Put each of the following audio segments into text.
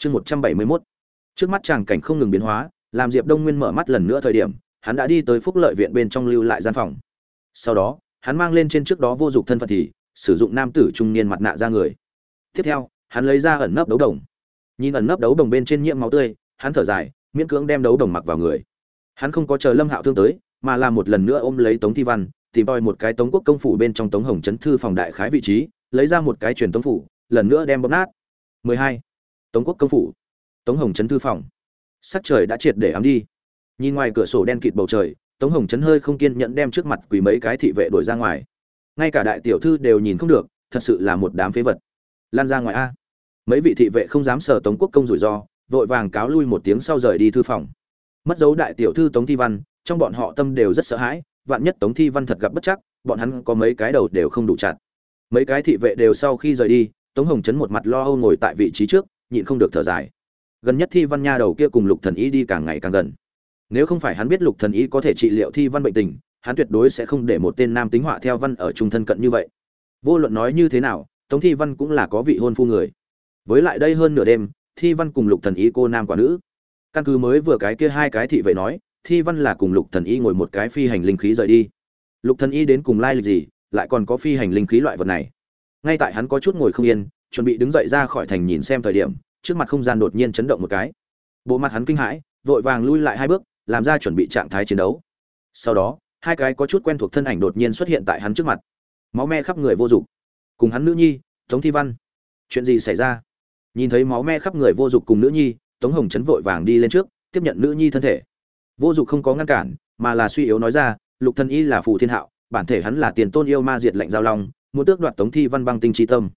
chương một trăm bảy mươi mốt. Trước mắt chàng cảnh không ngừng biến hóa, làm diệp đông nguyên mở mắt lần nữa thời điểm, hắn đã đi tới phúc lợi viện bên trong lưu lại gian phòng. Sau đó, hắn mang lên trên trước đó vô dụng thân phận thì, sử dụng nam tử trung niên mặt nạ ra người. Tiếp theo, hắn lấy ra ẩn nấp đấu đồng. Nhìn ẩn nấp đấu đồng bên trên nhiễm máu tươi, hắn thở dài, miễn cưỡng đem đấu đồng mặc vào người. Hắn không có chờ lâm hạo thương tới, mà làm một lần nữa ôm lấy tống thi văn, tìm tòi một cái tống quốc công phủ bên trong tống hồng chấn thư phòng đại khái vị trí, lấy ra một cái truyền tống phủ, lần nữa đem bóp nát. 12 tống quốc công phủ. Tống hồng chấn thư phòng. Sắc trời đã triệt để ám đi. Nhìn ngoài cửa sổ đen kịt bầu trời, tống hồng chấn hơi không kiên nhẫn đem trước mặt quỳ mấy cái thị vệ đuổi ra ngoài. Ngay cả đại tiểu thư đều nhìn không được, thật sự là một đám phế vật. Lan ra ngoài a. Mấy vị thị vệ không dám sờ tống quốc công rủi ro, vội vàng cáo lui một tiếng sau rời đi thư phòng. Mất dấu đại tiểu thư tống thi văn, trong bọn họ tâm đều rất sợ hãi, vạn nhất tống thi văn thật gặp bất chắc, bọn hắn có mấy cái đầu đều không đủ chặt. Mấy cái thị vệ đều sau khi rời đi, tống hồng chấn một mặt lo âu ngồi tại vị trí trước nhịn không được thở dài. Gần nhất thi văn nha đầu kia cùng lục thần y đi càng ngày càng gần. Nếu không phải hắn biết lục thần y có thể trị liệu thi văn bệnh tình, hắn tuyệt đối sẽ không để một tên nam tính họa theo văn ở trung thân cận như vậy. Vô luận nói như thế nào, tống thi văn cũng là có vị hôn phu người. Với lại đây hơn nửa đêm, thi văn cùng lục thần y cô nam quả nữ. Căn cứ mới vừa cái kia hai cái thị vệ nói, thi văn là cùng lục thần y ngồi một cái phi hành linh khí rời đi. Lục thần y đến cùng lai lịch gì, lại còn có phi hành linh khí loại vật này. Ngay tại hắn có chút ngồi không yên chuẩn bị đứng dậy ra khỏi thành nhìn xem thời điểm, trước mặt không gian đột nhiên chấn động một cái. Bộ mặt hắn kinh hãi, vội vàng lui lại hai bước, làm ra chuẩn bị trạng thái chiến đấu. Sau đó, hai cái có chút quen thuộc thân ảnh đột nhiên xuất hiện tại hắn trước mặt. Máu me khắp người vô dụng. Cùng hắn nữ nhi, tống thi văn. Chuyện gì xảy ra? Nhìn thấy máu me khắp người vô dụng cùng nữ nhi, tống hồng chấn vội vàng đi lên trước, tiếp nhận nữ nhi thân thể. Vô dụng không có ngăn cản, mà là suy yếu nói ra, lục thân y là phù thiên hạo, bản thể hắn là tiền tôn yêu ma diệt lệnh giao long, muốn tước đoạt tống thi văn băng tinh tri tâm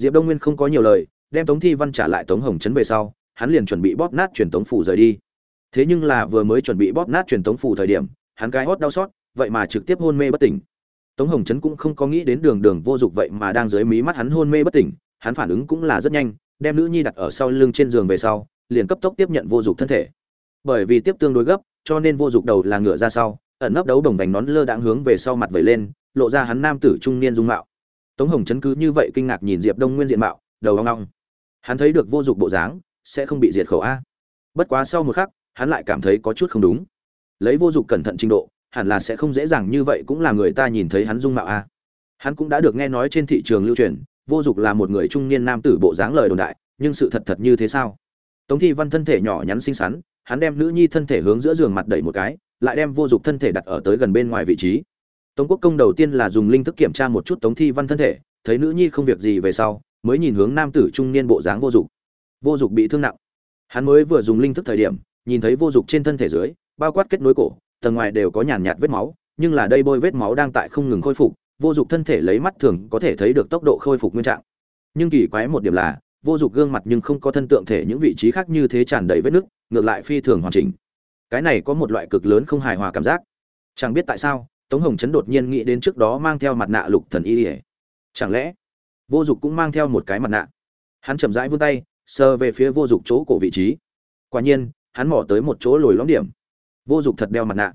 diệp đông nguyên không có nhiều lời, đem tống thi văn trả lại tống hồng chấn về sau, hắn liền chuẩn bị bóp nát truyền tống phủ rời đi. Thế nhưng là vừa mới chuẩn bị bóp nát truyền tống phủ thời điểm, hắn cái hót đau xót, vậy mà trực tiếp hôn mê bất tỉnh. Tống hồng chấn cũng không có nghĩ đến đường đường vô dụng vậy mà đang dưới mí mắt hắn hôn mê bất tỉnh, hắn phản ứng cũng là rất nhanh, đem nữ nhi đặt ở sau lưng trên giường về sau, liền cấp tốc tiếp nhận vô dụng thân thể. Bởi vì tiếp tương đối gấp, cho nên vô dụng đầu là ngựa ra sau, ẩn nấp đấu đồng vành nón lơ đãng hướng về sau mặt vẩy lên, lộ ra hắn nam tử trung niên dung mạo tống hồng chấn cứ như vậy kinh ngạc nhìn diệp đông nguyên diện mạo, đầu hoang long hắn thấy được vô dụng bộ dáng, sẽ không bị diệt khẩu a. Bất quá sau một khắc, hắn lại cảm thấy có chút không đúng. Lấy vô dụng cẩn thận trình độ, hẳn là sẽ không dễ dàng như vậy cũng là người ta nhìn thấy hắn dung mạo a. Hắn cũng đã được nghe nói trên thị trường lưu truyền, vô dụng là một người trung niên nam tử bộ dáng lời đồn đại, nhưng sự thật thật như thế sao? Tống thi văn thân thể nhỏ nhắn xinh xắn, hắn đem nữ nhi thân thể hướng giữa giường mặt đẩy một cái, lại đem vô dụng thân thể đặt ở tới gần bên ngoài vị trí tống quốc công đầu tiên là dùng linh thức kiểm tra một chút tống thi văn thân thể, thấy nữ nhi không việc gì về sau, mới nhìn hướng nam tử trung niên bộ dáng vô dụng. Vô dụng bị thương nặng. Hắn mới vừa dùng linh thức thời điểm, nhìn thấy vô dụng trên thân thể dưới, bao quát kết nối cổ, tầng ngoài đều có nhàn nhạt vết máu, nhưng là đây bôi vết máu đang tại không ngừng khôi phục, vô dụng thân thể lấy mắt thường có thể thấy được tốc độ khôi phục nguyên trạng. Nhưng kỳ quái một điểm là, vô dụng gương mặt nhưng không có thân tượng thể những vị trí khác như thế tràn đầy vết nứt, ngược lại phi thường hoàn chỉnh. Cái này có một loại cực lớn không hài hòa cảm giác. Chẳng biết tại sao tống hồng chấn đột nhiên nghĩ đến trước đó mang theo mặt nạ lục thần y ỉa chẳng lẽ, vô dụng cũng mang theo một cái mặt nạ? Hắn chậm rãi vươn tay, sờ về phía vô dụng chỗ cổ vị trí. Quả nhiên, hắn mò tới một chỗ lồi lõm điểm. Vô dụng thật đeo mặt nạ.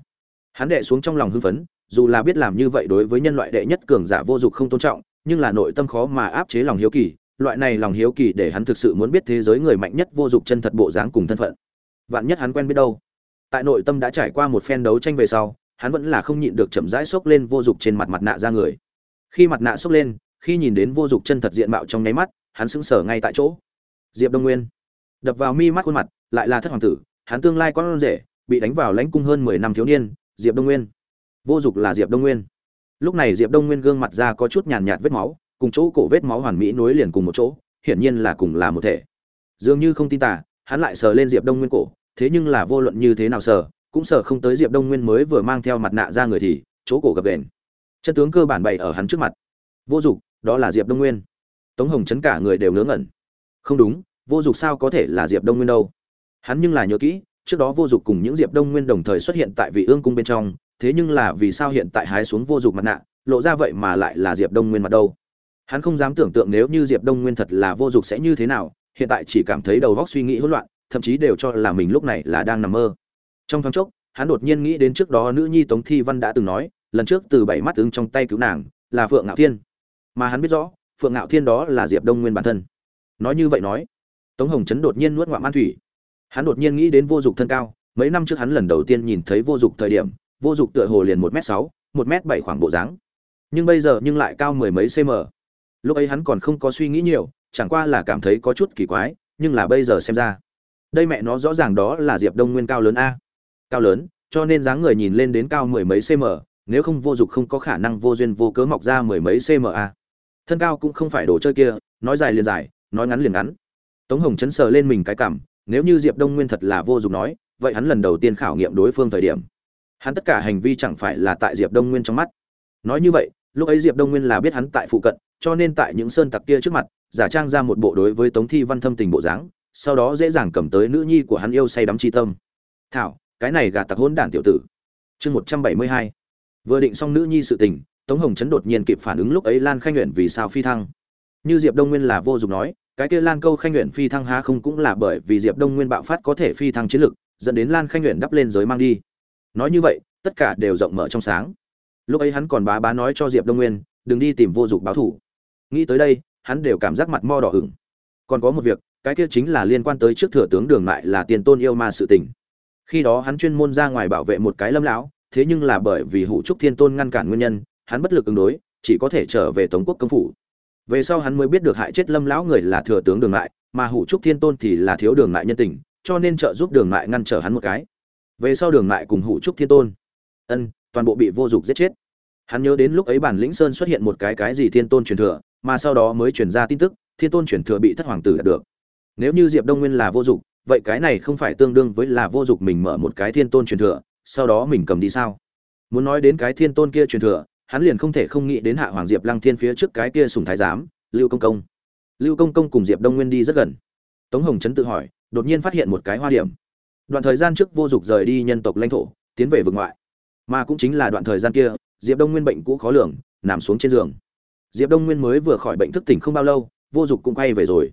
Hắn đệ xuống trong lòng hưng phấn, dù là biết làm như vậy đối với nhân loại đệ nhất cường giả vô dụng không tôn trọng, nhưng là nội tâm khó mà áp chế lòng hiếu kỳ, loại này lòng hiếu kỳ để hắn thực sự muốn biết thế giới người mạnh nhất vô dụng chân thật bộ dáng cùng thân phận. Vạn nhất hắn quen biết đâu. Tại nội tâm đã trải qua một phen đấu tranh về sau hắn vẫn là không nhịn được chậm rãi xốc lên vô dụng trên mặt mặt nạ ra người. Khi mặt nạ xốc lên, khi nhìn đến vô dụng chân thật diện mạo trong nháy mắt, hắn sững sờ ngay tại chỗ. Diệp đông nguyên đập vào mi mắt khuôn mặt, lại là thất hoàng tử, hắn tương lai con rể, bị đánh vào lãnh cung hơn mười năm thiếu niên, diệp đông nguyên. Vô dụng là diệp đông nguyên. Lúc này diệp đông nguyên gương mặt ra có chút nhàn nhạt vết máu, cùng chỗ cổ vết máu hoàn mỹ nối liền cùng một chỗ, hiển nhiên là cùng là một thể. Dường như không tin tả hắn lại sờ lên diệp đông nguyên cổ, thế nhưng là vô luận như thế nào sờ cũng sợ không tới diệp đông nguyên mới vừa mang theo mặt nạ ra người thì chỗ cổ gập đền chân tướng cơ bản bày ở hắn trước mặt. Vô dụng đó là diệp đông nguyên. Tống hồng chấn cả người đều ngớ ngẩn. Không đúng, vô dụng sao có thể là diệp đông nguyên đâu? Hắn nhưng là nhớ kỹ, trước đó vô dụng cùng những diệp đông nguyên đồng thời xuất hiện tại vị ương cung bên trong, thế nhưng là vì sao hiện tại hái xuống vô dụng mặt nạ, lộ ra vậy mà lại là diệp đông nguyên mặt đâu? Hắn không dám tưởng tượng nếu như diệp đông nguyên thật là vô dụng sẽ như thế nào, hiện tại chỉ cảm thấy đầu óc suy nghĩ hỗn loạn, thậm chí đều cho là mình lúc này là đang nằm mơ trong thoáng chốc, hắn đột nhiên nghĩ đến trước đó nữ nhi tống thi văn đã từng nói, lần trước từ bảy mắt ứng trong tay cứu nàng, là phượng ngạo thiên. Mà hắn biết rõ, phượng ngạo thiên đó là diệp đông nguyên bản thân. Nói như vậy nói, tống hồng trấn đột nhiên nuốt ngoạm an thủy. Hắn đột nhiên nghĩ đến vô dụng thân cao, mấy năm trước hắn lần đầu tiên nhìn thấy vô dụng thời điểm, vô dụng tựa hồ liền một m sáu, một m bảy khoảng bộ dáng. Nhưng bây giờ nhưng lại cao mười mấy cm lúc ấy hắn còn không có suy nghĩ nhiều, chẳng qua là cảm thấy có chút kỳ quái, nhưng là bây giờ xem ra, đây mẹ nó rõ ràng đó là diệp đông nguyên cao lớn a cao lớn, cho nên dáng người nhìn lên đến cao mười mấy cm nếu không vô dụng không có khả năng vô duyên vô cớ mọc ra mười mấy cm a. Thân cao cũng không phải đồ chơi kia, nói dài liền dài, nói ngắn liền ngắn. Tống hồng chấn sờ lên mình cái cảm, nếu như diệp đông nguyên thật là vô dụng nói, vậy hắn lần đầu tiên khảo nghiệm đối phương thời điểm. Hắn tất cả hành vi chẳng phải là tại diệp đông nguyên trong mắt. Nói như vậy, lúc ấy diệp đông nguyên là biết hắn tại phụ cận, cho nên tại những sơn tặc kia trước mặt, giả trang ra một bộ đối với tống thi văn thâm tình bộ dáng, sau đó dễ dàng cầm tới nữ nhi của hắn yêu say đắm chi tâm. Thảo cái này gạt tặc hôn đản tiểu tử. Chương một trăm bảy mươi hai. Vừa định xong nữ nhi sự tình, tống hồng chấn đột nhiên kịp phản ứng lúc ấy lan khanh nguyện vì sao phi thăng. Như diệp đông nguyên là vô dụng nói, cái kia lan câu khanh nguyện phi thăng há không cũng là bởi vì diệp đông nguyên bạo phát có thể phi thăng chiến lực, dẫn đến lan khanh nguyện đắp lên giới mang đi. Nói như vậy, tất cả đều rộng mở trong sáng. Lúc ấy hắn còn bá bá nói cho diệp đông nguyên, đừng đi tìm vô dụng báo thủ. Nghĩ tới đây, hắn đều cảm giác mặt mo đỏ hửng còn có một việc, cái kia chính là liên quan tới trước thừa tướng đường lại là tiền tôn yêu ma sự tình khi đó hắn chuyên môn ra ngoài bảo vệ một cái lâm lão, thế nhưng là bởi vì hủ trúc thiên tôn ngăn cản nguyên nhân, hắn bất lực ứng đối, chỉ có thể trở về tống quốc công phủ. Về sau hắn mới biết được hại chết lâm lão người là thừa tướng đường lại, mà hủ trúc thiên tôn thì là thiếu đường lại nhân tình, cho nên trợ giúp đường lại ngăn trở hắn một cái. Về sau đường lại cùng hủ trúc thiên tôn, ân, toàn bộ bị vô dụng giết chết. Hắn nhớ đến lúc ấy bản lĩnh sơn xuất hiện một cái cái gì thiên tôn truyền thừa, mà sau đó mới truyền ra tin tức, thiên tôn truyền thừa bị thất hoàng tử đạt được. Nếu như diệp đông nguyên là vô dụng vậy cái này không phải tương đương với là vô dụng mình mở một cái thiên tôn truyền thừa, sau đó mình cầm đi sao? Muốn nói đến cái thiên tôn kia truyền thừa, hắn liền không thể không nghĩ đến hạ hoàng diệp lăng thiên phía trước cái kia sùng thái giám, lưu công công. Lưu công công cùng diệp đông nguyên đi rất gần. Tống hồng trấn tự hỏi, đột nhiên phát hiện một cái hoa điểm. Đoạn thời gian trước vô dụng rời đi nhân tộc lãnh thổ, tiến về vực ngoại. Mà cũng chính là đoạn thời gian kia, diệp đông nguyên bệnh cũ khó lường, nằm xuống trên giường. Diệp đông nguyên mới vừa khỏi bệnh thức tỉnh không bao lâu, vô dụng cũng quay về rồi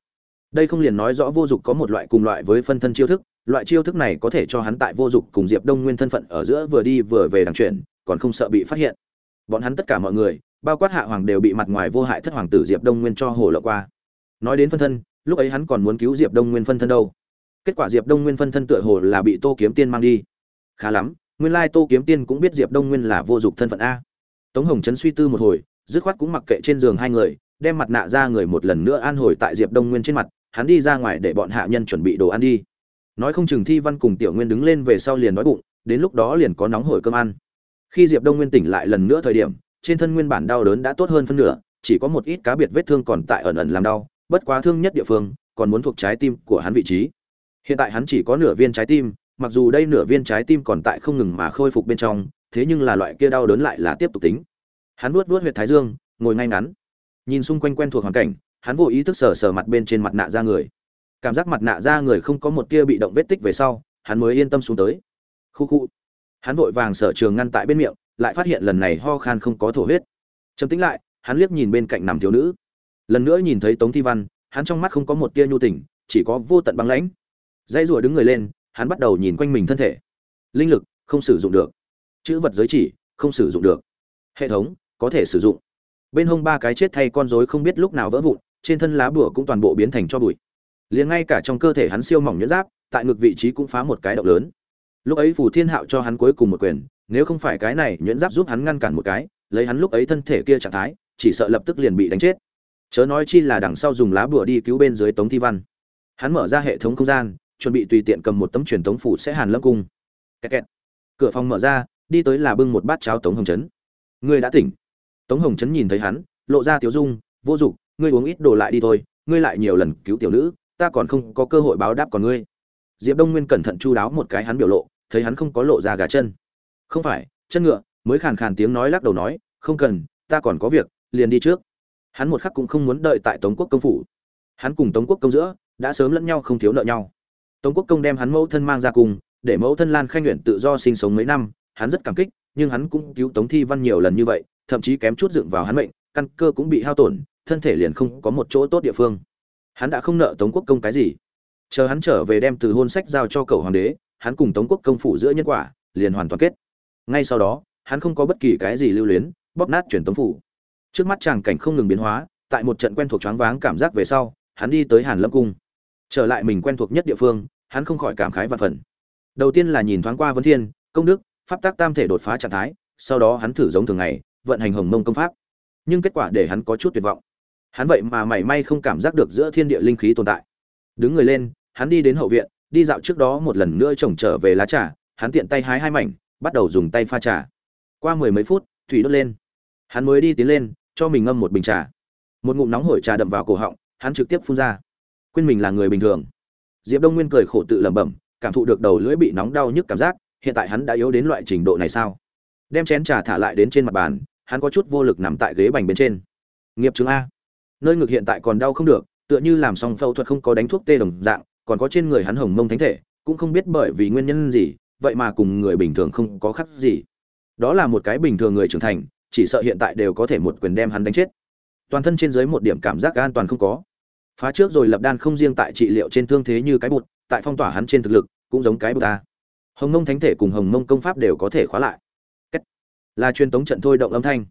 đây không liền nói rõ vô dụng có một loại cùng loại với phân thân chiêu thức, loại chiêu thức này có thể cho hắn tại vô dụng cùng diệp đông nguyên thân phận ở giữa vừa đi vừa về đằng chuyển còn không sợ bị phát hiện. Bọn hắn tất cả mọi người, bao quát hạ hoàng đều bị mặt ngoài vô hại thất hoàng tử diệp đông nguyên cho hồ lộ qua. Nói đến phân thân, lúc ấy hắn còn muốn cứu diệp đông nguyên phân thân đâu. Kết quả diệp đông nguyên phân thân tựa hồ là bị tô kiếm tiên mang đi. Khá lắm, nguyên lai tô kiếm tiên cũng biết diệp đông nguyên là vô dụng thân phận a. Tống hồng trấn suy tư một hồi, dứt khoát cũng mặc kệ trên giường hai người, đem mặt nạ ra người một lần nữa an hồi tại diệp đông nguyên trên mặt hắn đi ra ngoài để bọn hạ nhân chuẩn bị đồ ăn đi. Nói không chừng thi văn cùng tiểu nguyên đứng lên về sau liền đói bụng, đến lúc đó liền có nóng hổi cơm ăn. Khi diệp đông nguyên tỉnh lại lần nữa thời điểm, trên thân nguyên bản đau đớn đã tốt hơn phân nửa, chỉ có một ít cá biệt vết thương còn tại ẩn ẩn làm đau, bất quá thương nhất địa phương, còn muốn thuộc trái tim của hắn vị trí. Hiện tại hắn chỉ có nửa viên trái tim, mặc dù đây nửa viên trái tim còn tại không ngừng mà khôi phục bên trong, thế nhưng là loại kia đau đớn lại là tiếp tục tính. Hắn vuốt vuốt huyệt thái dương, ngồi ngay ngắn. Nhìn xung quanh quen thuộc hoàn cảnh hắn vô ý thức sờ sờ mặt bên trên mặt nạ da người. Cảm giác mặt nạ da người không có một tia bị động vết tích về sau, hắn mới yên tâm xuống tới. Khu khu. Hắn vội vàng sở trường ngăn tại bên miệng, lại phát hiện lần này ho khan không có thổ huyết. Chấm tính lại, hắn liếc nhìn bên cạnh nằm thiếu nữ. Lần nữa nhìn thấy tống thi văn, hắn trong mắt không có một tia nhu tình, chỉ có vô tận băng lãnh. Dãy rùa đứng người lên, hắn bắt đầu nhìn quanh mình thân thể. Linh lực, không sử dụng được. Chữ vật giới chỉ, không sử dụng được. Hệ thống, có thể sử dụng. Bên hông ba cái chết thay con rối không biết lúc nào vỡ vụn trên thân lá bùa cũng toàn bộ biến thành cho bụi. Liền ngay cả trong cơ thể hắn siêu mỏng nhuyễn giáp, tại ngực vị trí cũng phá một cái động lớn. Lúc ấy phù thiên hạo cho hắn cuối cùng một quyền, nếu không phải cái này nhuyễn giáp giúp hắn ngăn cản một cái, lấy hắn lúc ấy thân thể kia trạng thái, chỉ sợ lập tức liền bị đánh chết. Chớ nói chi là đằng sau dùng lá bùa đi cứu bên dưới tống thi văn. Hắn mở ra hệ thống không gian, chuẩn bị tùy tiện cầm một tấm truyền tống phủ sẽ hàn lâm cung. Kẹt kẹt. cửa phòng mở ra, đi tới là bưng một bát cháo tống hồng trấn ngươi đã tỉnh. Tống hồng trấn nhìn thấy hắn, lộ ra tiếu dung, vô dụng ngươi uống ít đồ lại đi thôi, ngươi lại nhiều lần cứu tiểu nữ, ta còn không có cơ hội báo đáp còn ngươi. Diệp đông nguyên cẩn thận chu đáo một cái hắn biểu lộ, thấy hắn không có lộ ra gà chân. Không phải, chân ngựa, mới khàn khàn tiếng nói lắc đầu nói, không cần, ta còn có việc, liền đi trước. Hắn một khắc cũng không muốn đợi tại tống quốc công phủ. Hắn cùng tống quốc công giữa, đã sớm lẫn nhau không thiếu nợ nhau. Tống quốc công đem hắn mẫu thân mang ra cùng, để mẫu thân lan khanh nguyện tự do sinh sống mấy năm, hắn rất cảm kích, nhưng hắn cũng cứu tống thi văn nhiều lần như vậy, thậm chí kém chút dựng vào hắn mệnh, căn cơ cũng bị hao tổn thân thể liền không có một chỗ tốt địa phương. Hắn đã không nợ tống quốc công cái gì. Chờ hắn trở về đem từ hôn sách giao cho cầu hoàng đế, hắn cùng tống quốc công phủ giữa nhân quả, liền hoàn toàn kết. Ngay sau đó, hắn không có bất kỳ cái gì lưu luyến, bóp nát chuyển tống phủ. Trước mắt chàng cảnh không ngừng biến hóa, tại một trận quen thuộc choáng váng cảm giác về sau, hắn đi tới hàn lâm cung. Trở lại mình quen thuộc nhất địa phương, hắn không khỏi cảm khái vạn phần. Đầu tiên là nhìn thoáng qua vấn thiên, công đức, pháp tác tam thể đột phá trạng thái, sau đó hắn thử giống thường ngày, vận hành hồng mông công pháp. Nhưng kết quả để hắn có chút tuyệt vọng hắn vậy mà mảy may không cảm giác được giữa thiên địa linh khí tồn tại. Đứng người lên, hắn đi đến hậu viện, đi dạo trước đó một lần nữa trồng trở về lá trà, hắn tiện tay hái hai mảnh, bắt đầu dùng tay pha trà. Qua mười mấy phút, thủy đốt lên. Hắn mới đi tiến lên, cho mình ngâm một bình trà. Một ngụm nóng hổi trà đậm vào cổ họng, hắn trực tiếp phun ra. Quên mình là người bình thường. Diệp đông nguyên cười khổ tự lẩm bẩm, cảm thụ được đầu lưỡi bị nóng đau nhức cảm giác, hiện tại hắn đã yếu đến loại trình độ này sao? Đem chén trà thả lại đến trên mặt bàn, hắn có chút vô lực nằm tại ghế bành bên trên. Nghiệp chứng a nơi ngực hiện tại còn đau không được, tựa như làm xong phẫu thuật không có đánh thuốc tê đồng dạng, còn có trên người hắn hồng mông thánh thể, cũng không biết bởi vì nguyên nhân gì, vậy mà cùng người bình thường không có khác gì. Đó là một cái bình thường người trưởng thành, chỉ sợ hiện tại đều có thể một quyền đem hắn đánh chết. Toàn thân trên dưới một điểm cảm giác an toàn không có. Phá trước rồi lập đan không riêng tại trị liệu trên thương thế như cái bụt, tại phong tỏa hắn trên thực lực, cũng giống cái bụt ta. Hồng mông thánh thể cùng hồng mông công pháp đều có thể khóa lại. Cách. là truyền tống trận thôi động âm thanh.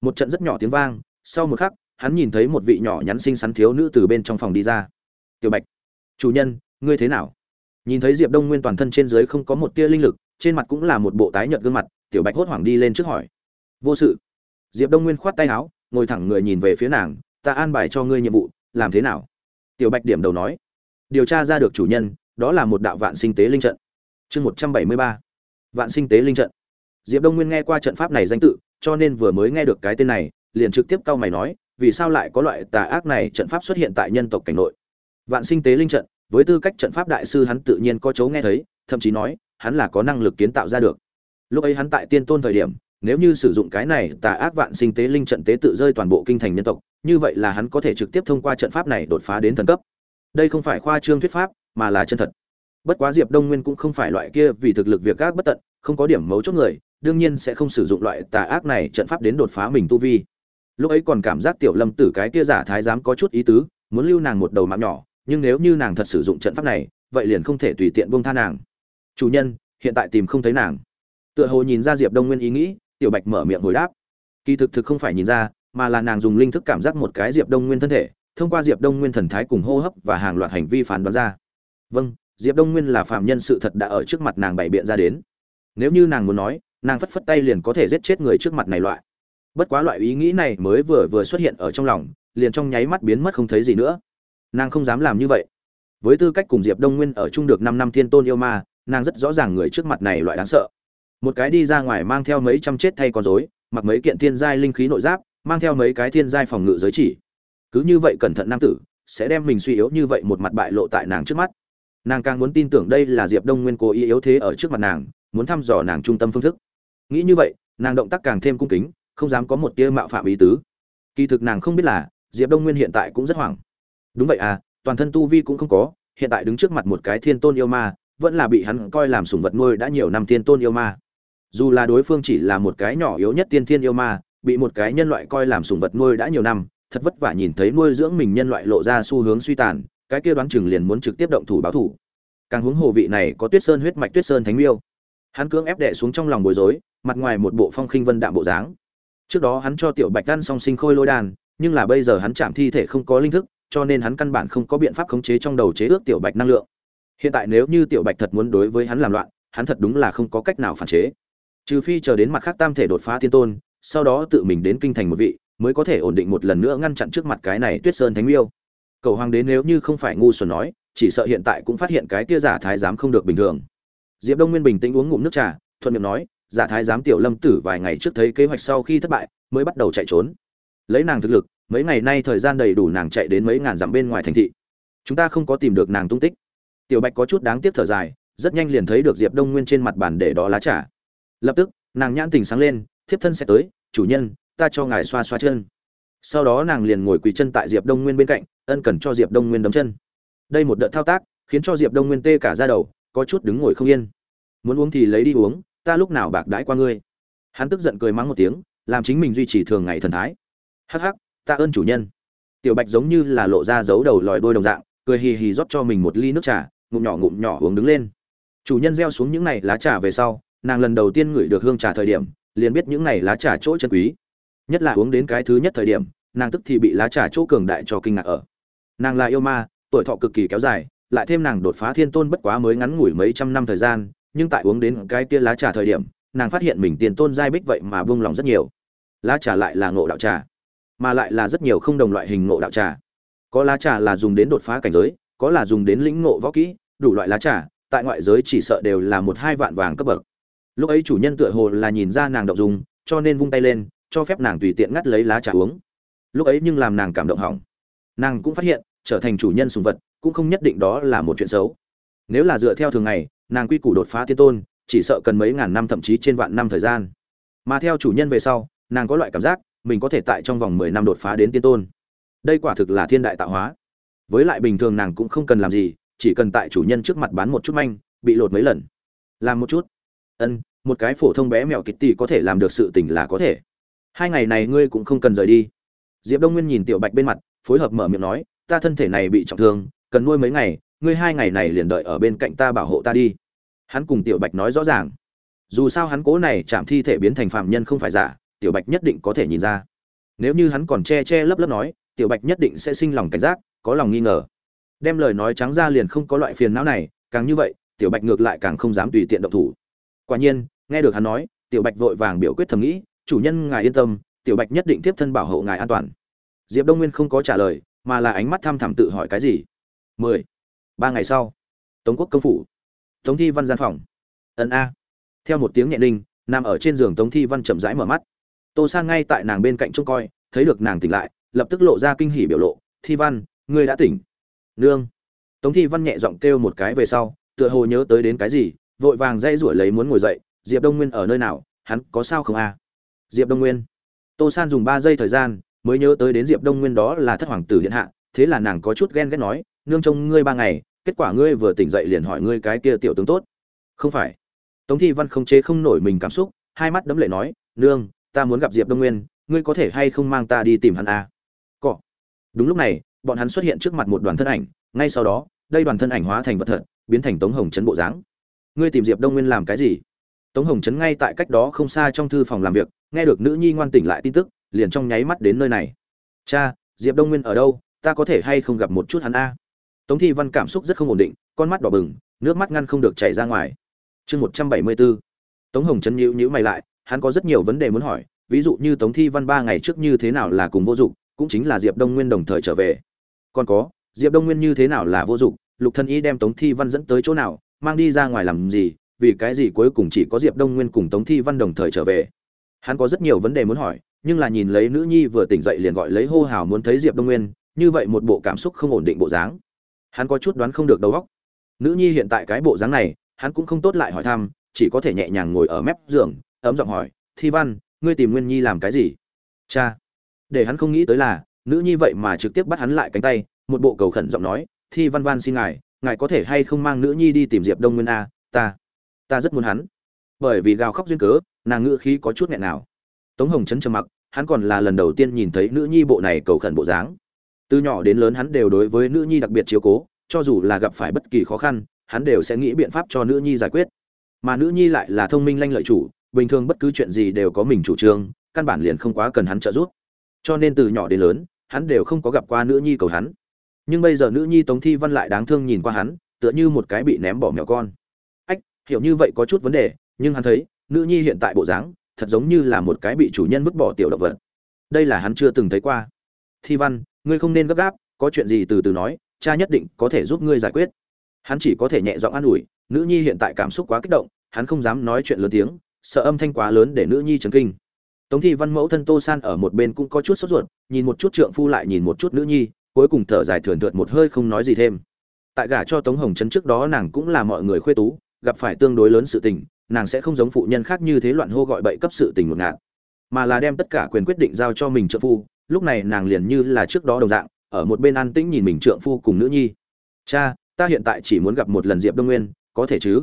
Một trận rất nhỏ tiếng vang, sau một khắc hắn nhìn thấy một vị nhỏ nhắn xinh xắn thiếu nữ từ bên trong phòng đi ra. Tiểu bạch, chủ nhân, ngươi thế nào? Nhìn thấy diệp đông nguyên toàn thân trên dưới không có một tia linh lực, trên mặt cũng là một bộ tái nhợt gương mặt, tiểu bạch hốt hoảng đi lên trước hỏi. Vô sự. Diệp đông nguyên khoát tay áo, ngồi thẳng người nhìn về phía nàng, ta an bài cho ngươi nhiệm vụ, làm thế nào? Tiểu bạch điểm đầu nói. Điều tra ra được chủ nhân, đó là một đạo vạn sinh tế linh trận. Chương một trăm bảy mươi ba. Vạn sinh tế linh trận. Diệp đông nguyên nghe qua trận pháp này danh tự, cho nên vừa mới nghe được cái tên này, liền trực tiếp cau mày nói vì sao lại có loại tà ác này trận pháp xuất hiện tại nhân tộc cảnh nội? Vạn sinh tế linh trận, với tư cách trận pháp đại sư hắn tự nhiên có chấu nghe thấy, thậm chí nói, hắn là có năng lực kiến tạo ra được. Lúc ấy hắn tại tiên tôn thời điểm, nếu như sử dụng cái này tà ác vạn sinh tế linh trận tế tự rơi toàn bộ kinh thành nhân tộc, như vậy là hắn có thể trực tiếp thông qua trận pháp này đột phá đến thần cấp. Đây không phải khoa trương thuyết pháp, mà là chân thật. Bất quá diệp đông nguyên cũng không phải loại kia vì thực lực việc gác bất tận, không có điểm mấu chốt người, đương nhiên sẽ không sử dụng loại tà ác này trận pháp đến đột phá mình tu vi lúc ấy còn cảm giác tiểu lâm tử cái kia giả thái giám có chút ý tứ, muốn lưu nàng một đầu mạng nhỏ, nhưng nếu như nàng thật sử dụng trận pháp này, vậy liền không thể tùy tiện buông tha nàng. Chủ nhân, hiện tại tìm không thấy nàng. Tựa hồ nhìn ra diệp đông nguyên ý nghĩ, tiểu bạch mở miệng hồi đáp. Kỳ thực thực không phải nhìn ra, mà là nàng dùng linh thức cảm giác một cái diệp đông nguyên thân thể, thông qua diệp đông nguyên thần thái cùng hô hấp và hàng loạt hành vi phán đoán ra. Vâng diệp đông nguyên là phạm nhân sự thật đã ở trước mặt nàng bày biện ra đến. Nếu như nàng muốn nói, nàng phất phất tay liền có thể giết chết người trước mặt này loại bất quá loại ý nghĩ này mới vừa vừa xuất hiện ở trong lòng, liền trong nháy mắt biến mất không thấy gì nữa. Nàng không dám làm như vậy. Với tư cách cùng diệp đông nguyên ở chung được năm năm thiên tôn yêu ma, nàng rất rõ ràng người trước mặt này loại đáng sợ. Một cái đi ra ngoài mang theo mấy trăm chết thay con rối, mặc mấy kiện thiên giai linh khí nội giáp, mang theo mấy cái thiên giai phòng ngự giới chỉ. Cứ như vậy cẩn thận nam tử, sẽ đem mình suy yếu như vậy một mặt bại lộ tại nàng trước mắt. Nàng càng muốn tin tưởng đây là diệp đông nguyên cố ý yếu thế ở trước mặt nàng, muốn thăm dò nàng trung tâm phương thức. Nghĩ như vậy, nàng động tác càng thêm cung kính không dám có một tia mạo phạm ý tứ. Kỳ thực nàng không biết là, diệp đông nguyên hiện tại cũng rất hoảng. Đúng vậy à toàn thân tu vi cũng không có, hiện tại đứng trước mặt một cái thiên tôn yêu ma, vẫn là bị hắn coi làm sủng vật nuôi đã nhiều năm thiên tôn yêu ma. Dù là đối phương chỉ là một cái nhỏ yếu nhất tiên thiên yêu ma, bị một cái nhân loại coi làm sủng vật nuôi đã nhiều năm, thật vất vả nhìn thấy nuôi dưỡng mình nhân loại lộ ra xu hướng suy tàn, cái kia đoán chừng liền muốn trực tiếp động thủ báo thủ. Càng huống hồ vị này có tuyết sơn huyết mạch tuyết sơn thánh miêu. Hắn cưỡng ép đệ xuống trong lòng bối rối, mặt ngoài một bộ phong khinh vân đạm bộ dáng trước đó hắn cho tiểu bạch đan song sinh khôi lôi đàn nhưng là bây giờ hắn chạm thi thể không có linh thức, cho nên hắn căn bản không có biện pháp khống chế trong đầu chế ước tiểu bạch năng lượng. Hiện tại nếu như tiểu bạch thật muốn đối với hắn làm loạn, hắn thật đúng là không có cách nào phản chế. Trừ phi chờ đến mặt khác tam thể đột phá thiên tôn, sau đó tự mình đến kinh thành một vị, mới có thể ổn định một lần nữa ngăn chặn trước mặt cái này tuyết sơn thánh miêu. Cầu hoàng đế nếu như không phải ngu xuẩn nói, chỉ sợ hiện tại cũng phát hiện cái kia giả thái giám không được bình thường. Diệp đông nguyên bình tĩnh uống ngụm nước trà, thuận miệng nói giả thái giám tiểu lâm tử vài ngày trước thấy kế hoạch sau khi thất bại, mới bắt đầu chạy trốn. Lấy nàng thực lực, mấy ngày nay thời gian đầy đủ nàng chạy đến mấy ngàn dặm bên ngoài thành thị. Chúng ta không có tìm được nàng tung tích. Tiểu bạch có chút đáng tiếc thở dài, rất nhanh liền thấy được diệp đông nguyên trên mặt bàn để đó lá trà. Lập tức, nàng nhãn tình sáng lên, thiếp thân sẽ tới, chủ nhân, ta cho ngài xoa xoa chân. Sau đó nàng liền ngồi quỳ chân tại diệp đông nguyên bên cạnh, ân cần cho diệp đông nguyên đấm chân. Đây một đợt thao tác, khiến cho diệp đông nguyên tê cả ra đầu, có chút đứng ngồi không yên. Muốn uống thì lấy đi uống ta lúc nào bạc đãi qua ngươi? Hắn tức giận cười mắng một tiếng, làm chính mình duy trì thường ngày thần thái. Hắc hắc, ta ơn chủ nhân. Tiểu bạch giống như là lộ ra dấu đầu lòi đôi đồng dạng, cười hì hì rót cho mình một ly nước trà, ngụm nhỏ ngụm nhỏ uống đứng lên. Chủ nhân gieo xuống những này lá trà về sau, nàng lần đầu tiên ngửi được hương trà thời điểm, liền biết những này lá trà chỗ chân quý. Nhất là uống đến cái thứ nhất thời điểm, nàng tức thì bị lá trà chỗ cường đại cho kinh ngạc ở. Nàng là yêu ma, tuổi thọ cực kỳ kéo dài, lại thêm nàng đột phá thiên tôn bất quá mới ngắn ngủi mấy trăm năm thời gian nhưng tại uống đến cái kia lá trà thời điểm, nàng phát hiện mình tiền tôn giai bích vậy mà buông lòng rất nhiều. Lá trà lại là ngộ đạo trà, mà lại là rất nhiều không đồng loại hình ngộ đạo trà. Có lá trà là dùng đến đột phá cảnh giới, có là dùng đến lĩnh ngộ võ kỹ, đủ loại lá trà, tại ngoại giới chỉ sợ đều là một hai vạn vàng cấp bậc. Lúc ấy chủ nhân tựa hồ là nhìn ra nàng động dùng cho nên vung tay lên, cho phép nàng tùy tiện ngắt lấy lá trà uống. Lúc ấy nhưng làm nàng cảm động hỏng. Nàng cũng phát hiện, trở thành chủ nhân sùng vật, cũng không nhất định đó là một chuyện xấu. Nếu là dựa theo thường ngày nàng quy củ đột phá tiên tôn, chỉ sợ cần mấy ngàn năm thậm chí trên vạn năm thời gian. Mà theo chủ nhân về sau, nàng có loại cảm giác, mình có thể tại trong vòng mười năm đột phá đến tiên tôn. Đây quả thực là thiên đại tạo hóa. Với lại bình thường nàng cũng không cần làm gì, chỉ cần tại chủ nhân trước mặt bán một chút manh, bị lột mấy lần. Làm một chút. Ân, một cái phổ thông bé mèo kịch tỷ có thể làm được sự tình là có thể. Hai ngày này ngươi cũng không cần rời đi. Diệp đông nguyên nhìn tiểu bạch bên mặt, phối hợp mở miệng nói, ta thân thể này bị trọng thương, cần nuôi mấy ngày ngươi hai ngày này liền đợi ở bên cạnh ta bảo hộ ta đi. Hắn cùng tiểu bạch nói rõ ràng. Dù sao hắn cố này chạm thi thể biến thành phạm nhân không phải giả, tiểu bạch nhất định có thể nhìn ra. Nếu như hắn còn che che lấp lấp nói, tiểu bạch nhất định sẽ sinh lòng cảnh giác, có lòng nghi ngờ. Đem lời nói trắng ra liền không có loại phiền não này, càng như vậy, tiểu bạch ngược lại càng không dám tùy tiện động thủ. Quả nhiên, nghe được hắn nói, tiểu bạch vội vàng biểu quyết thầm nghĩ, chủ nhân, ngài yên tâm, tiểu bạch nhất định tiếp thân bảo hộ ngài an toàn. Diệp đông nguyên không có trả lời, mà là ánh mắt thăm thẳm tự hỏi cái gì. Mười ba ngày sau, tống quốc công phủ, tống thi văn gian phòng. Ẩn a. Theo một tiếng nhẹ ninh, nằm ở trên giường tống thi văn chậm rãi mở mắt. Tô san ngay tại nàng bên cạnh trông coi, thấy được nàng tỉnh lại, lập tức lộ ra kinh hỉ biểu lộ. Thi văn, ngươi đã tỉnh? Nương. Tống thi văn nhẹ giọng kêu một cái về sau, tựa hồ nhớ tới đến cái gì, vội vàng dây rủi lấy muốn ngồi dậy. Diệp đông nguyên ở nơi nào? Hắn có sao không a? Diệp đông nguyên. Tô san dùng ba giây thời gian, mới nhớ tới đến diệp đông nguyên đó là thất hoàng tử điện hạ, thế là nàng có chút ghen ghét nói nương trông ngươi ba ngày, kết quả ngươi vừa tỉnh dậy liền hỏi ngươi cái kia tiểu tướng tốt. Không phải. Tống thi văn không chế không nổi mình cảm xúc, hai mắt đấm lệ nói, nương, ta muốn gặp diệp đông nguyên, ngươi có thể hay không mang ta đi tìm hắn à? cọ. Đúng lúc này, bọn hắn xuất hiện trước mặt một đoàn thân ảnh, ngay sau đó, đây đoàn thân ảnh hóa thành vật thật, biến thành tống hồng trấn bộ dáng. Ngươi tìm diệp đông nguyên làm cái gì? Tống hồng trấn ngay tại cách đó không xa trong thư phòng làm việc, nghe được nữ nhi ngoan tỉnh lại tin tức, liền trong nháy mắt đến nơi này. Cha, diệp đông nguyên ở đâu? Ta có thể hay không gặp một chút hắn a? Tống thi văn cảm xúc rất không ổn định, con mắt đỏ bừng, nước mắt ngăn không được chảy ra ngoài. Chương một trăm bảy mươi bốn tống hồng trấn nhíu nhíu mày lại, hắn có rất nhiều vấn đề muốn hỏi, ví dụ như tống thi văn ba ngày trước như thế nào là cùng vô dụng, cũng chính là diệp đông nguyên đồng thời trở về. Còn có, diệp đông nguyên như thế nào là vô dụng, lục thân y đem tống thi văn dẫn tới chỗ nào, mang đi ra ngoài làm gì, vì cái gì cuối cùng chỉ có diệp đông nguyên cùng tống thi văn đồng thời trở về. Hắn có rất nhiều vấn đề muốn hỏi, nhưng là nhìn lấy nữ nhi vừa tỉnh dậy liền gọi lấy hô hào muốn thấy diệp đông nguyên, như vậy một bộ cảm xúc không ổn định bộ dáng hắn có chút đoán không được đầu óc. Nữ nhi hiện tại cái bộ dáng này, hắn cũng không tốt lại hỏi thăm, chỉ có thể nhẹ nhàng ngồi ở mép giường, ấm giọng hỏi, thi văn, ngươi tìm nguyên nhi làm cái gì? Cha. Để hắn không nghĩ tới là, nữ nhi vậy mà trực tiếp bắt hắn lại cánh tay, một bộ cầu khẩn giọng nói, thi văn Văn xin ngài ngài có thể hay không mang nữ nhi đi tìm diệp đông nguyên a, ta ta rất muốn hắn. Bởi vì gào khóc duyên cớ, nàng ngữ khí có chút nghẹn nào. Tống hồng chấn trầm mặc, hắn còn là lần đầu tiên nhìn thấy nữ nhi bộ này cầu khẩn bộ dáng từ nhỏ đến lớn hắn đều đối với nữ nhi đặc biệt chiếu cố, cho dù là gặp phải bất kỳ khó khăn, hắn đều sẽ nghĩ biện pháp cho nữ nhi giải quyết. Mà nữ nhi lại là thông minh lanh lợi chủ, bình thường bất cứ chuyện gì đều có mình chủ trương, căn bản liền không quá cần hắn trợ giúp. Cho nên từ nhỏ đến lớn, hắn đều không có gặp qua nữ nhi cầu hắn. Nhưng bây giờ nữ nhi tống thi văn lại đáng thương nhìn qua hắn, tựa như một cái bị ném bỏ mèo con. Ách, hiểu như vậy có chút vấn đề, nhưng hắn thấy, nữ nhi hiện tại bộ dáng, thật giống như là một cái bị chủ nhân vứt bỏ tiểu động vật. Đây là hắn chưa từng thấy qua. Thi văn ngươi không nên gấp gáp, có chuyện gì từ từ nói, cha nhất định có thể giúp ngươi giải quyết. Hắn chỉ có thể nhẹ giọng an ủi, nữ nhi hiện tại cảm xúc quá kích động, hắn không dám nói chuyện lớn tiếng, sợ âm thanh quá lớn để nữ nhi chấn kinh. Tống thi văn mẫu thân tô san ở một bên cũng có chút sốt ruột, nhìn một chút trượng phu lại nhìn một chút nữ nhi, cuối cùng thở dài thườn thượt một hơi không nói gì thêm. Tại gả cho tống hồng trấn trước đó nàng cũng là mọi người khuê tú, gặp phải tương đối lớn sự tình, nàng sẽ không giống phụ nhân khác như thế loạn hô gọi bậy cấp sự tình một ngạt, mà là đem tất cả quyền quyết định giao cho mình trợ phu lúc này nàng liền như là trước đó đồng dạng, ở một bên an tĩnh nhìn mình trượng phu cùng nữ nhi. Cha, ta hiện tại chỉ muốn gặp một lần diệp đông nguyên, có thể chứ?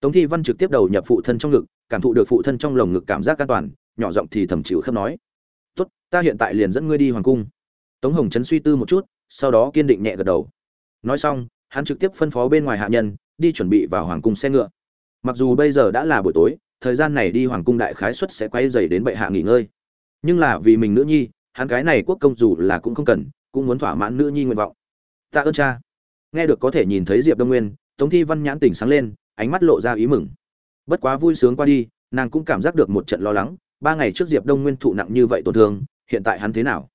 Tống thi văn trực tiếp đầu nhập phụ thân trong ngực, cảm thụ được phụ thân trong lồng ngực cảm giác an toàn, nhỏ giọng thì thầm chịu khắp nói, tốt, ta hiện tại liền dẫn ngươi đi hoàng cung. Tống hồng trấn suy tư một chút, sau đó kiên định nhẹ gật đầu. Nói xong, hắn trực tiếp phân phó bên ngoài hạ nhân, đi chuẩn bị vào hoàng cung xe ngựa. Mặc dù bây giờ đã là buổi tối, thời gian này đi hoàng cung đại khái xuất sẽ quay dày đến bệ hạ nghỉ ngơi. Nhưng là vì mình nữ nhi hắn cái này quốc công dù là cũng không cần, cũng muốn thỏa mãn nữ nhi nguyện vọng. Tạ ơn cha. Nghe được có thể nhìn thấy diệp đông nguyên, tống thi văn nhãn tỉnh sáng lên, ánh mắt lộ ra ý mừng. Bất quá vui sướng qua đi, nàng cũng cảm giác được một trận lo lắng, ba ngày trước diệp đông nguyên thụ nặng như vậy tổn thương, hiện tại hắn thế nào?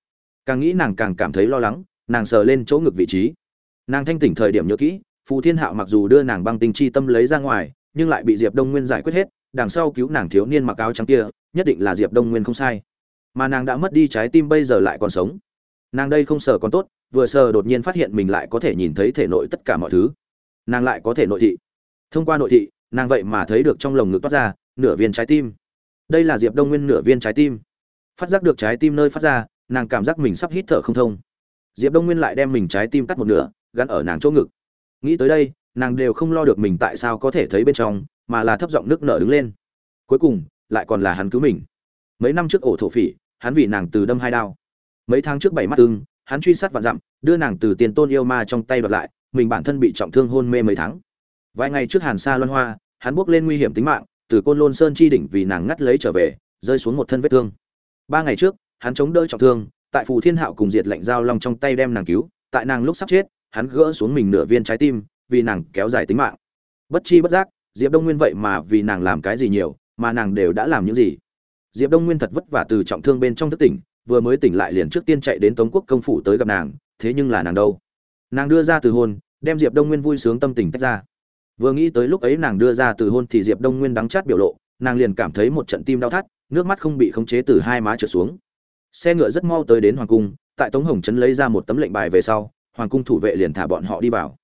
Càng nghĩ nàng càng cảm thấy lo lắng, nàng sờ lên chỗ ngực vị trí. Nàng thanh tỉnh thời điểm nhớ kỹ, phù thiên hạo mặc dù đưa nàng băng tinh chi tâm lấy ra ngoài, nhưng lại bị diệp đông nguyên giải quyết hết, đằng sau cứu nàng thiếu niên mặc áo trắng kia, nhất định là diệp đông nguyên không sai mà nàng đã mất đi trái tim bây giờ lại còn sống. Nàng đây không sờ còn tốt, vừa sờ đột nhiên phát hiện mình lại có thể nhìn thấy thể nội tất cả mọi thứ. Nàng lại có thể nội thị. Thông qua nội thị, nàng vậy mà thấy được trong lồng ngực toát ra, nửa viên trái tim. Đây là diệp đông nguyên nửa viên trái tim. Phát giác được trái tim nơi phát ra, nàng cảm giác mình sắp hít thở không thông. Diệp đông nguyên lại đem mình trái tim cắt một nửa, gắn ở nàng chỗ ngực. Nghĩ tới đây, nàng đều không lo được mình tại sao có thể thấy bên trong, mà là thấp giọng nước nở đứng lên. Cuối cùng, lại còn là hắn cứu mình. Mấy năm trước ổ thổ phỉ hắn vì nàng từ đâm hai đao. Mấy tháng trước bảy mắt ưng, hắn truy sát vạn dặm, đưa nàng từ tiền tôn yêu ma trong tay đoạt lại, mình bản thân bị trọng thương hôn mê mấy tháng. Vài ngày trước hàn sa loan hoa, hắn bước lên nguy hiểm tính mạng, từ côn lôn sơn chi đỉnh vì nàng ngắt lấy trở về, rơi xuống một thân vết thương. Ba ngày trước, hắn chống đỡ trọng thương, tại phù thiên hạo cùng diệt lệnh giao long trong tay đem nàng cứu, tại nàng lúc sắp chết, hắn gỡ xuống mình nửa viên trái tim, vì nàng kéo dài tính mạng. Bất chi bất giác, diệp đông nguyên vậy mà vì nàng làm cái gì nhiều, mà nàng đều đã làm những gì? Diệp đông nguyên thật vất vả từ trọng thương bên trong thất tỉnh, vừa mới tỉnh lại liền trước tiên chạy đến tống quốc công phủ tới gặp nàng, thế nhưng là nàng đâu? Nàng đưa ra từ hôn, đem diệp đông nguyên vui sướng tâm tình tách ra. Vừa nghĩ tới lúc ấy nàng đưa ra từ hôn thì diệp đông nguyên đắng chát biểu lộ, nàng liền cảm thấy một trận tim đau thắt, nước mắt không bị khống chế từ hai má trượt xuống. Xe ngựa rất mau tới đến hoàng cung, tại tống hồng trấn lấy ra một tấm lệnh bài về sau, hoàng cung thủ vệ liền thả bọn họ đi vào.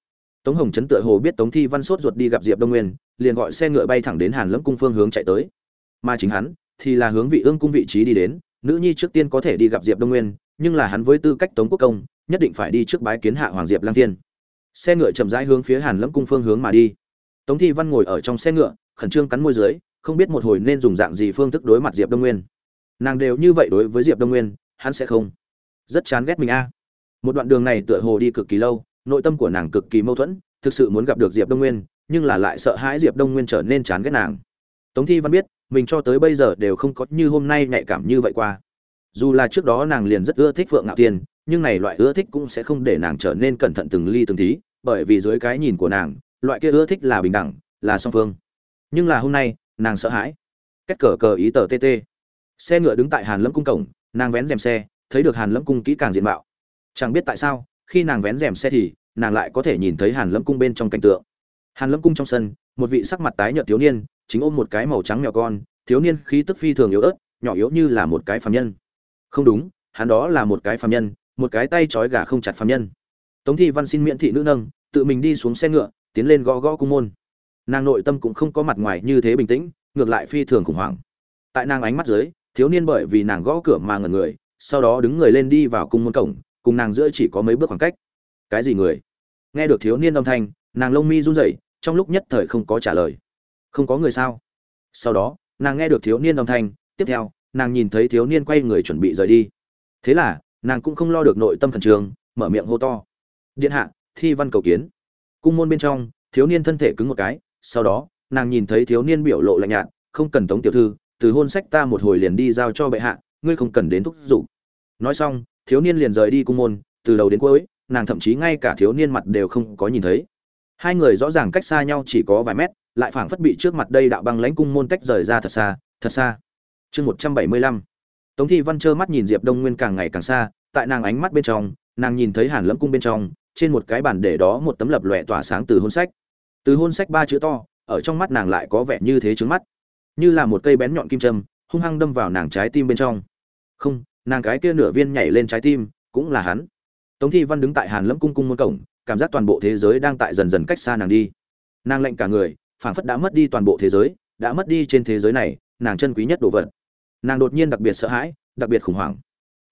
Tống hồng trấn tựa hồ biết tống thi văn sốt ruột đi gặp diệp đông nguyên, liền gọi xe ngựa bay thẳng đến hàn lâm cung phương hướng chạy tới. Mà chính hắn thì là hướng vị ương cung vị trí đi đến, nữ nhi trước tiên có thể đi gặp diệp đông nguyên, nhưng là hắn với tư cách tống quốc công, nhất định phải đi trước bái kiến hạ hoàng diệp lang thiên. Xe ngựa chậm rãi hướng phía hàn lâm cung phương hướng mà đi. Tống thi văn ngồi ở trong xe ngựa, khẩn trương cắn môi dưới, không biết một hồi nên dùng dạng gì phương thức đối mặt diệp đông nguyên. Nàng đều như vậy đối với diệp đông nguyên, hắn sẽ không. Rất chán ghét mình a. Một đoạn đường này tựa hồ đi cực kỳ lâu, nội tâm của nàng cực kỳ mâu thuẫn, thực sự muốn gặp được diệp đông nguyên, nhưng là lại sợ hãi diệp đông nguyên trở nên chán ghét nàng. Tống thi văn biết mình cho tới bây giờ đều không có như hôm nay nhạy cảm như vậy qua. Dù là trước đó nàng liền rất ưa thích phượng ngạo tiên, nhưng này loại ưa thích cũng sẽ không để nàng trở nên cẩn thận từng ly từng tí, bởi vì dưới cái nhìn của nàng, loại kia ưa thích là bình đẳng, là song phương. Nhưng là hôm nay, nàng sợ hãi. Cách cờ cờ ý tờ tt xe ngựa đứng tại hàn lâm cung cổng, nàng vén rèm xe, thấy được hàn lâm cung kỹ càng diện mạo. Chẳng biết tại sao, khi nàng vén rèm xe thì, nàng lại có thể nhìn thấy hàn lâm cung bên trong cảnh tượng. Hàn lâm cung trong sân, một vị sắc mặt tái nhợt thiếu niên chính ôm một cái màu trắng mèo con, thiếu niên khí tức phi thường yếu ớt, nhỏ yếu như là một cái phàm nhân. Không đúng, hắn đó là một cái phàm nhân, một cái tay trói gà không chặt phàm nhân. Tống thi văn xin miễn thị nữ nâng, tự mình đi xuống xe ngựa, tiến lên gõ gõ cung môn. Nàng nội tâm cũng không có mặt ngoài như thế bình tĩnh, ngược lại phi thường khủng hoảng. Tại nàng ánh mắt dưới, thiếu niên bởi vì nàng gõ cửa mà ngẩn người, sau đó đứng người lên đi vào cung môn cổng, cùng nàng giữa chỉ có mấy bước khoảng cách. Cái gì người? Nghe được thiếu niên âm thanh, nàng lông mi run rẩy, trong lúc nhất thời không có trả lời không có người sao? Sau đó, nàng nghe được thiếu niên âm thanh, tiếp theo, nàng nhìn thấy thiếu niên quay người chuẩn bị rời đi. Thế là, nàng cũng không lo được nội tâm khẩn trương, mở miệng hô to. Điện hạ, thi văn cầu kiến. Cung môn bên trong, thiếu niên thân thể cứng một cái, sau đó, nàng nhìn thấy thiếu niên biểu lộ lạnh nhạt, không cần tống tiểu thư, từ hôn sách ta một hồi liền đi giao cho bệ hạ, ngươi không cần đến thúc giục. Nói xong, thiếu niên liền rời đi cung môn, từ đầu đến cuối, nàng thậm chí ngay cả thiếu niên mặt đều không có nhìn thấy. Hai người rõ ràng cách xa nhau chỉ có vài mét lại phảng phất bị trước mặt đây đạo băng lãnh cung môn tách rời ra thật xa thật xa. Chương một trăm bảy mươi lăm. Tống thi văn trơ mắt nhìn diệp đông nguyên càng ngày càng xa, tại nàng ánh mắt bên trong, nàng nhìn thấy hàn lẫm cung bên trong, trên một cái bàn để đó một tấm lập lòe tỏa sáng từ hôn sách. Từ hôn sách ba chữ to, ở trong mắt nàng lại có vẻ như thế trứng mắt. Như là một cây bén nhọn kim châm, hung hăng đâm vào nàng trái tim bên trong. Không, nàng cái kia nửa viên nhảy lên trái tim, cũng là hắn. Tống thi văn đứng tại hàn lâm cung cung môn cổng, cảm giác toàn bộ thế giới đang tại dần dần cách xa nàng đi. Nàng lệnh cả người phảng phất đã mất đi toàn bộ thế giới, đã mất đi trên thế giới này, nàng chân quý nhất đồ vật. Nàng đột nhiên đặc biệt sợ hãi, đặc biệt khủng hoảng.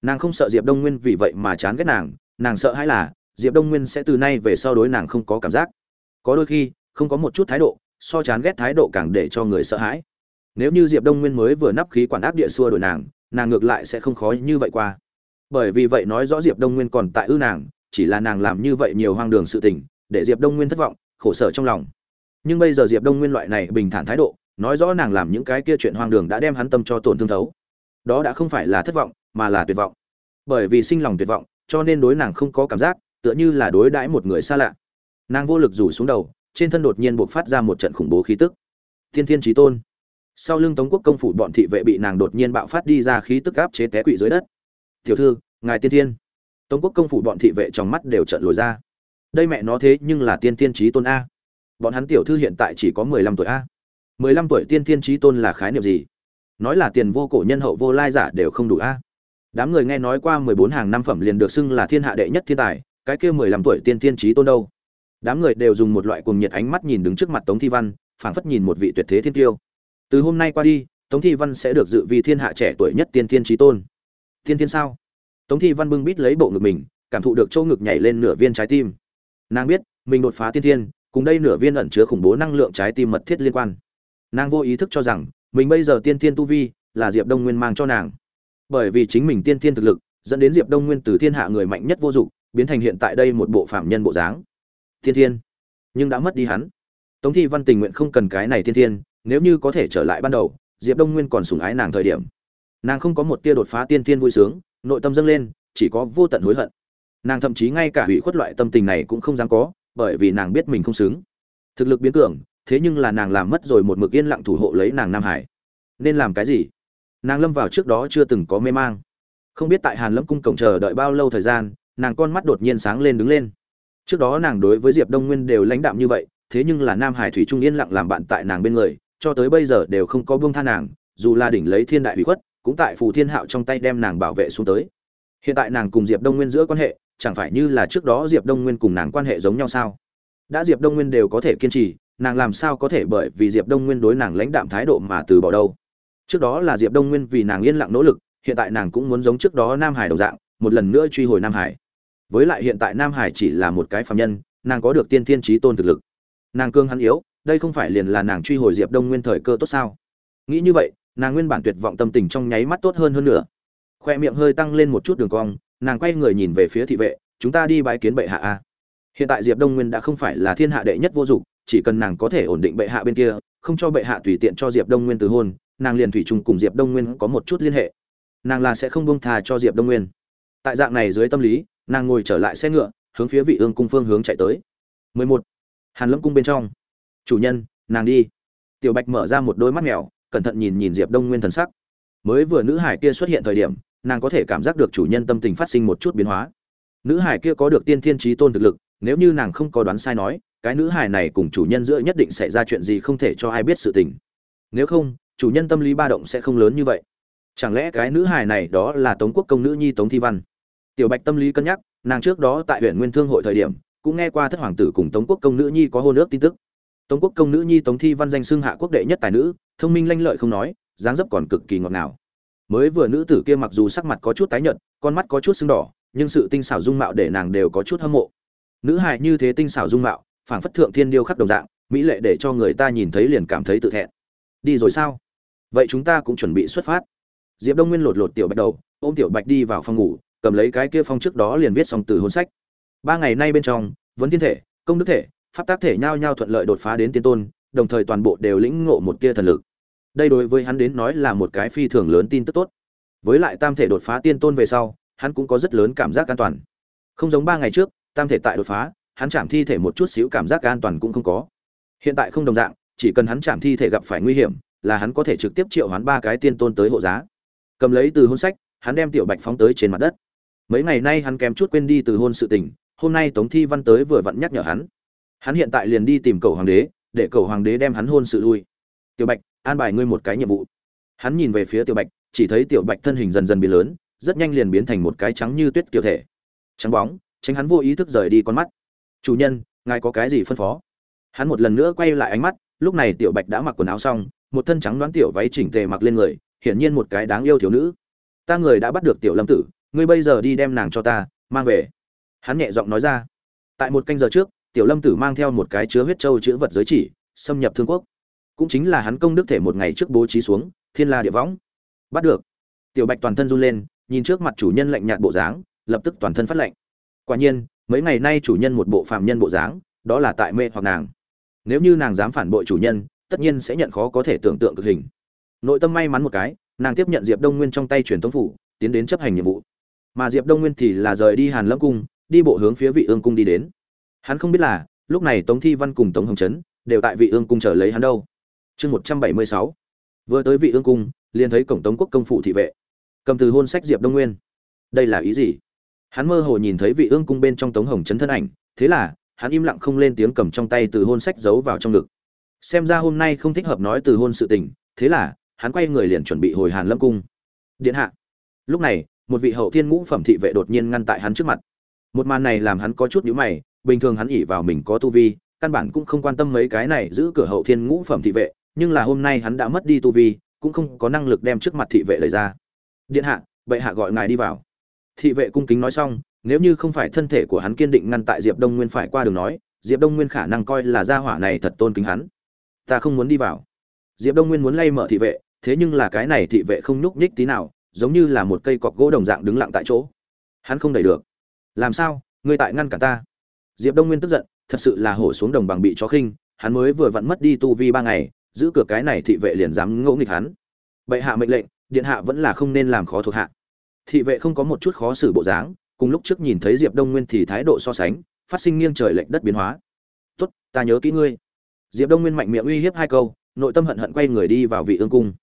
Nàng không sợ diệp đông nguyên vì vậy mà chán ghét nàng nàng sợ hãi là, diệp đông nguyên sẽ từ nay về sau đối nàng không có cảm giác. Có đôi khi, không có một chút thái độ, so chán ghét thái độ càng để cho người sợ hãi. Nếu như diệp đông nguyên mới vừa nắp khí quản áp địa xua đổi nàng nàng ngược lại sẽ không khó như vậy qua. Bởi vì vậy nói rõ diệp đông nguyên còn tại ư nàng, chỉ là nàng làm như vậy nhiều hoang đường sự tình, để diệp đông nguyên thất vọng, khổ sở trong lòng nhưng bây giờ diệp đông nguyên loại này bình thản thái độ, nói rõ nàng làm những cái kia chuyện hoang đường đã đem hắn tâm cho tổn thương thấu. Đó đã không phải là thất vọng, mà là tuyệt vọng. Bởi vì sinh lòng tuyệt vọng, cho nên đối nàng không có cảm giác, tựa như là đối đãi một người xa lạ. Nàng vô lực rủ xuống đầu, trên thân đột nhiên buộc phát ra một trận khủng bố khí tức. Thiên thiên trí tôn. Sau lưng tống quốc công phủ bọn thị vệ bị nàng đột nhiên bạo phát đi ra khí tức áp chế té quỵ dưới đất. Tiểu thư, ngài tiên thiên. Tống quốc công phủ bọn thị vệ trong mắt đều trận lồi ra. Đây mẹ nó thế nhưng là tiên thiên trí tôn a bọn hắn tiểu thư hiện tại chỉ có mười lăm tuổi a. mười lăm tuổi tiên thiên trí tôn là khái niệm gì? Nói là tiền vô cổ nhân hậu vô lai giả đều không đủ a. Đám người nghe nói qua mười bốn hàng năm phẩm liền được xưng là thiên hạ đệ nhất thiên tài, cái kia mười lăm tuổi tiên thiên trí tôn đâu? Đám người đều dùng một loại cuồng nhiệt ánh mắt nhìn đứng trước mặt tống thi văn, phảng phất nhìn một vị tuyệt thế thiên tiêu. Từ hôm nay qua đi, tống thi văn sẽ được dự vì thiên hạ trẻ tuổi nhất tiên thiên trí tôn. Tiên thiên sao? Tống thi văn bưng bít lấy bộ ngực mình, cảm thụ được châu ngực nhảy lên nửa viên trái tim. Nàng biết, mình đột phá tiên thiên cùng đây nửa viên ẩn chứa khủng bố năng lượng trái tim mật thiết liên quan. Nàng vô ý thức cho rằng, mình bây giờ tiên thiên tu vi, là diệp đông nguyên mang cho nàng. Bởi vì chính mình tiên thiên thực lực, dẫn đến diệp đông nguyên từ thiên hạ người mạnh nhất vô dụng, biến thành hiện tại đây một bộ phạm nhân bộ dáng. Thiên thiên. Nhưng đã mất đi hắn. Tống thi văn tình nguyện không cần cái này thiên thiên, nếu như có thể trở lại ban đầu, diệp đông nguyên còn sủng ái nàng thời điểm. Nàng không có một tia đột phá tiên thiên vui sướng, nội tâm dâng lên, chỉ có vô tận hối hận. Nàng thậm chí ngay cả hủy khuất loại tâm tình này cũng không dám có bởi vì nàng biết mình không xứng. Thực lực biến cường, thế nhưng là nàng làm mất rồi một mực yên lặng thủ hộ lấy nàng nam hải. Nên làm cái gì? Nàng lâm vào trước đó chưa từng có mê mang. Không biết tại hàn lâm cung cổng chờ đợi bao lâu thời gian, nàng con mắt đột nhiên sáng lên đứng lên. Trước đó nàng đối với diệp đông nguyên đều lãnh đạm như vậy, thế nhưng là nam hải thủy trung yên lặng làm bạn tại nàng bên người, cho tới bây giờ đều không có buông tha nàng, dù là đỉnh lấy thiên đại hủy khuất, cũng tại phù thiên hạo trong tay đem nàng bảo vệ xuống tới. Hiện tại nàng cùng diệp đông nguyên giữa quan hệ chẳng phải như là trước đó diệp đông nguyên cùng nàng quan hệ giống nhau sao? Đã diệp đông nguyên đều có thể kiên trì, nàng làm sao có thể bởi vì diệp đông nguyên đối nàng lãnh đạm thái độ mà từ bỏ đâu? Trước đó là diệp đông nguyên vì nàng yên lặng nỗ lực, hiện tại nàng cũng muốn giống trước đó nam hải đồng dạng, một lần nữa truy hồi nam hải. Với lại hiện tại nam hải chỉ là một cái phạm nhân, nàng có được tiên thiên trí tôn thực lực. Nàng cương hắn yếu, đây không phải liền là nàng truy hồi diệp đông nguyên thời cơ tốt sao? Nghĩ như vậy, nàng nguyên bản tuyệt vọng tâm tình trong nháy mắt tốt hơn hơn nữa. Khoe miệng hơi tăng lên một chút đường cong nàng quay người nhìn về phía thị vệ, chúng ta đi bái kiến bệ hạ a. Hiện tại diệp đông nguyên đã không phải là thiên hạ đệ nhất vô dụng, chỉ cần nàng có thể ổn định bệ hạ bên kia, không cho bệ hạ tùy tiện cho diệp đông nguyên từ hôn, nàng liền thủy chung cùng diệp đông nguyên có một chút liên hệ. Nàng là sẽ không bông thà cho diệp đông nguyên. Tại dạng này dưới tâm lý, nàng ngồi trở lại xe ngựa, hướng phía vị ương cung phương hướng chạy tới. 11. hàn lâm cung bên trong. Chủ nhân, nàng đi. Tiểu bạch mở ra một đôi mắt mèo, cẩn thận nhìn nhìn diệp đông nguyên thần sắc. Mới vừa nữ hải kia xuất hiện thời điểm nàng có thể cảm giác được chủ nhân tâm tình phát sinh một chút biến hóa. Nữ hải kia có được tiên thiên trí tôn thực lực, nếu như nàng không có đoán sai nói, cái nữ hải này cùng chủ nhân giữa nhất định xảy ra chuyện gì không thể cho ai biết sự tình. Nếu không, chủ nhân tâm lý ba động sẽ không lớn như vậy. Chẳng lẽ cái nữ hải này đó là tống quốc công nữ nhi tống thi văn? Tiểu bạch tâm lý cân nhắc, nàng trước đó tại huyện nguyên thương hội thời điểm, cũng nghe qua thất hoàng tử cùng tống quốc công nữ nhi có hôn ước tin tức. Tống quốc công nữ nhi tống thi văn danh xưng hạ quốc đệ nhất tài nữ, thông minh lanh lợi không nói, dáng dấp còn cực kỳ ngọt ngào mới vừa nữ tử kia mặc dù sắc mặt có chút tái nhợt, con mắt có chút sưng đỏ, nhưng sự tinh xảo dung mạo để nàng đều có chút hâm mộ. Nữ hài như thế tinh xảo dung mạo, phảng phất thượng thiên điêu khắc đồng dạng, mỹ lệ để cho người ta nhìn thấy liền cảm thấy tự thẹn. Đi rồi sao? Vậy chúng ta cũng chuẩn bị xuất phát. Diệp đông nguyên lột lột tiểu bạch đầu, ôm tiểu bạch đi vào phòng ngủ, cầm lấy cái kia phong trước đó liền viết xong từ hôn sách. Ba ngày nay bên trong, vấn thiên thể, công đức thể, pháp tác thể nhau nhau thuận lợi đột phá đến tiên tôn, đồng thời toàn bộ đều lĩnh ngộ một tia thần lực đây đối với hắn đến nói là một cái phi thường lớn tin tức tốt. Với lại tam thể đột phá tiên tôn về sau, hắn cũng có rất lớn cảm giác an toàn. Không giống ba ngày trước, tam thể tại đột phá, hắn chạm thi thể một chút xíu cảm giác an toàn cũng không có. Hiện tại không đồng dạng, chỉ cần hắn chạm thi thể gặp phải nguy hiểm, là hắn có thể trực tiếp triệu hoán ba cái tiên tôn tới hộ giá. Cầm lấy từ hôn sách, hắn đem tiểu bạch phóng tới trên mặt đất. Mấy ngày nay hắn kém chút quên đi từ hôn sự tình, hôm nay tống thi văn tới vừa vặn nhắc nhở hắn. Hắn hiện tại liền đi tìm cầu hoàng đế, để cầu hoàng đế đem hắn hôn sự lui. Tiểu bạch an bài ngươi một cái nhiệm vụ. Hắn nhìn về phía tiểu bạch, chỉ thấy tiểu bạch thân hình dần dần biến lớn, rất nhanh liền biến thành một cái trắng như tuyết kiểu thể. Trắng bóng, tránh hắn vô ý thức rời đi con mắt. Chủ nhân, ngài có cái gì phân phó? Hắn một lần nữa quay lại ánh mắt, lúc này tiểu bạch đã mặc quần áo xong, một thân trắng đoán tiểu váy chỉnh tề mặc lên người, hiển nhiên một cái đáng yêu thiếu nữ. Ta người đã bắt được tiểu lâm tử, ngươi bây giờ đi đem nàng cho ta, mang về. Hắn nhẹ giọng nói ra. Tại một canh giờ trước, tiểu lâm tử mang theo một cái chứa huyết trâu chữ vật giới chỉ, xâm nhập thương quốc cũng chính là hắn công đức thể một ngày trước bố trí xuống, thiên la địa võng. Bắt được. Tiểu bạch toàn thân run lên, nhìn trước mặt chủ nhân lạnh nhạt bộ dáng, lập tức toàn thân phát lạnh. Quả nhiên, mấy ngày nay chủ nhân một bộ phạm nhân bộ dáng, đó là tại mê hoặc nàng. Nếu như nàng dám phản bội chủ nhân, tất nhiên sẽ nhận khó có thể tưởng tượng cực hình. Nội tâm may mắn một cái, nàng tiếp nhận diệp đông nguyên trong tay truyền thống phủ, tiến đến chấp hành nhiệm vụ. Mà diệp đông nguyên thì là rời đi hàn lâm cung, đi bộ hướng phía vị ương cung đi đến. Hắn không biết là, lúc này tống thi văn cùng tống hồng trấn đều tại vị ương cung chờ lấy hắn đâu chương một trăm bảy mươi sáu. Vừa tới vị ương cung, liền thấy cổng tống quốc công phụ thị vệ. Cầm từ hôn sách diệp đông nguyên. Đây là ý gì? Hắn mơ hồ nhìn thấy vị ương cung bên trong tống hồng chấn thân ảnh, thế là, hắn im lặng không lên tiếng cầm trong tay từ hôn sách giấu vào trong ngực. Xem ra hôm nay không thích hợp nói từ hôn sự tình, thế là, hắn quay người liền chuẩn bị hồi hàn lâm cung. Điện hạ. Lúc này, một vị hậu thiên ngũ phẩm thị vệ đột nhiên ngăn tại hắn trước mặt. Một màn này làm hắn có chút nhíu mày, bình thường hắn ỉ vào mình có tu vi, căn bản cũng không quan tâm mấy cái này giữ cửa hậu thiên ngũ phẩm thị vệ nhưng là hôm nay hắn đã mất đi tu vi, cũng không có năng lực đem trước mặt thị vệ lời ra. Điện hạ, bệ hạ gọi ngài đi vào. Thị vệ cung kính nói xong, nếu như không phải thân thể của hắn kiên định ngăn tại diệp đông nguyên phải qua đường nói, diệp đông nguyên khả năng coi là gia hỏa này thật tôn kính hắn. Ta không muốn đi vào. Diệp đông nguyên muốn lay mở thị vệ, thế nhưng là cái này thị vệ không nhúc nhích tí nào, giống như là một cây cọc gỗ đồng dạng đứng lặng tại chỗ. Hắn không đẩy được. Làm sao? Ngươi tại ngăn cả ta. Diệp đông nguyên tức giận, thật sự là hổ xuống đồng bằng bị chó khinh, hắn mới vừa vặn mất đi tu vi ba ngày giữ cửa cái này thị vệ liền dám ngỗ nghịch hắn. Bệ hạ mệnh lệnh, điện hạ vẫn là không nên làm khó thuộc hạ. Thị vệ không có một chút khó xử bộ dáng, cùng lúc trước nhìn thấy diệp đông nguyên thì thái độ so sánh, phát sinh nghiêng trời lệch đất biến hóa. Tốt, ta nhớ kỹ ngươi. Diệp đông nguyên mạnh miệng uy hiếp hai câu, nội tâm hận hận quay người đi vào vị ương cung.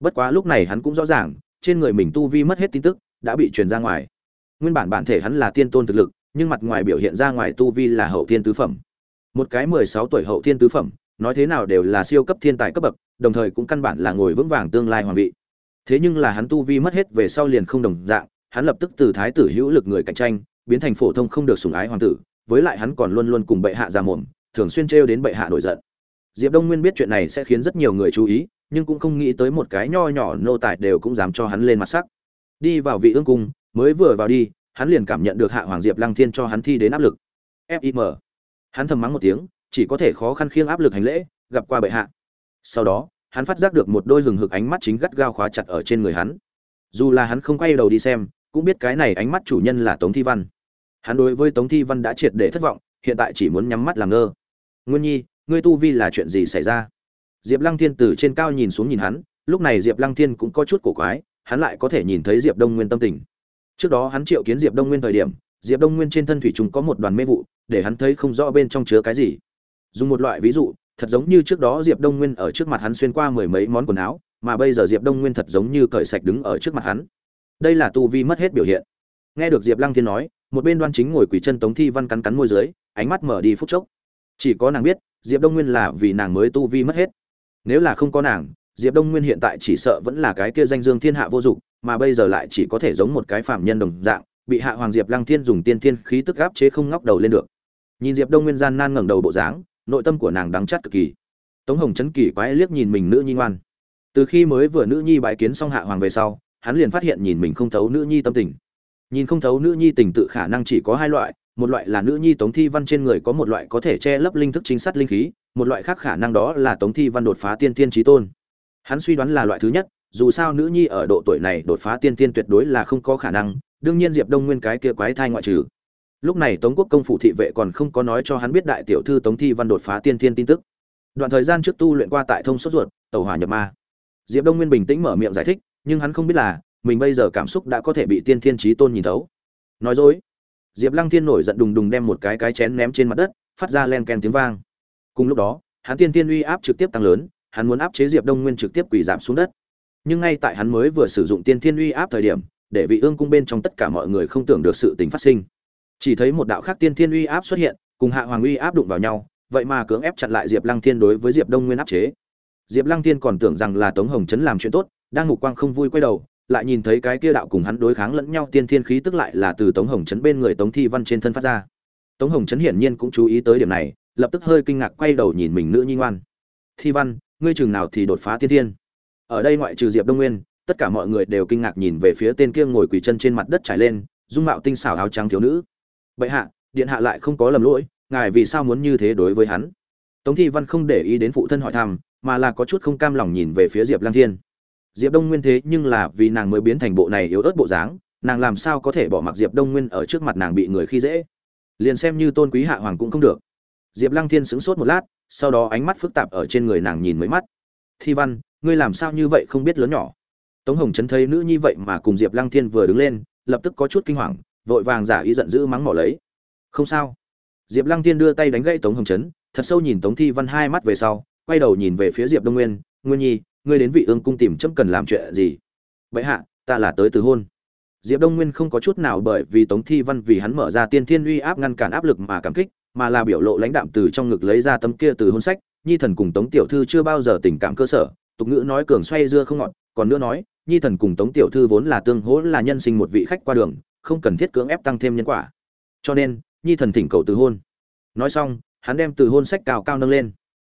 Bất quá lúc này hắn cũng rõ ràng, trên người mình tu vi mất hết tin tức, đã bị truyền ra ngoài. Nguyên bản bản thể hắn là tiên tôn thực lực, nhưng mặt ngoài biểu hiện ra ngoài tu vi là hậu thiên tứ phẩm. Một cái mười sáu tuổi hậu thiên tứ phẩm nói thế nào đều là siêu cấp thiên tài cấp bậc, đồng thời cũng căn bản là ngồi vững vàng tương lai hoàng vị. Thế nhưng là hắn tu vi mất hết về sau liền không đồng dạng, hắn lập tức từ thái tử hữu lực người cạnh tranh, biến thành phổ thông không được sủng ái hoàng tử, với lại hắn còn luôn luôn cùng bệ hạ ra mồm thường xuyên trêu đến bệ hạ nổi giận. Diệp đông nguyên biết chuyện này sẽ khiến rất nhiều người chú ý, nhưng cũng không nghĩ tới một cái nho nhỏ nô tài đều cũng dám cho hắn lên mặt sắc. Đi vào vị ương cung, mới vừa vào đi, hắn liền cảm nhận được hạ hoàng diệp lăng thiên cho hắn thi đến áp lực. Fim hắn thầm mắng một tiếng chỉ có thể khó khăn khiêng áp lực hành lễ, gặp qua bệ hạ. Sau đó, hắn phát giác được một đôi hừng hực ánh mắt chính gắt gao khóa chặt ở trên người hắn. Dù là hắn không quay đầu đi xem, cũng biết cái này ánh mắt chủ nhân là tống thi văn. Hắn đối với tống thi văn đã triệt để thất vọng, hiện tại chỉ muốn nhắm mắt làm ngơ. Nguyên nhi, ngươi tu vi là chuyện gì xảy ra? Diệp lăng thiên từ trên cao nhìn xuống nhìn hắn, lúc này diệp lăng thiên cũng có chút cổ quái, hắn lại có thể nhìn thấy diệp đông nguyên tâm tình. Trước đó hắn triệu kiến diệp đông nguyên thời điểm, diệp đông nguyên trên thân thủy trùng có một đoàn mê vụ, để hắn thấy không rõ bên trong chứa cái gì dùng một loại ví dụ, thật giống như trước đó diệp đông nguyên ở trước mặt hắn xuyên qua mười mấy món quần áo, mà bây giờ diệp đông nguyên thật giống như cởi sạch đứng ở trước mặt hắn. Đây là tu vi mất hết biểu hiện. Nghe được diệp lăng thiên nói, một bên đoan chính ngồi quỳ chân tống thi văn cắn cắn môi dưới, ánh mắt mở đi phút chốc. Chỉ có nàng biết, diệp đông nguyên là vì nàng mới tu vi mất hết. Nếu là không có nàng, diệp đông nguyên hiện tại chỉ sợ vẫn là cái kia danh dương thiên hạ vô dụng, mà bây giờ lại chỉ có thể giống một cái phạm nhân đồng dạng, bị hạ hoàng diệp lăng thiên dùng tiên thiên khí tức gáp chế không ngóc đầu lên được. Nhìn diệp đông nguyên gian nan ngẩng đầu bộ dáng nội tâm của nàng đắng chát cực kỳ. Tống hồng chấn kỳ quái liếc nhìn mình nữ nhi ngoan. Từ khi mới vừa nữ nhi bái kiến xong hạ hoàng về sau, hắn liền phát hiện nhìn mình không thấu nữ nhi tâm tình. Nhìn không thấu nữ nhi tình tự khả năng chỉ có hai loại, một loại là nữ nhi tống thi văn trên người có một loại có thể che lấp linh thức chính sát linh khí, một loại khác khả năng đó là tống thi văn đột phá tiên tiên trí tôn. Hắn suy đoán là loại thứ nhất, dù sao nữ nhi ở độ tuổi này đột phá tiên tiên tuyệt đối là không có khả năng, đương nhiên diệp đông nguyên cái kia quái thai ngoại trừ lúc này tống quốc công phủ thị vệ còn không có nói cho hắn biết đại tiểu thư tống thi văn đột phá tiên thiên tin tức. Đoạn thời gian trước tu luyện qua tại thông sốt ruột tàu hỏa nhập ma. Diệp đông nguyên bình tĩnh mở miệng giải thích, nhưng hắn không biết là, mình bây giờ cảm xúc đã có thể bị tiên thiên trí tôn nhìn thấu. Nói dối. Diệp lăng thiên nổi giận đùng đùng đem một cái cái chén ném trên mặt đất, phát ra len ken tiếng vang. Cùng lúc đó, hắn tiên tiên uy áp trực tiếp tăng lớn, hắn muốn áp chế diệp đông nguyên trực tiếp quỳ giảm xuống đất. Nhưng ngay tại hắn mới vừa sử dụng tiên thiên uy áp thời điểm, để vị ương cung bên trong tất cả mọi người không tưởng được sự tình phát sinh chỉ thấy một đạo khác tiên thiên uy áp xuất hiện, cùng hạ hoàng uy áp đụng vào nhau, vậy mà cưỡng ép chặn lại diệp lăng thiên đối với diệp đông nguyên áp chế. Diệp lăng thiên còn tưởng rằng là tống hồng trấn làm chuyện tốt, đang ngục quang không vui quay đầu, lại nhìn thấy cái kia đạo cùng hắn đối kháng lẫn nhau tiên thiên khí tức lại là từ tống hồng trấn bên người tống thi văn trên thân phát ra. Tống hồng trấn hiển nhiên cũng chú ý tới điểm này, lập tức hơi kinh ngạc quay đầu nhìn mình nữ nhi ngoan. Thi văn, ngươi chừng nào thì đột phá tiên thiên? Ở đây ngoại trừ diệp đông nguyên, tất cả mọi người đều kinh ngạc nhìn về phía tên kia ngồi quỳ chân trên mặt đất trải lên, dung mạo tinh xảo áo trắng thiếu nữ bệ hạ, điện hạ lại không có lầm lỗi, ngài vì sao muốn như thế đối với hắn? Tống thi văn không để ý đến phụ thân hỏi thăm, mà là có chút không cam lòng nhìn về phía diệp Lang thiên. Diệp đông nguyên thế nhưng là vì nàng mới biến thành bộ này yếu ớt bộ dáng, nàng làm sao có thể bỏ mặc diệp đông nguyên ở trước mặt nàng bị người khi dễ? Liền xem như tôn quý hạ hoàng cũng không được. Diệp lăng thiên sững sốt một lát, sau đó ánh mắt phức tạp ở trên người nàng nhìn mấy mắt. Thi văn, ngươi làm sao như vậy không biết lớn nhỏ? Tống hồng trấn thấy nữ nhi vậy mà cùng diệp lăng thiên vừa đứng lên, lập tức có chút kinh hoàng vội vàng giả ý giận dữ mắng mỏ lấy. Không sao. Diệp lăng tiên đưa tay đánh gãy tống hồng trấn thật sâu nhìn tống thi văn hai mắt về sau, quay đầu nhìn về phía diệp đông nguyên nguyên nhi, ngươi đến vị ương cung tìm chấm cần làm chuyện gì? Vậy hạ, ta là tới từ hôn. Diệp đông nguyên không có chút nào bởi vì tống thi văn vì hắn mở ra tiên thiên uy áp ngăn cản áp lực mà cảm kích, mà là biểu lộ lãnh đạm từ trong ngực lấy ra tấm kia từ hôn sách, nhi thần cùng tống tiểu thư chưa bao giờ tình cảm cơ sở, tục ngữ nói cường xoay dưa không ngọt, còn nữa nói, nhi thần cùng tống tiểu thư vốn là tương hỗ là nhân sinh một vị khách qua đường không cần thiết cưỡng ép tăng thêm nhân quả. Cho nên, nhi thần thỉnh cầu từ hôn. Nói xong, hắn đem từ hôn sách cao cao nâng lên.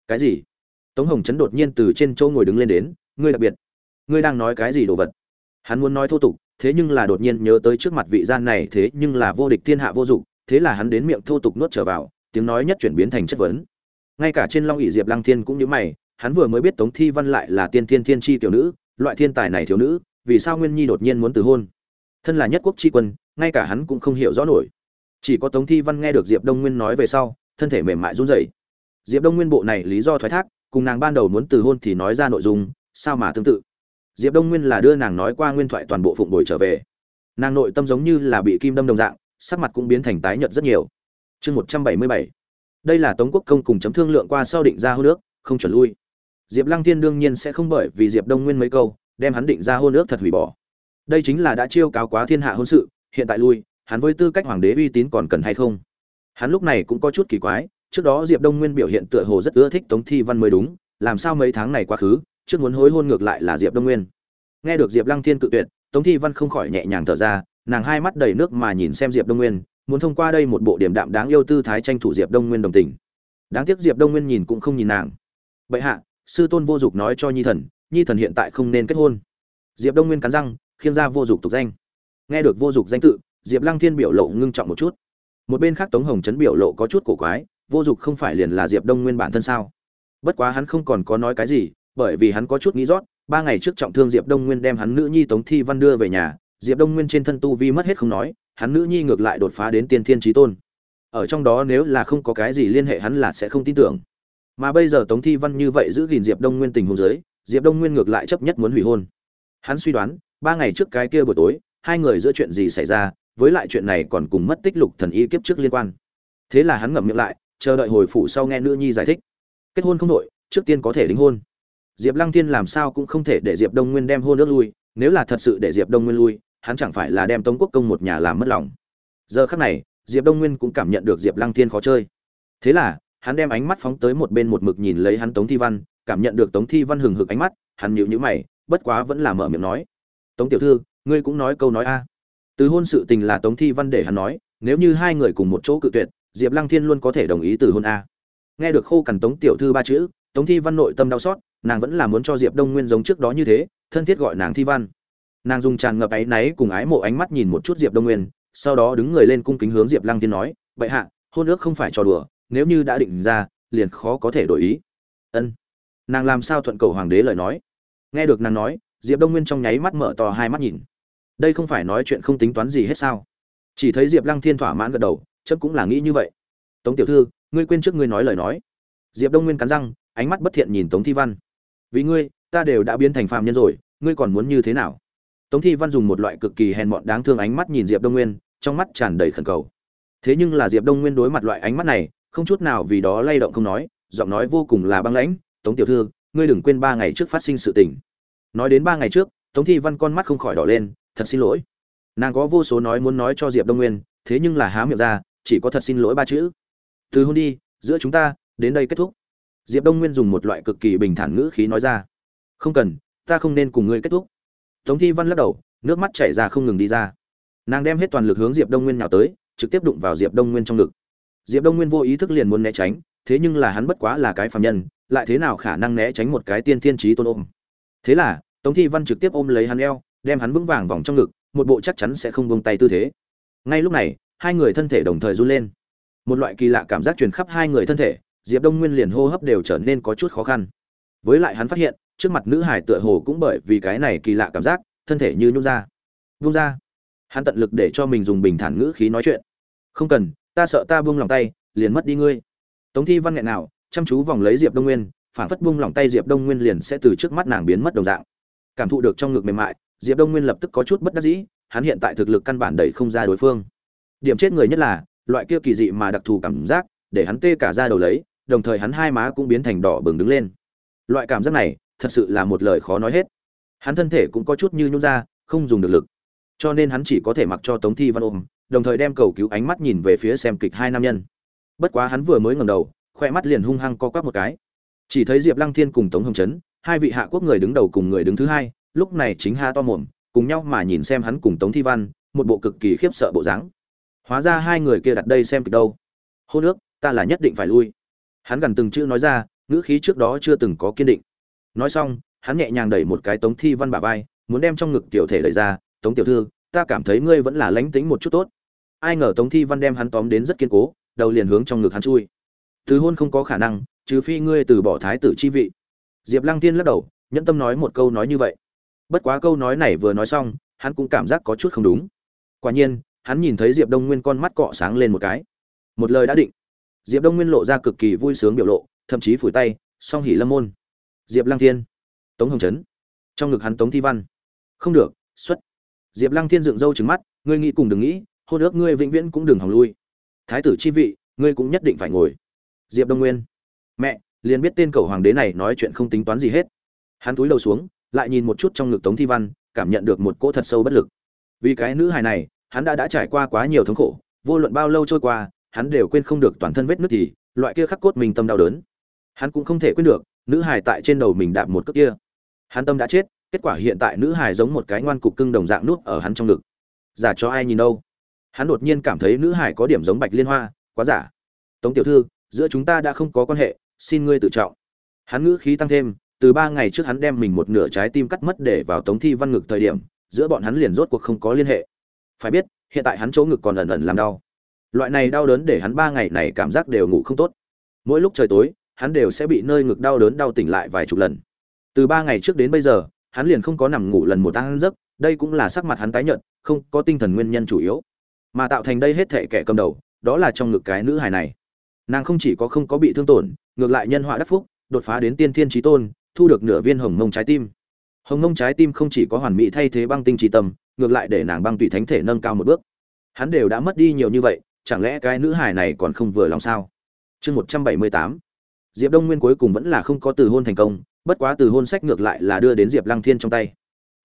Cái gì? Tống hồng trấn đột nhiên từ trên chỗ ngồi đứng lên đến, ngươi đặc biệt. Ngươi đang nói cái gì đồ vật? Hắn muốn nói thô tục, thế nhưng là đột nhiên nhớ tới trước mặt vị gian này thế nhưng là vô địch thiên hạ vô dụng, thế là hắn đến miệng thô tục nuốt trở vào, tiếng nói nhất chuyển biến thành chất vấn. Ngay cả trên long ỷ diệp lăng thiên cũng như mày, hắn vừa mới biết tống thi văn lại là tiên thiên thiên tri tiểu nữ, loại thiên tài này thiếu nữ, vì sao nguyên nhi đột nhiên muốn từ hôn? Thân là nhất quốc tri quân, ngay cả hắn cũng không hiểu rõ nổi. Chỉ có tống thi văn nghe được diệp đông nguyên nói về sau, thân thể mềm mại run rẩy. Diệp đông nguyên bộ này lý do thoái thác, cùng nàng ban đầu muốn từ hôn thì nói ra nội dung, sao mà tương tự? Diệp đông nguyên là đưa nàng nói qua nguyên thoại toàn bộ phụng bồi trở về. Nàng nội tâm giống như là bị kim đâm đồng dạng, sắc mặt cũng biến thành tái nhợt rất nhiều. Chương một trăm bảy mươi bảy. Đây là tống quốc công cùng chấm thương lượng qua sau định ra hôn ước, không chuẩn lui. Diệp lăng thiên đương nhiên sẽ không bởi vì diệp đông nguyên mấy câu, đem hắn định ra hôn ước thật hủy bỏ đây chính là đã chiêu cáo quá thiên hạ hôn sự, hiện tại lui, hắn với tư cách hoàng đế uy tín còn cần hay không? Hắn lúc này cũng có chút kỳ quái, trước đó diệp đông nguyên biểu hiện tựa hồ rất ưa thích tống thi văn mới đúng, làm sao mấy tháng này quá khứ, trước muốn hối hôn ngược lại là diệp đông nguyên. Nghe được diệp lăng thiên cự tuyệt, tống thi văn không khỏi nhẹ nhàng thở ra, nàng hai mắt đầy nước mà nhìn xem diệp đông nguyên, muốn thông qua đây một bộ điểm đạm đáng yêu tư thái tranh thủ diệp đông nguyên đồng tình. Đáng tiếc diệp đông nguyên nhìn cũng không nhìn nàng. Bệ hạ, sư tôn vô dục nói cho nhi thần nhi thần hiện tại không nên kết hôn. Diệp đông nguyên cắn răng khiêng ra vô dục tục danh. Nghe được vô dục danh tự, diệp lăng thiên biểu lộ ngưng trọng một chút. Một bên khác tống hồng trấn biểu lộ có chút cổ quái, vô dục không phải liền là diệp đông nguyên bản thân sao? Bất quá hắn không còn có nói cái gì, bởi vì hắn có chút nghĩ rót, ba ngày trước trọng thương diệp đông nguyên đem hắn nữ nhi tống thi văn đưa về nhà, diệp đông nguyên trên thân tu vi mất hết không nói, hắn nữ nhi ngược lại đột phá đến tiên thiên trí tôn. Ở trong đó nếu là không có cái gì liên hệ hắn là sẽ không tin tưởng. Mà bây giờ tống thi văn như vậy giữ gìn diệp đông nguyên tình hôn giới diệp đông nguyên ngược lại chấp nhất muốn hủy hôn. Hắn suy đoán ba ngày trước cái kia buổi tối, hai người giữa chuyện gì xảy ra, với lại chuyện này còn cùng mất tích lục thần y kiếp trước liên quan. Thế là hắn ngậm miệng lại, chờ đợi hồi phủ sau nghe nữ nhi giải thích. Kết hôn không nội trước tiên có thể đính hôn. Diệp lăng thiên làm sao cũng không thể để diệp đông nguyên đem hôn nước lui, nếu là thật sự để diệp đông nguyên lui, hắn chẳng phải là đem tống quốc công một nhà làm mất lòng. Giờ khắc này, diệp đông nguyên cũng cảm nhận được diệp lăng thiên khó chơi. Thế là, hắn đem ánh mắt phóng tới một bên một mực nhìn lấy hắn tống thi văn, cảm nhận được tống thi văn hừng hực ánh mắt, hắn nhịu nhữ mày, bất quá vẫn là mở miệng nói tống tiểu thư, ngươi cũng nói câu nói a. Từ hôn sự tình là tống thi văn để hắn nói, nếu như hai người cùng một chỗ cự tuyệt, diệp lăng thiên luôn có thể đồng ý từ hôn a. Nghe được khô cằn tống tiểu thư ba chữ, tống thi văn nội tâm đau xót, nàng vẫn là muốn cho diệp đông nguyên giống trước đó như thế, thân thiết gọi nàng thi văn. Nàng dùng tràn ngập áy náy cùng ái mộ ánh mắt nhìn một chút diệp đông nguyên, sau đó đứng người lên cung kính hướng diệp lăng thiên nói vậy hạ, hôn ước không phải trò đùa, nếu như đã định ra, liền khó có thể đổi ý. Ân. Nàng làm sao thuận cầu hoàng đế lời nói? Nghe được nàng nói diệp đông nguyên trong nháy mắt mở to hai mắt nhìn. Đây không phải nói chuyện không tính toán gì hết sao? Chỉ thấy diệp lăng thiên thỏa mãn gật đầu chấp cũng là nghĩ như vậy. Tống tiểu thư, ngươi quên trước ngươi nói lời nói. Diệp đông nguyên cắn răng, ánh mắt bất thiện nhìn tống thi văn. Vì ngươi, ta đều đã biến thành phàm nhân rồi, ngươi còn muốn như thế nào? Tống thi văn dùng một loại cực kỳ hèn mọn đáng thương ánh mắt nhìn diệp đông nguyên, trong mắt tràn đầy khẩn cầu. Thế nhưng là diệp đông nguyên đối mặt loại ánh mắt này, không chút nào vì đó lay động không nói, giọng nói vô cùng là băng lãnh. Tống tiểu thư, ngươi đừng quên ba ngày trước phát sinh sự tình nói đến ba ngày trước, tống thi văn con mắt không khỏi đỏ lên, thật xin lỗi. Nàng có vô số nói muốn nói cho diệp đông nguyên, thế nhưng là há miệng ra, chỉ có thật xin lỗi ba chữ. Từ hôm đi, giữa chúng ta, đến đây kết thúc. Diệp đông nguyên dùng một loại cực kỳ bình thản ngữ khí nói ra. Không cần, ta không nên cùng ngươi kết thúc. Tống thi văn lắc đầu, nước mắt chảy ra không ngừng đi ra. Nàng đem hết toàn lực hướng diệp đông nguyên nhào tới, trực tiếp đụng vào diệp đông nguyên trong ngực. Diệp đông nguyên vô ý thức liền muốn né tránh, thế nhưng là hắn bất quá là cái phạm nhân, lại thế nào khả năng né tránh một cái tiên thiên trí tôn ôm? Thế là, tống thi văn trực tiếp ôm lấy hắn eo, đem hắn vững vàng vòng trong ngực, một bộ chắc chắn sẽ không buông tay tư thế. Ngay lúc này, hai người thân thể đồng thời run lên. Một loại kỳ lạ cảm giác truyền khắp hai người thân thể, diệp đông nguyên liền hô hấp đều trở nên có chút khó khăn. Với lại hắn phát hiện, trước mặt nữ hải tựa hồ cũng bởi vì cái này kỳ lạ cảm giác, thân thể như nhung ra. Vung ra. Hắn tận lực để cho mình dùng bình thản ngữ khí nói chuyện. Không cần, ta sợ ta buông lòng tay, liền mất đi ngươi. Tống thi văn nghẹn nào, chăm chú vòng lấy diệp đông nguyên phản phất buông lòng tay diệp đông nguyên liền sẽ từ trước mắt nàng biến mất đồng dạng. Cảm thụ được trong ngực mềm mại, diệp đông nguyên lập tức có chút bất đắc dĩ, hắn hiện tại thực lực căn bản đẩy không ra đối phương. Điểm chết người nhất là, loại kia kỳ dị mà đặc thù cảm giác, để hắn tê cả ra đầu lấy, đồng thời hắn hai má cũng biến thành đỏ bừng đứng lên. Loại cảm giác này, thật sự là một lời khó nói hết. Hắn thân thể cũng có chút như nhún ra, không dùng được lực. Cho nên hắn chỉ có thể mặc cho tống thi văn ôm, đồng thời đem cầu cứu ánh mắt nhìn về phía xem kịch hai nam nhân. Bất quá hắn vừa mới ngẩng đầu khoe mắt liền hung hăng co quắp một cái chỉ thấy diệp lăng thiên cùng tống hồng trấn, hai vị hạ quốc người đứng đầu cùng người đứng thứ hai, lúc này chính ha to mồm, cùng nhau mà nhìn xem hắn cùng tống thi văn, một bộ cực kỳ khiếp sợ bộ dáng. Hóa ra hai người kia đặt đây xem kịch đâu. Hô nước, ta là nhất định phải lui. Hắn gần từng chữ nói ra, ngữ khí trước đó chưa từng có kiên định. Nói xong, hắn nhẹ nhàng đẩy một cái tống thi văn bả vai, muốn đem trong ngực tiểu thể đẩy ra, tống tiểu thư, ta cảm thấy ngươi vẫn là lánh tính một chút tốt. Ai ngờ tống thi văn đem hắn tóm đến rất kiên cố, đầu liền hướng trong ngực hắn chui. Từ hôn không có khả năng trừ phi ngươi từ bỏ thái tử chi vị. Diệp lăng tiên lắc đầu, nhẫn tâm nói một câu nói như vậy. Bất quá câu nói này vừa nói xong, hắn cũng cảm giác có chút không đúng. Quả nhiên, hắn nhìn thấy diệp đông nguyên con mắt cọ sáng lên một cái. Một lời đã định. Diệp đông nguyên lộ ra cực kỳ vui sướng biểu lộ, thậm chí phủi tay, song hỉ lâm môn. Diệp lăng thiên. Tống hồng trấn trong ngực hắn tống thi văn. Không được, xuất. Diệp lăng thiên dựng râu trứng mắt, ngươi nghĩ cùng đừng nghĩ, hôn ước ngươi vĩnh viễn cũng đừng hòng lui. Thái tử chi vị, ngươi cũng nhất định phải ngồi. Diệp đông nguyên mẹ, liền biết tên cầu hoàng đế này nói chuyện không tính toán gì hết. Hắn túi đầu xuống, lại nhìn một chút trong ngực tống thi văn, cảm nhận được một cỗ thật sâu bất lực. Vì cái nữ hài này, hắn đã đã trải qua quá nhiều thống khổ, vô luận bao lâu trôi qua, hắn đều quên không được toàn thân vết nứt thì, loại kia khắc cốt mình tâm đau đớn. Hắn cũng không thể quên được, nữ hài tại trên đầu mình đạp một cước kia. Hắn tâm đã chết, kết quả hiện tại nữ hài giống một cái ngoan cục cưng đồng dạng nút ở hắn trong ngực. Giả cho ai nhìn đâu. Hắn đột nhiên cảm thấy nữ hài có điểm giống bạch liên hoa, quá giả. Tống tiểu thư giữa chúng ta đã không có quan hệ, xin ngươi tự trọng. Hắn ngữ khí tăng thêm, từ ba ngày trước hắn đem mình một nửa trái tim cắt mất để vào tống thi văn ngực thời điểm, giữa bọn hắn liền rốt cuộc không có liên hệ. Phải biết, hiện tại hắn chỗ ngực còn ẩn ẩn làm đau. Loại này đau đớn để hắn ba ngày này cảm giác đều ngủ không tốt. Mỗi lúc trời tối, hắn đều sẽ bị nơi ngực đau đớn đau tỉnh lại vài chục lần. Từ ba ngày trước đến bây giờ, hắn liền không có nằm ngủ lần một ăn giấc, đây cũng là sắc mặt hắn tái nhợt, không có tinh thần nguyên nhân chủ yếu. Mà tạo thành đây hết thệ kẻ cầm đầu, đó là trong ngực cái nữ hài này nàng không chỉ có không có bị thương tổn, ngược lại nhân họa đắc phúc, đột phá đến tiên thiên trí tôn, thu được nửa viên hồng mông trái tim. Hồng mông trái tim không chỉ có hoàn mỹ thay thế băng tinh trí tâm ngược lại để nàng băng tùy thánh thể nâng cao một bước. Hắn đều đã mất đi nhiều như vậy, chẳng lẽ cái nữ hải này còn không vừa lòng sao? Chương một trăm bảy mươi tám. Diệp đông nguyên cuối cùng vẫn là không có từ hôn thành công, bất quá từ hôn sách ngược lại là đưa đến diệp lăng thiên trong tay.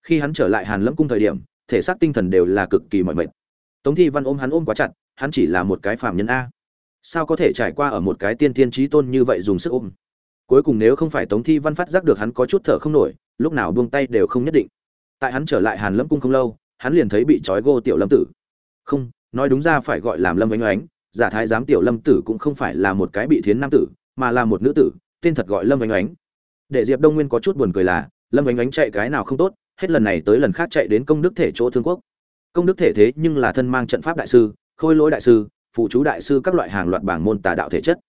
Khi hắn trở lại hàn lâm cung thời điểm, thể xác tinh thần đều là cực kỳ mỏi mệt. Tống thi văn ôm hắn ôm quá chặt, hắn chỉ là một cái phạm nhân a sao có thể trải qua ở một cái tiên thiên trí tôn như vậy dùng sức ôm? Cuối cùng nếu không phải tống thi văn phát giác được hắn có chút thở không nổi, lúc nào buông tay đều không nhất định. Tại hắn trở lại hàn lâm cung không lâu, hắn liền thấy bị trói gô tiểu lâm tử. Không, nói đúng ra phải gọi làm lâm oanh oánh giả thái giám tiểu lâm tử cũng không phải là một cái bị thiến nam tử, mà là một nữ tử, tên thật gọi lâm oanh oánh để diệp đông nguyên có chút buồn cười là, lâm oanh oánh chạy cái nào không tốt, hết lần này tới lần khác chạy đến công đức thể chỗ thương quốc. Công đức thể thế nhưng là thân mang trận pháp đại sư, khôi lỗi đại sư phụ chú đại sư các loại hàng loạt bảng môn tà đạo thể chất.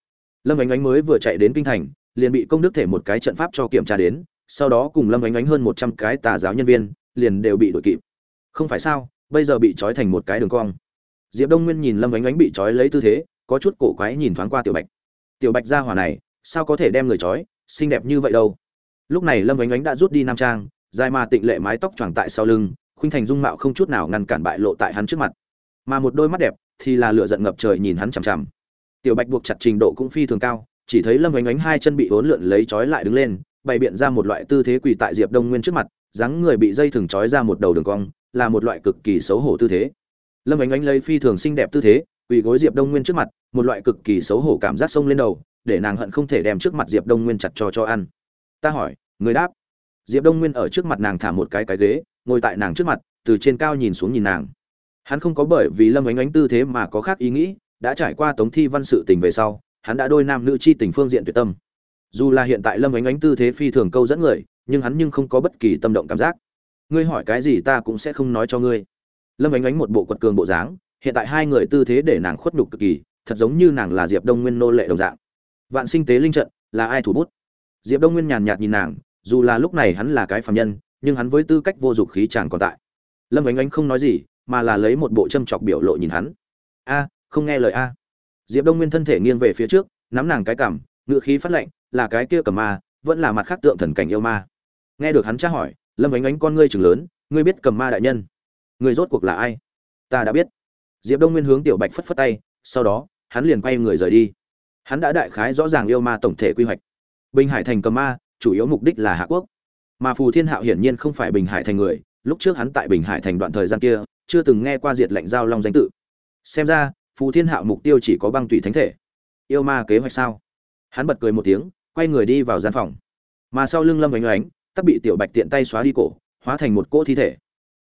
Lâm ánh ánh mới vừa chạy đến kinh thành, liền bị công đức thể một cái trận pháp cho kiểm tra đến, sau đó cùng lâm ánh ánh hơn một trăm cái tà giáo nhân viên, liền đều bị đội kịp. Không phải sao, bây giờ bị trói thành một cái đường cong. Diệp đông nguyên nhìn lâm ánh ánh bị trói lấy tư thế, có chút cổ quái nhìn thoáng qua tiểu bạch. Tiểu bạch gia hỏa này, sao có thể đem người trói, xinh đẹp như vậy đâu. Lúc này lâm ánh ánh đã rút đi nam trang, dài mà tịnh lệ mái tóc choàng tại sau lưng, khuynh thành dung mạo không chút nào ngăn cản bại lộ tại hắn trước mặt mà một đôi mắt đẹp thì là lửa giận ngập trời nhìn hắn chằm chằm. Tiểu bạch buộc chặt trình độ cũng phi thường cao, chỉ thấy lâm oanh oánh hai chân bị hỗn lượn lấy trói lại đứng lên, bày biện ra một loại tư thế quỳ tại diệp đông nguyên trước mặt, dáng người bị dây thừng trói ra một đầu đường cong, là một loại cực kỳ xấu hổ tư thế. Lâm ánh ánh lấy phi thường xinh đẹp tư thế, quỳ gối diệp đông nguyên trước mặt, một loại cực kỳ xấu hổ cảm giác sông lên đầu, để nàng hận không thể đem trước mặt diệp đông nguyên chặt cho cho ăn. Ta hỏi, người đáp. Diệp đông nguyên ở trước mặt nàng thả một cái cái ghế, ngồi tại nàng trước mặt, từ trên cao nhìn xuống nhìn nàng hắn không có bởi vì lâm ánh ánh tư thế mà có khác ý nghĩ, đã trải qua tống thi văn sự tình về sau, hắn đã đôi nam nữ chi tình phương diện tuyệt tâm. Dù là hiện tại lâm ánh ánh tư thế phi thường câu dẫn người, nhưng hắn nhưng không có bất kỳ tâm động cảm giác. Ngươi hỏi cái gì ta cũng sẽ không nói cho ngươi. Lâm ánh ánh một bộ quật cường bộ dáng, hiện tại hai người tư thế để nàng khuất nhục cực kỳ, thật giống như nàng là diệp đông nguyên nô lệ đồng dạng. Vạn sinh tế linh trận, là ai thủ bút? Diệp đông nguyên nhàn nhạt nhìn nàng, dù là lúc này hắn là cái phạm nhân, nhưng hắn với tư cách vô dụng khí chàng còn tại. Lâm ánh ánh không nói gì mà là lấy một bộ châm chọc biểu lộ nhìn hắn. A, không nghe lời a. Diệp đông nguyên thân thể nghiêng về phía trước, nắm nàng cái cằm ngựa khí phát lệnh là cái kia cầm ma, vẫn là mặt khác tượng thần cảnh yêu ma. Nghe được hắn tra hỏi, lâm ánh ánh con ngươi chừng lớn, ngươi biết cầm ma đại nhân? Người rốt cuộc là ai? Ta đã biết. Diệp đông nguyên hướng tiểu bạch phất phất tay, sau đó, hắn liền quay người rời đi. Hắn đã đại khái rõ ràng yêu ma tổng thể quy hoạch. Bình hải thành cầm ma, chủ yếu mục đích là hạ quốc. Mà phù thiên hạo hiển nhiên không phải bình hải thành người, lúc trước hắn tại bình hải thành đoạn thời gian kia chưa từng nghe qua diệt lệnh giao long danh tự. Xem ra, phù thiên hạo mục tiêu chỉ có băng tủy thánh thể. Yêu ma kế hoạch sao? Hắn bật cười một tiếng, quay người đi vào gian phòng. Mà sau lưng lâm ánh ánh, tắc bị tiểu bạch tiện tay xóa đi cổ, hóa thành một cỗ thi thể.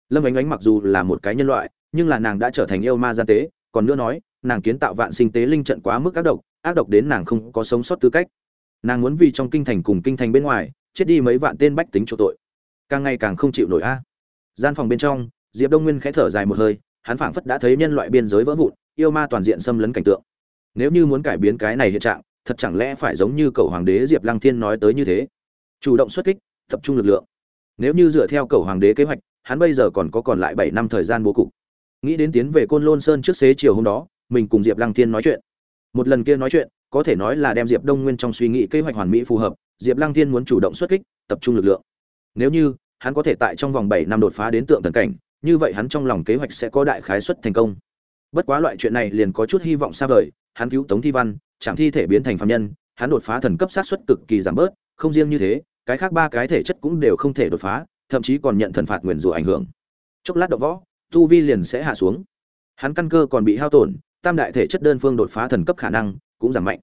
Lâm ánh ánh mặc dù là một cái nhân loại, nhưng là nàng đã trở thành yêu ma gian tế, còn nữa nói, nàng kiến tạo vạn sinh tế linh trận quá mức ác độc ác độc đến nàng không có sống sót tư cách. Nàng muốn vì trong kinh thành cùng kinh thành bên ngoài, chết đi mấy vạn tên bách tính chỗ tội. Càng ngày càng không chịu nổi a. Gian phòng bên trong diệp đông nguyên khẽ thở dài một hơi, hắn phảng phất đã thấy nhân loại biên giới vỡ vụn, yêu ma toàn diện xâm lấn cảnh tượng. Nếu như muốn cải biến cái này hiện trạng, thật chẳng lẽ phải giống như cầu hoàng đế diệp lăng thiên nói tới như thế? Chủ động xuất kích, tập trung lực lượng. Nếu như dựa theo cầu hoàng đế kế hoạch, hắn bây giờ còn có còn lại bảy năm thời gian bố cục. Nghĩ đến tiến về côn lôn sơn trước xế chiều hôm đó, mình cùng diệp lăng thiên nói chuyện. Một lần kia nói chuyện, có thể nói là đem diệp đông nguyên trong suy nghĩ kế hoạch hoàn mỹ phù hợp, diệp lăng thiên muốn chủ động xuất kích, tập trung lực lượng. Nếu như, hắn có thể tại trong vòng bảy năm đột phá đến tượng thần cảnh như vậy hắn trong lòng kế hoạch sẽ có đại khái suất thành công. Bất quá loại chuyện này liền có chút hy vọng xa vời, hắn cứu tống thi văn, chạm thi thể biến thành phạm nhân, hắn đột phá thần cấp sát suất cực kỳ giảm bớt, không riêng như thế, cái khác ba cái thể chất cũng đều không thể đột phá, thậm chí còn nhận thần phạt nguyền rủa ảnh hưởng. Chốc lát đậu võ, tu vi liền sẽ hạ xuống. Hắn căn cơ còn bị hao tổn, tam đại thể chất đơn phương đột phá thần cấp khả năng cũng giảm mạnh.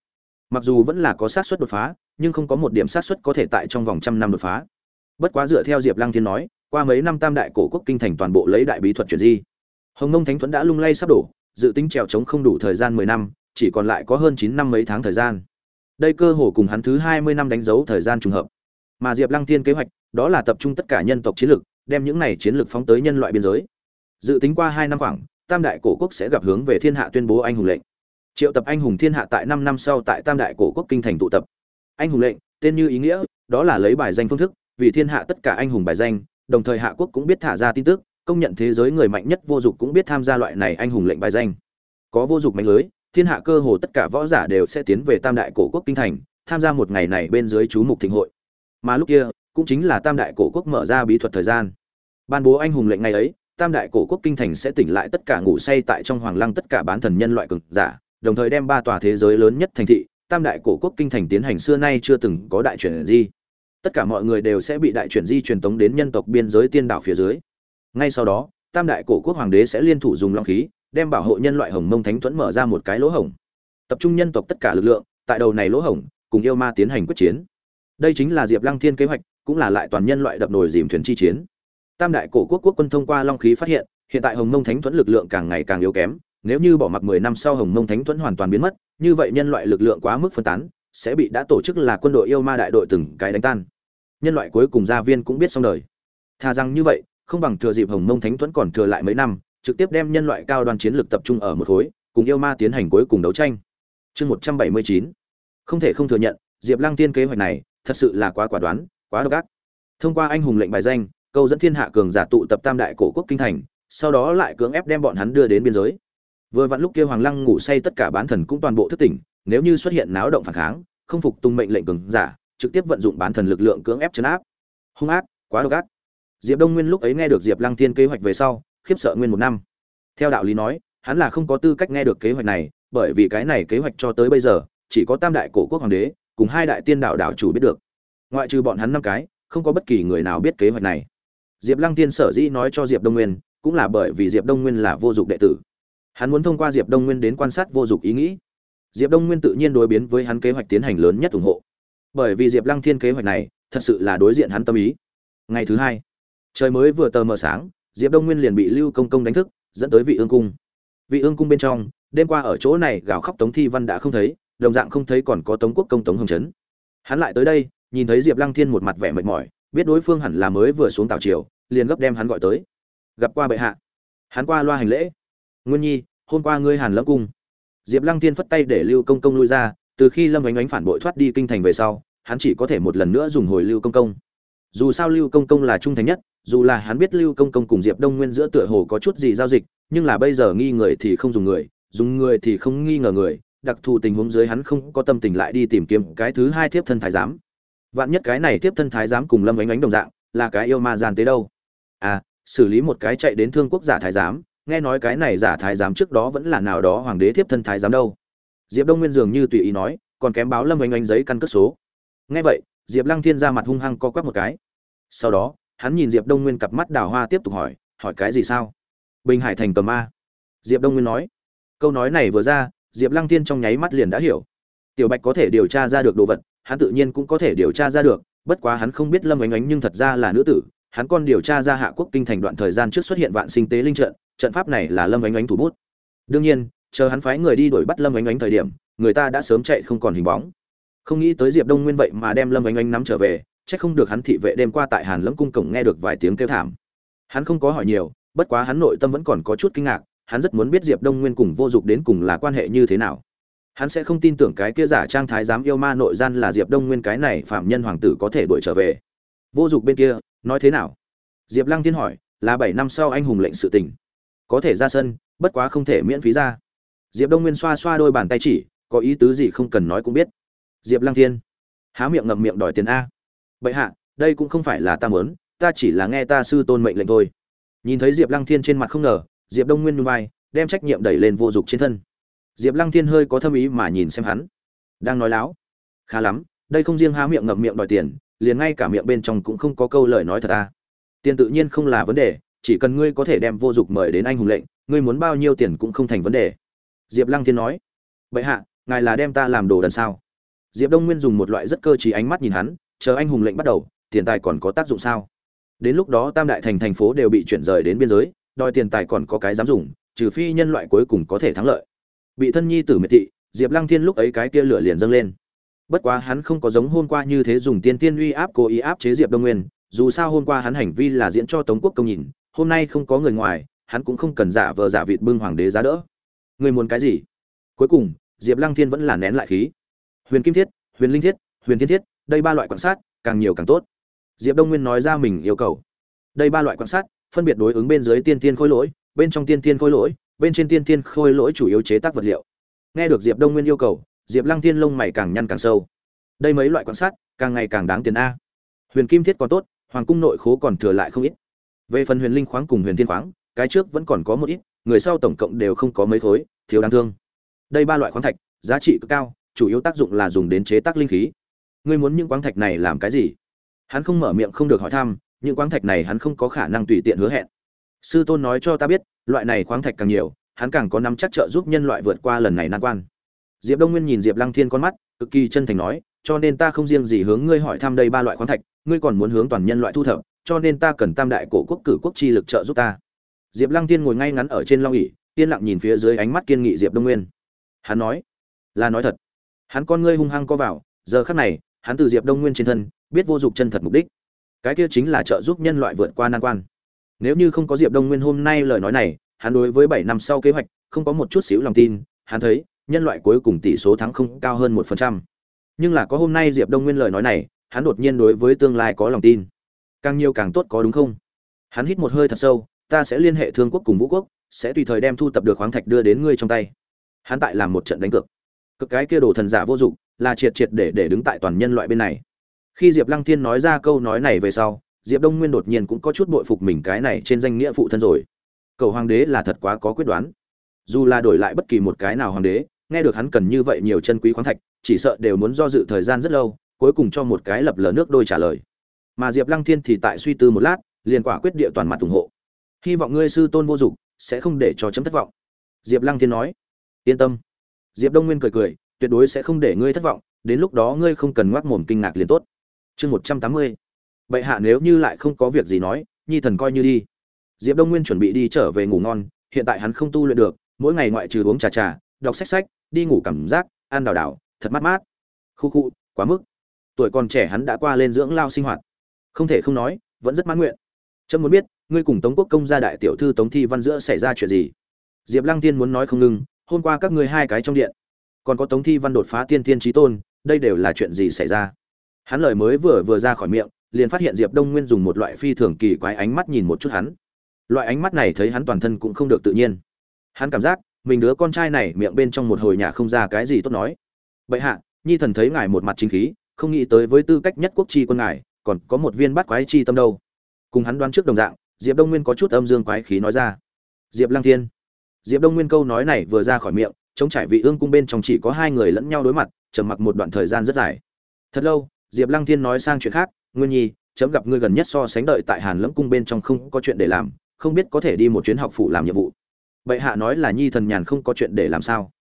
Mặc dù vẫn là có sát suất đột phá, nhưng không có một điểm sát suất có thể tại trong vòng trăm năm đột phá. Bất quá dựa theo diệp lăng thiên nói qua mấy năm tam đại cổ quốc kinh thành toàn bộ lấy đại bí thuật chuyển di. Hồng nông thánh thuẫn đã lung lay sắp đổ, dự tính trèo trống không đủ thời gian mười năm, chỉ còn lại có hơn chín năm mấy tháng thời gian. Đây cơ hồ cùng hắn thứ hai mươi năm đánh dấu thời gian trùng hợp. Mà diệp lăng thiên kế hoạch, đó là tập trung tất cả nhân tộc chiến lược đem những này chiến lược phóng tới nhân loại biên giới. Dự tính qua hai năm khoảng, tam đại cổ quốc sẽ gặp hướng về thiên hạ tuyên bố anh hùng lệnh. Triệu tập anh hùng thiên hạ tại năm năm sau tại tam đại cổ quốc kinh thành tụ tập. Anh hùng lệnh, tên như ý nghĩa, đó là lấy bài danh phương thức, vì thiên hạ tất cả anh hùng bài danh đồng thời hạ quốc cũng biết thả ra tin tức, công nhận thế giới người mạnh nhất vô dụng cũng biết tham gia loại này anh hùng lệnh bài danh. Có vô dụng mạnh lưới, thiên hạ cơ hồ tất cả võ giả đều sẽ tiến về tam đại cổ quốc kinh thành, tham gia một ngày này bên dưới chú mục thịnh hội. Mà lúc kia, cũng chính là tam đại cổ quốc mở ra bí thuật thời gian. Ban bố anh hùng lệnh ngày ấy, tam đại cổ quốc kinh thành sẽ tỉnh lại tất cả ngủ say tại trong hoàng lăng tất cả bán thần nhân loại cực giả, đồng thời đem ba tòa thế giới lớn nhất thành thị, tam đại cổ quốc kinh thành tiến hành xưa nay chưa từng có đại chuyển di tất cả mọi người đều sẽ bị đại chuyển di truyền tống đến nhân tộc biên giới tiên đảo phía dưới. Ngay sau đó, tam đại cổ quốc hoàng đế sẽ liên thủ dùng long khí, đem bảo hộ nhân loại hồng mông thánh thuẫn mở ra một cái lỗ hổng. Tập trung nhân tộc tất cả lực lượng, tại đầu này lỗ hổng, cùng yêu ma tiến hành quyết chiến. Đây chính là diệp lăng thiên kế hoạch, cũng là lại toàn nhân loại đập nồi dìm thuyền chi chiến. Tam đại cổ quốc quốc quân thông qua long khí phát hiện hiện tại hồng mông thánh thuẫn lực lượng càng ngày càng yếu kém, nếu như bỏ mặc mười năm sau hồng mông thánh thuẫn hoàn toàn biến mất, như vậy nhân loại lực lượng quá mức phân tán sẽ bị đã tổ chức là quân đội yêu ma đại đội từng cái đánh tan. Nhân loại cuối cùng gia viên cũng biết xong đời. Thà rằng như vậy, không bằng thừa dịp hồng mông thánh thuẫn còn thừa lại mấy năm, trực tiếp đem nhân loại cao đoàn chiến lược tập trung ở một khối, cùng yêu ma tiến hành cuối cùng đấu tranh. Chương một trăm bảy mươi chín. Không thể không thừa nhận, diệp lăng tiên kế hoạch này thật sự là quá quả đoán, quá độc ác. Thông qua anh hùng lệnh bài danh câu dẫn thiên hạ cường giả tụ tập tam đại cổ quốc kinh thành, sau đó lại cưỡng ép đem bọn hắn đưa đến biên giới. Vừa vặn lúc kia hoàng lăng ngủ say tất cả bán thần cũng toàn bộ thức tỉnh nếu như xuất hiện náo động phản kháng, không phục tung mệnh lệnh cường giả, trực tiếp vận dụng bán thần lực lượng cưỡng ép chấn áp. Hung ác, quá độc ác. Diệp đông nguyên lúc ấy nghe được diệp lăng thiên kế hoạch về sau, khiếp sợ nguyên một năm. Theo đạo lý nói, hắn là không có tư cách nghe được kế hoạch này, bởi vì cái này kế hoạch cho tới bây giờ, chỉ có tam đại cổ quốc hoàng đế, cùng hai đại tiên đạo đảo chủ biết được. Ngoại trừ bọn hắn năm cái, không có bất kỳ người nào biết kế hoạch này. Diệp lăng tiên sở dĩ nói cho diệp đông nguyên, cũng là bởi vì diệp đông nguyên là vô dụng đệ tử. Hắn muốn thông qua diệp đông nguyên đến quan sát vô dụng ý nghĩ diệp đông nguyên tự nhiên đối biến với hắn kế hoạch tiến hành lớn nhất ủng hộ. Bởi vì diệp lăng thiên kế hoạch này thật sự là đối diện hắn tâm ý. Ngày thứ hai, trời mới vừa tờ mờ sáng, diệp đông nguyên liền bị lưu công công đánh thức, dẫn tới vị ương cung. Vị ương cung bên trong, đêm qua ở chỗ này gào khóc tống thi văn đã không thấy, đồng dạng không thấy còn có tống quốc công tống hồng trấn hắn lại tới đây, nhìn thấy diệp lăng thiên một mặt vẻ mệt mỏi, biết đối phương hẳn là mới vừa xuống tàu triều, liền gấp đem hắn gọi tới. Gặp qua bệ hạ. Hắn qua loa hành lễ. Nguyên nhi, hôm qua ngươi hàn lâm cung diệp lăng thiên phất tay để lưu công công lui ra, từ khi lâm ánh ánh phản bội thoát đi kinh thành về sau, hắn chỉ có thể một lần nữa dùng hồi lưu công công. Dù sao lưu công công là trung thành nhất, dù là hắn biết lưu công công cùng diệp đông nguyên giữa tựa hồ có chút gì giao dịch, nhưng là bây giờ nghi người thì không dùng người dùng người thì không nghi ngờ người, đặc thù tình huống dưới hắn không có tâm tình lại đi tìm kiếm cái thứ hai tiếp thân thái giám. Vạn nhất cái này tiếp thân thái giám cùng lâm ánh ánh đồng dạng, là cái yêu ma gian tế đâu? À xử lý một cái chạy đến thương quốc giả thái giám nghe nói cái này giả thái giám trước đó vẫn là nào đó hoàng đế thiếp thân thái giám đâu. Diệp đông nguyên dường như tùy ý nói, còn kém báo lâm oanh oanh giấy căn cước số. Nghe vậy, diệp lăng thiên ra mặt hung hăng co quắp một cái. Sau đó, hắn nhìn diệp đông nguyên cặp mắt đào hoa tiếp tục hỏi hỏi cái gì sao? Bình hải thành cầm a. Diệp đông nguyên nói. Câu nói này vừa ra, diệp lăng thiên trong nháy mắt liền đã hiểu. Tiểu bạch có thể điều tra ra được đồ vật, hắn tự nhiên cũng có thể điều tra ra được, bất quá hắn không biết lâm ánh ánh nhưng thật ra là nữ tử, hắn còn điều tra ra hạ quốc kinh thành đoạn thời gian trước xuất hiện vạn sinh tế linh trận trận pháp này là lâm Ánh Ánh thủ bút. Đương nhiên, chờ hắn phái người đi đuổi bắt lâm Ánh Ánh thời điểm, người ta đã sớm chạy không còn hình bóng. Không nghĩ tới diệp đông nguyên vậy mà đem lâm Ánh Ánh nắm trở về c h ắ c không được hắn thị vệ đêm qua tại hàn lâm cung cổng nghe được vài tiếng kêu thảm. Hắn không có hỏi nhiều, bất quá hắn nội tâm vẫn còn có chút kinh ngạc, hắn rất muốn biết diệp đông nguyên cùng vô dụng đến cùng là quan hệ như thế nào. Hắn sẽ không tin tưởng cái kia giả trang thái giám yêu ma nội gian là diệp đông nguyên cái này phạm nhân hoàng tử có thể đuổi trở về. Vô dụng bên kia, nói thế nào? Diệp lăng thiên hỏi, là bảy năm sau anh hùng lệnh sự tình có thể ra sân, bất quá không thể miễn phí ra. Diệp đông nguyên xoa xoa đôi bàn tay chỉ, có ý tứ gì không cần nói cũng biết. Diệp lăng thiên. Há miệng ngậm miệng đòi tiền a. Bệ hạ, đây cũng không phải là ta mớn ta chỉ là nghe ta sư tôn mệnh lệnh thôi. Nhìn thấy diệp lăng thiên trên mặt không ngờ, diệp đông nguyên núi vai, đem trách nhiệm đẩy lên vô dụng trên thân. Diệp lăng thiên hơi có thâm ý mà nhìn xem hắn. Đang nói láo. Khá lắm, đây không riêng há miệng ngậm miệng đòi tiền, liền ngay cả miệng bên trong cũng không có câu lời nói thật ta tiền tự nhiên không là vấn đề chỉ cần ngươi có thể đem vô dụng mời đến anh hùng lệnh, ngươi muốn bao nhiêu tiền cũng không thành vấn đề. Diệp lăng thiên nói vậy hạ, ngài là đem ta làm đồ đần sao? Diệp đông nguyên dùng một loại rất cơ t ánh mắt nhìn hắn, chờ anh hùng lệnh bắt đầu, tiền tài còn có tác dụng sao? Đến lúc đó tam đại thành thành phố đều bị chuyển rời đến biên giới, đòi tiền tài còn có cái dám dùng, trừ phi nhân loại cuối cùng có thể thắng lợi. Bị thân nhi tử miệt thị, diệp lăng thiên lúc ấy cái kia lửa liền dâng lên. Bất quá hắn không có giống hôm qua như thế dùng tiên tiên uy áp cố ý áp chế diệp đông nguyên, dù sao hôm qua hắn hành vi là diễn cho tống quốc công nhìn hôm nay không có người ngoài, hắn cũng không cần giả vờ giả vịt bưng hoàng đế giá đỡ. Người muốn cái gì? Cuối cùng, diệp lăng thiên vẫn là nén lại khí. Huyền kim thiết, huyền linh thiết, huyền thiên thiết, đây ba loại quan sát, càng nhiều càng tốt. Diệp đông nguyên nói ra mình yêu cầu. Đây ba loại quan sát, phân biệt đối ứng bên dưới tiên tiên khôi lỗi, bên trong tiên tiên khôi lỗi, bên trên tiên tiên khôi lỗi chủ yếu chế tác vật liệu. Nghe được diệp đông nguyên yêu cầu, diệp lăng Thiên lông mày càng nhăn càng sâu. Đây mấy loại quan sát, càng ngày càng đáng tiền a. Huyền kim thiết còn tốt, hoàng cung nội khố còn thừa lại không ít về phần huyền linh khoáng cùng huyền thiên khoáng, cái trước vẫn còn có một ít, người sau tổng cộng đều không có mấy thối thiếu đáng thương. Đây ba loại khoáng thạch, giá trị cực cao, chủ yếu tác dụng là dùng đến chế tác linh khí. Ngươi muốn những khoáng thạch này làm cái gì? Hắn không mở miệng không được hỏi thăm, những khoáng thạch này hắn không có khả năng tùy tiện hứa hẹn. Sư tôn nói cho ta biết, loại này khoáng thạch càng nhiều, hắn càng có nắm chắc trợ giúp nhân loại vượt qua lần này nan quan. Diệp đông nguyên nhìn diệp lăng thiên con mắt, cực kỳ chân thành nói, cho nên ta không riêng gì hướng ngươi hỏi thăm đây ba loại khoáng thạch, ngươi còn muốn hướng toàn nhân loại thu thập cho nên ta cần tam đại cổ quốc cử quốc chi lực trợ giúp ta. Diệp lăng thiên ngồi ngay ngắn ở trên long ỉ yên lặng nhìn phía dưới ánh mắt kiên nghị diệp đông nguyên. Hắn nói, là nói thật. Hắn con ngươi hung hăng co vào, giờ khắc này, hắn từ diệp đông nguyên trên thân, biết vô dụng chân thật mục đích. Cái kia chính là trợ giúp nhân loại vượt qua nan quan. Nếu như không có diệp đông nguyên hôm nay lời nói này, hắn đối với bảy năm sau kế hoạch, không có một chút xíu lòng tin. Hắn thấy, nhân loại cuối cùng tỷ số thắng không cao hơn một phần trăm. Nhưng là có hôm nay diệp đông nguyên lời nói này, hắn đột nhiên đối với tương lai có lòng tin càng nhiều càng tốt có đúng không? Hắn hít một hơi thật sâu, ta sẽ liên hệ thương quốc cùng vũ quốc, sẽ tùy thời đem thu tập được khoáng thạch đưa đến ngươi trong tay. Hắn tại làm một trận đánh cược. Cực cái kia đồ thần giả vô dụng, là triệt triệt để để đứng tại toàn nhân loại bên này. Khi diệp lăng thiên nói ra câu nói này về sau, diệp đông nguyên đột nhiên cũng có chút bội phục mình cái này trên danh nghĩa phụ thân rồi. Cầu hoàng đế là thật quá có quyết đoán. Dù là đổi lại bất kỳ một cái nào hoàng đế, nghe được hắn cần như vậy nhiều chân quý khoáng thạch, chỉ sợ đều muốn do dự thời gian rất lâu, cuối cùng cho một cái lập lờ nước đôi trả lời mà diệp lăng thiên thì tại suy tư một lát, liền quả quyết địa toàn mặt ủng hộ. Hy vọng ngươi sư tôn vô dụng, sẽ không để cho chấm thất vọng. Diệp lăng thiên nói. Yên tâm. Diệp đông nguyên cười cười, tuyệt đối sẽ không để ngươi thất vọng, đến lúc đó ngươi không cần ngoác mồm kinh ngạc liền tốt. Chương một trăm tám mươi. Bệ hạ nếu như lại không có việc gì nói, nhi thần coi như đi. Diệp đông nguyên chuẩn bị đi trở về ngủ ngon, hiện tại hắn không tu luyện được, mỗi ngày ngoại trừ uống trà trà, đọc sách sách, đi ngủ cảm giác, ăn đào đào, thật mát mát. Khu khu, quá mức. Tuổi còn trẻ hắn đã qua lên dưỡng lao sinh hoạt không thể không nói, vẫn rất mãn nguyện. Trâm muốn biết, ngươi cùng tống quốc công gia đại tiểu thư tống thi văn giữa xảy ra chuyện gì? Diệp lăng tiên muốn nói không ngưng hôm qua các ngươi hai cái trong điện, còn có tống thi văn đột phá tiên tiên trí tôn, đây đều là chuyện gì xảy ra? Hắn lời mới vừa vừa ra khỏi miệng, liền phát hiện diệp đông nguyên dùng một loại phi thường kỳ quái ánh mắt nhìn một chút hắn. Loại ánh mắt này thấy hắn toàn thân cũng không được tự nhiên. Hắn cảm giác, mình đứa con trai này miệng bên trong một hồi nhà không ra cái gì tốt nói. Bệ hạ, nhi thần thấy ngài một mặt chính khí, không nghĩ tới với tư cách nhất quốc chi quân ngài còn có một viên bát quái chi tâm đâu. Cùng hắn đoán trước đồng dạng, diệp đông nguyên có chút âm dương quái khí nói ra. Diệp lăng thiên. Diệp đông nguyên câu nói này vừa ra khỏi miệng chống trải vị ương cung bên trong chỉ có hai người lẫn nhau đối mặt, trầm mặc một đoạn thời gian rất dài. Thật lâu, diệp lăng thiên nói sang chuyện khác, nguyên nhi, chấm gặp ngươi gần nhất so sánh đợi tại hàn lẫm cung bên trong không có chuyện để làm, không biết có thể đi một chuyến học phủ làm nhiệm vụ. Bệ hạ nói là nhi thần nhàn không có chuyện để làm sao.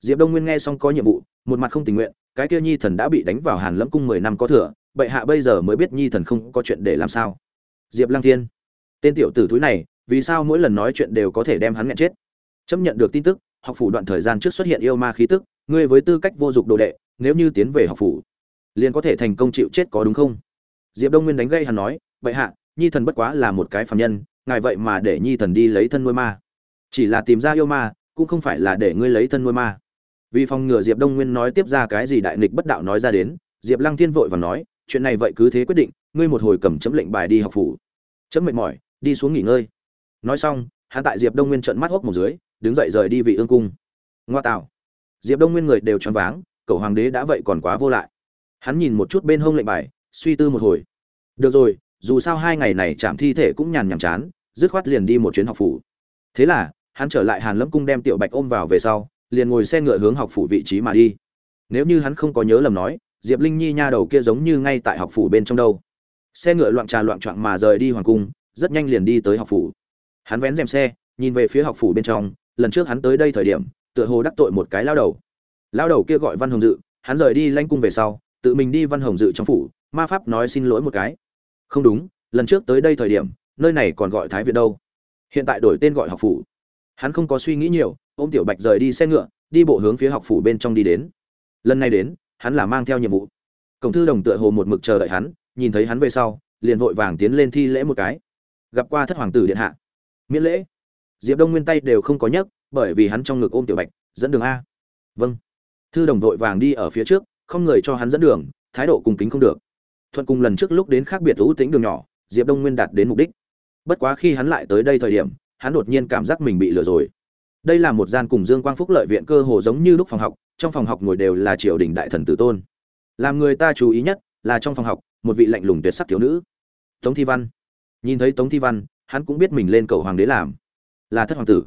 Diệp đông nguyên nghe xong có nhiệm vụ, một mặt không tình nguyện, cái kia nhi thần đã bị đánh vào hàn lẫm cung mười năm có thừa bệ hạ bây giờ mới biết nhi thần không có chuyện để làm sao. Diệp lăng thiên. Tên tiểu tử thúi này, vì sao mỗi lần nói chuyện đều có thể đem hắn nghẹn chết? Chấp nhận được tin tức, học phủ đoạn thời gian trước xuất hiện yêu ma khí tức, ngươi với tư cách vô dụng đồ đệ, nếu như tiến về học phủ, liền có thể thành công chịu chết có đúng không? Diệp đông nguyên đánh gây hắn nói, bệ hạ, nhi thần bất quá là một cái phạm nhân, ngài vậy mà để nhi thần đi lấy thân nuôi ma. Chỉ là tìm ra yêu ma, cũng không phải là để ngươi lấy thân nuôi ma. Vì phòng ngừa diệp đông nguyên nói tiếp ra cái gì đại nghịch bất đạo nói ra đến, diệp lăng thiên vội và nói chuyện này vậy cứ thế quyết định, ngươi một hồi cầm chấm lệnh bài đi học phủ. Chấm mệt mỏi, đi xuống nghỉ ngơi. Nói xong, hắn tại diệp đông nguyên trận mắt hốc một dưới, đứng dậy rời đi vị ương cung. Ngoa tạo. Diệp đông nguyên người đều choáng váng, cậu hoàng đế đã vậy còn quá vô lại. Hắn nhìn một chút bên hông lệnh bài, suy tư một hồi. Được rồi, dù sao hai ngày này chạm thi thể cũng nhàn nhàm chán, dứt khoát liền đi một chuyến học phủ. Thế là, hắn trở lại hàn lâm cung đem tiểu bạch ôm vào về sau, liền ngồi xe ngựa hướng học phủ vị trí mà đi. Nếu như hắn không có nhớ lầm nói diệp linh nhi nha đầu kia giống như ngay tại học phủ bên trong đâu. Xe ngựa loạn trà loạn trọn mà rời đi hoàng cung, rất nhanh liền đi tới học phủ. Hắn vén rèm xe, nhìn về phía học phủ bên trong, lần trước hắn tới đây thời điểm, tựa hồ đắc tội một cái lao đầu. Lao đầu kia gọi văn hồng dự, hắn rời đi lanh cung về sau, tự mình đi văn hồng dự trong phủ, ma pháp nói xin lỗi một cái. Không đúng, lần trước tới đây thời điểm, nơi này còn gọi thái viện đâu. Hiện tại đổi tên gọi học phủ. Hắn không có suy nghĩ nhiều, ôm tiểu bạch rời đi xe ngựa, đi bộ hướng phía học phủ bên trong đi đến. Lần này đến hắn là mang theo nhiệm vụ. Cổng thư đồng tựa hồ một mực chờ đợi hắn, nhìn thấy hắn về sau, liền vội vàng tiến lên thi lễ một cái. Gặp qua thất hoàng tử điện hạ. Miễn lễ. Diệp đông nguyên tay đều không có nhấc, bởi vì hắn trong ngực ôm tiểu bạch, dẫn đường a. Vâng. Thư đồng vội vàng đi ở phía trước, không người cho hắn dẫn đường, thái độ cùng kính không được. Thuận cùng lần trước lúc đến khác biệt hữu tính đường nhỏ, diệp đông nguyên đạt đến mục đích. Bất quá khi hắn lại tới đây thời điểm, hắn đột nhiên cảm giác mình bị lừa rồi đây là một gian cùng dương quang phúc lợi viện cơ hồ giống như lúc phòng học, trong phòng học ngồi đều là triều đình đại thần tử tôn. Làm người ta chú ý nhất là trong phòng học, một vị lạnh lùng tuyệt sắc thiếu nữ. Tống thi văn. Nhìn thấy tống thi văn, hắn cũng biết mình lên cầu hoàng đế làm. Là thất hoàng tử.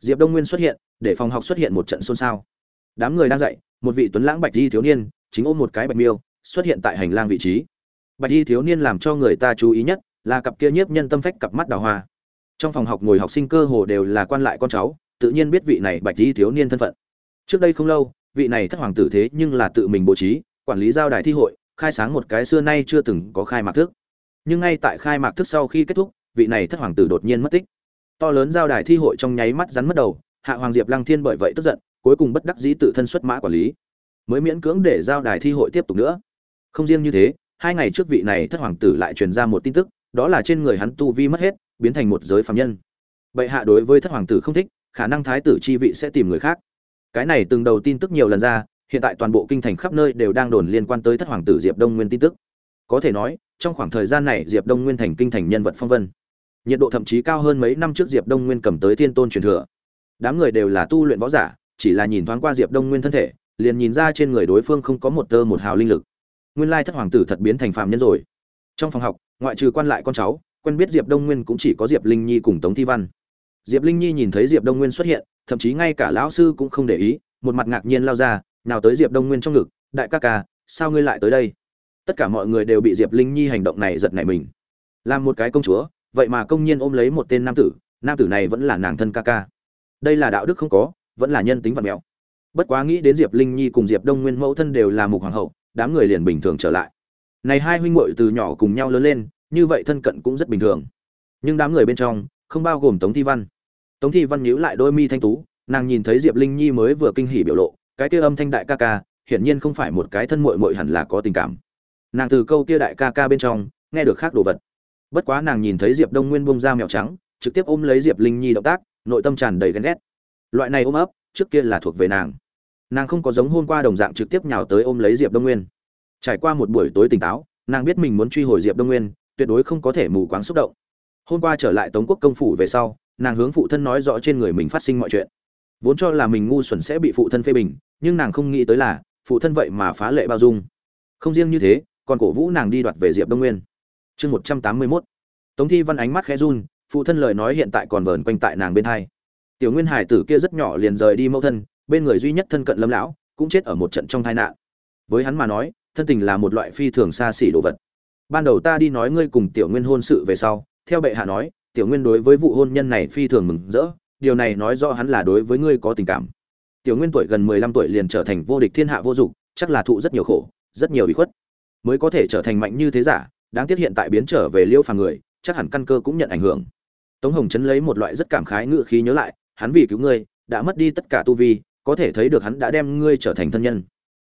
Diệp đông nguyên xuất hiện, để phòng học xuất hiện một trận xôn xao. Đám người đang dạy một vị tuấn lãng bạch di thiếu niên, chính ôm một cái bạch miêu, xuất hiện tại hành lang vị trí. Bạch di thiếu niên làm cho người ta chú ý nhất là cặp kia nhiếp nhân tâm phách cặp mắt đào hoa. Trong phòng học ngồi học sinh cơ hồ đều là quan lại con cháu tự nhiên biết vị này bạch di thiếu niên thân phận. Trước đây không lâu, vị này thất hoàng tử thế nhưng là tự mình bố trí, quản lý giao đài thi hội, khai sáng một cái xưa nay chưa từng có khai mạc thức. Nhưng ngay tại khai mạc thức sau khi kết thúc, vị này thất hoàng tử đột nhiên mất tích. To lớn giao đài thi hội trong nháy mắt rắn mất đầu, hạ hoàng diệp lăng thiên bởi vậy tức giận, cuối cùng bất đắc dĩ tự thân xuất mã quản lý. Mới miễn cưỡng để giao đài thi hội tiếp tục nữa. Không riêng như thế, hai ngày trước vị này thất hoàng tử lại truyền ra một tin tức, đó là trên người hắn tu vi mất hết, biến thành một giới phạm nhân. Bệ hạ đối với thất hoàng tử không thích khả năng thái tử chi vị sẽ tìm người khác. Cái này từng đầu tin tức nhiều lần ra, hiện tại toàn bộ kinh thành khắp nơi đều đang đồn liên quan tới thất hoàng tử diệp đông nguyên tin tức. Có thể nói, trong khoảng thời gian này diệp đông nguyên thành kinh thành nhân vật phong vân. Nhiệt độ thậm chí cao hơn mấy năm trước diệp đông nguyên cầm tới thiên tôn truyền thừa. Đám người đều là tu luyện võ giả, chỉ là nhìn thoáng qua diệp đông nguyên thân thể, liền nhìn ra trên người đối phương không có một tơ một hào linh lực. Nguyên lai thất hoàng tử thật biến thành phạm nhân rồi. Trong phòng học, ngoại trừ quan lại con cháu, quen biết diệp đông nguyên cũng chỉ có diệp linh nhi cùng tống thi văn diệp linh nhi nhìn thấy diệp đông nguyên xuất hiện, thậm chí ngay cả lão sư cũng không để ý, một mặt ngạc nhiên lao ra, nào tới diệp đông nguyên trong ngực, đại ca ca, sao ngươi lại tới đây? Tất cả mọi người đều bị diệp linh nhi hành động này giật nảy mình. Làm một cái công chúa, vậy mà công nhiên ôm lấy một tên nam tử nam tử này vẫn là nàng thân ca ca. Đây là đạo đức không có, vẫn là nhân tính vật mẹo. Bất quá nghĩ đến diệp linh nhi cùng diệp đông nguyên mẫu thân đều là mục hoàng hậu, đám người liền bình thường trở lại. Này hai huynh muội từ nhỏ cùng nhau lớn lên, như vậy thân cận cũng rất bình thường. Nhưng đám người bên trong, không bao gồm tống thi văn tống thi văn nhíu lại đôi mi thanh tú, nàng nhìn thấy diệp linh nhi mới vừa kinh hỉ biểu lộ, cái kia âm thanh đại ca ca, hiển nhiên không phải một cái thân muội muội hẳn là có tình cảm. Nàng từ câu kia đại ca ca bên trong, nghe được khác đồ vật. Bất quá nàng nhìn thấy diệp đông nguyên bông ra mèo trắng, trực tiếp ôm lấy diệp linh nhi động tác, nội tâm tràn đầy ghen ghét. Loại này ôm ấp, trước kia là thuộc về nàng. Nàng không có giống hôm qua đồng dạng trực tiếp nhào tới ôm lấy diệp đông nguyên. Trải qua một buổi tối tỉnh táo, nàng biết mình muốn truy hồi diệp đông nguyên, tuyệt đối không có thể mù quáng xúc động. Hôm qua trở lại tống quốc công phủ về sau nàng hướng phụ thân nói rõ trên người mình phát sinh mọi chuyện. Vốn cho là mình ngu xuẩn sẽ bị phụ thân phê bình, nhưng nàng không nghĩ tới là, phụ thân vậy mà phá lệ bao dung. Không riêng như thế, còn cổ vũ nàng đi đoạt về diệp đông nguyên. Chương một trăm tám mươi mốt. Tống thi văn ánh mắt khẽ run, phụ thân lời nói hiện tại còn vờn quanh tại nàng bên thai tiểu nguyên hải tử kia rất nhỏ liền rời đi mẫu thân, bên người duy nhất thân cận lâm lão, cũng chết ở một trận trong tai nạn. Với hắn mà nói, thân tình là một loại phi thường xa xỉ đồ vật. Ban đầu ta đi nói ngươi cùng tiểu nguyên hôn sự về sau, theo bệ hạ nói tiểu nguyên đối với vụ hôn nhân này phi thường mừng rỡ, điều này nói rõ hắn là đối với ngươi có tình cảm. Tiểu nguyên tuổi gần mười lăm tuổi liền trở thành vô địch thiên hạ vô dụng, chắc là thụ rất nhiều khổ, rất nhiều bị khuất. Mới có thể trở thành mạnh như thế giả, đáng tiếc hiện tại biến trở về liêu phàm người, chắc hẳn căn cơ cũng nhận ảnh hưởng. Tống hồng chấn lấy một loại rất cảm khái ngự khí nhớ lại, hắn vì cứu ngươi, đã mất đi tất cả tu vi, có thể thấy được hắn đã đem ngươi trở thành thân nhân.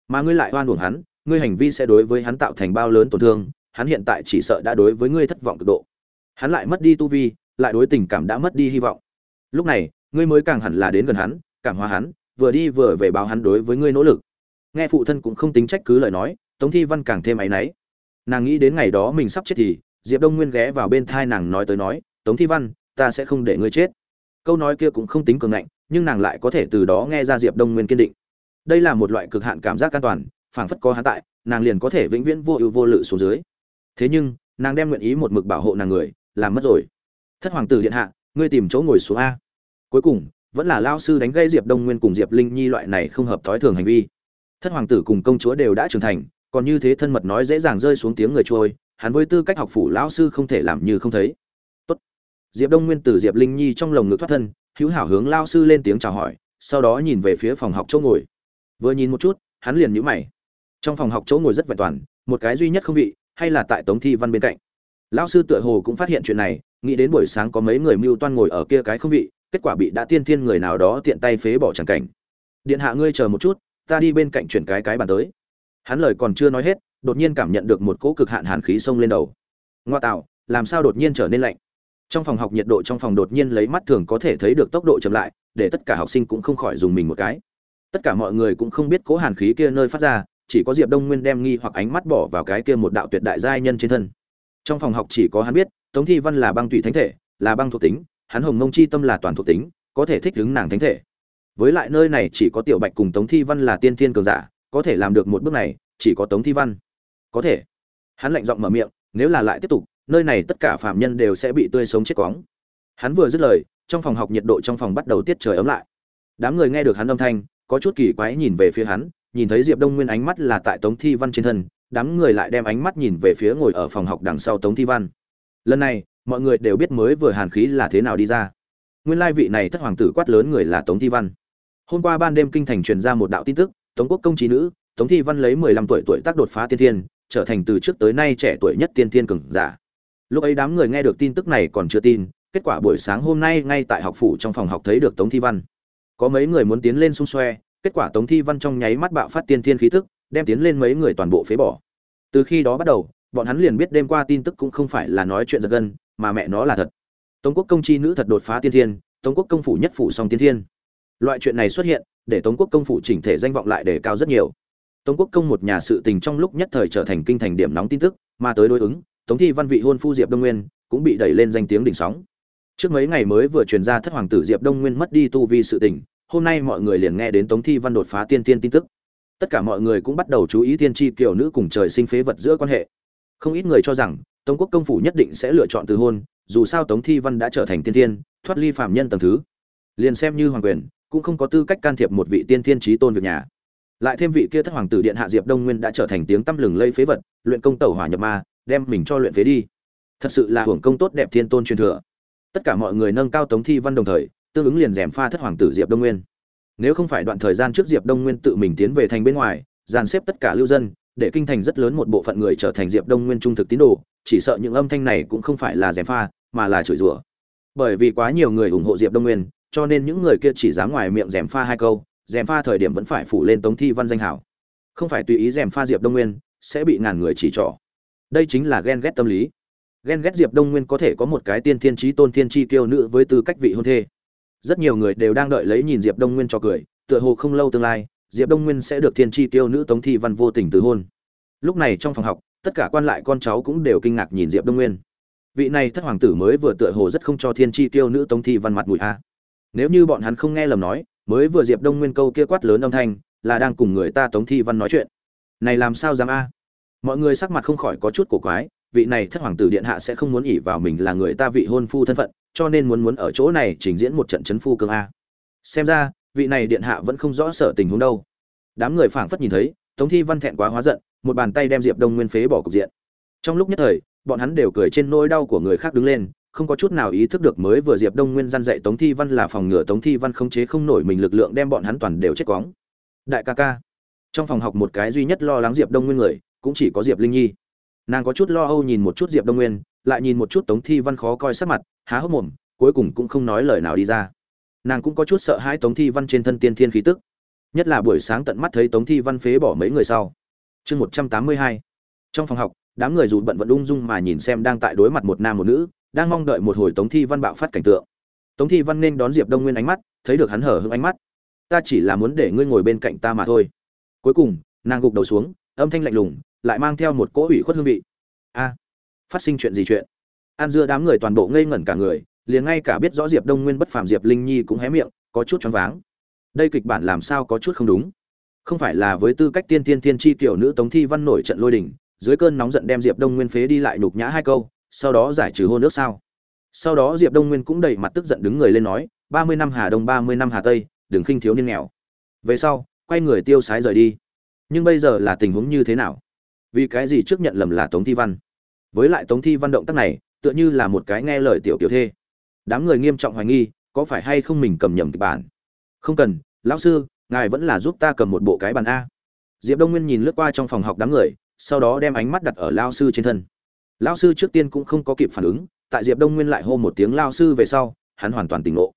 Mà ngươi lại oan uổng hắn, ngươi hành vi sẽ đối với hắn tạo thành bao lớn tổn thương, hắn hiện tại chỉ sợ đã đối với ngươi thất vọng cực độ hắn lại mất đi tu vi, lại đối tình cảm đã mất đi hy vọng. Lúc này, ngươi mới càng hẳn là đến gần hắn, cảm hóa hắn, vừa đi vừa về báo hắn đối với ngươi nỗ lực. Nghe phụ thân cũng không tính trách cứ lời nói, tống thi văn càng thêm áy náy. Nàng nghĩ đến ngày đó mình sắp chết thì, diệp đông nguyên ghé vào bên thai nàng nói tới nói, tống thi văn, ta sẽ không để ngươi chết. Câu nói kia cũng không tính cường ngạnh, nhưng nàng lại có thể từ đó nghe ra diệp đông nguyên kiên định. Đây là một loại cực hạn cảm giác an toàn, phảng phất có hắn tại, nàng liền có thể vĩnh viễn vô ưu vô lự xuống dưới. Thế nhưng, nàng đem nguyện ý một mực bảo hộ nàng người làm mất rồi. Thất hoàng tử điện hạ, ngươi tìm chỗ ngồi xuống a. Cuối cùng, vẫn là lao sư đánh gây diệp đông nguyên cùng diệp linh nhi loại này không hợp thói thường hành vi. Thất hoàng tử cùng công chúa đều đã trưởng thành, còn như thế thân mật nói dễ dàng rơi xuống tiếng người trôi, hắn với tư cách học phủ lão sư không thể làm như không thấy. Tốt. diệp đông nguyên từ diệp linh nhi trong lồng ngực thoát thân, hữu hảo hướng lao sư lên tiếng chào hỏi, sau đó nhìn về phía phòng học chỗ ngồi. Vừa nhìn một chút, hắn liền nhíu mày. Trong phòng học chỗ ngồi rất vẹn toàn, một cái duy nhất không vị, hay là tại tống thi văn bên cạnh lão sư tựa hồ cũng phát hiện chuyện này, nghĩ đến buổi sáng có mấy người mưu toan ngồi ở kia cái không vị, kết quả bị đã tiên thiên người nào đó tiện tay phế bỏ chẳng cảnh. Điện hạ ngươi chờ một chút, ta đi bên cạnh chuyển cái cái bàn tới. Hắn lời còn chưa nói hết, đột nhiên cảm nhận được một cỗ cực hạn hàn khí xông lên đầu. Ngoa tạo, làm sao đột nhiên trở nên lạnh? Trong phòng học nhiệt độ trong phòng đột nhiên lấy mắt thường có thể thấy được tốc độ chậm lại, để tất cả học sinh cũng không khỏi dùng mình một cái. Tất cả mọi người cũng không biết cố hàn khí kia nơi phát ra, chỉ có diệp đông nguyên đem nghi hoặc ánh mắt bỏ vào cái kia một đạo tuyệt đại giai nhân trên thân trong phòng học chỉ có hắn biết, tống thi văn là băng tùy thánh thể, là băng thuộc tính, hắn hồng mông chi tâm là toàn thuộc tính, có thể thích ứng nàng thánh thể. Với lại nơi này chỉ có tiểu bạch cùng tống thi văn là tiên thiên cường giả, có thể làm được một bước này, chỉ có tống thi văn. Có thể. Hắn lạnh giọng mở miệng, nếu là lại tiếp tục, nơi này tất cả phạm nhân đều sẽ bị tươi sống chết quóng. Hắn vừa dứt lời, trong phòng học nhiệt độ trong phòng bắt đầu tiết trời ấm lại. Đám người nghe được hắn âm thanh, có chút kỳ quái nhìn về phía hắn, nhìn thấy diệp đông nguyên ánh mắt là tại tống thi văn trên thân đám người lại đem ánh mắt nhìn về phía ngồi ở phòng học đằng sau tống thi văn. Lần này, mọi người đều biết mới vừa hàn khí là thế nào đi ra. Nguyên lai vị này thất hoàng tử quát lớn người là tống thi văn. Hôm qua ban đêm kinh thành truyền ra một đạo tin tức, tống quốc công trí nữ, tống thi văn lấy mười lăm tuổi tuổi tác đột phá tiên thiên, trở thành từ trước tới nay trẻ tuổi nhất tiên thiên cường giả. Lúc ấy đám người nghe được tin tức này còn chưa tin, kết quả buổi sáng hôm nay ngay tại học phủ trong phòng học thấy được tống thi văn. Có mấy người muốn tiến lên xung xoe, kết quả tống thi văn trong nháy mắt bạo phát tiên thiên khí tức, đem tiến lên mấy người toàn bộ phế bỏ từ khi đó bắt đầu, bọn hắn liền biết đêm qua tin tức cũng không phải là nói chuyện giật gân, mà mẹ nó là thật. Tống quốc công chi nữ thật đột phá tiên thiên, tống quốc công phủ nhất phủ song tiên thiên. Loại chuyện này xuất hiện, để tống quốc công phủ chỉnh thể danh vọng lại đề cao rất nhiều. Tống quốc công một nhà sự tình trong lúc nhất thời trở thành kinh thành điểm nóng tin tức, mà tới đối ứng, tống thi văn vị hôn phu diệp đông nguyên, cũng bị đẩy lên danh tiếng đỉnh sóng. Trước mấy ngày mới vừa truyền ra thất hoàng tử diệp đông nguyên mất đi tu vi sự tình, hôm nay mọi người liền nghe đến tống thi văn đột phá tiên tiên tin tức tất cả mọi người cũng bắt đầu chú ý Thiên tri kiểu nữ cùng trời sinh phế vật giữa quan hệ. Không ít người cho rằng, tống quốc công phủ nhất định sẽ lựa chọn từ hôn, dù sao tống thi văn đã trở thành tiên tiên thoát ly phạm nhân tầng thứ. Liền xem như hoàng quyền, cũng không có tư cách can thiệp một vị tiên thiên trí tôn việc nhà. Lại thêm vị kia thất hoàng tử điện hạ diệp đông nguyên đã trở thành tiếng tăm lừng lây phế vật, luyện công tẩu hỏa nhập ma, đem mình cho luyện phế đi. Thật sự là hưởng công tốt đẹp thiên tôn truyền thừa. Tất cả mọi người nâng cao tống thi văn đồng thời, tương ứng liền rèm pha thất hoàng tử diệp đông nguyên nếu không phải đoạn thời gian trước diệp đông nguyên tự mình tiến về thành bên ngoài, dàn xếp tất cả lưu dân, để kinh thành rất lớn một bộ phận người trở thành diệp đông nguyên trung thực tín đồ, chỉ sợ những âm thanh này cũng không phải là dèm pha, mà là chửi rủa. Bởi vì quá nhiều người ủng hộ diệp đông nguyên, cho nên những người kia chỉ dám ngoài miệng dèm pha hai câu dèm pha thời điểm vẫn phải phủ lên tống thi văn danh hảo. Không phải tùy ý dèm pha diệp đông nguyên, sẽ bị ngàn người chỉ trỏ. Đây chính là ghen ghét tâm lý. Ghen ghét diệp đông nguyên có thể có một cái tiên thiên trí tôn thiên chi kiêu nữ với tư cách vị hôn thê rất nhiều người đều đang đợi lấy nhìn diệp đông nguyên cho cười, tựa hồ không lâu tương lai, diệp đông nguyên sẽ được thiên chi tiêu nữ tống thi văn vô tình từ hôn. Lúc này trong phòng học, tất cả quan lại con cháu cũng đều kinh ngạc nhìn diệp đông nguyên. Vị này thất hoàng tử mới vừa tựa hồ rất không cho thiên chi tiêu nữ tống thi văn mặt mũi a. Nếu như bọn hắn không nghe lầm nói, mới vừa diệp đông nguyên câu kia quát lớn âm thanh, là đang cùng người ta tống thi văn nói chuyện. Này làm sao dám a? Mọi người sắc mặt không khỏi có chút cổ quái, vị này thất hoàng tử điện hạ sẽ không muốn ỉ vào mình là người ta vị hôn phu thân phận cho nên muốn muốn ở chỗ này trình diễn một trận chấn phu cương a. Xem ra, vị này điện hạ vẫn không rõ sở tình huống đâu. Đám người phảng phất nhìn thấy, tống thi văn thẹn quá hóa giận, một bàn tay đem diệp đông nguyên phế bỏ cục diện. Trong lúc nhất thời, bọn hắn đều cười trên nỗi đau của người khác đứng lên, không có chút nào ý thức được mới vừa diệp đông nguyên gian dạy tống thi văn là phòng ngừa tống thi văn không chế không nổi mình lực lượng đem bọn hắn toàn đều chết quóng. Đại ca ca. Trong phòng học một cái duy nhất lo lắng diệp đông nguyên người, cũng chỉ có diệp linh nhi. Nàng có chút lo âu nhìn một chút diệp đông nguyên lại nhìn một chút tống thi văn khó coi sắc mặt, há hốc mồm, cuối cùng cũng không nói lời nào đi ra. Nàng cũng có chút sợ hãi tống thi văn trên thân tiên thiên khí tức. Nhất là buổi sáng tận mắt thấy tống thi văn phế bỏ mấy người sau. Chương một trăm tám mươi hai. Trong phòng học, đám người dù bận vẫn ung dung mà nhìn xem đang tại đối mặt một nam một nữ, đang mong đợi một hồi tống thi văn bạo phát cảnh tượng. Tống thi văn nên đón diệp đông nguyên ánh mắt, thấy được hắn hở hững ánh mắt. Ta chỉ là muốn để ngươi ngồi bên cạnh ta mà thôi. Cuối cùng, nàng gục đầu xuống, âm thanh lạnh lùng, lại mang theo một cỗ ủy khuất hương vị. A phát sinh chuyện gì chuyện. An dưa đám người toàn bộ ngây ngẩn cả người, liền ngay cả biết rõ diệp đông nguyên bất phàm diệp linh nhi cũng hé miệng, có chút choáng váng. Đây kịch bản làm sao có chút không đúng? Không phải là với tư cách tiên tiên tiên tri kiểu nữ tống thi văn nổi trận lôi đình, dưới cơn nóng giận đem diệp đông nguyên phế đi lại nhục nhã hai câu, sau đó giải trừ hôn nước sao? Sau đó diệp đông nguyên cũng đầy mặt tức giận đứng người lên nói, ba mươi năm hà đông, ba mươi năm hà tây, đừng khinh thiếu niên nghèo. Về sau, quay người tiêu sái rời đi. Nhưng bây giờ là tình huống như thế nào? Vì cái gì trước nhận lầm là tống thi văn? Với lại tống thi văn động tác này, tựa như là một cái nghe lời tiểu kiểu thê. Đám người nghiêm trọng hoài nghi, có phải hay không mình cầm nhầm kịch bản? Không cần, lão sư, ngài vẫn là giúp ta cầm một bộ cái bàn a. Diệp đông nguyên nhìn lướt qua trong phòng học đám người, sau đó đem ánh mắt đặt ở lao sư trên thân. Lao sư trước tiên cũng không có kịp phản ứng, tại diệp đông nguyên lại hô một tiếng lao sư về sau, hắn hoàn toàn tỉnh ngộ.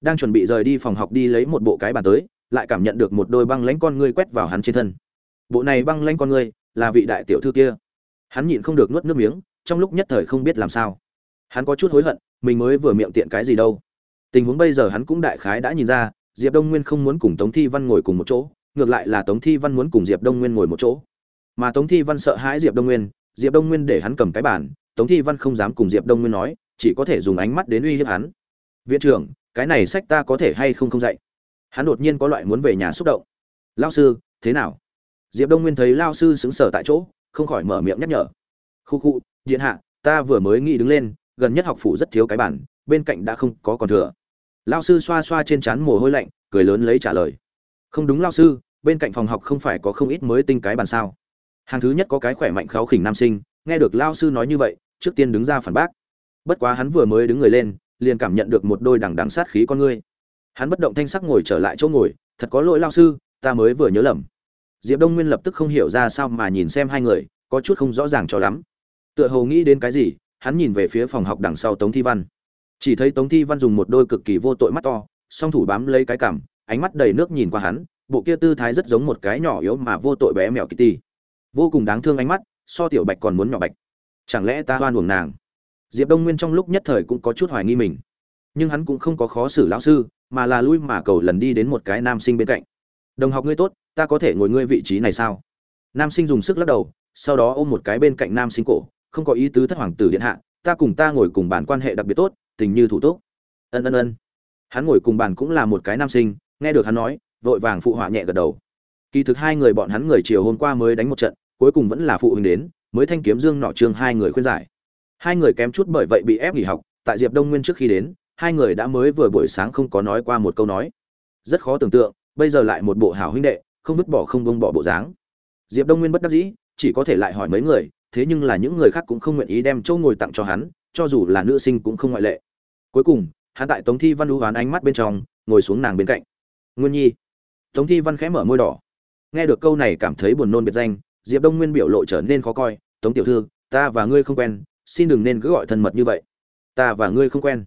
Đang chuẩn bị rời đi phòng học đi lấy một bộ cái bàn tới, lại cảm nhận được một đôi băng lãnh con ngươi quét vào hắn trên thân. Bộ này băng lãnh con ngươi là vị đại tiểu thư kia hắn nhịn không được nuốt nước miếng, trong lúc nhất thời không biết làm sao. Hắn có chút hối hận, mình mới vừa miệng tiện cái gì đâu. Tình huống bây giờ hắn cũng đại khái đã nhìn ra, diệp đông nguyên không muốn cùng tống thi văn ngồi cùng một chỗ, ngược lại là tống thi văn muốn cùng diệp đông nguyên ngồi một chỗ. Mà tống thi văn sợ hãi diệp đông nguyên, diệp đông nguyên để hắn cầm cái bản tống thi văn không dám cùng diệp đông nguyên nói, chỉ có thể dùng ánh mắt đến uy hiếp hắn. Viện trưởng, cái này sách ta có thể hay không không dạy? Hắn đột nhiên có loại muốn về nhà xúc động. Lao sư, thế nào? Diệp đông nguyên thấy lao sư xứng sở tại chỗ không khỏi mở miệng nhắc nhở. Khu khu, điện hạ, ta vừa mới nghĩ đứng lên, gần nhất học phủ rất thiếu cái bản bên cạnh đã không có còn thừa. Lao sư xoa xoa trên trán mồ hôi lạnh, cười lớn lấy trả lời. Không đúng lao sư, bên cạnh phòng học không phải có không ít mới tinh cái bàn sao? Hàng thứ nhất có cái khỏe mạnh khéo khỉnh nam sinh, nghe được lao sư nói như vậy, trước tiên đứng ra phản bác. Bất quá hắn vừa mới đứng người lên, liền cảm nhận được một đôi đằng đằng sát khí con ngươi hắn bất động thanh sắc ngồi trở lại chỗ ngồi, thật có lỗi lao sư, ta mới vừa nhớ lầm diệp đông nguyên lập tức không hiểu ra sao mà nhìn xem hai người, có chút không rõ ràng cho lắm. Tựa hồ nghĩ đến cái gì, hắn nhìn về phía phòng học đằng sau tống thi văn. Chỉ thấy tống thi văn dùng một đôi cực kỳ vô tội mắt to, song thủ bám lấy cái cằm, ánh mắt đầy nước nhìn qua hắn, bộ kia tư thái rất giống một cái nhỏ yếu mà vô tội bé mèo kitty. Vô cùng đáng thương ánh mắt, so tiểu bạch còn muốn nhỏ bạch. Chẳng lẽ ta hoan uổng nàng? Diệp đông nguyên trong lúc nhất thời cũng có chút hoài nghi mình. Nhưng hắn cũng không có khó xử lão sư, mà là lui mà cầu lần đi đến một cái nam sinh bên cạnh. Đồng học ngươi tốt ta có thể ngồi ngươi vị trí này sao? Nam sinh dùng sức lắc đầu, sau đó ôm một cái bên cạnh nam sinh cổ, không có ý tứ thất hoàng tử điện hạ, ta cùng ta ngồi cùng bàn quan hệ đặc biệt tốt, tình như thủ tốt ân ân ân. Hắn ngồi cùng bàn cũng là một cái nam sinh, nghe được hắn nói, vội vàng phụ họa nhẹ gật đầu. Kỳ thực hai người bọn hắn người chiều hôm qua mới đánh một trận, cuối cùng vẫn là phụ huynh đến, mới thanh kiếm dương nọ trương hai người khuyên giải. Hai người kém chút bởi vậy bị ép nghỉ học, tại diệp đông nguyên trước khi đến, hai người đã mới vừa buổi sáng không có nói qua một câu nói. Rất khó tưởng tượng, bây giờ lại một bộ hảo huynh đệ không vứt bỏ không bông bỏ bộ dáng. Diệp đông nguyên bất đắc dĩ, chỉ có thể lại hỏi mấy người, thế nhưng là những người khác cũng không nguyện ý đem chỗ ngồi tặng cho hắn, cho dù là nữ sinh cũng không ngoại lệ. Cuối cùng, hắn tại tống thi văn đu hoán ánh mắt bên trong, ngồi xuống nàng bên cạnh. Nguyên nhi. Tống thi văn khẽ mở môi đỏ. Nghe được câu này cảm thấy buồn nôn biệt danh, diệp đông nguyên biểu lộ trở nên khó coi. Tống tiểu thư, ta và ngươi không quen, xin đừng nên cứ gọi thân mật như vậy. Ta và ngươi không quen.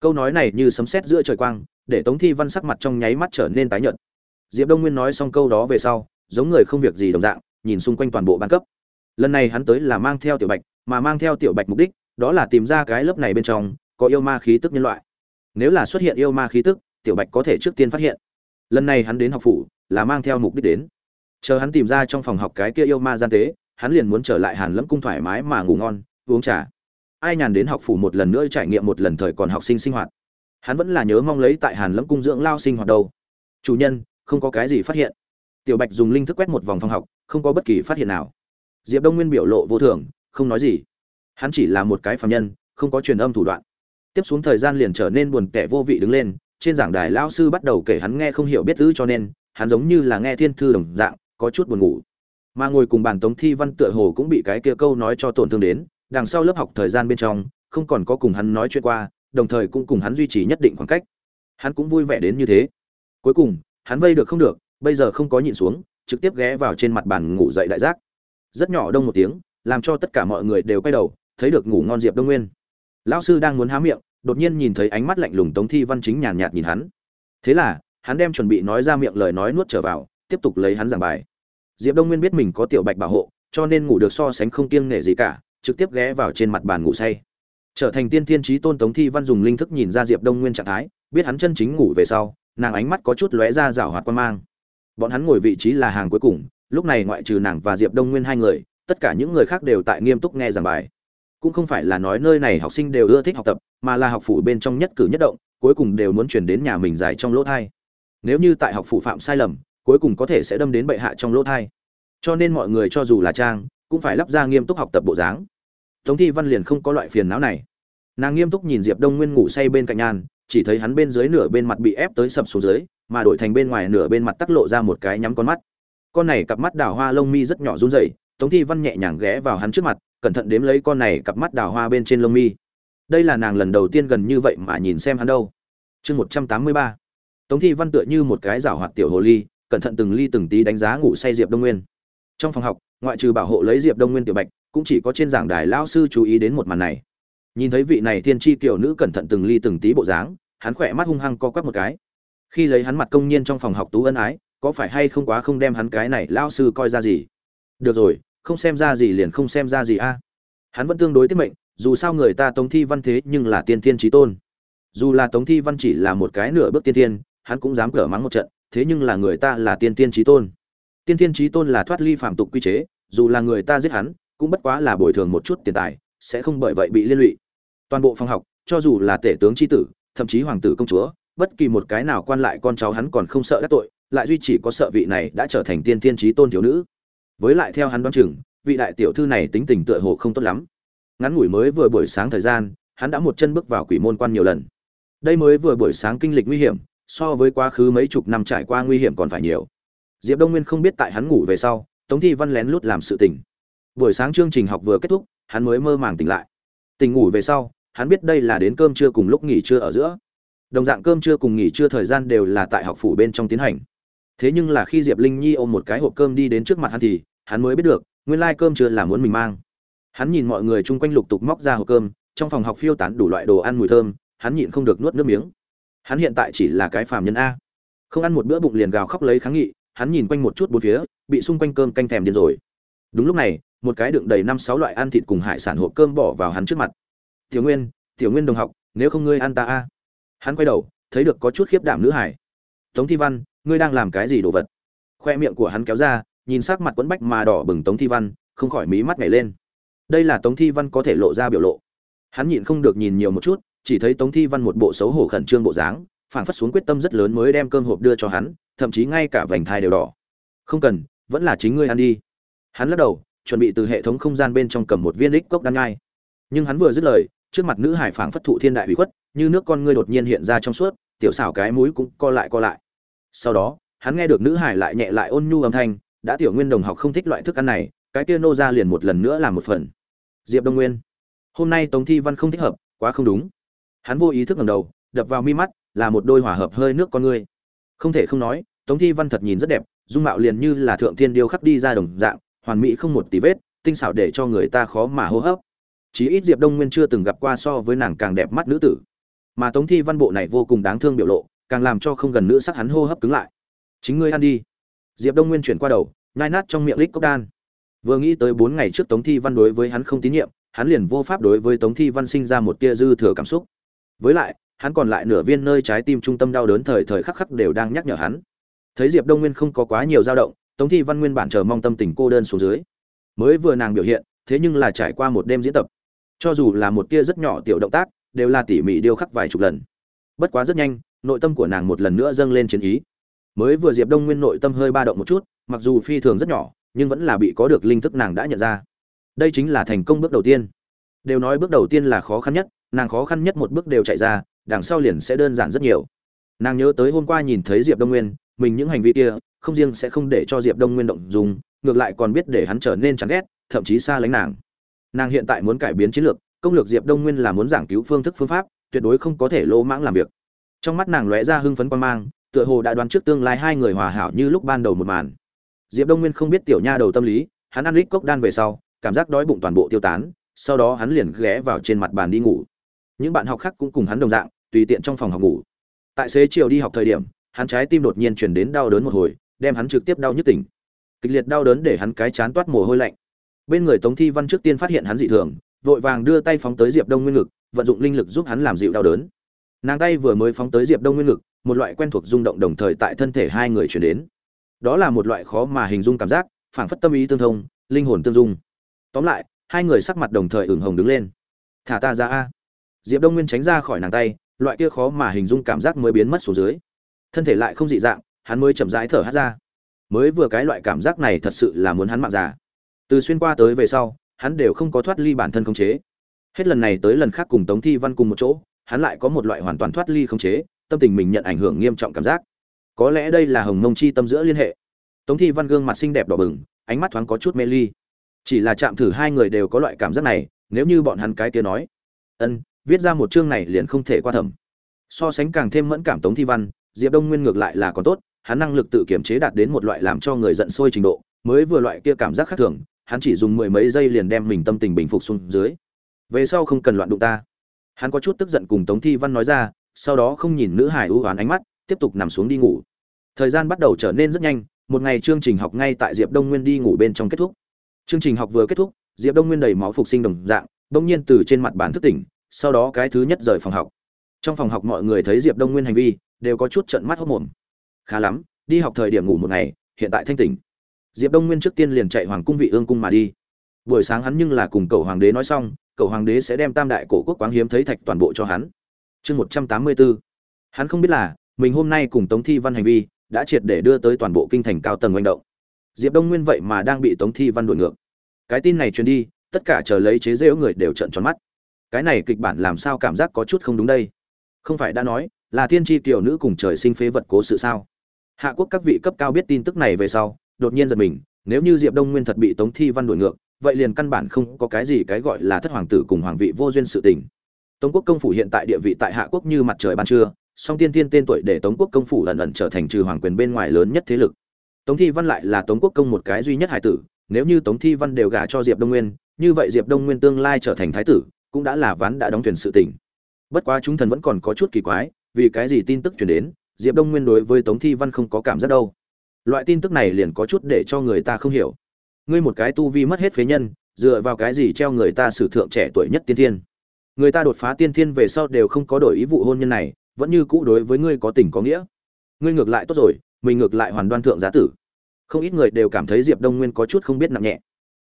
Câu nói này như sấm sét giữa trời quang, để tống thi văn sắc mặt trong nháy mắt trở nên tái nhợt diệp đông nguyên nói xong câu đó về sau, giống người không việc gì đồng dạng, nhìn xung quanh toàn bộ ban cấp. Lần này hắn tới là mang theo tiểu bạch, mà mang theo tiểu bạch mục đích, đó là tìm ra cái lớp này bên trong, có yêu ma khí tức nhân loại. Nếu là xuất hiện yêu ma khí tức, tiểu bạch có thể trước tiên phát hiện. Lần này hắn đến học phủ, là mang theo mục đích đến. Chờ hắn tìm ra trong phòng học cái kia yêu ma gian tế, hắn liền muốn trở lại hàn lâm cung thoải mái mà ngủ ngon, uống trà. Ai nhàn đến học phủ một lần nữa trải nghiệm một lần thời còn học sinh sinh hoạt. Hắn vẫn là nhớ mong lấy tại hàn lâm cung dưỡng lao sinh hoạt đâu. Chủ nhân không có cái gì phát hiện. Tiểu bạch dùng linh thức quét một vòng phòng học, không có bất kỳ phát hiện nào. Diệp đông nguyên biểu lộ vô thường, không nói gì. Hắn chỉ là một cái phạm nhân, không có truyền âm thủ đoạn. Tiếp xuống thời gian liền trở nên buồn tẻ vô vị đứng lên, trên giảng đài lão sư bắt đầu kể hắn nghe không hiểu biết ư cho nên, hắn giống như là nghe thiên thư đồng dạng, có chút buồn ngủ. Mà ngồi cùng bàn tống thi văn tựa hồ cũng bị cái kia câu nói cho tổn thương đến, đằng sau lớp học thời gian bên trong, không còn có cùng hắn nói chuyện qua, đồng thời cũng cùng hắn duy trì nhất định khoảng cách. Hắn cũng vui vẻ đến như thế. Cuối cùng hắn vây được không được, bây giờ không có nhịn xuống, trực tiếp ghé vào trên mặt bàn ngủ dậy đại giác. Rất nhỏ đông một tiếng, làm cho tất cả mọi người đều quay đầu, thấy được ngủ ngon diệp đông nguyên. Lão sư đang muốn há miệng, đột nhiên nhìn thấy ánh mắt lạnh lùng tống thi văn chính nhàn nhạt nhìn hắn. Thế là, hắn đem chuẩn bị nói ra miệng lời nói nuốt trở vào, tiếp tục lấy hắn giảng bài. Diệp đông nguyên biết mình có tiểu bạch bảo hộ, cho nên ngủ được so sánh không kiêng nể gì cả, trực tiếp ghé vào trên mặt bàn ngủ say. Trở thành tiên thiên trí tôn tống thi văn dùng linh thức nhìn ra diệp đông nguyên trạng thái, biết hắn chân chính ngủ về sau nàng ánh mắt có chút lóe ra rảo hoạt quan mang. Bọn hắn ngồi vị trí là hàng cuối cùng, lúc này ngoại trừ nàng và diệp đông nguyên hai người, tất cả những người khác đều tại nghiêm túc nghe giảng bài. Cũng không phải là nói nơi này học sinh đều ưa thích học tập, mà là học phủ bên trong nhất cử nhất động, cuối cùng đều muốn chuyển đến nhà mình dài trong lỗ thai. Nếu như tại học phủ phạm sai lầm, cuối cùng có thể sẽ đâm đến bệ hạ trong lỗ thai. Cho nên mọi người cho dù là trang, cũng phải lắp ra nghiêm túc học tập bộ dáng. Tống thi văn liền không có loại phiền não này. Nàng nghiêm túc nhìn diệp đông nguyên ngủ say bên cạnh nhan chỉ thấy hắn bên dưới nửa bên mặt bị ép tới sập xuống dưới, mà đổi thành bên ngoài nửa bên mặt tắc lộ ra một cái nhắm con mắt. Con này cặp mắt đào hoa lông mi rất nhỏ run rẩy, tống thi văn nhẹ nhàng ghé vào hắn trước mặt, cẩn thận đếm lấy con này cặp mắt đào hoa bên trên lông mi. Đây là nàng lần đầu tiên gần như vậy mà nhìn xem hắn đâu. Chương một trăm tám mươi ba. Tống thi văn tựa như một cái rảo hoạt tiểu hồ ly, cẩn thận từng ly từng tí đánh giá ngủ say diệp đông nguyên. Trong phòng học, ngoại trừ bảo hộ lấy diệp đông nguyên tiểu bạch, cũng chỉ có trên giảng đài lão sư chú ý đến một màn này nhìn thấy vị này thiên tri kiểu nữ cẩn thận từng ly từng tí bộ dáng, hắn khỏe mắt hung hăng co quắp một cái. Khi lấy hắn mặt công nhiên trong phòng học tú ân ái, có phải hay không quá không đem hắn cái này lão sư coi ra gì? Được rồi, không xem ra gì liền không xem ra gì a. Hắn vẫn tương đối tiết mệnh, dù sao người ta tống thi văn thế nhưng là tiên thiên trí tôn. Dù là tống thi văn chỉ là một cái nửa bước tiên thiên, hắn cũng dám cở mắng một trận, thế nhưng là người ta là tiên tiên trí tôn. Tiên tiên trí tôn là thoát ly phạm tục quy chế, dù là người ta giết hắn, cũng bất quá là bồi thường một chút tiền tài, sẽ không bởi vậy bị liên lụy toàn bộ phòng học, cho dù là tể tướng tri tử, thậm chí hoàng tử công chúa, bất kỳ một cái nào quan lại con cháu hắn còn không sợ đắc tội, lại duy chỉ có sợ vị này đã trở thành tiên tiên trí tôn thiếu nữ. Với lại theo hắn đoán chừng, vị đại tiểu thư này tính tình tựa hồ không tốt lắm. Ngắn ngủi mới vừa buổi sáng thời gian, hắn đã một chân bước vào quỷ môn quan nhiều lần. Đây mới vừa buổi sáng kinh lịch nguy hiểm, so với quá khứ mấy chục năm trải qua nguy hiểm còn phải nhiều. Diệp đông nguyên không biết tại hắn ngủ về sau, tống thi văn lén lút làm sự tình. Buổi sáng chương trình học vừa kết thúc, hắn mới mơ màng tỉnh lại. Tỉnh ngủ về sau hắn biết đây là đến cơm trưa cùng lúc nghỉ trưa ở giữa. Đồng dạng cơm trưa cùng nghỉ trưa thời gian đều là tại học phủ bên trong tiến hành. Thế nhưng là khi diệp linh nhi ôm một cái hộp cơm đi đến trước mặt hắn thì, hắn mới biết được, nguyên lai cơm trưa là muốn mình mang. Hắn nhìn mọi người chung quanh lục tục móc ra hộp cơm, trong phòng học phiêu tán đủ loại đồ ăn mùi thơm, hắn nhịn không được nuốt nước miếng. Hắn hiện tại chỉ là cái phàm nhân a. Không ăn một bữa bụng liền gào khóc lấy kháng nghị, hắn nhìn quanh một chút bốn phía, bị xung quanh cơm canh thèm điên rồi. Đúng lúc này, một cái đựng đầy năm sáu loại ăn thịt cùng hải sản hộp cơm bỏ vào hắn trước mặt tiểu nguyên tiểu nguyên đồng học, nếu không ngươi ăn ta a. Hắn quay đầu, thấy được có chút khiếp đảm nữ hải. Tống thi văn, ngươi đang làm cái gì đồ vật? Khoe miệng của hắn kéo ra, nhìn sắc mặt quẫn bách mà đỏ bừng tống thi văn, không khỏi mí mắt nhảy lên. Đây là tống thi văn có thể lộ ra biểu lộ. Hắn nhịn không được nhìn nhiều một chút, chỉ thấy tống thi văn một bộ xấu hổ khẩn trương bộ dáng, phảng phất xuống quyết tâm rất lớn mới đem cơm hộp đưa cho hắn, thậm chí ngay cả vành thai đều đỏ. Không cần, vẫn là chính ngươi ăn đi. Hắn lắc đầu, chuẩn bị từ hệ thống không gian bên trong cầm một viên đích cốc đan ngai. Nhưng hắn vừa dứt lời trước mặt nữ hải phảng phất thụ thiên đại hủy khuất, như nước con ngươi đột nhiên hiện ra trong suốt, tiểu xảo cái mũi cũng co lại co lại. Sau đó, hắn nghe được nữ hải lại nhẹ lại ôn nhu âm thanh, đã tiểu nguyên đồng học không thích loại thức ăn này, cái kia nô ra liền một lần nữa làm một phần. Diệp đông nguyên, hôm nay tống thi văn không thích hợp, quá không đúng. Hắn vô ý thức ngầm đầu, đập vào mi mắt, là một đôi hỏa hợp hơi nước con ngươi. Không thể không nói, tống thi văn thật nhìn rất đẹp, dung mạo liền như là thượng thiên điêu khắc đi ra đồng dạng, hoàn mỹ không một tí vết, tinh xảo để cho người ta khó mà hô hấp chí ít diệp đông nguyên chưa từng gặp qua so với nàng càng đẹp mắt nữ tử. Mà tống thi văn bộ này vô cùng đáng thương biểu lộ, càng làm cho không gần nữ sắc hắn hô hấp cứng lại. Chính ngươi ăn đi. Diệp đông nguyên chuyển qua đầu, nhai nát trong miệng lít cốc đan. Vừa nghĩ tới bốn ngày trước tống thi văn đối với hắn không tín nhiệm, hắn liền vô pháp đối với tống thi văn sinh ra một tia dư thừa cảm xúc. Với lại, hắn còn lại nửa viên nơi trái tim trung tâm đau đớn thời thời khắc khắc đều đang nhắc nhở hắn. Thấy diệp đông nguyên không có quá nhiều dao động, tống thi văn nguyên bản chờ mong tâm tình cô đơn xuống dưới. Mới vừa nàng biểu hiện, thế nhưng là trải qua một đêm diễn tập cho dù là một tia rất nhỏ tiểu động tác, đều là tỉ mỉ điêu khắc vài chục lần. Bất quá rất nhanh, nội tâm của nàng một lần nữa dâng lên chiến ý. Mới vừa diệp đông nguyên nội tâm hơi ba động một chút, mặc dù phi thường rất nhỏ, nhưng vẫn là bị có được linh thức nàng đã nhận ra. Đây chính là thành công bước đầu tiên. Đều nói bước đầu tiên là khó khăn nhất, nàng khó khăn nhất một bước đều chạy ra, đằng sau liền sẽ đơn giản rất nhiều. Nàng nhớ tới hôm qua nhìn thấy diệp đông nguyên, mình những hành vi kia, không riêng sẽ không để cho diệp đông nguyên động dùng ngược lại còn biết để hắn trở nên chán ghét, thậm chí xa lánh nàng nàng hiện tại muốn cải biến chiến lược, công lược diệp đông nguyên là muốn giảng cứu phương thức phương pháp, tuyệt đối không có thể lỗ mãng làm việc. Trong mắt nàng lóe ra hưng phấn quan mang, tựa hồ đã đoán trước tương lai hai người hòa hảo như lúc ban đầu một màn. Diệp đông nguyên không biết tiểu nha đầu tâm lý, hắn ăn lít cốc đan về sau, cảm giác đói bụng toàn bộ tiêu tán, sau đó hắn liền ghé vào trên mặt bàn đi ngủ. Những bạn học khác cũng cùng hắn đồng dạng, tùy tiện trong phòng học ngủ. Tại xế chiều đi học thời điểm, hắn trái tim đột nhiên chuyển đến đau đớn một hồi, đem hắn trực tiếp đau nhức tỉnh. Kịch liệt đau đớn để hắn cái chán toát mồ hôi lạnh bên người tống thi văn trước tiên phát hiện hắn dị thường, vội vàng đưa tay phóng tới diệp đông nguyên ngực, vận dụng linh lực giúp hắn làm dịu đau đớn. Nàng tay vừa mới phóng tới diệp đông nguyên ngực, một loại quen thuộc rung động đồng thời tại thân thể hai người chuyển đến. Đó là một loại khó mà hình dung cảm giác, phảng phất tâm ý tương thông, linh hồn tương dung. Tóm lại, hai người sắc mặt đồng thời ửng hồng đứng lên. Thả ta ra a. Diệp đông nguyên tránh ra khỏi nàng tay, loại kia khó mà hình dung cảm giác mới biến mất xuống dưới. Thân thể lại không dị dạng, hắn mới chậm rãi thở hát ra. Mới vừa cái loại cảm giác này thật sự là muốn hắn mạng già từ xuyên qua tới về sau, hắn đều không có thoát ly bản thân khống chế. Hết lần này tới lần khác cùng tống thi văn cùng một chỗ, hắn lại có một loại hoàn toàn thoát ly khống chế, tâm tình mình nhận ảnh hưởng nghiêm trọng cảm giác. Có lẽ đây là hồng mông chi tâm giữa liên hệ. Tống thi văn gương mặt xinh đẹp đỏ bừng, ánh mắt thoáng có chút mê ly. Chỉ là chạm thử hai người đều có loại cảm giác này, nếu như bọn hắn cái kia nói, ân, viết ra một chương này liền không thể qua thẩm. So sánh càng thêm mẫn cảm tống thi văn, diệp đông nguyên ngược lại là còn tốt, hắn năng lực tự kiểm chế đạt đến một loại làm cho người giận sôi trình độ, mới vừa loại kia cảm giác khác thường hắn chỉ dùng mười mấy giây liền đem mình tâm tình bình phục xuống dưới. Về sau không cần loạn đụng ta. Hắn có chút tức giận cùng tống thi văn nói ra, sau đó không nhìn nữ hải ưu oán ánh mắt, tiếp tục nằm xuống đi ngủ. Thời gian bắt đầu trở nên rất nhanh, một ngày chương trình học ngay tại diệp đông nguyên đi ngủ bên trong kết thúc. Chương trình học vừa kết thúc, diệp đông nguyên đầy máu phục sinh đồng dạng, bỗng nhiên từ trên mặt bàn thức tỉnh, sau đó cái thứ nhất rời phòng học. Trong phòng học mọi người thấy diệp đông nguyên hành vi, đều có chút trận mắt hốc mồm khá lắm, đi học thời điểm ngủ một ngày, hiện tại thanh tỉnh diệp đông nguyên trước tiên liền chạy hoàng cung vị ương cung mà đi. Buổi sáng hắn nhưng là cùng cầu hoàng đế nói xong cầu hoàng đế sẽ đem tam đại cổ quốc quáng hiếm thấy thạch toàn bộ cho hắn. Chương một trăm tám mươi bốn hắn không biết là, mình hôm nay cùng tống thi văn hành vi đã triệt để đưa tới toàn bộ kinh thành cao tầng manh động. Diệp đông nguyên vậy mà đang bị tống thi văn đuổi ngược. Cái tin này truyền đi, tất cả chờ lấy chế rễu người đều trợn tròn mắt. Cái này kịch bản làm sao cảm giác có chút không đúng đây? Không phải đã nói, là thiên tri tiểu nữ cùng trời sinh phế vật cố sự sao? Hạ quốc các vị cấp cao biết tin tức này về sau đột nhiên giật mình, nếu như diệp đông nguyên thật bị tống thi văn đuổi ngược, vậy liền căn bản không có cái gì cái gọi là thất hoàng tử cùng hoàng vị vô duyên sự tình. Tống quốc công phủ hiện tại địa vị tại hạ quốc như mặt trời ban trưa, song tiên tiên tên tuổi để tống quốc công phủ lần lần trở thành trừ hoàng quyền bên ngoài lớn nhất thế lực. Tống thi văn lại là tống quốc công một cái duy nhất hải tử, nếu như tống thi văn đều gả cho diệp đông nguyên, như vậy diệp đông nguyên tương lai trở thành thái tử, cũng đã là ván đã đóng thuyền sự tình. Bất quá chúng thần vẫn còn có chút kỳ quái, vì cái gì tin tức truyền đến, diệp đông nguyên đối với tống thi văn không có cảm giác đâu loại tin tức này liền có chút để cho người ta không hiểu. Ngươi một cái tu vi mất hết phế nhân, dựa vào cái gì treo người ta sử thượng trẻ tuổi nhất tiên thiên? Người ta đột phá tiên thiên về sau đều không có đổi ý vụ hôn nhân này, vẫn như cũ đối với ngươi có tình có nghĩa. Ngươi ngược lại tốt rồi, mình ngược lại hoàn đoan thượng giá tử. Không ít người đều cảm thấy diệp đông nguyên có chút không biết nặng nhẹ.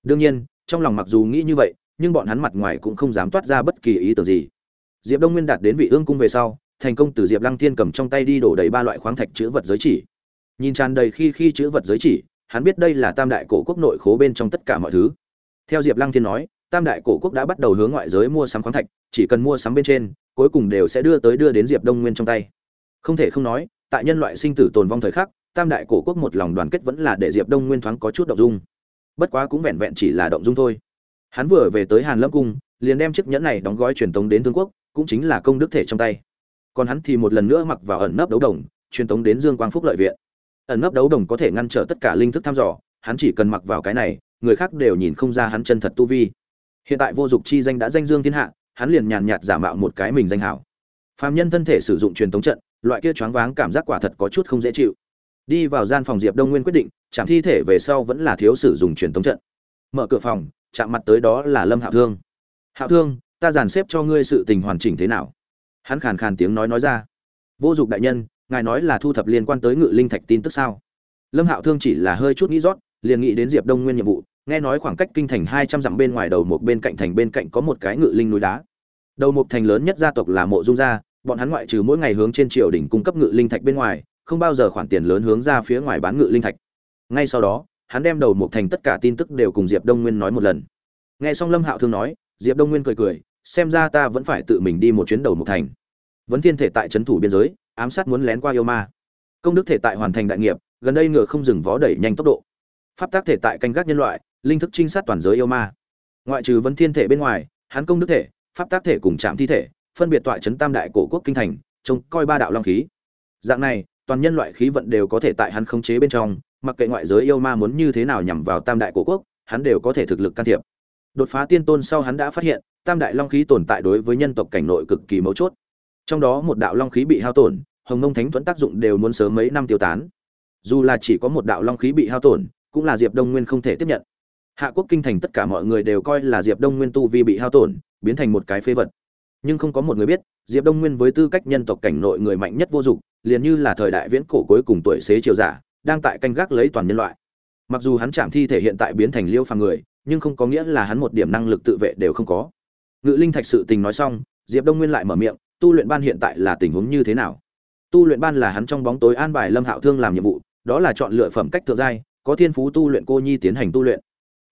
Đương nhiên, trong lòng mặc dù nghĩ như vậy, nhưng bọn hắn mặt ngoài cũng không dám toát ra bất kỳ ý tưởng gì. Diệp đông nguyên đạt đến vị ương cung về sau, thành công từ diệp lăng thiên cầm trong tay đi đổ đầy ba loại khoáng thạch chữ vật giới chỉ nhìn tràn đầy khi khi chữ vật giới chỉ, hắn biết đây là tam đại cổ quốc nội khố bên trong tất cả mọi thứ. Theo diệp lăng thiên nói, tam đại cổ quốc đã bắt đầu hướng ngoại giới mua sắm khoáng thạch, chỉ cần mua sắm bên trên, cuối cùng đều sẽ đưa tới đưa đến diệp đông nguyên trong tay. Không thể không nói, tại nhân loại sinh tử tồn vong thời khắc, tam đại cổ quốc một lòng đoàn kết vẫn là để diệp đông nguyên thoáng có chút động dung. Bất quá cũng vẹn vẹn chỉ là động dung thôi. Hắn vừa về tới hàn lâm cung, liền đem chiếc nhẫn này đóng gói truyền tống đến thương quốc, cũng chính là công đức thể trong tay. Còn hắn thì một lần nữa mặc vào ẩn nấp đấu đồng, truyền tống đến dương quang phúc lợi viện ẩn nấp đấu đồng có thể ngăn trở tất cả linh thức thăm dò, hắn chỉ cần mặc vào cái này, người khác đều nhìn không ra hắn chân thật tu vi. Hiện tại vô dụng chi danh đã danh dương thiên hạ, hắn liền nhàn nhạt giả mạo một cái mình danh hảo. Phàm nhân thân thể sử dụng truyền tống trận, loại kia choáng váng cảm giác quả thật có chút không dễ chịu. Đi vào gian phòng diệp đông nguyên quyết định, chạm thi thể về sau vẫn là thiếu sử dụng truyền tống trận. Mở cửa phòng, chạm mặt tới đó là lâm hạo thương. Hạo thương, ta dàn xếp cho ngươi sự tình hoàn chỉnh thế nào? Hắn khàn khàn tiếng nói nói ra. Vô dụng đại nhân ngài nói là thu thập liên quan tới ngự linh thạch tin tức sao? Lâm hạo thương chỉ là hơi chút nghĩ rót, liền nghĩ đến diệp đông nguyên nhiệm vụ, nghe nói khoảng cách kinh thành hai trăm dặm bên ngoài đầu một bên cạnh thành bên cạnh có một cái ngự linh núi đá. Đầu một thành lớn nhất gia tộc là mộ dung gia, bọn hắn ngoại trừ mỗi ngày hướng trên triều đình cung cấp ngự linh thạch bên ngoài, không bao giờ khoản tiền lớn hướng ra phía ngoài bán ngự linh thạch. Ngay sau đó, hắn đem đầu một thành tất cả tin tức đều cùng diệp đông nguyên nói một lần. Nghe xong lâm hạo thương nói, diệp đông nguyên cười cười, xem ra ta vẫn phải tự mình đi một chuyến đầu một thành. Vấn thiên thể tại trấn thủ biên giới ám sát muốn lén qua yêu ma. Công đức thể tại hoàn thành đại nghiệp, gần đây ngựa không dừng vó đẩy nhanh tốc độ. Pháp tác thể tại canh gác nhân loại, linh thức trinh sát toàn giới yêu ma. Ngoại trừ vấn thiên thể bên ngoài, hắn công đức thể, pháp tác thể cùng trạm thi thể, phân biệt tọa chấn tam đại cổ quốc kinh thành, trông coi ba đạo long khí. Dạng này, toàn nhân loại khí vận đều có thể tại hắn khống chế bên trong, mặc kệ ngoại giới yêu ma muốn như thế nào nhằm vào tam đại cổ quốc, hắn đều có thể thực lực can thiệp. Đột phá tiên tôn sau hắn đã phát hiện, tam đại long khí tồn tại đối với nhân tộc cảnh nội cực kỳ mấu chốt. Trong đó một đạo long khí bị hao tổn hồng mông thánh thuẫn tác dụng đều muốn sớm mấy năm tiêu tán. Dù là chỉ có một đạo long khí bị hao tổn, cũng là diệp đông nguyên không thể tiếp nhận. Hạ quốc kinh thành tất cả mọi người đều coi là diệp đông nguyên tu vi bị hao tổn, biến thành một cái phế vật. Nhưng không có một người biết, diệp đông nguyên với tư cách nhân tộc cảnh nội người mạnh nhất vô dụng, liền như là thời đại viễn cổ cuối cùng tuổi xế triều giả, đang tại canh gác lấy toàn nhân loại. Mặc dù hắn chạm thi thể hiện tại biến thành liêu phàm người, nhưng không có nghĩa là hắn một điểm năng lực tự vệ đều không có. Ngự linh thạch sự tình nói xong, diệp đông nguyên lại mở miệng, tu luyện ban hiện tại là tình huống như thế nào? Tu luyện ban là hắn trong bóng tối an bài lâm hạo thương làm nhiệm vụ, đó là chọn lựa phẩm cách thượng giai, có thiên phú tu luyện cô nhi tiến hành tu luyện.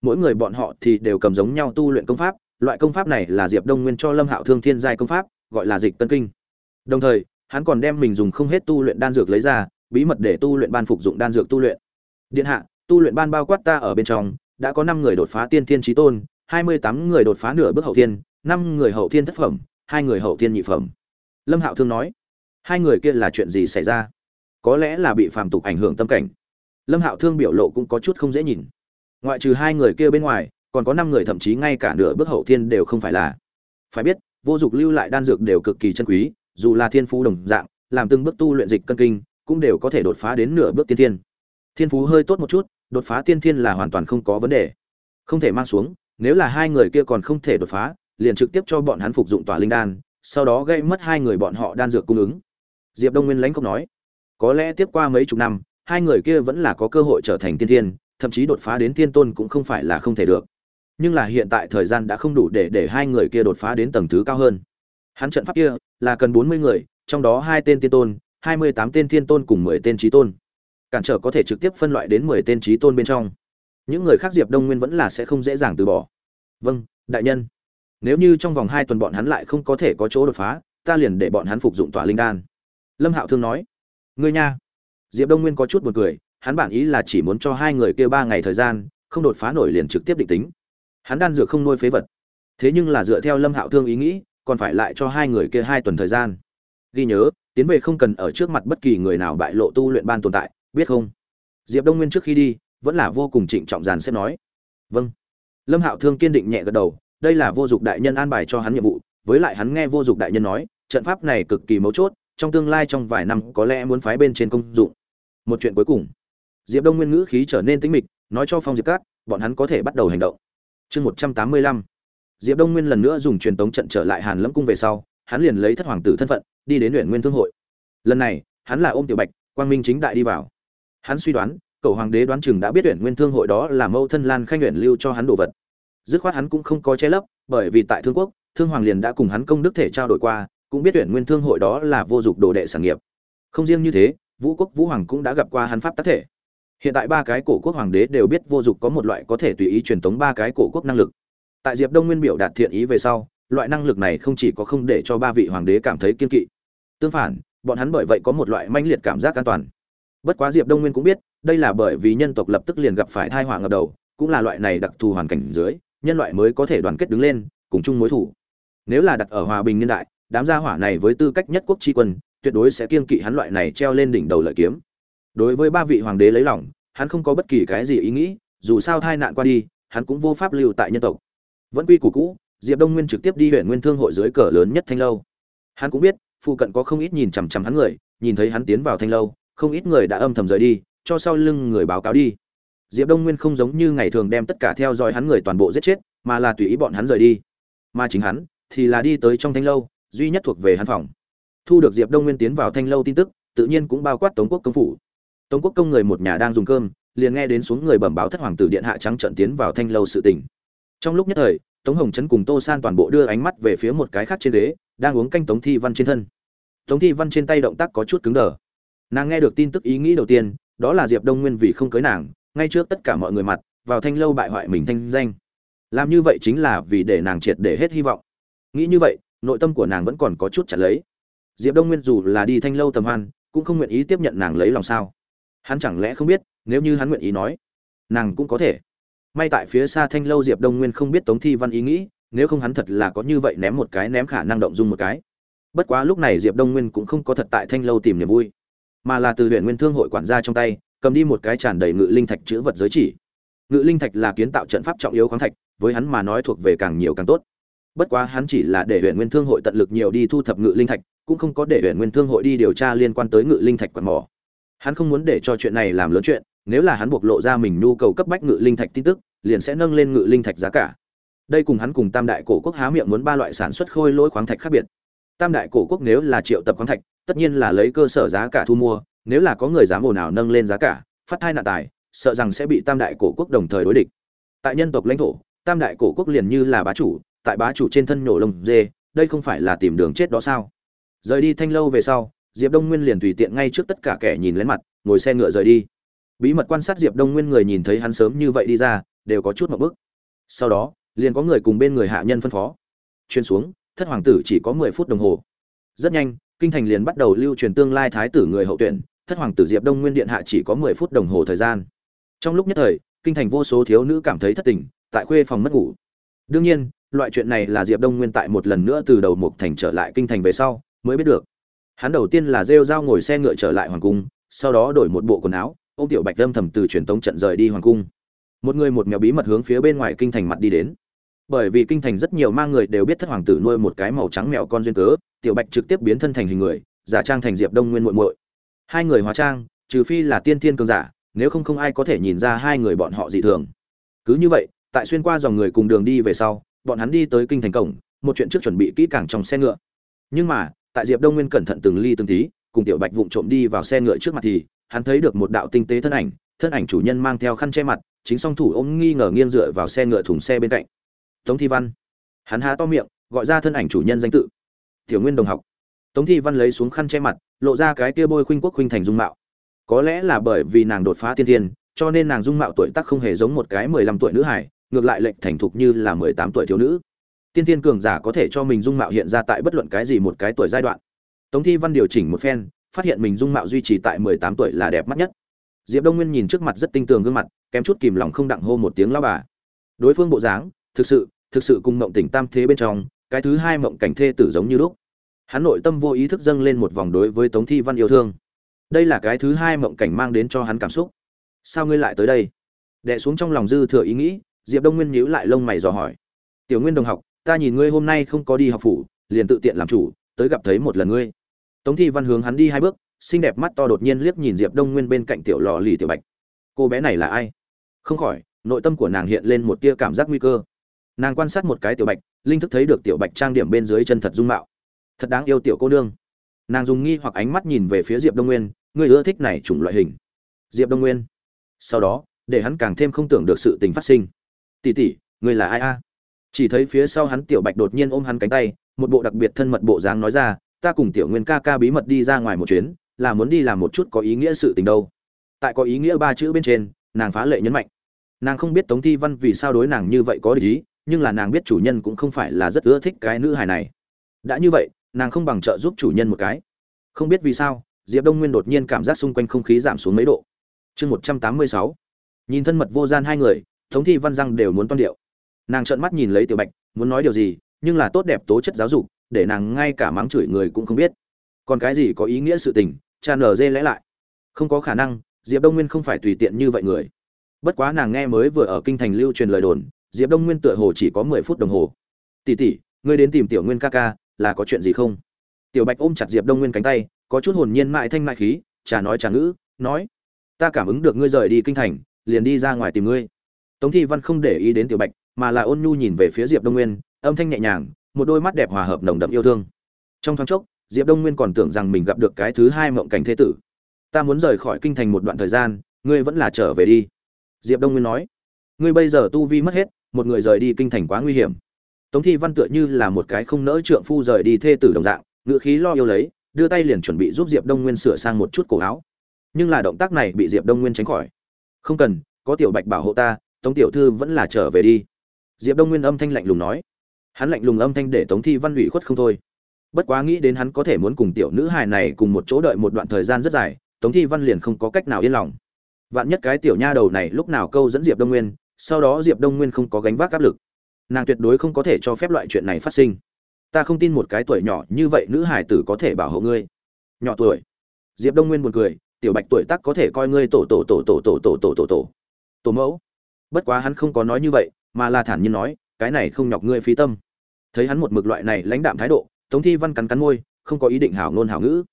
Mỗi người bọn họ thì đều cầm giống nhau tu luyện công pháp, loại công pháp này là diệp đông nguyên cho lâm hạo thương thiên giai công pháp, gọi là dịch tân kinh. Đồng thời, hắn còn đem mình dùng không hết tu luyện đan dược lấy ra, bí mật để tu luyện ban phục dụng đan dược tu luyện. Điện hạ, tu luyện ban bao quát ta ở bên trong, đã có năm người đột phá tiên thiên trí tôn, hai mươi tám người đột phá nửa bước hậu thiên, năm người hậu thiên thất phẩm, hai người hậu thiên nhị phẩm. Lâm hạo thương nói hai người kia là chuyện gì xảy ra? Có lẽ là bị phàm tục ảnh hưởng tâm cảnh. Lâm hạo thương biểu lộ cũng có chút không dễ nhìn. Ngoại trừ hai người kia bên ngoài, còn có năm người thậm chí ngay cả nửa bước hậu thiên đều không phải là. Phải biết, vô dụng lưu lại đan dược đều cực kỳ chân quý, dù là thiên phú đồng dạng, làm từng bước tu luyện dịch cân kinh, cũng đều có thể đột phá đến nửa bước tiên thiên. Thiên phú hơi tốt một chút, đột phá tiên thiên là hoàn toàn không có vấn đề. Không thể mang xuống, nếu là hai người kia còn không thể đột phá, liền trực tiếp cho bọn hắn phục dụng tỏa linh đan, sau đó gây mất hai người bọn họ đan dược cung ứng diệp đông nguyên lãnh không nói, có lẽ tiếp qua mấy chục năm, hai người kia vẫn là có cơ hội trở thành tiên thiên, thậm chí đột phá đến tiên tôn cũng không phải là không thể được. Nhưng là hiện tại thời gian đã không đủ để để hai người kia đột phá đến tầng thứ cao hơn. Hắn trận pháp kia là cần bốn mươi người, trong đó hai tên tiên tôn, hai mươi tám tên thiên tôn cùng mười tên trí tôn. Cản trở có thể trực tiếp phân loại đến mười tên trí tôn bên trong. Những người khác diệp đông nguyên vẫn là sẽ không dễ dàng từ bỏ. Vâng đại nhân. Nếu như trong vòng hai tuần bọn hắn lại không có thể có chỗ đột phá, ta liền để bọn hắn phục dụng tỏa linh đan lâm hạo thương nói, ngươi nha. Diệp đông nguyên có chút b u ồ n cười, hắn bản ý là chỉ muốn cho hai người kia ba ngày thời gian, không đột phá nổi liền trực tiếp định tính. Hắn đan dược không nuôi phế vật. Thế nhưng là dựa theo lâm hạo thương ý nghĩ, còn phải lại cho hai người kia hai tuần thời gian. Ghi nhớ, tiến về không cần ở trước mặt bất kỳ người nào bại lộ tu luyện ban tồn tại, biết không? Diệp đông nguyên trước khi đi, vẫn là vô cùng trịnh trọng dàn xếp nói vâng. Lâm hạo thương kiên định nhẹ gật đầu, đây là vô dụng đại nhân an bài cho hắn nhiệm vụ, với lại hắn nghe vô dụng đại nhân nói, trận pháp này cực kỳ mấu chốt trong tương lai trong vài năm có lẽ muốn phái bên trên công dụng. Một chuyện cuối cùng. Diệp đông nguyên ngữ khí trở nên tĩnh mịch, nói cho phong diệp cát bọn hắn có thể bắt đầu hành động. Chương một trăm tám mươi lăm. Diệp đông nguyên lần nữa dùng truyền tống trận trở lại hàn lâm cung về sau, hắn liền lấy thất hoàng tử thân phận, đi đến huyện nguyên thương hội. Lần này, hắn là ôm tiểu bạch, quang minh chính đại đi vào. Hắn suy đoán, cậu hoàng đế đoán chừng đã biết huyện nguyên thương hội đó là mâu thân lan khanh huyện lưu cho hắn đồ vật. Dứt khoát hắn cũng không có che lấp, bởi vì tại thương quốc, thương hoàng liền đã cùng hắn công đức thể trao đổi qua cũng biết tuyển nguyên thương hội đó là vô dụng đồ đệ sản nghiệp. Không riêng như thế, vũ quốc vũ hoàng cũng đã gặp qua hắn pháp tác thể. Hiện tại ba cái cổ quốc hoàng đế đều biết vô dụng có một loại có thể tùy ý truyền tống ba cái cổ quốc năng lực. Tại diệp đông nguyên biểu đạt thiện ý về sau, loại năng lực này không chỉ có không để cho ba vị hoàng đế cảm thấy kiên kỵ. Tương phản, bọn hắn bởi vậy có một loại manh liệt cảm giác an toàn. Bất quá diệp đông nguyên cũng biết, đây là bởi vì nhân tộc lập tức liền gặp phải thai họa ngập đầu, cũng là loại này đặc thù hoàn cảnh dưới, nhân loại mới có thể đoàn kết đứng lên, cùng chung mối thủ. Nếu là đặt ở hòa bình niên đại đám gia hỏa này với tư cách nhất quốc tri quân, tuyệt đối sẽ kiên kỵ hắn loại này treo lên đỉnh đầu lợi kiếm. Đối với ba vị hoàng đế lấy lòng, hắn không có bất kỳ cái gì ý nghĩ, dù sao tai nạn qua đi, hắn cũng vô pháp lưu tại nhân tộc. Vẫn quy củ cũ, diệp đông nguyên trực tiếp đi huyện nguyên thương hội dưới cờ lớn nhất thanh lâu. Hắn cũng biết, phụ cận có không ít nhìn chằm chằm hắn người, nhìn thấy hắn tiến vào thanh lâu, không ít người đã âm thầm rời đi, cho sau lưng người báo cáo đi. Diệp đông nguyên không giống như ngày thường đem tất cả theo dõi hắn người toàn bộ giết chết, mà là tùy ý bọn hắn rời đi. Mà chính hắn thì là đi tới trong thanh lâu duy nhất thuộc về hắn phòng. Thu được diệp đông nguyên tiến vào thanh lâu tin tức, tự nhiên cũng bao quát tống quốc công phủ. Tống quốc công người một nhà đang dùng cơm, liền nghe đến xuống người bẩm báo thất hoàng tử điện hạ trắng trận tiến vào thanh lâu sự tình. Trong lúc nhất thời, tống hồng trấn cùng tô san toàn bộ đưa ánh mắt về phía một cái khác trên ghế, đang uống canh tống thi văn trên thân. Tống thi văn trên tay động tác có chút cứng đờ. Nàng nghe được tin tức ý nghĩ đầu tiên, đó là diệp đông nguyên vì không cưới nàng, ngay trước tất cả mọi người mặt, vào thanh lâu bại hoại mình thanh danh. Làm như vậy chính là vì để nàng triệt để hết hy vọng. Nghĩ như vậy nội tâm của nàng vẫn còn có chút chặt lấy. Diệp đông nguyên dù là đi thanh lâu tầm hoan, cũng không nguyện ý tiếp nhận nàng lấy lòng sao. Hắn chẳng lẽ không biết, nếu như hắn nguyện ý nói, nàng cũng có thể. May tại phía xa thanh lâu diệp đông nguyên không biết tống thi văn ý nghĩ, nếu không hắn thật là có như vậy ném một cái ném khả năng động dung một cái. Bất quá lúc này diệp đông nguyên cũng không có thật tại thanh lâu tìm niềm vui, mà là từ huyện nguyên thương hội quản gia trong tay, cầm đi một cái tràn đầy ngự linh thạch chữ vật giới chỉ. Ngự linh thạch là kiến tạo trận pháp trọng yếu khoáng thạch, với hắn mà nói thuộc về càng nhiều càng tốt bất quá hắn chỉ là để huyện nguyên thương hội tận lực nhiều đi thu thập ngự linh thạch, cũng không có để huyện nguyên thương hội đi điều tra liên quan tới ngự linh thạch quạt mỏ. Hắn không muốn để cho chuyện này làm lớn chuyện, nếu là hắn buộc lộ ra mình nhu cầu cấp bách ngự linh thạch tin tức, liền sẽ nâng lên ngự linh thạch giá cả. Đây cùng hắn cùng tam đại cổ quốc há miệng muốn ba loại sản xuất khôi lỗi khoáng thạch khác biệt. Tam đại cổ quốc nếu là triệu tập khoáng thạch, tất nhiên là lấy cơ sở giá cả thu mua, nếu là có người dám ồn ào nâng lên giá cả, phát thai nạn tài, sợ rằng sẽ bị tam đại cổ quốc đồng thời đối địch. Tại nhân tộc lãnh thổ, tam đại cổ quốc liền như là bá chủ tại bá chủ trên thân nhổ lông dê, đây không phải là tìm đường chết đó sao? Rời đi thanh lâu về sau, diệp đông nguyên liền tùy tiện ngay trước tất cả kẻ nhìn lén mặt, ngồi xe ngựa rời đi. Bí mật quan sát diệp đông nguyên người nhìn thấy hắn sớm như vậy đi ra, đều có chút một bức sau đó, liền có người cùng bên người hạ nhân phân phó. Chuyên xuống, thất hoàng tử chỉ có mười phút đồng hồ. Rất nhanh, kinh thành liền bắt đầu lưu truyền tương lai thái tử người hậu tuyển, thất hoàng tử diệp đông nguyên điện hạ chỉ có mười phút đồng hồ thời gian. Trong lúc nhất thời, kinh thành vô số thiếu nữ cảm thấy thất tình, tại khuê phòng mất ngủ. Đương nhiên loại chuyện này là diệp đông nguyên tại một lần nữa từ đầu mục thành trở lại kinh thành về sau mới biết được. Hắn đầu tiên là rêu dao ngồi xe ngựa trở lại hoàng cung, sau đó đổi một bộ quần áo ô tiểu bạch lâm thầm từ truyền tống trận rời đi hoàng cung. Một người một mèo bí mật hướng phía bên ngoài kinh thành mặt đi đến. Bởi vì kinh thành rất nhiều mang người đều biết thất hoàng tử nuôi một cái màu trắng mèo con duyên cớ, tiểu bạch trực tiếp biến thân thành hình người, giả trang thành diệp đông nguyên muội muội. Hai người hóa trang, trừ phi là tiên thiên cường giả, nếu không không ai có thể nhìn ra hai người bọn họ dị thường. Cứ như vậy, tại xuyên qua dòng người cùng đường đi về sau bọn hắn đi tới kinh thành cổng một chuyện trước chuẩn bị kỹ càng trong xe ngựa. Nhưng mà tại diệp đông nguyên cẩn thận từng ly từng tí cùng tiểu bạch vụng trộm đi vào xe ngựa trước mặt thì hắn thấy được một đạo tinh tế thân ảnh thân ảnh chủ nhân mang theo khăn che mặt chính song thủ ôm nghi ngờ nghiêng dựa vào xe ngựa thùng xe bên cạnh. Tống thi văn. Hắn há to miệng gọi ra thân ảnh chủ nhân danh tự. Tiểu nguyên đồng học. Tống thi văn lấy xuống khăn che mặt lộ ra cái kia bôi khuynh quốc khuynh thành dung mạo. Có lẽ là bởi vì nàng đột phá tiên thiên, cho nên nàng dung mạo tuổi tác không hề giống một cái mười lăm tuổi nữ hải ngược lại lệnh thành thục như là mười tám tuổi thiếu nữ. Tiên tiên cường giả có thể cho mình dung mạo hiện ra tại bất luận cái gì một cái tuổi giai đoạn. Tống thi văn điều chỉnh một phen, phát hiện mình dung mạo duy trì tại mười tám tuổi là đẹp mắt nhất. Diệp đông nguyên nhìn trước mặt rất tinh tường gương mặt, kém chút kìm lòng không đặng hô một tiếng lao bà. Đối phương bộ dáng, thực sự thực sự cùng mộng tỉnh tam thế bên trong, cái thứ hai mộng cảnh thê tử giống như lúc. Hắn nội tâm vô ý thức dâng lên một vòng đối với tống thi văn yêu thương. Đây là cái thứ hai mộng cảnh mang đến cho hắn cảm xúc. Sao ngươi lại tới đây? Đẻ xuống trong lòng dư thừa ý nghĩ diệp đông nguyên nhíu lại lông mày dò hỏi. Tiểu nguyên đồng học, ta nhìn ngươi hôm nay không có đi học phủ, liền tự tiện làm chủ, tới gặp thấy một lần ngươi. Tống thi văn hướng hắn đi hai bước, xinh đẹp mắt to đột nhiên liếc nhìn diệp đông nguyên bên cạnh tiểu lò lì tiểu bạch. Cô bé này là ai? Không khỏi, nội tâm của nàng hiện lên một tia cảm giác nguy cơ. Nàng quan sát một cái tiểu bạch, linh thức thấy được tiểu bạch trang điểm bên dưới chân thật dung mạo. Thật đáng yêu tiểu cô nương. Nàng dùng nghi hoặc ánh mắt nhìn về phía diệp đông nguyên người ưa thích này chủng loại hình. Diệp đông nguyên sau đó, để hắn càng thêm không tưởng được sự tình phát sinh. Tỷ tỷ, người là ai a? Chỉ thấy phía sau hắn tiểu bạch đột nhiên ôm hắn cánh tay một bộ đặc biệt thân mật bộ dáng nói ra ta cùng tiểu nguyên ca ca bí mật đi ra ngoài một chuyến là muốn đi làm một chút có ý nghĩa sự tình đâu. Tại có ý nghĩa ba chữ bên trên nàng phá lệ nhấn mạnh. Nàng không biết tống thi văn vì sao đối nàng như vậy có lý nhưng là nàng biết chủ nhân cũng không phải là rất ưa thích cái nữ hài này. Đã như vậy nàng không bằng trợ giúp chủ nhân một cái. Không biết vì sao diệp đông nguyên đột nhiên cảm giác xung quanh không khí giảm xuống mấy độ. Chương một trăm tám mươi sáu. Nhìn thân mật vô gian hai người tống thi văn răng đều muốn toan điệu. Nàng trợn mắt nhìn lấy tiểu bạch, muốn nói điều gì, nhưng là tốt đẹp tố chất giáo dục, để nàng ngay cả mắng chửi người cũng không biết. Còn cái gì có ý nghĩa sự tình, cha nở dê lẽ lại. Không có khả năng, diệp đông nguyên không phải tùy tiện như vậy người. Bất quá nàng nghe mới vừa ở kinh thành lưu truyền lời đồn, diệp đông nguyên tựa hồ chỉ có mười phút đồng hồ. Tỉ tỉ ngươi đến tìm tiểu nguyên ca ca, là có chuyện gì không? Tiểu bạch ôm chặt diệp đông nguyên cánh tay, có chút hồn nhiên mại thanh mại khí trà nói trà ngữ, nói, ta cảm ứng được ngươi rời đi kinh thành, liền đi ra ngoài tìm ngươi tống thi văn không để ý đến tiểu bạch, mà là ôn nhu nhìn về phía diệp đông nguyên, âm thanh nhẹ nhàng, một đôi mắt đẹp hòa hợp nồng đậm yêu thương. Trong thoáng chốc, diệp đông nguyên còn tưởng rằng mình gặp được cái thứ hai mộng cảnh thế tử. Ta muốn rời khỏi kinh thành một đoạn thời gian, ngươi vẫn là trở về đi. Diệp đông nguyên nói. Ngươi bây giờ tu vi mất hết, một người rời đi kinh thành quá nguy hiểm. Tống thi văn tựa như là một cái không nỡ trượng phu rời đi thê tử đồng dạng ngự khí lo yêu lấy, đưa tay liền chuẩn bị giúp diệp đông nguyên sửa sang một chút cổ áo. Nhưng là động tác này bị diệp đông nguyên tránh khỏi. Không cần, có tiểu bạch bảo hộ ta tống tiểu thư vẫn là trở về đi. Diệp đông nguyên âm thanh lạnh lùng nói. Hắn lạnh lùng âm thanh để tống thi văn ủy khuất không thôi. Bất quá nghĩ đến hắn có thể muốn cùng tiểu nữ hài này cùng một chỗ đợi một đoạn thời gian rất dài, tống thi văn liền không có cách nào yên lòng. Vạn nhất cái tiểu nha đầu này lúc nào câu dẫn diệp đông nguyên, sau đó diệp đông nguyên không có gánh vác áp lực. Nàng tuyệt đối không có thể cho phép loại chuyện này phát sinh. Ta không tin một cái tuổi nhỏ như vậy nữ hải tử có thể bảo hộ ngươi. Nhỏ tuổi. Diệp đông nguyên buồn cười, tiểu bạch tuổi tác có thể coi ngươi tổ tổ tổ tổ tổ tổ tổ tổ tổ. Tổ mẫu bất quá hắn không có nói như vậy, mà là thản nhiên nói, cái này không nhọc ngươi phí tâm. Thấy hắn một mực loại này lãnh đạm thái độ, tống thi văn cắn cắn môi, không có ý định hảo ngôn hảo ngữ.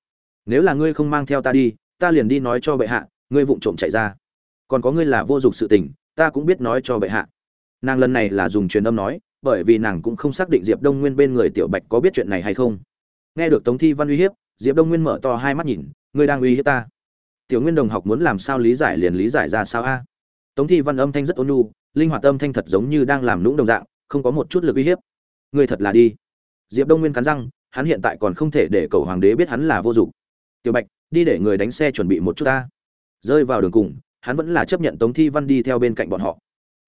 Nếu là ngươi không mang theo ta đi, ta liền đi nói cho bệ hạ, ngươi vụng trộm chạy ra. Còn có ngươi là vô dụng sự tình, ta cũng biết nói cho bệ hạ. Nàng lần này là dùng truyền âm nói, bởi vì nàng cũng không xác định diệp đông nguyên bên người tiểu bạch có biết chuyện này hay không. Nghe được tống thi văn uy hiếp, diệp đông nguyên mở to hai mắt nhìn, ngươi đang uy hiếp ta? Tiểu nguyên đồng học muốn làm sao lý giải liền lý giải ra sao a? Tống thi văn âm thanh rất ôn nhu, linh hoạt âm thanh thật giống như đang làm lũng đồng dạng, không có một chút lực uy hiếp. Ngươi thật là đi. Diệp đông nguyên cắn răng, hắn hiện tại còn không thể để cầu hoàng đế biết hắn là vô dụng. Tiểu bạch, đi để người đánh xe chuẩn bị một chút ta. Rơi vào đường cùng, hắn vẫn là chấp nhận tống thi văn đi theo bên cạnh bọn họ.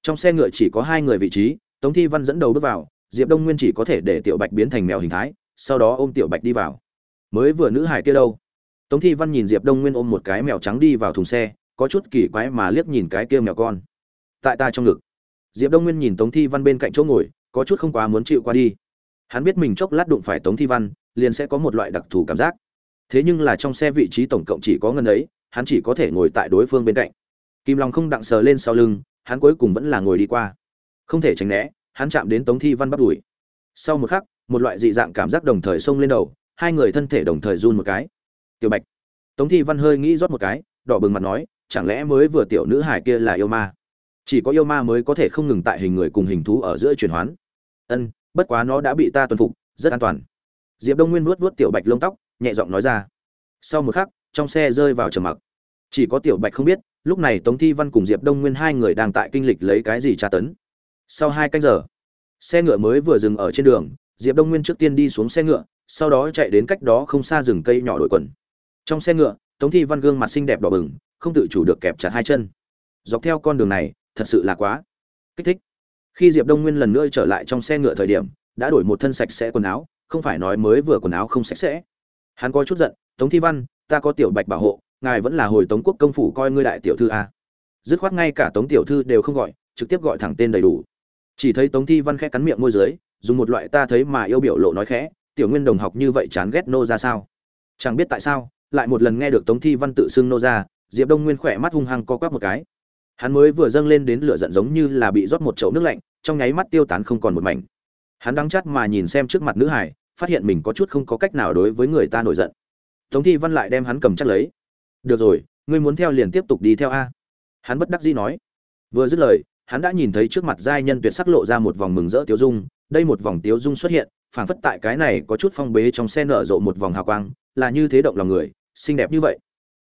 Trong xe ngựa chỉ có hai người vị trí, tống thi văn dẫn đầu bước vào, diệp đông nguyên chỉ có thể để tiểu bạch biến thành mèo hình thái, sau đó ôm tiểu bạch đi vào. Mới vừa nữ hải kia đâu? Tống thi văn nhìn diệp đông nguyên ôm một cái mèo trắng đi vào thùng xe có chút kỳ quái mà liếc nhìn cái kia mèo con. Tại ta trong ngực. Diệp đông nguyên nhìn tống thi văn bên cạnh chỗ ngồi, có chút không quá muốn chịu qua đi. Hắn biết mình chốc lát đụng phải tống thi văn, liền sẽ có một loại đặc thù cảm giác. Thế nhưng là trong xe vị trí tổng cộng chỉ có ngân ấy, hắn chỉ có thể ngồi tại đối phương bên cạnh. Kim long không đặng sờ lên sau lưng, hắn cuối cùng vẫn là ngồi đi qua. Không thể tránh né, hắn chạm đến tống thi văn bắt đùi. Sau một khắc, một loại dị dạng cảm giác đồng thời xông lên đầu, hai người thân thể đồng thời run một cái. Tiểu bạch. Tống thi văn hơi nghĩ rót một cái, đỏ bừng mặt nói chẳng lẽ mới vừa tiểu nữ hải kia là yêu ma? Chỉ có yêu ma mới có thể không ngừng tại hình người cùng hình thú ở giữa chuyển hoán. Ân, bất quá nó đã bị ta tuân phục, rất an toàn. Diệp đông nguyên vuốt vuốt tiểu bạch lông tóc, nhẹ giọng nói ra. Sau một khắc, trong xe rơi vào trầm mặc. Chỉ có tiểu bạch không biết, lúc này tống thi văn cùng diệp đông nguyên hai người đang tại kinh lịch lấy cái gì tra tấn. Sau hai canh giờ, xe ngựa mới vừa dừng ở trên đường, diệp đông nguyên trước tiên đi xuống xe ngựa, sau đó chạy đến cách đó không xa rừng cây nhỏ đội quần. Trong xe ngựa, tống thi văn gương mặt xinh đẹp đỏ bừng không tự chủ được kẹp chặt hai chân. Dọc theo con đường này, thật sự là quá kích thích. Khi diệp đông nguyên lần nữa trở lại trong xe ngựa thời điểm, đã đổi một thân sạch sẽ quần áo, không phải nói mới vừa quần áo không sạch sẽ. Hắn có chút giận, tống thi văn, ta có tiểu bạch bảo hộ, ngài vẫn là hồi tống quốc công phủ coi ngươi đại tiểu thư a. Dứt khoát ngay cả tống tiểu thư đều không gọi, trực tiếp gọi thẳng tên đầy đủ. Chỉ thấy tống thi văn khẽ cắn miệng môi dưới, dùng một loại ta thấy mà yêu biểu lộ nói khẽ, tiểu nguyên đồng học như vậy chán ghét nô ra sao? Chẳng biết tại sao, lại một lần nghe được tống thi văn tự xưng nô ra diệp đông nguyên khỏe mắt hung hăng co quắp một cái. Hắn mới vừa dâng lên đến lửa giận giống như là bị rót một chậu nước lạnh, trong nháy mắt tiêu tán không còn một mảnh. Hắn đắng chắt mà nhìn xem trước mặt nữ hải phát hiện mình có chút không có cách nào đối với người ta nổi giận. Tống thi văn lại đem hắn cầm chắc lấy. Được rồi, ngươi muốn theo liền tiếp tục đi theo a. Hắn bất đắc dĩ nói. Vừa dứt lời, hắn đã nhìn thấy trước mặt giai nhân tuyệt sắc lộ ra một vòng mừng rỡ tiếu dung, đây một vòng tiếu dung xuất hiện, phảng phất tại cái này có chút phong bế trong xe nở rộ một vòng hào quang, là như thế động lòng người, xinh đẹp như vậy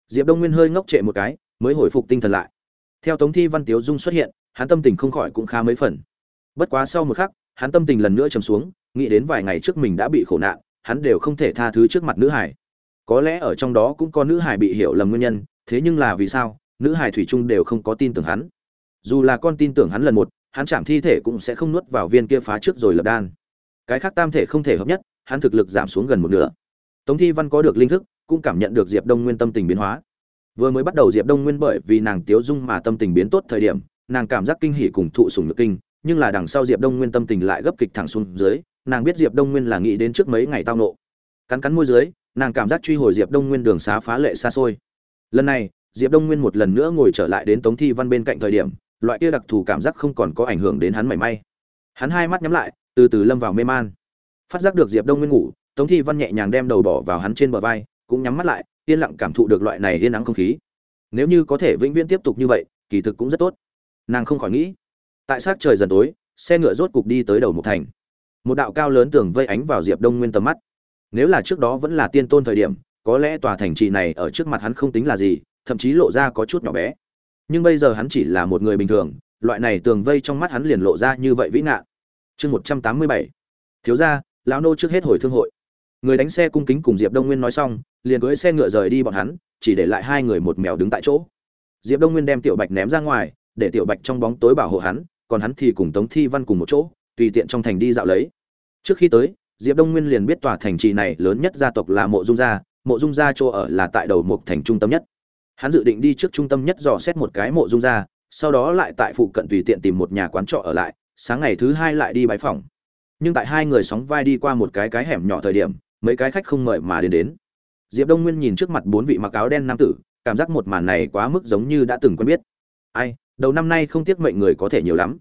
diệp đông nguyên hơi ngốc trệ một cái, mới hồi phục tinh thần lại. Theo tống thi văn tiếu dung xuất hiện, hắn tâm tình không khỏi cũng khá mấy phần. Bất quá sau một khắc, hắn tâm tình lần nữa trầm xuống, nghĩ đến vài ngày trước mình đã bị khổ nạn, hắn đều không thể tha thứ trước mặt nữ hải. Có lẽ ở trong đó cũng có nữ hải bị hiểu lầm nguyên nhân, thế nhưng là vì sao, nữ hải thủy chung đều không có tin tưởng hắn. Dù là con tin tưởng hắn lần một, hắn chạm thi thể cũng sẽ không nuốt vào viên kia phá trước rồi lập đan. Cái khác tam thể không thể hợp nhất, hắn thực lực giảm xuống gần một nửa. Tống thi văn có được linh thức cũng cảm nhận được diệp đông nguyên tâm tình biến hóa. Vừa mới bắt đầu diệp đông nguyên bởi vì nàng tiếu dung mà tâm tình biến tốt thời điểm, nàng cảm giác kinh hỉ cùng thụ sùng nhược kinh, nhưng là đằng sau diệp đông nguyên tâm tình lại gấp kịch thẳng xuống dưới, nàng biết diệp đông nguyên là nghĩ đến trước mấy ngày tao nộ. Cắn cắn môi dưới, nàng cảm giác truy hồi diệp đông nguyên đường xá phá lệ xa xôi. Lần này, diệp đông nguyên một lần nữa ngồi trở lại đến tống thi văn bên cạnh thời điểm, loại kia đặc thù cảm giác không còn có ảnh hưởng đến hắn mảy may. Hắn hai mắt nhắm lại, từ từ lâm vào mê man. Phát giác được diệp đông nguyên ngủ, tống thi văn nhẹ nhàng đem đầu bỏ vào hắn trên bờ vai cũng nhắm mắt lại, yên lặng cảm thụ được loại này yên ắng không khí. Nếu như có thể vĩnh viễn tiếp tục như vậy, kỳ thực cũng rất tốt. Nàng không khỏi nghĩ, tại sát trời dần tối, xe ngựa rốt cục đi tới đầu một thành. Một đạo cao lớn tường vây ánh vào diệp đông nguyên tầm mắt. Nếu là trước đó vẫn là tiên tôn thời điểm, có lẽ tòa thành trì này ở trước mặt hắn không tính là gì, thậm chí lộ ra có chút nhỏ bé. Nhưng bây giờ hắn chỉ là một người bình thường, loại này tường vây trong mắt hắn liền lộ ra như vậy vĩ ngạn chương một trăm tám mươi bảy. Thiếu ra lão nô trước hết hồi thương hội người đánh xe cung kính cùng diệp đông nguyên nói xong, liền cưỡi xe ngựa rời đi bọn hắn, chỉ để lại hai người một mèo đứng tại chỗ. Diệp đông nguyên đem tiểu bạch ném ra ngoài, để tiểu bạch trong bóng tối bảo hộ hắn, còn hắn thì cùng tống thi văn cùng một chỗ, tùy tiện trong thành đi dạo lấy. Trước khi tới, diệp đông nguyên liền biết tòa thành trì này lớn nhất gia tộc là mộ dung gia, mộ dung gia chỗ ở là tại đầu mục thành trung tâm nhất. Hắn dự định đi trước trung tâm nhất dò xét một cái mộ dung gia, sau đó lại tại phụ cận tùy tiện tìm một nhà quán trọ ở lại, sáng ngày thứ hai lại đi bãi phòng nhưng tại hai người sóng vai đi qua một cái cái hẻm nhỏ thời điểm mấy cái khách không mời mà đến đến. Diệp đông nguyên nhìn trước mặt bốn vị mặc áo đen nam tử, cảm giác một màn này quá mức giống như đã từng quen biết. Ai, đầu năm nay không tiếc mệnh người có thể nhiều lắm.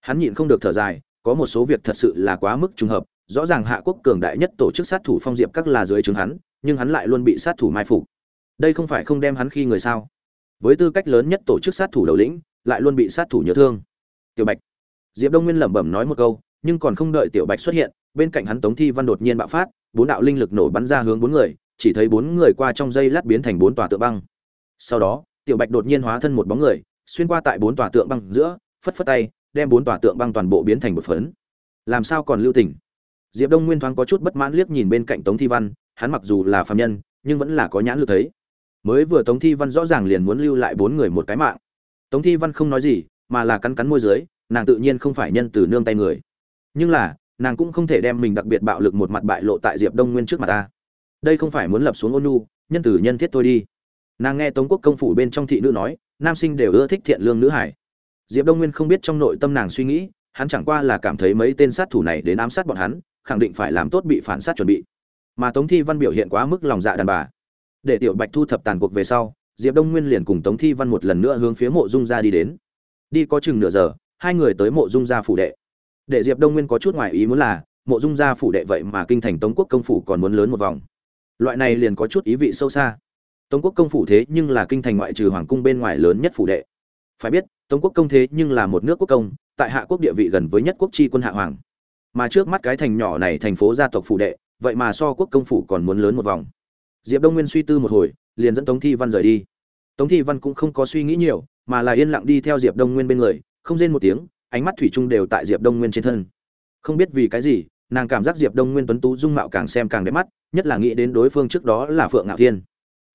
Hắn nhịn không được thở dài, có một số việc thật sự là quá mức trùng hợp, rõ ràng hạ quốc cường đại nhất tổ chức sát thủ phong diệp các là dưới trướng hắn, nhưng hắn lại luôn bị sát thủ mai phục. Đây không phải không đem hắn khi người sao? Với tư cách lớn nhất tổ chức sát thủ đầu lĩnh, lại luôn bị sát thủ nhớ thương. Tiểu bạch. Diệp đông nguyên lẩm bẩm nói một câu, nhưng còn không đợi tiểu bạch xuất hiện, bên cạnh hắn tống thi văn đột nhiên bạo phát bốn đạo linh lực nổ bắn ra hướng bốn người, chỉ thấy bốn người qua trong dây lát biến thành bốn tòa tượng băng. Sau đó, tiểu bạch đột nhiên hóa thân một bóng người, xuyên qua tại bốn tòa tượng băng giữa, phất phất tay, đem bốn tòa tượng băng toàn bộ biến thành một phấn. Làm sao còn lưu tình? Diệp đông nguyên thoáng có chút bất mãn liếc nhìn bên cạnh tống thi văn, hắn mặc dù là phạm nhân, nhưng vẫn là có nhãn lực thấy. Mới vừa tống thi văn rõ ràng liền muốn lưu lại bốn người một cái mạng. Tống thi văn không nói gì, mà là cắn cắn môi dưới, nàng tự nhiên không phải nhân từ nương tay người. Nhưng là nàng cũng không thể đem mình đặc biệt bạo lực một mặt bại lộ tại diệp đông nguyên trước mặt ta. Đây không phải muốn lập xuống ôn nhu, nhân tử nhân thiết thôi đi. Nàng nghe tống quốc công phủ bên trong thị nữ nói, nam sinh đều ưa thích thiện lương nữ hải. Diệp đông nguyên không biết trong nội tâm nàng suy nghĩ, hắn chẳng qua là cảm thấy mấy tên sát thủ này đến ám sát bọn hắn, khẳng định phải làm tốt bị phản sát chuẩn bị. Mà tống thi văn biểu hiện quá mức lòng dạ đàn bà. Để tiểu bạch thu thập tàn cuộc về sau, diệp đông nguyên liền cùng tống thi văn một lần nữa hướng phía mộ dung gia đi đến. Đi có chừng nửa giờ, hai người tới mộ dung gia phủ đệ để diệp đông nguyên có chút ngoài ý muốn là, mộ dung gia phủ đệ vậy mà kinh thành tống quốc công phủ còn muốn lớn một vòng. Loại này liền có chút ý vị sâu xa. Tống quốc công phủ thế nhưng là kinh thành ngoại trừ hoàng cung bên ngoài lớn nhất phủ đệ. Phải biết, tống quốc công thế nhưng là một nước quốc công, tại hạ quốc địa vị gần với nhất quốc tri quân hạ hoàng. Mà trước mắt cái thành nhỏ này thành phố gia tộc phủ đệ, vậy mà so quốc công phủ còn muốn lớn một vòng. Diệp đông nguyên suy tư một hồi, liền dẫn tống thi văn rời đi. Tống thi văn cũng không có suy nghĩ nhiều, mà là yên lặng đi theo diệp đông nguyên bên người, không rên một tiếng ánh mắt thủy chung đều tại diệp đông nguyên trên thân. Không biết vì cái gì, nàng cảm giác diệp đông nguyên tuấn tú, dung mạo càng xem càng đẹp mắt, nhất là nghĩ đến đối phương trước đó là phượng ngạo thiên.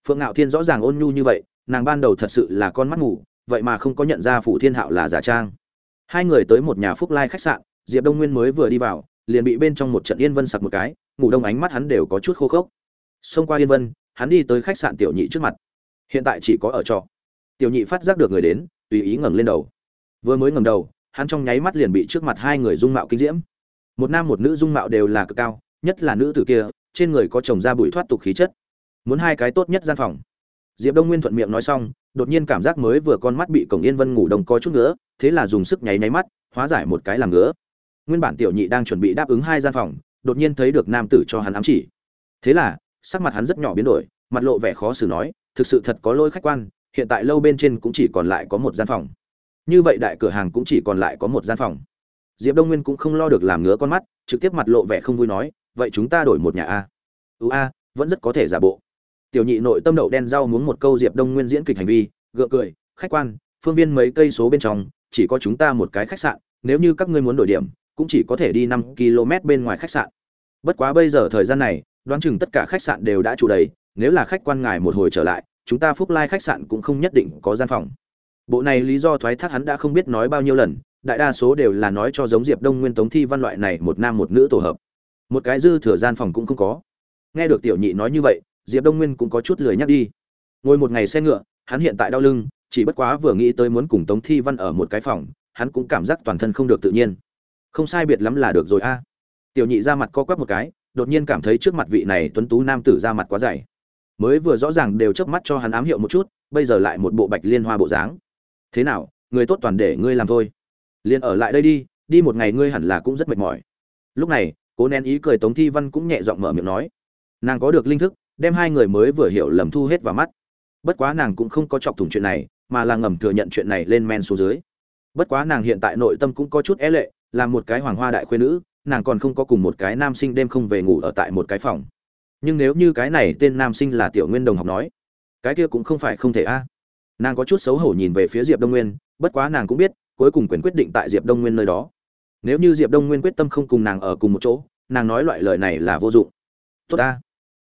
Phượng ngạo thiên rõ ràng ôn nhu như vậy, nàng ban đầu thật sự là con mắt ngủ vậy mà không có nhận ra phủ thiên hạo là giả trang. Hai người tới một nhà phúc lai khách sạn, diệp đông nguyên mới vừa đi vào, liền bị bên trong một trận yên vân sặc một cái, ngủ đông ánh mắt hắn đều có chút khô khốc. Xông qua yên vân, hắn đi tới khách sạn tiểu nhị trước mặt. Hiện tại chỉ có ở trọ. Tiểu nhị phát giác được người đến, tùy ý ngẩng lên đầu. Vừa mới ngẩng đầu hắn trong nháy mắt liền bị trước mặt hai người dung mạo kinh diễm. Một nam một nữ dung mạo đều là cực cao, nhất là nữ tử kia, trên người có chồng da bụi thoát tục khí chất. Muốn hai cái tốt nhất gian phòng. Diệp đông nguyên thuận miệng nói xong, đột nhiên cảm giác mới vừa con mắt bị cổng yên vân ngủ đông có chút nữa thế là dùng sức nháy nháy mắt, hóa giải một cái làm ngứa. Nguyên bản tiểu nhị đang chuẩn bị đáp ứng hai gian phòng, đột nhiên thấy được nam tử cho hắn ám chỉ. Thế là, sắc mặt hắn rất nhỏ biến đổi, mặt lộ vẻ khó xử nói, thực sự thật có lỗi khách quan, hiện tại lâu bên trên cũng chỉ còn lại có một gian phòng như vậy đại cửa hàng cũng chỉ còn lại có một gian phòng. Diệp đông nguyên cũng không lo được làm ngứa con mắt, trực tiếp mặt lộ vẻ không vui nói, vậy chúng ta đổi một nhà a. Ưu a, vẫn rất có thể giả bộ. Tiểu nhị nội tâm đậu đen rau muốn một câu diệp đông nguyên diễn kịch hành vi, gượng cười, khách quan, phương viên mấy cây số bên trong, chỉ có chúng ta một cái khách sạn, nếu như các ngươi muốn đổi điểm, cũng chỉ có thể đi năm km bên ngoài khách sạn. Bất quá bây giờ thời gian này, đoán chừng tất cả khách sạn đều đã trụ đầy, nếu là khách quan ngài một hồi trở lại, chúng ta phúc lai khách sạn cũng không nhất định có gian phòng bộ này lý do thoái thác hắn đã không biết nói bao nhiêu lần, đại đa số đều là nói cho giống diệp đông nguyên tống thi văn loại này một nam một nữ tổ hợp. Một cái dư thừa gian phòng cũng không có. Nghe được tiểu nhị nói như vậy, diệp đông nguyên cũng có chút lười nhắc đi. Ngồi một ngày xe ngựa, hắn hiện tại đau lưng, chỉ bất quá vừa nghĩ tới muốn cùng tống thi văn ở một cái phòng, hắn cũng cảm giác toàn thân không được tự nhiên. Không sai biệt lắm là được rồi a. Tiểu nhị ra mặt co quắp một cái, đột nhiên cảm thấy trước mặt vị này tuấn tú nam tử ra mặt quá dày. Mới vừa rõ ràng đều chớp mắt cho hắn ám hiệu một chút, bây giờ lại một bộ bạch liên hoa bộ dáng thế nào, người tốt toàn để ngươi làm thôi. Liền ở lại đây đi đi một ngày ngươi hẳn là cũng rất mệt mỏi. Lúc này, cố nén ý cười tống thi văn cũng nhẹ giọng mở miệng nói. Nàng có được linh thức, đem hai người mới vừa hiểu lầm thu hết vào mắt. Bất quá nàng cũng không có chọc thủng chuyện này, mà là ngầm thừa nhận chuyện này lên men xuống dưới. Bất quá nàng hiện tại nội tâm cũng có chút é lệ, là một cái hoàng hoa đại khuyên nữ, nàng còn không có cùng một cái nam sinh đêm không về ngủ ở tại một cái phòng. Nhưng nếu như cái này tên nam sinh là tiểu nguyên đồng học nói, cái kia cũng không phải không thể a nàng có chút xấu hổ nhìn về phía diệp đông nguyên, bất quá nàng cũng biết, cuối cùng quyền quyết định tại diệp đông nguyên nơi đó. Nếu như diệp đông nguyên quyết tâm không cùng nàng ở cùng một chỗ, nàng nói loại lời này là vô dụng. Tốt ta.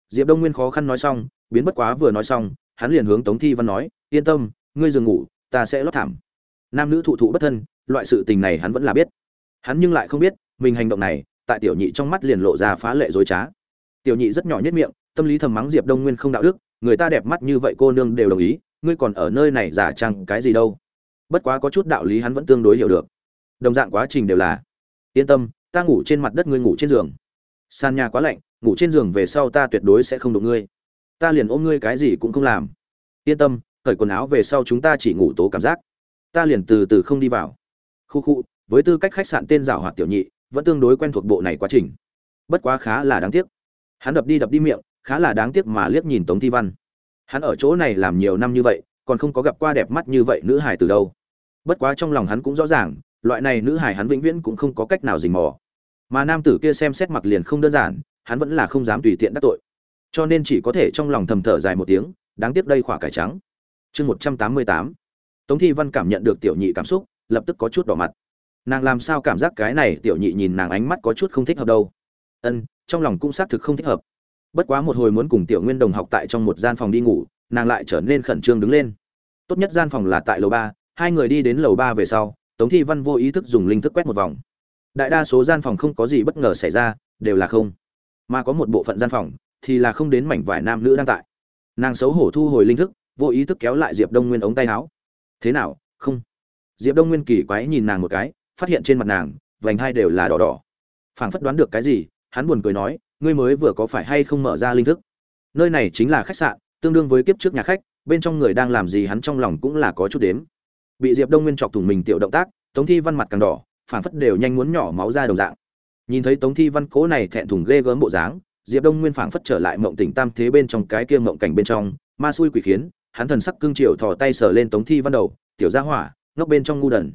Diệp đông nguyên khó khăn nói xong, biến bất quá vừa nói xong, hắn liền hướng tống thi văn nói, yên tâm, ngươi giường ngủ, ta sẽ lót thảm. Nam nữ thụ thụ bất thân, loại sự tình này hắn vẫn là biết. Hắn nhưng lại không biết, mình hành động này, tại tiểu nhị trong mắt liền lộ ra phá lệ dối trá. Tiểu nhị rất nhỏ nhất miệng, tâm lý thầm mắng diệp đông nguyên không đạo đức, người ta đẹp mắt như vậy cô nương đều đồng ý ngươi còn ở nơi này giả trang cái gì đâu. Bất quá có chút đạo lý hắn vẫn tương đối hiểu được. Đồng dạng quá trình đều là, yên tâm, ta ngủ trên mặt đất ngươi ngủ trên giường. Sàn nhà quá lạnh, ngủ trên giường về sau ta tuyệt đối sẽ không đụng ngươi. Ta liền ôm ngươi cái gì cũng không làm. Yên tâm, cởi quần áo về sau chúng ta chỉ ngủ tố cảm giác. Ta liền từ từ không đi vào. Khu khu, với tư cách khách sạn tên giảo hoạt tiểu nhị, vẫn tương đối quen thuộc bộ này quá trình. Bất quá khá là đáng tiếc. Hắn đập đi đập đi miệng, khá là đáng tiếc mà liếc nhìn tống thi văn hắn ở chỗ này làm nhiều năm như vậy, còn không có gặp qua đẹp mắt như vậy nữ hải từ đâu. Bất quá trong lòng hắn cũng rõ ràng, loại này nữ hải hắn vĩnh viễn cũng không có cách nào dình mò. Mà nam tử kia xem xét mặc liền không đơn giản, hắn vẫn là không dám tùy tiện đắc tội. Cho nên chỉ có thể trong lòng thầm thở dài một tiếng, đáng tiếc đây khỏa cải trắng. Chương một trăm tám mươi tám. Tống thi văn cảm nhận được tiểu nhị cảm xúc, lập tức có chút đỏ mặt. Nàng làm sao cảm giác cái này tiểu nhị nhìn nàng ánh mắt có chút không thích hợp đâu? Ân, trong lòng cũng xác thực không thích hợp bất quá một hồi muốn cùng tiểu nguyên đồng học tại trong một gian phòng đi ngủ, nàng lại trở nên khẩn trương đứng lên. Tốt nhất gian phòng là tại lầu ba, hai người đi đến lầu ba về sau, tống thi văn vô ý thức dùng linh thức quét một vòng. Đại đa số gian phòng không có gì bất ngờ xảy ra, đều là không. Mà có một bộ phận gian phòng thì là không đến mảnh vải nam nữ đang tại. Nàng xấu hổ thu hồi linh thức, vô ý thức kéo lại diệp đông nguyên ống tay áo. Thế nào, không? Diệp đông nguyên kỳ quái nhìn nàng một cái, phát hiện trên mặt nàng, vành hai đều là đỏ đỏ. Phảng phất đoán được cái gì, hắn buồn cười nói ngươi mới vừa có phải hay không mở ra linh thức? Nơi này chính là khách sạn, tương đương với kiếp trước nhà khách, bên trong người đang làm gì hắn trong lòng cũng là có chút đếm. Bị diệp đông nguyên chọc thủng mình tiểu động tác, tống thi văn mặt càng đỏ phản phất đều nhanh muốn nhỏ máu ra đồng dạng. Nhìn thấy tống thi văn cố này thẹn thùng ghê gớm bộ dáng, diệp đông nguyên phảng phất trở lại mộng tỉnh tam thế bên trong cái kia mộng cảnh bên trong, ma xui quỷ khiến, hắn thần sắc cương triều thò tay sờ lên tống thi văn đầu, tiểu gia hỏa ngóc bên trong ngu đần.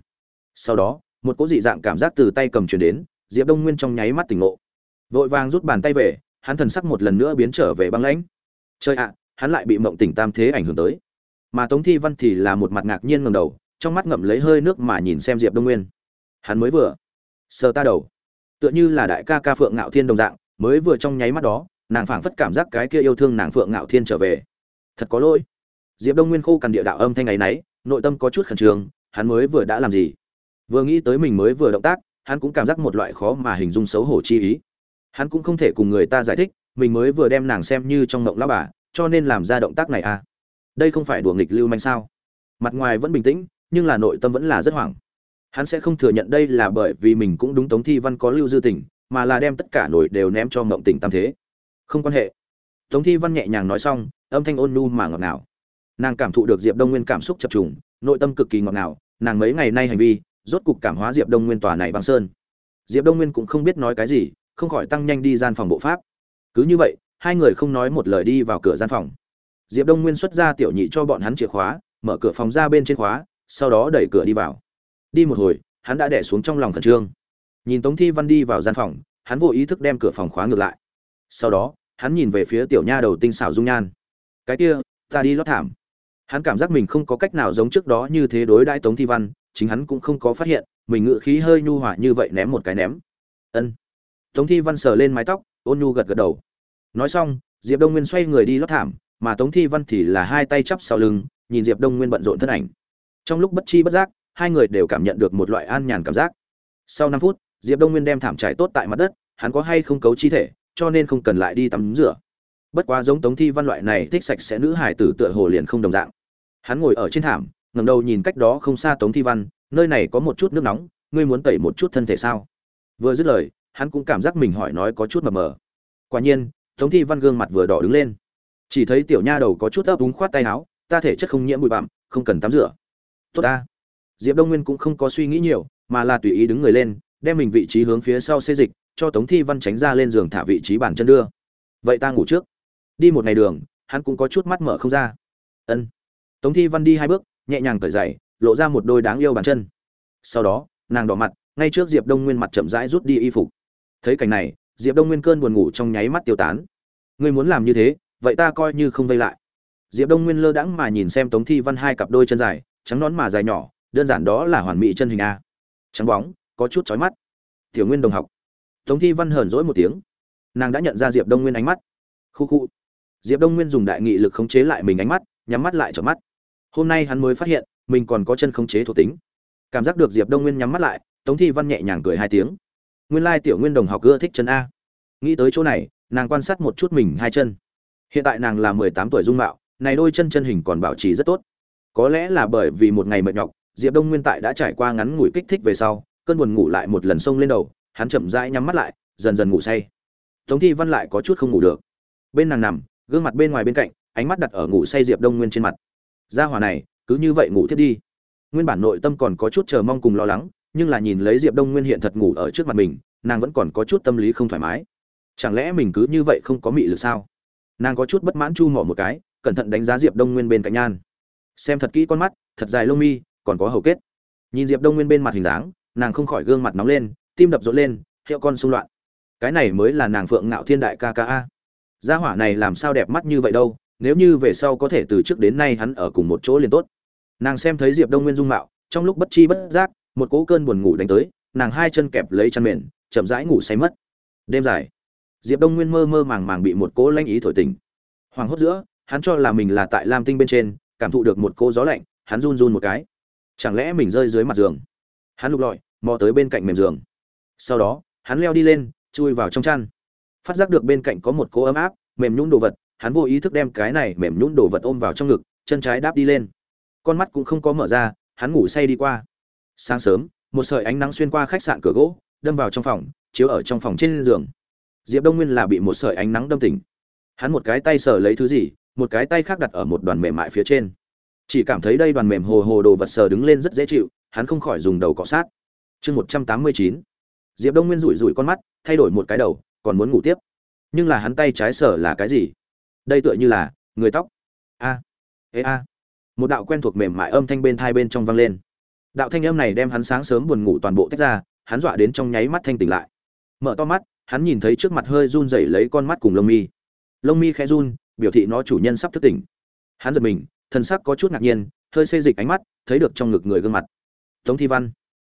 Sau đó, một cỗ dị dạng cảm giác từ tay cầm truyền đến, diệp đông nguyên trong nháy mắt tỉnh ngộ vội vàng rút bàn tay về, hắn thần sắc một lần nữa biến trở về băng lãnh. Chơi ạ, hắn lại bị mộng tỉnh tam thế ảnh hưởng tới. Mà tống thi văn thì là một mặt ngạc nhiên ngầm đầu, trong mắt ngậm lấy hơi nước mà nhìn xem diệp đông nguyên. Hắn mới vừa. Sờ ta đầu. Tựa như là đại ca ca phượng ngạo thiên đồng dạng, mới vừa trong nháy mắt đó, nàng phảng phất cảm giác cái kia yêu thương nàng phượng ngạo thiên trở về. Thật có lỗi. Diệp đông nguyên khô cằn địa đạo âm thanh ngày náy nội tâm có chút khẩn trương, hắn mới vừa đã làm gì? Vừa nghĩ tới mình mới vừa động tác, hắn cũng cảm giác một loại khó mà hình dung xấu hổ chi ý hắn cũng không thể cùng người ta giải thích, mình mới vừa đem nàng xem như trong mộng lao bà, cho nên làm ra động tác này à? Đây không phải đùa nghịch lưu manh sao? Mặt ngoài vẫn bình tĩnh, nhưng là nội tâm vẫn là rất hoảng. Hắn sẽ không thừa nhận đây là bởi vì mình cũng đúng tống thi văn có lưu dư tình, mà là đem tất cả nổi đều ném cho mộng tình tam thế. Không quan hệ. Tống thi văn nhẹ nhàng nói xong, âm thanh ôn nhu mà ngọt ngào. Nàng cảm thụ được diệp đông nguyên cảm xúc chập trùng, nội tâm cực kỳ ngọt ngào, nàng mấy ngày nay hành vi, rốt cục cảm hóa diệp đông nguyên tòa này băng sơn. Diệp đông nguyên cũng không biết nói cái gì không khỏi tăng nhanh đi gian phòng bộ pháp. Cứ như vậy, hai người không nói một lời đi vào cửa gian phòng. Diệp đông nguyên xuất ra tiểu nhị cho bọn hắn chìa khóa, mở cửa phòng ra bên trên khóa, sau đó đẩy cửa đi vào. Đi một hồi, hắn đã đẻ xuống trong lòng khẩn trương. Nhìn tống thi văn đi vào gian phòng, hắn vô ý thức đem cửa phòng khóa ngược lại. Sau đó, hắn nhìn về phía tiểu nha đầu tinh xảo dung nhan. Cái kia, ta đi lót thảm. Hắn cảm giác mình không có cách nào giống trước đó như thế đối đãi tống thi văn, chính hắn cũng không có phát hiện, mình ngự khí hơi nhu hòa như vậy ném một cái ném. Ân tống thi văn sờ lên mái tóc, ôn nhu gật gật đầu. Nói xong, diệp đông nguyên xoay người đi lót thảm, mà tống thi văn thì là hai tay chắp sau lưng, nhìn diệp đông nguyên bận rộn thân ảnh. Trong lúc bất chi bất giác, hai người đều cảm nhận được một loại an nhàn cảm giác. Sau năm phút, diệp đông nguyên đem thảm trải tốt tại mặt đất, hắn có hay không cấu chi thể, cho nên không cần lại đi tắm rửa. Bất quá giống tống thi văn loại này thích sạch sẽ nữ hải tử tựa hồ liền không đồng dạng. Hắn ngồi ở trên thảm, ngẩng đầu nhìn cách đó không xa tống thi văn, nơi này có một chút nước nóng, ngươi muốn tẩy một chút thân thể sao? Vừa dứt lời hắn cũng cảm giác mình hỏi nói có chút mờ mờ. Quả nhiên, tống thi văn gương mặt vừa đỏ đứng lên. Chỉ thấy tiểu nha đầu có chút ấp úng khoát tay áo, ta thể chất không nhiễm bụi bặm, không cần tắm rửa. Tốt ta. Diệp đông nguyên cũng không có suy nghĩ nhiều, mà là tùy ý đứng người lên, đem mình vị trí hướng phía sau xê dịch, cho tống thi văn tránh ra lên giường thả vị trí bàn chân đưa. Vậy ta ngủ trước. Đi một ngày đường, hắn cũng có chút mắt mở không ra. Ân. Tống thi văn đi hai bước, nhẹ nhàng cởi dày lộ ra một đôi đáng yêu bàn chân. Sau đó, nàng đỏ mặt, ngay trước diệp đông nguyên mặt chậm rãi rút đi y phục thấy cảnh này, diệp đông nguyên cơn buồn ngủ trong nháy mắt tiêu tán. Ngươi muốn làm như thế, vậy ta coi như không vây lại. Diệp đông nguyên lơ đãng mà nhìn xem tống thi văn hai cặp đôi chân dài, trắng nón mà dài nhỏ, đơn giản đó là hoàn mỹ chân hình a. Trắng bóng, có chút chói mắt. Tiểu nguyên đồng học. Tống thi văn hờn dỗi một tiếng. Nàng đã nhận ra diệp đông nguyên ánh mắt. Khu khu. Diệp đông nguyên dùng đại nghị lực khống chế lại mình ánh mắt, nhắm mắt lại trở mắt. Hôm nay hắn mới phát hiện, mình còn có chân khống chế thuộc tính. Cảm giác được diệp đông nguyên nhắm mắt lại, tống thi văn nhẹ nhàng cười hai tiếng nguyên lai tiểu nguyên đồng học ưa thích chân a. Nghĩ tới chỗ này, nàng quan sát một chút mình hai chân. Hiện tại nàng là mười tám tuổi dung mạo, này đôi chân chân hình còn bảo trì rất tốt. Có lẽ là bởi vì một ngày mệt nhọc, diệp đông nguyên tại đã trải qua ngắn ngủi kích thích về sau, cơn buồn ngủ lại một lần xông lên đầu, hắn chậm rãi nhắm mắt lại, dần dần ngủ say. Tống thi văn lại có chút không ngủ được. Bên nàng nằm, gương mặt bên ngoài bên cạnh, ánh mắt đặt ở ngủ say diệp đông nguyên trên mặt. Gia hỏa này, cứ như vậy ngủ thiết đi. Nguyên bản nội tâm còn có chút chờ mong cùng lo lắng nhưng là nhìn lấy diệp đông nguyên hiện thật ngủ ở trước mặt mình, nàng vẫn còn có chút tâm lý không thoải mái. Chẳng lẽ mình cứ như vậy không có mị lực sao? Nàng có chút bất mãn chu mỏ một cái, cẩn thận đánh giá diệp đông nguyên bên cạnh nhan. Xem thật kỹ con mắt, thật dài lông mi, còn có hầu kết. Nhìn diệp đông nguyên bên mặt hình dáng, nàng không khỏi gương mặt nóng lên, tim đập rộn lên, hiệu con xung loạn. Cái này mới là nàng phượng ngạo thiên đại ca ca a. Gia hỏa này làm sao đẹp mắt như vậy đâu, nếu như về sau có thể từ trước đến nay hắn ở cùng một chỗ liền tốt. Nàng xem thấy diệp đông nguyên dung mạo, trong lúc bất chi bất giác một cỗ cơn buồn ngủ đánh tới, nàng hai chân kẹp lấy chăn mền, chậm rãi ngủ say mất. Đêm dài, diệp đông nguyên mơ mơ màng màng bị một cỗ lanh ý thổi tỉnh. Hoàng hốt giữa, hắn cho là mình là tại lam tinh bên trên, cảm thụ được một cỗ gió lạnh, hắn run run một cái. Chẳng lẽ mình rơi dưới mặt giường? Hắn lục lọi, mò tới bên cạnh mềm giường. Sau đó, hắn leo đi lên, chui vào trong chăn. Phát giác được bên cạnh có một cỗ ấm áp, mềm nhún đồ vật, hắn vô ý thức đem cái này mềm nhún đồ vật ôm vào trong ngực, chân trái đáp đi lên. Con mắt cũng không có mở ra, hắn ngủ say đi qua sáng sớm, một sợi ánh nắng xuyên qua khách sạn cửa gỗ, đâm vào trong phòng, chiếu ở trong phòng trên giường. Diệp đông nguyên là bị một sợi ánh nắng đâm tỉnh. Hắn một cái tay sờ lấy thứ gì, một cái tay khác đặt ở một đoàn mềm mại phía trên. Chỉ cảm thấy đây đoàn mềm hồ hồ đồ vật sờ đứng lên rất dễ chịu, hắn không khỏi dùng đầu cọ sát. Chương một trăm tám mươi chín. Diệp đông nguyên rủi rủi con mắt, thay đổi một cái đầu, còn muốn ngủ tiếp. Nhưng là hắn tay trái sờ là cái gì? Đây tựa như là người tóc. A. Ê a. Một đạo quen thuộc mềm mại âm thanh bên thai bên trong vang lên đạo thanh âm này đem hắn sáng sớm buồn ngủ toàn bộ tách ra, hắn dọa đến trong nháy mắt thanh tỉnh lại. Mở to mắt, hắn nhìn thấy trước mặt hơi run rẩy lấy con mắt cùng lông mi. Lông mi khẽ run, biểu thị nó chủ nhân sắp thức tỉnh. Hắn giật mình, thân sắc có chút ngạc nhiên, hơi xê dịch ánh mắt, thấy được trong ngực người gương mặt. Tống thi văn,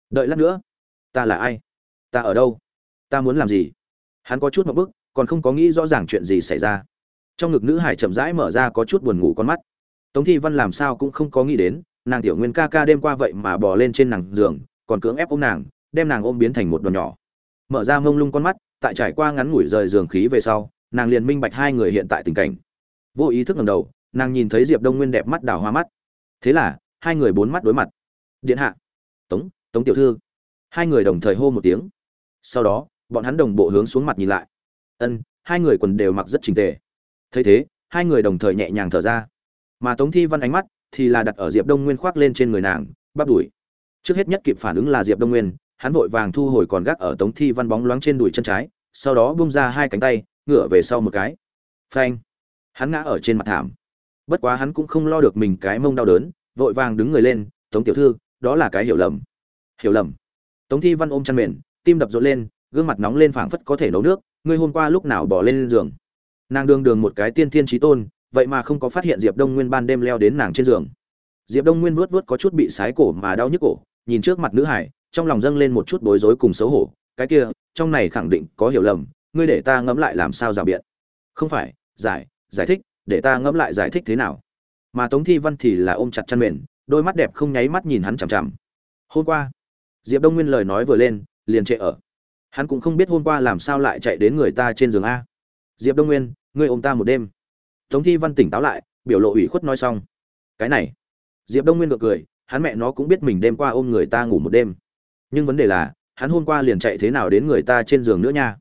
đợi lát nữa. Ta là ai? Ta ở đâu? Ta muốn làm gì? Hắn có chút một bức, còn không có nghĩ rõ ràng chuyện gì xảy ra. Trong ngực nữ hải chậm rãi mở ra có chút buồn ngủ con mắt. Tống thi văn làm sao cũng không có nghĩ đến nàng tiểu nguyên ca ca đêm qua vậy mà bò lên trên nàng giường, còn cưỡng ép ôm nàng, đem nàng ôm biến thành một đòn nhỏ. Mở ra mông lung con mắt, tại trải qua ngắn ngủi rời giường khí về sau, nàng liền minh bạch hai người hiện tại tình cảnh. Vô ý thức ngầm đầu, nàng nhìn thấy diệp đông nguyên đẹp mắt đào hoa mắt. Thế là, hai người bốn mắt đối mặt. Điện hạ. Tống tống tiểu thư. Hai người đồng thời hô một tiếng. Sau đó, bọn hắn đồng bộ hướng xuống mặt nhìn lại. Ân, hai người quần đều mặc rất trình tề. Thấy thế, hai người đồng thời nhẹ nhàng thở ra. Mà tống thi văn ánh mắt thì là đặt ở diệp đông nguyên khoác lên trên người nàng, bắp đùi. Trước hết nhất kịp phản ứng là diệp đông nguyên, hắn vội vàng thu hồi còn gác ở tống thi văn bóng loáng trên đùi chân trái, sau đó bung ra hai cánh tay, ngửa về sau một cái. Phanh! Hắn ngã ở trên mặt thảm. Bất quá hắn cũng không lo được mình cái mông đau đớn, vội vàng đứng người lên, tống tiểu thư, đó là cái hiểu lầm. Hiểu lầm? Tống thi văn ôm chăn mền, tim đập rộn lên, gương mặt nóng lên phảng phất có thể nấu nước, ngươi hôm qua lúc nào bỏ lên giường? Nàng đường đường một cái tiên thiên trí tôn vậy mà không có phát hiện diệp đông nguyên ban đêm leo đến nàng trên giường. Diệp đông nguyên vuốt vuốt có chút bị sái cổ mà đau nhức cổ, nhìn trước mặt nữ hải, trong lòng dâng lên một chút bối rối cùng xấu hổ. Cái kia, trong này khẳng định có hiểu lầm, ngươi để ta ngẫm lại làm sao rào biện? Không phải, giải giải thích, để ta ngẫm lại giải thích thế nào? Mà tống thi văn thì là ôm chặt chăn mền, đôi mắt đẹp không nháy mắt nhìn hắn chằm chằm. Hôm qua, diệp đông nguyên lời nói vừa lên, liền trệ ở. Hắn cũng không biết hôm qua làm sao lại chạy đến người ta trên giường a. Diệp đông nguyên, ngươi ôm ta một đêm tống thi văn tỉnh táo lại, biểu lộ ủy khuất nói xong. Cái này, diệp đông nguyên ngược cười, hắn mẹ nó cũng biết mình đêm qua ôm người ta ngủ một đêm. Nhưng vấn đề là, hắn hôm qua liền chạy thế nào đến người ta trên giường nữa nha.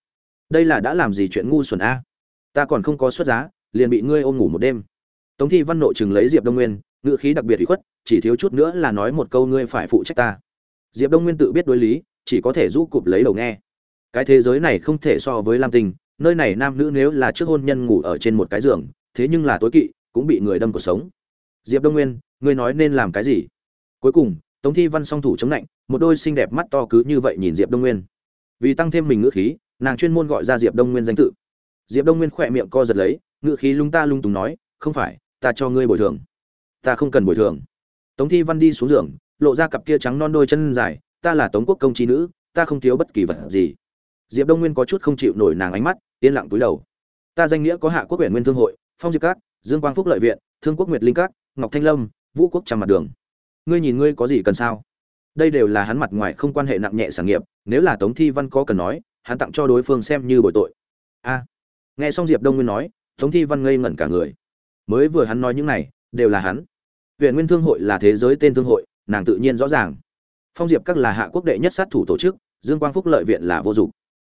Đây là đã làm gì chuyện ngu xuẩn a? Ta còn không có xuất giá, liền bị ngươi ôm ngủ một đêm. Tống thi văn nội chừng lấy diệp đông nguyên, ngữ khí đặc biệt ủy khuất, chỉ thiếu chút nữa là nói một câu ngươi phải phụ trách ta. Diệp đông nguyên tự biết đối lý, chỉ có thể rũ cụp lấy đầu nghe. Cái thế giới này không thể so với lam tinh, nơi này nam nữ nếu là trước hôn nhân ngủ ở trên một cái giường thế nhưng là tối kỵ, cũng bị người đâm cuộc sống. Diệp đông nguyên, ngươi nói nên làm cái gì? Cuối cùng, tống thi văn song thủ chống lạnh một đôi xinh đẹp mắt to cứ như vậy nhìn diệp đông nguyên. Vì tăng thêm mình ngữ khí, nàng chuyên môn gọi ra diệp đông nguyên danh tự. Diệp đông nguyên khỏe miệng co giật lấy, ngữ khí lung ta lung tùng nói, không phải, ta cho ngươi bồi thường. Ta không cần bồi thường. Tống thi văn đi xuống giường, lộ ra cặp kia trắng non đôi chân dài, ta là tống quốc công trí nữ, ta không thiếu bất kỳ vật gì. Diệp đông nguyên có chút không chịu nổi nàng ánh mắt, yên lặng túi đầu. Ta danh nghĩa có hạ quốc huyện nguyên thương hội phong diệp các, dương quang phúc lợi viện, thương quốc nguyệt linh các, ngọc thanh lâm, vũ quốc trăm mặt đường. Ngươi nhìn ngươi có gì cần sao? Đây đều là hắn mặt ngoài không quan hệ nặng nhẹ sản nghiệp, nếu là tống thi văn có cần nói, hắn tặng cho đối phương xem như bồi tội. A. Nghe xong diệp đông nguyên nói, tống thi văn ngây ngẩn cả người. Mới vừa hắn nói những này, đều là hắn. Huyện nguyên thương hội là thế giới tên thương hội, nàng tự nhiên rõ ràng. Phong diệp các là hạ quốc đệ nhất sát thủ tổ chức, dương quang phúc lợi viện là vô dụng.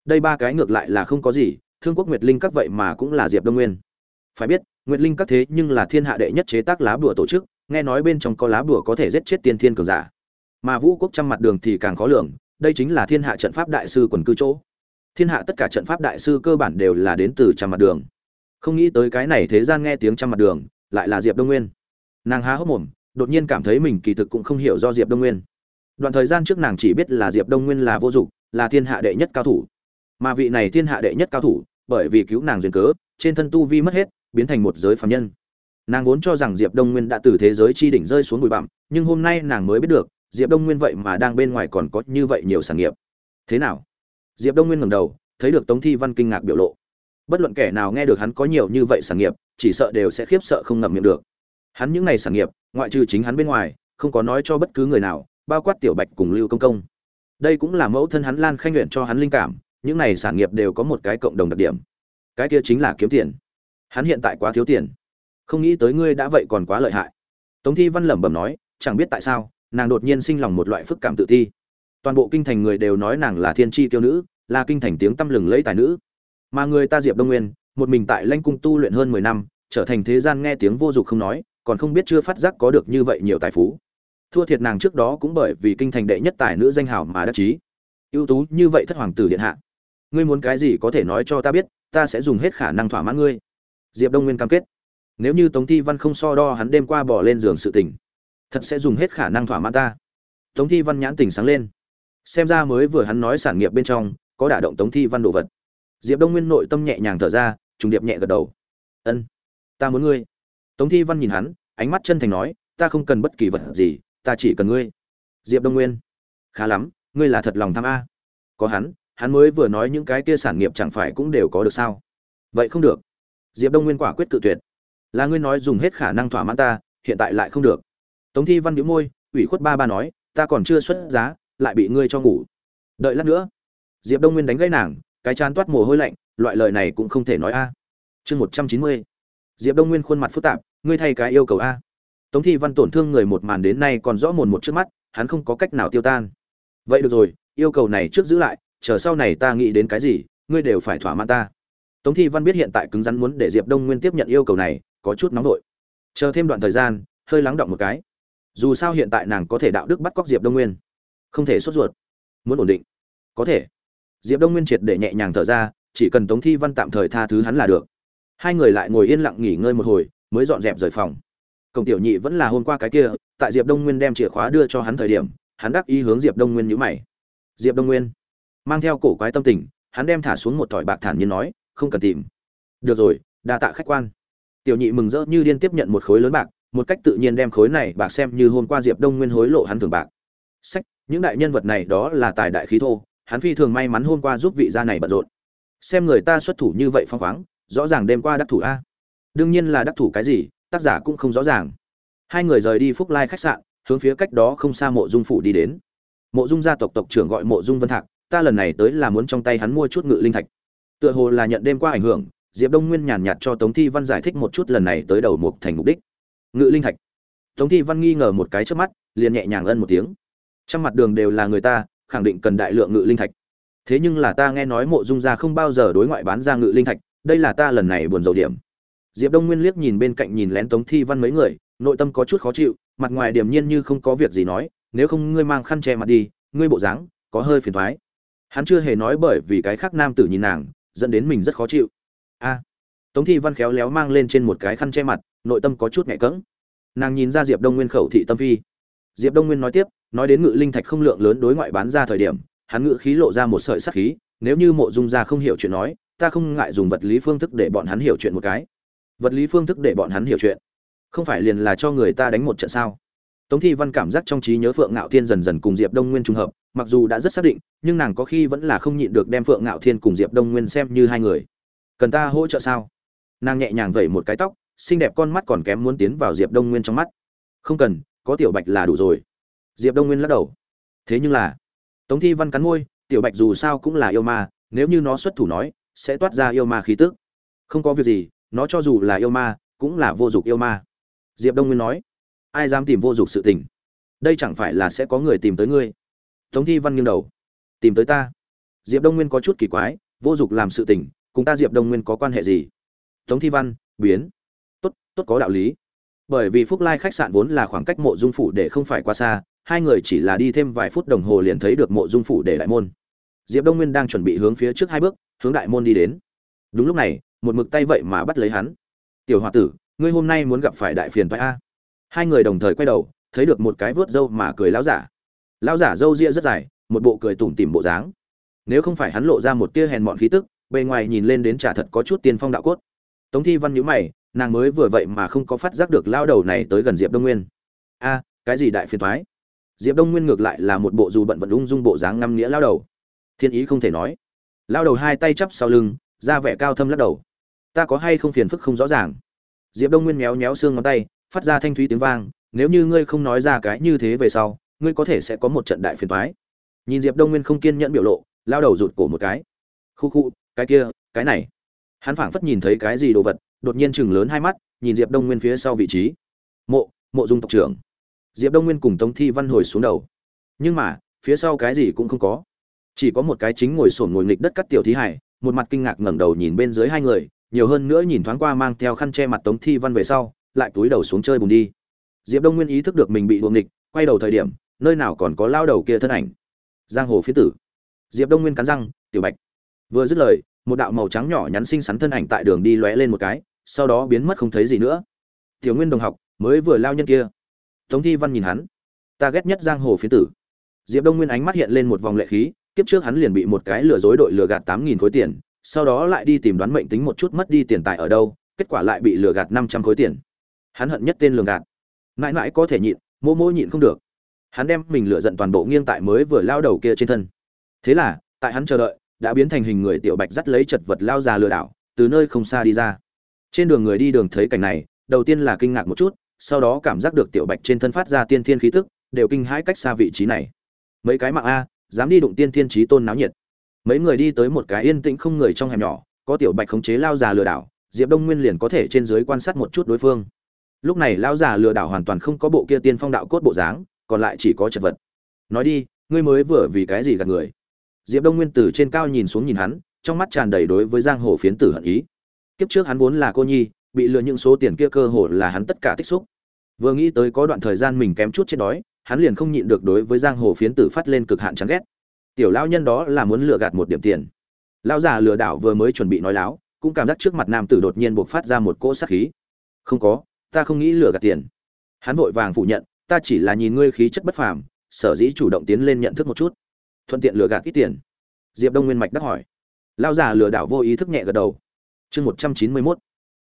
Đây ba cái ngược lại là không có gì, thương quốc nguyệt linh các vậy mà cũng là diệp đông nguyên phải biết, nguyệt linh các thế nhưng là thiên hạ đệ nhất chế tác lá bùa tổ chức, nghe nói bên trong có lá bùa có thể giết chết tiên thiên cường giả. Mà vũ quốc trăm mặt đường thì càng khó lường, đây chính là thiên hạ trận pháp đại sư quần cư chỗ. Thiên hạ tất cả trận pháp đại sư cơ bản đều là đến từ trăm mặt đường. Không nghĩ tới cái này thế gian nghe tiếng trăm mặt đường, lại là diệp đông nguyên. Nàng há hốc mồm, đột nhiên cảm thấy mình kỳ thực cũng không hiểu do diệp đông nguyên. Đoạn thời gian trước nàng chỉ biết là diệp đông nguyên là vô dụng, là thiên hạ đệ nhất cao thủ. Mà vị này thiên hạ đệ nhất cao thủ, bởi vì cứu nàng duyên cớ, trên thân tu vi mất hết biến thành một giới phạm nhân. Nàng vốn cho rằng diệp đông nguyên đã từ thế giới chi đỉnh rơi xuống bụi bặm, nhưng hôm nay nàng mới biết được, diệp đông nguyên vậy mà đang bên ngoài còn có như vậy nhiều sản nghiệp. Thế nào? Diệp đông nguyên ngẩng đầu, thấy được tống thi văn kinh ngạc biểu lộ. Bất luận kẻ nào nghe được hắn có nhiều như vậy sản nghiệp, chỉ sợ đều sẽ khiếp sợ không ngậm miệng được. Hắn những ngày sản nghiệp, ngoại trừ chính hắn bên ngoài, không có nói cho bất cứ người nào, bao quát tiểu bạch cùng lưu công công. Đây cũng là mẫu thân hắn lan khanh nguyện cho hắn linh cảm, những này sản nghiệp đều có một cái cộng đồng đặc điểm. Cái kia chính là kiếm tiền hắn hiện tại quá thiếu tiền. Không nghĩ tới ngươi đã vậy còn quá lợi hại. Tống thi văn lẩm bẩm nói, chẳng biết tại sao, nàng đột nhiên sinh lòng một loại phức cảm tự thi. toàn bộ kinh thành người đều nói nàng là thiên tri tiêu nữ, là kinh thành tiếng tăm lừng lấy tài nữ. Mà người ta diệp đông nguyên, một mình tại lanh cung tu luyện hơn mười năm, trở thành thế gian nghe tiếng vô dụng không nói, còn không biết chưa phát giác có được như vậy nhiều tài phú. Thua thiệt nàng trước đó cũng bởi vì kinh thành đệ nhất tài nữ danh hào mà đắc chí. Ưu tú như vậy thất hoàng tử điện hạ. Ngươi muốn cái gì có thể nói cho ta biết, ta sẽ dùng hết khả năng thỏa mãn ngươi diệp đông nguyên cam kết, nếu như tống thi văn không so đo hắn đêm qua bỏ lên giường sự tình, thật sẽ dùng hết khả năng thỏa mãn ta. Tống thi văn nhãn tỉnh sáng lên. Xem ra mới vừa hắn nói sản nghiệp bên trong, có đả động tống thi văn đồ vật. Diệp đông nguyên nội tâm nhẹ nhàng thở ra, trùng điệp nhẹ gật đầu. Ân, ta muốn ngươi. Tống thi văn nhìn hắn, ánh mắt chân thành nói, ta không cần bất kỳ vật gì, ta chỉ cần ngươi. Diệp đông nguyên, khá lắm, ngươi là thật lòng tham a. Có hắn hắn mới vừa nói những cái kia sản nghiệp chẳng phải cũng đều có được sao? Vậy không được diệp đông nguyên quả quyết cự tuyệt. Là ngươi nói dùng hết khả năng thỏa mãn ta, hiện tại lại không được. Tống thi văn đĩu môi, ủy khuất ba ba nói, ta còn chưa xuất giá, lại bị ngươi cho ngủ. Đợi lát nữa. Diệp đông nguyên đánh gãy nàng, cái chán toát mồ hôi lạnh, loại lời này cũng không thể nói a. Chương một trăm chín mươi. Diệp đông nguyên khuôn mặt phức tạp, ngươi thay cái yêu cầu a. Tống thi văn tổn thương người một màn đến nay còn rõ mồn một trước mắt, hắn không có cách nào tiêu tan. Vậy được rồi, yêu cầu này trước giữ lại, chờ sau này ta nghĩ đến cái gì, ngươi đều phải thỏa mãn ta tống thi văn biết hiện tại cứng rắn muốn để diệp đông nguyên tiếp nhận yêu cầu này, có chút nóng vội. Chờ thêm đoạn thời gian, hơi lắng động một cái. Dù sao hiện tại nàng có thể đạo đức bắt cóc diệp đông nguyên. Không thể sốt ruột. Muốn ổn định. Có thể. Diệp đông nguyên triệt để nhẹ nhàng thở ra, chỉ cần tống thi văn tạm thời tha thứ hắn là được. Hai người lại ngồi yên lặng nghỉ ngơi một hồi, mới dọn dẹp rời phòng. Cổng tiểu nhị vẫn là hôm qua cái kia, tại diệp đông nguyên đem chìa khóa đưa cho hắn thời điểm, hắn đắc ý hướng diệp đông nguyên nhíu mày. Diệp đông nguyên. Mang theo cổ quái tâm tình, hắn đem thả xuống một thỏi bạc thản nhiên nói không cần tìm. Được rồi, đa tạ khách quan. Tiểu nhị mừng rỡ như điên tiếp nhận một khối lớn bạc, một cách tự nhiên đem khối này bạc xem như hôm qua diệp đông nguyên hối lộ hắn thường bạc. Sách, những đại nhân vật này đó là tài đại khí thô, hắn phi thường may mắn hôm qua giúp vị gia này bận rộn. Xem người ta xuất thủ như vậy phong khoáng, rõ ràng đêm qua đắc thủ a. Đương nhiên là đắc thủ cái gì, tác giả cũng không rõ ràng. Hai người rời đi phúc lai khách sạn, hướng phía cách đó không xa mộ dung phủ đi đến. Mộ dung gia tộc tộc trưởng gọi mộ dung vân thạc, ta lần này tới là muốn trong tay hắn mua chút ngự linh thạch tựa hồ là nhận đêm qua ảnh hưởng, diệp đông nguyên nhàn nhạt cho tống thi văn giải thích một chút lần này tới đầu mục thành mục đích. Ngự linh thạch. Tống thi văn nghi ngờ một cái trước mắt, liền nhẹ nhàng ân một tiếng. Trong mặt đường đều là người ta, khẳng định cần đại lượng ngự linh thạch. Thế nhưng là ta nghe nói mộ dung gia không bao giờ đối ngoại bán ra ngự linh thạch, đây là ta lần này buồn dầu điểm. Diệp đông nguyên liếc nhìn bên cạnh nhìn lén tống thi văn mấy người, nội tâm có chút khó chịu, mặt ngoài điềm nhiên như không có việc gì nói, nếu không ngươi mang khăn che mặt đi, ngươi bộ dáng có hơi phiền thoái. Hắn chưa hề nói bởi vì cái khác nam tử nhìn nàng dẫn đến mình rất khó chịu. A. Tống thi văn khéo léo mang lên trên một cái khăn che mặt, nội tâm có chút nhẹ cỡng nàng nhìn ra diệp đông nguyên khẩu thị tâm phi. Diệp đông nguyên nói tiếp, nói đến ngự linh thạch không lượng lớn đối ngoại bán ra thời điểm, hắn ngự khí lộ ra một sợi sắc khí, nếu như mộ dung gia không hiểu chuyện nói, ta không ngại dùng vật lý phương thức để bọn hắn hiểu chuyện một cái. Vật lý phương thức để bọn hắn hiểu chuyện, không phải liền là cho người ta đánh một trận sao? Tống thi văn cảm giác trong trí nhớ phượng ngạo thiên dần dần cùng diệp đông nguyên trùng hợp mặc dù đã rất xác định, nhưng nàng có khi vẫn là không nhịn được đem phượng ngạo thiên cùng diệp đông nguyên xem như hai người. Cần ta hỗ trợ sao? Nàng nhẹ nhàng vẩy một cái tóc, xinh đẹp con mắt còn kém muốn tiến vào diệp đông nguyên trong mắt. Không cần, có tiểu bạch là đủ rồi. Diệp đông nguyên lắc đầu. Thế nhưng là, tống thi văn cắn ngôi tiểu bạch dù sao cũng là yêu ma, nếu như nó xuất thủ nói, sẽ toát ra yêu ma khí tức. Không có việc gì, nó cho dù là yêu ma, cũng là vô dụng yêu ma. Diệp đông nguyên nói, ai dám tìm vô dụng sự tình? Đây chẳng phải là sẽ có người tìm tới ngươi tống thi văn nghiêng đầu. Tìm tới ta. Diệp đông nguyên có chút kỳ quái, vô dụng làm sự tình, cùng ta diệp đông nguyên có quan hệ gì? Tống thi văn, biến. Tốt tốt có đạo lý. Bởi vì phúc lai khách sạn vốn là khoảng cách mộ dung phủ để không phải quá xa, hai người chỉ là đi thêm vài phút đồng hồ liền thấy được mộ dung phủ để đại môn. Diệp đông nguyên đang chuẩn bị hướng phía trước hai bước, hướng đại môn đi đến. Đúng lúc này, một mực tay vậy mà bắt lấy hắn. Tiểu h o a tử, ngươi hôm nay muốn gặp phải đại phiền toại a? Hai người đồng thời quay đầu, thấy được một cái vớt râu mà cười lão giả lão giả râu ria rất dài, một bộ cười tủm tỉm bộ dáng. Nếu không phải hắn lộ ra một tia hèn mọn khí tức, bề ngoài nhìn lên đến chả thật có chút tiên phong đạo cốt. Tống thi văn nhữ mày, nàng mới vừa vậy mà không có phát giác được lao đầu này tới gần diệp đông nguyên. A, cái gì đại phiền thoái diệp đông nguyên ngược lại là một bộ dù bận vận ung dung bộ dáng ngăm nghĩa lao đầu. Thiên ý không thể nói. Lao đầu hai tay chắp sau lưng, ra vẻ cao thâm lắc đầu. Ta có hay không phiền phức không rõ ràng. Diệp đông nguyên méo méo xương ngón tay, phát ra thanh thúy tiếng vang, nếu như ngươi không nói ra cái như thế về sau ngươi có thể sẽ có một trận đại phiền toái. Nhìn diệp đông nguyên không kiên nhẫn biểu lộ, lao đầu rụt cổ một cái. Khu khu, cái kia, cái này. Hắn phảng phất nhìn thấy cái gì đồ vật, đột nhiên chừng lớn hai mắt, nhìn diệp đông nguyên phía sau vị trí. Mộ mộ dung tộc trưởng. Diệp đông nguyên cùng tống thi văn hồi xuống đầu. Nhưng mà, phía sau cái gì cũng không có. Chỉ có một cái chính ngồi sổn ngồi nghịch đất cắt tiểu thí hải, một mặt kinh ngạc ngẩng đầu nhìn bên dưới hai người, nhiều hơn nữa nhìn thoáng qua mang theo khăn che mặt tống thi văn về sau, lại túi đầu xuống chơi bùn đi. Diệp đông nguyên ý thức được mình bị đuồng nghịch, quay đầu thời điểm nơi nào còn có lao đầu kia thân ảnh. Giang hồ phía tử. Diệp đông nguyên cắn răng, tiểu bạch. Vừa dứt lời, một đạo màu trắng nhỏ nhắn xinh xắn thân ảnh tại đường đi lóe lên một cái, sau đó biến mất không thấy gì nữa. Tiểu nguyên đồng học, mới vừa lao nhân kia. Tống thi văn nhìn hắn. Ta ghét nhất giang hồ phía tử. Diệp đông nguyên ánh mắt hiện lên một vòng lệ khí, kiếp trước hắn liền bị một cái lừa dối đội lừa gạt tám nghìn khối tiền, sau đó lại đi tìm đoán mệnh tính một chút mất đi tiền tài ở đâu, kết quả lại bị lừa gạt năm trăm khối tiền. Hắn hận nhất tên lường gạt. Mãi mãi có thể nhịn mô mô nhịn không được hắn đem mình lựa giận toàn bộ nghiêng tại mới vừa lao đầu kia trên thân. Thế là, tại hắn chờ đợi, đã biến thành hình người tiểu bạch dắt lấy chật vật lao già lừa đảo, từ nơi không xa đi ra. Trên đường người đi đường thấy cảnh này, đầu tiên là kinh ngạc một chút, sau đó cảm giác được tiểu bạch trên thân phát ra tiên thiên khí tức, đều kinh hãi cách xa vị trí này. Mấy cái mạng a, dám đi đụng tiên thiên trí tôn náo nhiệt. Mấy người đi tới một cái yên tĩnh không người trong hẻm nhỏ, có tiểu bạch khống chế lao già lừa đảo, diệp đông nguyên liền có thể trên dưới quan sát một chút đối phương. Lúc này lao già lừa đảo hoàn toàn không có bộ kia tiên phong đạo cốt bộ dáng còn lại chỉ có chật vật. Nói đi, ngươi mới vừa vì cái gì gạt người? Diệp đông nguyên từ trên cao nhìn xuống nhìn hắn, trong mắt tràn đầy đối với giang hồ phiến tử hận ý. Kiếp trước hắn vốn là cô nhi, bị lừa những số tiền kia cơ hồ là hắn tất cả tích xúc. Vừa nghĩ tới có đoạn thời gian mình kém chút chết đói, hắn liền không nhịn được đối với giang hồ phiến tử phát lên cực hạn chán ghét. Tiểu lao nhân đó là muốn lừa gạt một điểm tiền. Lão già lừa đảo vừa mới chuẩn bị nói láo, cũng cảm giác trước mặt nam tử đột nhiên buộc phát ra một cỗ sát khí. Không có, ta không nghĩ lừa gạt tiền. Hắn vội vàng phủ nhận ta chỉ là nhìn ngươi khí chất bất phàm, sở dĩ chủ động tiến lên nhận thức một chút. Thuận tiện lừa gạt ít tiền. Diệp đông nguyên mạch đắc hỏi. Lão già lừa đảo vô ý thức nhẹ gật đầu. Chương một trăm chín mươi mốt.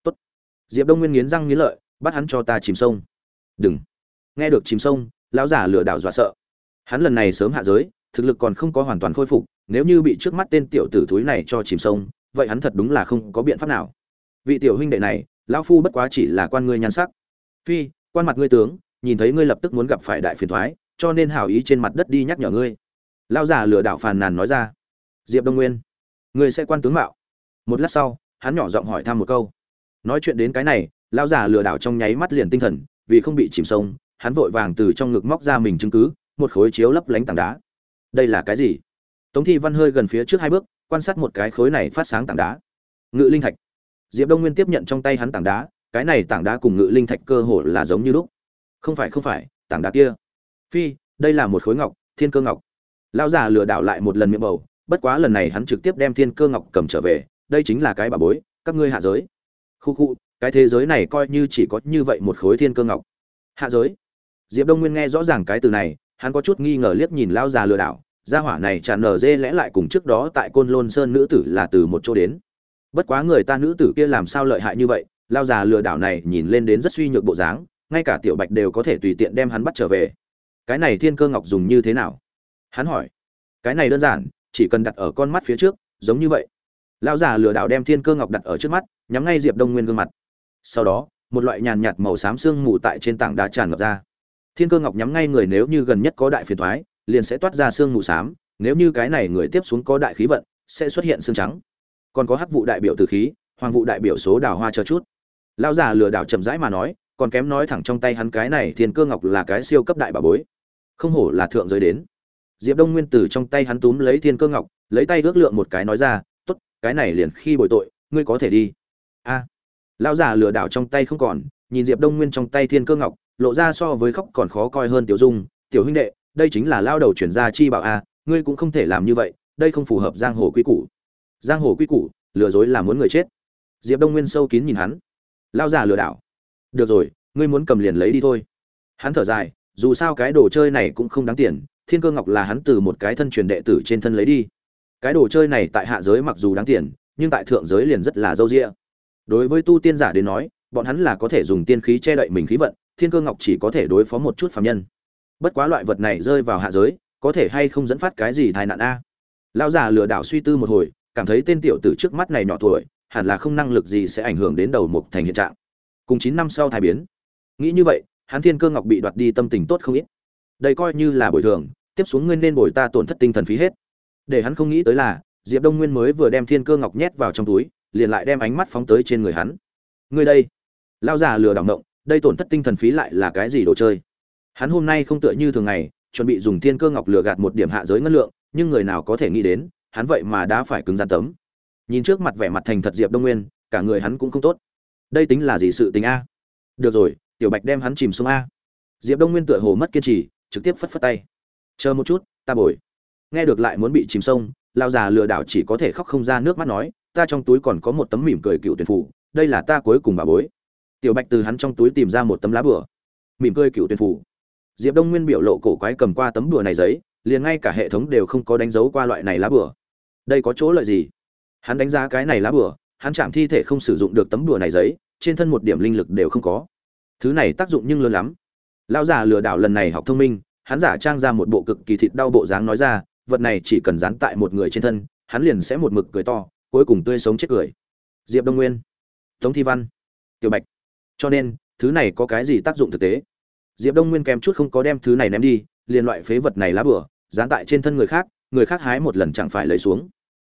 Tốt. Diệp đông nguyên nghiến răng nghiến lợi, bắt hắn cho ta chìm sông. Đừng. Nghe được chìm sông, lão già lừa đảo dọa sợ. Hắn lần này sớm hạ giới, thực lực còn không có hoàn toàn khôi phục, nếu như bị trước mắt tên tiểu tử thúi này cho chìm sông, vậy hắn thật đúng là không có biện pháp nào. Vị tiểu huynh đệ này, lão phu bất quá chỉ là quan ngươi nhan sắc. Phi, quan mặt ngươi tướng nhìn thấy ngươi lập tức muốn gặp phải đại phiền thoái, cho nên hảo ý trên mặt đất đi nhắc nhở ngươi. Lao giả lừa đảo phàn nàn nói ra. Diệp đông nguyên, ngươi sẽ quan tướng mạo. Một lát sau, hắn nhỏ giọng hỏi thăm một câu. Nói chuyện đến cái này lao giả lừa đảo trong nháy mắt liền tinh thần, vì không bị chìm sông, hắn vội vàng từ trong ngực móc ra mình chứng cứ, một khối chiếu lấp lánh tảng đá. Đây là cái gì? Tống thi văn hơi gần phía trước hai bước, quan sát một cái khối này phát sáng tảng đá. Ngự linh thạch. Diệp đông nguyên tiếp nhận trong tay hắn tảng đá, cái này tảng đá cùng ngự linh thạch cơ hồ là giống như lúc không phải không phải, tảng đá kia. Phi, đây là một khối ngọc, thiên cơ ngọc. Lão già lừa đảo lại một lần miệng bầu, bất quá lần này hắn trực tiếp đem thiên cơ ngọc cầm trở về, đây chính là cái bà bối, các ngươi hạ giới. Khu khu, cái thế giới này coi như chỉ có như vậy một khối thiên cơ ngọc. Hạ giới? Diệp đông nguyên nghe rõ ràng cái từ này, hắn có chút nghi ngờ liếc nhìn lão già lừa đảo, gia hỏa này tràn nở dê lẽ lại cùng trước đó tại côn lôn sơn nữ tử là từ một chỗ đến. Bất quá người ta nữ tử kia làm sao lợi hại như vậy lao già lừa đảo này nhìn lên đến rất suy nhược bộ dáng ngay cả tiểu bạch đều có thể tùy tiện đem hắn bắt trở về. Cái này thiên cơ ngọc dùng như thế nào? Hắn hỏi. Cái này đơn giản, chỉ cần đặt ở con mắt phía trước, giống như vậy. Lão già lừa đảo đem thiên cơ ngọc đặt ở trước mắt, nhắm ngay diệp đông nguyên gương mặt. Sau đó, một loại nhàn nhạt màu xám sương mù tại trên tảng đá tràn ngập ra. Thiên cơ ngọc nhắm ngay người nếu như gần nhất có đại phiền thoái liền sẽ toát ra xương mù xám, nếu như cái này người tiếp xuống có đại khí vận, sẽ xuất hiện xương trắng. Còn có hắc vụ đại biểu từ khí, hoàng vụ đại biểu số đào hoa chờ chút. Lão già lừa đảo chậm rãi mà nói còn kém nói thẳng trong tay hắn cái này thiên cơ ngọc là cái siêu cấp đại bà bối. Không hổ là thượng giới đến. Diệp đông nguyên từ trong tay hắn túm lấy thiên cơ ngọc, lấy tay ước lượng một cái nói ra t ố t cái này liền khi bồi tội, ngươi có thể đi. A. Lão già lừa đảo trong tay không còn, nhìn diệp đông nguyên trong tay thiên cơ ngọc, lộ ra so với khóc còn khó coi hơn tiểu dung, tiểu huynh đệ, đây chính là lao đầu chuyển gia chi bảo a, ngươi cũng không thể làm như vậy, đây không phù hợp giang hồ quy củ. Giang hồ quy củ, lừa dối là muốn người chết. Diệp đông nguyên sâu kín nhìn hắn. Lao già lừa đảo được rồi, ngươi muốn cầm liền lấy đi thôi. Hắn thở dài, dù sao cái đồ chơi này cũng không đáng tiền, thiên cơ ngọc là hắn từ một cái thân truyền đệ tử trên thân lấy đi. Cái đồ chơi này tại hạ giới mặc dù đáng tiền, nhưng tại thượng giới liền rất là dâu rĩa đối với tu tiên giả đến nói, bọn hắn là có thể dùng tiên khí che đậy mình khí vận, thiên cơ ngọc chỉ có thể đối phó một chút phạm nhân. Bất quá loại vật này rơi vào hạ giới, có thể hay không dẫn phát cái gì tai nạn a? Lão già lừa đảo suy tư một hồi, cảm thấy tên tiểu tử trước mắt này nhỏ tuổi, hẳn là không năng lực gì sẽ ảnh hưởng đến đầu mục thành hiện trạng cùng chín năm sau thai biến. Nghĩ như vậy, hắn thiên cơ ngọc bị đoạt đi tâm tình tốt không ít. Đây coi như là bồi thường, tiếp xuống ngươi nên bồi ta tổn thất tinh thần phí hết. Để hắn không nghĩ tới là, diệp đông nguyên mới vừa đem thiên cơ ngọc nhét vào trong túi, liền lại đem ánh mắt phóng tới trên người hắn. Ngươi đây lao già lừa đảo động đây tổn thất tinh thần phí lại là cái gì đồ chơi? Hắn hôm nay không tựa như thường ngày, chuẩn bị dùng thiên cơ ngọc lừa gạt một điểm hạ giới ngân lượng, nhưng người nào có thể nghĩ đến, hắn vậy mà đã phải cứng gian tấm. Nhìn trước mặt vẻ mặt thành thật diệp đông nguyên, cả người hắn cũng không tốt đây tính là gì sự tình a? Được rồi, tiểu bạch đem hắn chìm xuống a. Diệp đông nguyên tựa hồ mất kiên trì, trực tiếp phất phất tay. Chờ một chút, ta bồi. Nghe được lại muốn bị chìm sông lao già lừa đảo chỉ có thể khóc không ra nước mắt nói, ta trong túi còn có một tấm mỉm cười cựu tuyển phủ, đây là ta cuối cùng bà bối. Tiểu bạch từ hắn trong túi tìm ra một tấm lá bửa mỉm cười cựu tuyển phủ. Diệp đông nguyên biểu lộ cổ quái cầm qua tấm bửa này giấy, liền ngay cả hệ thống đều không có đánh dấu qua loại này lá bửa đây có chỗ lợi gì? Hắn đánh giá cái này lá bửa hắn chạm thi thể không sử dụng được tấm đùa này giấy, trên thân một điểm linh lực đều không có. Thứ này tác dụng nhưng lớn lắm. Lão già lừa đảo lần này học thông minh, hắn giả trang ra một bộ cực kỳ thịt đau bộ dáng nói ra, vật này chỉ cần dán tại một người trên thân, hắn liền sẽ một mực cười to, cuối cùng tươi sống chết cười. Diệp đông nguyên, tống thi văn, tiểu bạch. Cho nên, thứ này có cái gì tác dụng thực tế? Diệp đông nguyên kèm chút không có đem thứ này ném đi, liền loại phế vật này lá bửa dán tại trên thân người khác người khác hái một lần chẳng phải lấy xuống.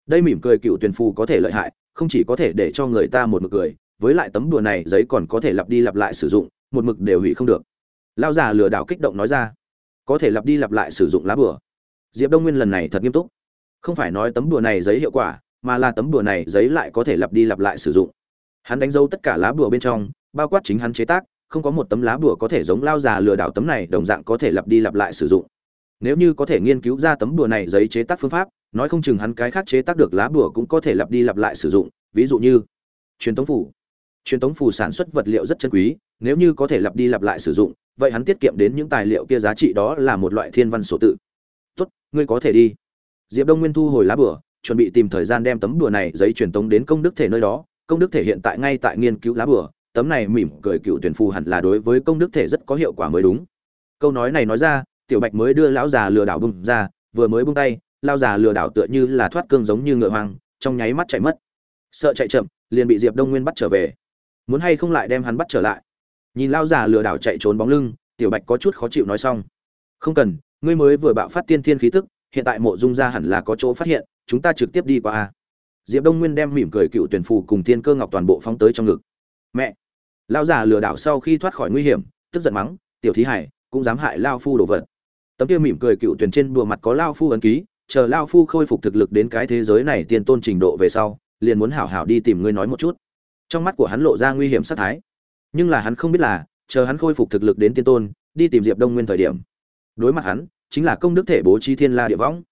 Đây mỉm cười cựu tuyển phù có thể lợi hại không chỉ có thể để cho người ta một mực cười, với lại tấm đùa này giấy còn có thể lặp đi lặp lại sử dụng, một mực đều hủy không được. Lao già lừa đảo kích động nói ra, có thể lặp đi lặp lại sử dụng lá bừa. diệp đông nguyên lần này thật nghiêm túc. Không phải nói tấm đùa này giấy hiệu quả, mà là tấm đùa này giấy lại có thể lặp đi lặp lại sử dụng. Hắn đánh dấu tất cả lá bùa bên trong, bao quát chính hắn chế tác, không có một tấm lá bùa có thể giống lao già lừa đảo tấm này đồng dạng có thể lặp đi lặp lại sử dụng. Nếu như có thể nghiên cứu ra tấm bùa này giấy chế tác phương pháp nói không chừng hắn cái khác chế tác được lá bùa cũng có thể lặp đi lặp lại sử dụng, ví dụ như truyền tống phủ. Truyền tống phủ sản xuất vật liệu rất chân quý, nếu như có thể lặp đi lặp lại sử dụng, vậy hắn tiết kiệm đến những tài liệu kia giá trị đó là một loại thiên văn sổ tự. Tốt, ngươi có thể đi. Diệp đông nguyên thu hồi lá bùa, chuẩn bị tìm thời gian đem tấm bùa này giấy truyền tống đến công đức thể nơi đó. Công đức thể hiện tại ngay tại nghiên cứu lá bùa, tấm này mỉm cười cựu tuyển phù hẳn là đối với công đức thể rất có hiệu quả mới đúng. Câu nói này nói ra, tiểu bạch mới đưa lão già lừa đảo bung ra, vừa mới bung tay lao già lừa đảo tựa như là thoát cương giống như ngựa hoang, trong nháy mắt chạy mất. Sợ chạy chậm, liền bị diệp đông nguyên bắt trở về. Muốn hay không lại đem hắn bắt trở lại? Nhìn lao già lừa đảo chạy trốn bóng lưng, tiểu bạch có chút khó chịu nói xong. Không cần, ngươi mới vừa bạo phát tiên thiên khí tức, hiện tại mộ dung ra hẳn là có chỗ phát hiện, chúng ta trực tiếp đi qua a. Diệp đông nguyên đem mỉm cười cựu tuyển phù cùng thiên cơ ngọc toàn bộ phóng tới trong ngực. Mẹ! Lao già lừa đảo sau khi thoát khỏi nguy hiểm, tức giận mắng, tiểu thí hải, cũng dám hại lao phu đồ vật. Tấm kia mỉm cười cựu tuyển trên bùa mặt có lao phu ấn ký chờ lao phu khôi phục thực lực đến cái thế giới này tiên tôn trình độ về sau, liền muốn hảo hảo đi tìm ngươi nói một chút. Trong mắt của hắn lộ ra nguy hiểm sát thái. Nhưng là hắn không biết là, chờ hắn khôi phục thực lực đến tiên tôn, đi tìm diệp đông nguyên thời điểm. Đối mặt hắn, chính là công đức thể bố trí thiên la địa võng.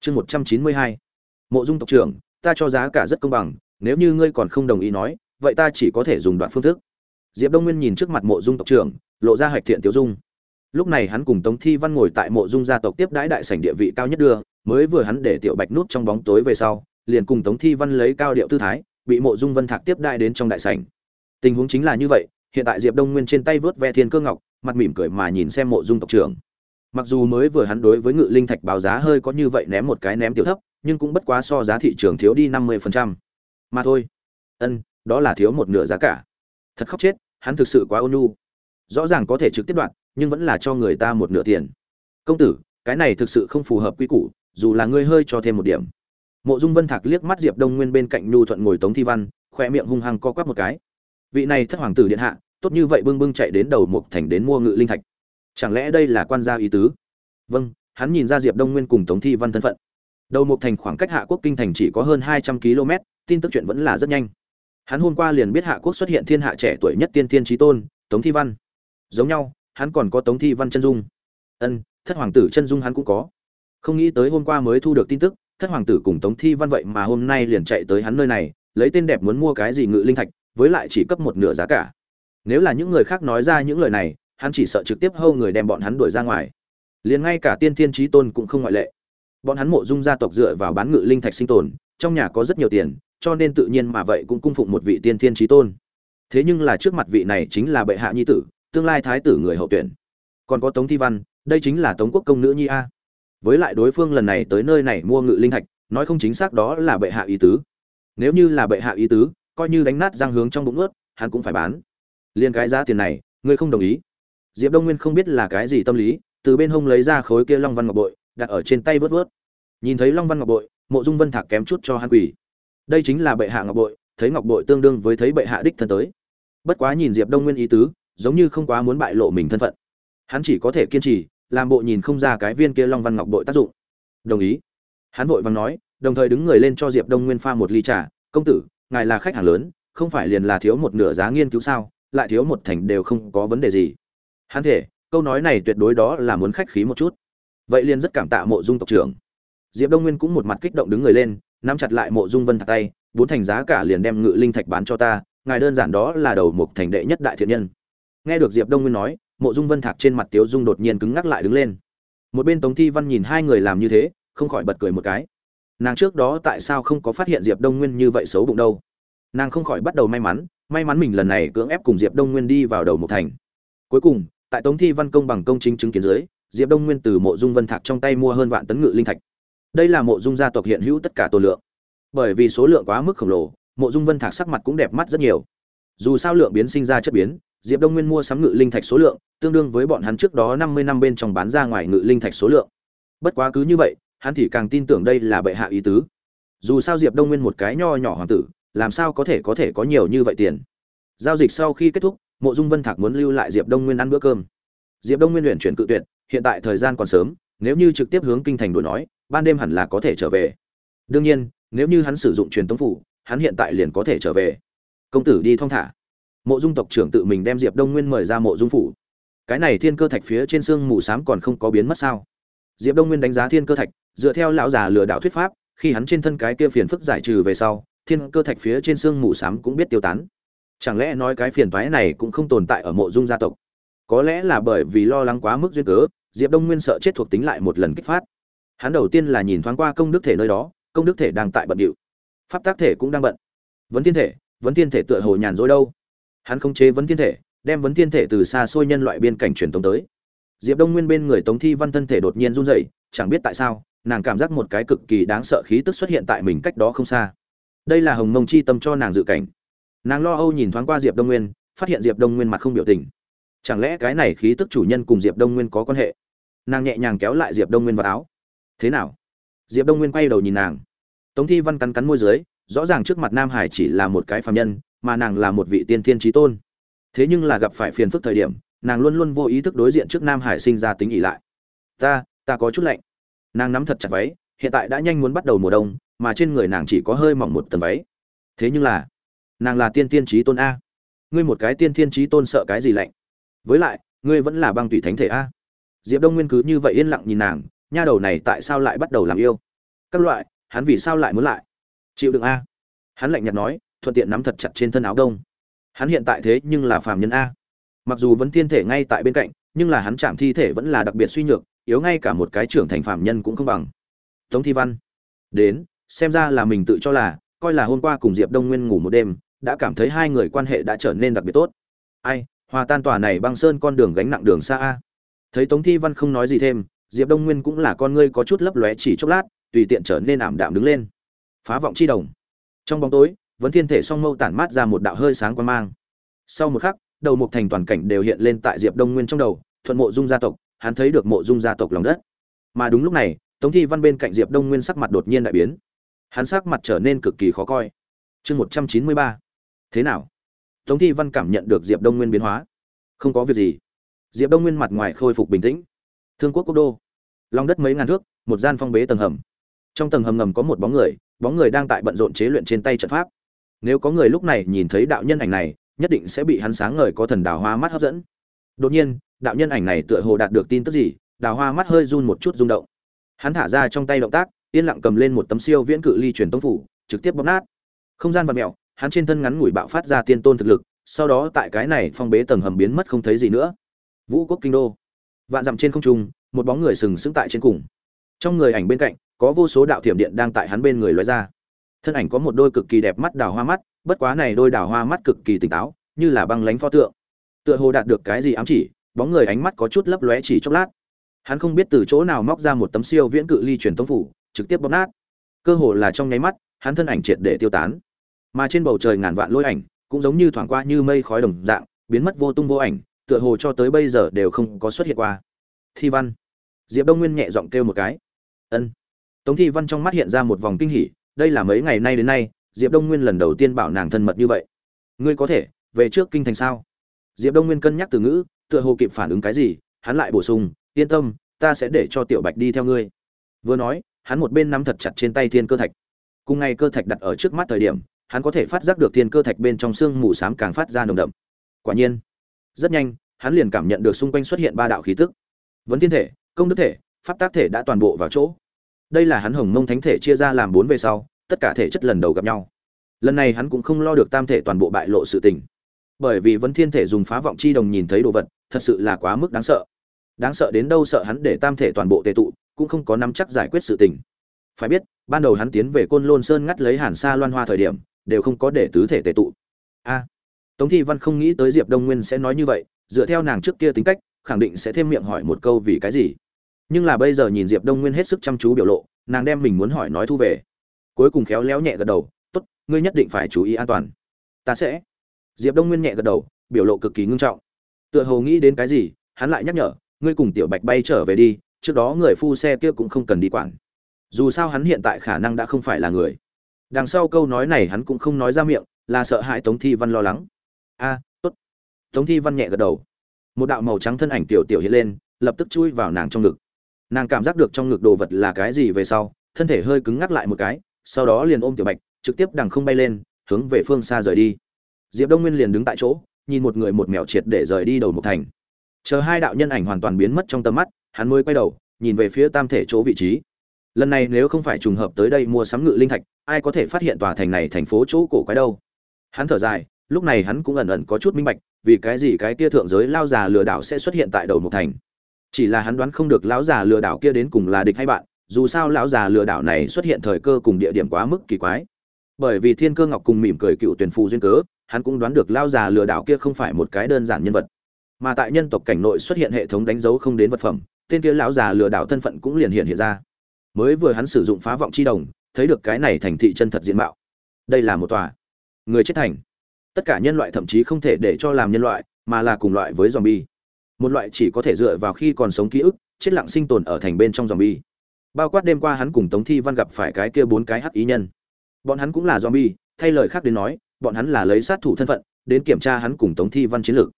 Chương một trăm chín mươi hai. Mộ dung tộc trưởng, ta cho giá cả rất công bằng, nếu như ngươi còn không đồng ý nói, vậy ta chỉ có thể dùng đoạn phương thức. Diệp đông nguyên nhìn trước mặt mộ dung tộc trưởng, lộ ra hạch thiện tiêu dung lúc này hắn cùng tống thi văn ngồi tại mộ dung gia tộc tiếp đãi đại sảnh địa vị cao nhất đưa, mới vừa hắn để tiểu bạch nút trong bóng tối về sau, liền cùng tống thi văn lấy cao điệu tư thái, bị mộ dung vân thạc tiếp đãi đến trong đại sảnh. Tình huống chính là như vậy, hiện tại diệp đông nguyên trên tay vớt ve thiên cơ ngọc, mặt mỉm cười mà nhìn xem mộ dung tộc trưởng. Mặc dù mới vừa hắn đối với ngự linh thạch báo giá hơi có như vậy ném một cái ném tiểu thấp, nhưng cũng bất quá so giá thị trường thiếu đi năm mươi phần trăm. Mà thôi. Ân, đó là thiếu một nửa giá cả. Thật khóc chết, hắn thực sự quá ôn nhu. Rõ ràng có thể trực tiếp đoạn nhưng vẫn là cho người ta một nửa tiền. Công tử, cái này thực sự không phù hợp quy củ, dù là ngươi hơi cho thêm một điểm. Mộ dung vân thạc liếc mắt diệp đông nguyên bên cạnh nhu thuận ngồi tống thi văn khoe miệng hung hăng co quắp một cái. Vị này thất hoàng tử điện hạ, tốt như vậy bưng bưng chạy đến đầu mục thành đến mua ngự linh thạch. Chẳng lẽ đây là quan gia ý tứ? Vâng hắn nhìn ra diệp đông nguyên cùng tống thi văn thân phận. Đầu mục thành khoảng cách hạ quốc kinh thành chỉ có hơn hai trăm km, tin tức chuyện vẫn là rất nhanh. Hắn hôm qua liền biết hạ quốc xuất hiện thiên hạ trẻ tuổi nhất tiên tiên trí tôn, tống thi văn. Giống nhau hắn còn có tống thi văn chân dung. Ân, thất hoàng tử chân dung hắn cũng có. Không nghĩ tới hôm qua mới thu được tin tức, thất hoàng tử cùng tống thi văn vậy mà hôm nay liền chạy tới hắn nơi này, lấy tên đẹp muốn mua cái gì ngự linh thạch, với lại chỉ cấp một nửa giá cả. Nếu là những người khác nói ra những lời này, hắn chỉ sợ trực tiếp hâu người đem bọn hắn đuổi ra ngoài. Liền ngay cả tiên thiên trí tôn cũng không ngoại lệ. Bọn hắn mộ dung gia tộc dựa vào bán ngự linh thạch sinh tồn, trong nhà có rất nhiều tiền, cho nên tự nhiên mà vậy cũng cung phụng một vị tiên thiên trí tôn. Thế nhưng là trước mặt vị này chính là bệ hạ nhi tử tương lai thái tử người hậu tuyển. Còn có tống thi văn, đây chính là tống quốc công nữ nhi a. Với lại đối phương lần này tới nơi này mua ngự linh thạch, nói không chính xác đó là bệ hạ ý tứ. Nếu như là bệ hạ ý tứ, coi như đánh nát răng hướng trong bụng ướt, hắn cũng phải bán. Liền cái giá tiền này, ngươi không đồng ý. Diệp đông nguyên không biết là cái gì tâm lý, từ bên hông lấy ra khối kia long văn ngọc bội, đặt ở trên tay vớt vớt. Nhìn thấy long văn ngọc bội, mộ dung vân thạc kém chút cho hắn quỷ đây chính là bệ hạ ngọc bội, thấy ngọc bội tương đương với thấy bệ hạ đích thân tới. Bất quá nhìn diệp đông nguyên ý tứ giống như không quá muốn bại lộ mình thân phận. Hắn chỉ có thể kiên trì, làm bộ nhìn không ra cái viên kia long văn ngọc bội tác dụng. Đồng ý. Hắn vội vàng nói, đồng thời đứng người lên cho diệp đông nguyên pha một ly trà. Công tử, ngài là khách hàng lớn, không phải liền là thiếu một nửa giá nghiên cứu sao, lại thiếu một thành đều không có vấn đề gì. Hắn thể câu nói này tuyệt đối đó là muốn khách khí một chút. Vậy liền rất cảm tạ mộ dung tộc trưởng. Diệp đông nguyên cũng một mặt kích động đứng người lên, nắm chặt lại mộ dung vân thạc tay, bốn thành giá cả liền đem ngự linh thạch bán cho ta, ngài đơn giản đó là đầu mục thành đệ nhất đại thiện nhân nghe được diệp đông nguyên nói, mộ dung vân thạc trên mặt tiếu dung đột nhiên cứng ngắc lại đứng lên. Một bên tống thi văn nhìn hai người làm như thế, không khỏi bật cười một cái. Nàng trước đó tại sao không có phát hiện diệp đông nguyên như vậy xấu bụng đâu? Nàng không khỏi bắt đầu may mắn may mắn mình lần này cưỡng ép cùng diệp đông nguyên đi vào đầu một thành. Cuối cùng, tại tống thi văn công bằng công chính chứng kiến dưới, diệp đông nguyên từ mộ dung vân thạc trong tay mua hơn vạn tấn ngự linh thạch. Đây là mộ dung gia tộc hiện hữu tất cả tổ lượng. Bởi vì số lượng quá mức khổng lồ, mộ dung vân thạc sắc mặt cũng đẹp mắt rất nhiều. Dù sao lượng biến sinh ra chất biến diệp đông nguyên mua sắm ngự linh thạch số lượng, tương đương với bọn hắn trước đó năm mươi năm bên trong bán ra ngoài ngự linh thạch số lượng. Bất quá cứ như vậy, hắn thì càng tin tưởng đây là bệ hạ ý tứ. Dù sao diệp đông nguyên một cái nho nhỏ hoàng tử, làm sao có thể có thể có nhiều như vậy tiền? Giao dịch sau khi kết thúc, mộ dung vân thạc muốn lưu lại diệp đông nguyên ăn bữa cơm. Diệp đông nguyên luyện chuyển cự tuyệt, hiện tại thời gian còn sớm, nếu như trực tiếp hướng kinh thành đổi nói, ban đêm hẳn là có thể trở về. Đương nhiên, nếu như hắn sử dụng truyền tống phủ, hắn hiện tại liền có thể trở về. Công tử đi thong thả mộ dung tộc trưởng tự mình đem diệp đông nguyên mời ra mộ dung phủ. Cái này thiên cơ thạch phía trên xương mù s á m còn không có biến mất sao? Diệp đông nguyên đánh giá thiên cơ thạch, dựa theo lão già lừa đảo thuyết pháp, khi hắn trên thân cái kia phiền phức giải trừ về sau, thiên cơ thạch phía trên xương mù s á m cũng biết tiêu tán. Chẳng lẽ nói cái phiền thoái này cũng không tồn tại ở mộ dung gia tộc? Có lẽ là bởi vì lo lắng quá mức duyên cớ, diệp đông nguyên sợ chết thuộc tính lại một lần kích phát. Hắn đầu tiên là nhìn thoáng qua công đức thể nơi đó, công đức thể đang tại bận điệu. Pháp tác thể cũng đang bận. Vấn thiên thể, vấn thiên thể tựa hồ nhàn rỗi đâu? Hắn không chế vấn thiên thể, đem vấn thiên thể từ xa xôi nhân loại biên cảnh truyền tống tới. Diệp đông nguyên bên người tống thi văn thân thể đột nhiên run rẩy, chẳng biết tại sao, nàng cảm giác một cái cực kỳ đáng sợ khí tức xuất hiện tại mình cách đó không xa. Đây là hồng mông chi tâm cho nàng dự cảnh. Nàng lo âu nhìn thoáng qua diệp đông nguyên, phát hiện diệp đông nguyên mặt không biểu tình. Chẳng lẽ cái này khí tức chủ nhân cùng diệp đông nguyên có quan hệ? Nàng nhẹ nhàng kéo lại diệp đông nguyên vào áo. Thế nào? Diệp đông nguyên quay đầu nhìn nàng. Tống thi văn cắn cắn môi dưới, rõ ràng trước mặt nam hải chỉ là một cái phạm nhân mà nàng là một vị tiên thiên trí tôn. Thế nhưng là gặp phải phiền phức thời điểm, nàng luôn luôn vô ý thức đối diện trước nam hải sinh ra tính ỉ lại. Ta ta có chút lạnh. Nàng nắm thật chặt váy, hiện tại đã nhanh muốn bắt đầu mùa đông, mà trên người nàng chỉ có hơi mỏng một tầng váy. Thế nhưng là, nàng là tiên tiên trí tôn a. Ngươi một cái tiên thiên trí tôn sợ cái gì lạnh? Với lại, ngươi vẫn là băng tùy thánh thể a. Diệp đông nguyên cứ như vậy yên lặng nhìn nàng, nha đầu này tại sao lại bắt đầu làm yêu? Các loại, hắn vì sao lại muốn lại? Chịu đựng a. Hắn lạnh nhạt nói thuận tiện nắm thật chặt trên thân áo đông. Hắn hiện tại thế nhưng là phàm nhân a. Mặc dù vẫn thiên thể ngay tại bên cạnh, nhưng là hắn chạm thi thể vẫn là đặc biệt suy nhược, yếu ngay cả một cái trưởng thành phàm nhân cũng không bằng. Tống thi văn. Đến, xem ra là mình tự cho là, coi là hôm qua cùng diệp đông nguyên ngủ một đêm, đã cảm thấy hai người quan hệ đã trở nên đặc biệt tốt. Ai, hòa tan tòa này băng sơn con đường gánh nặng đường xa a. Thấy tống thi văn không nói gì thêm, diệp đông nguyên cũng là con ngươi có chút lấp lóe chỉ chốc lát, tùy tiện trở nên ảm đạm đứng lên. Phá vọng chi đồng. Trong bóng tối vẫn thiên thể song mâu tản mát ra một đạo hơi sáng quan mang. Sau một khắc, đầu mục thành toàn cảnh đều hiện lên tại diệp đông nguyên trong đầu, thuận mộ dung gia tộc, hắn thấy được mộ dung gia tộc lòng đất. Mà đúng lúc này, tống thi văn bên cạnh diệp đông nguyên sắc mặt đột nhiên đại biến. Hắn sắc mặt trở nên cực kỳ khó coi. Chương một trăm chín mươi ba. Thế nào? Tống thi văn cảm nhận được diệp đông nguyên biến hóa. Không có việc gì. Diệp đông nguyên mặt ngoài khôi phục bình tĩnh. Thương quốc quốc đô. Lòng đất mấy ngàn thước, một gian phong bế tầng hầm. Trong tầng hầm ngầm có một bóng người bóng người đang tại bận rộn chế luyện trên tay trận pháp nếu có người lúc này nhìn thấy đạo nhân ảnh này, nhất định sẽ bị hắn sáng ngời có thần đào hoa mắt hấp dẫn. Đột nhiên, đạo nhân ảnh này tựa hồ đạt được tin tức gì, đào hoa mắt hơi run một chút rung động. Hắn thả ra trong tay động tác, yên lặng cầm lên một tấm siêu viễn cự ly truyền tông phủ, trực tiếp bóp nát. Không gian vật mẹo hắn trên thân ngắn ngủi bạo phát ra tiên tôn thực lực, sau đó tại cái này phong bế tầng hầm biến mất không thấy gì nữa. Vũ quốc kinh đô. Vạn dặm trên không trung, một bóng người sừng sững tại trên cùng. Trong người ảnh bên cạnh, có vô số đạo thiểm điện đang tại hắn bên người lóe ra thân ảnh có một đôi cực kỳ đẹp mắt đào hoa mắt, bất quá này đôi đào hoa mắt cực kỳ tỉnh táo, như là băng lánh pho tượng. Tựa hồ đạt được cái gì ám chỉ, bóng người ánh mắt có chút lấp lóe chỉ chốc lát. Hắn không biết từ chỗ nào móc ra một tấm siêu viễn cự ly truyền tống phủ, trực tiếp bóp nát. Cơ hồ là trong nháy mắt, hắn thân ảnh triệt để tiêu tán. Mà trên bầu trời ngàn vạn lôi ảnh, cũng giống như thoảng qua như mây khói đồng dạng, biến mất vô tung vô ảnh, tựa hồ cho tới bây giờ đều không có xuất hiện qua. Thi văn. Diệp đông nguyên nhẹ giọng kêu một cái. Ân. Tống thi văn trong mắt hiện ra một vòng kinh hỉ đây là mấy ngày nay đến nay, diệp đông nguyên lần đầu tiên bảo nàng thân mật như vậy. Ngươi có thể, về trước kinh thành sao? Diệp đông nguyên cân nhắc từ ngữ, tựa hồ kịp phản ứng cái gì, hắn lại bổ sung, yên tâm, ta sẽ để cho tiểu bạch đi theo ngươi. Vừa nói, hắn một bên nắm thật chặt trên tay thiên cơ thạch. Cùng ngày cơ thạch đặt ở trước mắt thời điểm, hắn có thể phát giác được thiên cơ thạch bên trong xương mù s á m càng phát ra nồng đậm. Quả nhiên, rất nhanh, hắn liền cảm nhận được xung quanh xuất hiện ba đạo khí tức. Vấn thiên thể, công đức thể, pháp tác thể đã toàn bộ vào chỗ đây là hắn hồng mông thánh thể chia ra làm bốn về sau, tất cả thể chất lần đầu gặp nhau. Lần này hắn cũng không lo được tam thể toàn bộ bại lộ sự tình. Bởi vì vấn thiên thể dùng phá vọng chi đồng nhìn thấy đồ vật, thật sự là quá mức đáng sợ. Đáng sợ đến đâu sợ hắn để tam thể toàn bộ tệ tụ, cũng không có nắm chắc giải quyết sự tình. Phải biết, ban đầu hắn tiến về côn lôn sơn ngắt lấy hàn sa loan hoa thời điểm, đều không có để tứ thể tệ tụ. A! Tống thi văn không nghĩ tới diệp đông nguyên sẽ nói như vậy, dựa theo nàng trước kia tính cách, khẳng định sẽ thêm miệng hỏi một câu vì cái gì nhưng là bây giờ nhìn diệp đông nguyên hết sức chăm chú biểu lộ, nàng đem mình muốn hỏi nói thu về. Cuối cùng khéo léo nhẹ gật đầu, tốt, ngươi nhất định phải chú ý an toàn. Ta sẽ. Diệp đông nguyên nhẹ gật đầu, biểu lộ cực kỳ ngưng trọng. Tựa hồ nghĩ đến cái gì, hắn lại nhắc nhở, ngươi cùng tiểu bạch bay trở về đi, trước đó người phu xe kia cũng không cần đi quản. Dù sao hắn hiện tại khả năng đã không phải là người. Đằng sau câu nói này hắn cũng không nói ra miệng, là sợ hãi tống thi văn lo lắng. A, tốt. Tống thi văn nhẹ gật đầu. Một đạo màu trắng thân ảnh tiểu tiểu hiện lên, lập tức chui vào nàng trong ngực nàng cảm giác được trong ngực đồ vật là cái gì về sau, thân thể hơi cứng ngắc lại một cái, sau đó liền ôm tiểu bạch, trực tiếp đằng không bay lên, hướng về phương xa rời đi. Diệp đông nguyên liền đứng tại chỗ, nhìn một người một mèo triệt để rời đi đầu một thành. Chờ hai đạo nhân ảnh hoàn toàn biến mất trong tầm mắt, hắn mới quay đầu, nhìn về phía tam thể chỗ vị trí. Lần này nếu không phải trùng hợp tới đây mua sắm ngự linh thạch, ai có thể phát hiện tòa thành này thành phố chỗ cổ quái đâu? Hắn thở dài, lúc này hắn cũng ẩn ẩn có chút minh bạch, vì cái gì cái kia thượng giới lao già lừa đảo sẽ xuất hiện tại đầu một thành chỉ là hắn đoán không được lão già lừa đảo kia đến cùng là địch hay bạn, dù sao lão già lừa đảo này xuất hiện thời cơ cùng địa điểm quá mức kỳ quái. Bởi vì thiên cơ ngọc cùng mỉm cười cựu tuyển phù duyên cớ, hắn cũng đoán được lão già lừa đảo kia không phải một cái đơn giản nhân vật. Mà tại nhân tộc cảnh nội xuất hiện hệ thống đánh dấu không đến vật phẩm, tên kia lão già lừa đảo thân phận cũng liền hiện hiện ra. Mới vừa hắn sử dụng phá vọng chi đồng, thấy được cái này thành thị chân thật diện mạo. Đây là một tòa. Người chết thành. Tất cả nhân loại thậm chí không thể để cho làm nhân loại, mà là cùng loại với zombie một loại chỉ có thể dựa vào khi còn sống ký ức, chết lặng sinh tồn ở thành bên trong zombie. Bao quát đêm qua hắn cùng tống thi văn gặp phải cái kia bốn cái hắc ý nhân. Bọn hắn cũng là zombie, thay lời khác đến nói, bọn hắn là lấy sát thủ thân phận, đến kiểm tra hắn cùng tống thi văn chiến lược.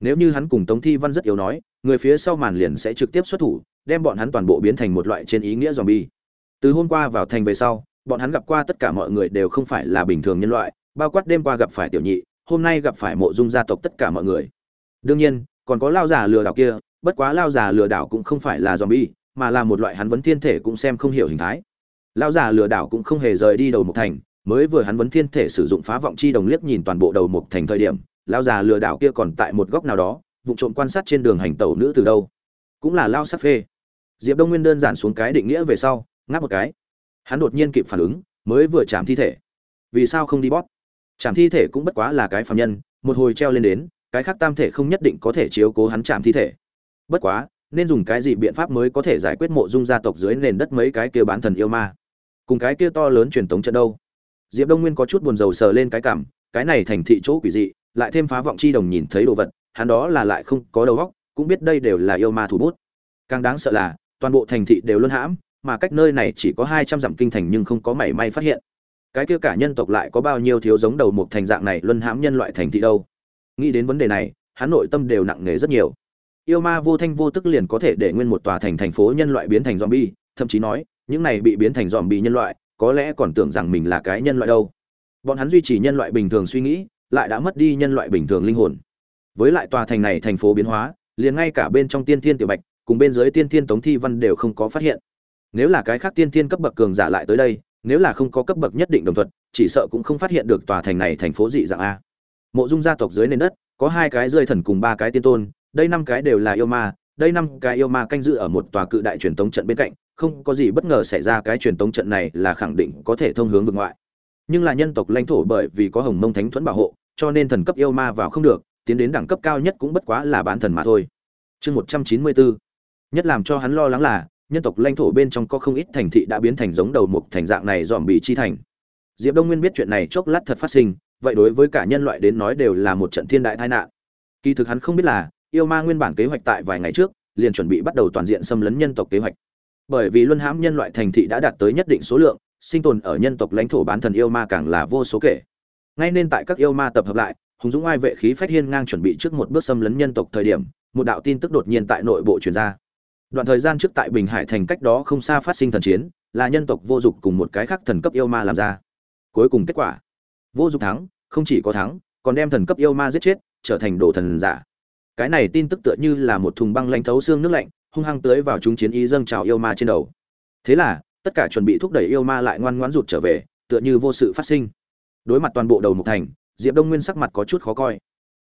Nếu như hắn cùng tống thi văn rất yếu nói, người phía sau màn liền sẽ trực tiếp xuất thủ, đem bọn hắn toàn bộ biến thành một loại trên ý nghĩa zombie. Từ hôm qua vào thành về sau, bọn hắn gặp qua tất cả mọi người đều không phải là bình thường nhân loại, bao quát đêm qua gặp phải tiểu nhị, hôm nay gặp phải mộ dung gia tộc tất cả mọi người. Đương nhiên còn có lao giả lừa đảo kia, bất quá lao giả lừa đảo cũng không phải là zombie, mà là một loại hắn vấn thiên thể cũng xem không hiểu hình thái. Lao giả lừa đảo cũng không hề rời đi đầu một thành, mới vừa hắn vấn thiên thể sử dụng phá vọng chi đồng liếc nhìn toàn bộ đầu một thành thời điểm, lao già lừa đảo kia còn tại một góc nào đó, vụ trộm quan sát trên đường hành tẩu nữ từ đâu. Cũng là lao sắc phê. Diệp đông nguyên đơn giản xuống cái định nghĩa về sau, ngáp một cái. Hắn đột nhiên kịp phản ứng, mới vừa chạm thi thể. Vì sao không đi bót? chạm thi thể cũng bất quá là cái phạm nhân, một hồi treo lên đến cái khác tam thể không nhất định có thể chiếu cố hắn chạm thi thể. Bất quá, nên dùng cái gì biện pháp mới có thể giải quyết mộ dung gia tộc dưới nền đất mấy cái kia bán thần yêu ma? Cùng cái kia to lớn truyền tống trận đâu? Diệp đông nguyên có chút buồn rầu sờ lên cái cảm, cái này thành thị chỗ quỷ dị, lại thêm phá vọng chi đồng nhìn thấy đồ vật, hắn đó là lại không có đầu óc, cũng biết đây đều là yêu ma thủ bút. Càng đáng sợ là, toàn bộ thành thị đều luân hãm, mà cách nơi này chỉ có hai trăm dặm kinh thành nhưng không có mảy may phát hiện. Cái kia cả nhân tộc lại có bao nhiêu thiếu giống đầu mục thành dạng này luân hãm nhân loại thành thị đâu? Nghĩ đến vấn đề này, hắn nội tâm đều nặng nề rất nhiều. Yêu ma vô thanh vô tức liền có thể để nguyên một tòa thành thành phố nhân loại biến thành zombie, thậm chí nói, những này bị biến thành zombie nhân loại, có lẽ còn tưởng rằng mình là cái nhân loại đâu. Bọn hắn duy trì nhân loại bình thường suy nghĩ, lại đã mất đi nhân loại bình thường linh hồn. Với lại tòa thành này thành phố biến hóa, liền ngay cả bên trong tiên thiên tiểu bạch, cùng bên dưới tiên thiên tống thi văn đều không có phát hiện. Nếu là cái khác tiên thiên cấp bậc cường giả lại tới đây, nếu là không có cấp bậc nhất định đồng thuận, chỉ sợ cũng không phát hiện được tòa thành này thành phố dị dạng a mộ dung gia tộc dưới nền đất, có hai cái rơi thần cùng ba cái tiên tôn, đây năm cái đều là yêu ma, đây năm cái yêu ma canh giữ ở một tòa cự đại truyền tống trận bên cạnh, không có gì bất ngờ xảy ra cái truyền tống trận này là khẳng định có thể thông hướng vực ngoại. Nhưng là nhân tộc lãnh thổ bởi vì có hồng mông thánh thuẫn bảo hộ, cho nên thần cấp yêu ma vào không được, tiến đến đẳng cấp cao nhất cũng bất quá là bán thần mà thôi. Chương một trăm chín mươi bốn, nhất làm cho hắn lo lắng là, nhân tộc lãnh thổ bên trong có không ít thành thị đã biến thành giống đầu mục thành dạng này dòm bị chi thành. Diệp đông nguyên biết chuyện này chốc lát thật phát sinh vậy đối với cả nhân loại đến nói đều là một trận thiên đại tai nạn. Kỳ thực hắn không biết là, yêu ma nguyên bản kế hoạch tại vài ngày trước, liền chuẩn bị bắt đầu toàn diện xâm lấn nhân tộc kế hoạch. Bởi vì luân hãm nhân loại thành thị đã đạt tới nhất định số lượng, sinh tồn ở nhân tộc lãnh thổ bán thần yêu ma càng là vô số kể. Ngay nên tại các yêu ma tập hợp lại, hùng dũng ai vệ khí phát hiên ngang chuẩn bị trước một bước xâm lấn nhân tộc thời điểm, một đạo tin tức đột nhiên tại nội bộ truyền ra. Đoạn thời gian trước tại bình hải thành cách đó không xa phát sinh thần chiến, là nhân tộc vô dụng cùng một cái khác thần cấp yêu ma làm ra. Cuối cùng kết quả vô dụng thắng, không chỉ có thắng, còn đem thần cấp yêu ma giết chết, trở thành đồ thần giả. Cái này tin tức tựa như là một thùng băng lạnh thấu xương nước lạnh, hung hăng tưới vào chúng chiến ý dâng trào yêu ma trên đầu. Thế là, tất cả chuẩn bị thúc đẩy yêu ma lại ngoan ngoãn rụt trở về, tựa như vô sự phát sinh. Đối mặt toàn bộ đầu mục thành, diệp đông nguyên sắc mặt có chút khó coi.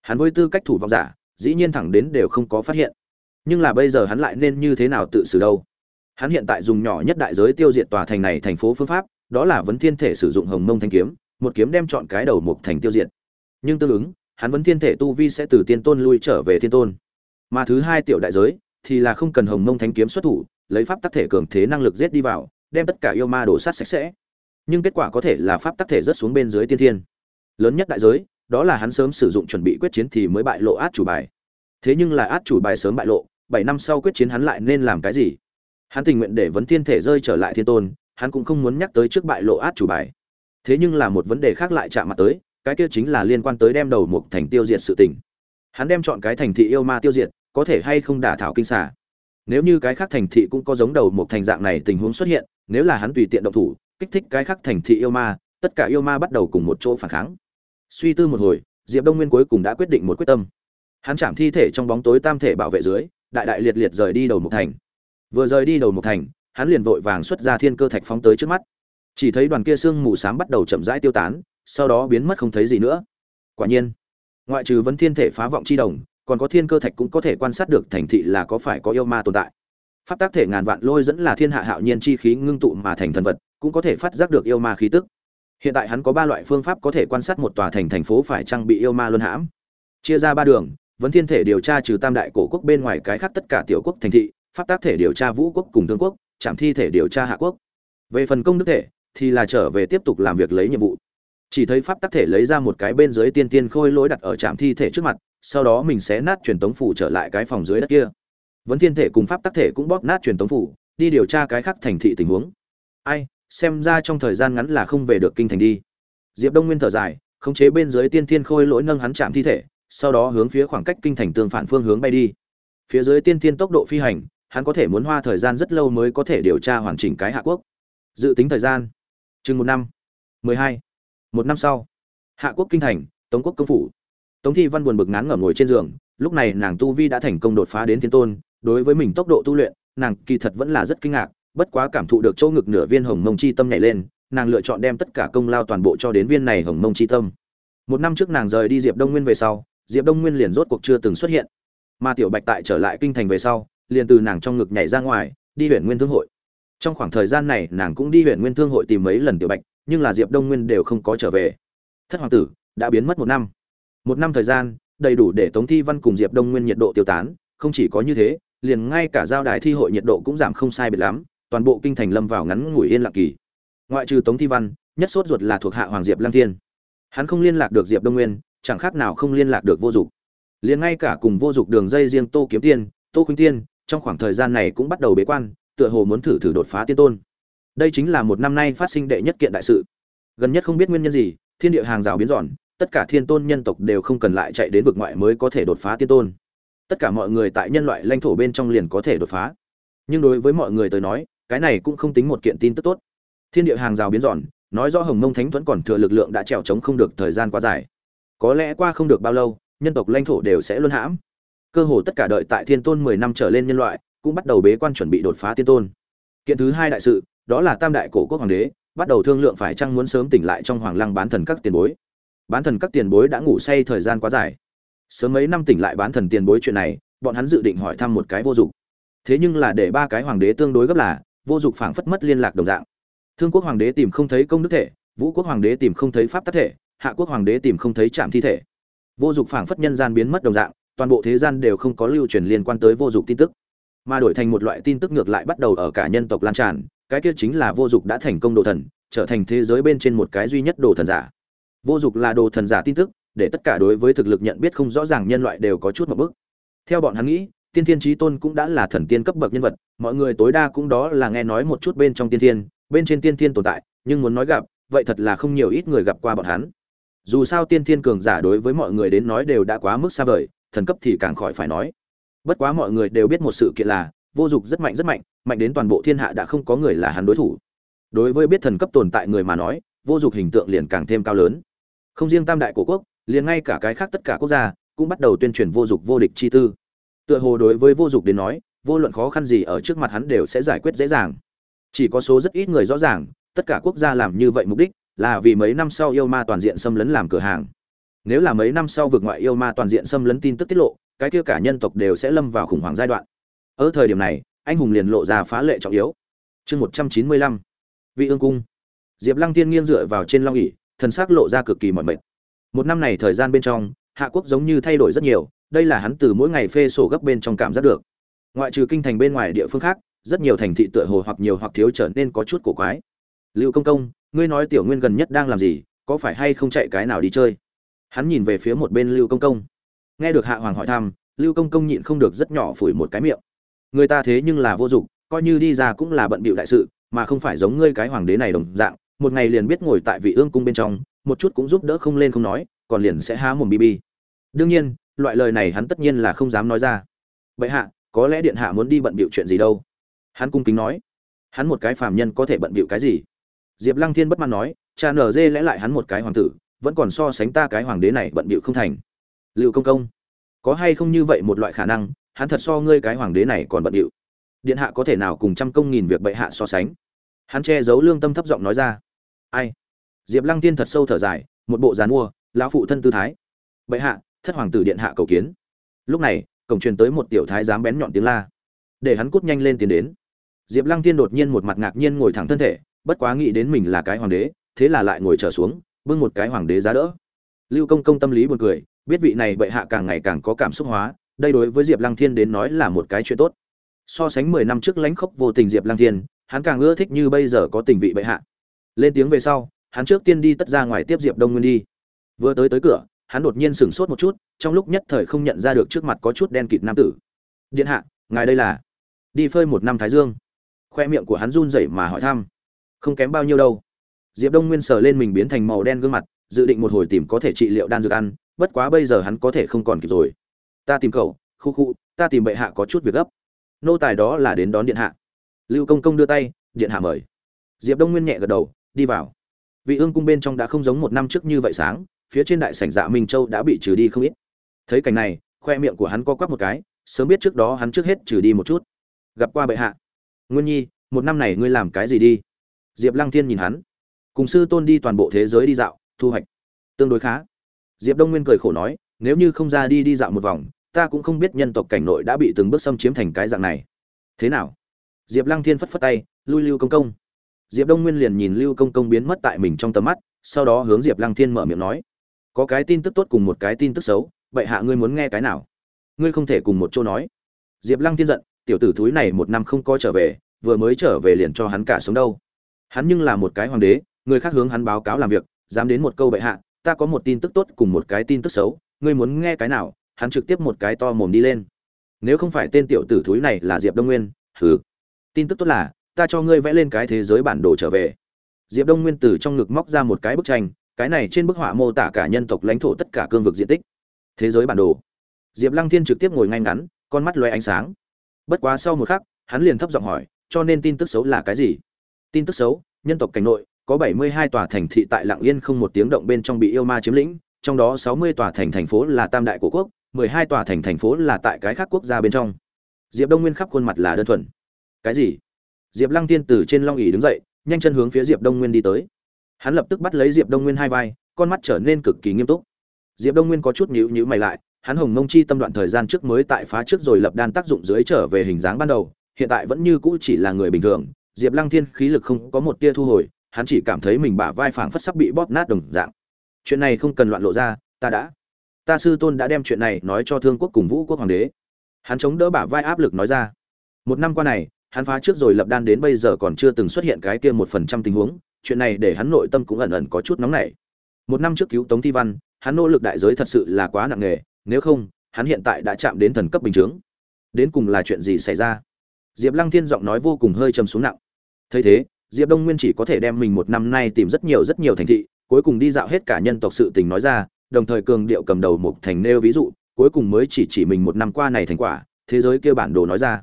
Hắn với tư cách thủ vọng giả, dĩ nhiên thẳng đến đều không có phát hiện. Nhưng là bây giờ hắn lại nên như thế nào tự xử đâu? Hắn hiện tại dùng nhỏ nhất đại giới tiêu diệt tòa thành này thành phố phương pháp, đó là vấn thiên thể sử dụng hồng mông thanh kiếm một kiếm đem chọn cái đầu mục thành tiêu diệt. Nhưng tương ứng, hắn vẫn thiên thể tu vi sẽ từ tiên tôn lui trở về thiên tôn. Mà thứ hai tiểu đại giới, thì là không cần hồng mông thanh kiếm xuất thủ, lấy pháp tắc thể cường thế năng lực giết đi vào, đem tất cả yêu ma đổ sát sạch sẽ. Nhưng kết quả có thể là pháp tắc thể rất xuống bên dưới tiên thiên. Lớn nhất đại giới, đó là hắn sớm sử dụng chuẩn bị quyết chiến thì mới bại lộ át chủ bài. Thế nhưng là át chủ bài sớm bại lộ, bảy năm sau quyết chiến hắn lại nên làm cái gì? Hắn tình nguyện để vấn thiên thể rơi trở lại thiên tôn, hắn cũng không muốn nhắc tới trước bại lộ át chủ bài thế nhưng là một vấn đề khác lại chạm mặt tới, cái kia chính là liên quan tới đem đầu mục thành tiêu diệt sự tình. Hắn đem chọn cái thành thị yêu ma tiêu diệt, có thể hay không đả thảo kinh xả nếu như cái khác thành thị cũng có giống đầu một thành dạng này tình huống xuất hiện, nếu là hắn tùy tiện động thủ, kích thích cái khác thành thị yêu ma, tất cả yêu ma bắt đầu cùng một chỗ phản kháng. Suy tư một hồi, diệp đông nguyên cuối cùng đã quyết định một quyết tâm. Hắn chạm thi thể trong bóng tối tam thể bảo vệ dưới, đại đại liệt liệt rời đi đầu một thành. Vừa rời đi đầu một thành, hắn liền vội vàng xuất ra thiên cơ thạch phóng tới trước mắt chỉ thấy đoàn kia sương mù s á m bắt đầu chậm rãi tiêu tán, sau đó biến mất không thấy gì nữa. Quả nhiên, ngoại trừ vấn thiên thể phá vọng chi đồng, còn có thiên cơ thạch cũng có thể quan sát được thành thị là có phải có yêu ma tồn tại. Pháp tác thể ngàn vạn lôi dẫn là thiên hạ hạo nhiên chi khí ngưng tụ mà thành thần vật, cũng có thể phát giác được yêu ma khí tức. Hiện tại hắn có ba loại phương pháp có thể quan sát một tòa thành thành phố phải trang bị yêu ma luân hãm. Chia ra ba đường, vấn thiên thể điều tra trừ tam đại cổ quốc bên ngoài cái khác tất cả tiểu quốc thành thị, pháp tác thể điều tra vũ quốc cùng thương quốc trạm thi thể điều tra hạ quốc. Về phần công đức thể thì là trở về tiếp tục làm việc lấy nhiệm vụ. Chỉ thấy pháp tắc thể lấy ra một cái bên dưới tiên tiên khôi lỗi đặt ở trạm thi thể trước mặt, sau đó mình sẽ nát truyền tống phủ trở lại cái phòng dưới đất kia. Vấn thiên thể cùng pháp tắc thể cũng bóp nát truyền tống phủ, đi điều tra cái khác thành thị tình huống. Ai, xem ra trong thời gian ngắn là không về được kinh thành đi. Diệp đông nguyên thở dài, khống chế bên dưới tiên tiên khôi lỗi nâng hắn chạm thi thể, sau đó hướng phía khoảng cách kinh thành tương phản phương hướng bay đi. Phía dưới tiên tiên tốc độ phi hành, hắn có thể muốn hoa thời gian rất lâu mới có thể điều tra hoàn chỉnh cái hạ quốc. Dự tính thời gian chừng một năm. Mười hai. Một năm sau. Hạ quốc kinh thành, tống quốc công phủ. Tống thi văn buồn bực ngán ngẩm ngồi trên giường, lúc này nàng tu vi đã thành công đột phá đến thiên tôn, đối với mình tốc độ tu luyện, nàng kỳ thật vẫn là rất kinh ngạc, bất quá cảm thụ được chỗ ngực nửa viên hồng mông chi tâm nhảy lên, nàng lựa chọn đem tất cả công lao toàn bộ cho đến viên này hồng mông chi tâm. Một năm trước nàng rời đi diệp đông nguyên về sau, diệp đông nguyên liền rốt cuộc chưa từng xuất hiện. Mà tiểu bạch tại trở lại kinh thành về sau, liền từ nàng trong ngực nhảy ra ngoài, đi huyện nguyên thương hội trong khoảng thời gian này, nàng cũng đi huyện nguyên thương hội tìm mấy lần tiểu bạch, nhưng là diệp đông nguyên đều không có trở về. Thất hoàng tử, đã biến mất một năm. Một năm thời gian, đầy đủ để tống thi văn cùng diệp đông nguyên nhiệt độ tiêu tán, không chỉ có như thế, liền ngay cả giao đài thi hội nhiệt độ cũng giảm không sai biệt lắm, toàn bộ kinh thành lâm vào ngắn ngủi yên lặng kỳ. Ngoại trừ tống thi văn, nhất sốt ruột là thuộc hạ hoàng diệp lăng thiên. Hắn không liên lạc được diệp đông nguyên, chẳng khác nào không liên lạc được vô dụng. Liền ngay cả cùng vô dụng đường dây riêng tô kiếm tiên, tô khuynh tiên, trong khoảng thời gian này cũng bắt đầu bế quan tựa hồ muốn thử thử đột phá tiên tôn. Đây chính là một năm nay phát sinh đệ nhất kiện đại sự. Gần nhất không biết nguyên nhân gì, thiên địa hàng rào biến dọn, tất cả thiên tôn nhân tộc đều không cần lại chạy đến vực ngoại mới có thể đột phá tiên tôn. Tất cả mọi người tại nhân loại lãnh thổ bên trong liền có thể đột phá. Nhưng đối với mọi người tới nói, cái này cũng không tính một kiện tin tức tốt. Thiên địa hàng rào biến dọn, nói rõ hồng mông thánh thuẫn còn thừa lực lượng đã trèo trống không được thời gian quá dài. Có lẽ qua không được bao lâu, nhân tộc lãnh thổ đều sẽ luân hãm. Cơ hồ tất cả đợi tại thiên tôn mười năm trở lên nhân loại cũng bắt đầu bế quan chuẩn bị đột phá tiên tôn. Kiện thứ hai đại sự, đó là tam đại cổ quốc hoàng đế, bắt đầu thương lượng phải chăng muốn sớm tỉnh lại trong hoàng lăng bán thần các tiền bối. Bán thần các tiền bối đã ngủ say thời gian quá dài. Sớm mấy năm tỉnh lại bán thần tiền bối chuyện này, bọn hắn dự định hỏi thăm một cái vô dụng. Thế nhưng là để ba cái hoàng đế tương đối gấp là, vô dụng phảng phất mất liên lạc đồng dạng. Thương quốc hoàng đế tìm không thấy công đức thể, vũ quốc hoàng đế tìm không thấy pháp tắc thể, hạ quốc hoàng đế tìm không thấy trạm thi thể. Vô dụng phảng phất nhân gian biến mất đồng dạng, toàn bộ thế gian đều không có lưu truyền liên quan tới vô dụng tin tức mà đổi thành một loại tin tức ngược lại bắt đầu ở cả nhân tộc lan tràn, cái kia chính là vô dụng đã thành công đồ thần, trở thành thế giới bên trên một cái duy nhất đồ thần giả. Vô dụng là đồ thần giả tin tức, để tất cả đối với thực lực nhận biết không rõ ràng nhân loại đều có chút một bước. Theo bọn hắn nghĩ, tiên thiên trí tôn cũng đã là thần tiên cấp bậc nhân vật, mọi người tối đa cũng đó là nghe nói một chút bên trong tiên thiên, bên trên tiên thiên tồn tại, nhưng muốn nói gặp, vậy thật là không nhiều ít người gặp qua bọn hắn. Dù sao tiên thiên cường giả đối với mọi người đến nói đều đã quá mức xa vời, thần cấp thì càng khỏi phải nói bất quá mọi người đều biết một sự kiện là, vô dụng rất mạnh rất mạnh mạnh đến toàn bộ thiên hạ đã không có người là hắn đối thủ. Đối với biết thần cấp tồn tại người mà nói, vô dụng hình tượng liền càng thêm cao lớn. Không riêng tam đại cổ quốc, liền ngay cả cái khác tất cả quốc gia cũng bắt đầu tuyên truyền vô dụng vô địch chi tư. Tựa hồ đối với vô dụng đến nói, vô luận khó khăn gì ở trước mặt hắn đều sẽ giải quyết dễ dàng. Chỉ có số rất ít người rõ ràng, tất cả quốc gia làm như vậy mục đích là vì mấy năm sau yêu ma toàn diện xâm lấn làm cửa hàng. Nếu là mấy năm sau vượt ngoại yêu ma toàn diện xâm lấn tin tức tiết lộ cái kia cả nhân tộc đều sẽ lâm vào khủng hoảng giai đoạn. Ở thời điểm này, anh hùng liền lộ ra phá lệ trọng yếu. Chương một trăm chín mươi lăm, vị ương cung. Diệp lăng tiên nghiêng dựa vào trên long ỉ thần sắc lộ ra cực kỳ mỏi mệt. Một năm này thời gian bên trong, hạ quốc giống như thay đổi rất nhiều, đây là hắn từ mỗi ngày phê sổ gấp bên trong cảm giác được. Ngoại trừ kinh thành bên ngoài địa phương khác, rất nhiều thành thị tựa hồ hoặc nhiều hoặc thiếu trở nên có chút cổ quái. Lưu công công, ngươi nói tiểu nguyên gần nhất đang làm gì, có phải hay không chạy cái nào đi chơi? Hắn nhìn về phía một bên lưu công công nghe được hạ hoàng hỏi thăm, lưu công công nhịn không được rất nhỏ phủi một cái miệng. Người ta thế nhưng là vô dụng, coi như đi ra cũng là bận bịu đại sự, mà không phải giống ngươi cái hoàng đế này đồng dạng, một ngày liền biết ngồi tại vị ương cung bên trong, một chút cũng giúp đỡ không lên không nói, còn liền sẽ há mồm bi bi. Đương nhiên, loại lời này hắn tất nhiên là không dám nói ra. Vậy hạ, có lẽ điện hạ muốn đi bận bịu chuyện gì đâu? Hắn cung kính nói. Hắn một cái phàm nhân có thể bận bịu cái gì? Diệp lăng thiên bất mãn nói, cha nở dê lẽ lại hắn một cái hoàng tử, vẫn còn so sánh ta cái hoàng đế này bận bịu không thành. Lưu công công, có hay không như vậy một loại khả năng, hắn thật so ngươi cái hoàng đế này còn bận bịu điện hạ có thể nào cùng trăm công nghìn việc bệ hạ so sánh? Hắn che giấu lương tâm thấp giọng nói ra. Ai? Diệp lăng tiên thật sâu thở dài, một bộ dàn mua, lão phụ thân tư thái. Bệ hạ, thất hoàng tử điện hạ cầu kiến. Lúc này, cổng truyền tới một tiểu thái dám bén nhọn tiếng la. Để hắn cút nhanh lên tiến đến. Diệp lăng tiên đột nhiên một mặt ngạc nhiên ngồi thẳng thân thể, bất quá nghĩ đến mình là cái hoàng đế, thế là lại ngồi trở xuống, bưng một cái hoàng đế giá đỡ. Lưu công công tâm lý buồn cười biết vị này bệ hạ càng ngày càng có cảm xúc hóa, đây đối với diệp lăng thiên đến nói là một cái chuyện tốt. So sánh mười năm trước lãnh khốc vô tình diệp lăng thiên, hắn càng ưa thích như bây giờ có tình vị bệ hạ. Lên tiếng về sau, hắn trước tiên đi tất ra ngoài tiếp diệp đông nguyên đi. Vừa tới tới cửa, hắn đột nhiên sửng sốt một chút, trong lúc nhất thời không nhận ra được trước mặt có chút đen kịt nam tử. Điện hạ, ngài đây là? Đi phơi một năm thái dương. Khoe miệng của hắn run rẩy mà hỏi thăm. Không kém bao nhiêu đâu. Diệp đông nguyên sờ lên mình biến thành màu đen gương mặt dự định một hồi tìm có thể trị liệu đan dược ăn, bất quá bây giờ hắn có thể không còn kịp rồi. Ta tìm cậu, khu khu, ta tìm bệ hạ có chút việc gấp. Nô tài đó là đến đón điện hạ. Lưu công công đưa tay, điện hạ mời. Diệp đông nguyên nhẹ gật đầu, đi vào. Vị ương cung bên trong đã không giống một năm trước như vậy sáng, phía trên đại sảnh dạ minh châu đã bị trừ đi không ít. Thấy cảnh này, khoe miệng của hắn co quắp một cái, sớm biết trước đó hắn trước hết trừ đi một chút. Gặp qua bệ hạ. Nguyên nhi, một năm này ngươi làm cái gì đi? Diệp lăng thiên nhìn hắn. Cùng sư tôn đi toàn bộ thế giới đi dạo thu hoạch. Tương đối khá. Diệp đông nguyên cười khổ nói, nếu như không ra đi đi dạo một vòng, ta cũng không biết nhân tộc cảnh nội đã bị từng bước xâm chiếm thành cái dạng này. Thế nào? Diệp lăng thiên phất phất tay, lui lưu công công. Diệp đông nguyên liền nhìn lưu công công biến mất tại mình trong tầm mắt, sau đó hướng diệp lăng thiên mở miệng nói, có cái tin tức tốt cùng một cái tin tức xấu, vậy hạ ngươi muốn nghe cái nào? Ngươi không thể cùng một chỗ nói. Diệp lăng thiên giận, tiểu tử thúi này một năm không coi trở về, vừa mới trở về liền cho hắn cả sống đâu. Hắn nhưng là một cái hoàng đế, người khác hướng hắn báo cáo làm việc dám đến một câu bệ hạ, ta có một tin tức tốt cùng một cái tin tức xấu, ngươi muốn nghe cái nào, hắn trực tiếp một cái to mồm đi lên. Nếu không phải tên tiểu tử thúi này là diệp đông nguyên, hừ. Tin tức tốt là, ta cho ngươi vẽ lên cái thế giới bản đồ trở về. Diệp đông nguyên từ trong ngực móc ra một cái bức tranh, cái này trên bức họa mô tả cả nhân tộc lãnh thổ tất cả cương vực diện tích. Thế giới bản đồ. Diệp lăng thiên trực tiếp ngồi ngay ngắn, con mắt loe ánh sáng. Bất quá sau một khắc, hắn liền thấp giọng hỏi, cho nên tin tức xấu là cái gì? Tin tức xấu, nhân tộc cảnh nội có 72 tòa thành thị tại Lặng Yên không một tiếng động bên trong bị yêu ma chiếm lĩnh, trong đó 60 tòa thành thành phố là tam đại của quốc, 12 tòa thành thành phố là tại cái khác quốc gia bên trong. Diệp Đông Nguyên khắp khuôn mặt là đơn thuần. Cái gì? Diệp Lăng Tiên từ trên long ỷ đứng dậy, nhanh chân hướng phía Diệp Đông Nguyên đi tới. Hắn lập tức bắt lấy Diệp Đông Nguyên hai vai, con mắt trở nên cực kỳ nghiêm túc. Diệp Đông Nguyên có chút nhíu nhíu mày lại, hắn Hồng Mông Chi tâm đoạn thời gian trước mới tại phá trước rồi lập đan tác dụng dưới trở về hình dáng ban đầu, hiện tại vẫn như cũ chỉ là người bình thường. Diệp Lăng Thiên khí lực không có một tia thu hồi, hắn chỉ cảm thấy mình bả vai phảng phất sắp bị bóp nát đồng dạng. Chuyện này không cần loạn lộ ra, ta đã. Ta sư tôn đã đem chuyện này nói cho Thương quốc cùng Vũ quốc hoàng đế. Hắn chống đỡ bả vai áp lực nói ra. Một năm qua này, hắn phá trước rồi lập đan đến bây giờ còn chưa từng xuất hiện cái kia một phần trăm tình huống, chuyện này để hắn nội tâm cũng ẩn ẩn có chút nóng nảy. Một năm trước cứu Tống Thi Văn, hắn nỗ lực đại giới thật sự là quá nặng nề, nếu không, hắn hiện tại đã chạm đến thần cấp bình chứng. Đến cùng là chuyện gì xảy ra? Diệp Lăng Thiên giọng nói vô cùng hơi trầm xuống nặng. Thấy thế, Diệp Đông Nguyên chỉ có thể đem mình một năm nay tìm rất nhiều rất nhiều thành thị, cuối cùng đi dạo hết cả nhân tộc sự tình nói ra, đồng thời cường điệu cầm đầu một thành nêu ví dụ, cuối cùng mới chỉ chỉ mình một năm qua này thành quả, thế giới kia bản đồ nói ra.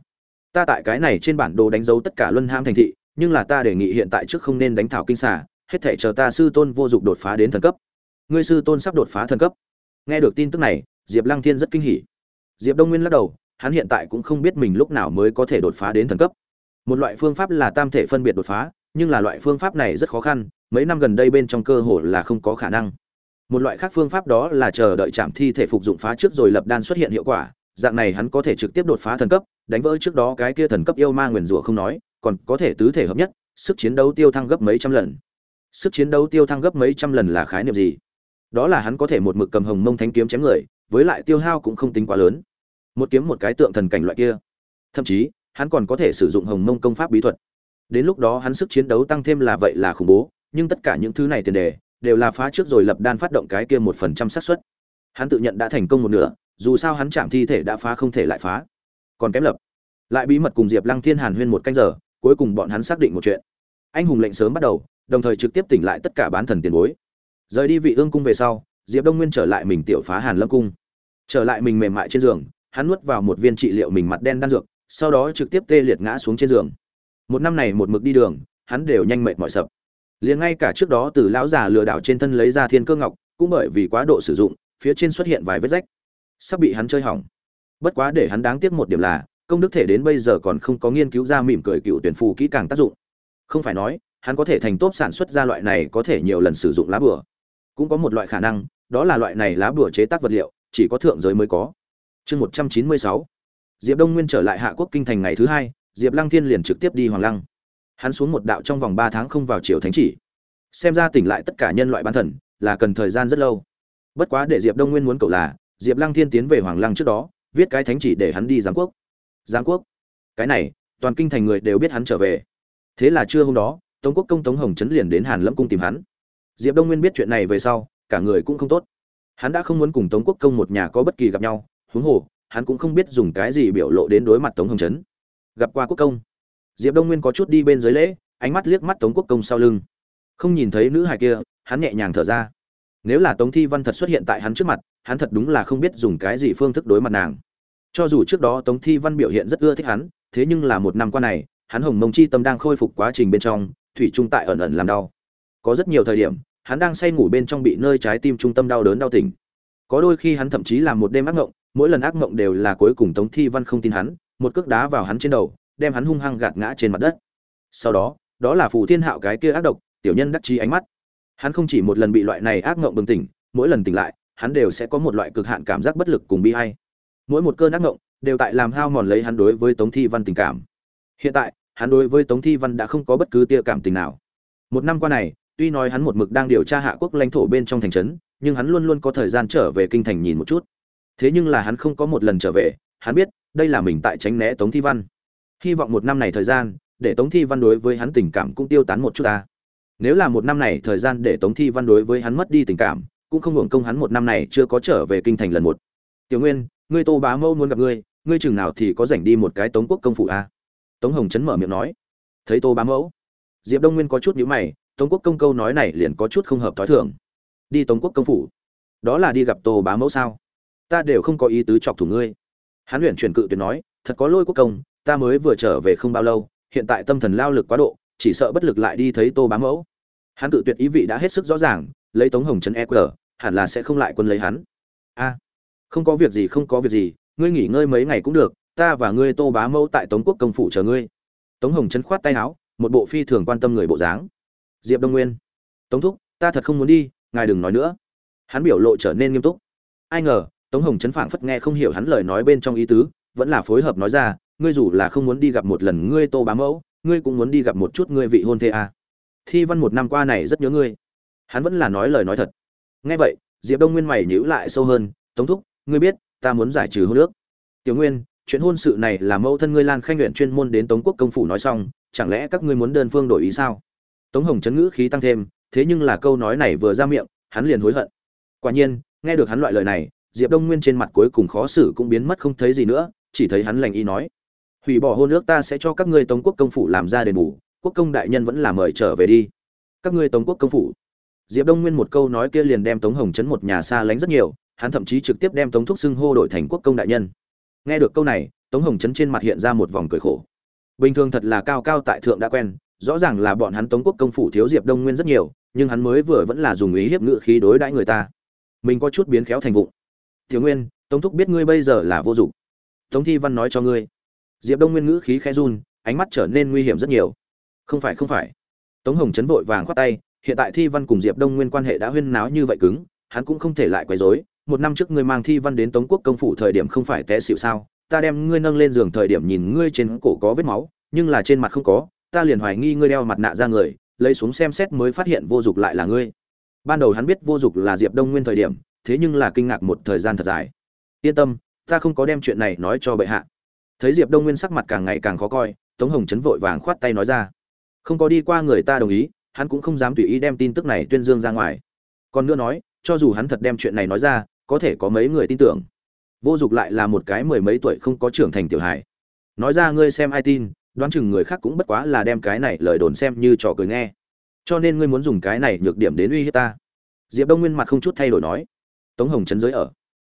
Ta tại cái này trên bản đồ đánh dấu tất cả luân ham thành thị, nhưng là ta đề nghị hiện tại trước không nên đánh thảo kinh xà, hết thảy chờ ta sư tôn vô dụng đột phá đến thần cấp. Ngươi sư tôn sắp đột phá thần cấp. Nghe được tin tức này, Diệp Lăng Thiên rất kinh hỉ. Diệp Đông Nguyên lắc đầu, hắn hiện tại cũng không biết mình lúc nào mới có thể đột phá đến thần cấp. Một loại phương pháp là tam thể phân biệt đột phá, nhưng là loại phương pháp này rất khó khăn, mấy năm gần đây bên trong cơ hồ là không có khả năng. Một loại khác phương pháp đó là chờ đợi chạm thi thể phục dụng phá trước rồi lập đan xuất hiện hiệu quả, dạng này hắn có thể trực tiếp đột phá thần cấp, đánh vỡ trước đó cái kia thần cấp yêu ma nguyền rủa không nói, còn có thể tứ thể hợp nhất, sức chiến đấu tiêu thăng gấp mấy trăm lần. Sức chiến đấu tiêu thăng gấp mấy trăm lần là khái niệm gì? Đó là hắn có thể một mực cầm hồng mông thánh kiếm chém người, với lại tiêu hao cũng không tính quá lớn. Một kiếm một cái tượng thần cảnh loại kia. Thậm chí, hắn còn có thể sử dụng hồng mông công pháp bí thuật. Đến lúc đó hắn sức chiến đấu tăng thêm là vậy là khủng bố, nhưng tất cả những thứ này tiền đề đều là phá trước rồi lập đan phát động cái kia một phần trăm xác suất. Hắn tự nhận đã thành công một nửa, dù sao hắn chạm thi thể đã phá không thể lại phá. Còn kém lập. Lại bí mật cùng Diệp Lăng Thiên Hàn huyên một canh giờ, cuối cùng bọn hắn xác định một chuyện. Anh hùng lệnh sớm bắt đầu, đồng thời trực tiếp tỉnh lại tất cả bán thần tiền bối. Rời đi vị ương cung về sau, Diệp Đông Nguyên trở lại mình tiểu phá Hàn Lâm cung. Trở lại mình mềm mại trên giường, hắn nuốt vào một viên trị liệu mình mặt đen đan dược, sau đó trực tiếp tê liệt ngã xuống trên giường một năm này một mực đi đường hắn đều nhanh mệt mỏi sập. Liền ngay cả trước đó từ lão già lừa đảo trên thân lấy ra thiên cơ ngọc cũng bởi vì quá độ sử dụng phía trên xuất hiện vài vết rách. Sắp bị hắn chơi hỏng. Bất quá để hắn đáng tiếc một điểm là công đức thể đến bây giờ còn không có nghiên cứu ra mỉm cười cựu tuyển phù kỹ càng tác dụng. Không phải nói hắn có thể thành tốt sản xuất ra loại này có thể nhiều lần sử dụng lá bừa, cũng có một loại khả năng đó là loại này lá bừa chế tác vật liệu chỉ có thượng giới mới có. Chương một trăm chín mươi sáu. Diệp đông nguyên trở lại hạ quốc kinh thành ngày thứ hai Diệp Lăng Thiên liền trực tiếp đi Hoàng Lăng. Hắn xuống một đạo trong vòng ba tháng không vào triều thánh chỉ. Xem ra tỉnh lại tất cả nhân loại bán thần là cần thời gian rất lâu. Bất quá để Diệp Đông Nguyên muốn cầu là, Diệp Lăng Thiên tiến về Hoàng Lăng trước đó, viết cái thánh chỉ để hắn đi giáng quốc. Giáng quốc? Cái này, toàn kinh thành người đều biết hắn trở về. Thế là trưa hôm đó, Tống Quốc công Tống Hồng Trấn liền đến Hàn Lâm cung tìm hắn. Diệp Đông Nguyên biết chuyện này về sau, cả người cũng không tốt. Hắn đã không muốn cùng Tống Quốc công một nhà có bất kỳ gặp nhau, huống hồ, hắn cũng không biết dùng cái gì biểu lộ đến đối mặt Tống Hồng Trấn gặp qua quốc công. Diệp đông nguyên có chút đi bên dưới lễ, ánh mắt liếc mắt tống quốc công sau lưng. Không nhìn thấy nữ hài kia, hắn nhẹ nhàng thở ra. Nếu là tống thi văn thật xuất hiện tại hắn trước mặt, hắn thật đúng là không biết dùng cái gì phương thức đối mặt nàng. Cho dù trước đó tống thi văn biểu hiện rất ưa thích hắn, thế nhưng là một năm qua này, hắn hồng mông chi tâm đang khôi phục quá trình bên trong, thủy trung tại ẩn ẩn làm đau. Có rất nhiều thời điểm, hắn đang say ngủ bên trong bị nơi trái tim trung tâm đau đớn đau tỉnh. Có đôi khi hắn thậm chí làm một đêm ác mộng, mỗi lần ác mộng đều là cuối cùng tống thi văn không tin hắn một cước đá vào hắn trên đầu, đem hắn hung hăng gạt ngã trên mặt đất. Sau đó đó là phù thiên hạo cái kia ác độc, tiểu nhân đắc chí ánh mắt. Hắn không chỉ một lần bị loại này ác ngộng bừng tỉnh, mỗi lần tỉnh lại, hắn đều sẽ có một loại cực hạn cảm giác bất lực cùng bi hay mỗi một cơn ác ngộng, đều tại làm hao mòn lấy hắn đối với tống thi văn tình cảm. Hiện tại, hắn đối với tống thi văn đã không có bất cứ tia cảm tình nào. Một năm qua này, tuy nói hắn một mực đang điều tra hạ quốc lãnh thổ bên trong thành trấn, nhưng hắn luôn luôn có thời gian trở về kinh thành nhìn một chút. Thế nhưng là hắn không có một lần trở về, hắn biết đây là mình tại tránh né tống thi văn. Hy vọng một năm này thời gian, để tống thi văn đối với hắn tình cảm cũng tiêu tán một chút ta. Nếu là một năm này thời gian để tống thi văn đối với hắn mất đi tình cảm, cũng không hưởng công hắn một năm này chưa có trở về kinh thành lần một. Tiểu nguyên, ngươi tô bá mâu muốn gặp ngươi ngươi chừng nào thì có rảnh đi một cái tống quốc công phủ a? Tống hồng chấn mở miệng nói. Thấy tô bá mẫu, diệp đông nguyên có chút nhíu mày, tống quốc công câu nói này liền có chút không hợp thói thường. Đi tống quốc công phủ. Đó là đi gặp tô bá mẫu sao? Ta đều không có ý tứ chọc thủ ngươi hắn luyện chuyển cự tuyệt nói, thật có lôi quốc công, ta mới vừa trở về không bao lâu, hiện tại tâm thần lao lực quá độ, chỉ sợ bất lực lại đi thấy tô bá mẫu. Hắn cự tuyệt ý vị đã hết sức rõ ràng, lấy tống hồng trấn eq hẳn là sẽ không lại quân lấy hắn. A, không có việc gì, không có việc gì, ngươi nghỉ ngơi mấy ngày cũng được, ta và ngươi tô bá mẫu tại tống quốc công phủ chờ ngươi. Tống hồng trấn khoát tay áo, một bộ phi thường quan tâm người bộ dáng. Diệp đông nguyên. Tống thúc, ta thật không muốn đi, ngài đừng nói nữa. Hắn biểu lộ trở nên nghiêm túc. Ai ngờ tống hồng chấn phảng phất nghe không hiểu hắn lời nói bên trong ý tứ, vẫn là phối hợp nói ra, ngươi dù là không muốn đi gặp một lần ngươi tô bá mẫu, ngươi cũng muốn đi gặp một chút ngươi vị hôn thê à. thi văn một năm qua này rất nhớ ngươi. Hắn vẫn là nói lời nói thật. Nghe vậy, diệp đông nguyên mày nhíu lại sâu hơn, tống thúc, ngươi biết, ta muốn giải trừ hôn nước tiểu nguyên, chuyện hôn sự này là mẫu thân ngươi lan khanh nguyện chuyên môn đến tống quốc công phủ nói xong, chẳng lẽ các ngươi muốn đơn phương đổi ý sao? Tống hồng chấn ngữ khí tăng thêm, thế nhưng là câu nói này vừa ra miệng, hắn liền hối hận. Quả nhiên, nghe được hắn loại lời này diệp đông nguyên trên mặt cuối cùng khó xử cũng biến mất không thấy gì nữa, chỉ thấy hắn lành y nói, hủy bỏ hôn ước ta sẽ cho các ngươi tống quốc công phủ làm ra đền bù, quốc công đại nhân vẫn là mời trở về đi. Các ngươi tống quốc công phủ? Diệp đông nguyên một câu nói kia liền đem tống hồng chấn một nhà xa lánh rất nhiều, hắn thậm chí trực tiếp đem tống thúc xưng hô đổi thành quốc công đại nhân. Nghe được câu này, tống hồng chấn trên mặt hiện ra một vòng cười khổ. Bình thường thật là cao cao tại thượng đã quen, rõ ràng là bọn hắn tống quốc công phủ thiếu diệp đông nguyên rất nhiều, nhưng hắn mới vừa vẫn là dùng ý hiếp ngự khí đối đãi người ta. Mình có chút biến khéo thành vụng thiếu nguyên, tống thúc biết ngươi bây giờ là vô dụng. Tống thi văn nói cho ngươi. Diệp đông nguyên ngữ khí khẽ run, ánh mắt trở nên nguy hiểm rất nhiều. Không phải không phải. Tống hồng chấn vội vàng khoát tay, hiện tại thi văn cùng diệp đông nguyên quan hệ đã huyên náo như vậy cứng, hắn cũng không thể lại quấy rối. Một năm trước ngươi mang thi văn đến tống quốc công phủ thời điểm không phải té xịu sao? Ta đem ngươi nâng lên giường thời điểm nhìn ngươi trên cổ có vết máu, nhưng là trên mặt không có. Ta liền hoài nghi ngươi đeo mặt nạ ra người, lấy xuống xem xét mới phát hiện vô dụng lại là ngươi. Ban đầu hắn biết vô dụng là diệp đông nguyên thời điểm thế nhưng là kinh ngạc một thời gian thật dài. Yên tâm, ta không có đem chuyện này nói cho bệ hạ. Thấy diệp đông nguyên sắc mặt càng ngày càng khó coi, tống hồng chấn vội vàng khoát tay nói ra. Không có đi qua người ta đồng ý, hắn cũng không dám tùy ý đem tin tức này tuyên dương ra ngoài. Còn nữa nói, cho dù hắn thật đem chuyện này nói ra, có thể có mấy người tin tưởng. Vô dụng lại là một cái mười mấy tuổi không có trưởng thành tiểu hài. Nói ra ngươi xem ai tin, đoán chừng người khác cũng bất quá là đem cái này lời đồn xem như trò cười nghe. Cho nên ngươi muốn dùng cái này nhược điểm đến uy hiếp ta. Diệp đông nguyên mặt không chút thay đổi nói tống hồng chấn giới ở.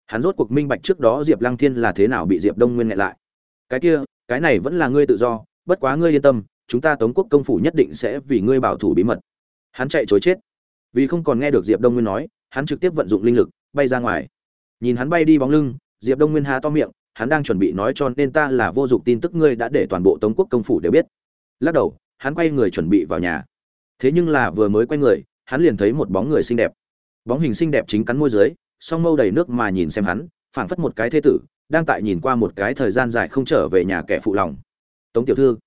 Hắn rốt cuộc minh bạch trước đó diệp lăng thiên là thế nào bị diệp đông nguyên ngại lại. Cái kia, cái này vẫn là ngươi tự do, bất quá ngươi yên tâm, chúng ta tống quốc công phủ nhất định sẽ vì ngươi bảo thủ bí mật. Hắn chạy chối chết. Vì không còn nghe được diệp đông nguyên nói, hắn trực tiếp vận dụng linh lực, bay ra ngoài. Nhìn hắn bay đi bóng lưng, diệp đông nguyên há to miệng, hắn đang chuẩn bị nói cho nên ta là vô dụng tin tức ngươi đã để toàn bộ tống quốc công phủ đều biết. Lắc đầu, hắn quay người chuẩn bị vào nhà. Thế nhưng là vừa mới quay người, hắn liền thấy một bóng người xinh đẹp. Bóng hình xinh đẹp chính cắn môi dưới song mâu đầy nước mà nhìn xem hắn, phảng phất một cái thế tử, đang tại nhìn qua một cái thời gian dài không trở về nhà kẻ phụ lòng. Tống tiểu thư,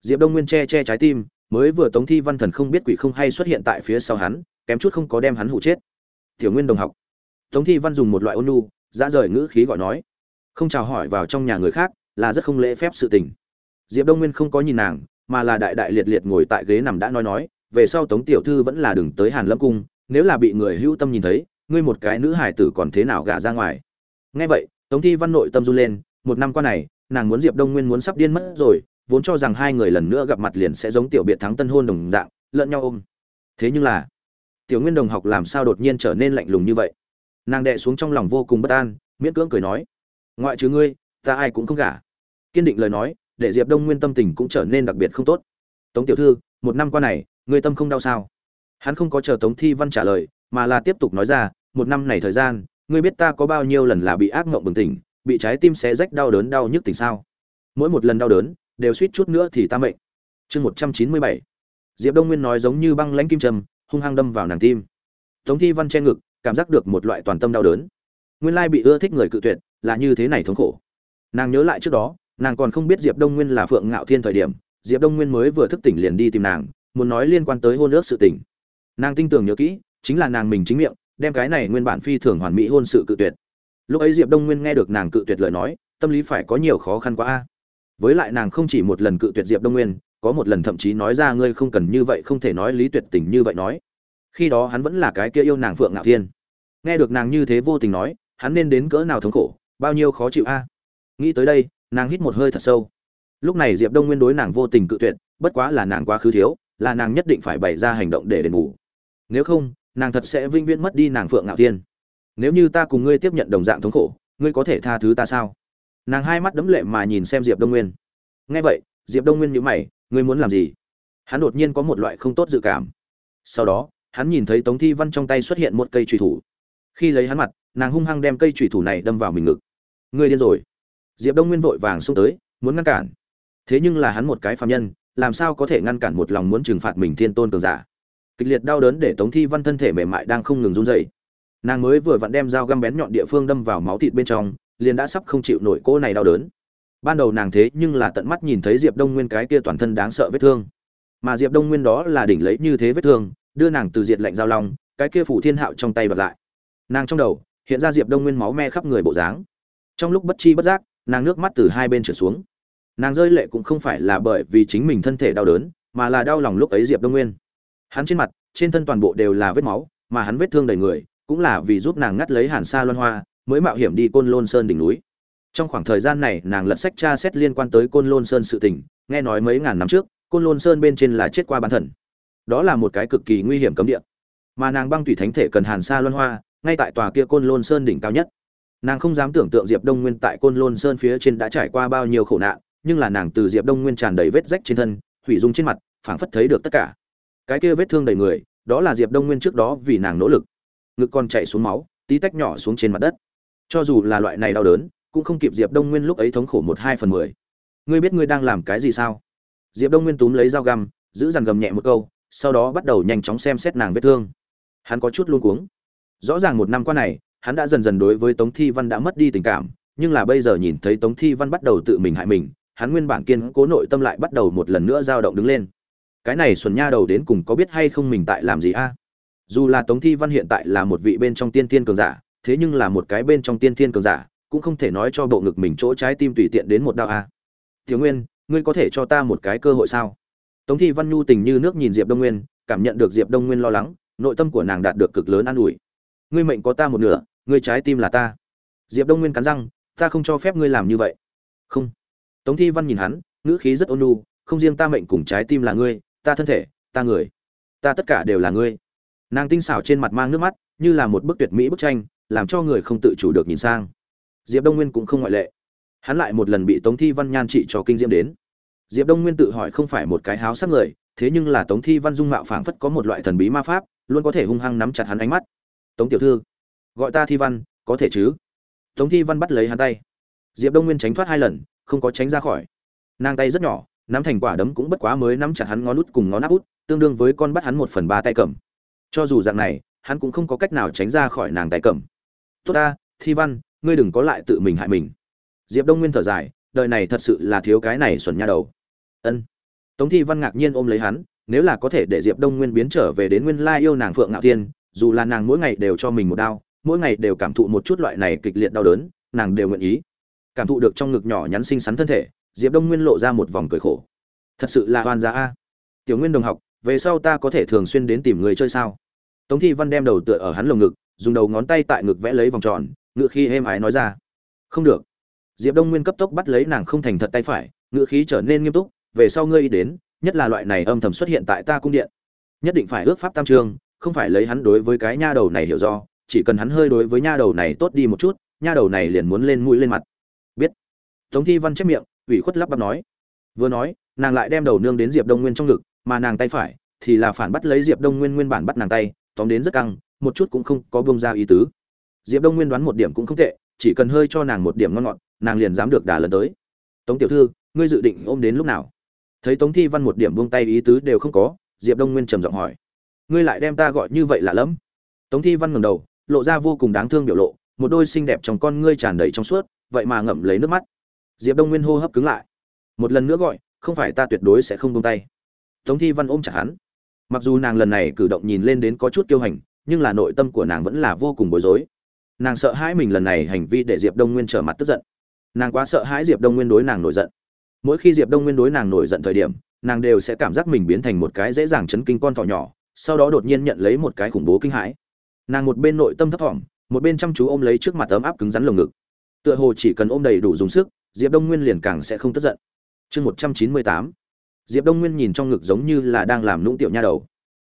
diệp đông nguyên che che trái tim, mới vừa tống thi văn thần không biết quỷ không hay xuất hiện tại phía sau hắn, kém chút không có đem hắn hụ chết. Tiểu nguyên đồng học, tống thi văn dùng một loại ôn nu dã rời ngữ khí gọi nói, không chào hỏi vào trong nhà người khác là rất không lễ phép sự tình. Diệp đông nguyên không có nhìn nàng, mà là đại đại liệt liệt ngồi tại ghế nằm đã nói nói, về sau tống tiểu thư vẫn là đừng tới hàn lâm cung, nếu là bị người hữu tâm nhìn thấy ngươi một cái nữ hải tử còn thế nào gả ra ngoài? Nghe vậy, tống thi văn nội tâm run lên, một năm qua này, nàng muốn diệp đông nguyên muốn sắp điên mất rồi, vốn cho rằng hai người lần nữa gặp mặt liền sẽ giống tiểu biệt thắng tân hôn đồng dạng, lẫn nhau ôm. Thế nhưng là, tiểu nguyên đồng học làm sao đột nhiên trở nên lạnh lùng như vậy? Nàng đệ xuống trong lòng vô cùng bất an, miễn cưỡng cười nói, ngoại trừ ngươi, ta ai cũng không gả. Kiên định lời nói, để diệp đông nguyên tâm tình cũng trở nên đặc biệt không tốt. Tống tiểu thư, một năm qua này, ngươi tâm không đau sao? Hắn không có chờ tống thi văn trả lời mà là tiếp tục nói ra, một năm này thời gian, ngươi biết ta có bao nhiêu lần là bị ác mộng bừng tỉnh, bị trái tim xé rách đau đớn đau nhức tỉnh sao? Mỗi một lần đau đớn, đều suýt chút nữa thì ta mệnh. Chương một trăm chín mươi bảy. Diệp đông nguyên nói giống như băng lãnh kim trầm, hung hăng đâm vào nàng tim. Tống thi văn che ngực, cảm giác được một loại toàn tâm đau đớn. Nguyên lai bị ưa thích người cự tuyệt, là như thế này thống khổ. Nàng nhớ lại trước đó, nàng còn không biết diệp đông nguyên là phượng ngạo thiên thời điểm, diệp đông nguyên mới vừa thức tỉnh liền đi tìm nàng, muốn nói liên quan tới hôn ước sự tình. Nàng tin tưởng nhớ kỹ chính là nàng mình chính miệng, đem cái này nguyên bản phi thường hoàn mỹ hôn sự cự tuyệt. Lúc ấy diệp đông nguyên nghe được nàng cự tuyệt lời nói, tâm lý phải có nhiều khó khăn quá a. Với lại nàng không chỉ một lần cự tuyệt diệp đông nguyên, có một lần thậm chí nói ra ngươi không cần như vậy, không thể nói lý tuyệt tình như vậy nói. Khi đó hắn vẫn là cái kia yêu nàng phượng ngạo thiên. Nghe được nàng như thế vô tình nói, hắn nên đến cỡ nào thống khổ, bao nhiêu khó chịu a. Nghĩ tới đây, nàng hít một hơi thật sâu. Lúc này diệp đông nguyên đối nàng vô tình cự tuyệt, bất quá là nàng quá khứ thiếu, là nàng nhất định phải bày ra hành động để đền bù. Nếu không nàng thật sẽ vinh viễn mất đi nàng phượng ngạo thiên. Nếu như ta cùng ngươi tiếp nhận đồng dạng thống khổ, ngươi có thể tha thứ ta sao? Nàng hai mắt đấm lệ mà nhìn xem diệp đông nguyên. Nghe vậy, diệp đông nguyên nhíu mày, ngươi muốn làm gì? Hắn đột nhiên có một loại không tốt dự cảm. Sau đó, hắn nhìn thấy tống thi văn trong tay xuất hiện một cây trùy thủ. Khi lấy hắn mặt, nàng hung hăng đem cây trùy thủ này đâm vào mình ngực. Ngươi điên rồi. Diệp đông nguyên vội vàng xông tới, muốn ngăn cản. Thế nhưng là hắn một cái phạm nhân, làm sao có thể ngăn cản một lòng muốn trừng phạt mình thiên tôn cường giả? Kịch liệt đau đớn để tống thi văn thân thể mềm mại đang không ngừng run dày nàng mới vừa vặn đem dao găm bén nhọn địa phương đâm vào máu thịt bên trong, liền đã sắp không chịu nổi cô này đau đớn. Ban đầu nàng thế nhưng là tận mắt nhìn thấy diệp đông nguyên cái kia toàn thân đáng sợ vết thương. Mà diệp đông nguyên đó là đỉnh lấy như thế vết thương, đưa nàng từ diệt lạnh giao long, cái kia phủ thiên hạo trong tay bật lại. Nàng trong đầu, hiện ra diệp đông nguyên máu me khắp người bộ dáng. Trong lúc bất chi bất giác, nàng nước mắt từ hai bên trở xuống. Nàng rơi lệ cũng không phải là bởi vì chính mình thân thể đau đớn, mà là đau lòng lúc ấy diệp đông nguyên hắn trên mặt, trên thân toàn bộ đều là vết máu, mà hắn vết thương đầy người, cũng là vì giúp nàng ngắt lấy hàn sa loan hoa, mới mạo hiểm đi côn lôn sơn đỉnh núi. Trong khoảng thời gian này, nàng lật sách tra xét liên quan tới côn lôn sơn sự tình, nghe nói mấy ngàn năm trước, côn lôn sơn bên trên là chết qua bán thần. Đó là một cái cực kỳ nguy hiểm cấm địa. Mà nàng băng thủy thánh thể cần hàn sa loan hoa, ngay tại tòa kia côn lôn sơn đỉnh cao nhất. Nàng không dám tưởng tượng diệp đông nguyên tại côn lôn sơn phía trên đã trải qua bao nhiêu khổ nạn, nhưng là nàng từ diệp đông nguyên tràn đầy vết rách trên thân, hủy dung trên mặt, phảng phất thấy được tất cả cái kia vết thương đầy người, đó là diệp đông nguyên trước đó vì nàng nỗ lực. Ngực còn chạy xuống máu, tí tách nhỏ xuống trên mặt đất. Cho dù là loại này đau đớn, cũng không kịp diệp đông nguyên lúc ấy thống khổ một hai phần mười. Ngươi biết ngươi đang làm cái gì sao? Diệp đông nguyên túm lấy dao găm, giữ dằn gầm nhẹ một câu, sau đó bắt đầu nhanh chóng xem xét nàng vết thương. Hắn có chút luôn cuống. Rõ ràng một năm qua này, hắn đã dần dần đối với tống thi văn đã mất đi tình cảm, nhưng là bây giờ nhìn thấy tống thi văn bắt đầu tự mình hại mình, hắn nguyên bản kiên cố nội tâm lại bắt đầu một lần nữa dao động đứng lên cái này xuân nha đầu đến cùng có biết hay không mình tại làm gì a? Dù là tống thi văn hiện tại là một vị bên trong tiên thiên cường giả, thế nhưng là một cái bên trong tiên thiên cường giả, cũng không thể nói cho bộ ngực mình chỗ trái tim tùy tiện đến một đạo a. Thiếu nguyên, ngươi có thể cho ta một cái cơ hội sao? Tống thi văn nhu tình như nước nhìn diệp đông nguyên, cảm nhận được diệp đông nguyên lo lắng, nội tâm của nàng đạt được cực lớn an ủi. Ngươi mệnh có ta một nửa, ngươi trái tim là ta. Diệp đông nguyên cắn răng, ta không cho phép ngươi làm như vậy. Không. Tống thi văn nhìn hắn, ngữ khí rất ôn nhu, không riêng ta mệnh cùng trái tim là ngươi ta thân thể, ta người, ta tất cả đều là ngươi. Nàng tinh xảo trên mặt mang nước mắt, như là một bức tuyệt mỹ bức tranh, làm cho người không tự chủ được nhìn sang. Diệp đông nguyên cũng không ngoại lệ. Hắn lại một lần bị tống thi văn nhan trị cho kinh diễm đến. Diệp đông nguyên tự hỏi không phải một cái háo sắc người, thế nhưng là tống thi văn dung mạo phảng phất có một loại thần bí ma pháp, luôn có thể hung hăng nắm chặt hắn ánh mắt. Tống tiểu thư, gọi ta thi văn, có thể chứ? Tống thi văn bắt lấy hắn tay. Diệp đông nguyên tránh thoát hai lần, không có tránh ra khỏi. Nàng tay rất nhỏ nắm thành quả đấm cũng bất quá mới nắm chặt hắn ngón út cùng ngón áp út, tương đương với con bắt hắn một phần ba tay cầm. Cho dù dạng này, hắn cũng không có cách nào tránh ra khỏi nàng tay cầm. Tốt ta, thi văn, ngươi đừng có lại tự mình hại mình. Diệp đông nguyên thở dài, đời này thật sự là thiếu cái này xuẩn nha đầu. Ân. Tống thi văn ngạc nhiên ôm lấy hắn, nếu là có thể để diệp đông nguyên biến trở về đến nguyên lai yêu nàng phượng ngạo thiên, dù là nàng mỗi ngày đều cho mình một đau, mỗi ngày đều cảm thụ một chút loại này kịch liệt đau đớn, nàng đều nguyện ý cảm thụ được trong ngực nhỏ nhắn xinh xắn thân thể diệp đông nguyên lộ ra một vòng cười khổ. Thật sự là oan giá a. Tiểu nguyên đồng học, về sau ta có thể thường xuyên đến tìm người chơi sao? Tống thi văn đem đầu tựa ở hắn lồng ngực, dùng đầu ngón tay tại ngực vẽ lấy vòng tròn ngựa khi êm ái nói ra. Không được. Diệp đông nguyên cấp tốc bắt lấy nàng không thành thật tay phải ngựa khí trở nên nghiêm túc, về sau ngươi đến, nhất là loại này âm thầm xuất hiện tại ta cung điện. Nhất định phải ước pháp tam trương không phải lấy hắn đối với cái nha đầu này hiểu do, chỉ cần hắn hơi đối với nha đầu này tốt đi một chút, nha đầu này liền muốn lên mũi lên mặt. Biết. Tống thi văn chép miệng ủy khuất lắp bắp nói. Vừa nói, nàng lại đem đầu nương đến diệp đông nguyên trong ngực, mà nàng tay phải thì là phản bắt lấy diệp đông nguyên nguyên bản bắt nàng tay, tóm đến rất căng, một chút cũng không có bông ra ý tứ. Diệp đông nguyên đoán một điểm cũng không tệ, chỉ cần hơi cho nàng một điểm ngon ngọt, nàng liền dám được đà lần tới. Tống tiểu thư, ngươi dự định ôm đến lúc nào? Thấy tống thi văn một điểm buông tay ý tứ đều không có, diệp đông nguyên trầm giọng hỏi. Ngươi lại đem ta gọi như vậy lạ lẫm. Tống thi văn ngẩng đầu, lộ ra vô cùng đáng thương biểu lộ, một đôi xinh đẹp trong con ngươi tràn đầy trong suốt, vậy mà ngậm lấy nước mắt diệp đông nguyên hô hấp cứng lại. Một lần nữa gọi, không phải ta tuyệt đối sẽ không buông tay. Tống thi văn ôm chặt hắn. Mặc dù nàng lần này cử động nhìn lên đến có chút kiêu hành, nhưng là nội tâm của nàng vẫn là vô cùng bối rối. Nàng sợ hãi mình lần này hành vi để diệp đông nguyên trở mặt tức giận. Nàng quá sợ hãi diệp đông nguyên đối nàng nổi giận. Mỗi khi diệp đông nguyên đối nàng nổi giận thời điểm, nàng đều sẽ cảm giác mình biến thành một cái dễ dàng chấn kinh con thỏ nhỏ, sau đó đột nhiên nhận lấy một cái khủng bố kinh hãi. Nàng một bên nội tâm thấp thỏm, một bên chăm chú ôm lấy trước mặt ấm áp cứng rắn lồng ngực. Tựa hồ chỉ cần ôm đầy đủ dùng sức diệp đông nguyên liền càng sẽ không tức giận. Chương một trăm chín mươi tám. Diệp đông nguyên nhìn trong ngực giống như là đang làm nũng tiểu nha đầu.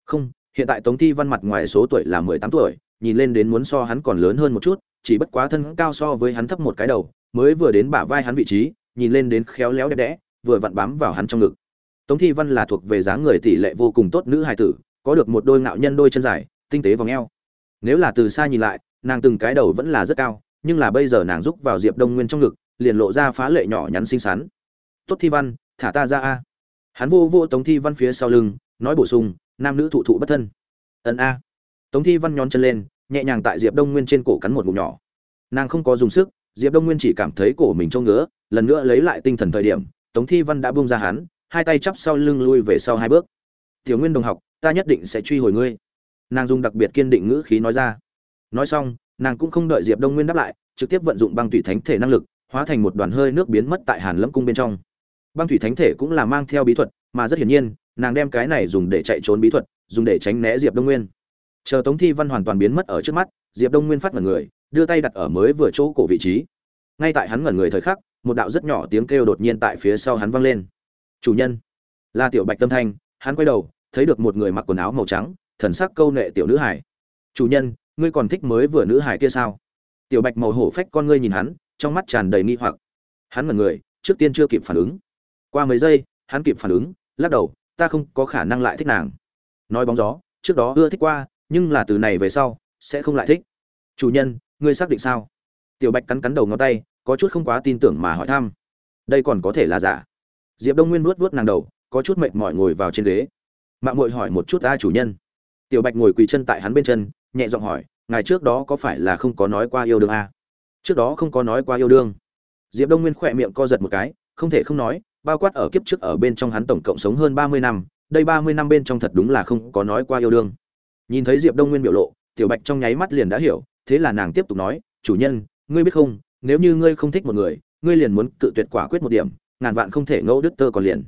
Không, hiện tại tống thi văn mặt ngoài số tuổi là mười tám tuổi, nhìn lên đến muốn so hắn còn lớn hơn một chút, chỉ bất quá thân cao so với hắn thấp một cái đầu, mới vừa đến bả vai hắn vị trí, nhìn lên đến khéo léo đẹp đẽ, vừa vặn bám vào hắn trong ngực. Tống thi văn là thuộc về dáng người tỷ lệ vô cùng tốt nữ hài tử, có được một đôi ngạo nhân đôi chân dài, tinh tế vòng eo. Nếu là từ xa nhìn lại, nàng từng cái đầu vẫn là rất cao, nhưng là bây giờ nàng rúc vào diệp đông nguyên trong ngực liền lộ ra phá lệ nhỏ nhắn xinh xắn. Tốt thi văn, thả ta ra a. Hắn vô vô tống thi văn phía sau lưng, nói bổ sung, nam nữ thụ thụ bất thân. Ân a. Tống thi văn nhón chân lên, nhẹ nhàng tại diệp đông nguyên trên cổ cắn một ngụm nhỏ. Nàng không có dùng sức, diệp đông nguyên chỉ cảm thấy cổ mình trông ngứa, lần nữa lấy lại tinh thần thời điểm, tống thi văn đã bung ra hắn, hai tay chắp sau lưng lui về sau hai bước. Tiểu nguyên đồng học, ta nhất định sẽ truy hồi ngươi. Nàng dùng đặc biệt kiên định ngữ khí nói ra. Nói xong, nàng cũng không đợi diệp đông nguyên đáp lại, trực tiếp vận dụng băng thủy thánh thể năng lực hóa thành một đoàn hơi nước biến mất tại hàn lâm cung bên trong. Băng thủy thánh thể cũng là mang theo bí thuật, mà rất hiển nhiên, nàng đem cái này dùng để chạy trốn bí thuật, dùng để tránh né diệp đông nguyên. Chờ tống thi văn hoàn toàn biến mất ở trước mắt, diệp đông nguyên phát ngẩn người, đưa tay đặt ở mới vừa chỗ cổ vị trí. Ngay tại hắn ngẩn người thời khắc, một đạo rất nhỏ tiếng kêu đột nhiên tại phía sau hắn vang lên. Chủ nhân! Là tiểu bạch tâm thanh, hắn quay đầu, thấy được một người mặc quần áo màu trắng, thần sắc câu nệ tiểu nữ hải chủ nhân, ngươi còn thích mới vừa nữ hải kia sao? Tiểu bạch màu hổ phách con ngươi nhìn hắn trong mắt tràn đầy nghi hoặc. Hắn ngẩn người, trước tiên chưa kịp phản ứng. Qua mấy giây, hắn kịp phản ứng, lắc đầu, ta không có khả năng lại thích nàng. Nói bóng gió, trước đó ưa thích qua, nhưng là từ này về sau, sẽ không lại thích. Chủ nhân, ngươi xác định sao? Tiểu bạch cắn cắn đầu ngón tay, có chút không quá tin tưởng mà hỏi thăm. Đây còn có thể là giả? Diệp đông nguyên vuốt vuốt nàng đầu, có chút mệt mỏi ngồi vào trên ghế. Mạng mội hỏi một chút ta chủ nhân. Tiểu bạch ngồi quỳ chân tại hắn bên chân, nhẹ giọng hỏi ngày trước đó có phải là không có nói qua yêu đương à? Trước đó không có nói qua yêu đương. Diệp đông nguyên khỏe miệng co giật một cái, không thể không nói, bao quát ở kiếp trước ở bên trong hắn tổng cộng sống hơn ba mươi năm, đây ba mươi năm bên trong thật đúng là không có nói qua yêu đương. Nhìn thấy diệp đông nguyên biểu lộ, tiểu bạch trong nháy mắt liền đã hiểu, thế là nàng tiếp tục nói, chủ nhân, ngươi biết không, nếu như ngươi không thích một người, ngươi liền muốn cự tuyệt quả quyết một điểm, ngàn vạn không thể ngẫu đứt tơ còn liền.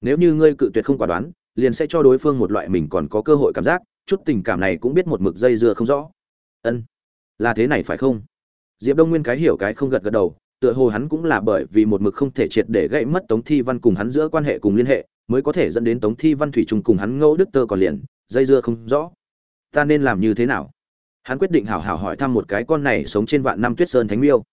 Nếu như ngươi cự tuyệt không quả đoán, liền sẽ cho đối phương một loại mình còn có cơ hội cảm giác, chút tình cảm này cũng biết một mực dây dưa không rõ. Ân, là thế này phải không? Diệp đông nguyên cái hiểu cái không gật gật đầu, tựa hồ hắn cũng là bởi vì một mực không thể triệt để gãy mất tống thi văn cùng hắn giữa quan hệ cùng liên hệ, mới có thể dẫn đến tống thi văn thủy chung cùng hắn ngẫu đức tơ còn liền, dây dưa không rõ. Ta nên làm như thế nào? Hắn quyết định hảo hảo hỏi thăm một cái con này sống trên vạn năm tuyết sơn thánh miêu.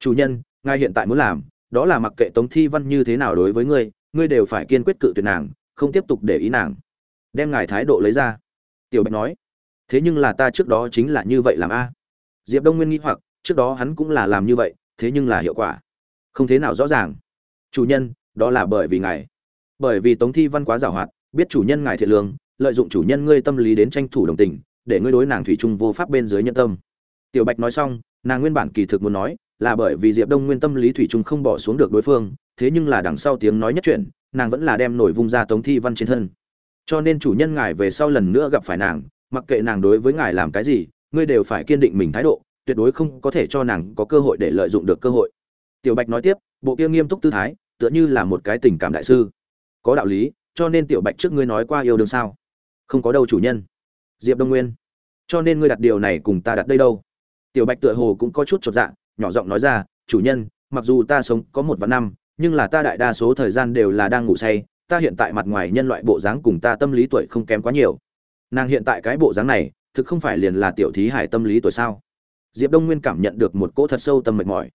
Chủ nhân, ngài hiện tại muốn làm, đó là mặc kệ tống thi văn như thế nào đối với ngươi ngươi đều phải kiên quyết cự tuyệt nàng, không tiếp tục để ý nàng. Đem ngài thái độ lấy ra. Tiểu bạch nói. Thế nhưng là ta trước đó chính là như vậy làm a. Diệp đông nguyên nghĩ hoặc trước đó hắn cũng là làm như vậy, thế nhưng là hiệu quả không thế nào rõ ràng. Chủ nhân, đó là bởi vì ngài. Bởi vì tống thi văn quá giảo hoạt, biết chủ nhân ngài thiện lương, lợi dụng chủ nhân ngươi tâm lý đến tranh thủ đồng tình, để ngươi đối nàng thủy chung vô pháp bên dưới nhân tâm. Tiểu bạch nói xong, nàng nguyên bản kỳ thực muốn nói là bởi vì diệp đông nguyên tâm lý thủy chung không bỏ xuống được đối phương, thế nhưng là đằng sau tiếng nói nhất chuyện, nàng vẫn là đem nổi vung ra tống thi văn trên thân. Cho nên chủ nhân ngài về sau lần nữa gặp phải nàng, mặc kệ nàng đối với ngài làm cái gì, ngươi đều phải kiên định mình thái độ tuyệt đối không có thể cho nàng có cơ hội để lợi dụng được cơ hội. Tiểu bạch nói tiếp, bộ kia nghiêm túc tư thái, tựa như là một cái tình cảm đại sư. Có đạo lý, cho nên tiểu bạch trước ngươi nói qua yêu đương sao? Không có đâu chủ nhân. Diệp đông nguyên. Cho nên ngươi đặt điều này cùng ta đặt đây đâu? Tiểu bạch tựa hồ cũng có chút chột dạ nhỏ giọng nói ra, chủ nhân, mặc dù ta sống có một vạn năm, nhưng là ta đại đa số thời gian đều là đang ngủ say, ta hiện tại mặt ngoài nhân loại bộ dáng cùng ta tâm lý tuổi không kém quá nhiều. Nàng hiện tại cái bộ dáng này, thực không phải liền là tiểu thí hải tâm lý tuổi sao? Diệp đông nguyên cảm nhận được một cỗ thật sâu tâm mệt mỏi.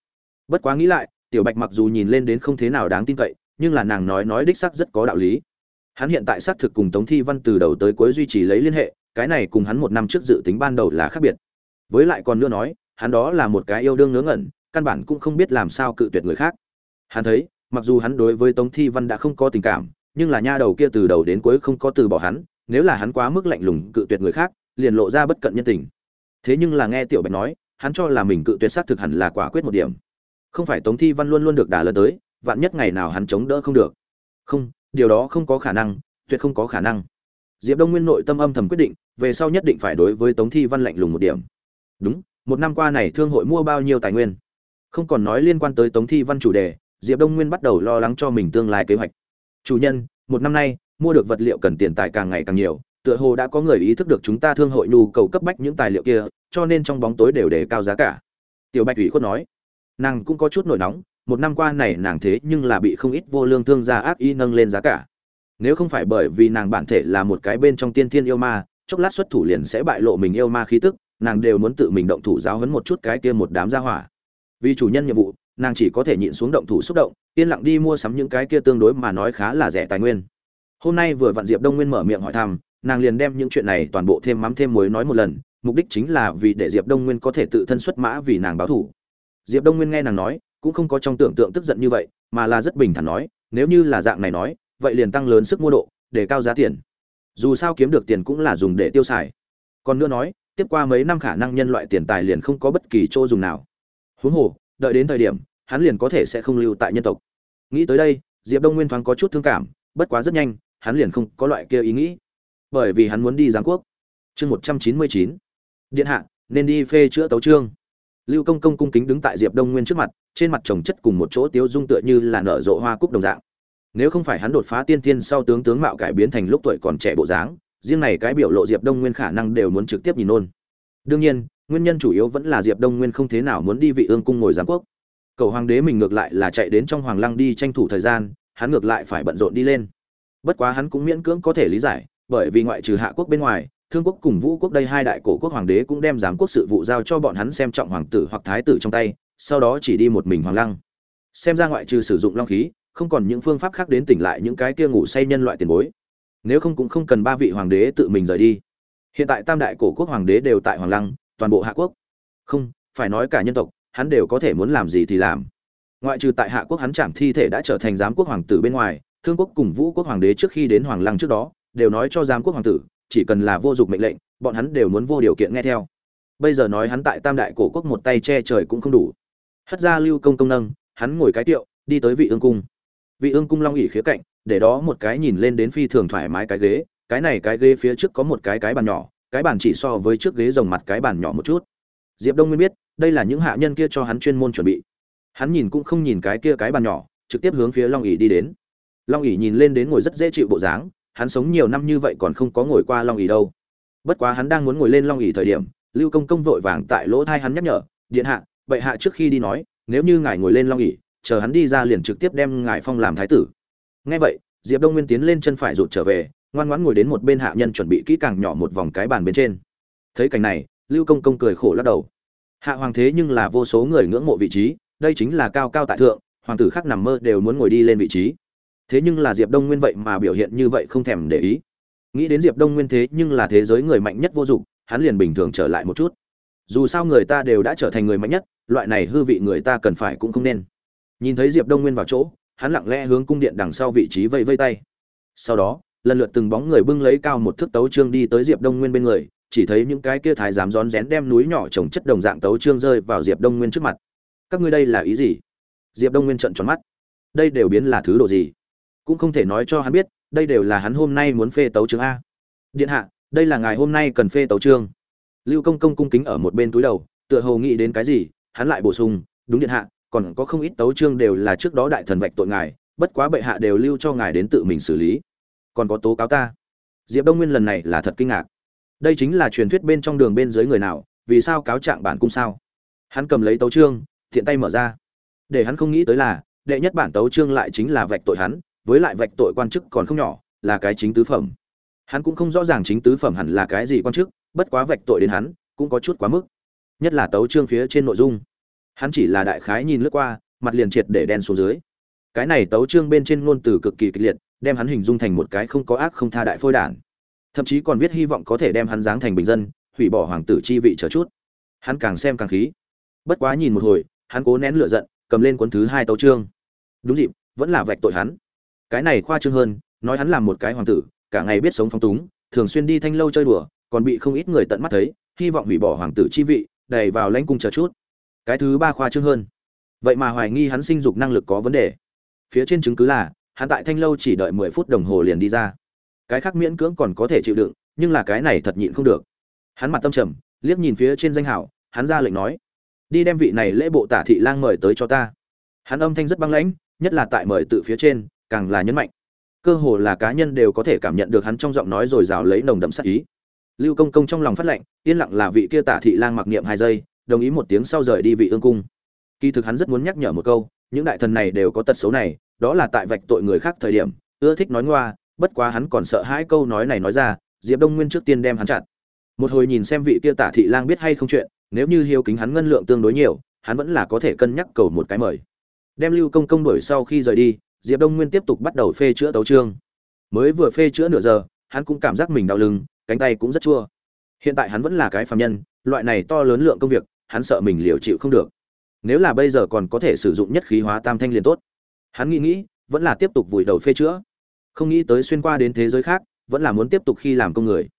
Bất quá nghĩ lại, tiểu bạch mặc dù nhìn lên đến không thế nào đáng tin cậy, nhưng là nàng nói nói đích xác rất có đạo lý. Hắn hiện tại xác thực cùng tống thi văn từ đầu tới cuối duy trì lấy liên hệ, cái này cùng hắn một năm trước dự tính ban đầu là khác biệt. Với lại còn nữa nói, hắn đó là một cái yêu đương ngớ ngẩn, căn bản cũng không biết làm sao cự tuyệt người khác. Hắn thấy, mặc dù hắn đối với tống thi văn đã không có tình cảm, nhưng là nha đầu kia từ đầu đến cuối không có từ bỏ hắn, nếu là hắn quá mức lạnh lùng cự tuyệt người khác, liền lộ ra bất cận nhân tình. Thế nhưng là nghe tiểu bạch nói hắn cho là mình cự tuyệt xác thực hẳn là quả quyết một điểm. Không phải tống thi văn luôn luôn được đả lần tới, vạn nhất ngày nào hắn chống đỡ không được. Không, điều đó không có khả năng, tuyệt không có khả năng. Diệp đông nguyên nội tâm âm thầm quyết định, về sau nhất định phải đối với tống thi văn lạnh lùng một điểm. Đúng, một năm qua này thương hội mua bao nhiêu tài nguyên? Không còn nói liên quan tới tống thi văn chủ đề, diệp đông nguyên bắt đầu lo lắng cho mình tương lai kế hoạch. Chủ nhân, một năm nay, mua được vật liệu cần tiền tài càng ngày càng nhiều tựa hồ đã có người ý thức được chúng ta thương hội nhu cầu cấp bách những tài liệu kia, cho nên trong bóng tối đều đề cao giá cả. Tiểu bạch ủy khuất nói, nàng cũng có chút nổi nóng, một năm qua này nàng thế nhưng là bị không ít vô lương thương gia ác ý nâng lên giá cả. Nếu không phải bởi vì nàng bản thể là một cái bên trong tiên thiên yêu ma, chốc lát xuất thủ liền sẽ bại lộ mình yêu ma khí tức, nàng đều muốn tự mình động thủ giáo hấn một chút cái kia một đám gia hỏa. Vì chủ nhân nhiệm vụ, nàng chỉ có thể nhịn xuống động thủ xúc động, yên lặng đi mua sắm những cái kia tương đối mà nói khá là rẻ tài nguyên. Hôm nay vừa vặn diệp đông nguyên mở miệng hỏi thăm nàng liền đem những chuyện này toàn bộ thêm mắm thêm muối nói một lần, mục đích chính là vì để diệp đông nguyên có thể tự thân xuất mã vì nàng báo thủ. Diệp đông nguyên nghe nàng nói, cũng không có trong tưởng tượng tức giận như vậy, mà là rất bình thản nói, nếu như là dạng này nói, vậy liền tăng lớn sức mua độ, để cao giá tiền. Dù sao kiếm được tiền cũng là dùng để tiêu xài. Còn nữa nói, tiếp qua mấy năm khả năng nhân loại tiền tài liền không có bất kỳ chỗ dùng nào. Huống hồ, đợi đến thời điểm, hắn liền có thể sẽ không lưu tại nhân tộc. Nghĩ tới đây, diệp đông nguyên thoáng có chút thương cảm, bất quá rất nhanh, hắn liền không có loại kia ý nghĩ bởi vì hắn muốn đi giáng quốc. Chương một trăm chín mươi chín. Điện hạ, nên đi phê chữa tấu trương. Lưu công công cung kính đứng tại diệp đông nguyên trước mặt, trên mặt trồng chất cùng một chỗ tiếu dung tựa như là nở rộ hoa cúc đồng dạng. Nếu không phải hắn đột phá tiên tiên sau tướng tướng mạo cải biến thành lúc tuổi còn trẻ bộ dáng, riêng này cái biểu lộ diệp đông nguyên khả năng đều muốn trực tiếp nhìn nôn đương nhiên, nguyên nhân chủ yếu vẫn là diệp đông nguyên không thế nào muốn đi vị ương cung ngồi giáng quốc. Cầu hoàng đế mình ngược lại là chạy đến trong hoàng lăng đi tranh thủ thời gian, hắn ngược lại phải bận rộn đi lên. Bất quá hắn cũng miễn cưỡng có thể lý giải bởi vì ngoại trừ hạ quốc bên ngoài, thương quốc cùng vũ quốc đây hai đại cổ quốc hoàng đế cũng đem giám quốc sự vụ giao cho bọn hắn xem trọng hoàng tử hoặc thái tử trong tay, sau đó chỉ đi một mình hoàng lăng. Xem ra ngoại trừ sử dụng long khí, không còn những phương pháp khác đến tỉnh lại những cái kia ngủ say nhân loại tiền bối. Nếu không cũng không cần ba vị hoàng đế tự mình rời đi. Hiện tại tam đại cổ quốc hoàng đế đều tại hoàng lăng, toàn bộ hạ quốc. Không, phải nói cả nhân tộc, hắn đều có thể muốn làm gì thì làm. Ngoại trừ tại hạ quốc hắn chạm thi thể đã trở thành giám quốc hoàng tử bên ngoài, thương quốc cùng vũ quốc hoàng đế trước khi đến hoàng lăng trước đó đều nói cho giám quốc hoàng tử, chỉ cần là vô dụng mệnh lệnh, bọn hắn đều muốn vô điều kiện nghe theo. Bây giờ nói hắn tại tam đại cổ quốc một tay che trời cũng không đủ. Hất ra lưu công công nâng, hắn ngồi cái tiệu, đi tới vị ương cung. Vị ương cung long ỉ khía cạnh, để đó một cái nhìn lên đến phi thường thoải mái cái ghế, cái này cái ghế phía trước có một cái cái bàn nhỏ, cái bàn chỉ so với trước ghế rồng mặt cái bàn nhỏ một chút. Diệp đông nguyên biết, đây là những hạ nhân kia cho hắn chuyên môn chuẩn bị. Hắn nhìn cũng không nhìn cái kia cái bàn nhỏ, trực tiếp hướng phía long ỉ đi đến. Long ỉ nhìn lên đến ngồi rất dễ chịu bộ dáng hắn sống nhiều năm như vậy còn không có ngồi qua long ỉ đâu. Bất quá hắn đang muốn ngồi lên long ỉ thời điểm, lưu công công vội vàng tại lỗ thai hắn nhắc nhở, điện hạ, bệ hạ trước khi đi nói, nếu như ngài ngồi lên long ỉ chờ hắn đi ra liền trực tiếp đem ngài phong làm thái tử. Ngay vậy, diệp đông nguyên tiến lên chân phải rụt trở về, ngoan ngoãn ngồi đến một bên hạ nhân chuẩn bị kỹ càng nhỏ một vòng cái bàn bên trên. Thấy cảnh này, lưu công công cười khổ lắc đầu. Hạ hoàng thế nhưng là vô số người ngưỡng mộ vị trí, đây chính là cao cao tại thượng, hoàng tử khác nằm mơ đều muốn ngồi đi lên vị trí thế nhưng là diệp đông nguyên vậy mà biểu hiện như vậy không thèm để ý. Nghĩ đến diệp đông nguyên thế nhưng là thế giới người mạnh nhất vô dụng, hắn liền bình thường trở lại một chút. Dù sao người ta đều đã trở thành người mạnh nhất, loại này hư vị người ta cần phải cũng không nên. Nhìn thấy diệp đông nguyên vào chỗ, hắn lặng lẽ hướng cung điện đằng sau vị trí vây vây tay. Sau đó, lần lượt từng bóng người bưng lấy cao một thước tấu trương đi tới diệp đông nguyên bên người, chỉ thấy những cái kia thái giám rón rén đem núi nhỏ trồng chất đồng dạng tấu trương rơi vào diệp đông nguyên trước mặt. Các ngươi đây là ý gì? Diệp đông nguyên trợn tròn mắt. Đây đều biến là thứ đồ gì? Cũng không thể nói cho hắn biết, đây đều là hắn hôm nay muốn phê tấu trương a. Điện hạ, đây là ngài hôm nay cần phê tấu trương lưu công công cung kính ở một bên túi đầu, tựa hồ nghĩ đến cái gì, hắn lại bổ sung, đúng điện hạ, còn có không ít tấu trương đều là trước đó đại thần vạch tội ngài, bất quá bệ hạ đều lưu cho ngài đến tự mình xử lý. Còn có tố cáo ta. Diệp đông nguyên lần này là thật kinh ngạc. Đây chính là truyền thuyết bên trong đường bên dưới người nào, vì sao cáo trạng bản cung sao? Hắn cầm lấy tấu trương thiện tay mở ra. Để hắn không nghĩ tới là, đệ nhất bản tấu trương lại chính là vạch tội hắn với lại vạch tội quan chức còn không nhỏ là cái chính tứ phẩm. Hắn cũng không rõ ràng chính tứ phẩm hẳn là cái gì quan chức bất quá vạch tội đến hắn cũng có chút quá mức. Nhất là tấu chương phía trên nội dung. Hắn chỉ là đại khái nhìn lướt qua mặt liền triệt để đen xuống dưới. Cái này tấu chương bên trên ngôn từ cực kỳ kịch liệt đem hắn hình dung thành một cái không có ác không tha đại phôi đản. Thậm chí còn viết hy vọng có thể đem hắn giáng thành bình dân hủy bỏ hoàng tử chi vị chờ chút. Hắn càng xem càng khí. Bất quá nhìn một hồi hắn cố nén lửa giận cầm lên cuốn thứ hai tấu chương, đúng dịp vẫn là vạch tội hắn cái này khoa trương hơn, nói hắn làm một cái hoàng tử, cả ngày biết sống phong túng, thường xuyên đi thanh lâu chơi đùa, còn bị không ít người tận mắt thấy, hy vọng hủy bỏ hoàng tử chi vị đầy vào lãnh cung chờ chút. Cái thứ ba khoa trương hơn. Vậy mà hoài nghi hắn sinh dục năng lực có vấn đề. Phía trên chứng cứ là, hắn tại thanh lâu chỉ đợi mười phút đồng hồ liền đi ra. Cái khác miễn cưỡng còn có thể chịu đựng, nhưng là cái này thật nhịn không được. Hắn mặt tâm trầm, liếc nhìn phía trên danh hảo, hắn ra lệnh nói, đi đem vị này lễ bộ tả thị lang mời tới cho ta. Hắn âm thanh rất băng lãnh, nhất là tại mời tự phía trên càng là nhấn mạnh. Cơ hồ là cá nhân đều có thể cảm nhận được hắn trong giọng nói rồi rào lấy nồng đậm sắc ý. Lưu công công trong lòng phát lệnh, yên lặng là vị kia tả thị lang mặc niệm hai giây, đồng ý một tiếng sau rời đi vị ương cung. Kỳ thực hắn rất muốn nhắc nhở một câu, những đại thần này đều có tật xấu này, đó là tại vạch tội người khác thời điểm, ưa thích nói ngoa, bất quá hắn còn sợ hãi câu nói này nói ra, diệp đông nguyên trước tiên đem hắn chặn. Một hồi nhìn xem vị kia tả thị lang biết hay không chuyện, nếu như hiếu kính hắn ngân lượng tương đối nhiều, hắn vẫn là có thể cân nhắc cầu một cái mời. Đem lưu công công đuổi sau khi rời đi diệp đông nguyên tiếp tục bắt đầu phê chữa tấu trương mới vừa phê chữa nửa giờ, hắn cũng cảm giác mình đau lưng, cánh tay cũng rất chua. Hiện tại hắn vẫn là cái phạm nhân, loại này to lớn lượng công việc, hắn sợ mình liều chịu không được. Nếu là bây giờ còn có thể sử dụng nhất khí hóa tam thanh liền tốt. Hắn nghĩ nghĩ, vẫn là tiếp tục vùi đầu phê chữa. Không nghĩ tới xuyên qua đến thế giới khác, vẫn là muốn tiếp tục khi làm công người.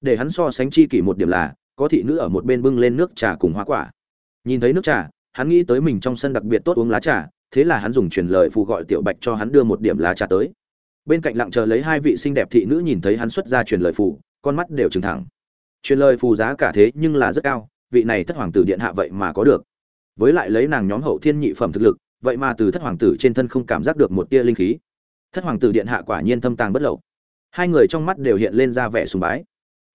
Để hắn so sánh chi kỷ một điểm là, có thị nữ ở một bên bưng lên nước trà cùng hoa quả. Nhìn thấy nước trà, hắn nghĩ tới mình trong sân đặc biệt tốt uống lá trà thế là hắn dùng truyền lời phù gọi tiểu bạch cho hắn đưa một điểm lá trà tới. Bên cạnh lặng chờ lấy hai vị xinh đẹp thị nữ nhìn thấy hắn xuất ra truyền lời phù, con mắt đều trừng thẳng. Truyền lời phù giá cả thế nhưng là rất cao, vị này thất hoàng tử điện hạ vậy mà có được. Với lại lấy nàng nhóm hậu thiên nhị phẩm thực lực, vậy mà từ thất hoàng tử trên thân không cảm giác được một tia linh khí. Thất hoàng tử điện hạ quả nhiên thâm tàng bất lậu. Hai người trong mắt đều hiện lên ra vẻ sùng bái.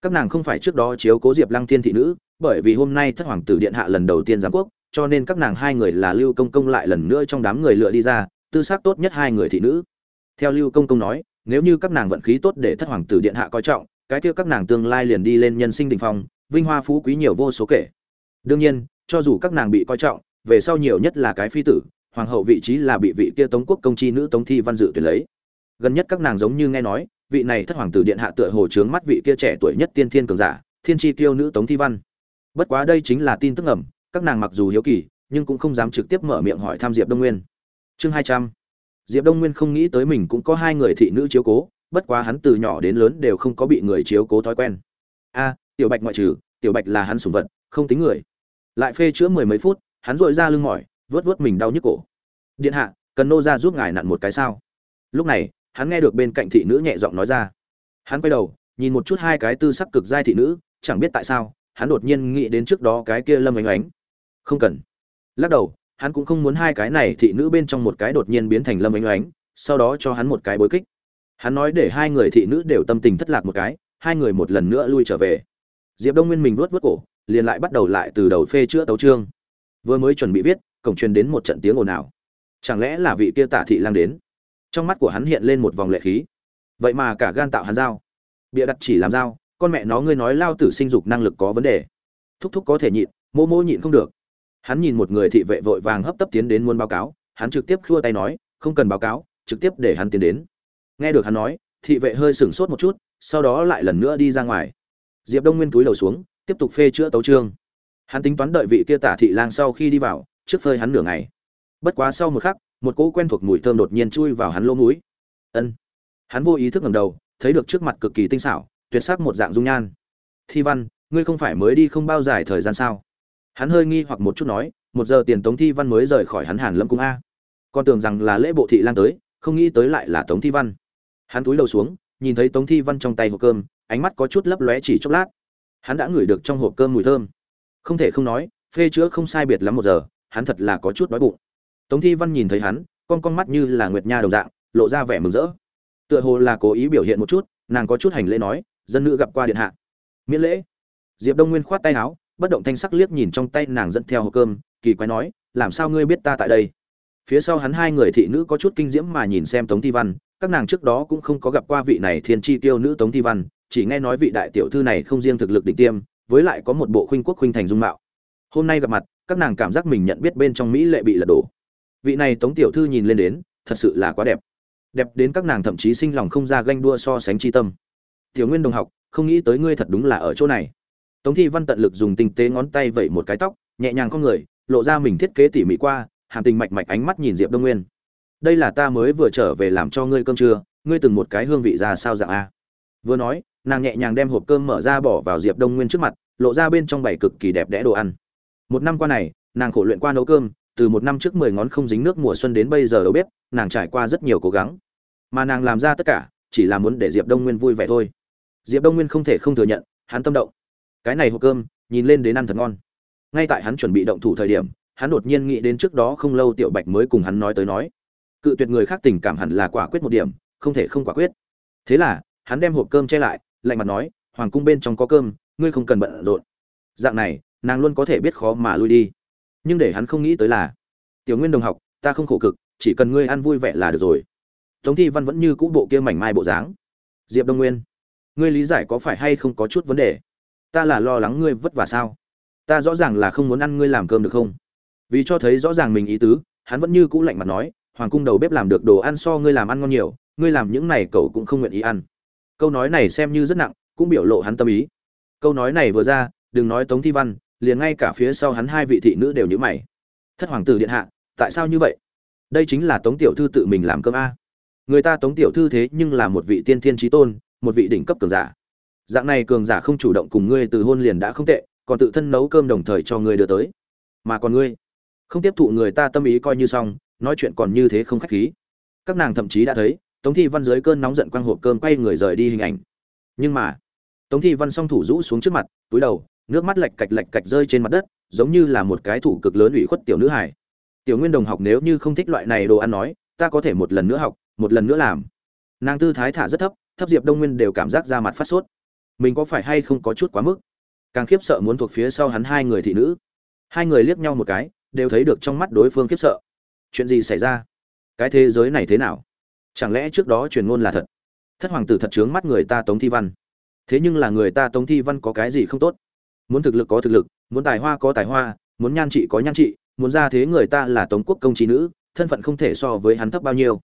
Các nàng không phải trước đó chiếu cố diệp lăng thiên thị nữ, bởi vì hôm nay thất hoàng tử điện hạ lần đầu tiên giám quốc cho nên các nàng hai người là lưu công công lại lần nữa trong đám người lựa đi ra, tư xác tốt nhất hai người thị nữ. Theo lưu công công nói, nếu như các nàng vận khí tốt để thất hoàng tử điện hạ coi trọng, cái kia các nàng tương lai liền đi lên nhân sinh đình phong, vinh hoa phú quý nhiều vô số kể. Đương nhiên, cho dù các nàng bị coi trọng, về sau nhiều nhất là cái phi tử, hoàng hậu vị trí là bị vị kia tống quốc công chi nữ tống thi văn dự tuyển lấy. Gần nhất các nàng giống như nghe nói, vị này thất hoàng tử điện hạ tựa hồ trướng mắt vị kia trẻ tuổi nhất tiên thiên cường giả, thiên tri tiêu nữ tống thi văn. Bất quá đây chính là tin tức ẩm các nàng mặc dù hiếu kỳ, nhưng cũng không dám trực tiếp mở miệng hỏi thăm diệp đông nguyên. Chương hai trăm. Diệp đông nguyên không nghĩ tới mình cũng có hai người thị nữ chiếu cố, bất quá hắn từ nhỏ đến lớn đều không có bị người chiếu cố thói quen. A, tiểu bạch ngoại trừ, tiểu bạch là hắn sùng vật, không tính người. Lại phê chữa mười mấy phút, hắn dội ra lưng mỏi, vớt vớt mình đau nhức cổ. Điện hạ, cần nô ra giúp ngài nặn một cái sao? Lúc này, hắn nghe được bên cạnh thị nữ nhẹ giọng nói ra. Hắn quay đầu, nhìn một chút hai cái tư sắc cực giai thị nữ, chẳng biết tại sao, hắn đột nhiên nghĩ đến trước đó cái kia lâm ánh ánh không cần. Lắc đầu, hắn cũng không muốn hai cái này thị nữ bên trong một cái đột nhiên biến thành lâm ánh oánh sau đó cho hắn một cái bối kích. Hắn nói để hai người thị nữ đều tâm tình thất lạc một cái, hai người một lần nữa lui trở về. Diệp đông nguyên mình vuốt vuốt cổ, liền lại bắt đầu lại từ đầu phê chữa tấu trương vừa mới chuẩn bị viết, cổng truyền đến một trận tiếng ồn ào. Chẳng lẽ là vị kia tả thị lang đến? Trong mắt của hắn hiện lên một vòng lệ khí. Vậy mà cả gan tạo hắn dao. Bịa đặt chỉ làm dao, con mẹ nó ngươi nói lao tử sinh dục năng lực có vấn đề. Thúc thúc có thể nhịn mô mô nhịn không được hắn nhìn một người thị vệ vội vàng hấp tấp tiến đến muốn báo cáo, hắn trực tiếp khua tay nói, không cần báo cáo, trực tiếp để hắn tiến đến. Nghe được hắn nói, thị vệ hơi sửng sốt một chút, sau đó lại lần nữa đi ra ngoài. Diệp đông nguyên túi đầu xuống, tiếp tục phê chữa tấu trương hắn tính toán đợi vị kia tả thị lang sau khi đi vào, trước phơi hắn nửa ngày. Bất quá sau một khắc, một cỗ quen thuộc mùi thơm đột nhiên chui vào hắn lỗ mũi. Ân. Hắn vô ý thức ngầm đầu, thấy được trước mặt cực kỳ tinh xảo, tuyệt sắc một dạng dung nhan. Thi văn, ngươi không phải mới đi không bao dài thời gian sao? Hắn hơi nghi hoặc một chút nói, một giờ tiền tống thi văn mới rời khỏi hắn hàn lâm cung a. Con tưởng rằng là lễ bộ thị lang tới, không nghĩ tới lại là tống thi văn. Hắn túi đầu xuống, nhìn thấy tống thi văn trong tay hộp cơm, ánh mắt có chút lấp lóe chỉ chốc lát. Hắn đã ngửi được trong hộp cơm mùi thơm. Không thể không nói, phê chữa không sai biệt lắm một giờ, hắn thật là có chút đói bụng. Tống thi văn nhìn thấy hắn, con con mắt như là nguyệt nha đồng dạng, lộ ra vẻ mừng rỡ. Tựa hồ là cố ý biểu hiện một chút, nàng có chút hành lễ nói, dân nữ gặp qua điện hạ. Miễn lễ. Diệp đông nguyên khoát tay áo bất động thanh sắc liếc nhìn trong tay nàng dẫn theo hộp cơm, kỳ quái nói, làm sao ngươi biết ta tại đây? Phía sau hắn hai người thị nữ có chút kinh diễm mà nhìn xem tống thi văn, các nàng trước đó cũng không có gặp qua vị này thiên chi tiêu nữ tống thi văn, chỉ nghe nói vị đại tiểu thư này không riêng thực lực đỉnh tiêm, với lại có một bộ khuynh quốc khuynh thành dung mạo. Hôm nay gặp mặt, các nàng cảm giác mình nhận biết bên trong mỹ lệ bị lật đổ. Vị này tống tiểu thư nhìn lên đến, thật sự là quá đẹp. Đẹp đến các nàng thậm chí sinh lòng không ra ganh đua so sánh chi tâm. Tiểu nguyên đồng học, không nghĩ tới ngươi thật đúng là ở chỗ này tống thi văn tận lực dùng tinh tế ngón tay vẩy một cái tóc, nhẹ nhàng con người, lộ ra mình thiết kế tỉ mỉ qua, hàm tình mạch mạch ánh mắt nhìn diệp đông nguyên. Đây là ta mới vừa trở về làm cho ngươi cơm trưa, ngươi từng một cái hương vị ra sao dạng a? Vừa nói, nàng nhẹ nhàng đem hộp cơm mở ra bỏ vào diệp đông nguyên trước mặt, lộ ra bên trong bảy cực kỳ đẹp đẽ đồ ăn. Một năm qua này, nàng khổ luyện qua nấu cơm, từ một năm trước mười ngón không dính nước mùa xuân đến bây giờ đâu biết nàng trải qua rất nhiều cố gắng. Mà nàng làm ra tất cả, chỉ là muốn để diệp đông nguyên vui vẻ thôi. Diệp đông nguyên không thể không thừa nhận, hắn tâm động cái này hộp cơm, nhìn lên đến ăn thật ngon. Ngay tại hắn chuẩn bị động thủ thời điểm, hắn đột nhiên nghĩ đến trước đó không lâu tiểu bạch mới cùng hắn nói tới nói. Cự tuyệt người khác tình cảm hẳn là quả quyết một điểm, không thể không quả quyết. Thế là, hắn đem hộp cơm che lại, lạnh mặt nói, hoàng cung bên trong có cơm, ngươi không cần bận rộn. Dạng này, nàng luôn có thể biết khó mà lui đi. Nhưng để hắn không nghĩ tới là, tiểu nguyên đồng học, ta không khổ cực, chỉ cần ngươi ăn vui vẻ là được rồi. Tống thi văn vẫn như cũ bộ kia mảnh mai bộ dáng. Diệp đông nguyên, ngươi lý giải có phải hay không có chút vấn đề? Ta là lo lắng ngươi vất vả sao? Ta rõ ràng là không muốn ăn ngươi làm cơm được không? Vì cho thấy rõ ràng mình ý tứ, hắn vẫn như cũ lạnh mặt nói, hoàng cung đầu bếp làm được đồ ăn so ngươi làm ăn ngon nhiều, ngươi làm những này cậu cũng không nguyện ý ăn. Câu nói này xem như rất nặng, cũng biểu lộ hắn tâm ý. Câu nói này vừa ra, đừng nói tống thi văn, liền ngay cả phía sau hắn hai vị thị nữ đều nhữ mày. Thất hoàng tử điện hạ, tại sao như vậy? Đây chính là tống tiểu thư tự mình làm cơm a. Người ta tống tiểu thư thế nhưng là một vị tiên thiên trí tôn, một vị đỉnh cấp cường giả dạng này cường giả không chủ động cùng ngươi từ hôn liền đã không tệ, còn tự thân nấu cơm đồng thời cho ngươi đưa tới. Mà còn ngươi, không tiếp thụ người ta tâm ý coi như xong, nói chuyện còn như thế không khách khí. Các nàng thậm chí đã thấy, tống thi văn dưới cơn nóng giận quăng hộp cơm quay người rời đi hình ảnh. Nhưng mà, tống thi văn song thủ rũ xuống trước mặt, túi đầu, nước mắt lạch cạch lạch cạch rơi trên mặt đất, giống như là một cái thủ cực lớn ủy khuất tiểu nữ hải tiểu nguyên đồng học nếu như không thích loại này đồ ăn nói, ta có thể một lần nữa học, một lần nữa làm. Nàng tư thái thả rất thấp thấp diệp đông nguyên đều cảm giác ra mặt phát sốt mình có phải hay không có chút quá mức? Càng khiếp sợ muốn thuộc phía sau hắn hai người thị nữ. Hai người liếc nhau một cái, đều thấy được trong mắt đối phương khiếp sợ. Chuyện gì xảy ra? Cái thế giới này thế nào? Chẳng lẽ trước đó truyền ngôn là thật? Thất hoàng tử thật chướng mắt người ta tống thi văn. Thế nhưng là người ta tống thi văn có cái gì không tốt? Muốn thực lực có thực lực, muốn tài hoa có tài hoa, muốn nhan trị có nhan trị, muốn ra thế người ta là tống quốc công trí nữ, thân phận không thể so với hắn thấp bao nhiêu.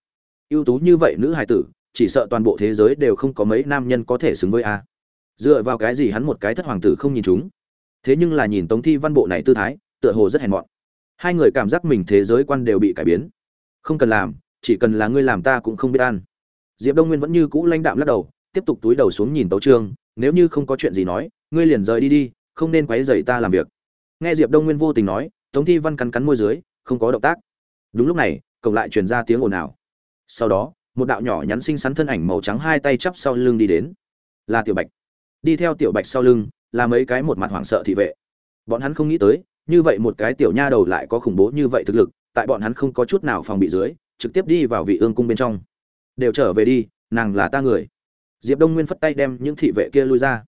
Ưu tú như vậy nữ hài tử, chỉ sợ toàn bộ thế giới đều không có mấy nam nhân có thể xứng với a dựa vào cái gì hắn một cái thất hoàng tử không nhìn chúng? Thế nhưng là nhìn tống thi văn bộ này tư thái, tựa hồ rất hèn mọn. Hai người cảm giác mình thế giới quan đều bị cải biến. Không cần làm, chỉ cần là ngươi làm ta cũng không biết ăn. Diệp đông nguyên vẫn như cũ lãnh đạm lắc đầu, tiếp tục túi đầu xuống nhìn tấu trương, nếu như không có chuyện gì nói, ngươi liền rời đi đi, không nên quấy rầy ta làm việc. Nghe diệp đông nguyên vô tình nói, tống thi văn cắn cắn môi dưới, không có động tác. Đúng lúc này, cổng lại truyền ra tiếng ồn ào. Sau đó, một đạo nhỏ nhắn xinh xắn thân ảnh màu trắng hai tay chắp sau lưng đi đến. Là tiểu bạch đi theo tiểu bạch sau lưng, là mấy cái một mặt hoảng sợ thị vệ. Bọn hắn không nghĩ tới, như vậy một cái tiểu nha đầu lại có khủng bố như vậy thực lực, tại bọn hắn không có chút nào phòng bị dưới, trực tiếp đi vào vị ương cung bên trong. Đều trở về đi, nàng là ta người. Diệp đông nguyên phất tay đem những thị vệ kia lui ra.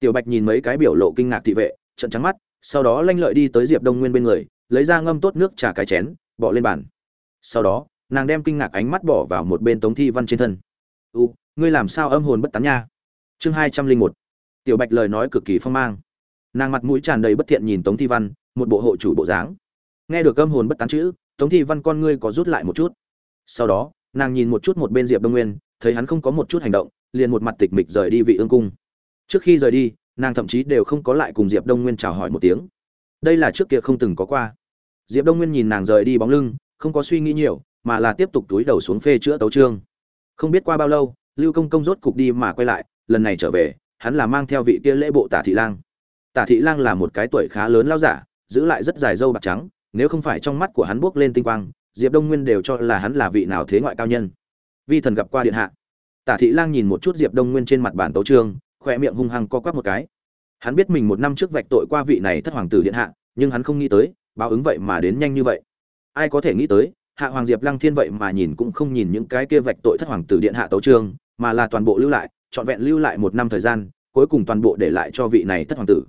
Tiểu bạch nhìn mấy cái biểu lộ kinh ngạc thị vệ trận trắng mắt, sau đó lanh lợi đi tới diệp đông nguyên bên người, lấy ra ngâm tốt nước trà cái chén, bỏ lên bàn. Sau đó, nàng đem kinh ngạc ánh mắt bỏ vào một bên tống thi văn trên thân. U, ngươi làm sao âm hồn bất tán nha? Chương hai trăm linh một tiểu bạch lời nói cực kỳ phong mang. Nàng mặt mũi tràn đầy bất thiện nhìn tống thi văn, một bộ hộ chủ bộ dáng. Nghe được âm hồn bất tán chữ, tống thi văn con ngươi có rút lại một chút. Sau đó, nàng nhìn một chút một bên diệp đông nguyên, thấy hắn không có một chút hành động, liền một mặt tịch mịch rời đi vị ương cung. Trước khi rời đi, nàng thậm chí đều không có lại cùng diệp đông nguyên chào hỏi một tiếng. Đây là trước kia không từng có qua. Diệp đông nguyên nhìn nàng rời đi bóng lưng, không có suy nghĩ nhiều, mà là tiếp tục túi đầu xuống phê chữa tấu trương không biết qua bao lâu, lưu công công rốt cục đi mà quay lại, lần này trở về hắn là mang theo vị kia lễ bộ tả thị lang. Tả thị lang là một cái tuổi khá lớn lao giả giữ lại rất dài râu bạc trắng nếu không phải trong mắt của hắn buốc lên tinh quang diệp đông nguyên đều cho là hắn là vị nào thế ngoại cao nhân. Vi thần gặp qua điện hạ. Tả thị lang nhìn một chút diệp đông nguyên trên mặt bản tấu chương, khóe miệng hung hăng co quắp một cái. Hắn biết mình một năm trước vạch tội qua vị này thất hoàng tử điện hạ nhưng hắn không nghĩ tới báo ứng vậy mà đến nhanh như vậy. Ai có thể nghĩ tới hạ hoàng diệp lăng thiên vậy mà nhìn cũng không nhìn những cái kia vạch tội thất hoàng tử điện hạ tấu chương, mà là toàn bộ lưu lại trọn vẹn lưu lại một năm thời gian, cuối cùng toàn bộ để lại cho vị này thất hoàng tử.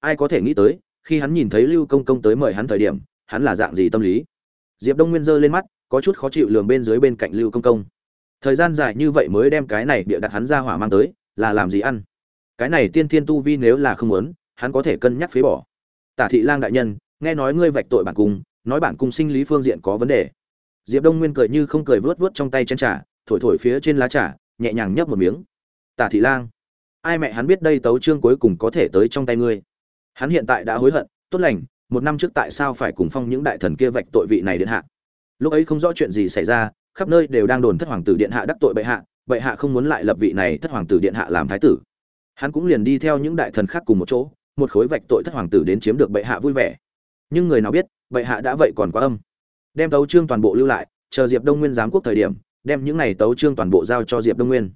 Ai có thể nghĩ tới, khi hắn nhìn thấy lưu công công tới mời hắn thời điểm, hắn là dạng gì tâm lý? Diệp đông nguyên giơ lên mắt, có chút khó chịu lường bên dưới bên cạnh lưu công công. Thời gian dài như vậy mới đem cái này bịa đặt hắn ra hỏa mang tới, là làm gì ăn? Cái này tiên thiên tu vi nếu là không muốn, hắn có thể cân nhắc phế bỏ. Tả thị lang đại nhân, nghe nói ngươi vạch tội bản cung, nói bản cung sinh lý phương diện có vấn đề. Diệp đông nguyên cười như không cười vớt vớt trong tay chén trà, thổi thổi phía trên lá trà, nhẹ nhàng nhấp một miếng tả thị lang, ai mẹ hắn biết đây tấu chương cuối cùng có thể tới trong tay ngươi? Hắn hiện tại đã hối hận, tốt lành, một năm trước tại sao phải cùng phong những đại thần kia vạch tội vị này điện hạ? Lúc ấy không rõ chuyện gì xảy ra, khắp nơi đều đang đồn thất hoàng tử điện hạ đắc tội bệ hạ bệ hạ không muốn lại lập vị này thất hoàng tử điện hạ làm thái tử. Hắn cũng liền đi theo những đại thần khác cùng một chỗ, một khối vạch tội thất hoàng tử đến chiếm được bệ hạ vui vẻ. Nhưng người nào biết, bệ hạ đã vậy còn quá âm. Đem tấu trương toàn bộ lưu lại, chờ diệp đông nguyên giám quốc thời điểm, đem những này tấu trương toàn bộ giao cho diệp đông nguyên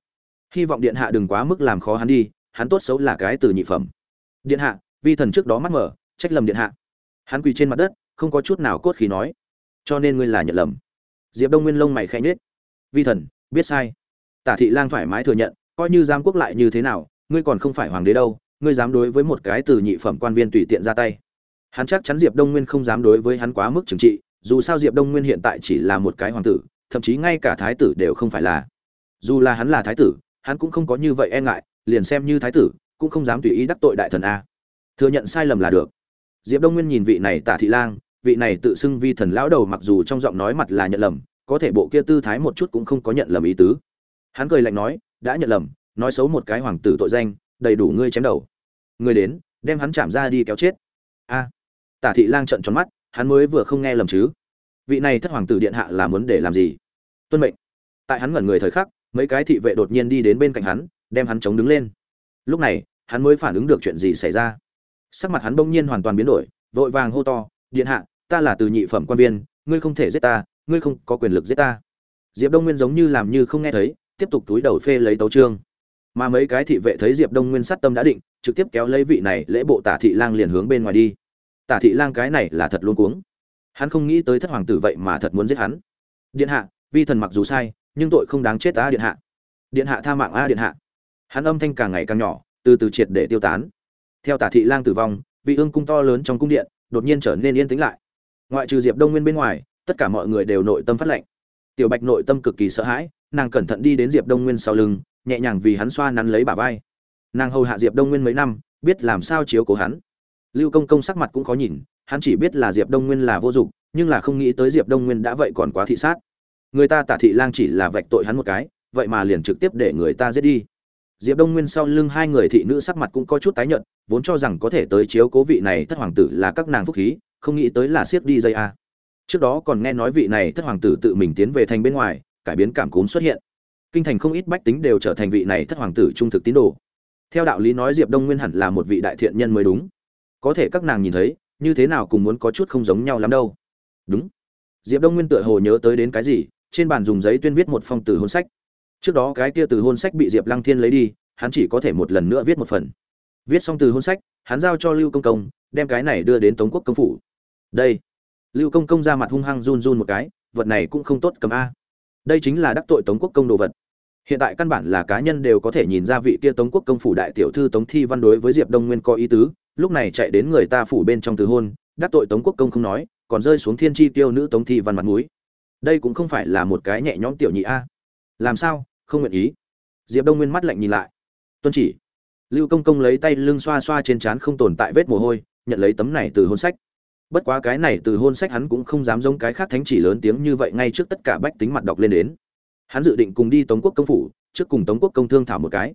hy vọng điện hạ đừng quá mức làm khó hắn đi, hắn tốt xấu là cái từ nhị phẩm. Điện hạ, vi thần trước đó mắt mở, trách lầm điện hạ. Hắn quỳ trên mặt đất, không có chút nào cốt khí nói. Cho nên ngươi là nhận lầm. Diệp đông nguyên lông mày khẽ nhết vi thần, biết sai. Tả thị lang thoải mái thừa nhận, coi như giam quốc lại như thế nào, ngươi còn không phải hoàng đế đâu, ngươi dám đối với một cái từ nhị phẩm quan viên tùy tiện ra tay. Hắn chắc chắn diệp đông nguyên không dám đối với hắn quá mức trừng trị, dù sao diệp đông nguyên hiện tại chỉ là một cái hoàng tử, thậm chí ngay cả thái tử đều không phải là. Dù là hắn là thái tử hắn cũng không có như vậy e ngại, liền xem như thái tử, cũng không dám tùy ý đắc tội đại thần a. Thừa nhận sai lầm là được. Diệp đông nguyên nhìn vị này tả thị lang, vị này tự xưng vi thần lão đầu mặc dù trong giọng nói mặt là nhận lầm, có thể bộ kia tư thái một chút cũng không có nhận lầm ý tứ. Hắn cười lạnh nói, đã nhận lầm, nói xấu một cái hoàng tử tội danh, đầy đủ ngươi chém đầu. Ngươi đến, đem hắn chạm ra đi kéo chết. A. Tả thị lang trận tròn mắt, hắn mới vừa không nghe lầm chứ. Vị này thất hoàng tử điện hạ là muốn để làm gì? Tuân mệnh. Tại hắn ngẩn người thời khắc mấy cái thị vệ đột nhiên đi đến bên cạnh hắn, đem hắn chống đứng lên. Lúc này, hắn mới phản ứng được chuyện gì xảy ra. Sắc mặt hắn bỗng nhiên hoàn toàn biến đổi, vội vàng hô to, điện hạ, ta là từ nhị phẩm quan viên, ngươi không thể giết ta, ngươi không có quyền lực giết ta. Diệp đông nguyên giống như làm như không nghe thấy, tiếp tục túi đầu phê lấy tấu trương mà mấy cái thị vệ thấy diệp đông nguyên sát tâm đã định, trực tiếp kéo lấy vị này lễ bộ tả thị lang liền hướng bên ngoài đi. Tả thị lang cái này là thật luôn cuống. Hắn không nghĩ tới thất hoàng tử vậy mà thật muốn giết hắn. Điện hạ, vi thần mặc dù sai nhưng tội không đáng chết ta điện hạ. Điện hạ tha mạng a điện hạ. Hắn âm thanh càng ngày càng nhỏ, từ từ triệt để tiêu tán. Theo tả thị lang tử vong, vị ương cung to lớn trong cung điện đột nhiên trở nên yên tĩnh lại. Ngoại trừ diệp đông nguyên bên ngoài, tất cả mọi người đều nội tâm phát lệnh. Tiểu bạch nội tâm cực kỳ sợ hãi, nàng cẩn thận đi đến diệp đông nguyên sau lưng, nhẹ nhàng vì hắn xoa nắn lấy bả vai. Nàng hầu hạ diệp đông nguyên mấy năm, biết làm sao chiếu cố hắn. Lưu công công sắc mặt cũng khó nhìn, hắn chỉ biết là diệp đông nguyên là vô dụng, nhưng là không nghĩ tới diệp đông nguyên đã vậy còn quá thị sát người ta tả thị lang chỉ là vạch tội hắn một cái, vậy mà liền trực tiếp để người ta giết đi. Diệp đông nguyên sau lưng hai người thị nữ sắc mặt cũng có chút tái nhợt, vốn cho rằng có thể tới chiếu cố vị này thất hoàng tử là các nàng phúc khí, không nghĩ tới là siết đi dây a. Trước đó còn nghe nói vị này thất hoàng tử tự mình tiến về thành bên ngoài, cải biến cảm cúm xuất hiện. Kinh thành không ít bách tính đều trở thành vị này thất hoàng tử trung thực tín đồ. Theo đạo lý nói diệp đông nguyên hẳn là một vị đại thiện nhân mới đúng. Có thể các nàng nhìn thấy, như thế nào cùng muốn có chút không giống nhau lắm đâu. Đúng. Diệp đông nguyên tựa hồ nhớ tới đến cái gì trên bàn dùng giấy tuyên viết một phong từ hôn sách. Trước đó cái kia từ hôn sách bị diệp lăng thiên lấy đi, hắn chỉ có thể một lần nữa viết một phần. Viết xong từ hôn sách, hắn giao cho lưu công công, đem cái này đưa đến tống quốc công phủ. Đây. Lưu công công ra mặt hung hăng run run một cái, vật này cũng không tốt cầm a. Đây chính là đắc tội tống quốc công đồ vật. Hiện tại căn bản là cá nhân đều có thể nhìn ra vị kia tống quốc công phủ đại tiểu thư tống thi văn đối với diệp đông nguyên có ý tứ, lúc này chạy đến người ta phủ bên trong từ hôn, đắc tội tống quốc công không nói, còn rơi xuống thiên chi tiêu nữ tống thi văn mặt mũi đây cũng không phải là một cái nhẹ nhõm tiểu nhị a. Làm sao? Không nguyện ý. Diệp đông nguyên mắt lạnh nhìn lại. Tuân chỉ. Lưu công công lấy tay lưng xoa xoa trên trán không tồn tại vết mồ hôi, nhận lấy tấm này từ hôn sách. Bất quá cái này từ hôn sách hắn cũng không dám giống cái khác thánh chỉ lớn tiếng như vậy ngay trước tất cả bách tính mặt đọc lên đến. Hắn dự định cùng đi tống quốc công phủ, trước cùng tống quốc công thương thảo một cái.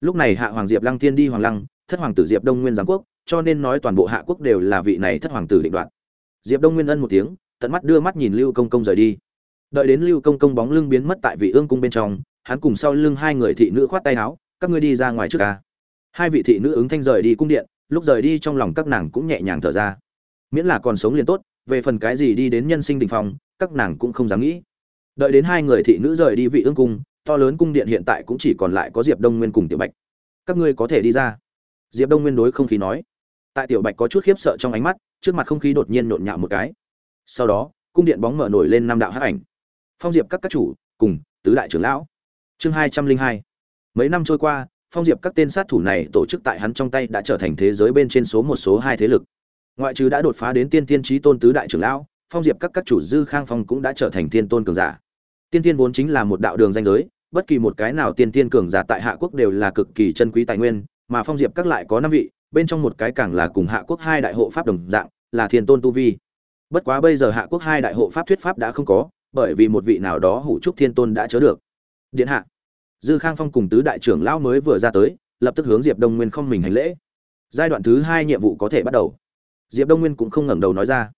Lúc này hạ hoàng diệp lăng thiên đi hoàng lăng, thất hoàng tử diệp đông nguyên giáng quốc, cho nên nói toàn bộ hạ quốc đều là vị này thất hoàng tử định đoạt. Diệp đông nguyên ân một tiếng, tận mắt đưa mắt nhìn lưu công công rời đi đợi đến lưu công công bóng lưng biến mất tại vị ương cung bên trong, hắn cùng sau lưng hai người thị nữ khoát tay áo, các ngươi đi ra ngoài trước ca hai vị thị nữ ứng thanh rời đi cung điện, lúc rời đi trong lòng các nàng cũng nhẹ nhàng thở ra. Miễn là còn sống liền tốt, về phần cái gì đi đến nhân sinh đình phòng các nàng cũng không dám nghĩ. Đợi đến hai người thị nữ rời đi vị ương cung, to lớn cung điện hiện tại cũng chỉ còn lại có diệp đông nguyên cùng tiểu bạch. Các ngươi có thể đi ra. Diệp đông nguyên đối không khí nói. Tại tiểu bạch có chút khiếp sợ trong ánh mắt, trước mặt không khí đột nhiên nhộn nhạo một cái. Sau đó, cung điện bóng mở nổi lên năm đạo hắc ảnh phong diệp các các chủ, cùng tứ đại trưởng lão. Chương hai trăm linh hai. Mấy năm trôi qua, phong diệp các tên sát thủ này tổ chức tại hắn trong tay đã trở thành thế giới bên trên số một, số hai thế lực. Ngoại trừ đã đột phá đến tiên tiên trí tôn tứ đại trưởng lão, phong diệp các các chủ dư khang phong cũng đã trở thành tiên tôn cường giả. Tiên tiên vốn chính là một đạo đường danh giới, bất kỳ một cái nào tiên tiên cường giả tại hạ quốc đều là cực kỳ chân quý tài nguyên, mà phong diệp các lại có năm vị, bên trong một cái càng là cùng hạ quốc hai đại hộ pháp đồng dạng, là thiên tôn tu vi. Bất quá bây giờ hạ quốc hai đại hộ pháp thuyết pháp đã không có bởi vì một vị nào đó hủ trúc thiên tôn đã chớ được. Điện hạ. Dư khang phong cùng tứ đại trưởng lão mới vừa ra tới, lập tức hướng diệp đông nguyên không mình hành lễ. Giai đoạn thứ hai nhiệm vụ có thể bắt đầu. Diệp đông nguyên cũng không ngẩng đầu nói ra.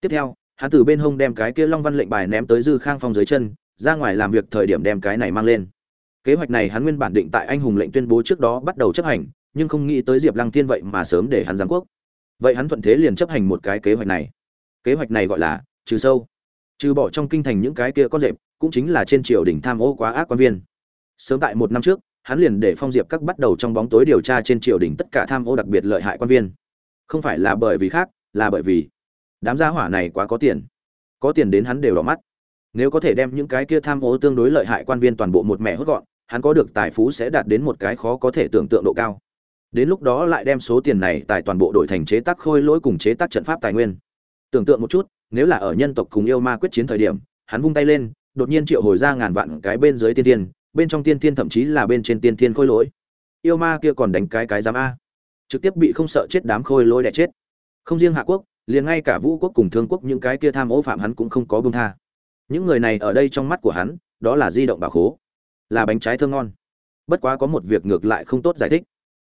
Tiếp theo, hắn từ bên hông đem cái kia long văn lệnh bài ném tới dư khang phong dưới chân, ra ngoài làm việc thời điểm đem cái này mang lên. Kế hoạch này hắn nguyên bản định tại anh hùng lệnh tuyên bố trước đó bắt đầu chấp hành, nhưng không nghĩ tới diệp lăng thiên vậy mà sớm để hắn giáng quốc. Vậy hắn thuận thế liền chấp hành một cái kế hoạch này. Kế hoạch này gọi là trừ sâu trừ bỏ trong kinh thành những cái kia con rệp, cũng chính là trên triều đình tham ô quá ác quan viên. Sớm tại một năm trước, hắn liền để phong diệp các bắt đầu trong bóng tối điều tra trên triều đình tất cả tham ô đặc biệt lợi hại quan viên. Không phải là bởi vì khác, là bởi vì đám gia hỏa này quá có tiền. Có tiền đến hắn đều đỏ mắt. Nếu có thể đem những cái kia tham ô tương đối lợi hại quan viên toàn bộ một mẹ hốt gọn, hắn có được tài phú sẽ đạt đến một cái khó có thể tưởng tượng độ cao. Đến lúc đó lại đem số tiền này tài toàn bộ đổi thành chế tác khôi lỗi cùng chế tác trận pháp tài nguyên. Tưởng tượng một chút nếu là ở nhân tộc cùng yêu ma quyết chiến thời điểm, hắn vung tay lên, đột nhiên triệu hồi ra ngàn vạn cái bên dưới tiên tiên bên trong tiên tiên thậm chí là bên trên tiên tiên khôi lỗi. Yêu ma kia còn đánh cái cái giám a. Trực tiếp bị không sợ chết đám khôi lỗi đẻ chết. Không riêng hạ quốc, liền ngay cả vũ quốc cùng thương quốc những cái kia tham ô phạm hắn cũng không có bông tha. Những người này ở đây trong mắt của hắn, đó là di động bảo khố. Là bánh trái thơm ngon. Bất quá có một việc ngược lại không tốt giải thích.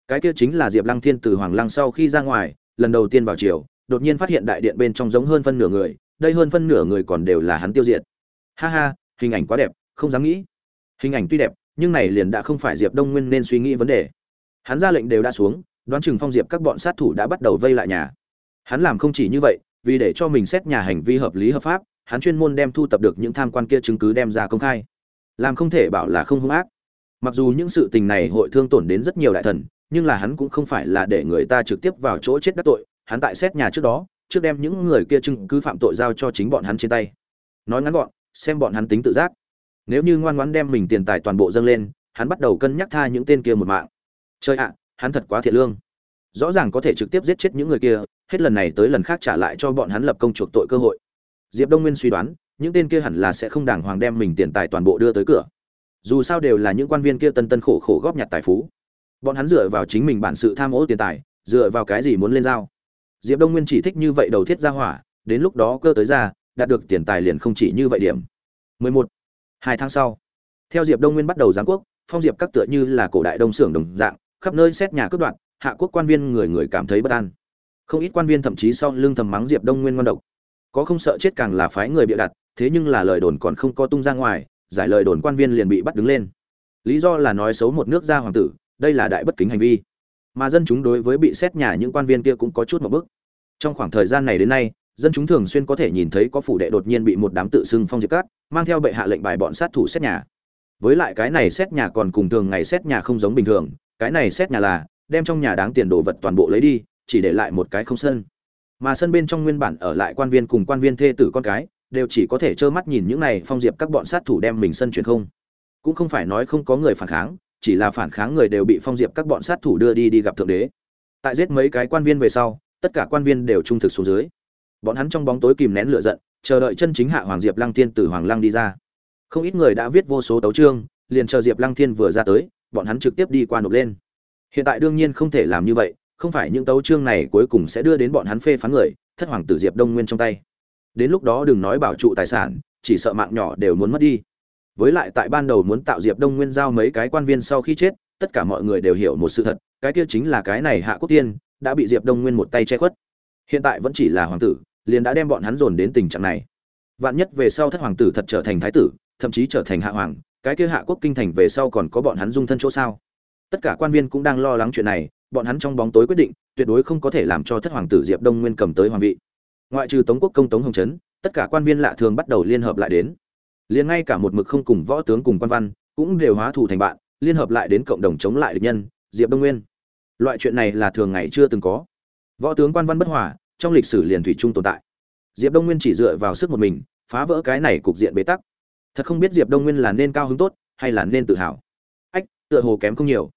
Cái kia chính là diệp lăng thiên từ hoàng lăng sau khi ra ngoài, lần đầu tiên vào triều đột nhiên phát hiện đại điện bên trong giống hơn phân nửa người, đây hơn phân nửa người còn đều là hắn tiêu diệt. Ha ha, hình ảnh quá đẹp, không dám nghĩ. Hình ảnh tuy đẹp, nhưng này liền đã không phải diệp đông nguyên nên suy nghĩ vấn đề. Hắn ra lệnh đều đã xuống, đoán chừng phong diệp các bọn sát thủ đã bắt đầu vây lại nhà. Hắn làm không chỉ như vậy, vì để cho mình xét nhà hành vi hợp lý hợp pháp, hắn chuyên môn đem thu tập được những tham quan kia chứng cứ đem ra công khai. Làm không thể bảo là không hung ác. Mặc dù những sự tình này hội thương tổn đến rất nhiều đại thần, nhưng là hắn cũng không phải là để người ta trực tiếp vào chỗ chết đắc tội hắn tại xét nhà trước đó, trước đem những người kia chứng cứ phạm tội giao cho chính bọn hắn trên tay. Nói ngắn gọn, xem bọn hắn tính tự giác. Nếu như ngoan ngoãn đem mình tiền tài toàn bộ dâng lên, hắn bắt đầu cân nhắc tha những tên kia một mạng. Chơi ạ, hắn thật quá thiệt lương. Rõ ràng có thể trực tiếp giết chết những người kia, hết lần này tới lần khác trả lại cho bọn hắn lập công chuộc tội cơ hội. Diệp đông nguyên suy đoán, những tên kia hẳn là sẽ không đàng hoàng đem mình tiền tài toàn bộ đưa tới cửa. Dù sao đều là những quan viên kia tân tân khổ khổ góp nhặt tài phú. Bọn hắn dựa vào chính mình bản sự tham ô tiền tài, dựa vào cái gì muốn lên giao? Diệp đông nguyên chỉ thích như vậy đầu thiết ra hỏa, đến lúc đó cơ tới ra, đạt được tiền tài liền không chỉ như vậy điểm. 11. hai tháng sau, theo diệp đông nguyên bắt đầu giáng quốc, phong diệp các tựa như là cổ đại đông xưởng đồng dạng, khắp nơi xét nhà cướp đoạn hạ quốc quan viên người người cảm thấy bất an. Không ít quan viên thậm chí sau lưng thầm mắng diệp đông nguyên ngon độc. Có không sợ chết càng là phái người bịa đặt, thế nhưng là lời đồn còn không có tung ra ngoài, giải lời đồn quan viên liền bị bắt đứng lên. Lý do là nói xấu một nước gia hoàng tử, đây là đại bất kính hành vi mà dân chúng đối với bị xét nhà những quan viên kia cũng có chút một bức trong khoảng thời gian này đến nay, dân chúng thường xuyên có thể nhìn thấy có phủ đệ đột nhiên bị một đám tự xưng phong diệt cát mang theo bệ hạ lệnh bài bọn sát thủ xét nhà. Với lại cái này xét nhà còn cùng thường ngày xét nhà không giống bình thường, cái này xét nhà là, đem trong nhà đáng tiền đồ vật toàn bộ lấy đi, chỉ để lại một cái không sân. Mà sân bên trong nguyên bản ở lại quan viên cùng quan viên thê tử con cái, đều chỉ có thể trơ mắt nhìn những này phong diệp các bọn sát thủ đem mình sân chuyển không. Cũng không phải nói không có người phản kháng chỉ là phản kháng người đều bị phong diệp các bọn sát thủ đưa đi đi gặp thượng đế. Tại giết mấy cái quan viên về sau, tất cả quan viên đều trung thực xuống dưới. Bọn hắn trong bóng tối kìm nén lửa giận, chờ đợi chân chính hạ hoàng diệp lăng thiên từ hoàng lăng đi ra. Không ít người đã viết vô số tấu chương, liền chờ diệp lăng thiên vừa ra tới, bọn hắn trực tiếp đi qua nộp lên. Hiện tại đương nhiên không thể làm như vậy, không phải những tấu chương này cuối cùng sẽ đưa đến bọn hắn phê phán người, thất hoàng tử diệp đông nguyên trong tay. Đến lúc đó đừng nói bảo trụ tài sản, chỉ sợ mạng nhỏ đều muốn mất đi với lại tại ban đầu muốn tạo diệp đông nguyên giao mấy cái quan viên sau khi chết, tất cả mọi người đều hiểu một sự thật, cái kia chính là cái này hạ quốc tiên đã bị diệp đông nguyên một tay che khuất. Hiện tại vẫn chỉ là hoàng tử, liền đã đem bọn hắn dồn đến tình trạng này. Vạn nhất về sau thất hoàng tử thật trở thành thái tử, thậm chí trở thành hạ hoàng, cái kia hạ quốc kinh thành về sau còn có bọn hắn dung thân chỗ sao? Tất cả quan viên cũng đang lo lắng chuyện này, bọn hắn trong bóng tối quyết định, tuyệt đối không có thể làm cho thất hoàng tử diệp đông nguyên cầm tới hoàng vị. Ngoại trừ tống quốc công tống hồng trấn tất cả quan viên lạ thường bắt đầu liên hợp lại đến liền ngay cả một mực không cùng võ tướng cùng quan văn, cũng đều hóa thù thành bạn, liên hợp lại đến cộng đồng chống lại địch nhân, diệp đông nguyên. Loại chuyện này là thường ngày chưa từng có. Võ tướng quan văn bất hòa, trong lịch sử liền thủy chung tồn tại. Diệp đông nguyên chỉ dựa vào sức một mình, phá vỡ cái này cục diện bế tắc. Thật không biết diệp đông nguyên là nên cao hứng tốt, hay là nên tự hào. Ách, tựa hồ kém không nhiều.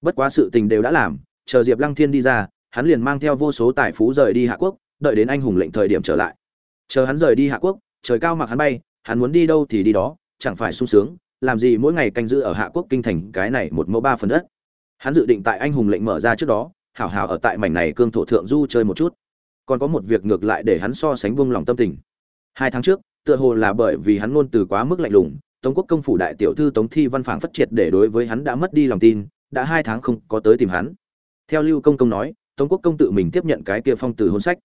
Bất quá sự tình đều đã làm, chờ diệp lăng thiên đi ra, hắn liền mang theo vô số tài phú rời đi hạ quốc, đợi đến anh hùng lệnh thời điểm trở lại. Chờ hắn rời đi hạ quốc, trời cao mặc hắn bay hắn muốn đi đâu thì đi đó, chẳng phải sung sướng, làm gì mỗi ngày canh giữ ở hạ quốc kinh thành cái này một mẫu ba phần đất. Hắn dự định tại anh hùng lệnh mở ra trước đó, hảo hảo ở tại mảnh này cương thổ thượng du chơi một chút. Còn có một việc ngược lại để hắn so sánh vung lòng tâm tình. Hai tháng trước, tựa hồ là bởi vì hắn ngôn từ quá mức lạnh lùng, tống quốc công phủ đại tiểu thư tống thi văn phảng phất triệt để đối với hắn đã mất đi lòng tin, đã hai tháng không có tới tìm hắn. Theo lưu công công nói, tống quốc công tự mình tiếp nhận cái kia phong từ hôn sách.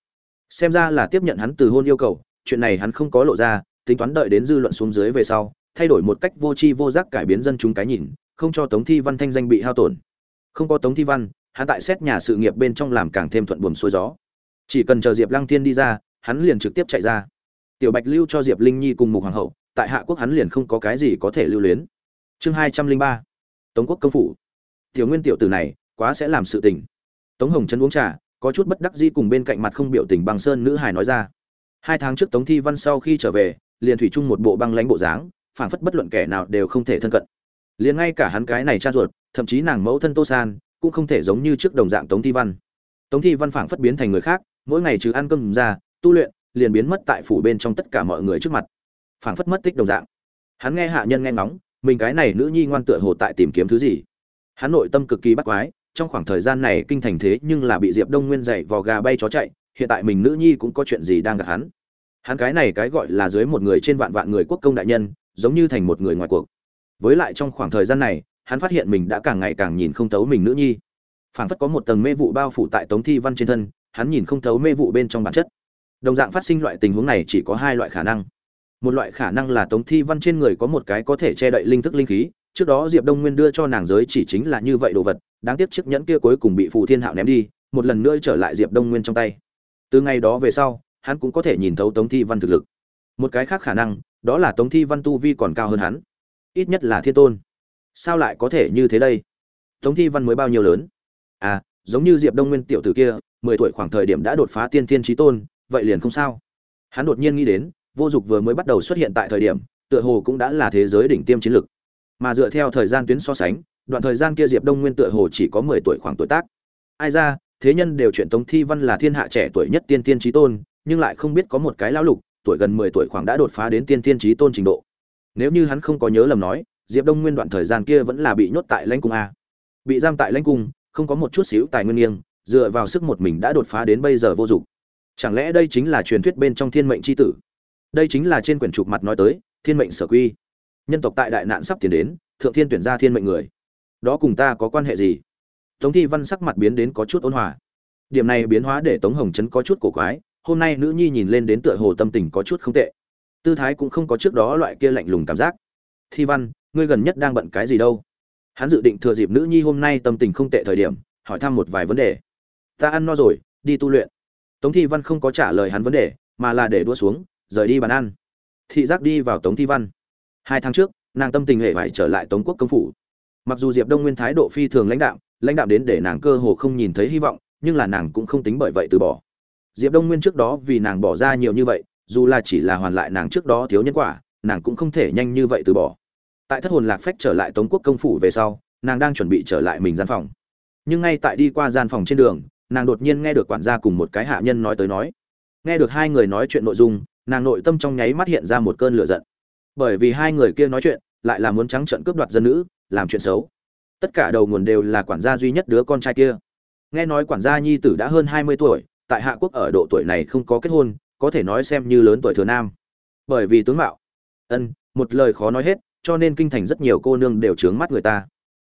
Xem ra là tiếp nhận hắn từ hôn yêu cầu, chuyện này hắn không có lộ ra tính toán đợi đến dư luận xuống dưới về sau, thay đổi một cách vô tri vô giác cải biến dân chúng cái nhìn, không cho tống thi văn thanh danh bị hao tổn. Không có tống thi văn, hắn tại xét nhà sự nghiệp bên trong làm càng thêm thuận buồm xuôi gió. Chỉ cần chờ diệp lăng thiên đi ra, hắn liền trực tiếp chạy ra. Tiểu bạch lưu cho diệp linh nhi cùng mục hoàng hậu, tại hạ quốc hắn liền không có cái gì có thể lưu luyến. Chương hai trăm linh ba, tống quốc công phủ. Tiểu nguyên tiểu tử này, quá sẽ làm sự tình. Tống hồng trấn uống trà, có chút bất đắc dĩ cùng bên cạnh mặt không biểu tình bằng sơn nữ hài nói ra. Hai tháng trước tống thi văn sau khi trở về liền thủy chung một bộ băng lãnh bộ dáng, phảng phất bất luận kẻ nào đều không thể thân cận. Liền ngay cả hắn cái này cha ruột, thậm chí nàng mẫu thân tô san, cũng không thể giống như trước đồng dạng tống thi văn. Tống thi văn phảng phất biến thành người khác, mỗi ngày trừ ăn cơm ra, tu luyện, liền biến mất tại phủ bên trong tất cả mọi người trước mặt. Phảng phất mất tích đồng dạng. Hắn nghe hạ nhân nghe ngóng, mình cái này nữ nhi ngoan tựa hồ tại tìm kiếm thứ gì. Hắn nội tâm cực kỳ bắt quái, trong khoảng thời gian này kinh thành thế nhưng là bị diệp đông nguyên dạy vò gà bay chó chạy, hiện tại mình nữ nhi cũng có chuyện gì đang gặp hắn hắn cái này cái gọi là dưới một người trên vạn vạn người quốc công đại nhân, giống như thành một người ngoài cuộc. Với lại trong khoảng thời gian này, hắn phát hiện mình đã càng ngày càng nhìn không thấu mình nữ nhi. Phảng phất có một tầng mê vụ bao phủ tại tống thi văn trên thân, hắn nhìn không thấu mê vụ bên trong bản chất. Đồng dạng phát sinh loại tình huống này chỉ có hai loại khả năng. Một loại khả năng là tống thi văn trên người có một cái có thể che đậy linh thức linh khí, trước đó diệp đông nguyên đưa cho nàng giới chỉ chính là như vậy đồ vật, đáng tiếc chiếc nhẫn kia cuối cùng bị phù thiên hạo ném đi, một lần nữa trở lại diệp đông nguyên trong tay. Từ ngày đó về sau hắn cũng có thể nhìn thấu tống thi văn thực lực. Một cái khác khả năng, đó là tống thi văn tu vi còn cao hơn hắn. Ít nhất là thiên tôn. Sao lại có thể như thế đây? Tống thi văn mới bao nhiêu lớn? À giống như diệp đông nguyên tiểu tử kia, mười tuổi khoảng thời điểm đã đột phá tiên thiên chí tôn, vậy liền không sao. Hắn đột nhiên nghĩ đến, vô dụng vừa mới bắt đầu xuất hiện tại thời điểm, tựa hồ cũng đã là thế giới đỉnh tiêm chiến lực. Mà dựa theo thời gian tuyến so sánh, đoạn thời gian kia diệp đông nguyên tựa hồ chỉ có mười tuổi khoảng tuổi tác. Ai ra, thế nhân đều chuyện tống thi văn là thiên hạ trẻ tuổi nhất tiên tiên chí tôn nhưng lại không biết có một cái lão lục, tuổi gần mười tuổi khoảng đã đột phá đến tiên tiên trí tôn trình độ. Nếu như hắn không có nhớ lầm nói, diệp đông nguyên đoạn thời gian kia vẫn là bị nhốt tại lãnh cung a. Bị giam tại lãnh cung, không có một chút xíu tài nguyên nghiêng, dựa vào sức một mình đã đột phá đến bây giờ vô dụng. Chẳng lẽ đây chính là truyền thuyết bên trong thiên mệnh chi tử? Đây chính là trên quyển trục mặt nói tới, thiên mệnh sở quy. Nhân tộc tại đại nạn sắp tiến đến, thượng thiên tuyển ra thiên mệnh người. Đó cùng ta có quan hệ gì? Tống thi văn sắc mặt biến đến có chút ôn hòa. Điểm này biến hóa để tống hồng trấn có chút cổ quái hôm nay nữ nhi nhìn lên đến tựa hồ tâm tình có chút không tệ. Tư thái cũng không có trước đó loại kia lạnh lùng cảm giác. Thi văn, ngươi gần nhất đang bận cái gì đâu? Hắn dự định thừa dịp nữ nhi hôm nay tâm tình không tệ thời điểm, hỏi thăm một vài vấn đề. Ta ăn no rồi, đi tu luyện. Tống thi văn không có trả lời hắn vấn đề, mà là để đua xuống, rời đi bàn ăn. Thị giác đi vào tống thi văn. Hai tháng trước, nàng tâm tình hệ phải trở lại tống quốc công phủ. Mặc dù diệp đông nguyên thái độ phi thường lãnh đạo lãnh đạo đến để nàng cơ hồ không nhìn thấy hy vọng, nhưng là nàng cũng không tính bởi vậy từ bỏ diệp đông nguyên trước đó vì nàng bỏ ra nhiều như vậy, dù là chỉ là hoàn lại nàng trước đó thiếu nhân quả, nàng cũng không thể nhanh như vậy từ bỏ. Tại thất hồn lạc phách trở lại tống quốc công phủ về sau, nàng đang chuẩn bị trở lại mình gian phòng. Nhưng ngay tại đi qua gian phòng trên đường, nàng đột nhiên nghe được quản gia cùng một cái hạ nhân nói tới nói. Nghe được hai người nói chuyện nội dung, nàng nội tâm trong nháy mắt hiện ra một cơn lửa giận. Bởi vì hai người kia nói chuyện, lại là muốn trắng trợn cướp đoạt dân nữ, làm chuyện xấu. Tất cả đầu nguồn đều là quản gia duy nhất đứa con trai kia. Nghe nói quản gia nhi tử đã hơn hai mươi tuổi tại hạ quốc ở độ tuổi này không có kết hôn, có thể nói xem như lớn tuổi thừa nam. Bởi vì tướng mạo. Ân, một lời khó nói hết, cho nên kinh thành rất nhiều cô nương đều trướng mắt người ta.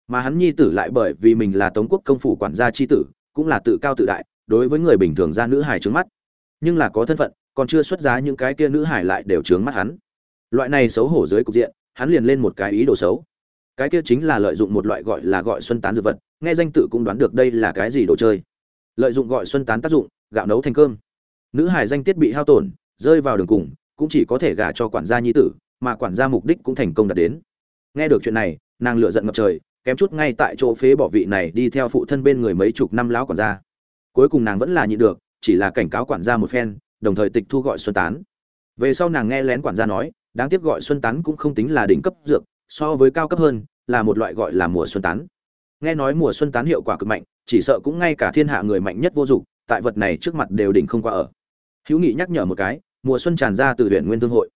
Mà hắn nhi tử lại bởi vì mình là tống quốc công phủ quản gia chi tử, cũng là tự cao tự đại, đối với người bình thường ra nữ hải trướng mắt. Nhưng là có thân phận, còn chưa xuất giá những cái kia nữ hải lại đều trướng mắt hắn. Loại này xấu hổ dưới cục diện, hắn liền lên một cái ý đồ xấu. Cái kia chính là lợi dụng một loại gọi là gọi xuân tán dược vật, nghe danh tự cũng đoán được đây là cái gì đồ chơi. Lợi dụng gọi xuân tán tác dụng gạo nấu thành cơm. Nữ hải danh tiết bị hao tổn, rơi vào đường cùng, cũng chỉ có thể gả cho quản gia nhi tử, mà quản gia mục đích cũng thành công đạt đến. Nghe được chuyện này, nàng lựa giận ngập trời, kém chút ngay tại chỗ phế bỏ vị này đi theo phụ thân bên người mấy chục năm lão quản gia. Cuối cùng nàng vẫn là nhịn được, chỉ là cảnh cáo quản gia một phen, đồng thời tịch thu gọi xuân tán. Về sau nàng nghe lén quản gia nói, đáng tiếc gọi xuân tán cũng không tính là đỉnh cấp dược, so với cao cấp hơn, là một loại gọi là mùa xuân tán. Nghe nói mùa xuân tán hiệu quả cực mạnh, chỉ sợ cũng ngay cả thiên hạ người mạnh nhất vô dụng tại vật này trước mặt đều đỉnh không qua ở. Hữu nghị nhắc nhở một cái, mùa xuân tràn ra từ huyện nguyên thương hội.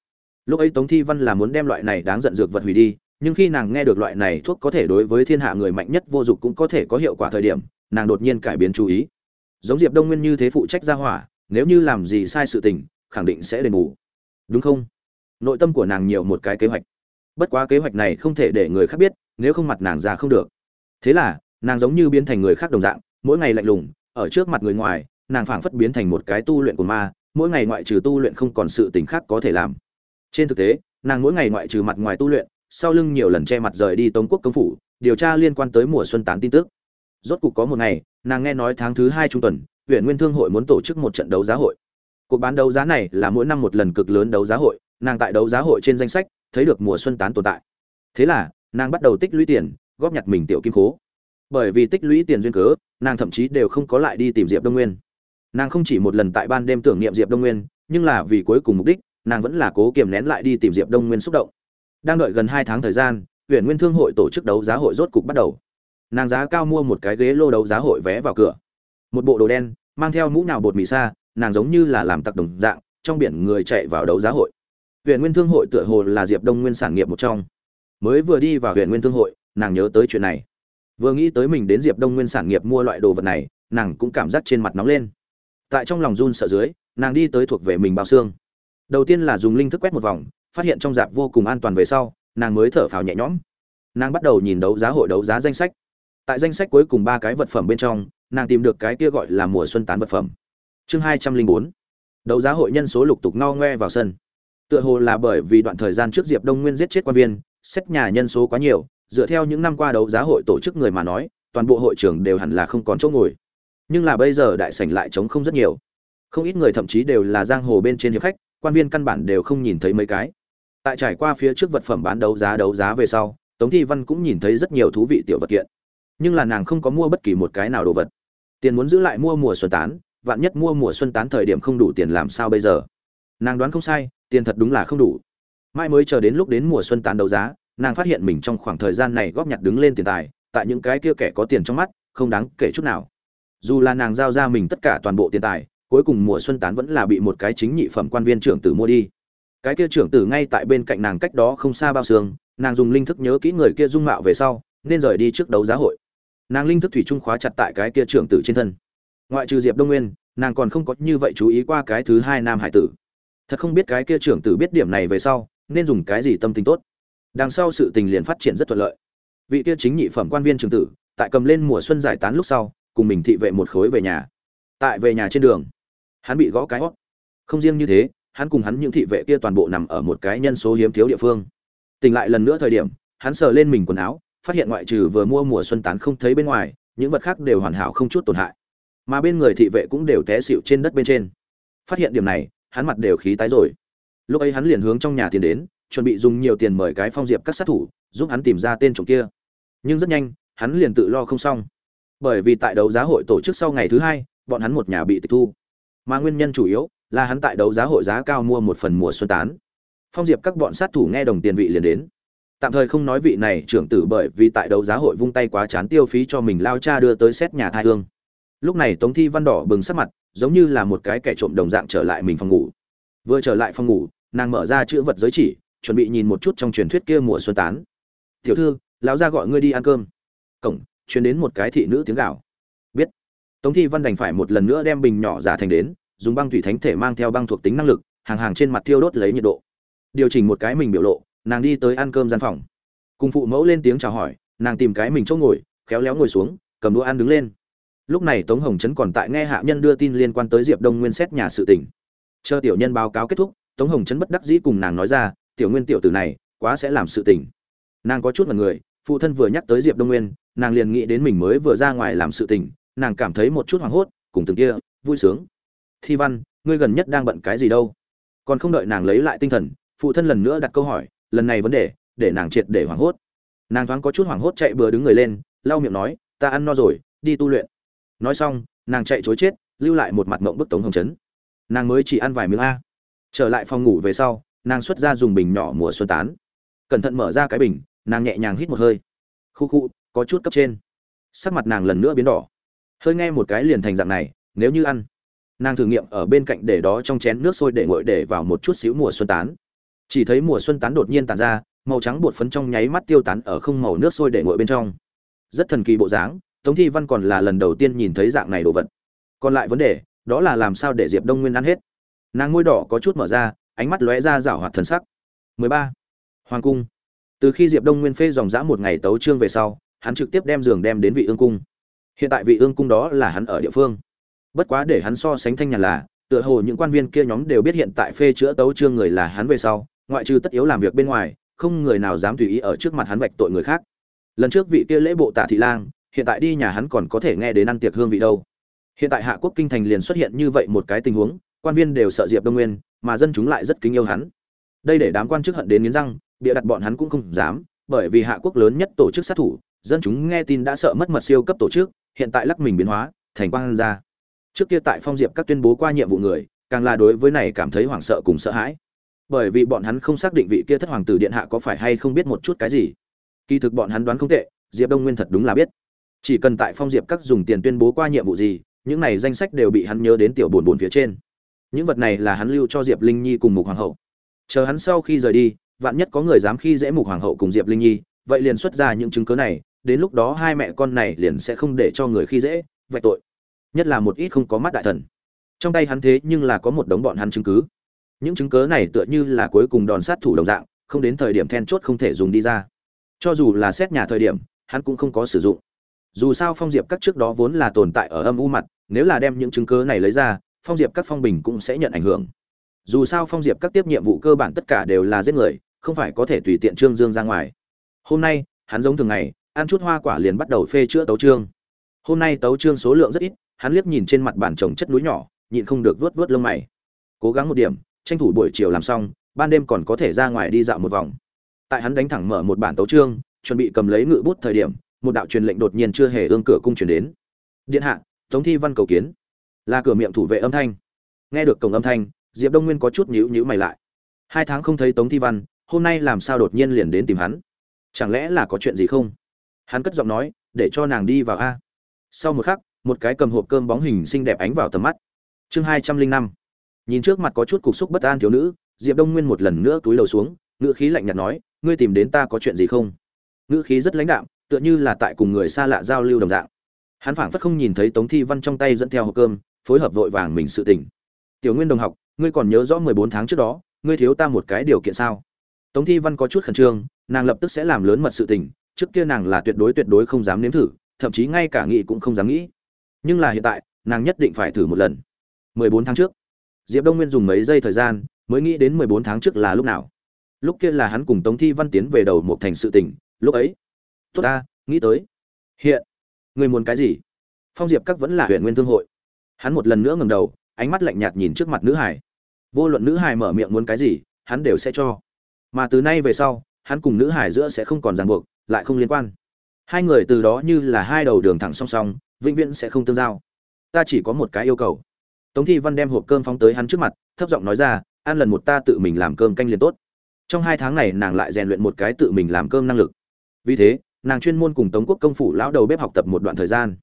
Lúc ấy tống thi văn là muốn đem loại này đáng giận dược vật hủy đi, nhưng khi nàng nghe được loại này thuốc có thể đối với thiên hạ người mạnh nhất vô dụng cũng có thể có hiệu quả thời điểm, nàng đột nhiên cải biến chú ý. Giống diệp đông nguyên như thế phụ trách gia hỏa, nếu như làm gì sai sự tình, khẳng định sẽ đền bù. Đúng không? Nội tâm của nàng nhiều một cái kế hoạch. Bất quá kế hoạch này không thể để người khác biết, nếu không mặt nàng ra không được. Thế là, nàng giống như biến thành người khác đồng dạng, mỗi ngày lạnh lùng ở trước mặt người ngoài, nàng phảng phất biến thành một cái tu luyện của ma, mỗi ngày ngoại trừ tu luyện không còn sự tình khác có thể làm. Trên thực tế, nàng mỗi ngày ngoại trừ mặt ngoài tu luyện, sau lưng nhiều lần che mặt rời đi tống quốc công phủ, điều tra liên quan tới mùa xuân tán tin tức. Rốt cục có một ngày, nàng nghe nói tháng thứ hai trung tuần huyện nguyên thương hội muốn tổ chức một trận đấu giá hội. Cuộc bán đấu giá này là mỗi năm một lần cực lớn đấu giá hội, nàng tại đấu giá hội trên danh sách, thấy được mùa xuân tán tồn tại. Thế là, nàng bắt đầu tích lũy tiền, góp nhặt mình tiểu kim khố bởi vì tích lũy tiền duyên cớ, nàng thậm chí đều không có lại đi tìm diệp đông nguyên. Nàng không chỉ một lần tại ban đêm tưởng niệm diệp đông nguyên, nhưng là vì cuối cùng mục đích, nàng vẫn là cố kiềm nén lại đi tìm diệp đông nguyên xúc động. Đang đợi gần hai tháng thời gian huyện nguyên thương hội tổ chức đấu giá hội rốt cục bắt đầu. Nàng giá cao mua một cái ghế lô đấu giá hội vé vào cửa. Một bộ đồ đen, mang theo mũ nào bột mì xa nàng giống như là làm tặc đồng dạng, trong biển người chạy vào đấu giá hội. Huyện nguyên thương hội tựa hồ là diệp đông nguyên sản nghiệp một trong. Mới vừa đi vào huyện nguyên thương hội, nàng nhớ tới chuyện này vừa nghĩ tới mình đến diệp đông nguyên sản nghiệp mua loại đồ vật này, nàng cũng cảm giác trên mặt nóng lên. Tại trong lòng run sợ dưới, nàng đi tới thuộc về mình bao xương. Đầu tiên là dùng linh thức quét một vòng, phát hiện trong dạp vô cùng an toàn về sau, nàng mới thở phào nhẹ nhõm. Nàng bắt đầu nhìn đấu giá hội đấu giá danh sách. Tại danh sách cuối cùng ba cái vật phẩm bên trong, nàng tìm được cái kia gọi là mùa xuân tán vật phẩm. Chương hai trăm linh bốn. Đấu giá hội nhân số lục tục ngao ngoe vào sân. Tựa hồ là bởi vì đoạn thời gian trước diệp đông nguyên giết chết quan viên, xét nhà nhân số quá nhiều dựa theo những năm qua đấu giá hội tổ chức người mà nói, toàn bộ hội trưởng đều hẳn là không còn chỗ ngồi. Nhưng là bây giờ đại sảnh lại trống không rất nhiều. Không ít người thậm chí đều là giang hồ bên trên hiệp khách, quan viên căn bản đều không nhìn thấy mấy cái. Tại trải qua phía trước vật phẩm bán đấu giá đấu giá về sau, tống thi văn cũng nhìn thấy rất nhiều thú vị tiểu vật kiện. Nhưng là nàng không có mua bất kỳ một cái nào đồ vật. Tiền muốn giữ lại mua mùa xuân tán, vạn nhất mua mùa xuân tán thời điểm không đủ tiền làm sao bây giờ? Nàng đoán không sai, tiền thật đúng là không đủ. Mai mới chờ đến lúc đến mùa xuân tán đấu giá nàng phát hiện mình trong khoảng thời gian này góp nhặt đứng lên tiền tài, tại những cái kia kẻ có tiền trong mắt, không đáng kể chút nào. Dù là nàng giao ra mình tất cả toàn bộ tiền tài, cuối cùng mùa xuân tán vẫn là bị một cái chính nhị phẩm quan viên trưởng tử mua đi. Cái kia trưởng tử ngay tại bên cạnh nàng cách đó không xa bao xương, nàng dùng linh thức nhớ kỹ người kia dung mạo về sau, nên rời đi trước đấu giá hội. Nàng linh thức thủy trung khóa chặt tại cái kia trưởng tử trên thân. Ngoại trừ diệp đông nguyên, nàng còn không có như vậy chú ý qua cái thứ hai nam hải tử. Thật không biết cái kia trưởng tử biết điểm này về sau, nên dùng cái gì tâm tình tốt đằng sau sự tình liền phát triển rất thuận lợi. Vị kia chính nhị phẩm quan viên trường tử, tại cầm lên mùa xuân giải tán lúc sau, cùng mình thị vệ một khối về nhà. Tại về nhà trên đường, hắn bị gõ cái hót không riêng như thế, hắn cùng hắn những thị vệ kia toàn bộ nằm ở một cái nhân số hiếm thiếu địa phương. Tỉnh lại lần nữa thời điểm, hắn sờ lên mình quần áo, phát hiện ngoại trừ vừa mua mùa xuân tán không thấy bên ngoài, những vật khác đều hoàn hảo không chút tổn hại. Mà bên người thị vệ cũng đều té xịu trên đất bên trên. Phát hiện điểm này, hắn mặt đều khí tái rồi. Lúc ấy hắn liền hướng trong nhà tiến đến chuẩn bị dùng nhiều tiền mời cái phong diệp các sát thủ, giúp hắn tìm ra tên trộm kia. Nhưng rất nhanh, hắn liền tự lo không xong. Bởi vì tại đấu giá hội tổ chức sau ngày thứ hai, bọn hắn một nhà bị tịch thu. Mà nguyên nhân chủ yếu là hắn tại đấu giá hội giá cao mua một phần mùa xuân tán. Phong diệp các bọn sát thủ nghe đồng tiền vị liền đến. Tạm thời không nói vị này trưởng tử bởi vì tại đấu giá hội vung tay quá chán tiêu phí cho mình lao cha đưa tới xét nhà thai hương. Lúc này tống thi văn đỏ bừng sắc mặt, giống như là một cái kẻ trộm đồng dạng trở lại mình phòng ngủ. Vừa trở lại phòng ngủ, nàng mở ra chữ vật giới chỉ chuẩn bị nhìn một chút trong truyền thuyết kia mùa xuân tán. Tiểu thư, lão gia gọi ngươi đi ăn cơm. Cổng, truyền đến một cái thị nữ tiếng gào. Biết. Tống thi văn đành phải một lần nữa đem bình nhỏ giả thành đến, dùng băng thủy thánh thể mang theo băng thuộc tính năng lực, hàng hàng trên mặt thiêu đốt lấy nhiệt độ. Điều chỉnh một cái mình biểu lộ, nàng đi tới ăn cơm gian phòng. Cùng phụ mẫu lên tiếng chào hỏi, nàng tìm cái mình chỗ ngồi, khéo léo ngồi xuống, cầm đũa ăn đứng lên. Lúc này tống hồng trấn còn tại nghe hạ nhân đưa tin liên quan tới diệp đông nguyên xét nhà sự tỉnh chờ tiểu nhân báo cáo kết thúc, tống hồng trấn bất đắc dĩ cùng nàng nói ra tiểu nguyên tiểu tử này, quá sẽ làm sự tỉnh nàng có chút mật người, phụ thân vừa nhắc tới diệp đông nguyên, nàng liền nghĩ đến mình mới vừa ra ngoài làm sự tình, nàng cảm thấy một chút hoảng hốt, cùng từng kia, vui sướng. Thi văn, ngươi gần nhất đang bận cái gì đâu? Còn không đợi nàng lấy lại tinh thần, phụ thân lần nữa đặt câu hỏi, lần này vấn đề, để nàng triệt để hoảng hốt. Nàng thoáng có chút hoảng hốt chạy bừa đứng người lên, lau miệng nói, ta ăn no rồi, đi tu luyện. Nói xong, nàng chạy chối chết, lưu lại một mặt mộng bức tống hồng trấn nàng mới chỉ ăn vài miếng a. Trở lại phòng ngủ về sau nàng xuất ra dùng bình nhỏ mùa xuân tán. Cẩn thận mở ra cái bình, nàng nhẹ nhàng hít một hơi. Khu khu, có chút cấp trên. Sắc mặt nàng lần nữa biến đỏ. Hơi nghe một cái liền thành dạng này, nếu như ăn. Nàng thử nghiệm ở bên cạnh để đó trong chén nước sôi để nguội để vào một chút xíu mùa xuân tán. Chỉ thấy mùa xuân tán đột nhiên tàn ra, màu trắng bột phấn trong nháy mắt tiêu tán ở không màu nước sôi để nguội bên trong. Rất thần kỳ bộ dáng, tống thi văn còn là lần đầu tiên nhìn thấy dạng này đồ vật. Còn lại vấn đề, đó là làm sao để diệp đông nguyên ăn hết. Nàng ngôi đỏ có chút mở ra ánh mắt lóe ra rảo hoạt thần sắc. 13. hoàng cung. Từ khi diệp đông nguyên phê dòng dã một ngày tấu trương về sau, hắn trực tiếp đem giường đem đến vị ương cung. Hiện tại vị ương cung đó là hắn ở địa phương. Bất quá để hắn so sánh thanh nhàn là, tựa hồ những quan viên kia nhóm đều biết hiện tại phê chữa tấu trương người là hắn về sau, ngoại trừ tất yếu làm việc bên ngoài, không người nào dám tùy ý ở trước mặt hắn vạch tội người khác. Lần trước vị kia lễ bộ tạ thị lang, hiện tại đi nhà hắn còn có thể nghe đến ăn tiệc hương vị đâu. Hiện tại hạ quốc kinh thành liền xuất hiện như vậy một cái tình huống, quan viên đều sợ diệp đông nguyên mà dân chúng lại rất kính yêu hắn. Đây để đám quan chức hận đến nghiến răng, bịa đặt bọn hắn cũng không dám, bởi vì hạ quốc lớn nhất tổ chức sát thủ, dân chúng nghe tin đã sợ mất mật siêu cấp tổ chức, hiện tại lắc mình biến hóa, thành quang gia. Trước kia tại phong diệp các tuyên bố qua nhiệm vụ người, càng là đối với này cảm thấy hoảng sợ cùng sợ hãi. Bởi vì bọn hắn không xác định vị kia thất hoàng tử điện hạ có phải hay không biết một chút cái gì. Kỳ thực bọn hắn đoán không tệ, diệp đông nguyên thật đúng là biết. Chỉ cần tại phong diệp các dùng tiền tuyên bố qua nhiệm vụ gì, những này danh sách đều bị hắn nhớ đến tiểu buồn buồn phía trên những vật này là hắn lưu cho diệp linh nhi cùng mục hoàng hậu. Chờ hắn sau khi rời đi, vạn nhất có người dám khi dễ mục hoàng hậu cùng diệp linh nhi, vậy liền xuất ra những chứng cớ này, đến lúc đó hai mẹ con này liền sẽ không để cho người khi dễ, vạch tội. Nhất là một ít không có mắt đại thần. Trong tay hắn thế nhưng là có một đống bọn hắn chứng cứ. Những chứng cớ này tựa như là cuối cùng đòn sát thủ đồng dạng, không đến thời điểm then chốt không thể dùng đi ra. Cho dù là xét nhà thời điểm, hắn cũng không có sử dụng. Dù sao phong diệp các trước đó vốn là tồn tại ở âm u mặt, nếu là đem những chứng cớ này lấy ra phong diệp các phong bình cũng sẽ nhận ảnh hưởng. Dù sao phong diệp các tiếp nhiệm vụ cơ bản tất cả đều là giết người, không phải có thể tùy tiện trương dương ra ngoài. Hôm nay, hắn giống thường ngày, ăn chút hoa quả liền bắt đầu phê chữa tấu trương. Hôm nay tấu trương số lượng rất ít, hắn liếc nhìn trên mặt bàn trồng chất núi nhỏ, nhịn không được vớt vớt lông mày. Cố gắng một điểm, tranh thủ buổi chiều làm xong, ban đêm còn có thể ra ngoài đi dạo một vòng. Tại hắn đánh thẳng mở một bản tấu trương, chuẩn bị cầm lấy ngự bút thời điểm, một đạo truyền lệnh đột nhiên chưa hề ương cửa cung truyền đến. Điện hạ, tống thi văn cầu kiến là cửa miệng thủ vệ âm thanh. Nghe được cổng âm thanh, diệp đông nguyên có chút nhíu nhíu mày lại. Hai tháng không thấy tống thi văn, hôm nay làm sao đột nhiên liền đến tìm hắn? Chẳng lẽ là có chuyện gì không? Hắn cất giọng nói, để cho nàng đi vào a. Sau một khắc, một cái cầm hộp cơm bóng hình xinh đẹp ánh vào tầm mắt. Chương hai trăm linh năm. Nhìn trước mặt có chút cục xúc bất an thiếu nữ, diệp đông nguyên một lần nữa túi lầu xuống, ngữ khí lạnh nhạt nói, ngươi tìm đến ta có chuyện gì không? Ngữ khí rất lãnh đạm, tựa như là tại cùng người xa lạ giao lưu đồng dạng. Hắn phảng phất không nhìn thấy tống thi văn trong tay dẫn theo hộp cơm phối hợp vội vàng mình sự tình. Tiểu nguyên đồng học, ngươi còn nhớ rõ mười bốn tháng trước đó, ngươi thiếu ta một cái điều kiện sao? Tống thi văn có chút khẩn trương, nàng lập tức sẽ làm lớn mật sự tình, trước kia nàng là tuyệt đối tuyệt đối không dám nếm thử, thậm chí ngay cả nghĩ cũng không dám nghĩ. Nhưng là hiện tại, nàng nhất định phải thử một lần. mười bốn tháng trước. Diệp đông nguyên dùng mấy giây thời gian, mới nghĩ đến mười bốn tháng trước là lúc nào. Lúc kia là hắn cùng tống thi văn tiến về đầu một thành sự tình, lúc ấy. Tốt ta, nghĩ tới. Hiện. Người muốn cái gì? Phong diệp các vẫn là huyện nguyên thương hội hắn một lần nữa ngẩng đầu, ánh mắt lạnh nhạt nhìn trước mặt nữ hải. Vô luận nữ hải mở miệng muốn cái gì, hắn đều sẽ cho. Mà từ nay về sau, hắn cùng nữ hải giữa sẽ không còn ràng buộc, lại không liên quan. Hai người từ đó như là hai đầu đường thẳng song song, vĩnh viễn sẽ không tương giao. Ta chỉ có một cái yêu cầu. Tống thi văn đem hộp cơm phóng tới hắn trước mặt, thấp giọng nói ra, ăn lần một ta tự mình làm cơm canh liền tốt. Trong hai tháng này, nàng lại rèn luyện một cái tự mình làm cơm năng lực. Vì thế, nàng chuyên môn cùng tống quốc công phủ lão đầu bếp học tập một đoạn thời gian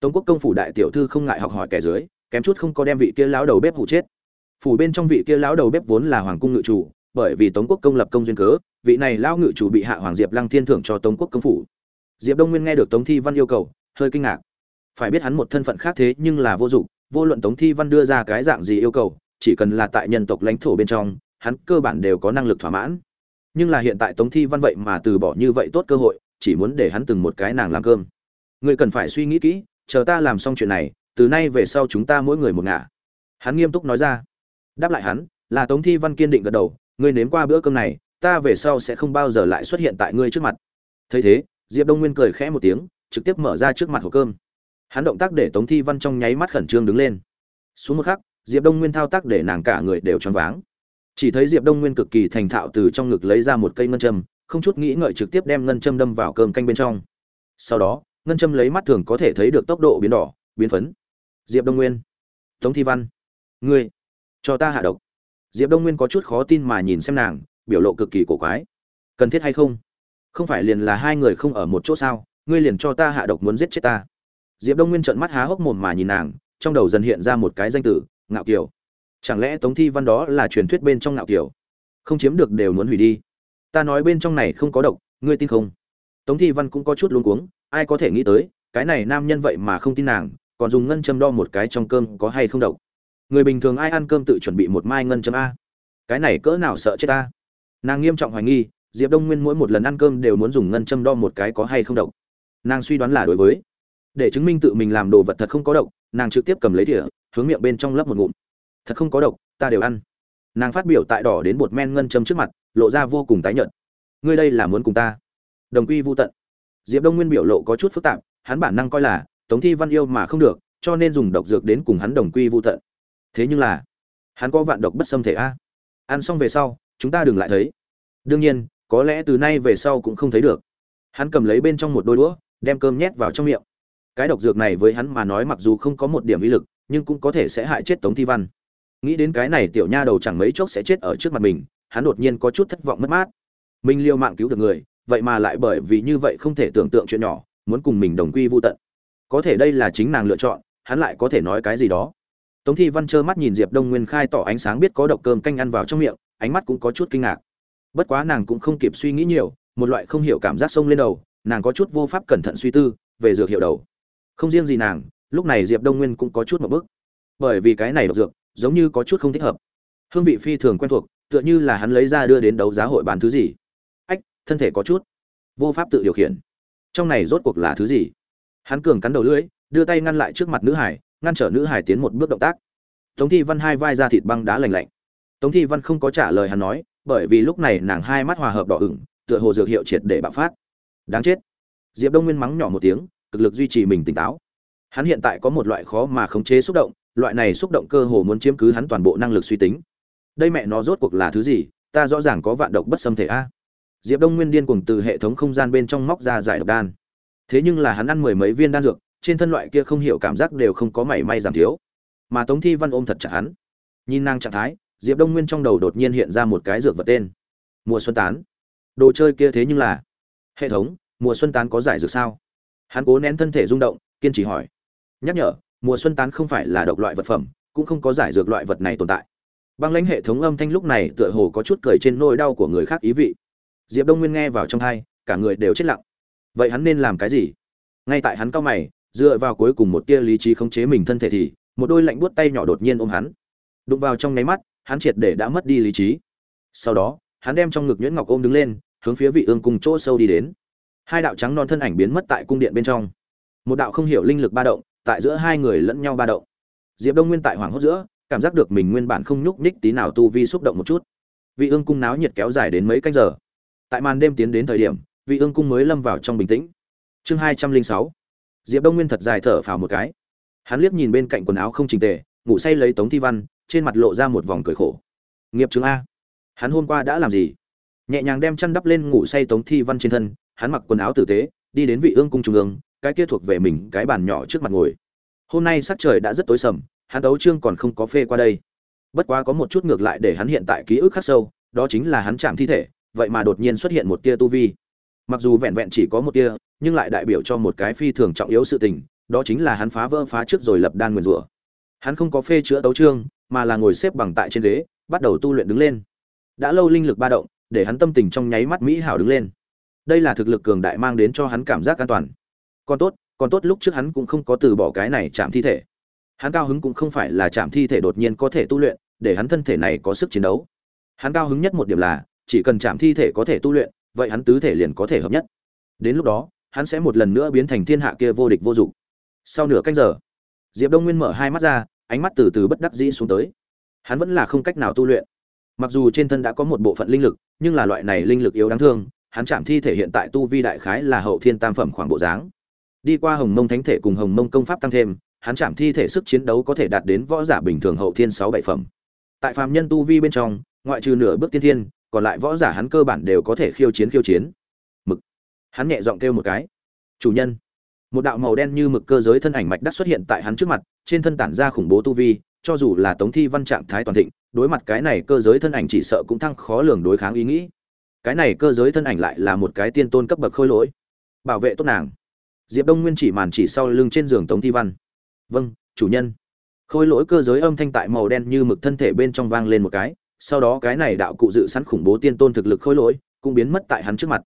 tống quốc công phủ đại tiểu thư không ngại học hỏi kẻ dưới, kém chút không có đem vị kia lão đầu bếp hụ chết. Phủ bên trong vị kia lão đầu bếp vốn là hoàng cung ngự chủ, bởi vì tống quốc công lập công duyên cớ, vị này lão ngự chủ bị hạ hoàng diệp lăng thiên thưởng cho tống quốc công phủ. Diệp đông nguyên nghe được tống thi văn yêu cầu, hơi kinh ngạc. Phải biết hắn một thân phận khác thế nhưng là vô dụng, vô luận tống thi văn đưa ra cái dạng gì yêu cầu, chỉ cần là tại nhân tộc lãnh thổ bên trong, hắn cơ bản đều có năng lực thỏa mãn. Nhưng là hiện tại tống thi văn vậy mà từ bỏ như vậy tốt cơ hội, chỉ muốn để hắn từng một cái nàng làm cơm. Người cần phải suy nghĩ kỹ chờ ta làm xong chuyện này, từ nay về sau chúng ta mỗi người một ngả. Hắn nghiêm túc nói ra. Đáp lại hắn, là tống thi văn kiên định gật đầu, ngươi nếm qua bữa cơm này, ta về sau sẽ không bao giờ lại xuất hiện tại ngươi trước mặt. Thấy thế, diệp đông nguyên cười khẽ một tiếng, trực tiếp mở ra trước mặt hộp cơm. Hắn động tác để tống thi văn trong nháy mắt khẩn trương đứng lên. Xuống một khắc, diệp đông nguyên thao tác để nàng cả người đều choáng váng. Chỉ thấy diệp đông nguyên cực kỳ thành thạo từ trong ngực lấy ra một cây ngân châm, không chút nghĩ ngợi trực tiếp đem ngân châm đâm vào cơm canh bên trong. Sau đó ngân châm lấy mắt thường có thể thấy được tốc độ biến đỏ, biến phấn. Diệp đông nguyên. Tống thi văn. Ngươi. Cho ta hạ độc. Diệp đông nguyên có chút khó tin mà nhìn xem nàng, biểu lộ cực kỳ cổ quái. Cần thiết hay không? Không phải liền là hai người không ở một chỗ sao? Ngươi liền cho ta hạ độc muốn giết chết ta. Diệp đông nguyên trợn mắt há hốc mồm mà nhìn nàng, trong đầu dần hiện ra một cái danh tử ngạo kiều. Chẳng lẽ tống thi văn đó là truyền thuyết bên trong ngạo kiều? Không chiếm được đều muốn hủy đi. Ta nói bên trong này không có độc, ngươi tin không? Tống thi văn cũng có chút luống cuống ai có thể nghĩ tới, cái này nam nhân vậy mà không tin nàng, còn dùng ngân châm đo một cái trong cơm có hay không độc. Người bình thường ai ăn cơm tự chuẩn bị một mai ngân châm a? Cái này cỡ nào sợ chết ta? Nàng nghiêm trọng hoài nghi, diệp đông nguyên mỗi một lần ăn cơm đều muốn dùng ngân châm đo một cái có hay không độc. Nàng suy đoán là đối với. Để chứng minh tự mình làm đồ vật thật không có độc, nàng trực tiếp cầm lấy thỉa hướng miệng bên trong lấp một ngụm. Thật không có độc, ta đều ăn. Nàng phát biểu tại đỏ đến bột men ngân châm trước mặt, lộ ra vô cùng tái nhợt. Ngươi đây là muốn cùng ta? Đồng quy vô tận diệp đông nguyên biểu lộ có chút phức tạp, hắn bản năng coi là, tống thi văn yêu mà không được, cho nên dùng độc dược đến cùng hắn đồng quy vô tận. Thế nhưng là, hắn có vạn độc bất xâm thể a. Ăn xong về sau, chúng ta đừng lại thấy. Đương nhiên, có lẽ từ nay về sau cũng không thấy được. Hắn cầm lấy bên trong một đôi đũa, đem cơm nhét vào trong miệng. Cái độc dược này với hắn mà nói mặc dù không có một điểm uy lực, nhưng cũng có thể sẽ hại chết tống thi văn. Nghĩ đến cái này tiểu nha đầu chẳng mấy chốc sẽ chết ở trước mặt mình, hắn đột nhiên có chút thất vọng mất mát. Mình liều mạng cứu được người vậy mà lại bởi vì như vậy không thể tưởng tượng chuyện nhỏ, muốn cùng mình đồng quy vô tận. Có thể đây là chính nàng lựa chọn, hắn lại có thể nói cái gì đó. Tống thi văn trơ mắt nhìn diệp đông nguyên khai tỏ ánh sáng biết có độc cơm canh ăn vào trong miệng, ánh mắt cũng có chút kinh ngạc. Bất quá nàng cũng không kịp suy nghĩ nhiều, một loại không hiểu cảm giác sông lên đầu, nàng có chút vô pháp cẩn thận suy tư, về dược hiệu đầu. Không riêng gì nàng, lúc này diệp đông nguyên cũng có chút một bức bởi vì cái này độc dược, giống như có chút không thích hợp. Hương vị phi thường quen thuộc, tựa như là hắn lấy ra đưa đến đấu giá hội bán thứ gì thân thể có chút vô pháp tự điều khiển. Trong này rốt cuộc là thứ gì? Hắn cường cắn đầu lưỡi, đưa tay ngăn lại trước mặt nữ hải, ngăn trở nữ hải tiến một bước động tác. Tống thi văn hai vai ra thịt băng đá lành lạnh. Tống thi văn không có trả lời hắn nói, bởi vì lúc này nàng hai mắt hòa hợp đỏ ửng, tựa hồ dược hiệu triệt để bạo phát. Đáng chết. Diệp đông nguyên mắng nhỏ một tiếng, cực lực duy trì mình tỉnh táo. Hắn hiện tại có một loại khó mà khống chế xúc động, loại này xúc động cơ hồ muốn chiếm cứ hắn toàn bộ năng lực suy tính. Đây mẹ nó rốt cuộc là thứ gì? Ta rõ ràng có vạn độc bất xâm thể a diệp đông nguyên điên cuồng từ hệ thống không gian bên trong móc ra giải độc đan. Thế nhưng là hắn ăn mười mấy viên đan dược, trên thân loại kia không hiểu cảm giác đều không có mảy may giảm thiếu. Mà tống thi văn ôm thật chặt hắn. Nhìn nàng trạng thái, diệp đông nguyên trong đầu đột nhiên hiện ra một cái dược vật tên, mùa xuân tán. Đồ chơi kia thế nhưng là, hệ thống, mùa xuân tán có giải dược sao? Hắn cố nén thân thể rung động, kiên trì hỏi. Nhắc nhở, mùa xuân tán không phải là độc loại vật phẩm, cũng không có giải dược loại vật này tồn tại. Băng lãnh hệ thống âm thanh lúc này tựa hồ có chút cười trên nỗi đau của người khác ý vị diệp đông nguyên nghe vào trong hai cả người đều chết lặng. Vậy hắn nên làm cái gì? Ngay tại hắn cao mày, dựa vào cuối cùng một tia lý trí khống chế mình thân thể thì, một đôi lạnh buốt tay nhỏ đột nhiên ôm hắn. Đụng vào trong nháy mắt, hắn triệt để đã mất đi lý trí. Sau đó, hắn đem trong ngực nhuyễn ngọc ôm đứng lên, hướng phía vị ương cùng chỗ sâu đi đến. Hai đạo trắng non thân ảnh biến mất tại cung điện bên trong. Một đạo không hiểu linh lực ba động, tại giữa hai người lẫn nhau ba động. Diệp đông nguyên tại hoàng hốt giữa, cảm giác được mình nguyên bản không nhúc nhích tí nào tu vi xúc động một chút. Vị ương cung náo nhiệt kéo dài đến mấy canh giờ tại màn đêm tiến đến thời điểm, vị ương cung mới lâm vào trong bình tĩnh. Chương hai trăm linh sáu. Diệp đông nguyên thật dài thở phào một cái. Hắn liếc nhìn bên cạnh quần áo không trình tề, ngủ say lấy tống thi văn, trên mặt lộ ra một vòng cười khổ. Nghiệp chứng a. Hắn hôm qua đã làm gì? Nhẹ nhàng đem chăn đắp lên ngủ say tống thi văn trên thân, hắn mặc quần áo tử tế, đi đến vị ương cung trung ương, cái kia thuộc về mình, cái bàn nhỏ trước mặt ngồi. Hôm nay sắc trời đã rất tối sầm, hắn tấu trương còn không có phê qua đây. Bất quá có một chút ngược lại để hắn hiện tại ký ức khắc sâu, đó chính là hắn chạm thi thể vậy mà đột nhiên xuất hiện một tia tu vi. Mặc dù vẹn vẹn chỉ có một tia, nhưng lại đại biểu cho một cái phi thường trọng yếu sự tình, đó chính là hắn phá vỡ phá trước rồi lập đan nguyền rủa. Hắn không có phê chữa tấu trương mà là ngồi xếp bằng tại trên ghế, bắt đầu tu luyện đứng lên. Đã lâu linh lực ba động, để hắn tâm tình trong nháy mắt mỹ hảo đứng lên. Đây là thực lực cường đại mang đến cho hắn cảm giác an toàn. Còn tốt còn tốt lúc trước hắn cũng không có từ bỏ cái này chạm thi thể. Hắn cao hứng cũng không phải là chạm thi thể đột nhiên có thể tu luyện, để hắn thân thể này có sức chiến đấu. Hắn cao hứng nhất một điểm là chỉ cần chạm thi thể có thể tu luyện, vậy hắn tứ thể liền có thể hợp nhất. Đến lúc đó, hắn sẽ một lần nữa biến thành thiên hạ kia vô địch vô dụng. Sau nửa canh giờ, diệp đông nguyên mở hai mắt ra, ánh mắt từ từ bất đắc dĩ xuống tới. Hắn vẫn là không cách nào tu luyện. Mặc dù trên thân đã có một bộ phận linh lực, nhưng là loại này linh lực yếu đáng thương, hắn chạm thi thể hiện tại tu vi đại khái là hậu thiên tam phẩm khoảng bộ dáng. Đi qua hồng mông thánh thể cùng hồng mông công pháp tăng thêm, hắn chạm thi thể sức chiến đấu có thể đạt đến võ giả bình thường hậu thiên sáu bảy phẩm. Tại phàm nhân tu vi bên trong, ngoại trừ nửa bước tiên thiên còn lại võ giả hắn cơ bản đều có thể khiêu chiến khiêu chiến. Mực. Hắn nhẹ giọng kêu một cái. Chủ nhân. Một đạo màu đen như mực cơ giới thân ảnh mạch đắc xuất hiện tại hắn trước mặt, trên thân tản ra khủng bố tu vi, cho dù là tống thi văn trạng thái toàn thịnh, đối mặt cái này cơ giới thân ảnh chỉ sợ cũng thăng khó lường đối kháng ý nghĩ. Cái này cơ giới thân ảnh lại là một cái tiên tôn cấp bậc khôi lỗi. Bảo vệ tốt nàng. Diệp đông nguyên chỉ màn chỉ sau lưng trên giường tống thi văn. Vâng chủ nhân. Khôi lỗi cơ giới âm thanh tại màu đen như mực thân thể bên trong vang lên một cái sau đó cái này đạo cụ dự sẵn khủng bố tiên tôn thực lực khôi lỗi, cũng biến mất tại hắn trước mặt.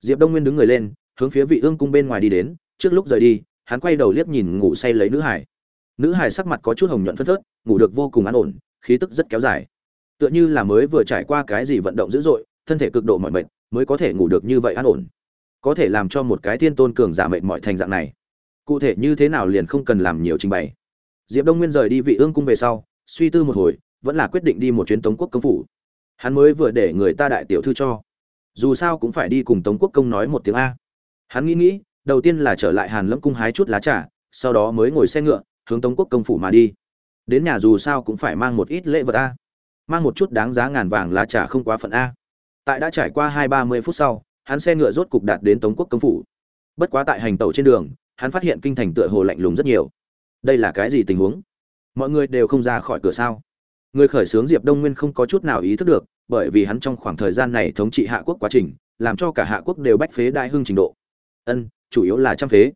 Diệp đông nguyên đứng người lên, hướng phía vị ương cung bên ngoài đi đến, trước lúc rời đi, hắn quay đầu liếc nhìn ngủ say lấy nữ hải. Nữ hải sắc mặt có chút hồng nhuận phất phớt, ngủ được vô cùng an ổn, khí tức rất kéo dài. Tựa như là mới vừa trải qua cái gì vận động dữ dội, thân thể cực độ mọi mệt, mới có thể ngủ được như vậy an ổn. Có thể làm cho một cái thiên tôn cường giả mệt mọi thành dạng này. Cụ thể như thế nào liền không cần làm nhiều trình bày. Diệp đông nguyên rời đi vị ương cung về sau, suy tư một hồi vẫn là quyết định đi một chuyến tống quốc công phủ. Hắn mới vừa để người ta đại tiểu thư cho. Dù sao cũng phải đi cùng tống quốc công nói một tiếng a. Hắn nghĩ nghĩ, đầu tiên là trở lại hàn lâm cung hái chút lá trà, sau đó mới ngồi xe ngựa, hướng tống quốc công phủ mà đi. Đến nhà dù sao cũng phải mang một ít lễ vật a. Mang một chút đáng giá ngàn vàng lá trà không quá phận a. Tại đã trải qua hai ba mươi phút sau, hắn xe ngựa rốt cục đạt đến tống quốc công phủ. Bất quá tại hành tàu trên đường, hắn phát hiện kinh thành tựa hồ lạnh lùng rất nhiều. Đây là cái gì tình huống? Mọi người đều không ra khỏi cửa sao? Người khởi xướng diệp đông nguyên không có chút nào ý thức được, bởi vì hắn trong khoảng thời gian này thống trị hạ quốc quá trình, làm cho cả hạ quốc đều bách phế đại hưng trình độ. Ân, chủ yếu là trăm phế.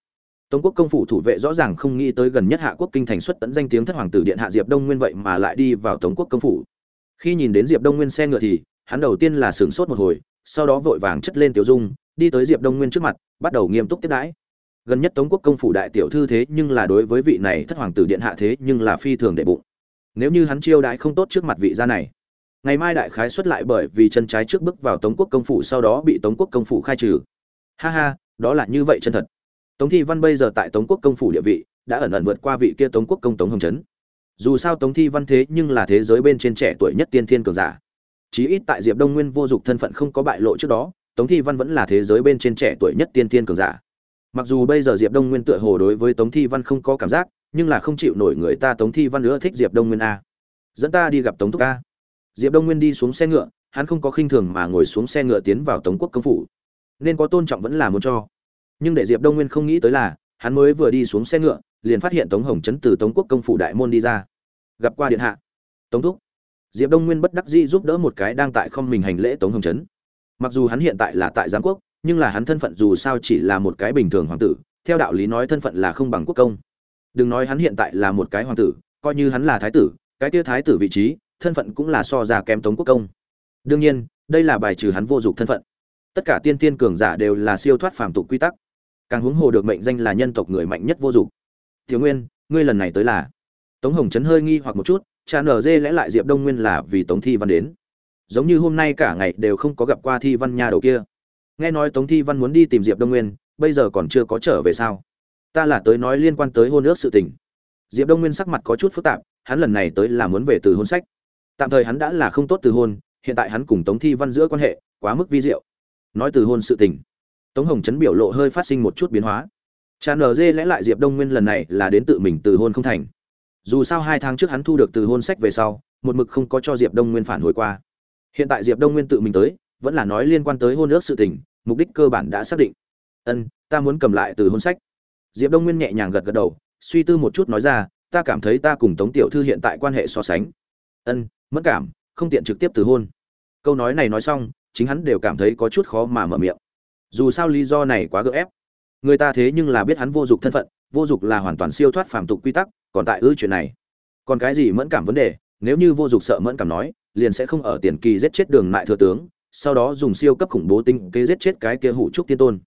Tống quốc công phủ thủ vệ rõ ràng không nghĩ tới gần nhất hạ quốc kinh thành xuất tận danh tiếng thất hoàng tử điện hạ diệp đông nguyên vậy mà lại đi vào tống quốc công phủ. Khi nhìn đến diệp đông nguyên xe ngựa thì, hắn đầu tiên là sửng sốt một hồi, sau đó vội vàng chất lên tiểu dung, đi tới diệp đông nguyên trước mặt, bắt đầu nghiêm túc tiếp đãi. Gần nhất tống quốc công phủ đại tiểu thư thế nhưng là đối với vị này thất hoàng tử điện hạ thế nhưng là phi thường đệ bụng nếu như hắn chiêu đãi không tốt trước mặt vị gia này. Ngày mai đại khái xuất lại bởi vì chân trái trước bước vào tống quốc công phủ sau đó bị tống quốc công phủ khai trừ. Ha ha, đó là như vậy chân thật. Tống thi văn bây giờ tại tống quốc công phủ địa vị, đã ẩn ẩn vượt qua vị kia tống quốc công tống hồng trấn. Dù sao tống thi văn thế nhưng là thế giới bên trên trẻ tuổi nhất tiên thiên cường giả. Chí ít tại diệp đông nguyên vô dụng thân phận không có bại lộ trước đó, tống thi văn vẫn là thế giới bên trên trẻ tuổi nhất tiên thiên cường giả. Mặc dù bây giờ diệp đông nguyên tựa hồ đối với tống thi văn không có cảm giác nhưng là không chịu nổi người ta tống thi văn nữa thích diệp đông nguyên a. Dẫn ta đi gặp tống thúc a. Diệp đông nguyên đi xuống xe ngựa, hắn không có khinh thường mà ngồi xuống xe ngựa tiến vào tống quốc công phủ. Nên có tôn trọng vẫn là muốn cho. Nhưng để diệp đông nguyên không nghĩ tới là, hắn mới vừa đi xuống xe ngựa, liền phát hiện tống hồng trấn từ tống quốc công phủ đại môn đi ra. Gặp qua điện hạ. Tống thúc. Diệp đông nguyên bất đắc dĩ giúp đỡ một cái đang tại không mình hành lễ tống hồng trấn mặc dù hắn hiện tại là tại giám quốc, nhưng là hắn thân phận dù sao chỉ là một cái bình thường hoàng tử, theo đạo lý nói thân phận là không bằng quốc công đừng nói hắn hiện tại là một cái hoàng tử, coi như hắn là thái tử, cái tia thái tử vị trí, thân phận cũng là so ra kém tống quốc công. Đương nhiên, đây là bài trừ hắn vô dụng thân phận. Tất cả tiên tiên cường giả đều là siêu thoát phàm tục quy tắc. Càng huống hồ được mệnh danh là nhân tộc người mạnh nhất vô dụng thiếu nguyên, ngươi lần này tới là? Tống hồng trấn hơi nghi hoặc một chút, cha nở dê lẽ lại diệp đông nguyên là vì tống thi văn đến. Giống như hôm nay cả ngày đều không có gặp qua thi văn nha đầu kia. Nghe nói tống thi văn muốn đi tìm diệp đông nguyên, bây giờ còn chưa có trở về sao? Ta là tới nói liên quan tới hôn ước sự tình. Diệp đông nguyên sắc mặt có chút phức tạp, hắn lần này tới là muốn về từ hôn sách. Tạm thời hắn đã là không tốt từ hôn, hiện tại hắn cùng tống thi văn giữa quan hệ quá mức vi diệu. Nói từ hôn sự tình, tống hồng chấn biểu lộ hơi phát sinh một chút biến hóa. Cha nở dê lẽ lại diệp đông nguyên lần này là đến tự mình từ hôn không thành. Dù sao hai tháng trước hắn thu được từ hôn sách về sau, một mực không có cho diệp đông nguyên phản hồi qua. Hiện tại diệp đông nguyên tự mình tới, vẫn là nói liên quan tới hôn ước sự tình, mục đích cơ bản đã xác định. Ân, ta muốn cầm lại từ hôn sách diệp đông nguyên nhẹ nhàng gật gật đầu, suy tư một chút nói ra, ta cảm thấy ta cùng tống tiểu thư hiện tại quan hệ so sánh. Ân mất cảm, không tiện trực tiếp từ hôn. Câu nói này nói xong, chính hắn đều cảm thấy có chút khó mà mở miệng. Dù sao lý do này quá gượng ép. Người ta thế nhưng là biết hắn vô dụng thân phận, vô dụng là hoàn toàn siêu thoát phàm tục quy tắc, còn tại ư chuyện này. Còn cái gì mẫn cảm vấn đề, nếu như vô dụng sợ mẫn cảm nói, liền sẽ không ở tiền kỳ giết chết đường lại thừa tướng, sau đó dùng siêu cấp khủng bố tinh kế giết chết cái kia hủ trúc tiên tôn.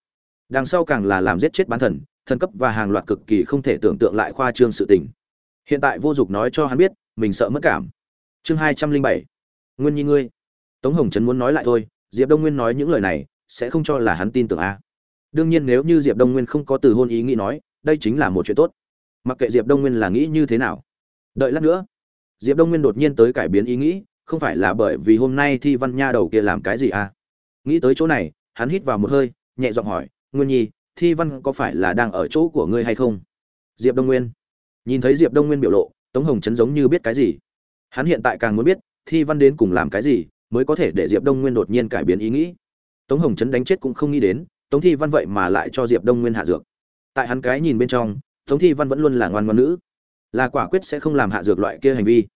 Đằng sau càng là làm giết chết bán thần thần cấp và hàng loạt cực kỳ không thể tưởng tượng lại khoa trương sự tình. Hiện tại vô dụng nói cho hắn biết, mình sợ mất cảm. Chương hai trăm linh bảy. Nguyên nhi ngươi. Tống hồng trấn muốn nói lại thôi, diệp đông nguyên nói những lời này, sẽ không cho là hắn tin tưởng a. Đương nhiên nếu như diệp đông nguyên không có từ hôn ý nghĩ nói, đây chính là một chuyện tốt. Mặc kệ diệp đông nguyên là nghĩ như thế nào. Đợi lát nữa, diệp đông nguyên đột nhiên tới cải biến ý nghĩ, không phải là bởi vì hôm nay thi văn nha đầu kia làm cái gì à nghĩ tới chỗ này, hắn hít vào một hơi, nhẹ giọng hỏi, nguyên nhi thi văn có phải là đang ở chỗ của ngươi hay không? Diệp đông nguyên. Nhìn thấy diệp đông nguyên biểu lộ, tống hồng chấn giống như biết cái gì. Hắn hiện tại càng muốn biết, thi văn đến cùng làm cái gì mới có thể để diệp đông nguyên đột nhiên cải biến ý nghĩ. Tống hồng chấn đánh chết cũng không nghĩ đến, tống thi văn vậy mà lại cho diệp đông nguyên hạ dược. Tại hắn cái nhìn bên trong, tống thi văn vẫn luôn là ngoan ngoan nữ. Là quả quyết sẽ không làm hạ dược loại kia hành vi.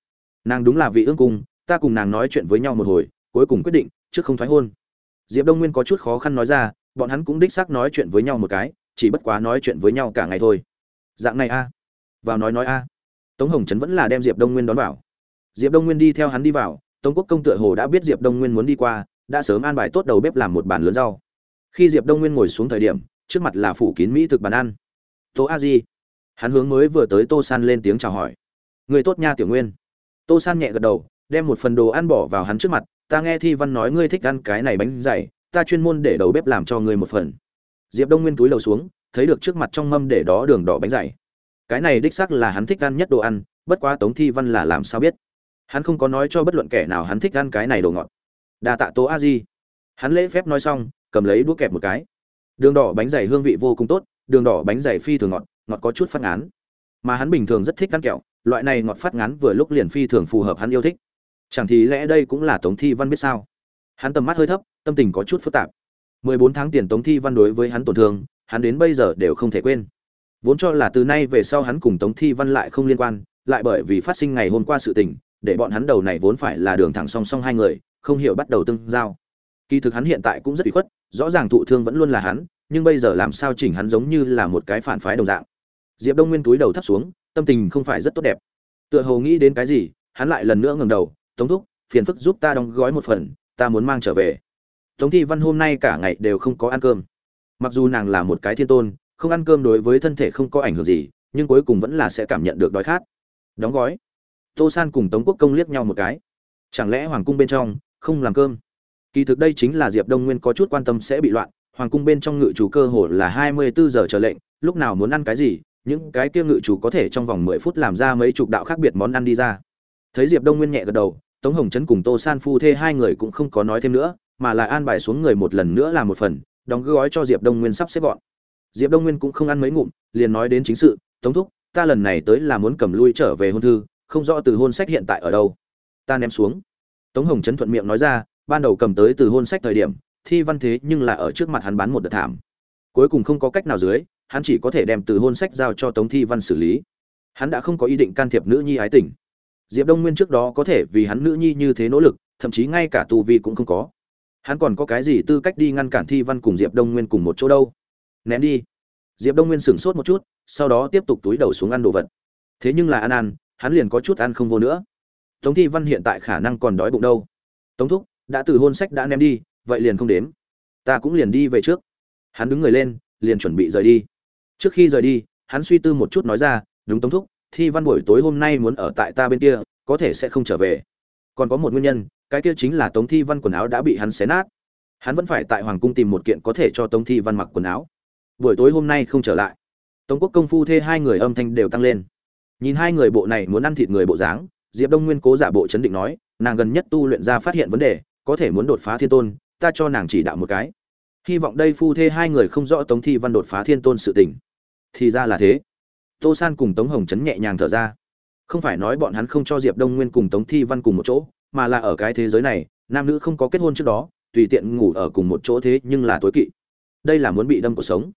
Nàng đúng là vị ương cung, ta cùng nàng nói chuyện với nhau một hồi, cuối cùng quyết định, trước không thoái hôn. Diệp đông nguyên có chút khó khăn nói ra bọn hắn cũng đích xác nói chuyện với nhau một cái, chỉ bất quá nói chuyện với nhau cả ngày thôi. Dạng này a. Vào nói nói a. Tống hồng trấn vẫn là đem diệp đông nguyên đón vào. Diệp đông nguyên đi theo hắn đi vào, tống quốc công tựa hồ đã biết diệp đông nguyên muốn đi qua, đã sớm an bài tốt đầu bếp làm một bàn lớn rau. Khi diệp đông nguyên ngồi xuống thời điểm, trước mặt là phủ kín mỹ thực bàn ăn. Tô a di. Hắn hướng mới vừa tới tô san lên tiếng chào hỏi. Người tốt nha tiểu nguyên. Tô san nhẹ gật đầu, đem một phần đồ ăn bỏ vào hắn trước mặt, ta nghe thi văn nói ngươi thích ăn cái này bánh dày ta chuyên môn để đầu bếp làm cho ngươi một phần. Diệp đông nguyên túi lầu xuống, thấy được trước mặt trong mâm để đó đường đỏ bánh dày. Cái này đích xác là hắn thích ăn nhất đồ ăn, bất quá tống thi văn là làm sao biết? Hắn không có nói cho bất luận kẻ nào hắn thích ăn cái này đồ ngọt. Đa tạ tố a di. Hắn lễ phép nói xong, cầm lấy đũa kẹp một cái. Đường đỏ bánh dày hương vị vô cùng tốt, đường đỏ bánh dày phi thường ngọt ngọt có chút phát ngán. Mà hắn bình thường rất thích ăn kẹo, loại này ngọt phát ngán vừa lúc liền phi thường phù hợp hắn yêu thích. Chẳng thì lẽ đây cũng là tống thi văn biết sao? Hắn tầm mắt hơi thấp tâm tình có chút phức tạp. Mười bốn tháng tiền tống thi văn đối với hắn tổn thương, hắn đến bây giờ đều không thể quên. Vốn cho là từ nay về sau hắn cùng tống thi văn lại không liên quan, lại bởi vì phát sinh ngày hôm qua sự tình, để bọn hắn đầu này vốn phải là đường thẳng song song hai người, không hiểu bắt đầu tương giao. Kỳ thực hắn hiện tại cũng rất bị khuất, rõ ràng thụ thương vẫn luôn là hắn, nhưng bây giờ làm sao chỉnh hắn giống như là một cái phản phái đồng dạng. Diệp đông nguyên túi đầu thấp xuống, tâm tình không phải rất tốt đẹp. Tựa hồ nghĩ đến cái gì, hắn lại lần nữa ngẩng đầu, tống thúc, phiền phức giúp ta đóng gói một phần, ta muốn mang trở về tống thi văn hôm nay cả ngày đều không có ăn cơm. Mặc dù nàng là một cái thiên tôn, không ăn cơm đối với thân thể không có ảnh hưởng gì, nhưng cuối cùng vẫn là sẽ cảm nhận được đói khát. Đóng gói. Tô san cùng tống quốc công liếc nhau một cái. Chẳng lẽ hoàng cung bên trong không làm cơm? Kỳ thực đây chính là diệp đông nguyên có chút quan tâm sẽ bị loạn. Hoàng cung bên trong ngự chủ cơ hồ là hai mươi bốn giờ chờ lệnh, lúc nào muốn ăn cái gì, những cái kia ngự chủ có thể trong vòng mười phút làm ra mấy chục đạo khác biệt món ăn đi ra. Thấy diệp đông nguyên nhẹ gật đầu, tống hồng trấn cùng tô san phu thê hai người cũng không có nói thêm nữa mà lại an bài xuống người một lần nữa là một phần, đóng gói cho diệp đông nguyên sắp xếp gọn. Diệp đông nguyên cũng không ăn mấy ngụm, liền nói đến chính sự, tống thúc, ta lần này tới là muốn cầm lui trở về hôn thư, không rõ từ hôn sách hiện tại ở đâu. Ta ném xuống. Tống hồng trấn thuận miệng nói ra, ban đầu cầm tới từ hôn sách thời điểm, thi văn thế nhưng là ở trước mặt hắn bán một đợt thảm. Cuối cùng không có cách nào dưới, hắn chỉ có thể đem từ hôn sách giao cho tống thi văn xử lý. Hắn đã không có ý định can thiệp nữ nhi ái tình. Diệp đông nguyên trước đó có thể vì hắn nữ nhi như thế nỗ lực, thậm chí ngay cả tu vi cũng không có hắn còn có cái gì tư cách đi ngăn cản thi văn cùng diệp đông nguyên cùng một chỗ đâu? Ném đi. Diệp đông nguyên sửng sốt một chút, sau đó tiếp tục túi đầu xuống ăn đồ vật. Thế nhưng là ăn ăn, hắn liền có chút ăn không vô nữa. Tống thi văn hiện tại khả năng còn đói bụng đâu. Tống thúc, đã từ hôn sách đã ném đi, vậy liền không đếm. Ta cũng liền đi về trước. Hắn đứng người lên, liền chuẩn bị rời đi. Trước khi rời đi, hắn suy tư một chút nói ra, đúng tống thúc, thi văn buổi tối hôm nay muốn ở tại ta bên kia, có thể sẽ không trở về. Còn có một nguyên nhân cái kia chính là tống thi văn quần áo đã bị hắn xé nát. Hắn vẫn phải tại hoàng cung tìm một kiện có thể cho tống thi văn mặc quần áo. Buổi tối hôm nay không trở lại. Tống quốc công phu thê hai người âm thanh đều tăng lên. Nhìn hai người bộ này muốn ăn thịt người bộ dáng, diệp đông nguyên cố giả bộ chấn định nói, nàng gần nhất tu luyện ra phát hiện vấn đề, có thể muốn đột phá thiên tôn, ta cho nàng chỉ đạo một cái. Hy vọng đây phu thê hai người không rõ tống thi văn đột phá thiên tôn sự tình. Thì ra là thế. Tô san cùng tống hồng chấn nhẹ nhàng thở ra. Không phải nói bọn hắn không cho diệp đông nguyên cùng tống thi văn cùng một chỗ mà là ở cái thế giới này, nam nữ không có kết hôn trước đó, tùy tiện ngủ ở cùng một chỗ thế nhưng là tối kỵ. Đây là muốn bị đâm cuộc sống.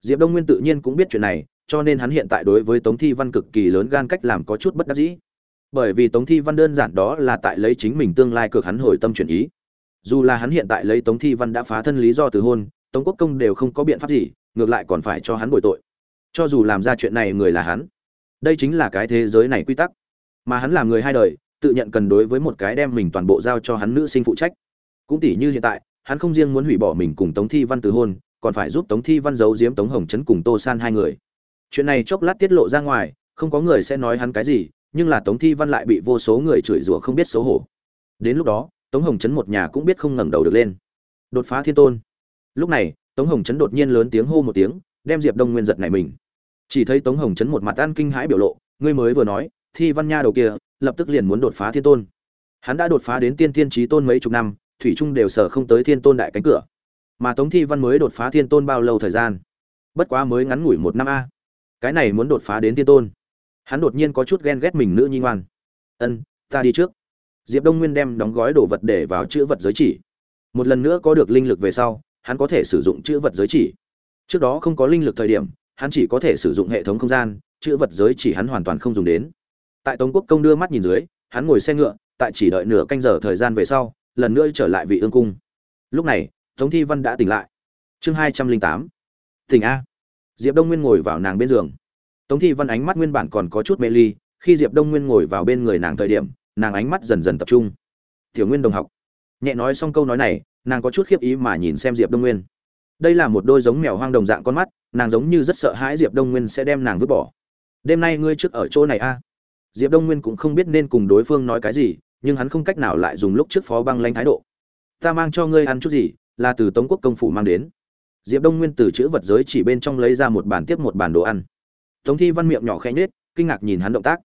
Diệp đông nguyên tự nhiên cũng biết chuyện này, cho nên hắn hiện tại đối với tống thi văn cực kỳ lớn gan cách làm có chút bất đắc dĩ. Bởi vì tống thi văn đơn giản đó là tại lấy chính mình tương lai cực hắn hồi tâm chuyển ý. Dù là hắn hiện tại lấy tống thi văn đã phá thân lý do từ hôn, tống quốc công đều không có biện pháp gì, ngược lại còn phải cho hắn bồi tội. Cho dù làm ra chuyện này người là hắn. Đây chính là cái thế giới này quy tắc. Mà hắn là người hai đời tự nhận cần đối với một cái đem mình toàn bộ giao cho hắn nữ sinh phụ trách. Cũng tỷ như hiện tại, hắn không riêng muốn hủy bỏ mình cùng tống thi văn từ hôn, còn phải giúp tống thi văn giấu giếm tống hồng trấn cùng tô san hai người. Chuyện này chốc lát tiết lộ ra ngoài, không có người sẽ nói hắn cái gì, nhưng là tống thi văn lại bị vô số người chửi rủa không biết xấu hổ. Đến lúc đó, tống hồng trấn một nhà cũng biết không ngẩng đầu được lên. Đột phá thiên tôn. Lúc này, tống hồng trấn đột nhiên lớn tiếng hô một tiếng, đem diệp đông nguyên giật này mình. Chỉ thấy tống hồng trấn một mặt ăn kinh hãi biểu lộ, ngươi mới vừa nói, thi văn nha đầu kia lập tức liền muốn đột phá thiên tôn. Hắn đã đột phá đến tiên thiên trí tôn mấy chục năm, thủy trung đều sở không tới thiên tôn đại cánh cửa. Mà tống thi văn mới đột phá thiên tôn bao lâu thời gian? Bất quá mới ngắn ngủi một năm a. Cái này muốn đột phá đến thiên tôn. Hắn đột nhiên có chút ghen ghét mình nữ nhi ngoan. Ân, ta đi trước. Diệp đông nguyên đem đóng gói đồ vật để vào chữ vật giới chỉ. Một lần nữa có được linh lực về sau, hắn có thể sử dụng chữ vật giới chỉ. Trước đó không có linh lực thời điểm, hắn chỉ có thể sử dụng hệ thống không gian, chữ vật giới chỉ hắn hoàn toàn không dùng đến tại tống quốc công đưa mắt nhìn dưới, hắn ngồi xe ngựa, tại chỉ đợi nửa canh giờ thời gian về sau, lần nữa trở lại vị ương cung. Lúc này, tống thi văn đã tỉnh lại. Chương hai trăm linh tám. Tỉnh a. Diệp đông nguyên ngồi vào nàng bên giường. Tống thi văn ánh mắt nguyên bản còn có chút mê ly, khi diệp đông nguyên ngồi vào bên người nàng thời điểm, nàng ánh mắt dần dần tập trung. Tiểu nguyên đồng học. Nhẹ nói xong câu nói này, nàng có chút khiếp ý mà nhìn xem diệp đông nguyên. Đây là một đôi giống mèo hoang đồng dạng con mắt, nàng giống như rất sợ hãi diệp đông nguyên sẽ đem nàng vứt bỏ. Đêm nay ngươi trước ở chỗ này a diệp đông nguyên cũng không biết nên cùng đối phương nói cái gì, nhưng hắn không cách nào lại dùng lúc trước phó băng lanh thái độ. Ta mang cho ngươi ăn chút gì, là từ tống quốc công phủ mang đến. Diệp đông nguyên từ chữ vật giới chỉ bên trong lấy ra một bàn tiếp một bàn đồ ăn. Tống thi văn miệng nhỏ khẽ nhết kinh ngạc nhìn hắn động tác.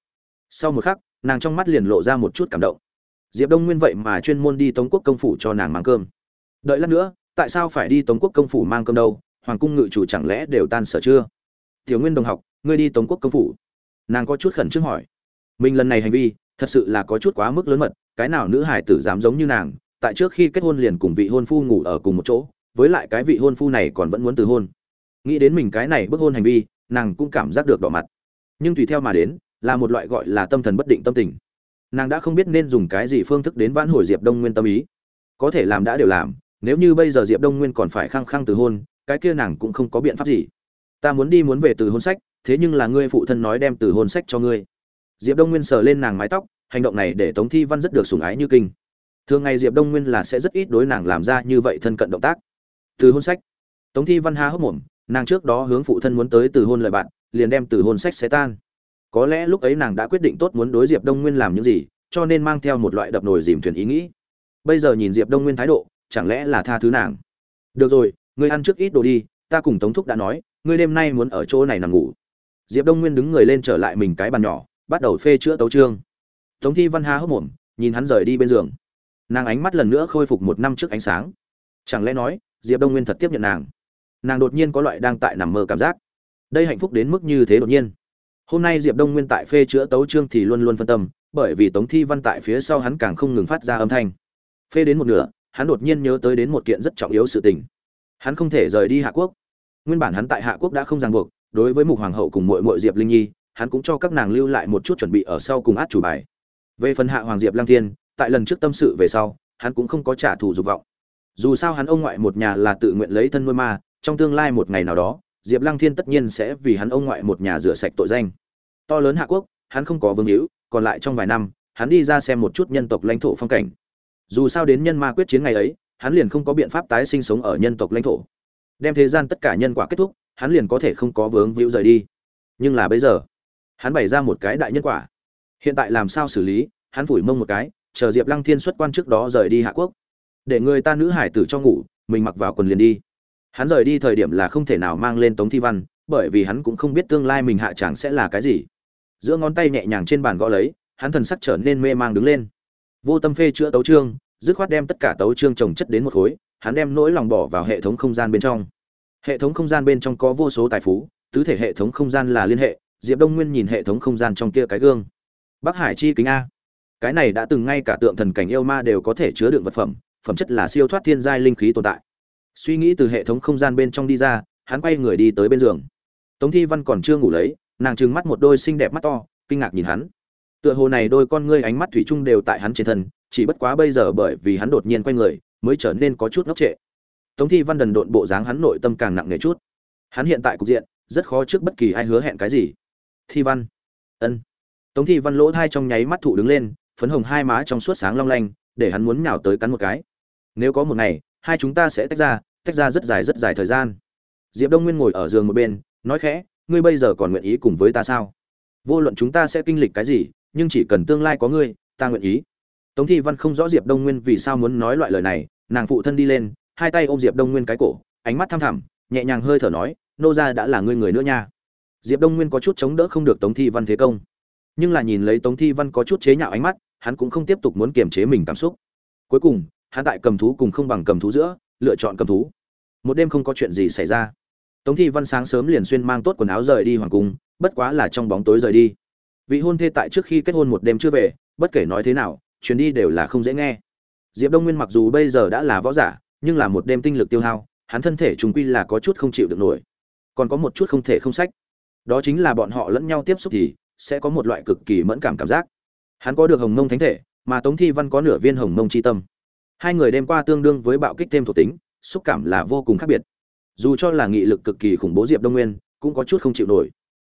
Sau một khắc, nàng trong mắt liền lộ ra một chút cảm động. Diệp đông nguyên vậy mà chuyên môn đi tống quốc công phủ cho nàng mang cơm. Đợi lát nữa, tại sao phải đi tống quốc công phủ mang cơm đâu? Hoàng cung ngự chủ chẳng lẽ đều tan sở chưa? Tiểu nguyên đồng học, ngươi đi tống quốc công phủ. Nàng có chút khẩn trương hỏi mình lần này hành vi, thật sự là có chút quá mức lớn mật, cái nào nữ hải tử dám giống như nàng, tại trước khi kết hôn liền cùng vị hôn phu ngủ ở cùng một chỗ, với lại cái vị hôn phu này còn vẫn muốn từ hôn. Nghĩ đến mình cái này bức hôn hành vi, nàng cũng cảm giác được đỏ mặt. Nhưng tùy theo mà đến, là một loại gọi là tâm thần bất định tâm tình. Nàng đã không biết nên dùng cái gì phương thức đến vãn hồi diệp đông nguyên tâm ý. Có thể làm đã đều làm, nếu như bây giờ diệp đông nguyên còn phải khăng khăng từ hôn, cái kia nàng cũng không có biện pháp gì. Ta muốn đi muốn về từ hôn sách, thế nhưng là ngươi phụ thân nói đem từ hôn sách cho ngươi diệp đông nguyên sờ lên nàng mái tóc, hành động này để tống thi văn rất được sủng ái như kinh. Thường ngày diệp đông nguyên là sẽ rất ít đối nàng làm ra như vậy thân cận động tác. Từ hôn sách. Tống thi văn há hốc mồm, nàng trước đó hướng phụ thân muốn tới từ hôn lời bạn, liền đem từ hôn sách xé tan. Có lẽ lúc ấy nàng đã quyết định tốt muốn đối diệp đông nguyên làm những gì, cho nên mang theo một loại đập nồi dìm thuyền ý nghĩ. Bây giờ nhìn diệp đông nguyên thái độ, chẳng lẽ là tha thứ nàng? Được rồi, ngươi ăn trước ít đồ đi, ta cùng tống thúc đã nói, ngươi đêm nay muốn ở chỗ này nằm ngủ. Diệp đông nguyên đứng người lên trở lại mình cái bàn nhỏ bắt đầu phê chữa tấu trương. Tống thi văn há hốc mồm, nhìn hắn rời đi bên giường. Nàng ánh mắt lần nữa khôi phục một năm trước ánh sáng. Chẳng lẽ nói, diệp đông nguyên thật tiếp nhận nàng? Nàng đột nhiên có loại đang tại nằm mơ cảm giác. Đây hạnh phúc đến mức như thế đột nhiên. Hôm nay diệp đông nguyên tại phê chữa tấu trương thì luôn luôn phân tâm, bởi vì tống thi văn tại phía sau hắn càng không ngừng phát ra âm thanh. Phê đến một nửa, hắn đột nhiên nhớ tới đến một kiện rất trọng yếu sự tình. Hắn không thể rời đi hạ quốc. Nguyên bản hắn tại hạ quốc đã không ràng buộc, đối với mục hoàng hậu cùng mội mội diệp linh nhi hắn cũng cho các nàng lưu lại một chút chuẩn bị ở sau cùng át chủ bài. Về phần hạ hoàng diệp lang thiên, tại lần trước tâm sự về sau, hắn cũng không có trả thù dục vọng. Dù sao hắn ông ngoại một nhà là tự nguyện lấy thân nuôi ma, trong tương lai một ngày nào đó, diệp lăng thiên tất nhiên sẽ vì hắn ông ngoại một nhà rửa sạch tội danh. To lớn hạ quốc, hắn không có vương hữu, còn lại trong vài năm, hắn đi ra xem một chút nhân tộc lãnh thổ phong cảnh. Dù sao đến nhân ma quyết chiến ngày ấy, hắn liền không có biện pháp tái sinh sống ở nhân tộc lãnh thổ. Đem thế gian tất cả nhân quả kết thúc, hắn liền có thể không có vướng víu rời đi. Nhưng là bây giờ hắn bày ra một cái đại nhân quả. Hiện tại làm sao xử lý, hắn phủi mông một cái, chờ diệp lăng thiên xuất quan trước đó rời đi hạ quốc. Để người ta nữ hải tử cho ngủ, mình mặc vào quần liền đi. Hắn rời đi thời điểm là không thể nào mang lên tống thi văn, bởi vì hắn cũng không biết tương lai mình hạ chẳng sẽ là cái gì. Giữa ngón tay nhẹ nhàng trên bàn gõ lấy, hắn thần sắc trở nên mê mang đứng lên. Vô tâm phê chữa tấu trương dứt khoát đem tất cả tấu trương trồng chất đến một khối, hắn đem nỗi lòng bỏ vào hệ thống không gian bên trong. Hệ thống không gian bên trong có vô số tài phú, tứ thể hệ thống không gian là liên hệ diệp đông nguyên nhìn hệ thống không gian trong kia cái gương. Bắc hải chi kính a. Cái này đã từng ngay cả tượng thần cảnh yêu ma đều có thể chứa đựng vật phẩm phẩm chất là siêu thoát thiên giai linh khí tồn tại. Suy nghĩ từ hệ thống không gian bên trong đi ra, hắn quay người đi tới bên giường. Tống thi văn còn chưa ngủ lấy, nàng trừng mắt một đôi xinh đẹp mắt to, kinh ngạc nhìn hắn. Tựa hồ này đôi con ngươi ánh mắt thủy chung đều tại hắn trên thân, chỉ bất quá bây giờ bởi vì hắn đột nhiên quay người, mới trở nên có chút ngốc trệ. Tống thi văn đần độn bộ dáng hắn nội tâm càng nặng nề chút. Hắn hiện tại cục diện, rất khó trước bất kỳ ai hứa hẹn cái gì thi văn. Ân. Tống thi văn lỗ thai trong nháy mắt thụ đứng lên, phấn hồng hai má trong suốt sáng long lanh, để hắn muốn nhào tới cắn một cái. Nếu có một ngày, hai chúng ta sẽ tách ra tách ra rất dài rất dài thời gian. Diệp đông nguyên ngồi ở giường một bên, nói khẽ, ngươi bây giờ còn nguyện ý cùng với ta sao? Vô luận chúng ta sẽ kinh lịch cái gì, nhưng chỉ cần tương lai có ngươi, ta nguyện ý. Tống thi văn không rõ diệp đông nguyên vì sao muốn nói loại lời này, nàng phụ thân đi lên, hai tay ôm diệp đông nguyên cái cổ, ánh mắt thăm thẳm, nhẹ nhàng hơi thở nói, nô ra đã là ngươi người nữa nha diệp đông nguyên có chút chống đỡ không được tống thi văn thế công. Nhưng là nhìn lấy tống thi văn có chút chế nhạo ánh mắt, hắn cũng không tiếp tục muốn kiềm chế mình cảm xúc. Cuối cùng, hắn tại cầm thú cùng không bằng cầm thú giữa, lựa chọn cầm thú. Một đêm không có chuyện gì xảy ra. Tống thi văn sáng sớm liền xuyên mang tốt quần áo rời đi hoàng cung, bất quá là trong bóng tối rời đi. Vị hôn thê tại trước khi kết hôn một đêm chưa về, bất kể nói thế nào, chuyến đi đều là không dễ nghe. Diệp đông nguyên mặc dù bây giờ đã là võ giả, nhưng là một đêm tinh lực tiêu hao, hắn thân thể chúng quy là có chút không chịu được nổi. Còn có một chút không thể không sách đó chính là bọn họ lẫn nhau tiếp xúc thì sẽ có một loại cực kỳ mẫn cảm cảm giác. Hắn có được hồng mông thánh thể, mà tống thi văn có nửa viên hồng mông c h i tâm. Hai người đêm qua tương đương với bạo kích thêm thuộc tính, xúc cảm là vô cùng khác biệt. Dù cho là nghị lực cực kỳ khủng bố diệp đông nguyên, cũng có chút không chịu nổi.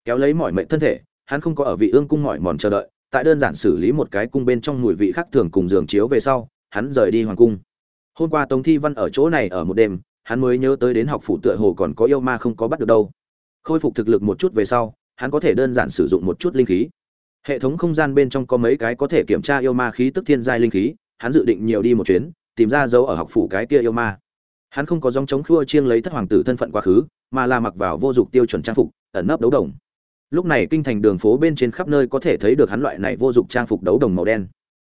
Kéo lấy mọi mệnh thân thể, hắn không có ở vị ương cung mỏi mòn chờ đợi, tại đơn giản xử lý một cái cung bên trong mùi vị khác thường cùng giường chiếu về sau, hắn rời đi hoàng cung. Hôm qua tống thi văn ở chỗ này ở một đêm, hắn mới nhớ tới đến học phủ tựa hồ còn có yêu ma không có bắt được đâu khôi phục thực lực một chút về sau, hắn có thể đơn giản sử dụng một chút linh khí. Hệ thống không gian bên trong có mấy cái có thể kiểm tra yêu ma khí tức thiên giai linh khí, hắn dự định nhiều đi một chuyến, tìm ra dấu ở học phủ cái kia yêu ma. Hắn không có dòng chống khua chiêng lấy thất hoàng tử thân phận quá khứ, mà là mặc vào vô dụng tiêu chuẩn trang phục, ẩn nấp đấu đồng. Lúc này kinh thành đường phố bên trên khắp nơi có thể thấy được hắn loại này vô dụng trang phục đấu đồng màu đen.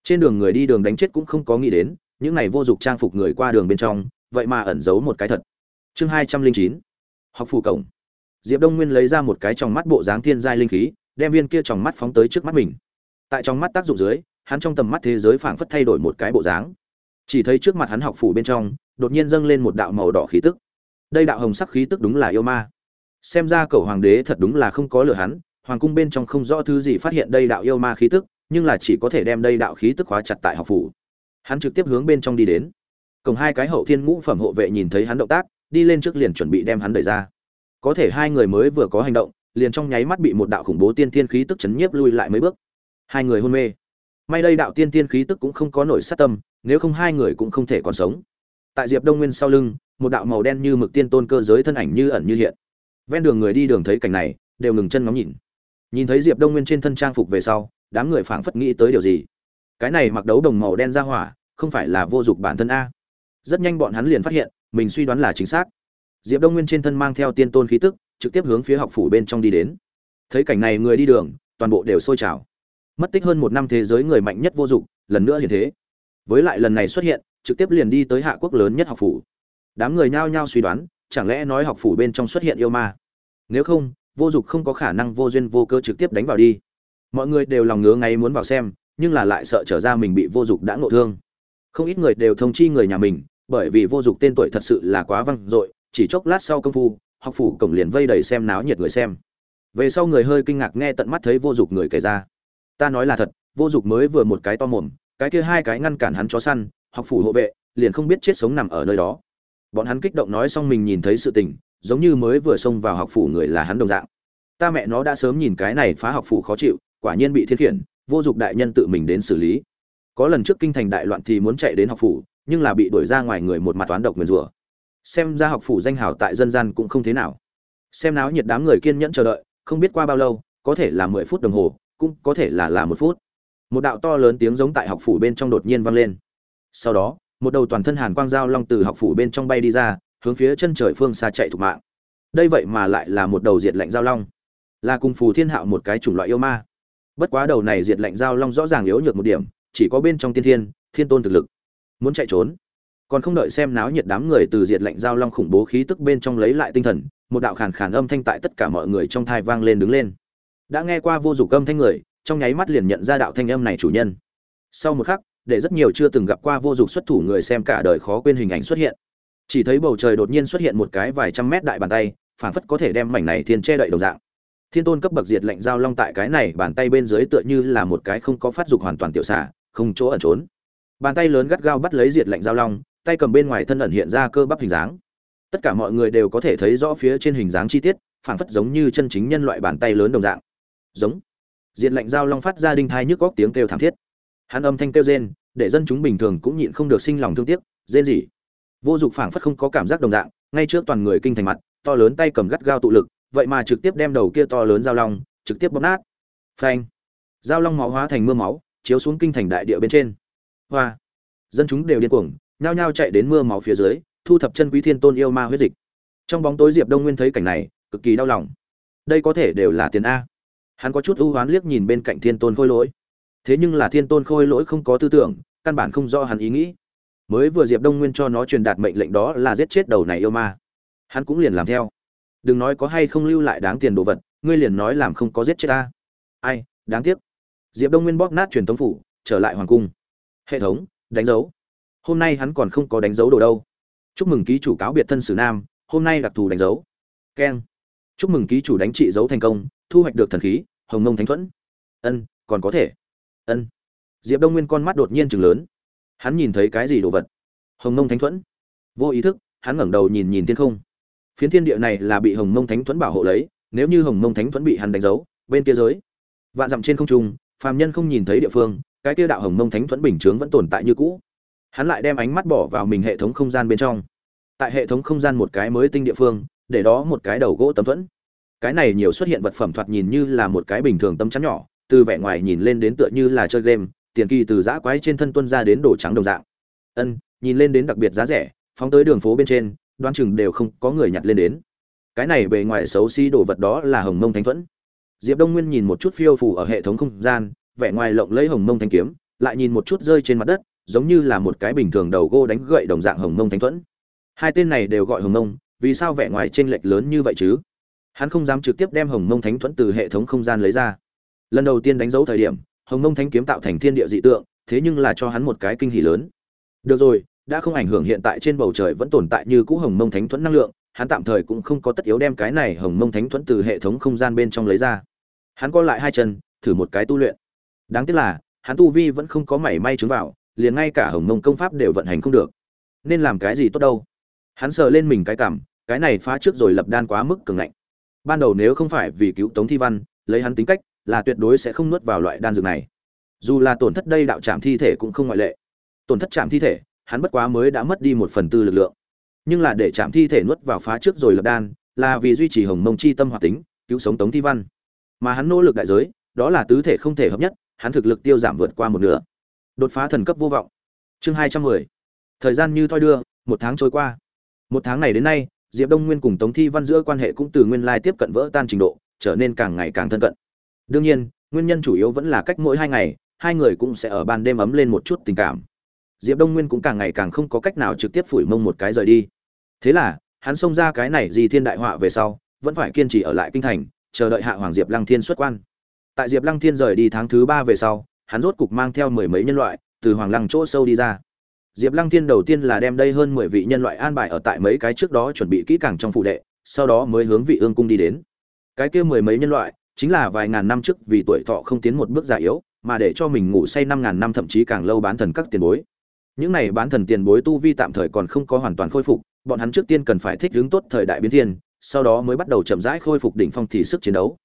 Trên đường người đi đường đánh chết cũng không có nghĩ đến, những này vô dụng trang phục người qua đường bên trong, vậy mà ẩn giấu một cái thật. Chương hai trăm linh chín, học phủ cổng diệp đông nguyên lấy ra một cái trong mắt bộ dáng thiên giai linh khí, đem viên kia trong mắt phóng tới trước mắt mình. Tại trong mắt tác dụng dưới, hắn trong tầm mắt thế giới phảng phất thay đổi một cái bộ dáng. Chỉ thấy trước mặt hắn học phủ bên trong, đột nhiên dâng lên một đạo màu đỏ khí tức. Đây đạo hồng sắc khí tức đúng là yêu ma. Xem ra cậu hoàng đế thật đúng là không có lừa hắn, hoàng cung bên trong không rõ thứ gì phát hiện đây đạo yêu ma khí tức, nhưng là chỉ có thể đem đây đạo khí tức khóa chặt tại học phủ. Hắn trực tiếp hướng bên trong đi đến. Cùng hai cái hậu thiên ngũ phẩm hộ vệ nhìn thấy hắn động tác, đi lên trước liền chuẩn bị đem hắn đẩy ra có thể hai người mới vừa có hành động, liền trong nháy mắt bị một đạo khủng bố tiên tiên khí tức chấn nhiếp lui lại mấy bước. Hai người hôn mê. May đây đạo tiên tiên khí tức cũng không có nổi sát tâm, nếu không hai người cũng không thể còn sống. Tại diệp đông nguyên sau lưng, một đạo màu đen như mực tiên tôn cơ giới thân ảnh như ẩn như hiện. Ven đường người đi đường thấy cảnh này, đều ngừng chân ngóng nhìn. Nhìn thấy diệp đông nguyên trên thân trang phục về sau, đám người phảng phất nghĩ tới điều gì. Cái này mặc đấu đồng màu đen ra hỏa, không phải là vô dụng bản thân a. Rất nhanh bọn hắn liền phát hiện, mình suy đoán là chính xác diệp đông nguyên trên thân mang theo tiên tôn khí tức, trực tiếp hướng phía học phủ bên trong đi đến. Thấy cảnh này người đi đường, toàn bộ đều sôi trào. Mất tích hơn một năm thế giới người mạnh nhất vô dụng, lần nữa hiện thế. Với lại lần này xuất hiện, trực tiếp liền đi tới hạ quốc lớn nhất học phủ. Đám người nhao nhao suy đoán, chẳng lẽ nói học phủ bên trong xuất hiện yêu ma? Nếu không, vô dụng không có khả năng vô duyên vô cơ trực tiếp đánh vào đi. Mọi người đều lòng ngứa ngay muốn vào xem, nhưng là lại sợ trở ra mình bị vô dụng đã ngộ thương. Không ít người đều thông chi người nhà mình, bởi vì vô dụng tên tuổi thật sự là quá văng dội chỉ chốc lát sau công phu, học phủ cổng liền vây đầy xem náo nhiệt người xem. Về sau người hơi kinh ngạc nghe tận mắt thấy vô dụng người kể ra. Ta nói là thật, vô dụng mới vừa một cái to mồm, cái kia hai cái ngăn cản hắn chó săn, học phủ hộ vệ, liền không biết chết sống nằm ở nơi đó. Bọn hắn kích động nói xong mình nhìn thấy sự tình, giống như mới vừa xông vào học phủ người là hắn đồng dạng. Ta mẹ nó đã sớm nhìn cái này phá học phủ khó chịu, quả nhiên bị thiên khiển, vô dụng đại nhân tự mình đến xử lý. Có lần trước kinh thành đại loạn thì muốn chạy đến học phủ, nhưng là bị đuổi ra ngoài người một mặt toán độc nguyền rủa xem ra học phủ danh hào tại dân gian cũng không thế nào. Xem náo nhiệt đám người kiên nhẫn chờ đợi, không biết qua bao lâu, có thể là mười phút đồng hồ, cũng có thể là là một phút. Một đạo to lớn tiếng giống tại học phủ bên trong đột nhiên vang lên. Sau đó, một đầu toàn thân hàn quang giao long từ học phủ bên trong bay đi ra, hướng phía chân trời phương xa chạy thục mạng. Đây vậy mà lại là một đầu diệt lệnh giao long. Là cùng phù thiên hạo một cái chủng loại yêu ma. Bất quá đầu này diệt lệnh giao long rõ ràng yếu nhược một điểm, chỉ có bên trong tiên thiên thiên tôn thực lực. Muốn chạy trốn còn không đợi xem náo nhiệt đám người từ diệt lệnh giao long khủng bố khí tức bên trong lấy lại tinh thần, một đạo khàn khàn âm thanh tại tất cả mọi người trong thai vang lên đứng lên. Đã nghe qua vô dụng âm thanh người, trong nháy mắt liền nhận ra đạo thanh âm này chủ nhân. Sau một khắc, để rất nhiều chưa từng gặp qua vô dụng xuất thủ người xem cả đời khó quên hình ảnh xuất hiện. Chỉ thấy bầu trời đột nhiên xuất hiện một cái vài trăm mét đại bàn tay, phảng phất có thể đem mảnh này thiên che đậy đồng dạng. Thiên tôn cấp bậc diệt lệnh giao long tại cái này bàn tay bên dưới tựa như là một cái không có phát dục hoàn toàn tiểu xả không chỗ ẩn trốn. Bàn tay lớn gắt gao bắt lấy diệt lệnh giao long tay cầm bên ngoài thân ẩn hiện ra cơ bắp hình dáng. Tất cả mọi người đều có thể thấy rõ phía trên hình dáng chi tiết, phảng phất giống như chân chính nhân loại bàn tay lớn đồng dạng. Giống. Diện lệnh giao long phát ra đinh thai nhức góc tiếng kêu thảm thiết. Hắn âm thanh kêu rên, để dân chúng bình thường cũng nhịn không được sinh lòng thương tiếc, rên gì vô dụng phảng phất không có cảm giác đồng dạng, ngay trước toàn người kinh thành mặt, to lớn tay cầm gắt gao tụ lực, vậy mà trực tiếp đem đầu kia to lớn giao long, trực tiếp bóp nát. Phanh. Giao long máu hóa thành mưa máu, chiếu xuống kinh thành đại địa bên trên. Hoa. Dân chúng đều điên cuồng nhao nhao chạy đến mưa máu phía dưới, thu thập chân quý thiên tôn yêu ma huyết dịch. Trong bóng tối diệp đông nguyên thấy cảnh này, cực kỳ đau lòng. Đây có thể đều là tiền a. Hắn có chút ưu hoán liếc nhìn bên cạnh thiên tôn khôi lỗi. Thế nhưng là thiên tôn khôi lỗi không có tư tưởng, căn bản không rõ hắn ý nghĩ. Mới vừa diệp đông nguyên cho nó truyền đạt mệnh lệnh đó là giết chết đầu này yêu ma. Hắn cũng liền làm theo. Đừng nói có hay không lưu lại đáng tiền đồ vật, ngươi liền nói làm không có giết chết ta. Ai, đáng tiếc. Diệp đông nguyên bóp nát truyền thống phủ, trở lại hoàng cung. Hệ thống, đánh dấu hôm nay hắn còn không có đánh dấu đồ đâu. Chúc mừng ký chủ cáo biệt thân sử nam, hôm nay đặc thù đánh dấu. Keng. Chúc mừng ký chủ đánh trị dấu thành công, thu hoạch được thần khí, hồng mông thánh thuẫn. Ân, còn có thể. Ân. Diệp đông nguyên con mắt đột nhiên chừng lớn. Hắn nhìn thấy cái gì đồ vật? Hồng mông thánh thuẫn. Vô ý thức, hắn ngẩng đầu nhìn nhìn thiên không. Phiến thiên địa này là bị hồng mông thánh thuẫn bảo hộ lấy, nếu như hồng mông thánh thuẫn bị hắn đánh dấu, bên kia giới. Vạn dặm trên không trung, phàm nhân không nhìn thấy địa phương, cái kia đạo hồng mông thánh thuẫn bình chướng vẫn tồn tại như cũ hắn lại đem ánh mắt bỏ vào mình hệ thống không gian bên trong. Tại hệ thống không gian một cái mới tinh địa phương, để đó một cái đầu gỗ tấm thuẫn. Cái này nhiều xuất hiện vật phẩm thoạt nhìn như là một cái bình thường tấm chắn nhỏ, từ vẻ ngoài nhìn lên đến tựa như là chơi game, tiền kỳ từ giã quái trên thân tuân ra đến đồ trắng đồng dạng. Ân, nhìn lên đến đặc biệt giá rẻ, phóng tới đường phố bên trên đoan chừng đều không có người nhặt lên đến. Cái này bề ngoài xấu xí đồ vật đó là hồng mông thánh thuẫn. Diệp đông nguyên nhìn một chút phiêu phủ ở hệ thống không gian, vẻ ngoài lộng lấy hồng mông thanh kiếm, lại nhìn một chút rơi trên mặt đất giống như là một cái bình thường đầu gô đánh gậy đồng dạng hồng mông thánh thuẫn. Hai tên này đều gọi hồng mông, vì sao vẻ ngoài chênh lệch lớn như vậy chứ? Hắn không dám trực tiếp đem hồng mông thánh thuẫn từ hệ thống không gian lấy ra. Lần đầu tiên đánh dấu thời điểm, hồng mông thánh kiếm tạo thành thiên địa dị tượng, thế nhưng là cho hắn một cái kinh hỉ lớn. Được rồi, đã không ảnh hưởng hiện tại trên bầu trời vẫn tồn tại như cũ hồng mông thánh thuẫn năng lượng, hắn tạm thời cũng không có tất yếu đem cái này hồng mông thánh thuẫn từ hệ thống không gian bên trong lấy ra. Hắn co lại hai chân, thử một cái tu luyện. Đáng tiếc là, hắn tu vi vẫn không có mảy may chứng vào liền ngay cả hồng mông công pháp đều vận hành không được. Nên làm cái gì tốt đâu? Hắn sờ lên mình cái cảm, cái này phá trước rồi lập đan quá mức cường ngạnh. Ban đầu nếu không phải vì cứu tống thi văn, lấy hắn tính cách, là tuyệt đối sẽ không nuốt vào loại đan dược này. Dù là tổn thất đây đạo trạm thi thể cũng không ngoại lệ. Tổn thất trạm thi thể, hắn bất quá mới đã mất đi một phần tư lực lượng. Nhưng là để chạm thi thể nuốt vào phá trước rồi lập đan, là vì duy trì hồng mông chi tâm hoạt tính, cứu sống tống thi văn. Mà hắn nỗ lực đại giới, đó là tứ thể không thể hợp nhất, hắn thực lực tiêu giảm vượt qua một nửa đột phá thần cấp vô vọng. Chương hai trăm mười. Thời gian như thoi đưa, một tháng trôi qua. Một tháng này đến nay, diệp đông nguyên cùng tống thi văn giữa quan hệ cũng từ nguyên lai tiếp cận vỡ tan trình độ, trở nên càng ngày càng thân cận. Đương nhiên, nguyên nhân chủ yếu vẫn là cách mỗi hai ngày, hai người cũng sẽ ở ban đêm ấm lên một chút tình cảm. Diệp đông nguyên cũng càng ngày càng không có cách nào trực tiếp phủi mông một cái rời đi. Thế là, hắn xông ra cái này gì thiên đại họa về sau, vẫn phải kiên trì ở lại kinh thành, chờ đợi hạ hoàng diệp lăng thiên xuất quan. Tại diệp lăng thiên rời đi tháng thứ ba về sau hắn rốt cục mang theo mười mấy nhân loại từ hoàng lăng chỗ sâu đi ra. Diệp lăng thiên đầu tiên là đem đây hơn mười vị nhân loại an bài ở tại mấy cái trước đó chuẩn bị kỹ càng trong phụ đệ, sau đó mới hướng vị ương cung đi đến. Cái kia mười mấy nhân loại chính là vài ngàn năm trước vì tuổi thọ không tiến một bước già yếu, mà để cho mình ngủ say năm ngàn năm thậm chí càng lâu bán thần các tiền bối. Những này bán thần tiền bối tu vi tạm thời còn không có hoàn toàn khôi phục, bọn hắn trước tiên cần phải thích ứng tốt thời đại biến thiên, sau đó mới bắt đầu chậm rãi khôi phục đỉnh phong thì sức chiến đấu.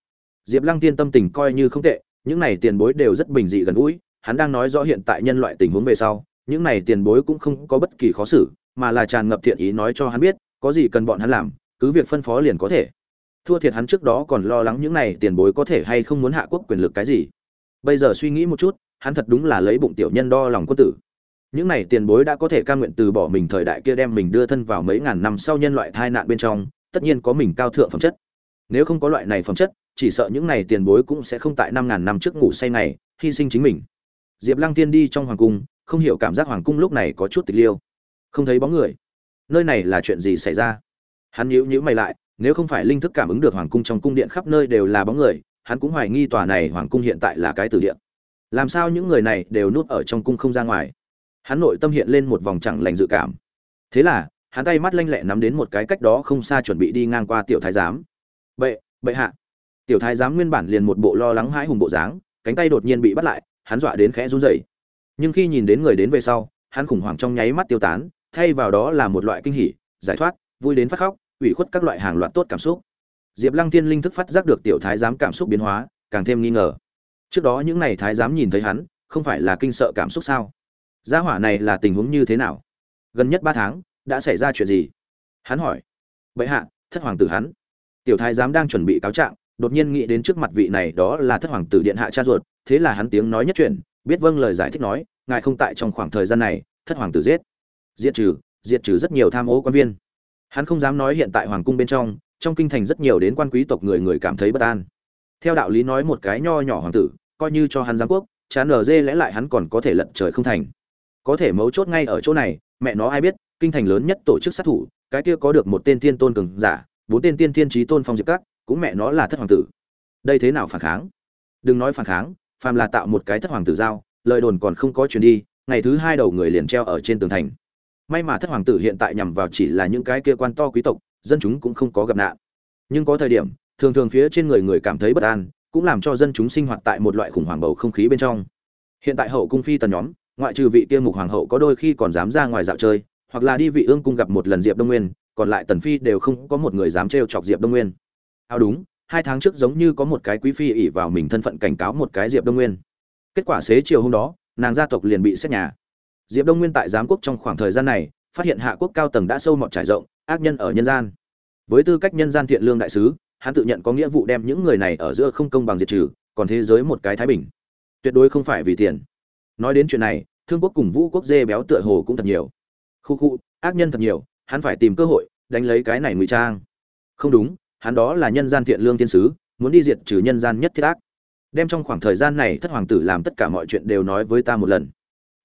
Diệp lăng tiên tâm tình coi như không tệ những này tiền bối đều rất bình dị gần gũi, hắn đang nói rõ hiện tại nhân loại tình huống về sau, những này tiền bối cũng không có bất kỳ khó xử, mà là tràn ngập thiện ý nói cho hắn biết, có gì cần bọn hắn làm, cứ việc phân phó liền có thể. Thua thiệt hắn trước đó còn lo lắng những này tiền bối có thể hay không muốn hạ quốc quyền lực cái gì. Bây giờ suy nghĩ một chút, hắn thật đúng là lấy bụng tiểu nhân đo lòng quân tử. Những này tiền bối đã có thể cam nguyện từ bỏ mình thời đại kia đem mình đưa thân vào mấy ngàn năm sau nhân loại tai nạn bên trong, tất nhiên có mình cao thượng phẩm chất. Nếu không có loại này phẩm chất chỉ sợ những này tiền bối cũng sẽ không tại năm ngàn năm trước ngủ say này hy sinh chính mình. Diệp lăng tiên đi trong hoàng cung, không hiểu cảm giác hoàng cung lúc này có chút tịch liêu. Không thấy bóng người. Nơi này là chuyện gì xảy ra? Hắn nhíu nhíu mày lại, nếu không phải linh thức cảm ứng được hoàng cung trong cung điện khắp nơi đều là bóng người, hắn cũng hoài nghi tòa này hoàng cung hiện tại là cái tử điện làm sao những người này đều nuốt ở trong cung không ra ngoài? Hắn nội tâm hiện lên một vòng chẳng lành dự cảm. Thế là, hắn tay mắt lanh lẹ nắm đến một cái cách đó không xa chuẩn bị đi ngang qua tiểu thái giám. Bệ bệ hạ tiểu thái giám nguyên bản liền một bộ lo lắng hãi hùng bộ dáng, cánh tay đột nhiên bị bắt lại, hắn dọa đến khẽ run rẩy. Nhưng khi nhìn đến người đến về sau, hắn khủng hoảng trong nháy mắt tiêu tán, thay vào đó là một loại kinh hỉ, giải thoát, vui đến phát khóc, ủy khuất các loại hàng loạt tốt cảm xúc. Diệp lăng thiên linh thức phát giác được tiểu thái giám cảm xúc biến hóa, càng thêm nghi ngờ. Trước đó những n à y thái giám nhìn thấy hắn, không phải là kinh sợ cảm xúc sao? Gia hỏa này là tình huống như thế nào? Gần nhất ba tháng, đã xảy ra chuyện gì? Hắn hỏi. Bệ hạ, thất hoàng tử hắn. Tiểu thái giám đang chuẩn bị cáo trạng đột nhiên nghĩ đến trước mặt vị này, đó là thất hoàng tử điện hạ cha ruột, thế là hắn tiếng nói nhất chuyển, biết vâng lời giải thích nói, ngài không tại trong khoảng thời gian này, thất hoàng tử giết. Diệt trừ diệt trừ rất nhiều tham ô quan viên. Hắn không dám nói hiện tại hoàng cung bên trong trong kinh thành rất nhiều đến quan quý tộc người người cảm thấy bất an. Theo đạo lý nói một cái nho nhỏ hoàng tử, coi như cho hắn giám quốc, chán ở dê lẽ lại hắn còn có thể lận trời không thành. Có thể mấu chốt ngay ở chỗ này, mẹ nó ai biết, kinh thành lớn nhất tổ chức sát thủ, cái kia có được một tên thiên tôn cường giả, bốn tên tiên thiên trí tôn phong diệp các cũng mẹ nó là thất hoàng tử. Đây thế nào phản kháng? Đừng nói phản kháng, phàm là tạo một cái thất hoàng tử giao, lời đồn còn không có truyền đi, ngày thứ hai đầu người liền treo ở trên tường thành. May mà thất hoàng tử hiện tại nhằm vào chỉ là những cái kia quan to quý tộc, dân chúng cũng không có gặp nạn. Nhưng có thời điểm, thường thường phía trên người người cảm thấy bất an, cũng làm cho dân chúng sinh hoạt tại một loại khủng hoảng bầu không khí bên trong. Hiện tại hậu cung phi tần nhóm, ngoại trừ vị kia mục hoàng hậu có đôi khi còn dám ra ngoài dạo chơi, hoặc là đi vị ương cung gặp một lần diệp đông nguyên, còn lại tần phi đều không có một người dám trêu chọc diệp đông nguyên áo đúng, hai tháng trước giống như có một cái quý phi ỉ vào mình thân phận cảnh cáo một cái diệp đông nguyên. Kết quả xế chiều hôm đó, nàng gia tộc liền bị xét nhà. Diệp đông nguyên tại giám quốc trong khoảng thời gian này, phát hiện hạ quốc cao tầng đã sâu mọt trải rộng, ác nhân ở nhân gian. Với tư cách nhân gian thiện lương đại sứ, hắn tự nhận có nghĩa vụ đem những người này ở giữa không công bằng diệt trừ, còn thế giới một cái thái bình. Tuyệt đối không phải vì tiền. Nói đến chuyện này, thương quốc cùng vũ quốc dê béo tựa hồ cũng thật nhiều. Khu khu, ác nhân thật nhiều, hắn phải tìm cơ hội, đánh lấy cái này ngụy trang. Không đúng hắn đó là nhân gian thiện lương thiên sứ, muốn đi diệt trừ nhân gian nhất thiết ác. Đem trong khoảng thời gian này thất hoàng tử làm tất cả mọi chuyện đều nói với ta một lần.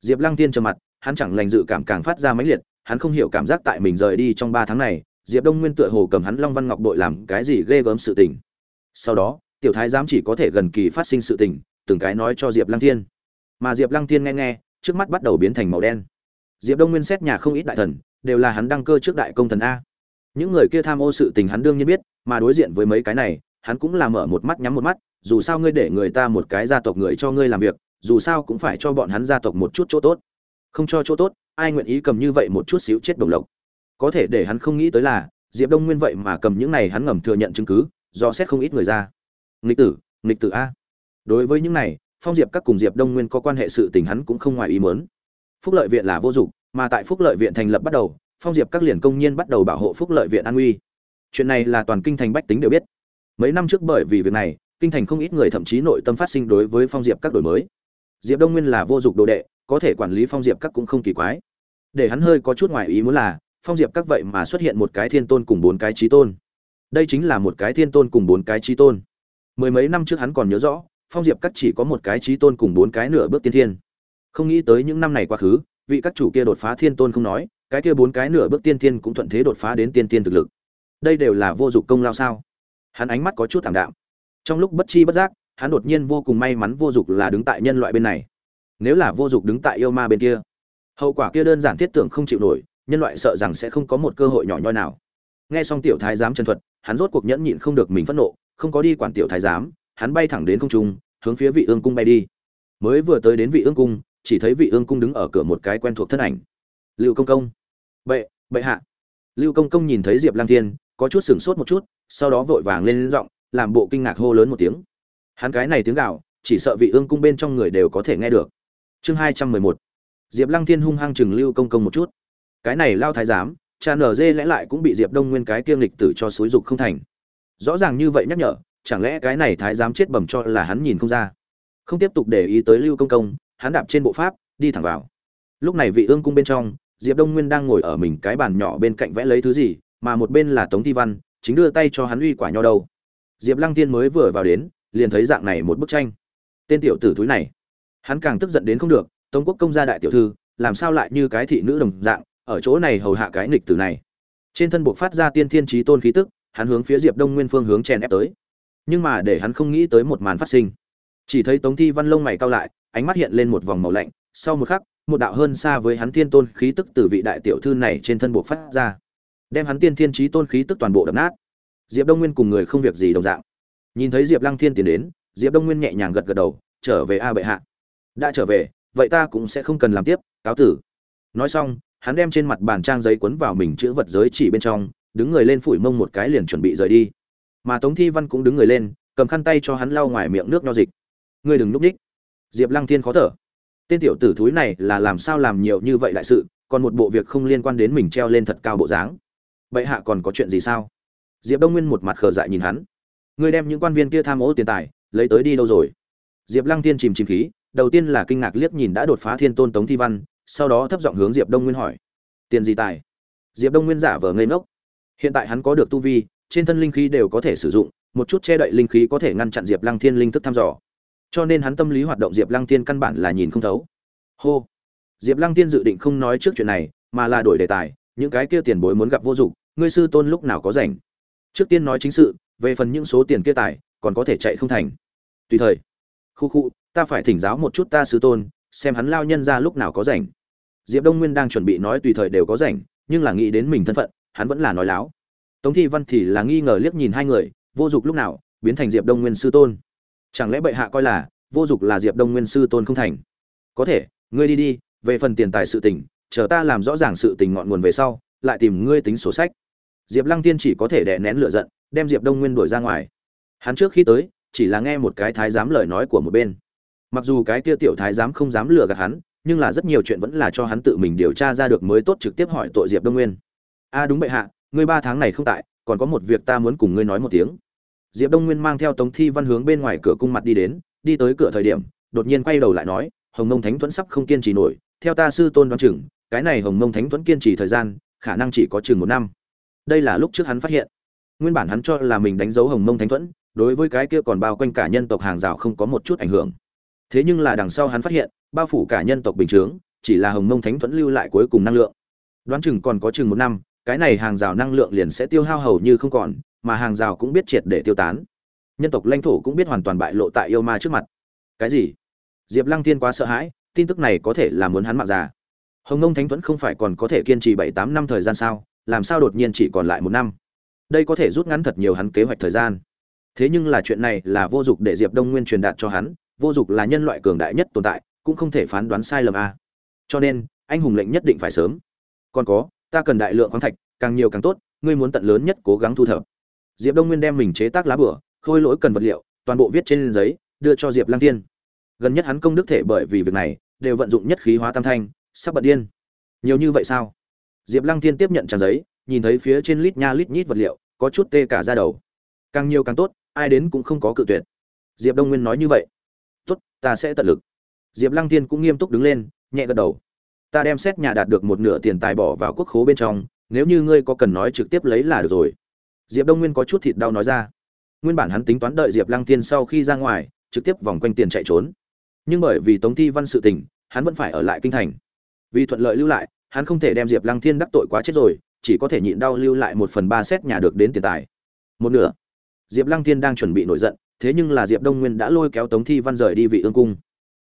Diệp lăng tiên trầm mặt, hắn chẳng lành dự cảm càng phát ra mãnh liệt, hắn không hiểu cảm giác tại mình rời đi trong ba tháng này, diệp đông nguyên tựa hồ cầm hắn long văn ngọc đội làm cái gì ghê gớm sự tình. Sau đó, tiểu thái giám chỉ có thể gần kỳ phát sinh sự tình, từng cái nói cho diệp lăng thiên. Mà diệp lăng thiên nghe nghe, trước mắt bắt đầu biến thành màu đen. Diệp đông nguyên xét nhà không ít đại thần, đều là hắn đăng cơ trước đại công thần a những người kia tham ô sự tình hắn đương nhiên biết, mà đối diện với mấy cái này, hắn cũng là mở một mắt nhắm một mắt, dù sao ngươi để người ta một cái gia tộc người cho ngươi làm việc, dù sao cũng phải cho bọn hắn gia tộc một chút chỗ tốt. Không cho chỗ tốt, ai nguyện ý cầm như vậy một chút xíu chết đồng lộc? Có thể để hắn không nghĩ tới là, diệp đông nguyên vậy mà cầm những này hắn ngầm thừa nhận chứng cứ, do xét không ít người ra. Nghịch tử nghịch tử a. Đối với những này, phong diệp các cùng diệp đông nguyên có quan hệ sự tình hắn cũng không ngoài ý muốn. phúc lợi viện là vô dụng, mà tại phúc lợi viện thành lập bắt đầu phong diệp các liền công nhiên bắt đầu bảo hộ phúc lợi viện an uy chuyện này là toàn kinh thành bách tính đều biết. Mấy năm trước bởi vì việc này, kinh thành không ít người thậm chí nội tâm phát sinh đối với phong diệp các đổi mới. Diệp đông nguyên là vô dụng đồ đệ, có thể quản lý phong diệp các cũng không kỳ quái. Để hắn hơi có chút ngoài ý muốn là, phong diệp các vậy mà xuất hiện một cái thiên tôn cùng bốn cái trí tôn. Đây chính là một cái thiên tôn cùng bốn cái trí tôn. Mười mấy năm trước hắn còn nhớ rõ, phong diệp các chỉ có một cái trí tôn cùng bốn cái nửa bước tiên thiên. Không nghĩ tới những năm này quá khứ, vị các chủ kia đột phá thiên tôn không nói cái kia bốn cái nửa bước tiên tiên cũng thuận thế đột phá đến tiên tiên thực lực. Đây đều là vô dụng công lao sao? Hắn ánh mắt có chút thảm đạm. Trong lúc bất chi bất giác, hắn đột nhiên vô cùng may mắn vô dụng là đứng tại nhân loại bên này. Nếu là vô dụng đứng tại yêu ma bên kia, hậu quả kia đơn giản thiết tưởng không chịu nổi, nhân loại sợ rằng sẽ không có một cơ hội nhỏ nhoi nào. Nghe xong tiểu thái giám chân thuật, hắn rốt cuộc nhẫn nhịn không được mình phẫn nộ, không có đi quản tiểu thái giám, hắn bay thẳng đến không trung, hướng phía vị ương cung bay đi. Mới vừa tới đến vị ương cung, chỉ thấy vị ương cung đứng ở cửa một cái quen thuộc thân ảnh lưu công công. Bệ bệ hạ. Lưu công công nhìn thấy diệp lang thiên, có chút sửng sốt một chút, sau đó vội vàng lên giọng, làm bộ kinh ngạc hô lớn một tiếng. Hắn cái này tiếng gạo, chỉ sợ vị ương cung bên trong người đều có thể nghe được. Chương hai trăm mười một. Diệp lăng thiên hung hăng chừng lưu công công một chút. Cái này lao thái giám, cha nở dê lẽ lại cũng bị diệp đông nguyên cái kiêng lịch tử cho xúi dục không thành. Rõ ràng như vậy nhắc nhở, chẳng lẽ cái này thái giám chết bẩm cho là hắn nhìn không ra? Không tiếp tục để ý tới lưu công công, hắn đạp trên bộ pháp, đi thẳng vào. Lúc này vị ương cung bên trong diệp đông nguyên đang ngồi ở mình cái bàn nhỏ bên cạnh vẽ lấy thứ gì, mà một bên là tống thi văn, chính đưa tay cho hắn uy quả nho đâu. Diệp lăng tiên mới vừa vào đến, liền thấy dạng này một bức tranh. Tên tiểu tử thúi này, hắn càng tức giận đến không được, tống quốc công gia đại tiểu thư, làm sao lại như cái thị nữ đồng dạng, ở chỗ này hầu hạ cái nghịch tử này. Trên thân buộc phát ra tiên thiên trí tôn khí tức, hắn hướng phía diệp đông nguyên phương hướng chèn ép tới. Nhưng mà để hắn không nghĩ tới một màn phát sinh. Chỉ thấy tống thi văn lông mày cao lại, ánh mắt hiện lên một vòng màu lạnh sau một khắc, một đạo hơn xa với hắn thiên tôn khí tức từ vị đại tiểu thư này trên thân buộc phát ra, đem hắn tiên thiên trí tôn khí tức toàn bộ đập nát. Diệp đông nguyên cùng người không việc gì đồng dạng. Nhìn thấy diệp lăng thiên tiến đến, diệp đông nguyên nhẹ nhàng gật gật đầu, trở về a bệ hạ. Đã trở về, vậy ta cũng sẽ không cần làm tiếp, cáo tử. Nói xong, hắn đem trên mặt bàn trang giấy quấn vào mình chữ vật giới chỉ bên trong, đứng người lên phủi mông một cái liền chuẩn bị rời đi. Mà tống thi văn cũng đứng người lên, cầm khăn tay cho hắn lau ngoài miệng nước nho dịch. Ngươi đừng núp ních. Diệp lăng thiên khó thở tên tiểu tử thúi này là làm sao làm nhiều như vậy đại sự, còn một bộ việc không liên quan đến mình treo lên thật cao bộ dáng. Bệ hạ còn có chuyện gì sao? Diệp đông nguyên một mặt khờ dại nhìn hắn. Ngươi đem những quan viên kia tham ô tiền tài, lấy tới đi đâu rồi? Diệp lăng thiên chìm chìm khí, đầu tiên là kinh ngạc liếc nhìn đã đột phá thiên tôn tống thi văn, sau đó thấp giọng hướng diệp đông nguyên hỏi. Tiền gì tài? Diệp đông nguyên giả vờ ngây ngốc. Hiện tại hắn có được tu vi, trên thân linh khí đều có thể sử dụng, một chút che đậy linh khí có thể ngăn chặn diệp lăng thiên linh thức thăm dò cho nên hắn tâm lý hoạt động diệp lăng thiên căn bản là nhìn không thấu. Hô! Diệp lăng thiên dự định không nói trước chuyện này, mà là đổi đề tài, những cái kia tiền bối muốn gặp vô dụng, ngươi sư tôn lúc nào có rảnh? Trước tiên nói chính sự, về phần những số tiền kia tài, còn có thể chạy không thành. Tùy thời. Khu khu, ta phải thỉnh giáo một chút ta sư tôn, xem hắn lao nhân ra lúc nào có rảnh. Diệp đông nguyên đang chuẩn bị nói tùy thời đều có rảnh, nhưng là nghĩ đến mình thân phận, hắn vẫn là nói láo. Tống thi văn thì là nghi ngờ liếc nhìn hai người, vô dụng lúc nào, biến thành diệp đông nguyên sư tôn chẳng lẽ bệ hạ coi là vô dụng là diệp đông nguyên sư tôn không thành? Có thể, ngươi đi đi, về phần tiền tài sự tình, chờ ta làm rõ ràng sự tình ngọn nguồn về sau, lại tìm ngươi tính sổ sách. Diệp lăng tiên chỉ có thể đè nén lửa giận, đem diệp đông nguyên đuổi ra ngoài. Hắn trước khi tới, chỉ là nghe một cái thái giám lời nói của một bên. Mặc dù cái kia tiểu thái giám không dám lừa gạt hắn, nhưng là rất nhiều chuyện vẫn là cho hắn tự mình điều tra ra được mới tốt trực tiếp hỏi tội diệp đông nguyên. A, đúng bệ hạ, ngươi ba tháng này không tại, còn có một việc ta muốn cùng ngươi nói một tiếng diệp đông nguyên mang theo tống thi văn hướng bên ngoài cửa cung mặt đi đến, đi tới cửa thời điểm, đột nhiên quay đầu lại nói, hồng mông thánh thuẫn sắp không kiên trì nổi, theo ta sư tôn đoán chừng, cái này hồng mông thánh thuẫn kiên trì thời gian, khả năng chỉ có chừng một năm. Đây là lúc trước hắn phát hiện. Nguyên bản hắn cho là mình đánh dấu hồng mông thánh thuẫn, đối với cái kia còn bao quanh cả nhân tộc hàng rào không có một chút ảnh hưởng. Thế nhưng là đằng sau hắn phát hiện, bao phủ cả nhân tộc bình chướng, chỉ là hồng mông thánh thuẫn lưu lại cuối cùng năng lượng. Đoán chừng còn có chừng một năm, cái này hàng rào năng lượng liền sẽ tiêu hao hầu như không còn mà hàng rào cũng biết triệt để tiêu tán. Nhân tộc lãnh thổ cũng biết hoàn toàn bại lộ tại yêu ma trước mặt. Cái gì? Diệp lăng thiên quá sợ hãi, tin tức này có thể là muốn hắn mạng già. Hồng nông thánh thuẫn không phải còn có thể kiên trì bảy tám năm thời gian sao? Làm sao đột nhiên chỉ còn lại một năm? Đây có thể rút ngắn thật nhiều hắn kế hoạch thời gian. Thế nhưng là chuyện này là vô dụng để diệp đông nguyên truyền đạt cho hắn, vô dụng là nhân loại cường đại nhất tồn tại, cũng không thể phán đoán sai lầm a. Cho nên, anh hùng lệnh nhất định phải sớm. Còn có, ta cần đại lượng khoáng thạch, càng nhiều càng tốt, ngươi muốn tận lớn nhất cố gắng thu thập diệp đông nguyên đem mình chế tác lá bửa, khôi lỗi cần vật liệu, toàn bộ viết trên giấy, đưa cho diệp lăng tiên gần nhất hắn công đức thể bởi vì việc này, đều vận dụng nhất khí hóa tam thanh, sắp bật điên. Nhiều như vậy sao? Diệp lăng tiên tiếp nhận trang giấy, nhìn thấy phía trên lít nha lít nhít vật liệu, có chút tê cả ra đầu. Càng nhiều càng tốt, ai đến cũng không có cự tuyệt. Diệp đông nguyên nói như vậy. Tốt, ta sẽ tận lực. Diệp lăng tiên cũng nghiêm túc đứng lên, nhẹ gật đầu. Ta đem xét nhà đạt được một nửa tiền tài bỏ vào quốc khố bên trong, nếu như ngươi có cần nói trực tiếp lấy là được rồi diệp đông nguyên có chút thịt đau nói ra. Nguyên bản hắn tính toán đợi diệp lăng tiên sau khi ra ngoài, trực tiếp vòng quanh tiền chạy trốn. Nhưng bởi vì tống thi văn sự tình, hắn vẫn phải ở lại kinh thành. Vì thuận lợi lưu lại, hắn không thể đem diệp lăng thiên đắc tội quá chết rồi, chỉ có thể nhịn đau lưu lại một phần ba xét nhà được đến tiền tài. Một nửa. Diệp lăng thiên đang chuẩn bị nổi giận, thế nhưng là diệp đông nguyên đã lôi kéo tống thi văn rời đi vị ương cung.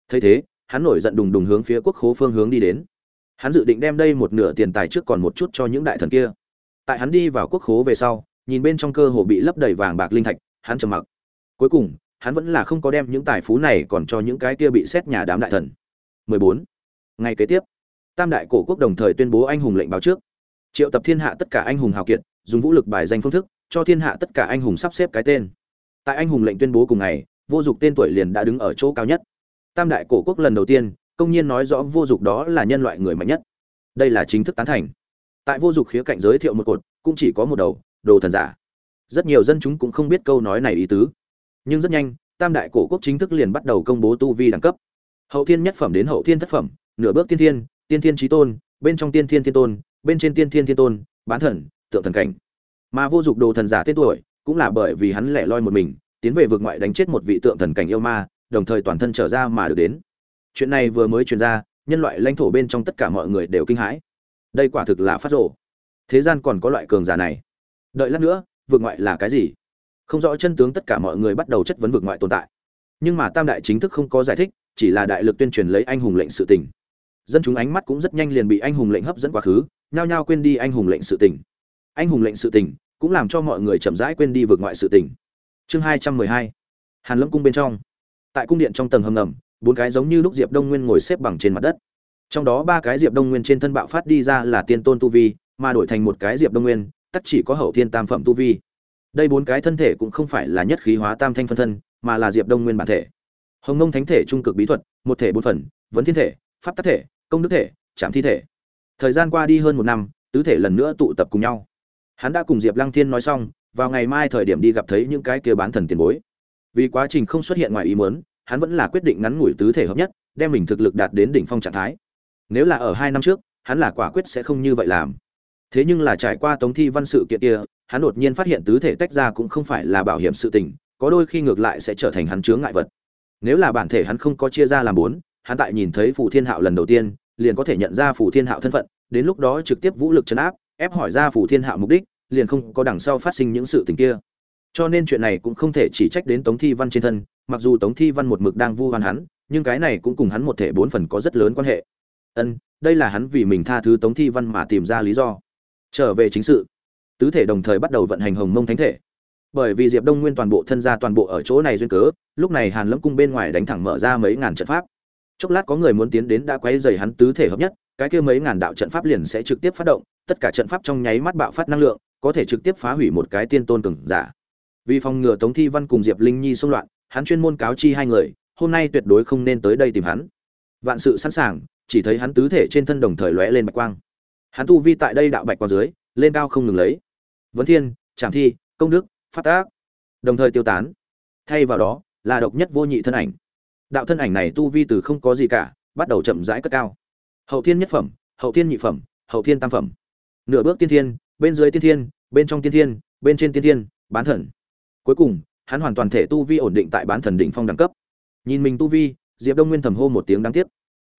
Thấy thế, hắn nổi giận đùng đùng hướng phía quốc khố phương hướng đi đến. Hắn dự định đem đây một nửa tiền tài trước còn một chút cho những đại thần kia. Tại hắn đi vào quốc khố về sau nhìn bên trong cơ hồ bị lấp đầy vàng bạc linh thạch, hắn trầm mặc. Cuối cùng, hắn vẫn là không có đem những tài phú này còn cho những cái kia bị xét nhà đám đại thần. 14. ngày kế tiếp, tam đại cổ quốc đồng thời tuyên bố anh hùng lệnh báo trước. Triệu tập thiên hạ tất cả anh hùng hào kiệt, dùng vũ lực bài danh phương thức, cho thiên hạ tất cả anh hùng sắp xếp cái tên. Tại anh hùng lệnh tuyên bố cùng ngày, vô dụng tên tuổi liền đã đứng ở chỗ cao nhất. Tam đại cổ quốc lần đầu tiên, công nhiên nói rõ vô dụng đó là nhân loại người mạnh nhất. Đây là chính thức tán thành. Tại vô dụng khía cạnh giới thiệu một cột, cũng chỉ có một đầu đồ thần giả. Rất nhiều dân chúng cũng không biết câu nói này ý tứ. Nhưng rất nhanh, tam đại cổ quốc chính thức liền bắt đầu công bố tu vi đẳng cấp. Hậu thiên nhất phẩm đến hậu thiên thất phẩm, nửa bước tiên thiên tiên thiên trí tôn, bên trong tiên thiên thiên tôn, bên trên tiên thiên thiên tôn, bán thần, tượng thần cảnh. Mà vô dụng đồ thần giả tên tuổi, cũng là bởi vì hắn lẻ loi một mình, tiến về vực ngoại đánh chết một vị tượng thần cảnh yêu ma, đồng thời toàn thân trở ra mà được đến. Chuyện này vừa mới truyền ra, nhân loại lãnh thổ bên trong tất cả mọi người đều kinh hãi. Đây quả thực là phát rộ thế gian còn có loại cường giả này đợi lát nữa vượt ngoại là cái gì? Không rõ chân tướng tất cả mọi người bắt đầu chất vấn vượt ngoại tồn tại. Nhưng mà tam đại chính thức không có giải thích, chỉ là đại lực tuyên truyền lấy anh hùng lệnh sự tình. Dân chúng ánh mắt cũng rất nhanh liền bị anh hùng lệnh hấp dẫn quá khứ, nhao nhao quên đi anh hùng lệnh sự tình. Anh hùng lệnh sự tình cũng làm cho mọi người chậm rãi quên đi vượt ngoại sự tình. Chương hai trăm mười hai, hàn lâm cung bên trong. Tại cung điện trong tầng hầm ngầm, bốn cái giống như lúc diệp đông nguyên ngồi xếp bằng trên mặt đất. Trong đó ba cái diệp đông nguyên trên thân bạo phát đi ra là tiên tôn tu vi, mà đổi thành một cái diệp đông nguyên tất chỉ có hậu thiên tam phẩm tu vi. Đây bốn cái thân thể cũng không phải là nhất khí hóa tam thanh phân thân, mà là diệp đông nguyên bản thể. Hồng nông thánh thể trung cực bí thuật, một thể bốn phần, vấn thiên thể, pháp tắc thể, công đức thể chạm thi thể. Thời gian qua đi hơn một năm, tứ thể lần nữa tụ tập cùng nhau. Hắn đã cùng diệp lăng thiên nói xong, vào ngày mai thời điểm đi gặp thấy những cái kia bán thần tiền bối. Vì quá trình không xuất hiện ngoài ý muốn, hắn vẫn là quyết định ngắn ngủi tứ thể hợp nhất, đem mình thực lực đạt đến đỉnh phong trạng thái. Nếu là ở hai năm trước, hắn là quả quyết sẽ không như vậy làm thế nhưng là trải qua tống thi văn sự kiện kia, hắn đột nhiên phát hiện tứ thể tách ra cũng không phải là bảo hiểm sự tình, có đôi khi ngược lại sẽ trở thành hắn chướng ngại vật. Nếu là bản thể hắn không có chia ra làm bốn, hắn tại nhìn thấy phù thiên hạo lần đầu tiên, liền có thể nhận ra phù thiên hạo thân phận, đến lúc đó trực tiếp vũ lực chấn áp, ép hỏi ra phù thiên hạo mục đích, liền không có đằng sau phát sinh những sự tình kia. Cho nên chuyện này cũng không thể chỉ trách đến tống thi văn trên thân, mặc dù tống thi văn một mực đang vu hoan hắn, nhưng cái này cũng cùng hắn một thể bốn phần có rất lớn quan hệ. Ân, đây là hắn vì mình tha thứ tống thi văn mà tìm ra lý do trở về chính sự. Tứ thể đồng thời bắt đầu vận hành hồng mông thánh thể. Bởi vì diệp đông nguyên toàn bộ thân gia toàn bộ ở chỗ này duyên cớ, lúc này hàn lâm cung bên ngoài đánh thẳng mở ra mấy ngàn trận pháp. Chốc lát có người muốn tiến đến đã quấy dày hắn tứ thể hợp nhất, cái kia mấy ngàn đạo trận pháp liền sẽ trực tiếp phát động, tất cả trận pháp trong nháy mắt bạo phát năng lượng, có thể trực tiếp phá hủy một cái tiên tôn cường giả. Vì phòng ngừa tống thi văn cùng diệp linh nhi xung loạn, hắn chuyên môn cáo chi hai người, hôm nay tuyệt đối không nên tới đây tìm hắn. Vạn sự sẵn sàng, chỉ thấy hắn tứ thể trên thân đồng thời lóe lên bạch quang hắn tu vi tại đây đạo bạch quang dưới, lên cao không ngừng lấy. Vấn thiên, trảm thi, công đức phát tác, đồng thời tiêu tán. Thay vào đó, là độc nhất vô nhị thân ảnh. Đạo thân ảnh này tu vi từ không có gì cả, bắt đầu chậm rãi cất cao. Hậu thiên nhất phẩm, hậu thiên nhị phẩm, hậu thiên tam phẩm. Nửa bước tiên thiên, bên dưới tiên thiên, bên trong tiên thiên, bên trên tiên thiên, bán thần. Cuối cùng, hắn hoàn toàn thể tu vi ổn định tại bán thần đỉnh phong đẳng cấp. Nhìn mình tu vi, diệp đông nguyên thầm hô một tiếng đáng tiếc.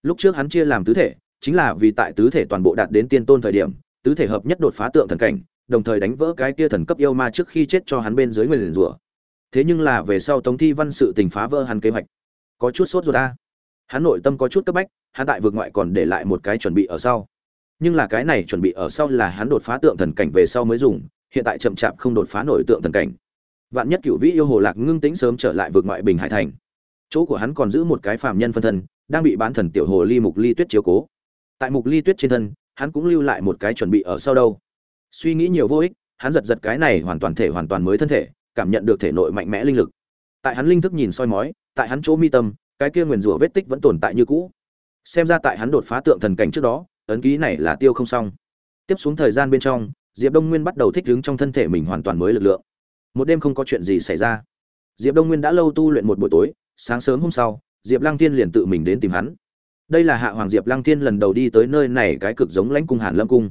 Lúc trước hắn chia làm tứ thể chính là vì tại tứ thể toàn bộ đạt đến tiên tôn thời điểm, tứ thể hợp nhất đột phá tượng thần cảnh, đồng thời đánh vỡ cái kia thần cấp yêu ma trước khi chết cho hắn bên dưới người rủa. Thế nhưng là về sau tống thi văn sự tình phá vỡ hắn kế hoạch. Có chút sốt ruột ta. Hắn nội tâm có chút cấp bách, hắn tại vượt ngoại còn để lại một cái chuẩn bị ở sau. Nhưng là cái này chuẩn bị ở sau là hắn đột phá tượng thần cảnh về sau mới dùng, hiện tại chậm chạp không đột phá nổi tượng thần cảnh. Vạn nhất cựu vĩ yêu hồ lạc ngưng tĩnh sớm trở lại vượt ngoại bình hải thành. Chỗ của hắn còn giữ một cái phàm nhân phân thân, đang bị bán thần tiểu hồ ly mục ly tuyết chiếu cố tại mục ly tuyết trên thân, hắn cũng lưu lại một cái chuẩn bị ở sau đâu. Suy nghĩ nhiều vô ích, hắn giật giật cái này hoàn toàn thể hoàn toàn mới thân thể, cảm nhận được thể nội mạnh mẽ linh lực. Tại hắn linh thức nhìn soi mói, tại hắn chỗ mi tâm, cái kia nguyền rủa vết tích vẫn tồn tại như cũ. Xem ra tại hắn đột phá tượng thần cảnh trước đó, ấn ký này là tiêu không xong. Tiếp xuống thời gian bên trong, diệp đông nguyên bắt đầu thích ứng trong thân thể mình hoàn toàn mới lực lượng. Một đêm không có chuyện gì xảy ra. Diệp đông nguyên đã lâu tu luyện một buổi tối, sáng sớm hôm sau, diệp Lang tiên liền tự mình đến tìm hắn đây là hạ hoàng diệp lăng thiên lần đầu đi tới nơi này cái cực giống lãnh cung hàn lâm cung.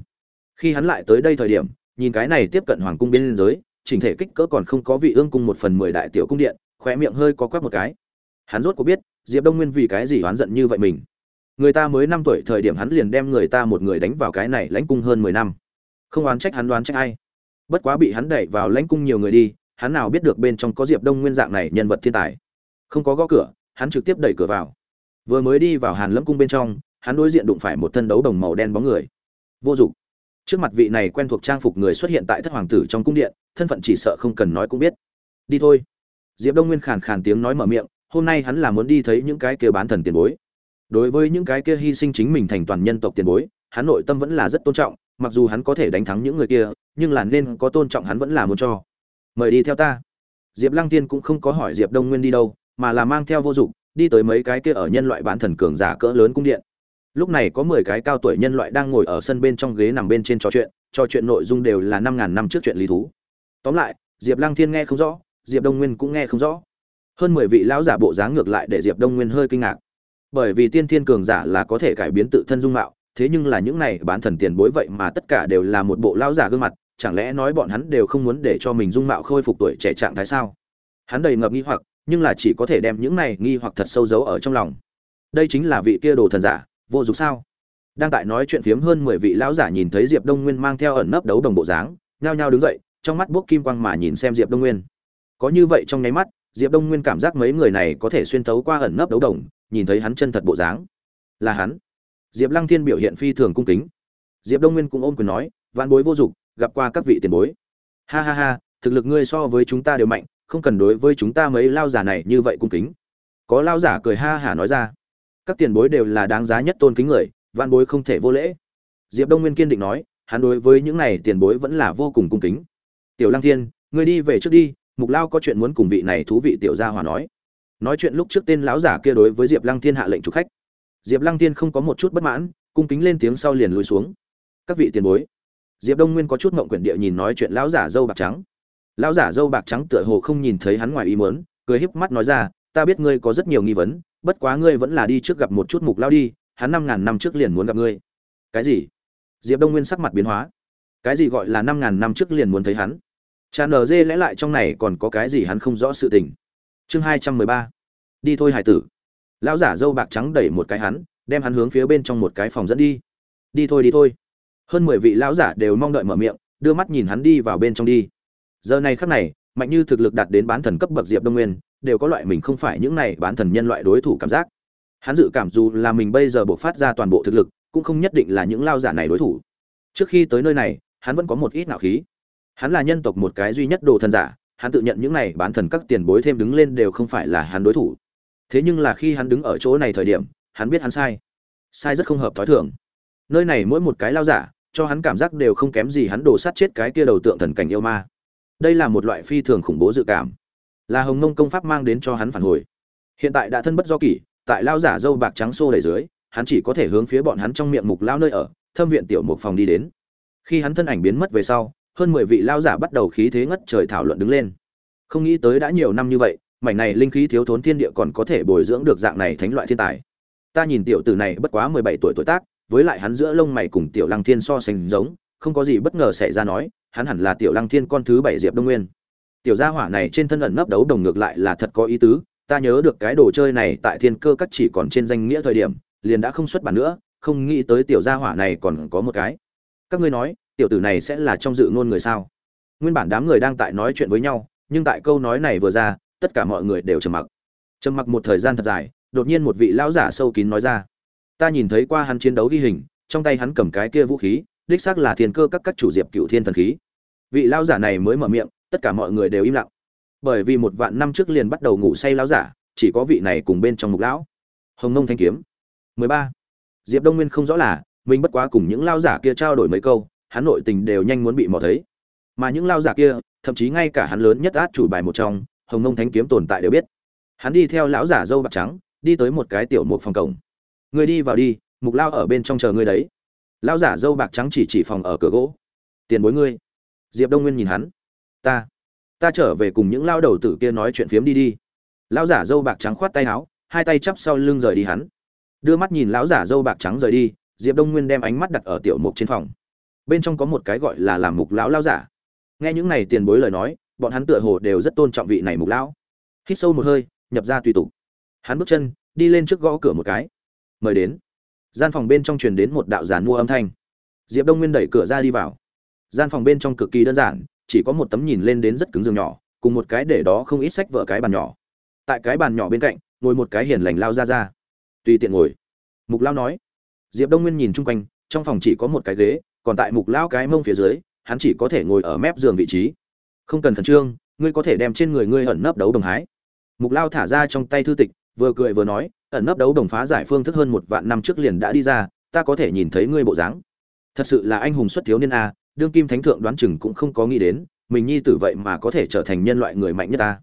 Khi hắn lại tới đây thời điểm, nhìn cái này tiếp cận hoàng cung biên giới, chỉnh thể kích cỡ còn không có vị ương cung một phần mười đại tiểu cung điện, khóe miệng hơi có quắc một cái. Hắn rốt có biết, diệp đông nguyên vì cái gì oán giận như vậy mình. Người ta mới năm tuổi thời điểm hắn liền đem người ta một người đánh vào cái này lãnh cung hơn mười năm. Không oán trách hắn đoán trách ai. Bất quá bị hắn đẩy vào lãnh cung nhiều người đi, hắn nào biết được bên trong có diệp đông nguyên dạng này nhân vật thiên tài. Không có gõ cửa, hắn trực tiếp đẩy cửa vào vừa mới đi vào hàn lâm cung bên trong, hắn đối diện đụng phải một thân đấu đồng màu đen bóng người. Vô dụng. Trước mặt vị này quen thuộc trang phục người xuất hiện tại thất hoàng tử trong cung điện, thân phận chỉ sợ không cần nói cũng biết. Đi thôi. Diệp đông nguyên khàn khàn tiếng nói mở miệng, hôm nay hắn là muốn đi thấy những cái kia bán thần tiền bối. Đối với những cái kia hy sinh chính mình thành toàn nhân tộc tiền bối, hắn nội tâm vẫn là rất tôn trọng, mặc dù hắn có thể đánh thắng những người kia, nhưng là nên có tôn trọng hắn vẫn là muốn cho. Mời đi theo ta. Diệp lăng tiên cũng không có hỏi diệp đông nguyên đi đâu, mà là mang theo vô dụng đi tới mấy cái kia ở nhân loại bán thần cường giả cỡ lớn cung điện. Lúc này có mười cái cao tuổi nhân loại đang ngồi ở sân bên trong ghế nằm bên trên trò chuyện trò chuyện nội dung đều là năm ngàn năm trước chuyện lý thú. Tóm lại, diệp lăng thiên nghe không rõ, diệp đông nguyên cũng nghe không rõ. Hơn mười vị lão giả bộ dáng ngược lại để diệp đông nguyên hơi kinh ngạc. Bởi vì tiên thiên cường giả là có thể cải biến tự thân dung mạo, thế nhưng là những này bán thần tiền bối vậy mà tất cả đều là một bộ lão giả gương mặt, chẳng lẽ nói bọn hắn đều không muốn để cho mình dung mạo khôi phục tuổi trẻ trạng thái sao? Hắn đầy ngập nghi hoặc nhưng là chỉ có thể đem những này nghi hoặc thật sâu giấu ở trong lòng. Đây chính là vị kia đồ thần giả, vô dụng sao? Đang tại nói chuyện phiếm hơn mười vị lão giả nhìn thấy diệp đông nguyên mang theo ẩn nấp đấu đồng bộ dáng, nhao nhao đứng dậy, trong mắt bốc kim quang mà nhìn xem diệp đông nguyên. Có như vậy trong nháy mắt, diệp đông nguyên cảm giác mấy người này có thể xuyên thấu qua ẩn nấp đấu đồng, nhìn thấy hắn chân thật bộ dáng. Là hắn. Diệp lăng thiên biểu hiện phi thường cung kính. Diệp đông nguyên cũng ôm quyền nói, vạn bối vô dụng, gặp qua các vị tiền bối. Ha ha ha, thực lực ngươi so với chúng ta đều mạnh không cần đối với chúng ta mấy lao giả này như vậy cung kính. Có lao giả cười ha hả nói ra, các tiền bối đều là đáng giá nhất tôn kính người, vạn bối không thể vô lễ. Diệp đông nguyên kiên định nói, hắn đối với những này tiền bối vẫn là vô cùng cung kính. Tiểu lăng thiên, ngươi đi về trước đi, mục lao có chuyện muốn cùng vị này thú vị tiểu gia hòa nói. Nói chuyện lúc trước tên lão giả kia đối với diệp lăng thiên hạ lệnh chủ khách. Diệp lăng thiên không có một chút bất mãn, cung kính lên tiếng sau liền lùi xuống. Các vị tiền bối, diệp đông nguyên có chút mộng quyển địa nhìn nói chuyện lão giả dâu bạc trắng lão giả dâu bạc trắng tựa hồ không nhìn thấy hắn ngoài ý muốn, cười híp mắt nói ra ta biết ngươi có rất nhiều nghi vấn bất quá ngươi vẫn là đi trước gặp một chút mục lao đi hắn năm ngàn năm trước liền muốn gặp ngươi. Cái gì? Diệp đông nguyên sắc mặt biến hóa. Cái gì gọi là năm ngàn năm trước liền muốn thấy hắn? Cha nở dê lẽ lại trong này còn có cái gì hắn không rõ sự tình. Chương hai trăm mười ba. Đi thôi hải tử. Lão giả dâu bạc trắng đẩy một cái hắn đem hắn hướng phía bên trong một cái phòng dẫn đi. Đi thôi đi thôi. Hơn mười vị lão giả đều mong đợi mở miệng đưa mắt nhìn hắn đi vào bên trong đi giờ này khắc này, mạnh như thực lực đạt đến bán thần cấp bậc diệp đông nguyên, đều có loại mình không phải những này bán thần nhân loại đối thủ cảm giác. Hắn dự cảm dù là mình bây giờ buộc phát ra toàn bộ thực lực, cũng không nhất định là những lao giả này đối thủ. Trước khi tới nơi này, hắn vẫn có một ít nạo khí. Hắn là nhân tộc một cái duy nhất đồ thần giả, hắn tự nhận những này bán thần các tiền bối thêm đứng lên đều không phải là hắn đối thủ. Thế nhưng là khi hắn đứng ở chỗ này thời điểm, hắn biết hắn sai. Sai rất không hợp thói thường. Nơi này mỗi một cái lao giả, cho hắn cảm giác đều không kém gì hắn đổ sát chết cái kia đầu tượng thần cảnh yêu ma đây là một loại phi thường khủng bố dự cảm. Là hồng mông công pháp mang đến cho hắn phản hồi. Hiện tại đã thân bất do kỷ, tại lao giả dâu bạc trắng xô đầy dưới, hắn chỉ có thể hướng phía bọn hắn trong miệng mục lao nơi ở, thâm viện tiểu mục phòng đi đến. Khi hắn thân ảnh biến mất về sau, hơn mười vị lao giả bắt đầu khí thế ngất trời thảo luận đứng lên. Không nghĩ tới đã nhiều năm như vậy, mảnh này linh khí thiếu thốn thiên địa còn có thể bồi dưỡng được dạng này thánh loại thiên tài. Ta nhìn tiểu tử này bất quá mười bảy tuổi tuổi tác, với lại hắn giữa lông mày cùng tiểu lăng thiên so sánh giống, không có gì bất ngờ xảy ra nói hắn hẳn là tiểu lăng thiên con thứ bảy diệp đông nguyên. Tiểu gia hỏa này trên thân ẩn nấp đấu đồng ngược lại là thật có ý tứ, ta nhớ được cái đồ chơi này tại thiên cơ các chỉ còn trên danh nghĩa thời điểm, liền đã không xuất bản nữa, không nghĩ tới tiểu gia hỏa này còn có một cái. Các ngươi nói, tiểu tử này sẽ là trong dự ngôn người sao? Nguyên bản đám người đang tại nói chuyện với nhau, nhưng tại câu nói này vừa ra, tất cả mọi người đều trầm mặc. Trầm mặc một thời gian thật dài, đột nhiên một vị lão giả sâu kín nói ra. Ta nhìn thấy qua hắn chiến đấu ghi hình, trong tay hắn cầm cái kia vũ khí đích xác là thiên cơ các các chủ diệp cựu thiên thần khí. Vị lão giả này mới mở miệng, tất cả mọi người đều im lặng. Bởi vì một vạn năm trước liền bắt đầu ngủ say lão giả, chỉ có vị này cùng bên trong mục lão. Hồng nông thanh kiếm. 13. diệp đông nguyên không rõ là, mình bất quá cùng những lão giả kia trao đổi mấy câu, hắn nội tình đều nhanh muốn bị mò thấy. Mà những lao giả kia, thậm chí ngay cả hắn lớn nhất át chủ bài một trong, hồng nông thánh kiếm tồn tại đều biết. Hắn đi theo lão giả dâu bạc trắng, đi tới một cái tiểu một phòng cổng. Người đi vào đi, mục lao ở bên trong chờ người đấy lão giả dâu bạc trắng chỉ chỉ phòng ở cửa gỗ. Tiền bối ngươi. Diệp đông nguyên nhìn hắn. Ta ta trở về cùng những lao đầu tử kia nói chuyện phiếm đi đi. Lão giả dâu bạc trắng khoát tay áo, hai tay chắp sau lưng rời đi hắn. Đưa mắt nhìn lão giả dâu bạc trắng rời đi, diệp đông nguyên đem ánh mắt đặt ở tiểu mục trên phòng. Bên trong có một cái gọi là làm mục lão lao giả. Nghe những này tiền bối lời nói, bọn hắn tựa hồ đều rất tôn trọng vị này mục lão. Hít sâu một hơi, nhập ra tùy tục. Hắn bước chân, đi lên trước gõ cửa một cái. Mời đến gian phòng bên trong truyền đến một đạo giàn mua âm thanh. Diệp đông nguyên đẩy cửa ra đi vào. Gian phòng bên trong cực kỳ đơn giản, chỉ có một tấm nhìn lên đến rất cứng giường nhỏ, cùng một cái để đó không ít sách vợ cái bàn nhỏ. Tại cái bàn nhỏ bên cạnh, ngồi một cái hiền lành lao ra ra. Tùy tiện ngồi. Mục lao nói. Diệp đông nguyên nhìn chung quanh, trong phòng chỉ có một cái ghế, còn tại mục lao cái mông phía dưới, hắn chỉ có thể ngồi ở mép giường vị trí. Không cần khẩn trương, ngươi có thể đem trên người ngươi ẩn nấp đấu đồng hái. Mục lao thả ra trong tay thư tịch, vừa cười vừa nói ẩn nấp đấu đồng phá giải phương thức hơn một vạn năm trước liền đã đi ra, ta có thể nhìn thấy ngươi bộ dáng. Thật sự là anh hùng xuất thiếu niên a, đương kim thánh thượng đoán chừng cũng không có nghĩ đến, mình nhi tử vậy mà có thể trở thành nhân loại người mạnh nhất ta.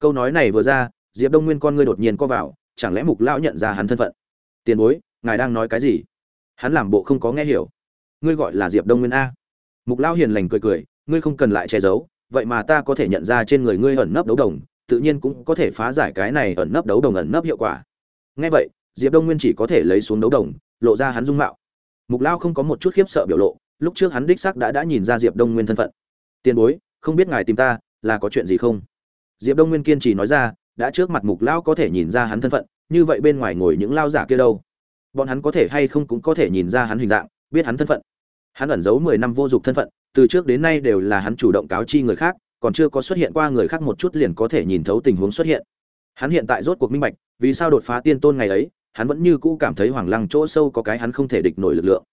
Câu nói này vừa ra, diệp đông nguyên con ngươi đột nhiên co vào, chẳng lẽ mục lão nhận ra hắn thân phận? Tiền bối, ngài đang nói cái gì? Hắn làm bộ không có nghe hiểu. Ngươi gọi là diệp đông nguyên a. Mục lão hiền lành cười cười, ngươi không cần lại che giấu, vậy mà ta có thể nhận ra trên người ngươi ẩn nấp đấu đồng, tự nhiên cũng có thể phá giải cái này ẩn nấp đấu đồng ẩn nấp hiệu quả nghe vậy, diệp đông nguyên chỉ có thể lấy xuống đấu đồng, lộ ra hắn dung mạo. Mục lão không có một chút khiếp sợ biểu lộ, lúc trước hắn đích xác đã đã nhìn ra diệp đông nguyên thân phận. Tiền bối, không biết ngài tìm ta, là có chuyện gì không? Diệp đông nguyên kiên trì nói ra, đã trước mặt mục lão có thể nhìn ra hắn thân phận, như vậy bên ngoài ngồi những lao giả kia đâu? Bọn hắn có thể hay không cũng có thể nhìn ra hắn hình dạng, biết hắn thân phận. Hắn ẩn giấu mười năm vô dụng thân phận, từ trước đến nay đều là hắn chủ động cáo chi người khác, còn chưa có xuất hiện qua người khác một chút liền có thể nhìn thấu tình huống xuất hiện hắn hiện tại rốt cuộc minh bạch, vì sao đột phá tiên tôn ngày ấy, hắn vẫn như cũ cảm thấy hoàng lăng chỗ sâu có cái hắn không thể địch nổi lực lượng.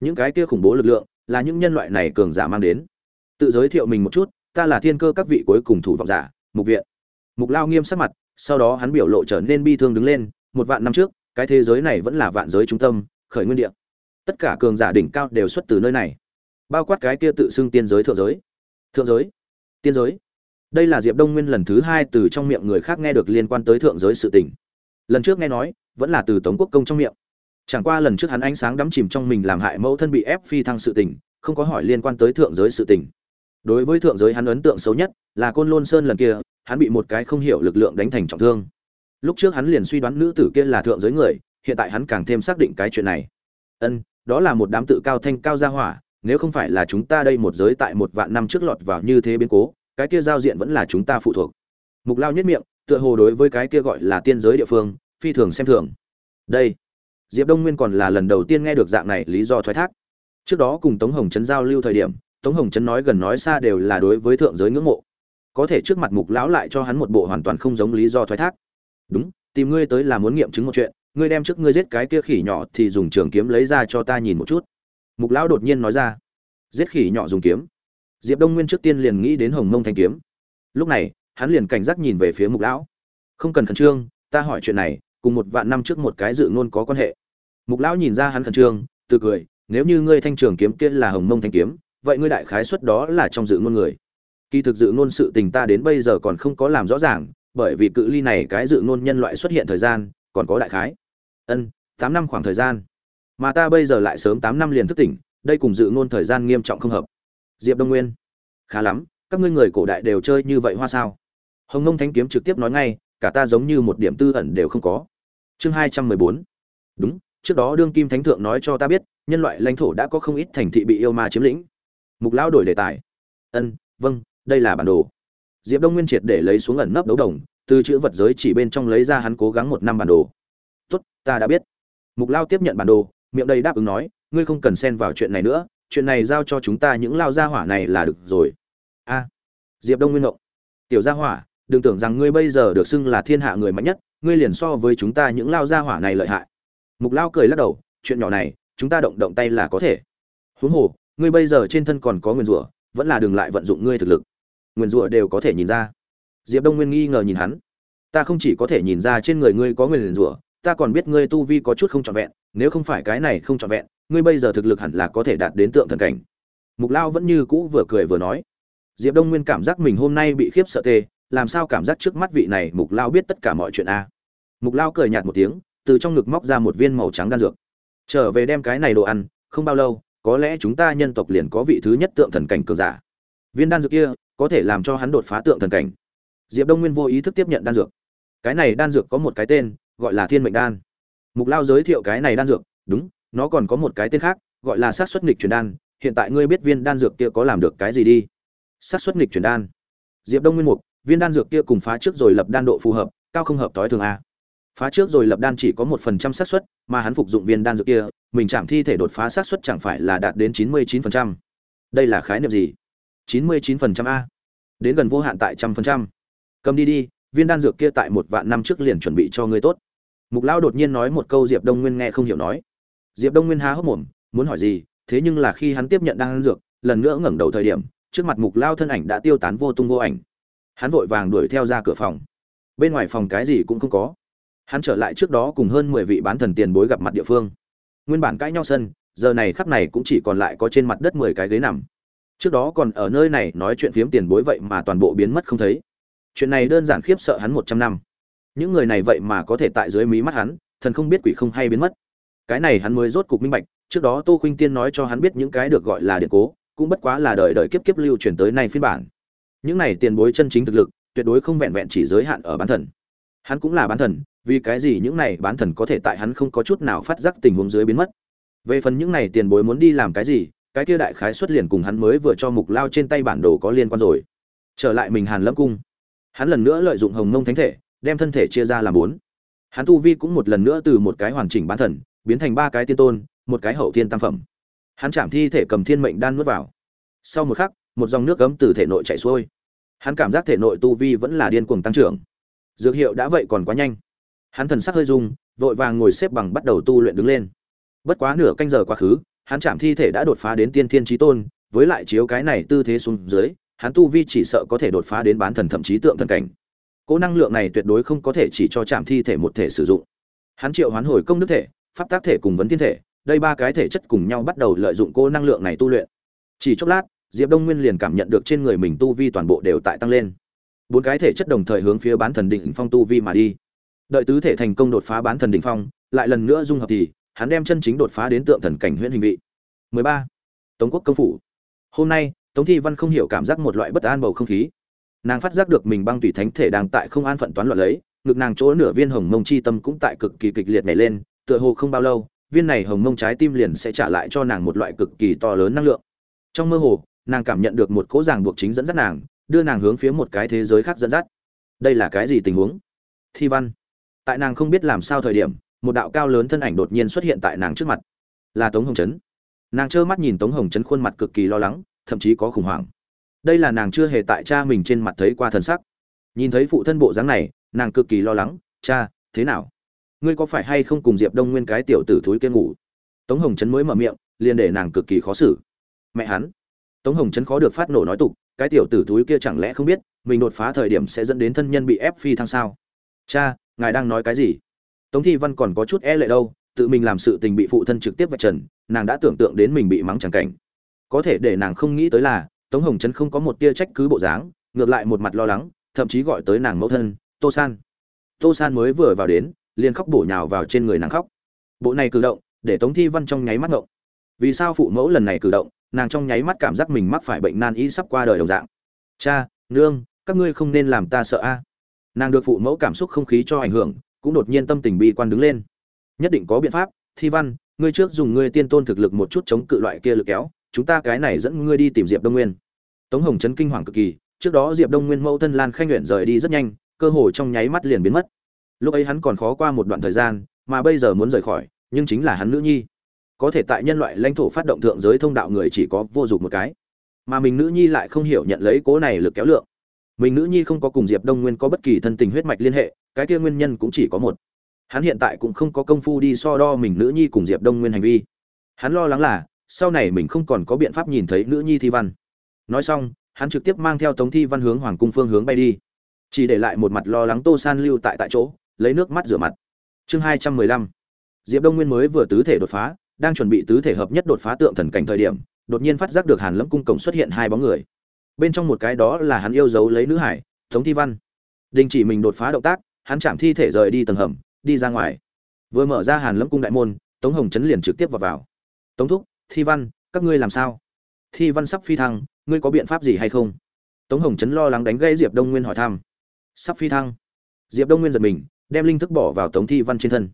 Những cái kia khủng bố lực lượng, là những nhân loại này cường giả mang đến. Tự giới thiệu mình một chút, ta là thiên cơ các vị cuối cùng thủ vọng giả, mục viện. Mục lao nghiêm sắc mặt, sau đó hắn biểu lộ trở nên bi thương đứng lên, một vạn năm trước, cái thế giới này vẫn là vạn giới trung tâm, khởi nguyên địa. Tất cả cường giả đỉnh cao đều xuất từ nơi này. Bao quát cái kia tự xưng tiên giới thượng giới. Thượng giới? Tiên giới? Đây là diệp đông nguyên lần thứ hai từ trong miệng người khác nghe được liên quan tới thượng giới sự tình. Lần trước nghe nói, vẫn là từ tống quốc công trong miệng. Chẳng qua lần trước hắn ánh sáng đắm chìm trong mình làm hại mẫu thân bị ép phi thăng sự tình, không có hỏi liên quan tới thượng giới sự tình. Đối với thượng giới hắn ấn tượng xấu nhất là côn lôn sơn lần kia, hắn bị một cái không hiểu lực lượng đánh thành trọng thương. Lúc trước hắn liền suy đoán nữ tử kia là thượng giới người, hiện tại hắn càng thêm xác định cái chuyện này. Ân, đó là một đám tự cao thanh cao gia hỏa, nếu không phải là chúng ta đây một giới tại một vạn năm trước lọt vào như thế biến cố cái kia giao diện vẫn là chúng ta phụ thuộc. Mục lao nhất miệng, tựa hồ đối với cái kia gọi là tiên giới địa phương, phi thường xem thường. Đây, diệp đông nguyên còn là lần đầu tiên nghe được dạng này lý do thoái thác. Trước đó cùng tống hồng trấn giao lưu thời điểm, tống hồng trấn nói gần nói xa đều là đối với thượng giới ngưỡng mộ. Có thể trước mặt mục lão lại cho hắn một bộ hoàn toàn không giống lý do thoái thác. Đúng, tìm ngươi tới là muốn nghiệm chứng một chuyện, ngươi đem trước ngươi giết cái kia khỉ nhỏ thì dùng trường kiếm lấy ra cho ta nhìn một chút. Mục lão đột nhiên nói ra. Giết khỉ nhỏ dùng kiếm diệp đông nguyên trước tiên liền nghĩ đến hồng mông thanh kiếm. Lúc này, hắn liền cảnh giác nhìn về phía mục lão. Không cần khẩn trương, ta hỏi chuyện này, cùng một vạn năm trước một cái dự ngôn có quan hệ. Mục lão nhìn ra hắn khẩn trương, từ cười, nếu như ngươi thanh trường kiếm kia là hồng mông thanh kiếm, vậy ngươi đại khái xuất đó là trong dự ngôn người. Kỳ thực dự ngôn sự tình ta đến bây giờ còn không có làm rõ ràng, bởi vì cự ly này cái dự ngôn nhân loại xuất hiện thời gian, còn có đại khái. Ân, tám năm khoảng thời gian. Mà ta bây giờ lại sớm tám năm liền thức tỉnh, đây cùng dự ngôn thời gian nghiêm trọng không hợp diệp đông nguyên. Khá lắm, các ngươi người cổ đại đều chơi như vậy hoa sao? Hồng nông thanh kiếm trực tiếp nói ngay, cả ta giống như một điểm tư ẩn đều không có. Chương hai trăm mười bốn. Đúng, trước đó đương kim thánh thượng nói cho ta biết, nhân loại lãnh thổ đã có không ít thành thị bị yêu ma chiếm lĩnh. Mục lão đổi đề tài. Ân vâng đây là bản đồ. Diệp đông nguyên triệt để lấy xuống ẩn nấp đấu đồng, từ chữ vật giới chỉ bên trong lấy ra hắn cố gắng một năm bản đồ. Tốt, ta đã biết. Mục lao tiếp nhận bản đồ, miệng đầy đáp ứng nói, ngươi không cần xen vào chuyện này nữa chuyện này giao cho chúng ta những lao gia hỏa này là được rồi. A, diệp đông nguyên ngộng. Tiểu gia hỏa, đừng tưởng rằng ngươi bây giờ được xưng là thiên hạ người mạnh nhất, ngươi liền so với chúng ta những lao gia hỏa này lợi hại. Mục lao cười lắc đầu, chuyện nhỏ này, chúng ta động động tay là có thể. Huống hồ, ngươi bây giờ trên thân còn có nguyên rủa, vẫn là đừng lại vận dụng ngươi thực lực. Nguyên rủa đều có thể nhìn ra. Diệp đông nguyên nghi ngờ nhìn hắn. Ta không chỉ có thể nhìn ra trên người ngươi có nguyên rủa, ta còn biết ngươi tu vi có chút không trọn vẹn, nếu không phải cái này không trọn vẹn ngươi bây giờ thực lực hẳn là có thể đạt đến tượng thần cảnh. Mục lao vẫn như cũ vừa cười vừa nói. Diệp đông nguyên cảm giác mình hôm nay bị khiếp sợ tê, làm sao cảm giác trước mắt vị này, mục lao biết tất cả mọi chuyện a. Mục lao cười nhạt một tiếng, từ trong ngực móc ra một viên màu trắng đan dược. Trở về đem cái này đồ ăn, không bao lâu, có lẽ chúng ta nhân tộc liền có vị thứ nhất tượng thần cảnh cường giả. Viên đan dược kia, có thể làm cho hắn đột phá tượng thần cảnh. Diệp đông nguyên vô ý thức tiếp nhận đan dược. Cái này đan dược có một cái tên, gọi là thiên mệnh đan. Mục lao giới thiệu cái này đan dược, đúng nó còn có một cái tên khác, gọi là sát xuất nghịch truyền đan, hiện tại ngươi biết viên đan dược kia có làm được cái gì đi. Sát xuất nghịch truyền đan. Diệp đông nguyên mục, viên đan dược kia cùng phá trước rồi lập đan độ phù hợp, cao không hợp tối thường a. Phá trước rồi lập đan chỉ có một phần trăm xác suất, mà hắn phục dụng viên đan dược kia, mình chạm thi thể đột phá xác suất chẳng phải là đạt đến chín mươi chín phần trăm. Đây là khái niệm gì? chín mươi chín phần trăm a. Đến gần vô hạn tại trăm phần trăm. Cầm đi đi, viên đan dược kia tại một vạn năm trước liền chuẩn bị cho ngươi tốt. Mục lão đột nhiên nói một câu diệp đông nguyên nghe không hiểu nói diệp đông nguyên há hốc mồm, muốn hỏi gì, thế nhưng là khi hắn tiếp nhận đan dược, lần nữa ngẩng đầu thời điểm, trước mặt mục lao thân ảnh đã tiêu tán vô tung vô ảnh. Hắn vội vàng đuổi theo ra cửa phòng. Bên ngoài phòng cái gì cũng không có. Hắn trở lại trước đó cùng hơn mười vị bán thần tiền bối gặp mặt địa phương. Nguyên bản cãi nhau sân, giờ này khắp này cũng chỉ còn lại có trên mặt đất mười cái ghế nằm. Trước đó còn ở nơi này nói chuyện phiếm tiền bối vậy mà toàn bộ biến mất không thấy. Chuyện này đơn giản khiếp sợ hắn một trăm năm. Những người này vậy mà có thể tại dưới mí mắt hắn, thần không biết quỷ không hay biến mất cái này hắn mới rốt cục minh bạch, trước đó tô khuynh tiên nói cho hắn biết những cái được gọi là điện cố, cũng bất quá là đời đời kiếp kiếp lưu truyền tới nay phiên bản. Những này tiền bối chân chính thực lực, tuyệt đối không vẹn vẹn chỉ giới hạn ở bán thần. Hắn cũng là bán thần, vì cái gì những này bán thần có thể tại hắn không có chút nào phát giác tình huống dưới biến mất. Về phần những này tiền bối muốn đi làm cái gì, cái kia đại khái xuất liền cùng hắn mới vừa cho mục lao trên tay bản đồ có liên quan rồi. Trở lại mình hàn lâm cung. Hắn lần nữa lợi dụng hồng mông thánh thể, đem thân thể chia ra làm bốn. Hắn tu vi cũng một lần nữa từ một cái hoàn chỉnh bán thần biến thành ba cái tiên tôn, một cái hậu thiên tam phẩm. Hắn chạm thi thể cầm thiên mệnh đan nuốt vào. Sau một khắc, một dòng nước cấm từ thể nội chạy xuôi. Hắn cảm giác thể nội tu vi vẫn là điên cuồng tăng trưởng. Dược hiệu đã vậy còn quá nhanh. Hắn thần sắc hơi rung, vội vàng ngồi xếp bằng bắt đầu tu luyện đứng lên. Bất quá nửa canh giờ quá khứ, hắn chạm thi thể đã đột phá đến tiên thiên trí tôn, với lại chiếu cái này tư thế xuống dưới, hắn tu vi chỉ sợ có thể đột phá đến bán thần thậm chí tượng thần cảnh. Cỗ năng lượng này tuyệt đối không có thể chỉ cho chạm thi thể một thể sử dụng. Hắn triệu hoán hồi công đức thể pháp tác thể cùng vấn thiên thể, đây ba cái thể chất cùng nhau bắt đầu lợi dụng cỗ năng lượng này tu luyện. Chỉ chốc lát, diệp đông nguyên liền cảm nhận được trên người mình tu vi toàn bộ đều tại tăng lên. Bốn cái thể chất đồng thời hướng phía bán thần đỉnh phong tu vi mà đi. Đợi tứ thể thành công đột phá bán thần đỉnh phong, lại lần nữa dung hợp thì, hắn đem chân chính đột phá đến tượng thần cảnh huyễn hình vị. 13. tống quốc công phủ. Hôm nay, tống thi văn không hiểu cảm giác một loại bất an bầu không khí. Nàng phát giác được mình băng tùy thánh thể đang tại không an phận toán loạn lấy, ngực nàng chỗ nửa viên hồng mông chi tâm cũng tại cực kỳ kịch liệt nhảy lên tựa hồ không bao lâu, viên này hồng mông trái tim liền sẽ trả lại cho nàng một loại cực kỳ to lớn năng lượng. Trong mơ hồ, nàng cảm nhận được một cỗ ràng buộc chính dẫn dắt nàng, đưa nàng hướng phía một cái thế giới khác dẫn dắt. Đây là cái gì tình huống? Thi văn. Tại nàng không biết làm sao thời điểm, một đạo cao lớn thân ảnh đột nhiên xuất hiện tại nàng trước mặt. Là tống hồng trấn nàng trơ mắt nhìn tống hồng trấn khuôn mặt cực kỳ lo lắng, thậm chí có khủng hoảng. Đây là nàng chưa hề tại cha mình trên mặt thấy qua thần sắc. Nhìn thấy phụ thân bộ dáng này, nàng cực kỳ lo lắng, cha, thế nào? Ngươi có phải hay không cùng diệp đông nguyên cái tiểu tử thúi kia ngủ? Tống hồng trấn mới mở miệng, liền để nàng cực kỳ khó xử. Mẹ hắn. Tống hồng trấn khó được phát nổ nói tục, cái tiểu tử thúi kia chẳng lẽ không biết, mình đột phá thời điểm sẽ dẫn đến thân nhân bị ép phi thăng sao? Cha, ngài đang nói cái gì? Tống thi văn còn có chút e lệ đâu, tự mình làm sự tình bị phụ thân trực tiếp vạch trần, nàng đã tưởng tượng đến mình bị mắng chẳng cảnh. Có thể để nàng không nghĩ tới là, tống hồng trấn không có một tia trách cứ bộ dáng, ngược lại một mặt lo lắng, thậm chí gọi tới nàng mẫu thân, tô san. Tô san mới vừa vào đến liền khóc bổ nhào vào trên người nàng khóc. Bộ này cử động, để tống thi văn trong nháy mắt ngộng. Vì sao phụ mẫu lần này cử động, nàng trong nháy mắt cảm giác mình mắc phải bệnh nan y sắp qua đời đồng dạng. Cha, nương, các ngươi không nên làm ta sợ a. Nàng được phụ mẫu cảm xúc không khí cho ảnh hưởng, cũng đột nhiên tâm tình bi quan đứng lên. Nhất định có biện pháp, thi văn, ngươi trước dùng ngươi tiên tôn thực lực một chút chống cự loại kia lực kéo, chúng ta cái này dẫn ngươi đi tìm diệp đông nguyên. Tống hồng chấn kinh hoàng cực kỳ, trước đó diệp đông nguyên mẫu thân lan khanh nguyện rời đi rất nhanh, cơ hồ trong nháy mắt liền biến mất lúc ấy hắn còn khó qua một đoạn thời gian, mà bây giờ muốn rời khỏi, nhưng chính là hắn nữ nhi. Có thể tại nhân loại lãnh thổ phát động thượng giới thông đạo người chỉ có vô dụng một cái. Mà mình nữ nhi lại không hiểu nhận lấy cố này lực kéo lượng. Mình nữ nhi không có cùng diệp đông nguyên có bất kỳ thân tình huyết mạch liên hệ, cái kia nguyên nhân cũng chỉ có một. Hắn hiện tại cũng không có công phu đi so đo mình nữ nhi cùng diệp đông nguyên hành vi. Hắn lo lắng là, sau này mình không còn có biện pháp nhìn thấy nữ nhi thi văn. Nói xong, hắn trực tiếp mang theo tống thi văn hướng hoàng cung phương hướng bay đi. Chỉ để lại một mặt lo lắng tô san lưu tại tại chỗ lấy nước mắt rửa mặt. Chương hai trăm mười lăm. Diệp đông nguyên mới vừa tứ thể đột phá, đang chuẩn bị tứ thể hợp nhất đột phá tượng thần cảnh thời điểm, đột nhiên phát giác được hàn lâm cung cổng xuất hiện hai bóng người. Bên trong một cái đó là hắn yêu dấu lấy nữ hải, tống thi văn. Đình chỉ mình đột phá động tác, hắn chạm thi thể rời đi tầng hầm, đi ra ngoài. Vừa mở ra hàn lâm cung đại môn, tống hồng chấn liền trực tiếp vào vào. Tống thúc, thi văn, các ngươi làm sao? Thi văn sắp phi thăng, ngươi có biện pháp gì hay không? Tống hồng chấn lo lắng đánh gây diệp đông nguyên hỏi thăm. Sắp phi thăng? Diệp đông nguyên giật mình đem linh thức bỏ vào tống thi văn trên thân.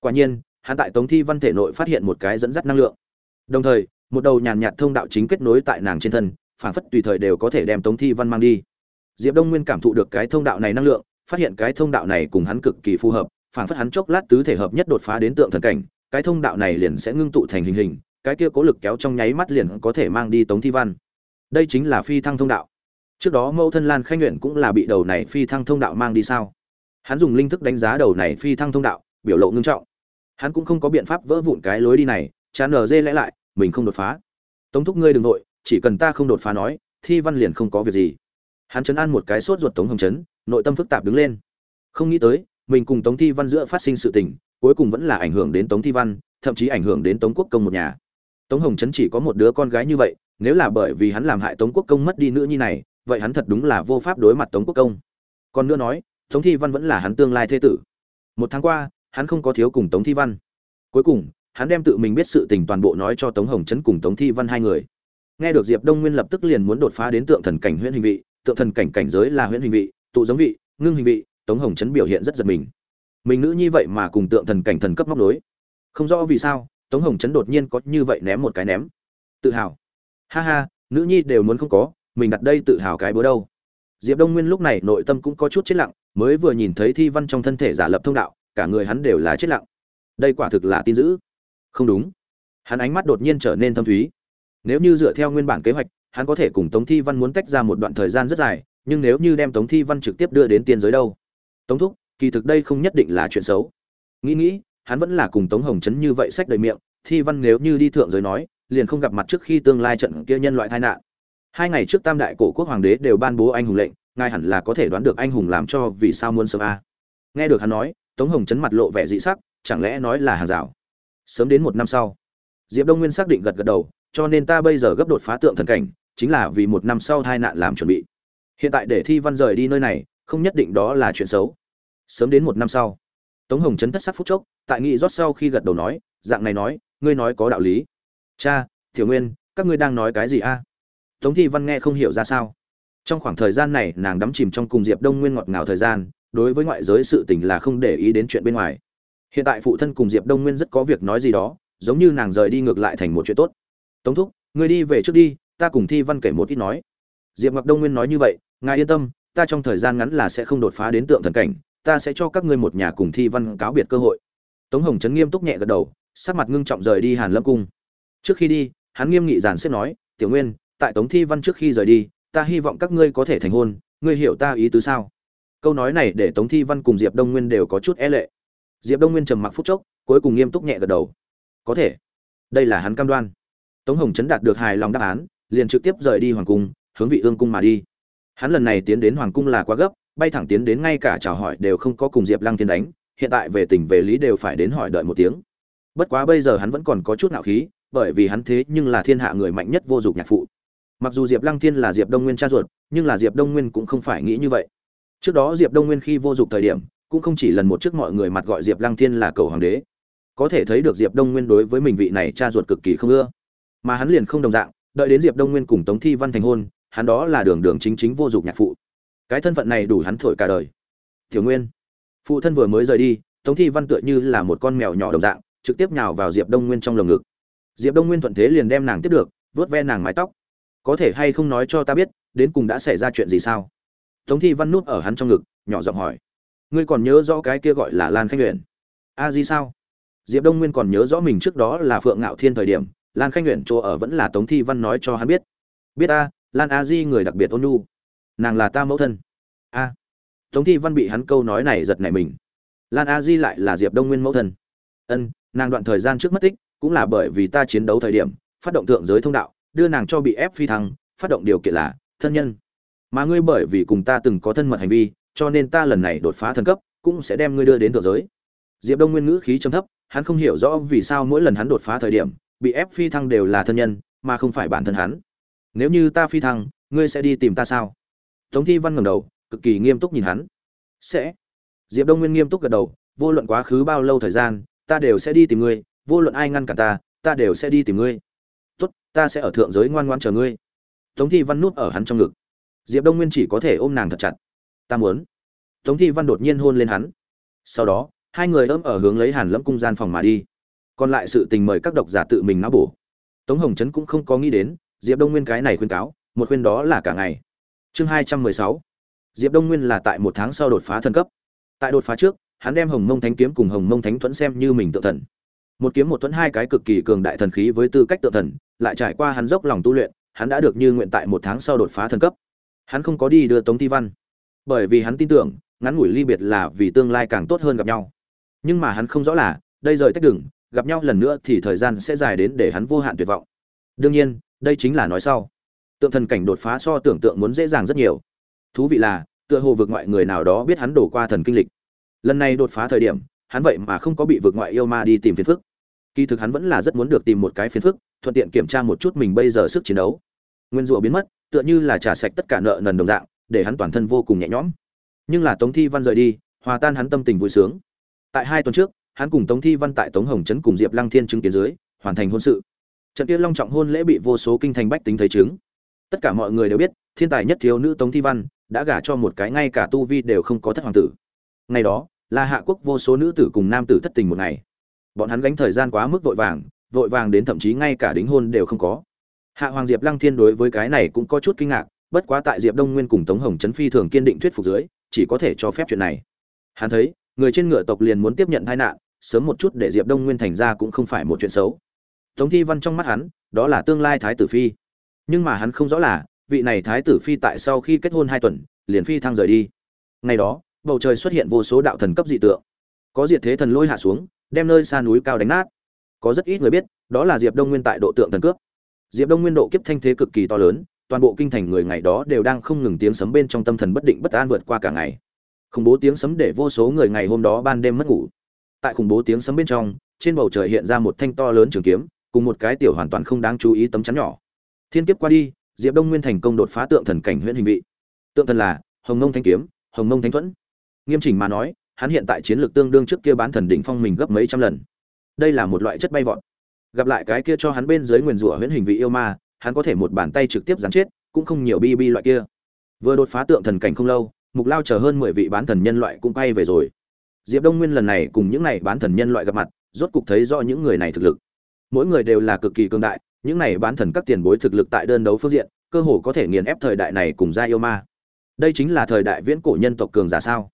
Quả nhiên, hắn tại tống thi văn thể nội phát hiện một cái dẫn dắt năng lượng. Đồng thời, một đầu nhàn nhạt thông đạo chính kết nối tại nàng trên thân, phảng phất tùy thời đều có thể đem tống thi văn mang đi. Diệp đông nguyên cảm thụ được cái thông đạo này năng lượng, phát hiện cái thông đạo này cùng hắn cực kỳ phù hợp, phảng phất hắn chốc lát tứ thể hợp nhất đột phá đến tượng thần cảnh, cái thông đạo này liền sẽ ngưng tụ thành hình hình, cái kia cố lực kéo trong nháy mắt liền có thể mang đi tống thi văn. Đây chính là phi thăng thông đạo. Trước đó mẫu thân lan khanh nguyện cũng là bị đầu này phi thăng thông đạo mang đi sao? Hắn dùng linh thức đánh giá đầu này phi thăng thông đạo, biểu lộ ngưng trọng. Hắn cũng không có biện pháp vỡ vụn cái lối đi này, chán nở dê lẽ lại, mình không đột phá. Tống thúc ngươi đ ừ n g nội chỉ cần ta không đột phá nói, thi văn liền không có việc gì. Hắn chấn an một cái sốt ruột tống hồng chấn, nội tâm phức tạp đứng lên. Không nghĩ tới, mình cùng tống thi văn giữa phát sinh sự tình, cuối cùng vẫn là ảnh hưởng đến tống thi văn, thậm chí ảnh hưởng đến tống quốc công một nhà. Tống hồng chấn chỉ có một đứa con gái như vậy, nếu là bởi vì hắn làm hại tống quốc công mất đi nữ nhi này, vậy hắn thật đúng là vô pháp đối mặt tống quốc công. Còn nữa nói tống thi văn vẫn là hắn tương lai thế tử. Một tháng qua, hắn không có thiếu cùng tống thi văn. Cuối cùng, hắn đem tự mình biết sự tình toàn bộ nói cho tống hồng trấn cùng tống thi văn hai người. Nghe được diệp đông nguyên lập tức liền muốn đột phá đến tượng thần cảnh huyễn hình vị, tượng thần cảnh cảnh giới là huyễn hình vị, tụ giống vị, ngưng hình vị, tống hồng trấn biểu hiện rất giật mình. Mình nữ như vậy mà cùng tượng thần cảnh thần cấp móc nối. Không rõ vì sao, tống hồng trấn đột nhiên có như vậy ném một cái ném. Tự hào. Ha ha, nữ nhi đều muốn không có, mình đặt đây tự hào cái bố đâu. Diệp đông nguyên lúc này nội tâm cũng có chút chết lặng mới vừa nhìn thấy thi văn trong thân thể giả lập thông đạo, cả người hắn đều là chết lặng. Đây quả thực là tin dữ. Không đúng. Hắn ánh mắt đột nhiên trở nên thâm thúy. Nếu như dựa theo nguyên bản kế hoạch, hắn có thể cùng tống thi văn muốn tách ra một đoạn thời gian rất dài, nhưng nếu như đem tống thi văn trực tiếp đưa đến tiên giới đâu? Tống thúc, kỳ thực đây không nhất định là chuyện xấu. Nghĩ nghĩ, hắn vẫn là cùng tống hồng Trấn như vậy sách đầy miệng, thi văn nếu như đi thượng giới nói, liền không gặp mặt trước khi tương lai trận kia nhân loại tai nạn. Hai ngày trước tam đại cổ quốc hoàng đế đều ban bố anh hùng lệnh ngài hẳn là có thể đoán được anh hùng làm cho vì sao muốn sớm a. Nghe được hắn nói, tống hồng chấn mặt lộ vẻ dị sắc, chẳng lẽ nói là hàng rào? Sớm đến một năm sau, diệp đông nguyên xác định gật gật đầu, cho nên ta bây giờ gấp đột phá tượng thần cảnh, chính là vì một năm sau tai nạn làm chuẩn bị. Hiện tại để thi văn rời đi nơi này, không nhất định đó là chuyện xấu. Sớm đến một năm sau, tống hồng chấn thất sắc phút chốc, tại nghị rót sau khi gật đầu nói, dạng này nói, ngươi nói có đạo lý. Cha, tiểu nguyên, các ngươi đang nói cái gì a? Tống thi văn nghe không hiểu ra sao trong khoảng thời gian này, nàng đắm chìm trong cùng diệp đông nguyên ngọt ngào thời gian, đối với ngoại giới sự tình là không để ý đến chuyện bên ngoài. Hiện tại phụ thân cùng diệp đông nguyên rất có việc nói gì đó, giống như nàng rời đi ngược lại thành một chuyện tốt. Tống thúc người đi về trước đi, ta cùng thi văn kể một ít nói. Diệp ngọc đông nguyên nói như vậy, ngài yên tâm, ta trong thời gian ngắn là sẽ không đột phá đến tượng thần cảnh, ta sẽ cho các ngươi một nhà cùng thi văn cáo biệt cơ hội. Tống hồng trấn nghiêm túc nhẹ gật đầu, sắc mặt ngưng trọng rời đi hàn lâm cung. Trước khi đi, hắn nghiêm nghị giàn xếp nói, tiểu nguyên, tại tống thi văn trước khi rời đi ta hy vọng các ngươi có thể thành hôn, ngươi hiểu ta ý tứ sao? Câu nói này để tống thi văn cùng diệp đông nguyên đều có chút e lệ. Diệp đông nguyên trầm mặc phút chốc, cuối cùng nghiêm túc nhẹ gật đầu. Có thể. Đây là hắn cam đoan. Tống hồng chấn đạt được hài lòng đáp án, liền trực tiếp rời đi hoàng cung, hướng vị ương cung mà đi. Hắn lần này tiến đến hoàng cung là quá gấp, bay thẳng tiến đến ngay cả chào hỏi đều không có cùng diệp lăng thiên đánh, hiện tại về tỉnh về lý đều phải đến hỏi đợi một tiếng. Bất quá bây giờ hắn vẫn còn có chút nạo khí, bởi vì hắn thế nhưng là thiên hạ người mạnh nhất vô dụng nhạc phụ mặc dù diệp lăng thiên là diệp đông nguyên cha ruột, nhưng là diệp đông nguyên cũng không phải nghĩ như vậy. Trước đó diệp đông nguyên khi vô dụng thời điểm, cũng không chỉ lần một trước mọi người mặt gọi diệp lăng thiên là cầu hoàng đế. Có thể thấy được diệp đông nguyên đối với mình vị này cha ruột cực kỳ không ưa. Mà hắn liền không đồng dạng, đợi đến diệp đông nguyên cùng tống thi văn thành hôn, hắn đó là đường đường chính chính vô dụng nhạc phụ. Cái thân phận này đủ hắn thổi cả đời. Thiếu nguyên, phụ thân vừa mới rời đi, tống thi văn tựa như là một con mèo nhỏ đồng dạng, trực tiếp nhào vào diệp đông nguyên trong lồng ngực. Diệp đông nguyên thuận thế liền đem nàng tiếp được vớt ve nàng mái tóc có thể hay không nói cho ta biết, đến cùng đã xảy ra chuyện gì sao? Tống thi văn nút ở hắn trong ngực, nhỏ giọng hỏi. Ngươi còn nhớ rõ cái kia gọi là lan khanh luyện a di sao? Diệp đông nguyên còn nhớ rõ mình trước đó là phượng ngạo thiên thời điểm, lan khanh luyện chỗ ở vẫn là tống thi văn nói cho hắn biết. Biết a lan a di người đặc biệt ôn nhu. Nàng là ta mẫu thân. A. Tống thi văn bị hắn câu nói này giật nảy mình. Lan a di lại là diệp đông nguyên mẫu thân. Ân, nàng đoạn thời gian trước mất tích, cũng là bởi vì ta chiến đấu thời điểm, phát động thượng giới thông đạo đưa nàng cho bị ép phi thăng, phát động điều kiện là, thân nhân. Mà ngươi bởi vì cùng ta từng có thân mật hành vi, cho nên ta lần này đột phá thần cấp, cũng sẽ đem ngươi đưa đến thượng giới. Diệp đông nguyên ngữ khí trầm thấp, hắn không hiểu rõ vì sao mỗi lần hắn đột phá thời điểm, bị ép phi thăng đều là thân nhân, mà không phải bản thân hắn. Nếu như ta phi thăng, ngươi sẽ đi tìm ta sao? Tống thi văn ngẩng đầu, cực kỳ nghiêm túc nhìn hắn. Sẽ. Diệp đông nguyên nghiêm túc gật đầu, vô luận quá khứ bao lâu thời gian, ta đều sẽ đi tìm ngươi, vô luận ai ngăn cản ta ta đều sẽ đi tìm ngươi ta sẽ ở thượng giới ngoan ngoan chờ ngươi. Tống thi văn núp ở hắn trong ngực. Diệp đông nguyên chỉ có thể ôm nàng thật chặt. Ta muốn. Tống thi văn đột nhiên hôn lên hắn. Sau đó, hai người ôm ở hướng lấy hàn lâm cung gian phòng mà đi. Còn lại sự tình mời các độc giả tự mình não bổ. Tống hồng trấn cũng không có nghĩ đến, diệp đông nguyên cái này khuyên cáo, một khuyên đó là cả ngày. Chương hai trăm mười sáu. Diệp đông nguyên là tại một tháng sau đột phá thần cấp. Tại đột phá trước, hắn đem hồng mông thánh kiếm cùng hồng mông thánh thuẫn xem như mình tự thần. Một kiếm một thuẫn hai cái cực kỳ cường đại thần khí với tư cách tự thần lại trải qua hắn dốc lòng tu luyện hắn đã được như nguyện tại một tháng sau đột phá thần cấp. Hắn không có đi đưa tống thi văn. Bởi vì hắn tin tưởng ngắn ngủi ly biệt là vì tương lai càng tốt hơn gặp nhau. Nhưng mà hắn không rõ là đây rời tách đường, gặp nhau lần nữa thì thời gian sẽ dài đến để hắn vô hạn tuyệt vọng. Đương nhiên đây chính là nói sau. Tượng thần cảnh đột phá so tưởng tượng muốn dễ dàng rất nhiều. Thú vị là tựa hồ vực ngoại người nào đó biết hắn đổ qua thần kinh lịch. Lần này đột phá thời điểm hắn vậy mà không có bị vực ngoại yêu ma đi tìm phiền phức. Kỳ thực hắn vẫn là rất muốn được tìm một cái phiền phức thuận tiện kiểm tra một chút mình bây giờ sức chiến đấu. Nguyên rủa biến mất, tựa như là trả sạch tất cả nợ nần đồng dạng, để hắn toàn thân vô cùng nhẹ nhõm. Nhưng là tống thi văn rời đi, hòa tan hắn tâm tình vui sướng. Tại hai tuần trước, hắn cùng tống thi văn tại tống hồng trấn cùng diệp lăng thiên chứng kiến dưới, hoàn thành hôn sự. Trận kia long trọng hôn lễ bị vô số kinh thành bách tính thấy chứng. Tất cả mọi người đều biết, thiên tài nhất thiếu nữ tống thi văn đã gả cho một cái ngay cả tu vi đều không có thất hoàng tử. Ngày đó là hạ quốc vô số nữ tử cùng nam tử thất tình một ngày. Bọn hắn gánh thời gian quá mức vội vàng vội vàng đến thậm chí ngay cả đính hôn đều không có. Hạ hoàng diệp lăng thiên đối với cái này cũng có chút kinh ngạc, bất quá tại diệp đông nguyên cùng tống hồng trấn phi thường kiên định thuyết phục dưới, chỉ có thể cho phép chuyện này. Hắn thấy, người trên ngựa tộc liền muốn tiếp nhận tai nạn, sớm một chút để diệp đông nguyên thành ra cũng không phải một chuyện xấu. Tống thi văn trong mắt hắn, đó là tương lai thái tử phi. Nhưng mà hắn không rõ là, vị này thái tử phi tại sau khi kết hôn hai tuần, liền phi thăng rời đi. Ngày đó, bầu trời xuất hiện vô số đạo thần cấp dị tượng. Có diệt thế thần lôi hạ xuống, đem nơi xa núi cao đánh nát có rất ít người biết, đó là diệp đông nguyên tại độ tượng thần cướp. Diệp đông nguyên độ kiếp thanh thế cực kỳ to lớn, toàn bộ kinh thành người ngày đó đều đang không ngừng tiếng sấm bên trong tâm thần bất định bất an vượt qua cả ngày. Khủng bố tiếng sấm để vô số người ngày hôm đó ban đêm mất ngủ. Tại khủng bố tiếng sấm bên trong, trên bầu trời hiện ra một thanh to lớn trường kiếm, cùng một cái tiểu hoàn toàn không đáng chú ý tấm chắn nhỏ. Thiên kiếp qua đi, diệp đông nguyên thành công đột phá tượng thần cảnh huyện hình vị. Tượng thần là hồng mông thanh kiếm, hồng mông thanh thuẫn. Nghiêm chỉnh mà nói, hắn hiện tại chiến lược tương đương trước kia bán thần đỉnh phong mình gấp mấy trăm lần đây là một loại chất bay vọt. Gặp lại cái kia cho hắn bên dưới nguyền rủa huyễn hình vị yêu ma, hắn có thể một bàn tay trực tiếp gián chết, cũng không nhiều bi bi loại kia. Vừa đột phá tượng thần cảnh không lâu, mục lao chờ hơn mười vị bán thần nhân loại cũng bay về rồi. Diệp đông nguyên lần này cùng những này bán thần nhân loại gặp mặt, rốt cục thấy rõ những người này thực lực. Mỗi người đều là cực kỳ cường đại, những này bán thần các tiền bối thực lực tại đơn đấu phương diện, cơ hồ có thể nghiền ép thời đại này cùng gia yêu ma. Đây chính là thời đại viễn cổ nhân tộc cường giả sao?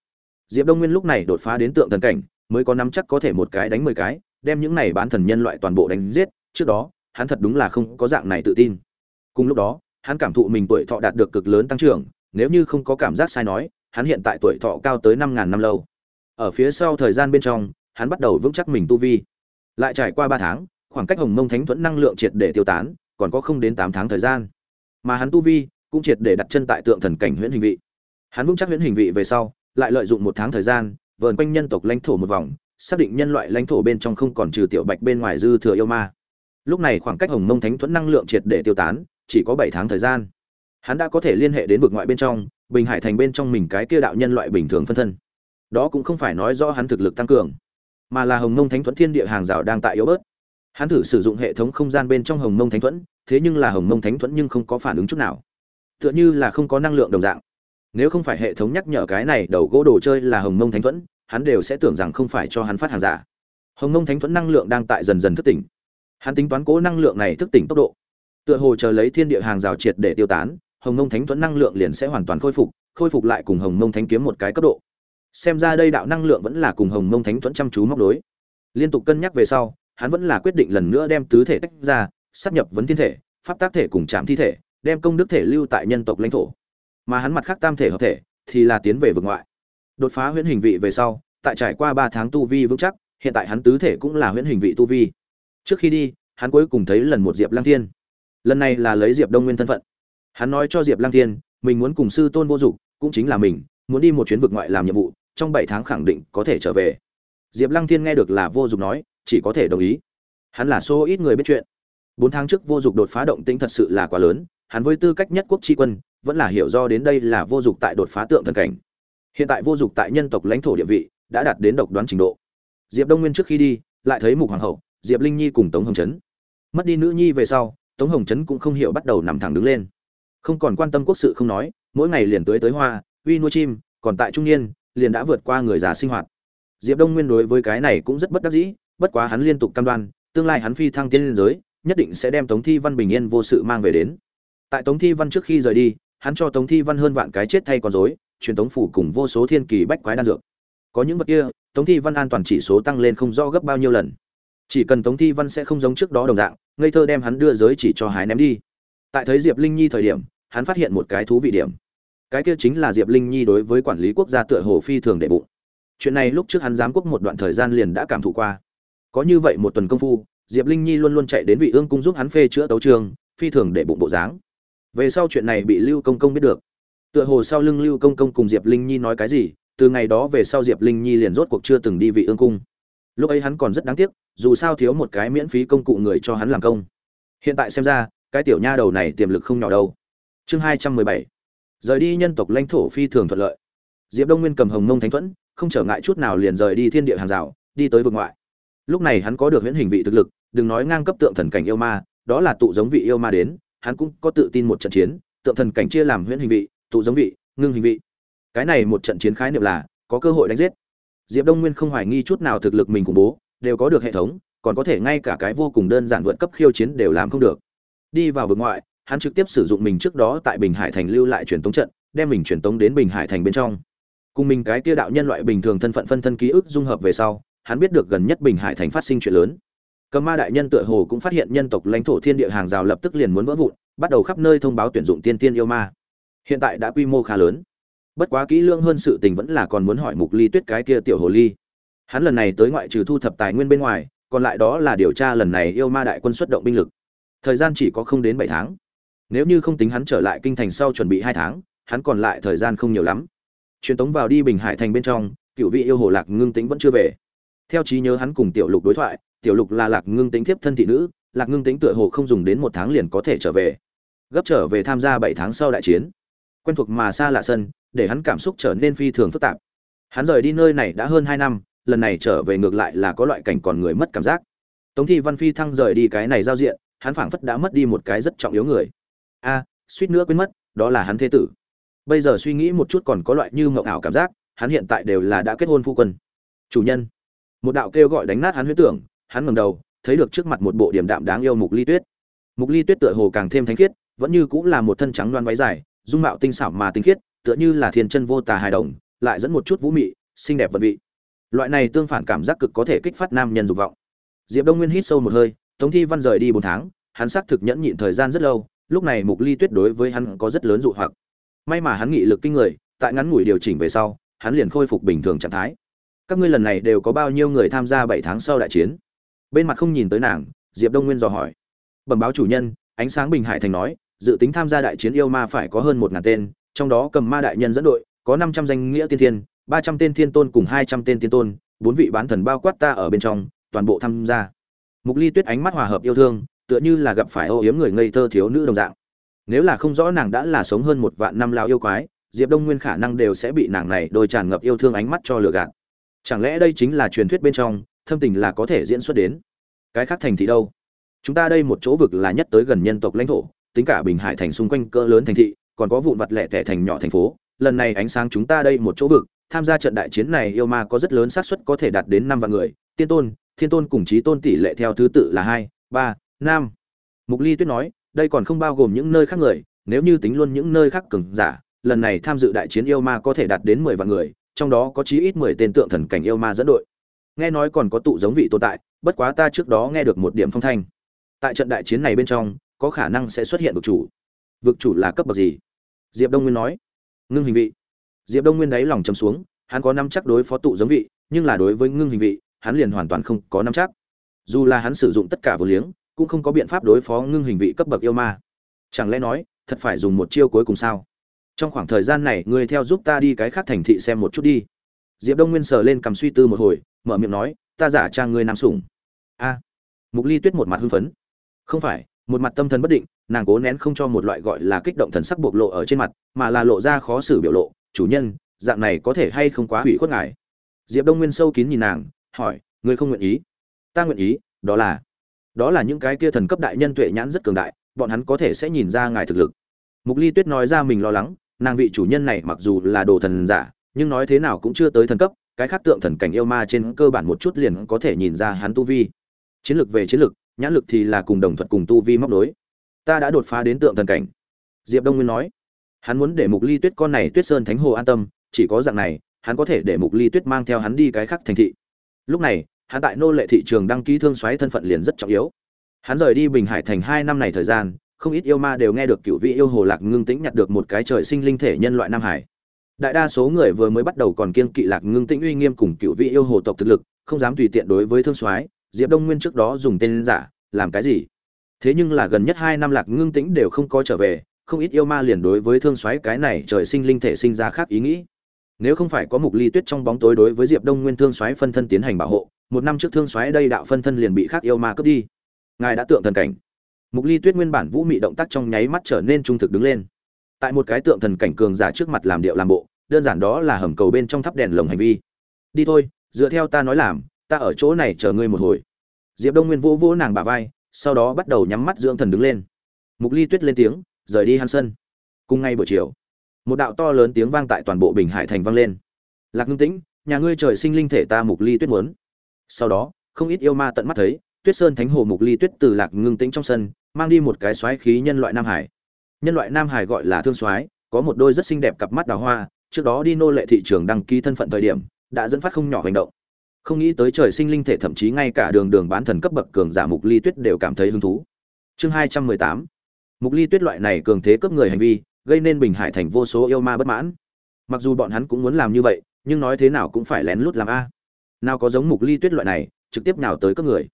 Diệp đông nguyên lúc này đột phá đến tượng thần cảnh, mới có nắm chắc có thể một cái đánh mười cái đem những này bán thần nhân loại toàn bộ đánh giết, trước đó, hắn thật đúng là không có dạng này tự tin. Cùng lúc đó, hắn cảm thụ mình tuổi thọ đạt được cực lớn tăng trưởng, nếu như không có cảm giác sai nói, hắn hiện tại tuổi thọ cao tới năm ngàn năm lâu. Ở phía sau thời gian bên trong, hắn bắt đầu vững chắc mình tu vi. Lại trải qua ba tháng, khoảng cách hồng mông thánh thuẫn năng lượng triệt để tiêu tán, còn có không đến tám tháng thời gian. Mà hắn tu vi cũng triệt để đặt chân tại tượng thần cảnh huyễn hình vị. Hắn vững chắc huyễn hình vị về sau, lại lợi dụng một tháng thời gian, vờn quanh nhân tộc lãnh thổ một vòng xác định nhân loại lãnh thổ bên trong không còn trừ tiểu bạch bên ngoài dư thừa yêu ma. Lúc này khoảng cách hồng mông thánh thuẫn năng lượng triệt để tiêu tán, chỉ có bảy tháng thời gian. Hắn đã có thể liên hệ đến vực ngoại bên trong, bình hải thành bên trong mình cái kia đạo nhân loại bình thường phân thân. Đó cũng không phải nói rõ hắn thực lực tăng cường, mà là hồng mông thánh thuẫn thiên địa hàng rào đang tại yếu bớt. Hắn thử sử dụng hệ thống không gian bên trong hồng mông thánh thuẫn, thế nhưng là hồng mông thánh thuẫn nhưng không có phản ứng chút nào. Tựa như là không có năng lượng đồng dạng. Nếu không phải hệ thống nhắc nhở cái này đầu gỗ đồ chơi là hồng mông thánh thuẫn hắn đều sẽ tưởng rằng không phải cho hắn phát hàng giả. Hồng mông thánh thuẫn năng lượng đang tại dần dần thức tỉnh. Hắn tính toán cố năng lượng này thức tỉnh tốc độ. Tựa hồ chờ lấy thiên địa hàng rào triệt để tiêu tán, hồng mông thánh thuẫn năng lượng liền sẽ hoàn toàn khôi phục khôi phục lại cùng hồng mông thánh kiếm một cái cấp độ. Xem ra đây đạo năng lượng vẫn là cùng hồng mông thánh thuẫn chăm chú móc đối. Liên tục cân nhắc về sau, hắn vẫn là quyết định lần nữa đem tứ thể tách ra, sắp nhập vấn thiên thể, pháp tác thể cùng chạm thi thể, đem công đức thể lưu tại nhân tộc lãnh thổ. Mà hắn mặt khác tam thể hợp thể thì là tiến về vực ngoại đột phá huyễn hình vị về sau, tại trải qua ba tháng tu vi vững chắc, hiện tại hắn tứ thể cũng là huyễn hình vị tu vi. Trước khi đi, hắn cuối cùng thấy lần một diệp lang thiên. Lần này là lấy diệp đông nguyên thân phận. Hắn nói cho diệp lang thiên, mình muốn cùng sư tôn vô dụng, cũng chính là mình, muốn đi một chuyến vực ngoại làm nhiệm vụ, trong bảy tháng khẳng định có thể trở về. Diệp lăng thiên nghe được là vô dụng nói, chỉ có thể đồng ý. Hắn là số ít người biết chuyện. Bốn tháng trước vô dụng đột phá động tĩnh thật sự là quá lớn, hắn với tư cách nhất quốc tri quân, vẫn là hiểu do đến đây là vô dụng tại đột phá tượng thần cảnh hiện tại vô dụng tại nhân tộc lãnh thổ địa vị đã đạt đến độc đoán trình độ. Diệp đông nguyên trước khi đi, lại thấy mục hoàng hậu, diệp linh nhi cùng tống hồng trấn mất đi nữ nhi về sau, tống hồng trấn cũng không hiểu bắt đầu nằm thẳng đứng lên. Không còn quan tâm quốc sự không nói, mỗi ngày liền tới tới hoa, uy nuôi chim, còn tại trung niên, liền đã vượt qua người già sinh hoạt. Diệp đông nguyên đối với cái này cũng rất bất đắc dĩ, bất quá hắn liên tục cam đoan, tương lai hắn phi thăng tiến liên giới, nhất định sẽ đem tống thi văn bình yên vô sự mang về đến. Tại tống thi văn trước khi rời đi, hắn cho tống thi văn hơn vạn cái chết thay con dối truyền tống phủ cùng vô số thiên kỳ bách quái đan dược. Có những vật kia, tống thi văn an toàn chỉ số tăng lên không rõ gấp bao nhiêu lần. Chỉ cần tống thi văn sẽ không giống trước đó đồng dạng, ngây thơ đem hắn đưa giới chỉ cho hái ném đi. Tại thấy diệp linh nhi thời điểm, hắn phát hiện một cái thú vị điểm. Cái kia chính là diệp linh nhi đối với quản lý quốc gia tựa hồ phi thường đệ bụng. Chuyện này lúc trước hắn giám quốc một đoạn thời gian liền đã cảm thụ qua. Có như vậy một tuần công phu, diệp linh nhi luôn luôn chạy đến vị ương cung giúp hắn phê chữa tấu trường, phi thường để bụng bộ dáng. Về sau chuyện này bị lưu công công biết được tựa hồ sau lưng lưu công công cùng diệp linh nhi nói cái gì, từ ngày đó về sau diệp linh nhi liền rốt cuộc chưa từng đi vị ương cung. Lúc ấy hắn còn rất đáng tiếc, dù sao thiếu một cái miễn phí công cụ người cho hắn làm công. Hiện tại xem ra, cái tiểu nha đầu này tiềm lực không nhỏ đâu. Chương hai trăm mười bảy. Rời đi nhân tộc lãnh thổ phi thường thuận lợi. Diệp đông nguyên cầm hồng mông thánh thuẫn, không trở ngại chút nào liền rời đi thiên địa hàng rào, đi tới vực ngoại. Lúc này hắn có được huyễn hình vị thực lực, đừng nói ngang cấp tượng thần cảnh yêu ma, đó là tụ giống vị yêu ma đến, hắn cũng có tự tin một trận chiến, tượng thần cảnh chia làm huyễn hình vị tụ giống vị, ngưng hình vị. Cái này một trận chiến khái niệm là, có cơ hội đánh giết. Diệp đông nguyên không hoài nghi chút nào thực lực mình khủng bố, đều có được hệ thống, còn có thể ngay cả cái vô cùng đơn giản vượt cấp khiêu chiến đều làm không được. Đi vào vực ngoại, hắn trực tiếp sử dụng mình trước đó tại bình hải thành lưu lại truyền tống trận, đem mình truyền tống đến bình hải thành bên trong. Cùng mình cái kia đạo nhân loại bình thường thân phận phân thân ký ức dung hợp về sau, hắn biết được gần nhất bình hải thành phát sinh chuyện lớn. Cầm ma đại nhân tựa hồ cũng phát hiện nhân tộc lãnh thổ thiên địa hàng rào lập tức liền muốn vỡ vụn, bắt đầu khắp nơi thông báo tuyển dụng tiên tiên yêu ma hiện tại đã quy mô khá lớn. Bất quá kỹ lưỡng hơn sự tình vẫn là còn muốn hỏi mục ly tuyết cái kia tiểu hồ ly. Hắn lần này tới ngoại trừ thu thập tài nguyên bên ngoài, còn lại đó là điều tra lần này yêu ma đại quân xuất động binh lực. Thời gian chỉ có không đến bảy tháng. Nếu như không tính hắn trở lại kinh thành sau chuẩn bị hai tháng, hắn còn lại thời gian không nhiều lắm. Truyền tống vào đi bình hải thành bên trong, cựu vị yêu hồ lạc ngưng tính vẫn chưa về. Theo trí nhớ hắn cùng tiểu lục đối thoại, tiểu lục là lạc ngưng tính thiếp thân thị nữ, lạc ngưng tính tựa hồ không dùng đến một tháng liền có thể trở về. Gấp trở về tham gia bảy tháng sau đại chiến quen thuộc mà xa lạ sân, để hắn cảm xúc trở nên phi thường phức tạp. Hắn rời đi nơi này đã hơn hai năm, lần này trở về ngược lại là có loại cảnh còn người mất cảm giác. Tống thi văn phi thăng rời đi cái này giao diện, hắn phảng phất đã mất đi một cái rất trọng yếu người. A, suýt nữa quên mất, đó là hắn thế tử. Bây giờ suy nghĩ một chút còn có loại như mộng ảo cảm giác, hắn hiện tại đều là đã kết hôn phu quân. Chủ nhân. Một đạo kêu gọi đánh nát hắn huyết tưởng, hắn ngẩng đầu, thấy được trước mặt một bộ điểm đạm đáng yêu mục ly tuyết. Mục ly tuyết tựa hồ càng thêm thánh khiết, vẫn như cũng là một thân trắng loan váy dài dung mạo tinh xảo mà tinh khiết, tựa như là thiên chân vô tà hài đồng, lại dẫn một chút vũ mị, xinh đẹp vật vị. Loại này tương phản cảm giác cực có thể kích phát nam nhân dục vọng. Diệp đông nguyên hít sâu một hơi, tống thi văn rời đi bốn tháng, hắn xác thực nhẫn nhịn thời gian rất lâu, lúc này mục ly tuyết đối với hắn có rất lớn dụ hoặc. May mà hắn nghị lực kinh người, tại ngắn ngủi điều chỉnh về sau, hắn liền khôi phục bình thường trạng thái. Các ngươi lần này đều có bao nhiêu người tham gia bảy tháng sau đại chiến? Bên mặt không nhìn tới nàng, diệp đông nguyên dò hỏi. Bẩm báo chủ nhân, ánh sáng bình hải thành nói dự tính tham gia đại chiến yêu ma phải có hơn một ngàn tên, trong đó cầm ma đại nhân dẫn đội, có năm trăm danh nghĩa tiên thiên, ba trăm tên thiên tôn cùng hai trăm tên tiên tôn, bốn vị bán thần bao quát ta ở bên trong, toàn bộ tham gia. Mục ly tuyết ánh mắt hòa hợp yêu thương, tựa như là gặp phải ô yếm người ngây thơ thiếu nữ đồng dạng. Nếu là không rõ nàng đã là sống hơn một vạn năm lao yêu quái, diệp đông nguyên khả năng đều sẽ bị nàng này đôi tràn ngập yêu thương ánh mắt cho lừa gạt. Chẳng lẽ đây chính là truyền thuyết bên trong, thâm tình là có thể diễn xuất đến? Cái khác thành thị đâu? Chúng ta đây một chỗ vực là nhất tới gần nhân tộc lãnh thổ tính cả bình hải thành xung quanh cỡ lớn thành thị, còn có vụn vặt lẻ tẻ thành nhỏ thành phố. Lần này ánh sáng chúng ta đây một chỗ vực, tham gia trận đại chiến này yêu ma có rất lớn xác suất có thể đạt đến năm vạn người. Tiên tôn, thiên tôn cùng chí tôn tỷ lệ theo thứ tự là hai, ba, năm. Mục ly tuyết nói, đây còn không bao gồm những nơi khác người, nếu như tính luôn những nơi khác cường giả, lần này tham dự đại chiến yêu ma có thể đạt đến mười vạn người, trong đó có chí ít mười tên tượng thần cảnh yêu ma dẫn đội. Nghe nói còn có tụ giống vị tồn tại, bất quá ta trước đó nghe được một điểm phong thanh. Tại trận đại chiến này bên trong có khả năng sẽ xuất hiện vực chủ. Vực chủ là cấp bậc gì? Diệp đông nguyên nói. Ngưng hình vị. Diệp đông nguyên đáy lòng chấm xuống, hắn có năm chắc đối phó tụ giống vị, nhưng là đối với ngưng hình vị, hắn liền hoàn toàn không có năm chắc. Dù là hắn sử dụng tất cả vừa liếng, cũng không có biện pháp đối phó ngưng hình vị cấp bậc yêu ma. Chẳng lẽ nói, thật phải dùng một chiêu cuối cùng sao? Trong khoảng thời gian này, ngươi theo giúp ta đi cái khác thành thị xem một chút đi. Diệp đông nguyên sờ lên cầm suy tư một hồi, mở miệng nói, ta giả trang ngươi nam sủng. A. Mục ly tuyết một mặt hưng phấn. Không phải một mặt tâm thần bất định, nàng cố nén không cho một loại gọi là kích động thần sắc bộc lộ ở trên mặt, mà là lộ ra khó xử biểu lộ, chủ nhân, dạng này có thể hay không quá hủy khuất ngài? Diệp đông nguyên sâu kín nhìn nàng, hỏi, ngươi không nguyện ý? Ta nguyện ý, đó là đó là những cái kia thần cấp đại nhân tuệ nhãn rất cường đại, bọn hắn có thể sẽ nhìn ra ngài thực lực. Mục ly tuyết nói ra mình lo lắng, nàng vị chủ nhân này mặc dù là đồ thần giả, nhưng nói thế nào cũng chưa tới thần cấp, cái khác tượng thần cảnh yêu ma trên cơ bản một chút liền có thể nhìn ra hắn tu vi. Chiến lược về chiến lược nhãn lực thì là cùng đồng thuận cùng tu vi móc đối ta đã đột phá đến tượng thần cảnh. Diệp đông nguyên nói. Hắn muốn để mục ly tuyết con này tuyết sơn thánh hồ an tâm, chỉ có dạng này, hắn có thể để mục ly tuyết mang theo hắn đi cái khác thành thị. Lúc này, hắn tại nô lệ thị trường đăng ký thương xoáy thân phận liền rất trọng yếu. Hắn rời đi bình hải thành hai năm này thời gian, không ít yêu ma đều nghe được cựu vị yêu hồ lạc ngưng tĩnh nhặt được một cái trời sinh linh thể nhân loại nam hải. Đại đa số người vừa mới bắt đầu còn kiên kỵ lạc ngưng tĩnh uy nghiêm cùng cựu vị yêu hồ tộc thực lực, không dám tùy tiện đối với thương soái diệp đông nguyên trước đó dùng tên giả, làm cái gì? Thế nhưng là gần nhất hai năm lạc ngưng tĩnh đều không có trở về, không ít yêu ma liền đối với thương soái cái này trời sinh linh thể sinh ra khác ý nghĩ. Nếu không phải có mục ly tuyết trong bóng tối đối với diệp đông nguyên thương soái phân thân tiến hành bảo hộ, một năm trước thương soái đây đạo phân thân liền bị khác yêu ma cướp đi. Ngài đã tượng thần cảnh. Mục ly tuyết nguyên bản vũ mị động tác trong nháy mắt trở nên trung thực đứng lên. Tại một cái tượng thần cảnh cường giả trước mặt làm điệu làm bộ, đơn giản đó là hầm cầu bên trong thắp đèn lồng hành vi. Đi thôi, dựa theo ta nói làm ta ở chỗ này chờ ngươi một hồi. Diệp đông nguyên vỗ vỗ nàng bả vai, sau đó bắt đầu nhắm mắt dưỡng thần đứng lên. Mục ly tuyết lên tiếng, rời đi hắn sân cùng ngay buổi chiều, một đạo to lớn tiếng vang tại toàn bộ bình hải thành vang lên. Lạc ngưng tĩnh, nhà ngươi trời sinh linh thể ta mục ly tuyết muốn. Sau đó, không ít yêu ma tận mắt thấy, tuyết sơn thánh hồ mục ly tuyết từ lạc ngưng tĩnh trong sân, mang đi một cái xoáy khí nhân loại nam hải. Nhân loại nam hải gọi là thương soái có một đôi rất xinh đẹp cặp mắt đào hoa, trước đó đi nô lệ thị trường đăng ký thân phận thời điểm, đã dẫn phát không nhỏ hành động không nghĩ tới trời sinh linh thể thậm chí ngay cả đường đường bán thần cấp bậc cường giả mục ly tuyết đều cảm thấy hứng thú. Chương hai trăm mười tám. Mục ly tuyết loại này cường thế cấp người hành vi, gây nên bình hải thành vô số yêu ma bất mãn. Mặc dù bọn hắn cũng muốn làm như vậy, nhưng nói thế nào cũng phải lén lút làm a. Nào có giống mục ly tuyết loại này, trực tiếp nào tới cấp người.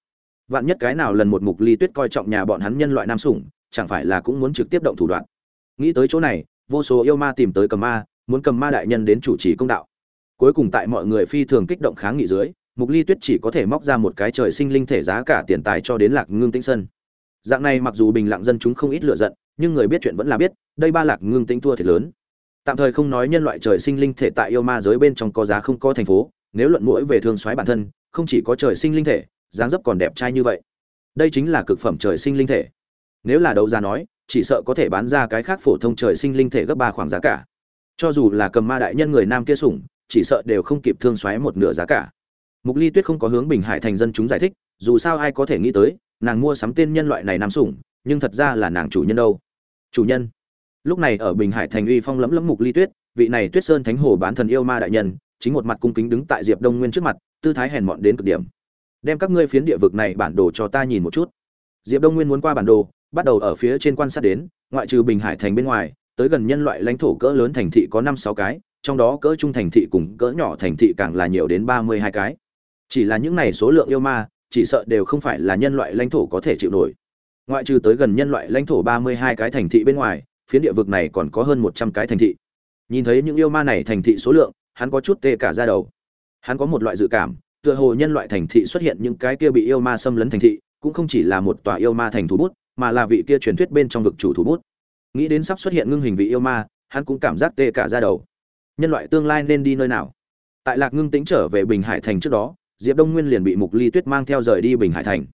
Vạn nhất cái nào lần một mục ly tuyết coi trọng nhà bọn hắn nhân loại nam sủng, chẳng phải là cũng muốn trực tiếp động thủ đoạn. Nghĩ tới chỗ này, vô số yêu ma tìm tới cầm ma, muốn cầm ma đại nhân đến chủ trì công đạo cuối cùng tại mọi người phi thường kích động kháng nghị dưới, mục ly tuyết chỉ có thể móc ra một cái trời sinh linh thể giá cả tiền tài cho đến lạc ngưng tĩnh sân dạng này mặc dù bình lặng dân chúng không ít lựa giận, nhưng người biết chuyện vẫn là biết, đây ba lạc ngưng tĩnh thua thiệt lớn. Tạm thời không nói nhân loại trời sinh linh thể tại yêu ma giới bên trong có giá không có thành phố, nếu luận mũi về thương xoáy bản thân, không chỉ có trời sinh linh thể, dáng dấp còn đẹp trai như vậy. Đây chính là cực phẩm trời sinh linh thể. Nếu là đấu giá nói, chỉ sợ có thể bán ra cái khác phổ thông trời sinh linh thể gấp ba khoảng giá cả. Cho dù là cầm ma đại nhân người nam kia sủng chỉ sợ đều không kịp thương xoáy một nửa giá cả. Mục ly tuyết không có hướng bình hải thành dân chúng giải thích, dù sao ai có thể nghĩ tới, nàng mua sắm tên nhân loại này nam sủng, nhưng thật ra là nàng chủ nhân đâu. Chủ nhân? Lúc này ở bình hải thành uy phong lẫm lẫm mục ly tuyết, vị này tuyết sơn thánh hồ bán thần yêu ma đại nhân, chính một mặt cung kính đứng tại diệp đông nguyên trước mặt, tư thái hèn mọn đến cực điểm. Đem các ngươi phiến địa vực này bản đồ cho ta nhìn một chút. Diệp đông nguyên muốn qua bản đồ, bắt đầu ở phía trên quan sát đến, ngoại trừ bình hải thành bên ngoài, tới gần nhân loại lãnh thổ cỡ lớn thành thị có năm sáu cái trong đó cỡ trung thành thị cùng cỡ nhỏ thành thị càng là nhiều đến ba mươi hai cái. Chỉ là những này số lượng yêu ma, chỉ sợ đều không phải là nhân loại lãnh thổ có thể chịu nổi. Ngoại trừ tới gần nhân loại lãnh thổ ba mươi hai cái thành thị bên ngoài, phiến địa vực này còn có hơn một trăm cái thành thị. Nhìn thấy những yêu ma này thành thị số lượng, hắn có chút tê cả da đầu. Hắn có một loại dự cảm, tựa hồ nhân loại thành thị xuất hiện những cái kia bị yêu ma xâm lấn thành thị, cũng không chỉ là một tòa yêu ma thành thủ bút, mà là vị kia truyền thuyết bên trong vực chủ thủ bút. Nghĩ đến sắp xuất hiện ngưng hình vị yêu ma, hắn cũng cảm giác tê cả da đầu nhân loại tương lai nên đi nơi nào? Tại lạc ngưng tính trở về bình hải thành trước đó, diệp đông nguyên liền bị mục ly tuyết mang theo rời đi bình hải thành.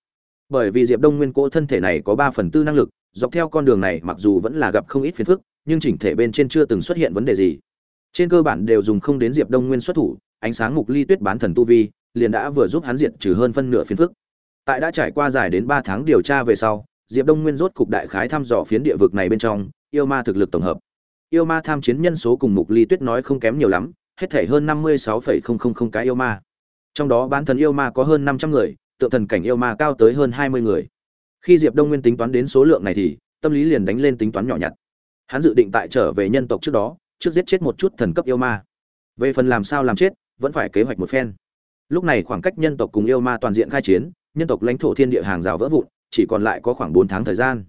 Bởi vì diệp đông nguyên cỗ thân thể này có ba phần tư năng lực, dọc theo con đường này mặc dù vẫn là gặp không ít phiền phức, nhưng chỉnh thể bên trên chưa từng xuất hiện vấn đề gì. Trên cơ bản đều dùng không đến diệp đông nguyên xuất thủ, ánh sáng mục ly tuyết bán thần tu vi, liền đã vừa giúp hắn diệt trừ hơn phân nửa phiền phức. Tại đã trải qua dài đến ba tháng điều tra về sau, diệp đông nguyên rốt cục đại khái thăm dò phiến địa vực này bên trong, yêu ma thực lực tổng hợp yêu ma tham chiến nhân số cùng mục ly tuyết nói không kém nhiều lắm, hết thể hơn năm mươi sáu không không cái yêu ma. Trong đó bán thần yêu ma có hơn năm trăm người, tượng thần cảnh yêu ma cao tới hơn hai mươi người. Khi diệp đông nguyên tính toán đến số lượng này thì, tâm lý liền đánh lên tính toán nhỏ nhặt. Hắn dự định tại trở về nhân tộc trước đó, trước giết chết một chút thần cấp yêu ma. Về phần làm sao làm chết, vẫn phải kế hoạch một phen. Lúc này khoảng cách nhân tộc cùng yêu ma toàn diện khai chiến, nhân tộc lãnh thổ thiên địa hàng rào vỡ vụn, chỉ còn lại có khoảng bốn tháng thời gian.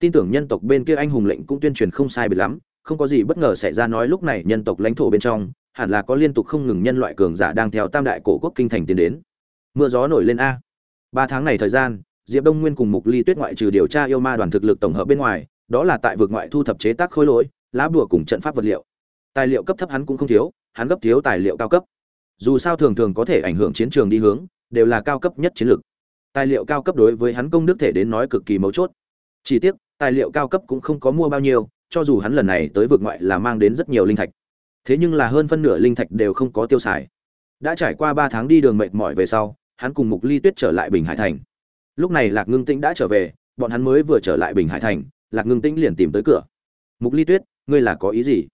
Tin tưởng nhân tộc bên kia anh hùng lệnh cũng tuyên truyền không sai biệt lắm không có gì bất ngờ xảy ra nói lúc này nhân tộc lãnh thổ bên trong, hẳn là có liên tục không ngừng nhân loại cường giả đang theo tam đại cổ quốc kinh thành tiến đến. Mưa gió nổi lên a. Ba tháng này thời gian, diệp đông nguyên cùng mục ly tuyết ngoại trừ điều tra yêu ma đoàn thực lực tổng hợp bên ngoài, đó là tại vực ngoại thu thập chế tác khối lỗi, lá bùa cùng trận pháp vật liệu. Tài liệu cấp thấp hắn cũng không thiếu, hắn gấp thiếu tài liệu cao cấp. Dù sao thường thường có thể ảnh hưởng chiến trường đi hướng, đều là cao cấp nhất chiến lược. Tài liệu cao cấp đối với hắn công đức thể đến nói cực kỳ mấu chốt. Chỉ tiếc, tài liệu cao cấp cũng không có mua bao nhiêu cho dù hắn lần này tới vực ngoại là mang đến rất nhiều linh thạch. Thế nhưng là hơn phân nửa linh thạch đều không có tiêu xài. Đã trải qua ba tháng đi đường mệt mỏi về sau, hắn cùng mục ly tuyết trở lại bình hải thành. Lúc này lạc ngưng tĩnh đã trở về, bọn hắn mới vừa trở lại bình hải thành, lạc ngưng tĩnh liền tìm tới cửa. Mục ly tuyết, ngươi là có ý gì?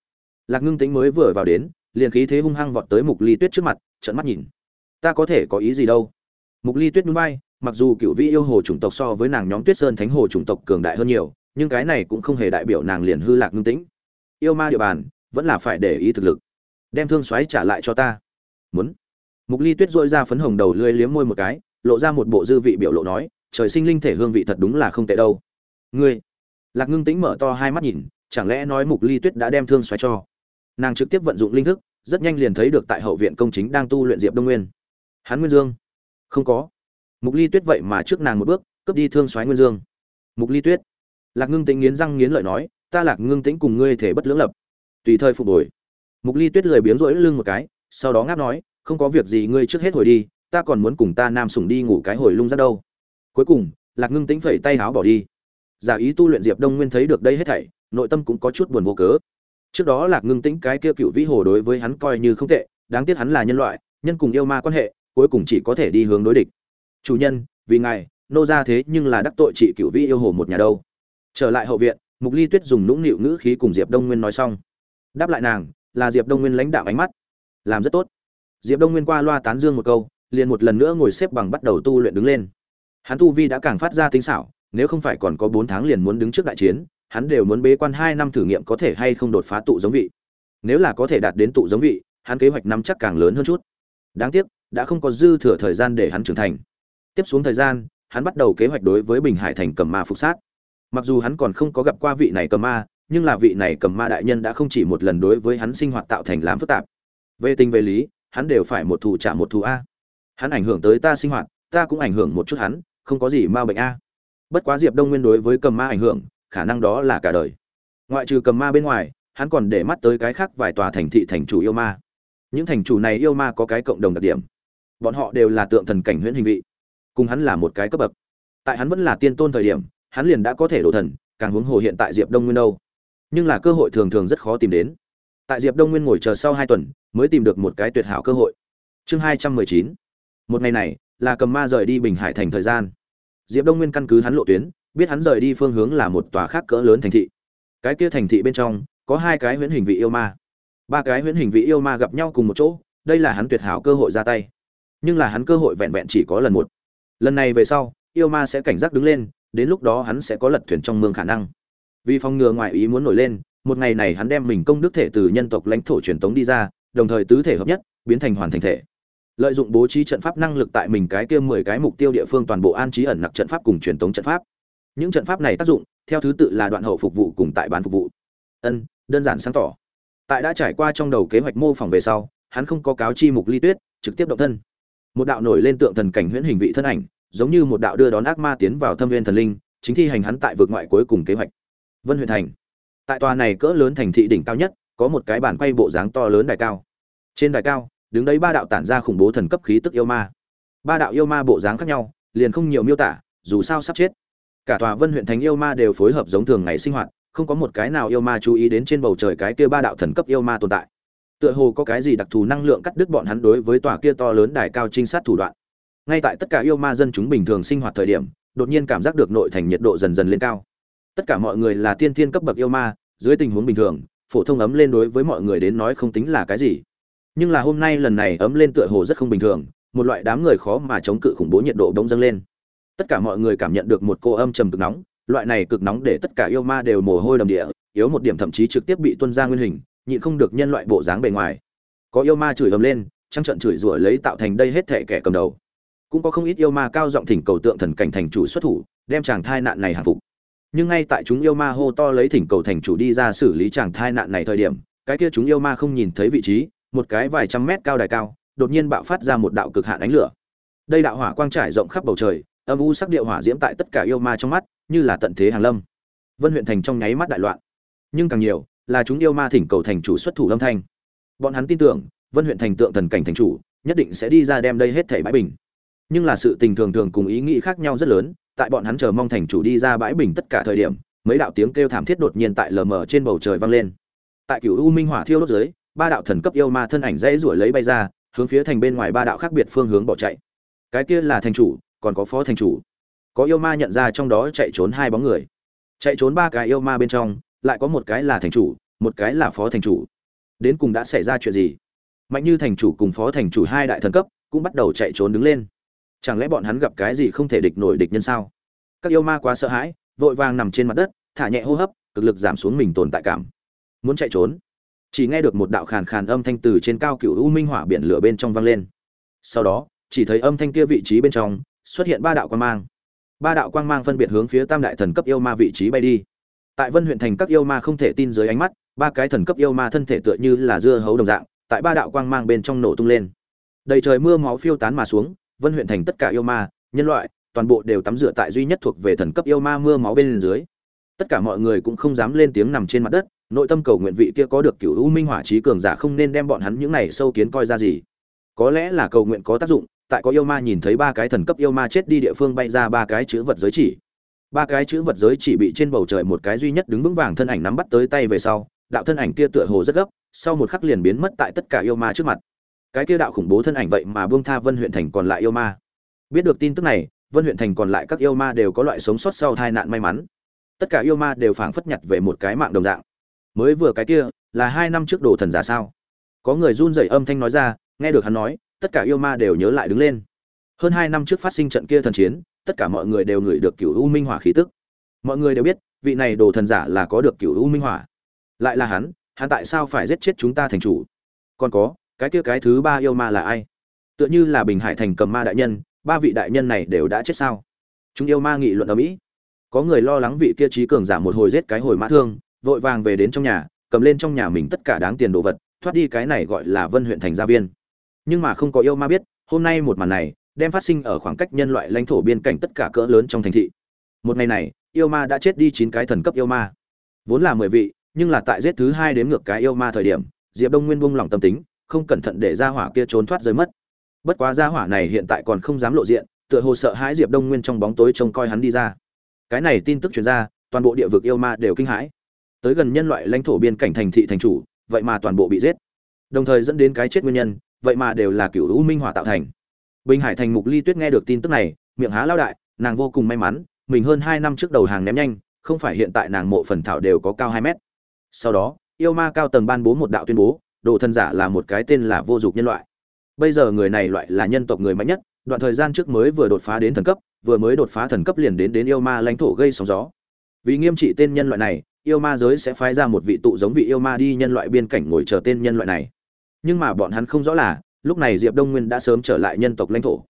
Lạc ngưng tĩnh mới vừa vào đến, liền khí thế hung hăng vọt tới mục ly tuyết trước mặt trận mắt nhìn. Ta có thể có ý gì đâu? Mục ly tuyết núi bay mặc dù cựu vĩ yêu hồ chủng tộc so với nàng nhóm tuyết sơn thánh hồ chủng tộc cường đại hơn nhiều nhưng cái này cũng không hề đại biểu nàng liền hư lạc ngưng tĩnh. Yêu ma địa bàn, vẫn là phải để ý thực lực. Đem thương xoáy trả lại cho ta. Muốn. Mục ly tuyết dội ra phấn hồng đầu lưỡi liếm môi một cái, lộ ra một bộ dư vị biểu lộ nói, trời sinh linh thể hương vị thật đúng là không tệ đâu. Ngươi. Lạc ngưng tĩnh mở to hai mắt nhìn, chẳng lẽ nói mục ly tuyết đã đem thương xoáy cho? Nàng trực tiếp vận dụng linh thức, rất nhanh liền thấy được tại hậu viện công chính đang tu luyện diệp đông nguyên. Hắn nguyên dương. Không có. Mục ly tuyết vậy mà trước nàng một bước, cướp đi thương xoáy nguyên dương. Mục ly tuyết lạc ngưng tĩnh nghiến răng nghiến lợi nói, ta lạc ngưng tĩnh cùng ngươi thể bất lưỡng lập. Tùy thời phục hồi. Mục ly tuyết lười biếng rỗi lưng một cái, sau đó ngáp nói, không có việc gì, ngươi trước hết hồi đi, ta còn muốn cùng ta nam sủng đi ngủ cái hồi lung ra đâu. Cuối cùng, lạc ngưng tĩnh phẩy tay háo bỏ đi. Giả ý tu luyện diệp đông nguyên thấy được đây hết thảy, nội tâm cũng có chút buồn vô cớ. Trước đó lạc ngưng tĩnh cái kia cựu vĩ hồ đối với hắn coi như không tệ, đáng tiếc hắn là nhân loại, nhân cùng yêu ma quan hệ, cuối cùng chỉ có thể đi hướng đối địch. Chủ nhân, vì ngài, nô ra thế nhưng là đắc tội chị cựu vĩ yêu hồ một nhà đâu trở lại hậu viện, mục ly tuyết dùng nũng nịu ngữ khí cùng diệp đông nguyên nói xong. Đáp lại nàng, là diệp đông nguyên lãnh đạo ánh mắt. Làm rất tốt. Diệp đông nguyên qua loa tán dương một câu, liền một lần nữa ngồi xếp bằng bắt đầu tu luyện đứng lên. Hắn tu vi đã càng phát ra tinh xảo, nếu không phải còn có bốn tháng liền muốn đứng trước đại chiến, hắn đều muốn bế quan hai năm thử nghiệm có thể hay không đột phá tụ giống vị. Nếu là có thể đạt đến tụ giống vị, hắn kế hoạch năm chắc càng lớn hơn chút. Đáng tiếc, đã không có dư thừa thời gian để hắn trưởng thành. Tiếp xuống thời gian, hắn bắt đầu kế hoạch đối với bình hải thành cầm ma phục sát mặc dù hắn còn không có gặp qua vị này cầm ma, nhưng là vị này cầm ma đại nhân đã không chỉ một lần đối với hắn sinh hoạt tạo thành làm phức tạp. Về tình về lý, hắn đều phải một thù trả một thù a. Hắn ảnh hưởng tới ta sinh hoạt, ta cũng ảnh hưởng một chút hắn, không có gì ma bệnh a. Bất quá diệp đông nguyên đối với cầm ma ảnh hưởng, khả năng đó là cả đời. Ngoại trừ cầm ma bên ngoài, hắn còn để mắt tới cái khác vài tòa thành thị thành chủ yêu ma. Những thành chủ này yêu ma có cái cộng đồng đặc điểm. Bọn họ đều là tượng thần cảnh huyễn hình vị. Cùng hắn là một cái cấp bậc. Tại hắn vẫn là tiên tôn thời điểm hắn liền đã có thể đổ thần, càng huống hồ hiện tại diệp đông nguyên đâu. Nhưng là cơ hội thường thường rất khó tìm đến. Tại diệp đông nguyên ngồi chờ sau hai tuần, mới tìm được một cái tuyệt hảo cơ hội. Chương hai trăm mười chín. Một ngày này, là cầm ma rời đi bình hải thành thời gian. Diệp đông nguyên căn cứ hắn lộ tuyến, biết hắn rời đi phương hướng là một tòa khác cỡ lớn thành thị. Cái kia thành thị bên trong, có hai cái huyễn hình vị yêu ma. Ba cái huyễn hình vị yêu ma gặp nhau cùng một chỗ, đây là hắn tuyệt hảo cơ hội ra tay. Nhưng là hắn cơ hội vẹn vẹn chỉ có lần một. Lần này về sau, yêu ma sẽ cảnh giác đứng lên đến lúc đó hắn sẽ có lật thuyền trong mương khả năng. Vì phòng ngừa ngoại ý muốn nổi lên, một ngày này hắn đem mình công đức thể từ nhân tộc lãnh thổ truyền tống đi ra, đồng thời tứ thể hợp nhất, biến thành hoàn thành thể. Lợi dụng bố trí trận pháp năng lực tại mình cái kia mười cái mục tiêu địa phương toàn bộ an trí ẩn nặc trận pháp cùng truyền tống trận pháp. Những trận pháp này tác dụng, theo thứ tự là đoạn hậu phục vụ cùng tại bán phục vụ. Ân, đơn giản sáng tỏ. Tại đã trải qua trong đầu kế hoạch mô phỏng về sau, hắn không có cáo chi mục ly tuyết, trực tiếp động thân. Một đạo nổi lên tượng thần cảnh huyễn hình vị thân ảnh giống như một đạo đưa đón ác ma tiến vào thâm viên thần linh, chính thi hành hắn tại vượt ngoại cuối cùng kế hoạch. Vân huyện thành. Tại tòa này cỡ lớn thành thị đỉnh cao nhất, có một cái bàn quay bộ dáng to lớn đài cao. Trên đài cao, đứng đấy ba đạo tản ra khủng bố thần cấp khí tức yêu ma. Ba đạo yêu ma bộ dáng khác nhau, liền không nhiều miêu tả, dù sao sắp chết. Cả tòa vân huyện thành yêu ma đều phối hợp giống thường ngày sinh hoạt, không có một cái nào yêu ma chú ý đến trên bầu trời cái kia ba đạo thần cấp yêu ma tồn tại. Tựa hồ có cái gì đặc thù năng lượng cắt đứt bọn hắn đối với tòa kia to lớn đài cao trinh sát thủ đoạn ngay tại tất cả yêu ma dân chúng bình thường sinh hoạt thời điểm, đột nhiên cảm giác được nội thành nhiệt độ dần dần lên cao. Tất cả mọi người là tiên thiên cấp bậc yêu ma, dưới tình huống bình thường, phổ thông ấm lên đối với mọi người đến nói không tính là cái gì. Nhưng là hôm nay lần này ấm lên tựa hồ rất không bình thường, một loại đám người khó mà chống cự khủng bố nhiệt độ bỗng dâng lên. Tất cả mọi người cảm nhận được một cô âm trầm cực nóng, loại này cực nóng để tất cả yêu ma đều mồ hôi đầm địa, yếu một điểm thậm chí trực tiếp bị tuân ra nguyên hình, nhịn không được nhân loại bộ dáng bề ngoài. Có yêu ma chửi ầm lên, trăng trận chửi rủa lấy tạo thành đây hết thể kẻ cầm đầu cũng có không ít yêu ma cao giọng thỉnh cầu tượng thần cảnh thành chủ xuất thủ, đem chàng thai nạn này hàng phục. Nhưng ngay tại chúng yêu ma hô to lấy thỉnh cầu thành chủ đi ra xử lý chàng thai nạn này thời điểm, cái kia chúng yêu ma không nhìn thấy vị trí, một cái vài trăm mét cao đài cao, đột nhiên bạo phát ra một đạo cực hạn ánh lửa. Đây đạo hỏa quang trải rộng khắp bầu trời, âm u sắc điệu hỏa diễm tại tất cả yêu ma trong mắt, như là tận thế hàng lâm. Vân huyện thành trong nháy mắt đại loạn. Nhưng càng nhiều, là chúng yêu ma thỉnh cầu thành chủ xuất thủ âm thanh. Bọn hắn tin tưởng, vân huyện thành tượng thần cảnh thành chủ, nhất định sẽ đi ra đem đây hết thảy bãi bình nhưng là sự tình thường thường cùng ý nghĩ khác nhau rất lớn, tại bọn hắn chờ mong thành chủ đi ra bãi bình tất cả thời điểm, mấy đạo tiếng kêu thảm thiết đột nhiên tại lờ mờ trên bầu trời vang lên. Tại cửu u minh hỏa thiêu đốt dưới, ba đạo thần cấp yêu ma thân ảnh dãy ruổi lấy bay ra, hướng phía thành bên ngoài ba đạo khác biệt phương hướng bỏ chạy. Cái kia là thành chủ, còn có phó thành chủ. Có yêu ma nhận ra trong đó chạy trốn hai bóng người. Chạy trốn ba cái yêu ma bên trong, lại có một cái là thành chủ, một cái là phó thành chủ. Đến cùng đã xảy ra chuyện gì? Mạnh như thành chủ cùng phó thành chủ hai đại thần cấp cũng bắt đầu chạy trốn đứng lên chẳng lẽ bọn hắn gặp cái gì không thể địch nổi địch nhân sao? Các yêu ma quá sợ hãi, vội vàng nằm trên mặt đất, thả nhẹ hô hấp, cực lực giảm xuống mình tồn tại cảm. Muốn chạy trốn. Chỉ nghe được một đạo khàn khàn âm thanh từ trên cao cựu u minh hỏa biển lửa bên trong vang lên. Sau đó, chỉ thấy âm thanh kia vị trí bên trong, xuất hiện ba đạo quang mang. Ba đạo quang mang phân biệt hướng phía tam đại thần cấp yêu ma vị trí bay đi. Tại vân huyện thành các yêu ma không thể tin dưới ánh mắt, ba cái thần cấp yêu ma thân thể tựa như là dưa hấu đồng dạng, tại ba đạo quang mang bên trong nổ tung lên. Đầy trời mưa máu phiêu tán mà xuống vân huyện thành tất cả yêu ma, nhân loại, toàn bộ đều tắm rửa tại duy nhất thuộc về thần cấp yêu ma mưa máu bên dưới. Tất cả mọi người cũng không dám lên tiếng nằm trên mặt đất, nội tâm cầu nguyện vị kia có được cựu u minh hỏa trí cường giả không nên đem bọn hắn những này sâu kiến coi ra gì. Có lẽ là cầu nguyện có tác dụng, tại có yêu ma nhìn thấy ba cái thần cấp yêu ma chết đi địa phương bay ra ba cái chữ vật giới chỉ. Ba cái chữ vật giới chỉ bị trên bầu trời một cái duy nhất đứng vững vàng thân ảnh nắm bắt tới tay về sau, đạo thân ảnh kia tựa hồ rất gấp, sau một khắc liền biến mất tại tất cả yêu ma trước mặt cái kia đạo khủng bố thân ảnh vậy mà buông tha vân huyện thành còn lại yêu ma. Biết được tin tức này, vân huyện thành còn lại các yêu ma đều có loại sống sót sau tai nạn may mắn. Tất cả yêu ma đều phảng phất nhặt về một cái mạng đồng dạng. Mới vừa cái kia, là hai năm trước đồ thần giả sao? Có người run rẩy âm thanh nói ra, nghe được hắn nói, tất cả yêu ma đều nhớ lại đứng lên. Hơn hai năm trước phát sinh trận kia thần chiến, tất cả mọi người đều ngửi được cựu u minh hỏa khí tức. Mọi người đều biết, vị này đồ thần giả là có được cựu u minh hỏa. Lại là hắn hắn tại sao phải giết chết chúng ta thành chủ? Còn có cái kia cái thứ ba yêu ma là ai? Tựa như là bình hải thành cầm ma đại nhân, ba vị đại nhân này đều đã chết sao? Chúng yêu ma nghị luận ở mỹ. Có người lo lắng vị kia trí cường giả một hồi giết cái hồi mã thương, vội vàng về đến trong nhà, cầm lên trong nhà mình tất cả đáng tiền đồ vật, thoát đi cái này gọi là vân huyện thành gia viên. Nhưng mà không có yêu ma biết, hôm nay một màn này, đem phát sinh ở khoảng cách nhân loại lãnh thổ biên cảnh tất cả cỡ lớn trong thành thị. Một ngày này, yêu ma đã chết đi chín cái thần cấp yêu ma. Vốn là mười vị, nhưng là tại giết thứ hai đến ngược cái yêu ma thời điểm, diệp đông nguyên buông lòng tâm tính không cẩn thận để ra hỏa kia trốn thoát rơi mất. Bất quá ra hỏa này hiện tại còn không dám lộ diện, tựa hồ sợ hãi diệp đông nguyên trong bóng tối trông coi hắn đi ra. Cái này tin tức truyền ra, toàn bộ địa vực yêu ma đều kinh hãi. Tới gần nhân loại lãnh thổ biên cảnh thành thị thành chủ, vậy mà toàn bộ bị giết. Đồng thời dẫn đến cái chết nguyên nhân, vậy mà đều là cựu u minh hỏa tạo thành. Bình hải thành mục ly tuyết nghe được tin tức này, miệng há lao đại, nàng vô cùng may mắn, mình hơn hai năm trước đầu hàng ném nhanh, không phải hiện tại nàng mộ phần thảo đều có cao hai mét. Sau đó, yêu ma cao tầng ban bố một đạo tuyên bố đồ thần giả là một cái tên là vô dụng nhân loại. Bây giờ người này loại là nhân tộc người mạnh nhất, đoạn thời gian trước mới vừa đột phá đến thần cấp, vừa mới đột phá thần cấp liền đến đến yêu ma lãnh thổ gây sóng gió. Vì nghiêm trị tên nhân loại này, yêu ma giới sẽ phái ra một vị tụ giống vị yêu ma đi nhân loại biên cảnh ngồi chờ tên nhân loại này. Nhưng mà bọn hắn không rõ là, lúc này diệp đông nguyên đã sớm trở lại nhân tộc lãnh thổ.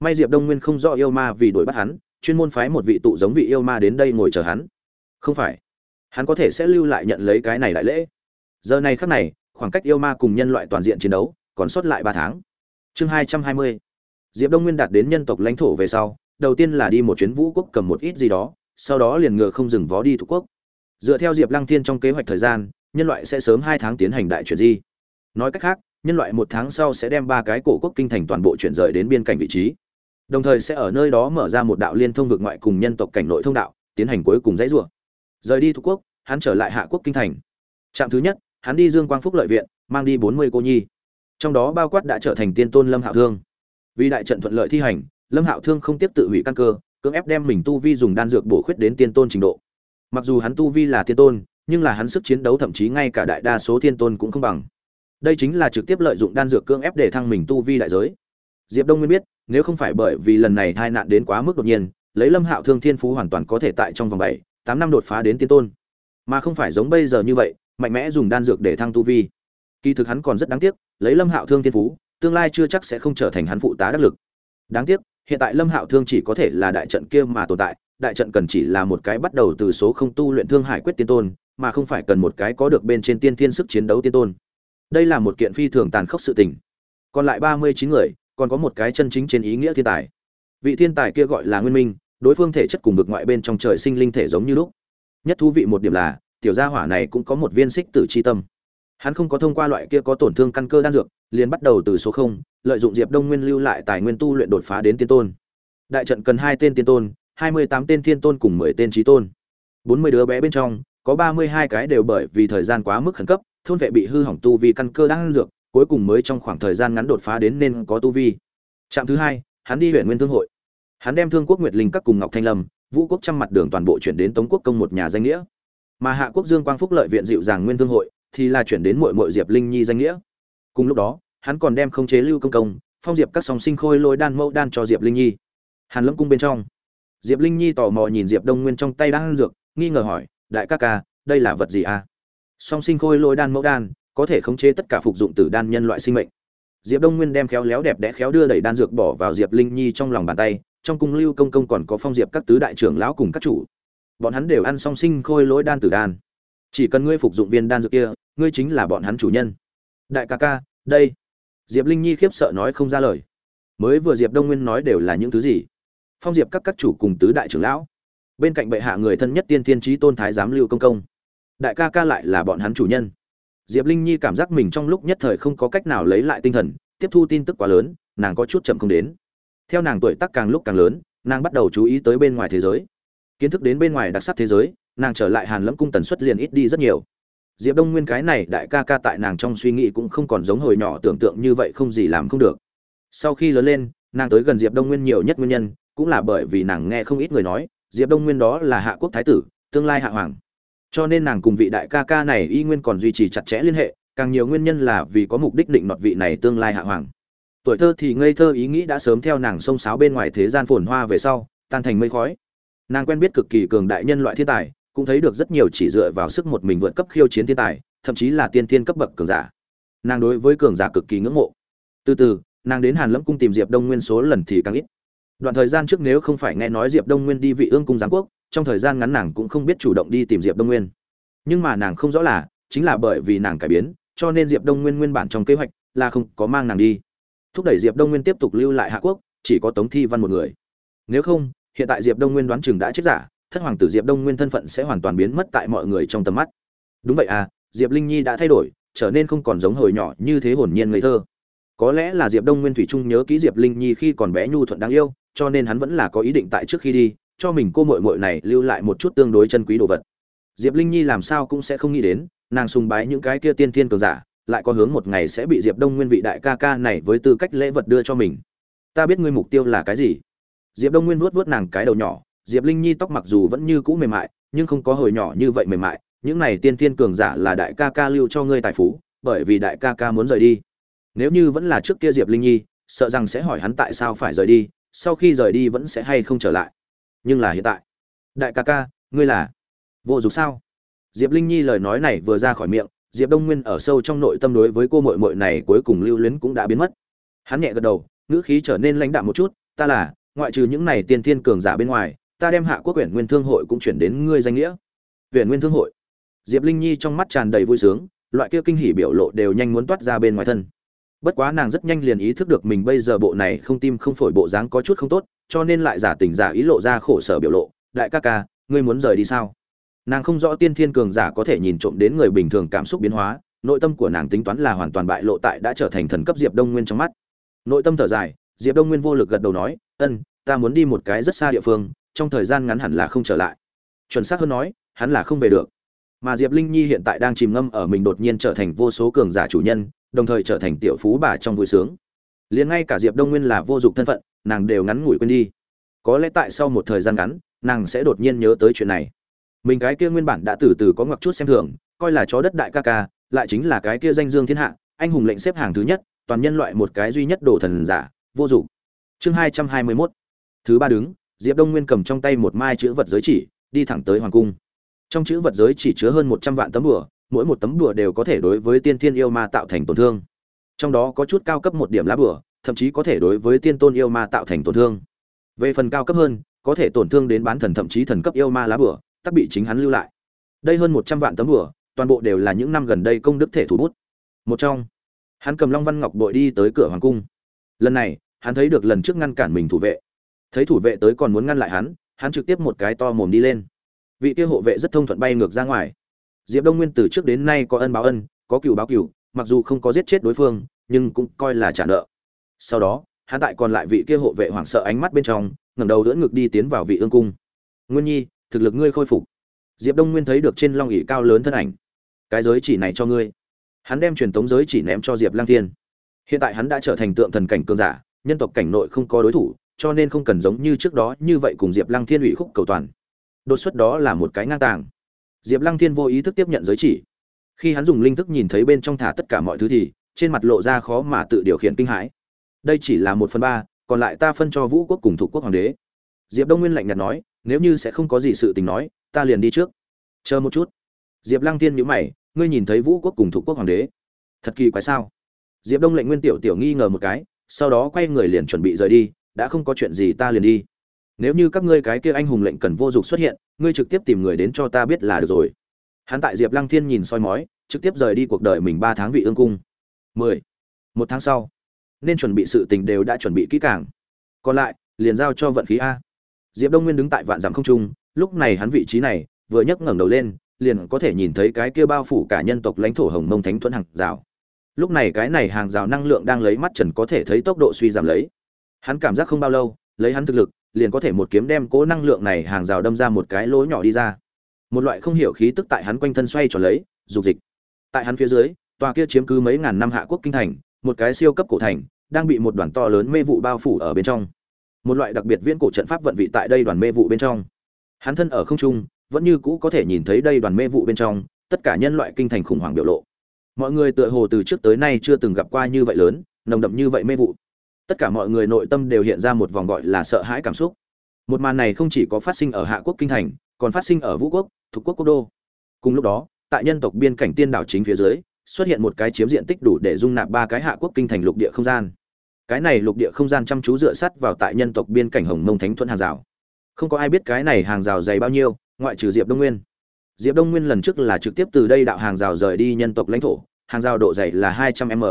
May diệp đông nguyên không rõ yêu ma vì đuổi bắt hắn, chuyên môn phái một vị tụ giống vị yêu ma đến đây ngồi chờ hắn. Không phải. Hắn có thể sẽ lưu lại nhận lấy cái này đại lễ. Giờ này khắc này khoảng cách yêu ma cùng nhân loại toàn diện chiến đấu, còn sót lại ba tháng. Chương hai trăm hai mươi. Diệp đông nguyên đạt đến nhân tộc lãnh thổ về sau, đầu tiên là đi một chuyến vũ quốc cầm một ít gì đó, sau đó liền ngựa không dừng vó đi thủ quốc. Dựa theo diệp lăng thiên trong kế hoạch thời gian, nhân loại sẽ sớm hai tháng tiến hành đại chuyển di. Nói cách khác, nhân loại một tháng sau sẽ đem ba cái cổ quốc kinh thành toàn bộ chuyển rời đến biên cảnh vị trí. Đồng thời sẽ ở nơi đó mở ra một đạo liên thông vực ngoại cùng nhân tộc cảnh nội thông đạo, tiến hành cuối cùng dãy rủa. Rời đi thuộc quốc, hắn trở lại hạ quốc kinh thành. Trạm thứ nhất hắn đi dương quang phúc lợi viện, mang đi bốn mươi cô nhi. Trong đó bao quát đã trở thành tiên tôn lâm hạo thương. Vì đại trận thuận lợi thi hành, lâm hạo thương không tiếp tự hủy căn cơ, cưỡng ép đem mình tu vi dùng đan dược bổ khuyết đến tiên tôn trình độ. Mặc dù hắn tu vi là tiên tôn, nhưng là hắn sức chiến đấu thậm chí ngay cả đại đa số tiên tôn cũng không bằng. Đây chính là trực tiếp lợi dụng đan dược cưỡng ép để thăng mình tu vi đại giới. Diệp đông nguyên biết, nếu không phải bởi vì lần này tai nạn đến quá mức đột nhiên, lấy lâm hạo thương thiên phú hoàn toàn có thể tại trong vòng bảy, tám năm đột phá đến tiên tôn. Mà không phải giống bây giờ như vậy mạnh mẽ dùng đan dược để thăng tu vi. Kỳ thực hắn còn rất đáng tiếc, lấy lâm hạo thương thiên phú, tương lai chưa chắc sẽ không trở thành hắn phụ tá đắc lực. Đáng tiếc, hiện tại lâm hạo thương chỉ có thể là đại trận kia mà tồn tại, đại trận cần chỉ là một cái bắt đầu từ số không tu luyện thương hải quyết tiên tôn, mà không phải cần một cái có được bên trên tiên thiên sức chiến đấu tiên tôn. Đây là một kiện phi thường tàn khốc sự tình. Còn lại ba mươi chín người, còn có một cái chân chính trên ý nghĩa thiên tài. Vị thiên tài kia gọi là nguyên minh, đối phương thể chất cùng vực ngoại bên trong trời sinh linh thể giống như lúc. Nhất thú vị một điểm là tiểu gia hỏa này cũng có một viên xích tử chi tâm. Hắn không có thông qua loại kia có tổn thương căn cơ đan dược, liền bắt đầu từ số không, lợi dụng diệp đông nguyên lưu lại tài nguyên tu luyện đột phá đến tiên tôn. Đại trận cần hai tên tiên tôn, hai mươi tám tên thiên tôn cùng mười tên chí tôn. Bốn mươi đứa bé bên trong, có ba mươi hai cái đều bởi vì thời gian quá mức khẩn cấp, thôn vệ bị hư hỏng tu vi căn cơ đan dược, cuối cùng mới trong khoảng thời gian ngắn đột phá đến nên có tu vi. Trạm thứ hai, hắn đi huyện nguyên thương hội. Hắn đem thương quốc nguyệt linh các cùng ngọc thanh lâm, vũ quốc trăm mặt đường toàn bộ chuyển đến tống quốc công một nhà danh nghĩa mà hạ quốc dương quang phúc lợi viện dịu dàng nguyên thương hội, thì là chuyển đến muội muội diệp linh nhi danh nghĩa. Cùng lúc đó, hắn còn đem không chế lưu công công, phong diệp các song sinh khôi lôi đan mẫu đan cho diệp linh nhi. Hàn lâm cung bên trong, diệp linh nhi tò mò nhìn diệp đông nguyên trong tay đang dược, nghi ngờ hỏi, đại ca ca, đây là vật gì à? Song sinh khôi lôi đan mẫu đan, có thể khống chế tất cả phục dụng từ đan nhân loại sinh mệnh. Diệp đông nguyên đem khéo léo đẹp đẽ khéo đưa đẩy đan dược bỏ vào diệp linh nhi trong lòng bàn tay, trong cung lưu công công còn có phong diệp các tứ đại trưởng lão cùng các chủ bọn hắn đều ăn song sinh khôi lỗi đan tử đan. Chỉ cần ngươi phục dụng viên đan dược kia, ngươi chính là bọn hắn chủ nhân. Đại ca ca, đây. Diệp linh nhi khiếp sợ nói không ra lời. Mới vừa diệp đông nguyên nói đều là những thứ gì? Phong diệp các các chủ cùng tứ đại trưởng lão. Bên cạnh bệ hạ người thân nhất tiên thiên trí tôn thái giám lưu công công. Đại ca ca lại là bọn hắn chủ nhân. Diệp linh nhi cảm giác mình trong lúc nhất thời không có cách nào lấy lại tinh thần, tiếp thu tin tức quá lớn, nàng có chút chậm không đến. Theo nàng tuổi tác càng lúc càng lớn, nàng bắt đầu chú ý tới bên ngoài thế giới kiến thức đến bên ngoài đặc sắc thế giới, nàng trở lại hàn lâm cung tần suất liền ít đi rất nhiều. Diệp đông nguyên cái này đại ca ca tại nàng trong suy nghĩ cũng không còn giống hồi nhỏ tưởng tượng như vậy không gì làm không được. Sau khi lớn lên, nàng tới gần diệp đông nguyên nhiều nhất nguyên nhân cũng là bởi vì nàng nghe không ít người nói, diệp đông nguyên đó là hạ quốc thái tử, tương lai hạ hoàng. Cho nên nàng cùng vị đại ca ca này y nguyên còn duy trì chặt chẽ liên hệ, càng nhiều nguyên nhân là vì có mục đích định đoạt vị này tương lai hạ hoàng. Tuổi thơ thì ngây thơ ý nghĩ đã sớm theo nàng xông xáo bên ngoài thế gian phồn hoa về sau, tan thành mây khói nàng quen biết cực kỳ cường đại nhân loại thiên tài, cũng thấy được rất nhiều chỉ dựa vào sức một mình vượt cấp khiêu chiến thiên tài, thậm chí là tiên tiên cấp bậc cường giả. Nàng đối với cường giả cực kỳ ngưỡng mộ. Từ từ, nàng đến hàn lâm cung tìm diệp đông nguyên số lần thì càng ít. Đoạn thời gian trước nếu không phải nghe nói diệp đông nguyên đi vị ương cung giáng quốc, trong thời gian ngắn nàng cũng không biết chủ động đi tìm diệp đông nguyên. Nhưng mà nàng không rõ là, chính là bởi vì nàng cải biến, cho nên diệp đông nguyên nguyên bản trong kế hoạch là không có mang nàng đi. Thúc đẩy diệp đông nguyên tiếp tục lưu lại hạ quốc, chỉ có tống thi văn một người. Nếu không hiện tại diệp đông nguyên đoán chừng đã chết giả, thất hoàng tử diệp đông nguyên thân phận sẽ hoàn toàn biến mất tại mọi người trong tầm mắt. Đúng vậy à diệp linh nhi đã thay đổi, trở nên không còn giống hồi nhỏ như thế hồn nhiên ngây thơ. Có lẽ là diệp đông nguyên thủy trung nhớ kỹ diệp linh nhi khi còn bé nhu thuận đáng yêu, cho nên hắn vẫn là có ý định tại trước khi đi, cho mình cô mội mội này lưu lại một chút tương đối chân quý đồ vật. Diệp linh nhi làm sao cũng sẽ không nghĩ đến, nàng sùng bái những cái kia tiên thiên cường giả, lại có hướng một ngày sẽ bị diệp đông nguyên vị đại ca ca này với tư cách lễ vật đưa cho mình. Ta biết ngươi mục tiêu là cái gì diệp đông nguyên vuốt vuốt nàng cái đầu nhỏ, diệp linh nhi tóc mặc dù vẫn như cũ mềm mại, nhưng không có hồi nhỏ như vậy mềm mại, những này tiên tiên cường giả là đại ca ca lưu cho ngươi tài phú, bởi vì đại ca ca muốn rời đi. Nếu như vẫn là trước kia diệp linh nhi, sợ rằng sẽ hỏi hắn tại sao phải rời đi, sau khi rời đi vẫn sẽ hay không trở lại. Nhưng là hiện tại, đại ca ca, ngươi là vô dụng sao? Diệp linh nhi lời nói này vừa ra khỏi miệng, diệp đông nguyên ở sâu trong nội tâm đối với cô mội mội này cuối cùng lưu luyến cũng đã biến mất. Hắn nhẹ gật đầu, ngữ khí trở nên lãnh đạm một chút, ta là ngoại trừ những này tiên thiên cường giả bên ngoài, ta đem hạ quốc huyện nguyên thương hội cũng chuyển đến ngươi danh nghĩa. Huyện nguyên thương hội. Diệp linh nhi trong mắt tràn đầy vui sướng, loại kia kinh hỉ biểu lộ đều nhanh muốn toát ra bên ngoài thân. Bất quá nàng rất nhanh liền ý thức được mình bây giờ bộ này không tim không phổi bộ dáng có chút không tốt, cho nên lại giả tình giả ý lộ ra khổ sở biểu lộ. Đại ca ca, ngươi muốn rời đi sao? Nàng không rõ tiên thiên cường giả có thể nhìn trộm đến người bình thường cảm xúc biến hóa, nội tâm của nàng tính toán là hoàn toàn bại lộ tại đã trở thành thần cấp diệp đông nguyên trong mắt. Nội tâm thở dài diệp đông nguyên vô lực gật đầu nói, ân, ta muốn đi một cái rất xa địa phương, trong thời gian ngắn hẳn là không trở lại. Chuẩn xác hơn nói, hắn là không về được. Mà diệp linh nhi hiện tại đang chìm ngâm ở mình đột nhiên trở thành vô số cường giả chủ nhân, đồng thời trở thành tiểu phú bà trong vui sướng. Liền ngay cả diệp đông nguyên là vô dụng thân phận, nàng đều ngắn ngủi quên đi. Có lẽ tại sau một thời gian ngắn, nàng sẽ đột nhiên nhớ tới chuyện này. Mình cái kia nguyên bản đã từ từ có ngoặc chút xem thường, coi là chó đất đại ca ca, lại chính là cái kia danh dương thiên hạ, anh hùng lệnh xếp hàng thứ nhất, toàn nhân loại một cái duy nhất đồ thần giả vô dụng. Chương hai trăm hai mươi mốt. Thứ ba đứng, diệp đông nguyên cầm trong tay một mai chữ vật giới chỉ, đi thẳng tới hoàng cung. Trong chữ vật giới chỉ chứa hơn một trăm vạn tấm đùa mỗi một tấm đùa đều có thể đối với tiên thiên yêu ma tạo thành tổn thương. Trong đó có chút cao cấp một điểm lá bùa, thậm chí có thể đối với tiên tôn yêu ma tạo thành tổn thương. Về phần cao cấp hơn, có thể tổn thương đến bán thần thậm chí thần cấp yêu ma lá bùa, tắc bị chính hắn lưu lại. Đây hơn một trăm vạn tấm bùa, toàn bộ đều là những năm gần đây công đức thể thủ bút. Một trong, hắn cầm long văn ngọc bội đi tới cửa hoàng cung lần này, hắn thấy được lần trước ngăn cản mình thủ vệ. Thấy thủ vệ tới còn muốn ngăn lại hắn hắn trực tiếp một cái to mồm đi lên. Vị kia hộ vệ rất thông thuận bay ngược ra ngoài. Diệp đông nguyên từ trước đến nay có ân báo ân, có cựu báo cựu mặc dù không có giết chết đối phương, nhưng cũng coi là trả nợ. Sau đó, hắn tại còn lại vị kia hộ vệ hoảng sợ ánh mắt bên trong, ngẩng đầu đỡ ngực đi tiến vào vị ương cung. Nguyên nhi, thực lực ngươi khôi phục. Diệp đông nguyên thấy được trên long ỉ cao lớn thân ảnh. Cái giới chỉ này cho ngươi. Hắn đem truyền tống giới chỉ ném cho diệp lang thiên hiện tại hắn đã trở thành tượng thần cảnh cường giả, nhân tộc cảnh nội không có đối thủ, cho nên không cần giống như trước đó như vậy cùng diệp lăng thiên ủy khúc cầu toàn. Đột xuất đó là một cái ngang tàng. Diệp lăng thiên vô ý thức tiếp nhận giới chỉ. Khi hắn dùng linh thức nhìn thấy bên trong thả tất cả mọi thứ thì, trên mặt lộ ra khó mà tự điều khiển kinh hãi. Đây chỉ là một phần ba, còn lại ta phân cho vũ quốc cùng thủ quốc hoàng đế. Diệp đông nguyên lạnh nhạt nói, nếu như sẽ không có gì sự tình nói, ta liền đi trước. Chờ một chút. Diệp lăng tiên nhữ mày, ngươi nhìn thấy vũ quốc cùng thủ quốc hoàng đế. Thật kỳ quái sao? Diệp đông lệnh nguyên tiểu tiểu nghi ngờ một cái, sau đó quay người liền chuẩn bị rời đi, đã không có chuyện gì ta liền đi. Nếu như các ngươi cái kia anh hùng lệnh cần vô dụng xuất hiện, ngươi trực tiếp tìm người đến cho ta biết là được rồi. Hắn tại diệp lăng thiên nhìn soi mói, trực tiếp rời đi cuộc đời mình ba tháng vị ương cung. Mười, một tháng sau, nên chuẩn bị sự tình đều đã chuẩn bị kỹ càng. Còn lại, liền giao cho vận khí a. Diệp đông nguyên đứng tại vạn dặm không trung, lúc này hắn vị trí này, vừa nhấc ngẩng đầu lên, liền có thể nhìn thấy cái kia bao phủ cả nhân tộc lãnh thổ hồng mông thánh thuẫn hàng rào lúc này cái này hàng rào năng lượng đang lấy mắt trần có thể thấy tốc độ suy giảm lấy. Hắn cảm giác không bao lâu, lấy hắn thực lực, liền có thể một kiếm đem cố năng lượng này hàng rào đâm ra một cái lỗ nhỏ đi ra. Một loại không hiểu khí tức tại hắn quanh thân xoay tròn lấy, dục dịch. Tại hắn phía dưới, tòa kia chiếm cứ mấy ngàn năm hạ quốc kinh thành, một cái siêu cấp cổ thành, đang bị một đoàn to lớn mê vụ bao phủ ở bên trong. Một loại đặc biệt viễn cổ trận pháp vận vị tại đây đoàn mê vụ bên trong. Hắn thân ở không trung, vẫn như cũ có thể nhìn thấy đây đoàn mê vụ bên trong, tất cả nhân loại kinh thành khủng hoảng biểu lộ mọi người tựa hồ từ trước tới nay chưa từng gặp qua như vậy lớn, nồng đậm như vậy mê vụ. Tất cả mọi người nội tâm đều hiện ra một vòng gọi là sợ hãi cảm xúc. Một màn này không chỉ có phát sinh ở hạ quốc kinh thành, còn phát sinh ở vũ quốc thuộc quốc quốc đô. Cùng lúc đó, tại nhân tộc biên cảnh tiên đảo chính phía dưới, xuất hiện một cái chiếm diện tích đủ để dung nạp ba cái hạ quốc kinh thành lục địa không gian. Cái này lục địa không gian chăm chú dựa sắt vào tại nhân tộc biên cảnh hồng mông thánh thuận hàng rào. Không có ai biết cái này hàng rào dày bao nhiêu, ngoại trừ diệp đông nguyên diệp đông nguyên lần trước là trực tiếp từ đây đạo hàng rào rời đi nhân tộc lãnh thổ, hàng rào độ dày là hai trăm m.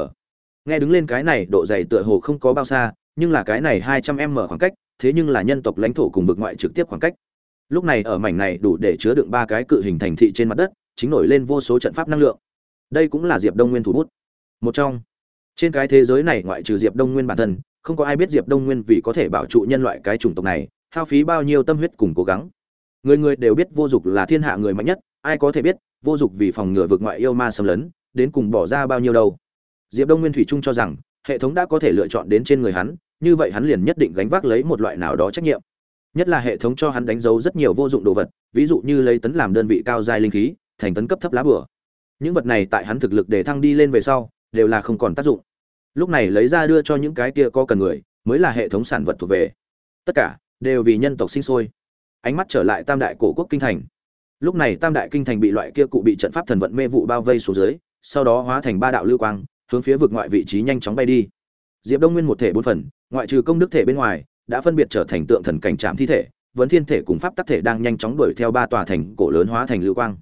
Nghe đứng lên cái này, độ dày tựa hồ không có bao xa, nhưng là cái này hai trăm m khoảng cách, thế nhưng là nhân tộc lãnh thổ cùng vực ngoại trực tiếp khoảng cách. Lúc này ở mảnh này đủ để chứa đựng ba cái cự hình thành thị trên mặt đất, chính nổi lên vô số trận pháp năng lượng. Đây cũng là diệp đông nguyên thủ bút. Một trong, trên cái thế giới này ngoại trừ diệp đông nguyên bản thân, không có ai biết diệp đông nguyên vì có thể bảo trụ nhân loại cái chủng tộc này, hao phí bao nhiêu tâm huyết cùng cố gắng người người đều biết vô dụng là thiên hạ người mạnh nhất, ai có thể biết, vô dụng vì phòng ngừa vực ngoại yêu ma xâm lấn, đến cùng bỏ ra bao nhiêu đâu. Diệp đông nguyên thủy trung cho rằng, hệ thống đã có thể lựa chọn đến trên người hắn, như vậy hắn liền nhất định gánh vác lấy một loại nào đó trách nhiệm. Nhất là hệ thống cho hắn đánh dấu rất nhiều vô dụng đồ vật, ví dụ như lấy tấn làm đơn vị cao dài linh khí, thành tấn cấp thấp lá bửa những vật này tại hắn thực lực để thăng đi lên về sau, đều là không còn tác dụng. Lúc này lấy ra đưa cho những cái kia có cần người, mới là hệ thống sản vật thuộc về. Tất cả đều vì nhân tộc sinh sôi ánh mắt trở lại tam đại cổ quốc kinh thành. Lúc này tam đại kinh thành bị loại kia cụ bị trận pháp thần vận mê vụ bao vây xuống dưới, sau đó hóa thành ba đạo lưu quang, hướng phía vực ngoại vị trí nhanh chóng bay đi. Diệp đông nguyên một thể bốn phần, ngoại trừ công đức thể bên ngoài, đã phân biệt trở thành tượng thần cảnh trạm thi thể, vấn thiên thể cùng pháp tắc thể đang nhanh chóng đuổi theo ba tòa thành cổ lớn hóa thành lưu quang.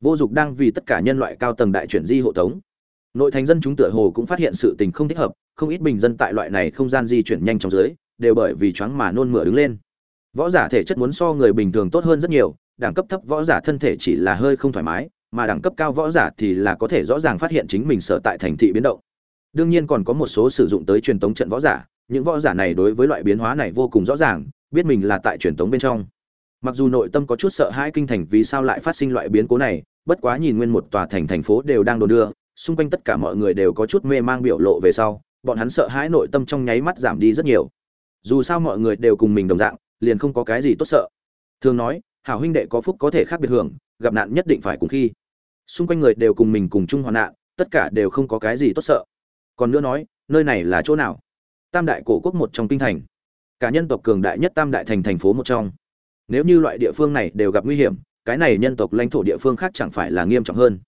Vô dụng đang vì tất cả nhân loại cao tầng đại chuyển di hộ tống. Nội thành dân chúng tựa hồ cũng phát hiện sự tình không thích hợp, không ít bình dân tại loại này không gian di chuyển nhanh chóng dưới, đều bởi vì choáng mà nôn mửa đứng lên võ giả thể chất muốn so người bình thường tốt hơn rất nhiều, đẳng cấp thấp võ giả thân thể chỉ là hơi không thoải mái, mà đẳng cấp cao võ giả thì là có thể rõ ràng phát hiện chính mình sở tại thành thị biến động. Đương nhiên còn có một số sử dụng tới truyền tống trận võ giả, những võ giả này đối với loại biến hóa này vô cùng rõ ràng, biết mình là tại truyền tống bên trong. Mặc dù nội tâm có chút sợ hãi kinh thành vì sao lại phát sinh loại biến cố này, bất quá nhìn nguyên một tòa thành thành phố đều đang đồn đưa, xung quanh tất cả mọi người đều có chút mê mang biểu lộ về sau, bọn hắn sợ hãi nội tâm trong nháy mắt giảm đi rất nhiều. Dù sao mọi người đều cùng mình đồng dạng liền không có cái gì tốt sợ. Thường nói, hảo huynh đệ có phúc có thể khác biệt hưởng, gặp nạn nhất định phải cùng khi. Xung quanh người đều cùng mình cùng chung hoạn nạn, tất cả đều không có cái gì tốt sợ. Còn nữa nói, nơi này là chỗ nào? Tam đại cổ quốc một trong kinh thành. Cả nhân tộc cường đại nhất tam đại thành thành phố một trong. Nếu như loại địa phương này đều gặp nguy hiểm, cái này nhân tộc lãnh thổ địa phương khác chẳng phải là nghiêm trọng hơn.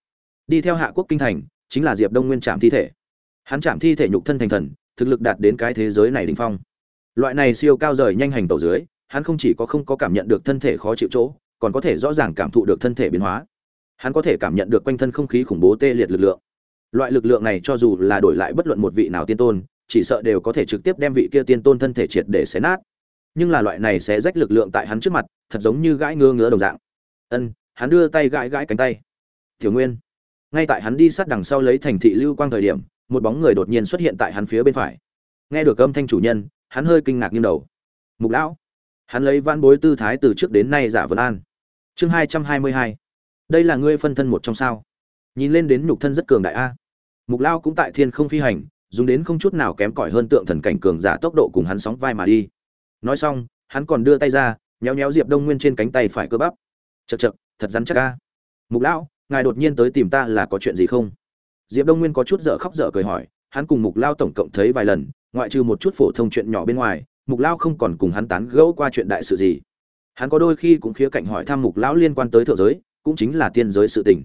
Đi theo hạ quốc kinh thành, chính là diệp đông nguyên trạm thi thể. Hắn chạm thi thể nhục thân thành thần, thực lực đạt đến cái thế giới này đỉnh phong. Loại này siêu cao rời nhanh hành tẩu dưới hắn không chỉ có không có cảm nhận được thân thể khó chịu chỗ, còn có thể rõ ràng cảm thụ được thân thể biến hóa. Hắn có thể cảm nhận được quanh thân không khí khủng bố tê liệt lực lượng. Loại lực lượng này cho dù là đổi lại bất luận một vị nào tiên tôn, chỉ sợ đều có thể trực tiếp đem vị kia tiên tôn thân thể triệt để xé nát. Nhưng là loại này sẽ rách lực lượng tại hắn trước mặt, thật giống như gãi ngứa ngứa đồng dạng. Ân, hắn đưa tay gãi gãi cánh tay. Tiểu nguyên, ngay tại hắn đi sát đằng sau lấy thành thị lưu quang thời điểm, một bóng người đột nhiên xuất hiện tại hắn phía bên phải. Nghe được âm thanh chủ nhân, hắn hơi kinh ngạc nghiêng đầu. Mục lão hắn lấy vãn bối tư thái từ trước đến nay giả vân an. Chương hai trăm hai mươi hai. Đây là ngươi phân thân một trong sao? Nhìn lên đến nhục thân rất cường đại a. Mục lao cũng tại thiên không phi hành, dùng đến không chút nào kém cỏi hơn tượng thần cảnh cường giả tốc độ cùng hắn sóng vai mà đi. Nói xong, hắn còn đưa tay ra, nhéo nhéo diệp đông nguyên trên cánh tay phải cơ bắp. Chật chật thật rắn chắc ca mục lão ngài đột nhiên tới tìm ta là có chuyện gì không? Diệp đông nguyên có chút dở khóc dở cười hỏi, hắn cùng mục lao tổng cộng thấy vài lần, ngoại trừ một chút phổ thông chuyện nhỏ bên ngoài mục lao không còn cùng hắn tán gẫu qua chuyện đại sự gì. Hắn có đôi khi cũng khía cạnh hỏi thăm mục lão liên quan tới thượng giới, cũng chính là tiên giới sự tình.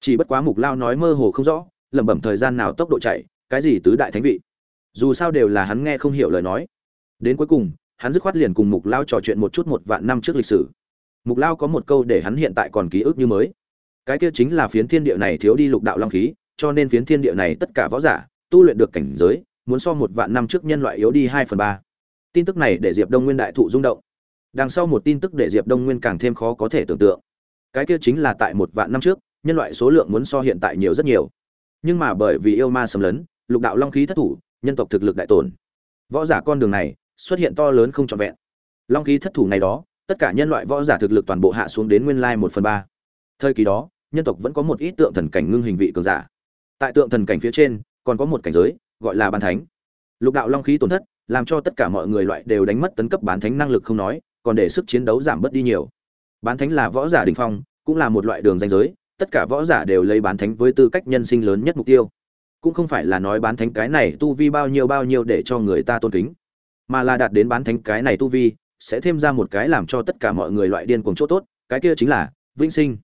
Chỉ bất quá mục lao nói mơ hồ không rõ, lẩm bẩm thời gian nào tốc độ chạy, cái gì tứ đại thánh vị. Dù sao đều là hắn nghe không hiểu lời nói. Đến cuối cùng, hắn dứt khoát liền cùng mục lao trò chuyện một chút một vạn năm trước lịch sử. Mục lao có một câu để hắn hiện tại còn ký ức như mới. Cái kia chính là phiến thiên địa này thiếu đi lục đạo long khí, cho nên phiến thiên địa này tất cả võ giả, tu luyện được cảnh giới, muốn so một vạn năm trước nhân loại yếu đi hai phần ba tin tức này để diệp đông nguyên đại thụ rung động. Đằng sau một tin tức để diệp đông nguyên càng thêm khó có thể tưởng tượng. Cái kia chính là tại một vạn năm trước, nhân loại số lượng muốn so hiện tại nhiều rất nhiều. Nhưng mà bởi vì yêu ma xâm lấn, lục đạo long khí thất thủ, nhân tộc thực lực đại tổn. Võ giả con đường này xuất hiện to lớn không trọn vẹn. Long khí thất thủ ngày đó, tất cả nhân loại võ giả thực lực toàn bộ hạ xuống đến nguyên lai một phần ba. Thời kỳ đó, nhân tộc vẫn có một ít tượng thần cảnh ngưng hình vị cường giả. Tại tượng thần cảnh phía trên, còn có một cảnh giới, gọi là ban thánh. Lục đạo long khí tổn thất làm cho tất cả mọi người loại đều đánh mất tấn cấp bán thánh năng lực không nói, còn để sức chiến đấu giảm bớt đi nhiều. Bán thánh là võ giả đỉnh phong, cũng là một loại đường danh giới, tất cả võ giả đều lấy bán thánh với tư cách nhân sinh lớn nhất mục tiêu. Cũng không phải là nói bán thánh cái này tu vi bao nhiêu bao nhiêu để cho người ta tôn kính, mà là đạt đến bán thánh cái này tu vi, sẽ thêm ra một cái làm cho tất cả mọi người loại điên cuồng chỗ tốt, cái kia chính là vĩnh sinh.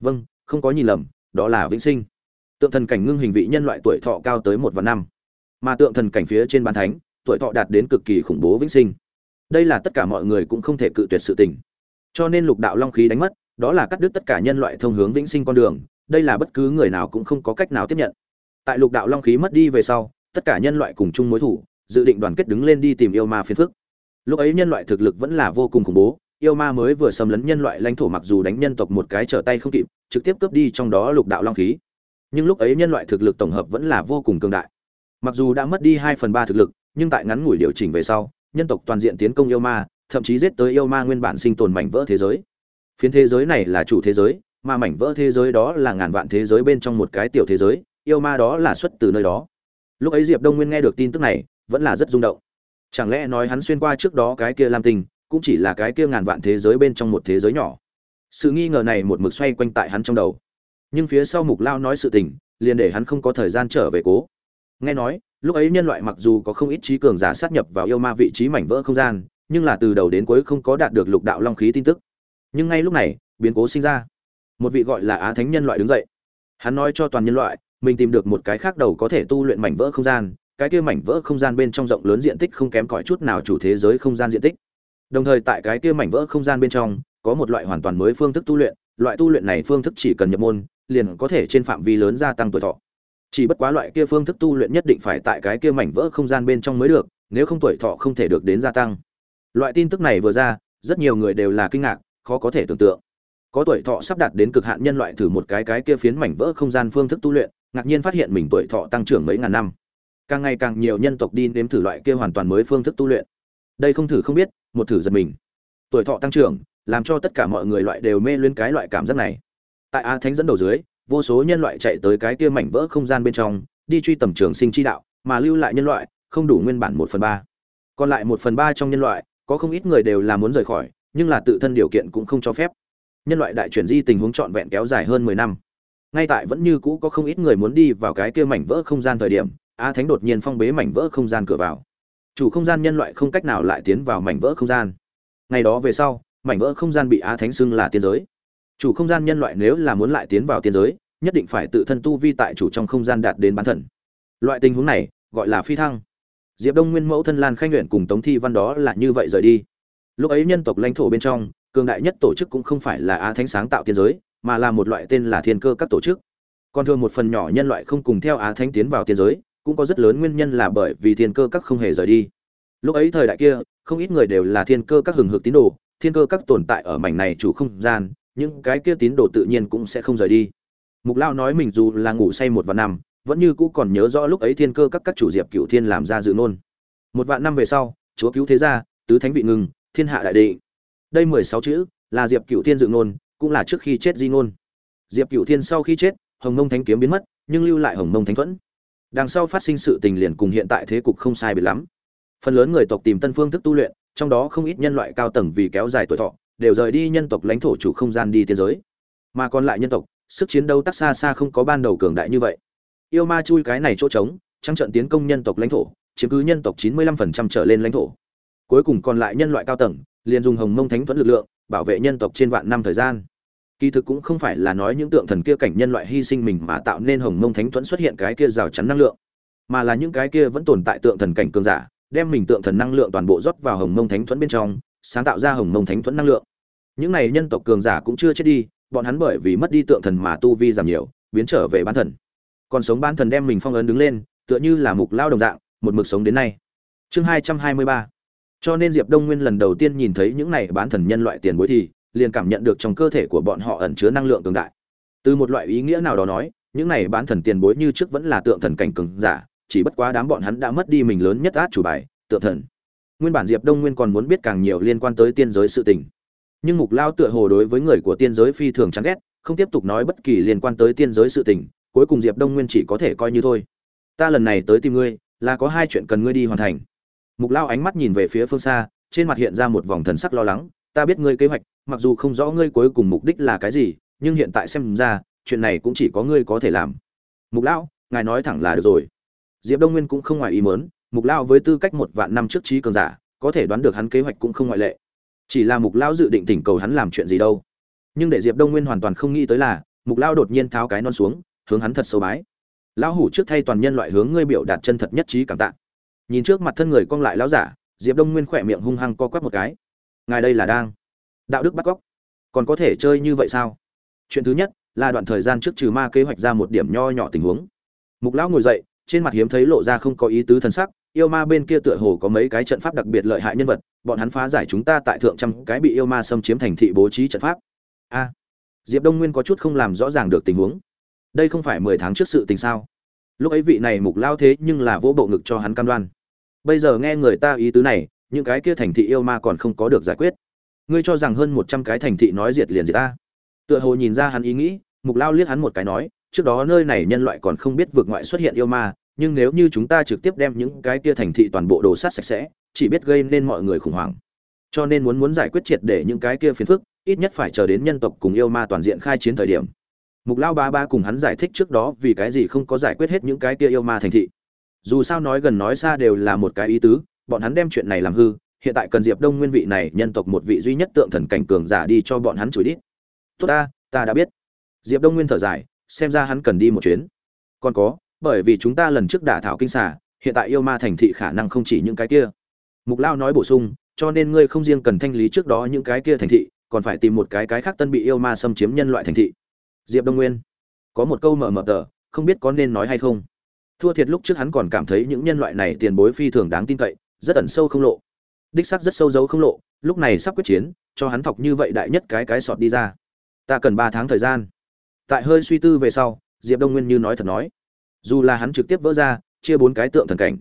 Vâng không có nhìn lầm, đó là vĩnh sinh. Tượng thần cảnh ngưng hình vị nhân loại tuổi thọ cao tới một và năm, mà tượng thần cảnh phía trên bán thánh tuổi thọ đạt đến cực kỳ khủng bố vĩnh sinh. Đây là tất cả mọi người cũng không thể cự tuyệt sự tình. Cho nên lục đạo long khí đánh mất, đó là cắt đứt tất cả nhân loại thông hướng vĩnh sinh con đường, đây là bất cứ người nào cũng không có cách nào tiếp nhận. Tại lục đạo long khí mất đi về sau, tất cả nhân loại cùng chung mối thủ, dự định đoàn kết đứng lên đi tìm yêu ma phiền phức. Lúc ấy nhân loại thực lực vẫn là vô cùng khủng bố, yêu ma mới vừa xâm lấn nhân loại lãnh thổ mặc dù đánh nhân tộc một cái trở tay không kịp, trực tiếp cướp đi trong đó lục đạo long khí. Nhưng lúc ấy nhân loại thực lực tổng hợp vẫn là vô cùng cường đại. Mặc dù đã mất đi hai phần ba thực lực nhưng tại ngắn ngủi điều chỉnh về sau, nhân tộc toàn diện tiến công yêu ma, thậm chí giết tới yêu ma nguyên bản sinh tồn mảnh vỡ thế giới. Phiến thế giới này là chủ thế giới, mà mảnh vỡ thế giới đó là ngàn vạn thế giới bên trong một cái tiểu thế giới, yêu ma đó là xuất từ nơi đó. Lúc ấy diệp đông nguyên nghe được tin tức này, vẫn là rất rung động. Chẳng lẽ nói hắn xuyên qua trước đó cái kia lam tình cũng chỉ là cái kia ngàn vạn thế giới bên trong một thế giới nhỏ? Sự nghi ngờ này một mực xoay quanh tại hắn trong đầu. Nhưng phía sau mục lao nói sự tình, liền để hắn không có thời gian trở về cố. Nghe nói lúc ấy nhân loại mặc dù có không ít trí cường giả sát nhập vào yêu ma vị trí mảnh vỡ không gian, nhưng là từ đầu đến cuối không có đạt được lục đạo long khí tin tức. Nhưng ngay lúc này, biến cố sinh ra. Một vị gọi là á thánh nhân loại đứng dậy. Hắn nói cho toàn nhân loại, mình tìm được một cái khác đầu có thể tu luyện mảnh vỡ không gian, cái kia mảnh vỡ không gian bên trong rộng lớn diện tích không kém cỏi chút nào chủ thế giới không gian diện tích. Đồng thời tại cái kia mảnh vỡ không gian bên trong, có một loại hoàn toàn mới phương thức tu luyện, loại tu luyện này phương thức chỉ cần nhập môn, liền có thể trên phạm vi lớn gia tăng tuổi thọ chỉ bất quá loại kia phương thức tu luyện nhất định phải tại cái kia mảnh vỡ không gian bên trong mới được, nếu không tuổi thọ không thể được đến gia tăng. Loại tin tức này vừa ra, rất nhiều người đều là kinh ngạc, khó có thể tưởng tượng. Có tuổi thọ sắp đạt đến cực hạn nhân loại thử một cái cái kia phiến mảnh vỡ không gian phương thức tu luyện, ngạc nhiên phát hiện mình tuổi thọ tăng trưởng mấy ngàn năm. Càng ngày càng nhiều nhân tộc đi nếm thử loại kia hoàn toàn mới phương thức tu luyện. Đây không thử không biết, một thử giật mình. Tuổi thọ tăng trưởng, làm cho tất cả mọi người loại đều mê lên cái loại cảm giác này. Tại a thánh dẫn đầu dưới vô số nhân loại chạy tới cái kia mảnh vỡ không gian bên trong, đi truy tầm trường sinh chi đạo, mà lưu lại nhân loại, không đủ nguyên bản một phần ba. Còn lại một phần ba trong nhân loại, có không ít người đều là muốn rời khỏi, nhưng là tự thân điều kiện cũng không cho phép. Nhân loại đại chuyển di tình huống trọn vẹn kéo dài hơn mười năm. Ngay tại vẫn như cũ có không ít người muốn đi vào cái kia mảnh vỡ không gian thời điểm, a thánh đột nhiên phong bế mảnh vỡ không gian cửa vào. Chủ không gian nhân loại không cách nào lại tiến vào mảnh vỡ không gian. Ngày đó về sau, mảnh vỡ không gian bị A thánh xưng là tiên giới chủ không gian nhân loại nếu là muốn lại tiến vào tiên giới, nhất định phải tự thân tu vi tại chủ trong không gian đạt đến bán thần. Loại tình huống này, gọi là phi thăng. Diệp đông nguyên mẫu thân lan khanh nguyện cùng tống thi văn đó là như vậy rời đi. Lúc ấy nhân tộc lãnh thổ bên trong, cường đại nhất tổ chức cũng không phải là a thánh sáng tạo tiên giới, mà là một loại tên là thiên cơ các tổ chức. Còn thường một phần nhỏ nhân loại không cùng theo á thánh tiến vào tiên giới, cũng có rất lớn nguyên nhân là bởi vì thiên cơ các không hề rời đi. Lúc ấy thời đại kia, không ít người đều là thiên cơ các hừng hực tín đồ, thiên cơ các tồn tại ở mảnh này chủ không gian những cái kia tín đồ tự nhiên cũng sẽ không rời đi. Mục lao nói mình dù là ngủ say một vạn năm, vẫn như cũ còn nhớ rõ lúc ấy thiên cơ các các chủ diệp cựu thiên làm ra dự nôn một vạn năm về sau, chúa cứu thế gia, tứ thánh vị ngừng, thiên hạ đại định. Đây mười sáu chữ là diệp cựu thiên dự nôn cũng là trước khi chết di nôn diệp cựu thiên sau khi chết, hồng mông thánh kiếm biến mất, nhưng lưu lại hồng mông thánh thuẫn. Đằng sau phát sinh sự tình liền cùng hiện tại thế cục không sai biệt lắm. Phần lớn người tộc tìm tân phương thức tu luyện, trong đó không ít nhân loại cao tầng vì kéo dài tuổi thọ đều rời đi nhân tộc lãnh thổ chủ không gian đi tiên giới. Mà còn lại nhân tộc, sức chiến đấu tác xa xa không có ban đầu cường đại như vậy. Yêu ma chui cái này chỗ trống, trắng trận tiến công nhân tộc lãnh thổ, chiếm cứ nhân tộc chín mươi lăm phần trăm trở lên lãnh thổ. Cuối cùng còn lại nhân loại cao tầng, liền dùng hồng mông thánh thuẫn lực lượng, bảo vệ nhân tộc trên vạn năm thời gian. Kỳ thực cũng không phải là nói những tượng thần kia cảnh nhân loại hy sinh mình mà tạo nên hồng mông thánh thuẫn xuất hiện cái kia rào chắn năng lượng, mà là những cái kia vẫn tồn tại tượng thần cảnh cường giả, đem mình tượng thần năng lượng toàn bộ rót vào hồng mông thánh thuẫn bên trong sáng tạo ra hồng mông thánh thuẫn năng lượng. Những này nhân tộc cường giả cũng chưa chết đi, bọn hắn bởi vì mất đi tượng thần mà tu vi giảm nhiều, biến trở về bán thần. Còn sống bán thần đem mình phong ấn đứng lên, tựa như là mục lao đồng dạng, một mực sống đến nay. Chương hai trăm hai mươi ba. Cho nên diệp đông nguyên lần đầu tiên nhìn thấy những này bán thần nhân loại tiền bối thì, liền cảm nhận được trong cơ thể của bọn họ ẩn chứa năng lượng cường đại. Từ một loại ý nghĩa nào đó nói, những này bán thần tiền bối như trước vẫn là tượng thần cảnh cường giả, chỉ bất quá đám bọn hắn đã mất đi mình lớn nhất át chủ bài, tượng thần nguyên bản diệp đông nguyên còn muốn biết càng nhiều liên quan tới tiên giới sự tình. Nhưng mục lao tựa hồ đối với người của tiên giới phi thường chán ghét, không tiếp tục nói bất kỳ liên quan tới tiên giới sự tình, cuối cùng diệp đông nguyên chỉ có thể coi như thôi. Ta lần này tới tìm ngươi, là có hai chuyện cần ngươi đi hoàn thành. Mục lao ánh mắt nhìn về phía phương xa, trên mặt hiện ra một vòng thần sắc lo lắng. Ta biết ngươi kế hoạch, mặc dù không rõ ngươi cuối cùng mục đích là cái gì, nhưng hiện tại xem ra, chuyện này cũng chỉ có ngươi có thể làm. Mục lão ngài nói thẳng là được rồi. Diệp đông nguyên cũng không ngoài ý mớn mục lao với tư cách một vạn năm trước trí cường giả, có thể đoán được hắn kế hoạch cũng không ngoại lệ. Chỉ là mục lao dự định tỉnh cầu hắn làm chuyện gì đâu. Nhưng để diệp đông nguyên hoàn toàn không nghĩ tới là, mục lao đột nhiên tháo cái non xuống, hướng hắn thật sâu bái. Lão hủ trước thay toàn nhân loại hướng ngươi biểu đạt chân thật nhất trí cảm tạ. Nhìn trước mặt thân người cong lại lão giả, diệp đông nguyên khỏe miệng hung hăng co quắp một cái. Ngài đây là đang đạo đức bắt cóc, còn có thể chơi như vậy sao? Chuyện thứ nhất là đoạn thời gian trước trừ ma kế hoạch ra một điểm nho nhỏ tình huống. Mục lão ngồi dậy, trên mặt hiếm thấy lộ ra không có ý tứ thần sắc yêu ma bên kia tựa hồ có mấy cái trận pháp đặc biệt lợi hại nhân vật, bọn hắn phá giải chúng ta tại thượng trăm cái bị yêu ma xâm chiếm thành thị bố trí trận pháp. A, diệp đông nguyên có chút không làm rõ ràng được tình huống. Đây không phải mười tháng trước sự tình sao? Lúc ấy vị này mục lao thế nhưng là vỗ bộ ngực cho hắn cam đoan. Bây giờ nghe người ta ý tứ này, những cái kia thành thị yêu ma còn không có được giải quyết. Ngươi cho rằng hơn một trăm cái thành thị nói diệt liền diệt ta. Tựa hồ nhìn ra hắn ý nghĩ, mục lao liếc hắn một cái nói, trước đó nơi này nhân loại còn không biết vượt ngoại xuất hiện yêu ma nhưng nếu như chúng ta trực tiếp đem những cái kia thành thị toàn bộ đồ sát sạch sẽ, chỉ biết gây nên mọi người khủng hoảng. Cho nên muốn muốn giải quyết triệt để những cái kia phiền phức, ít nhất phải chờ đến nhân tộc cùng yêu ma toàn diện khai chiến thời điểm. Mục lão ba ba cùng hắn giải thích trước đó vì cái gì không có giải quyết hết những cái kia yêu ma thành thị. Dù sao nói gần nói xa đều là một cái ý tứ, bọn hắn đem chuyện này làm hư, hiện tại cần diệp đông nguyên vị này nhân tộc một vị duy nhất tượng thần cảnh cường giả đi cho bọn hắn chửi đít. Tốt ta ta đã biết. Diệp đông nguyên thở dài, xem ra hắn cần đi một chuyến. Còn có bởi vì chúng ta lần trước đả thảo kinh xà, hiện tại yêu ma thành thị khả năng không chỉ những cái kia. Mục lao nói bổ sung, cho nên ngươi không riêng cần thanh lý trước đó những cái kia thành thị, còn phải tìm một cái cái khác tân bị yêu ma xâm chiếm nhân loại thành thị. Diệp đông nguyên, có một câu mở mở tờ, không biết có nên nói hay không. Thua thiệt lúc trước hắn còn cảm thấy những nhân loại này tiền bối phi thường đáng tin cậy, rất ẩn sâu không lộ. Đích sắc rất sâu dấu không lộ, lúc này sắp quyết chiến, cho hắn thọc như vậy đại nhất cái cái sọt đi ra. Ta cần ba tháng thời gian. Tại hơi suy tư về sau, diệp đông nguyên như nói thật nói dù là hắn trực tiếp vỡ ra, chia bốn cái tượng thần cảnh.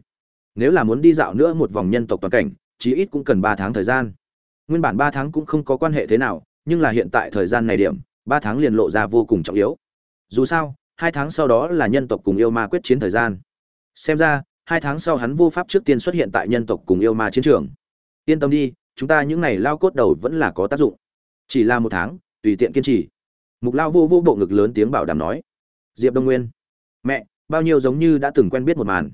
Nếu là muốn đi dạo nữa một vòng nhân tộc toàn cảnh, chí ít cũng cần ba tháng thời gian. Nguyên bản ba tháng cũng không có quan hệ thế nào, nhưng là hiện tại thời gian này điểm, ba tháng liền lộ ra vô cùng trọng yếu. Dù sao, hai tháng sau đó là nhân tộc cùng yêu ma quyết chiến thời gian. Xem ra, hai tháng sau hắn vô pháp trước tiên xuất hiện tại nhân tộc cùng yêu ma chiến trường. Yên tâm đi, chúng ta những này lao cốt đầu vẫn là có tác dụng. Chỉ là một tháng, tùy tiện kiên trì. Mục lao vô vô bộ ngực lớn tiếng bảo đảm nói. Diệp đông nguyên. Mẹ bao nhiêu giống như đã từng quen biết một màn.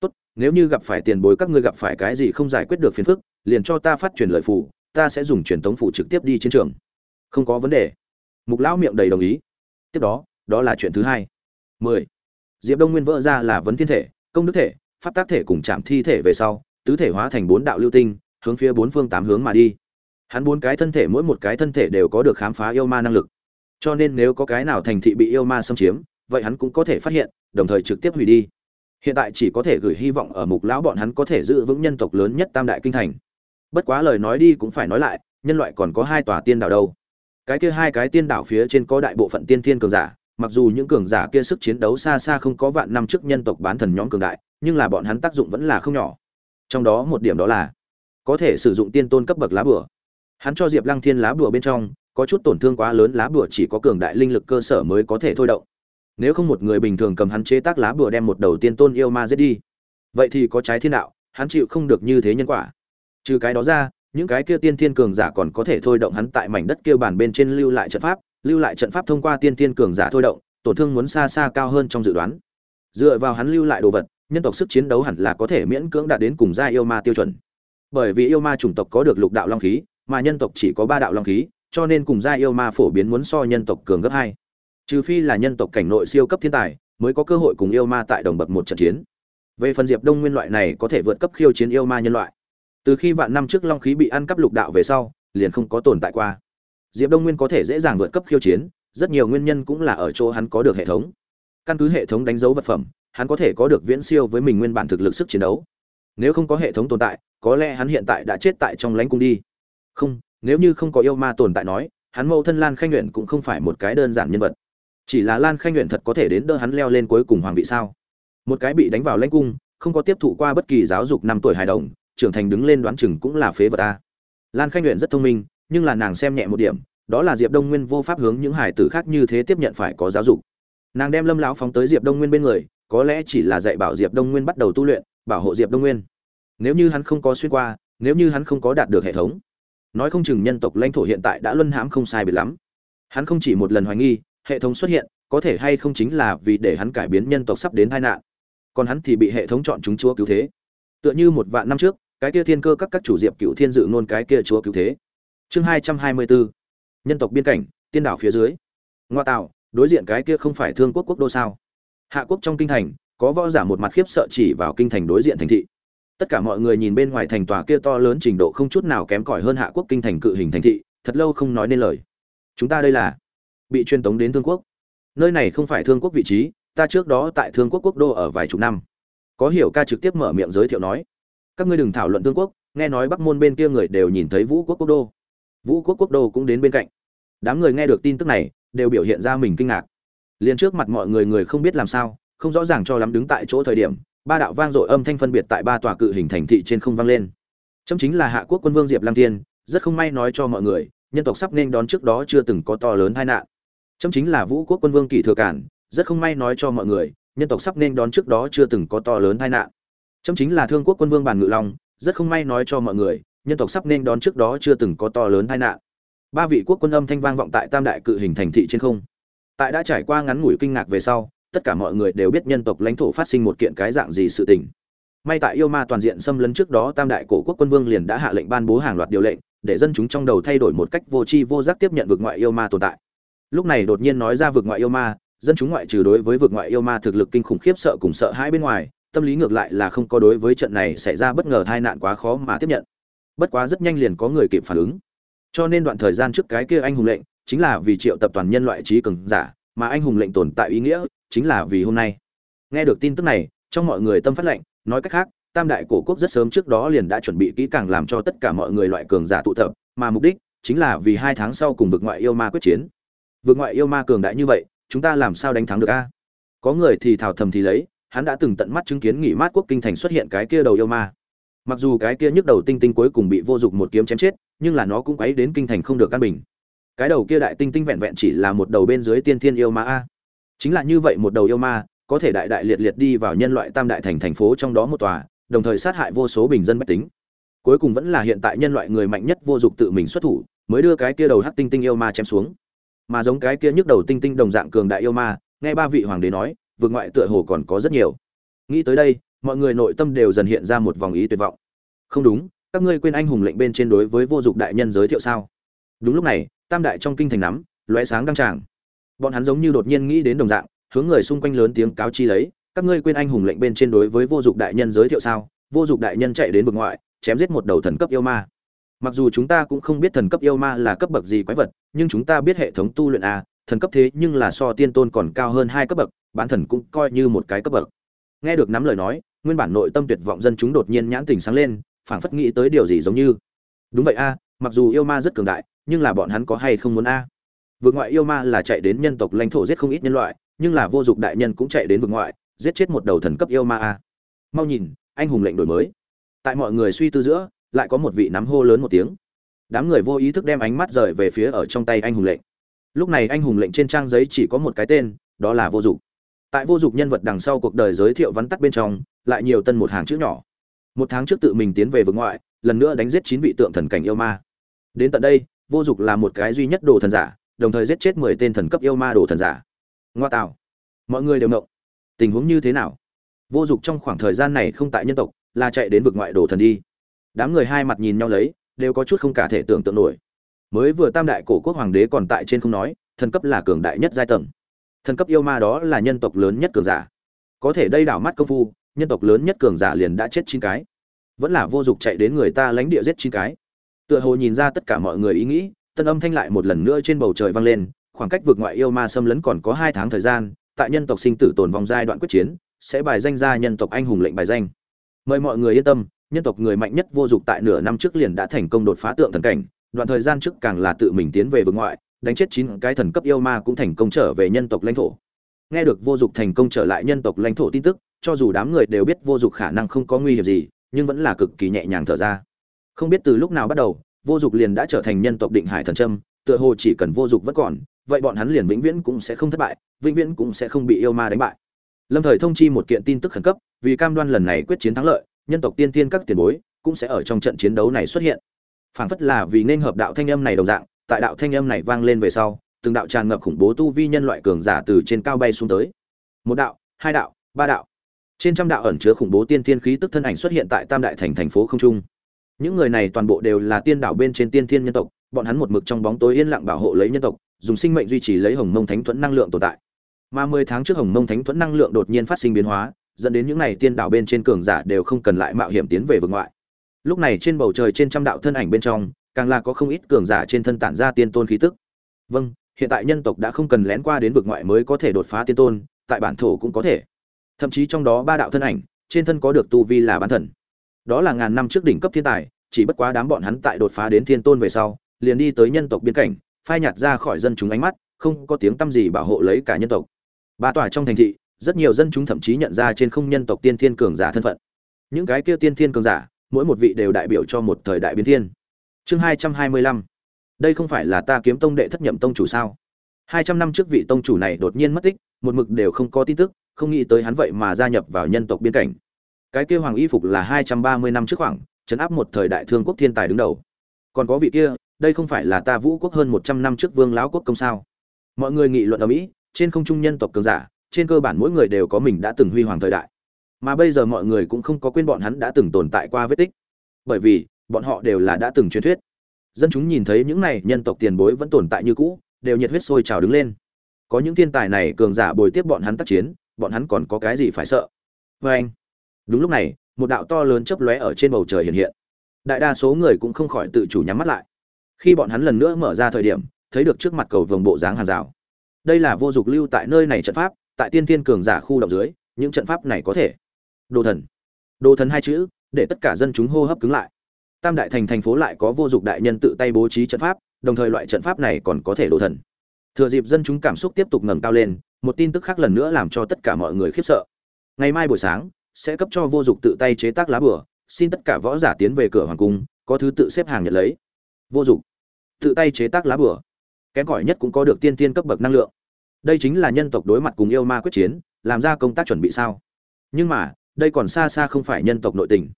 Tốt, nếu như gặp phải tiền bối các ngươi gặp phải cái gì không giải quyết được phiền phức, liền cho ta phát truyền lời phủ ta sẽ dùng truyền tống phủ trực tiếp đi chiến trường. Không có vấn đề. Mục lão miệng đầy đồng ý. Tiếp đó đó là chuyện thứ hai. Mười. Diệp đông nguyên vỡ ra là vấn thiên thể, công đức thể, pháp tác thể cùng chạm thi thể về sau, tứ thể hóa thành bốn đạo lưu tinh, hướng phía bốn phương tám hướng mà đi. Hắn bốn cái thân thể mỗi một cái thân thể đều có được khám phá yêu ma năng lực. Cho nên nếu có cái nào thành thị bị yêu ma xâm chiếm, vậy hắn cũng có thể phát hiện đồng thời trực tiếp hủy đi. Hiện tại chỉ có thể gửi hy vọng ở mục lão bọn hắn có thể giữ vững nhân tộc lớn nhất tam đại kinh thành. Bất quá lời nói đi cũng phải nói lại, nhân loại còn có hai tòa tiên đảo đâu. Cái kia hai cái tiên đảo phía trên có đại bộ phận tiên thiên cường giả, mặc dù những cường giả kia sức chiến đấu xa xa không có vạn năm trước nhân tộc bán thần nhóm cường đại, nhưng là bọn hắn tác dụng vẫn là không nhỏ. Trong đó một điểm đó là, có thể sử dụng tiên tôn cấp bậc lá bùa. Hắn cho diệp lăng thiên lá bùa bên trong, có chút tổn thương quá lớn, lá bùa chỉ có cường đại linh lực cơ sở mới có thể thôi động nếu không một người bình thường cầm hắn chế tác lá bùa đem một đầu tiên tôn yêu ma giết đi, vậy thì có trái thiên đạo, hắn chịu không được như thế nhân quả. Trừ cái đó ra, những cái kia tiên thiên cường giả còn có thể thôi động hắn tại mảnh đất kia bản bên trên lưu lại trận pháp, lưu lại trận pháp thông qua tiên thiên cường giả thôi động, tổn thương muốn xa xa cao hơn trong dự đoán. Dựa vào hắn lưu lại đồ vật, nhân tộc sức chiến đấu hẳn là có thể miễn cưỡng đạt đến cùng gia yêu ma tiêu chuẩn. Bởi vì yêu ma chủng tộc có được lục đạo long khí, mà nhân tộc chỉ có ba đạo long khí, cho nên cùng gia yêu ma phổ biến muốn so nhân tộc cường gấp hai trừ phi là nhân tộc cảnh nội siêu cấp thiên tài, mới có cơ hội cùng yêu ma tại đồng bậc một trận chiến. Về phần diệp đông nguyên loại này có thể vượt cấp khiêu chiến yêu ma nhân loại. Từ khi vạn năm trước long khí bị ăn cắp lục đạo về sau, liền không có tồn tại qua. Diệp đông nguyên có thể dễ dàng vượt cấp khiêu chiến, rất nhiều nguyên nhân cũng là ở chỗ hắn có được hệ thống. Căn cứ hệ thống đánh dấu vật phẩm, hắn có thể có được viễn siêu với mình nguyên bản thực lực sức chiến đấu. Nếu không có hệ thống tồn tại, có lẽ hắn hiện tại đã chết tại trong lãnh cung đi. Không, nếu như không có yêu ma tồn tại nói, hắn mẫu thân lan khanh nguyện cũng không phải một cái đơn giản nhân vật chỉ là lan khanh nguyện thật có thể đến đỡ hắn leo lên cuối cùng hoàng vị sao? Một cái bị đánh vào lãnh cung, không có tiếp thụ qua bất kỳ giáo dục năm tuổi hài đồng, trưởng thành đứng lên đoán chừng cũng là phế vật a. Lan khanh nguyện rất thông minh, nhưng là nàng xem nhẹ một điểm, đó là diệp đông nguyên vô pháp hướng những hải tử khác như thế tiếp nhận phải có giáo dục. Nàng đem lâm lão phóng tới diệp đông nguyên bên người, có lẽ chỉ là dạy bảo diệp đông nguyên bắt đầu tu luyện, bảo hộ diệp đông nguyên. Nếu như hắn không có xuyên qua, nếu như hắn không có đạt được hệ thống, nói không chừng nhân tộc lãnh thổ hiện tại đã luân hãm không sai biệt lắm. Hắn không chỉ một lần hoài nghi hệ thống xuất hiện, có thể hay không chính là vì để hắn cải biến nhân tộc sắp đến tai nạn. Còn hắn thì bị hệ thống chọn chúng chúa cứu thế. Tựa như một vạn năm trước, cái kia thiên cơ các các chủ diệp cựu thiên dự nôn cái kia chúa cứu thế. Chương hai trăm hai mươi bốn nhân tộc biên cảnh, tiên đảo phía dưới. Ngoa tạo, đối diện cái kia không phải thương quốc quốc đô sao? Hạ quốc trong kinh thành, có võ giả một mặt khiếp sợ chỉ vào kinh thành đối diện thành thị. Tất cả mọi người nhìn bên ngoài thành tòa kia to lớn trình độ không chút nào kém cỏi hơn hạ quốc kinh thành cự hình thành thị, thật lâu không nói nên lời. Chúng ta đây là bị truyền tống đến thương quốc. Nơi này không phải thương quốc vị trí, ta trước đó tại thương quốc quốc đô ở vài chục năm. Có hiểu ca trực tiếp mở miệng giới thiệu nói, các ngươi đừng thảo luận thương quốc, nghe nói bắc môn bên kia người đều nhìn thấy vũ quốc quốc đô. Vũ quốc quốc đô cũng đến bên cạnh. Đám người nghe được tin tức này, đều biểu hiện ra mình kinh ngạc. Liền trước mặt mọi người người không biết làm sao, không rõ ràng cho lắm đứng tại chỗ thời điểm, ba đạo vang dội âm thanh phân biệt tại ba tòa cự hình thành thị trên không vang lên. Chấm chính là hạ quốc quân vương diệp lang tiên rất không may nói cho mọi người, nhân tộc sắp nên đón trước đó chưa từng có to lớn tai nạn chấm chính là vũ quốc quân vương kỷ thừa cản, rất không may nói cho mọi người, nhân tộc sắp nên đón trước đó chưa từng có to lớn tai nạn. Chấm chính là thương quốc quân vương bản ngự long, rất không may nói cho mọi người, nhân tộc sắp nên đón trước đó chưa từng có to lớn tai nạn. Ba vị quốc quân âm thanh vang vọng tại tam đại cự hình thành thị trên không. Tại đã trải qua ngắn ngủi kinh ngạc về sau, tất cả mọi người đều biết nhân tộc lãnh thổ phát sinh một kiện cái dạng gì sự tình. May tại yêu ma toàn diện xâm lấn trước đó, tam đại cổ quốc quân vương liền đã hạ lệnh ban bố hàng loạt điều lệnh, để dân chúng trong đầu thay đổi một cách vô tri vô giác tiếp nhận vực ngoại yêu ma tồn tại lúc này đột nhiên nói ra vực ngoại yêu ma, dân chúng ngoại trừ đối với vực ngoại yêu ma thực lực kinh khủng khiếp sợ cùng sợ hãi bên ngoài, tâm lý ngược lại là không có đối với trận này xảy ra bất ngờ tai nạn quá khó mà tiếp nhận. Bất quá rất nhanh liền có người kịp phản ứng. Cho nên đoạn thời gian trước cái kia anh hùng lệnh, chính là vì triệu tập toàn nhân loại trí cường giả, mà anh hùng lệnh tồn tại ý nghĩa chính là vì hôm nay. Nghe được tin tức này, trong mọi người tâm phát lệnh, nói cách khác, tam đại cổ quốc rất sớm trước đó liền đã chuẩn bị kỹ càng làm cho tất cả mọi người loại cường giả tụ tập, mà mục đích chính là vì hai tháng sau cùng vực ngoại yêu ma quyết chiến vượt ngoại yêu ma cường đại như vậy, chúng ta làm sao đánh thắng được a? Có người thì thảo thầm thì lấy, hắn đã từng tận mắt chứng kiến nghỉ mát quốc kinh thành xuất hiện cái kia đầu yêu ma. Mặc dù cái kia nhức đầu tinh tinh cuối cùng bị vô dụng một kiếm chém chết, nhưng là nó cũng quấy đến kinh thành không được căn bình. Cái đầu kia đại tinh tinh vẹn vẹn chỉ là một đầu bên dưới tiên thiên yêu ma a. Chính là như vậy một đầu yêu ma, có thể đại đại liệt liệt đi vào nhân loại tam đại thành thành phố trong đó một tòa, đồng thời sát hại vô số bình dân bách tính. Cuối cùng vẫn là hiện tại nhân loại người mạnh nhất vô dụng tự mình xuất thủ, mới đưa cái kia đầu hắc tinh tinh yêu ma chém xuống mà giống cái kia nhức đầu tinh tinh đồng dạng cường đại yêu ma, nghe ba vị hoàng đế nói vượt ngoại tựa hồ còn có rất nhiều. Nghĩ tới đây, mọi người nội tâm đều dần hiện ra một vòng ý tuyệt vọng. Không đúng, các ngươi quên anh hùng lệnh bên trên đối với vô dụng đại nhân giới thiệu sao? Đúng lúc này, tam đại trong kinh thành nắm, lóe sáng đăng tràng. Bọn hắn giống như đột nhiên nghĩ đến đồng dạng, hướng người xung quanh lớn tiếng cáo chi lấy, các ngươi quên anh hùng lệnh bên trên đối với vô dụng đại nhân giới thiệu sao? Vô dụng đại nhân chạy đến vực ngoại, chém giết một đầu thần cấp yêu ma mặc dù chúng ta cũng không biết thần cấp yêu ma là cấp bậc gì quái vật, nhưng chúng ta biết hệ thống tu luyện a, thần cấp thế nhưng là so tiên tôn còn cao hơn hai cấp bậc bán thần cũng coi như một cái cấp bậc. Nghe được nắm lời nói, nguyên bản nội tâm tuyệt vọng dân chúng đột nhiên nhãn tình sáng lên, phảng phất nghĩ tới điều gì giống như. Đúng vậy a, mặc dù yêu ma rất cường đại, nhưng là bọn hắn có hay không muốn a? Vượt ngoại yêu ma là chạy đến nhân tộc lãnh thổ giết không ít nhân loại, nhưng là vô dụng đại nhân cũng chạy đến vượt ngoại, giết chết một đầu thần cấp yêu ma a. Mau nhìn, anh hùng lệnh đổi mới. Tại mọi người suy tư giữa lại có một vị nắm hô lớn một tiếng. Đám người vô ý thức đem ánh mắt rời về phía ở trong tay anh hùng lệnh. Lúc này anh hùng lệnh trên trang giấy chỉ có một cái tên, đó là vô dụng tại vô dụng nhân vật đằng sau cuộc đời giới thiệu vắn tắt bên trong, lại nhiều tân một hàng chữ nhỏ. Một tháng trước tự mình tiến về vực ngoại, lần nữa đánh giết chín vị tượng thần cảnh yêu ma. Đến tận đây, vô dụng là một cái duy nhất đồ thần giả, đồng thời giết chết mười tên thần cấp yêu ma đồ thần giả. Ngoa tạo. Mọi người đều mộng tình huống như thế nào? Vô dụng trong khoảng thời gian này không tại nhân tộc, là chạy đến vực ngoại đồ thần đi đám người hai mặt nhìn nhau lấy, đều có chút không cả thể tưởng tượng nổi. Mới vừa tam đại cổ quốc hoàng đế còn tại trên không nói, thần cấp là cường đại nhất giai tầng. Thần cấp yêu ma đó là nhân tộc lớn nhất cường giả. Có thể đây đảo mắt công phu, nhân tộc lớn nhất cường giả liền đã chết chín cái. Vẫn là vô dụng chạy đến người ta lánh địa giết chín cái. Tựa hồ nhìn ra tất cả mọi người ý nghĩ, tân âm thanh lại một lần nữa trên bầu trời vang lên, khoảng cách vượt ngoại yêu ma xâm lấn còn có hai tháng thời gian, tại nhân tộc sinh tử tồn vòng giai đoạn quyết chiến, sẽ bài danh ra nhân tộc anh hùng lệnh bài danh. Mời mọi người yên tâm nhân tộc người mạnh nhất vô dụng tại nửa năm trước liền đã thành công đột phá tượng thần cảnh, đoạn thời gian trước càng là tự mình tiến về vực ngoại, đánh chết chín cái thần cấp yêu ma cũng thành công trở về nhân tộc lãnh thổ. Nghe được vô dụng thành công trở lại nhân tộc lãnh thổ tin tức, cho dù đám người đều biết vô dụng khả năng không có nguy hiểm gì, nhưng vẫn là cực kỳ nhẹ nhàng thở ra. Không biết từ lúc nào bắt đầu, vô dụng liền đã trở thành nhân tộc định hải thần trâm tựa hồ chỉ cần vô dụng vẫn còn, vậy bọn hắn liền vĩnh viễn cũng sẽ không thất bại, vĩnh viễn cũng sẽ không bị yêu ma đánh bại. Lâm thời thông chi một kiện tin tức khẩn cấp, vì cam đoan lần này quyết chiến thắng lợi nhân tộc tiên tiên các tiền bối cũng sẽ ở trong trận chiến đấu này xuất hiện. Phảng phất là vì nên hợp đạo thanh âm này đồng dạng, tại đạo thanh âm này vang lên về sau, từng đạo tràn ngập khủng bố tu vi nhân loại cường giả từ trên cao bay xuống tới. Một đạo, hai đạo, ba đạo. Trên trăm đạo ẩn chứa khủng bố tiên tiên khí tức thân ảnh xuất hiện tại tam đại thành thành phố không trung. Những người này toàn bộ đều là tiên đạo bên trên tiên thiên nhân tộc, bọn hắn một mực trong bóng tối yên lặng bảo hộ lấy nhân tộc, dùng sinh mệnh duy trì lấy hồng mông thánh thuẫn năng lượng tồn tại. Mà mười tháng trước hồng mông thánh thuẫn năng lượng đột nhiên phát sinh biến hóa dẫn đến những này tiên đạo bên trên cường giả đều không cần lại mạo hiểm tiến về vực ngoại. Lúc này trên bầu trời trên trăm đạo thân ảnh bên trong, càng là có không ít cường giả trên thân tản ra tiên tôn khí tức. Vâng hiện tại nhân tộc đã không cần lén qua đến vực ngoại mới có thể đột phá tiên tôn, tại bản thổ cũng có thể. Thậm chí trong đó ba đạo thân ảnh, trên thân có được tu vi là bán thần. Đó là ngàn năm trước đỉnh cấp thiên tài, chỉ bất quá đám bọn hắn tại đột phá đến thiên tôn về sau, liền đi tới nhân tộc biên cảnh, phai nhạt ra khỏi dân chúng ánh mắt, không có tiếng tăm gì bảo hộ lấy cả nhân tộc. Ba tòa trong thành thị rất nhiều dân chúng thậm chí nhận ra trên không nhân tộc tiên thiên cường giả thân phận. Những cái kia tiên thiên cường giả, mỗi một vị đều đại biểu cho một thời đại biến thiên. Chương hai trăm hai mươi lăm. Đây không phải là ta kiếm tông đệ thất nhậm tông chủ sao? Hai trăm năm trước vị tông chủ này đột nhiên mất tích, một mực đều không có tin tức, không nghĩ tới hắn vậy mà gia nhập vào nhân tộc biên cảnh. Cái kia hoàng y phục là hai trăm ba mươi năm trước khoảng, chấn áp một thời đại thương quốc thiên tài đứng đầu. Còn có vị kia, đây không phải là ta vũ quốc hơn một trăm năm trước vương lão quốc công sao? Mọi người nghị luận ở mỹ, trên không trung nhân tộc cường giả trên cơ bản mỗi người đều có mình đã từng huy hoàng thời đại. Mà bây giờ mọi người cũng không có quên bọn hắn đã từng tồn tại qua vết tích. Bởi vì, bọn họ đều là đã từng truyền thuyết. Dân chúng nhìn thấy những này nhân tộc tiền bối vẫn tồn tại như cũ, đều nhiệt huyết sôi trào đứng lên. Có những thiên tài này cường giả bồi tiếp bọn hắn tác chiến, bọn hắn còn có cái gì phải sợ? Vê anh, đúng lúc này, một đạo to lớn chấp lóe ở trên bầu trời hiện hiện. Đại đa số người cũng không khỏi tự chủ nhắm mắt lại. Khi bọn hắn lần nữa mở ra thời điểm, thấy được trước mặt cầu vồng bộ dáng hàng rào đây là vô dụng lưu tại nơi này trận pháp tại tiên thiên cường giả khu động dưới, những trận pháp này có thể. Đồ thần. Đồ thần hai chữ, để tất cả dân chúng hô hấp cứng lại. Tam đại thành thành phố lại có vô dụng đại nhân tự tay bố trí trận pháp, đồng thời loại trận pháp này còn có thể đồ thần. Thừa dịp dân chúng cảm xúc tiếp tục ngẩng cao lên, một tin tức khác lần nữa làm cho tất cả mọi người khiếp sợ. Ngày mai buổi sáng, sẽ cấp cho vô dụng tự tay chế tác lá bửa xin tất cả võ giả tiến về cửa hoàng cung, có thứ tự xếp hàng nhận lấy. Vô dụng tự tay chế tác lá bửa kém cỏi nhất cũng có được tiên tiên cấp bậc năng lượng đây chính là nhân tộc đối mặt cùng yêu ma quyết chiến, làm ra công tác chuẩn bị sao? Nhưng mà, đây còn xa xa không phải nhân tộc nội tình.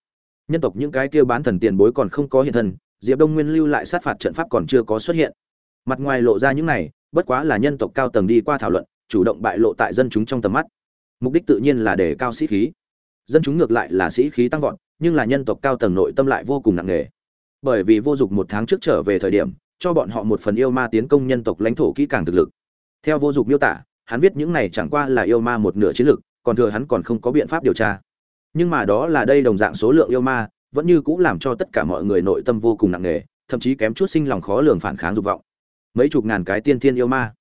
Nhân tộc những cái kia bán thần tiền bối còn không có hiện thân, diệp đông nguyên lưu lại sát phạt trận pháp còn chưa có xuất hiện. Mặt ngoài lộ ra những này, bất quá là nhân tộc cao tầng đi qua thảo luận, chủ động bại lộ tại dân chúng trong tầm mắt. Mục đích tự nhiên là để cao sĩ khí. Dân chúng ngược lại là sĩ khí tăng vọt, nhưng là nhân tộc cao tầng nội tâm lại vô cùng nặng nề. Bởi vì vô dụng một tháng trước trở về thời điểm, cho bọn họ một phần yêu ma tiến công nhân tộc lãnh thổ kỹ càng thực lực theo vô dụng miêu tả hắn viết những này chẳng qua là yêu ma một nửa chiến lược, còn thừa hắn còn không có biện pháp điều tra. Nhưng mà đó là đây đồng dạng số lượng yêu ma vẫn như cũng làm cho tất cả mọi người nội tâm vô cùng nặng nề thậm chí kém chút sinh lòng khó lường phản kháng dục vọng. Mấy chục ngàn cái tiên thiên yêu ma.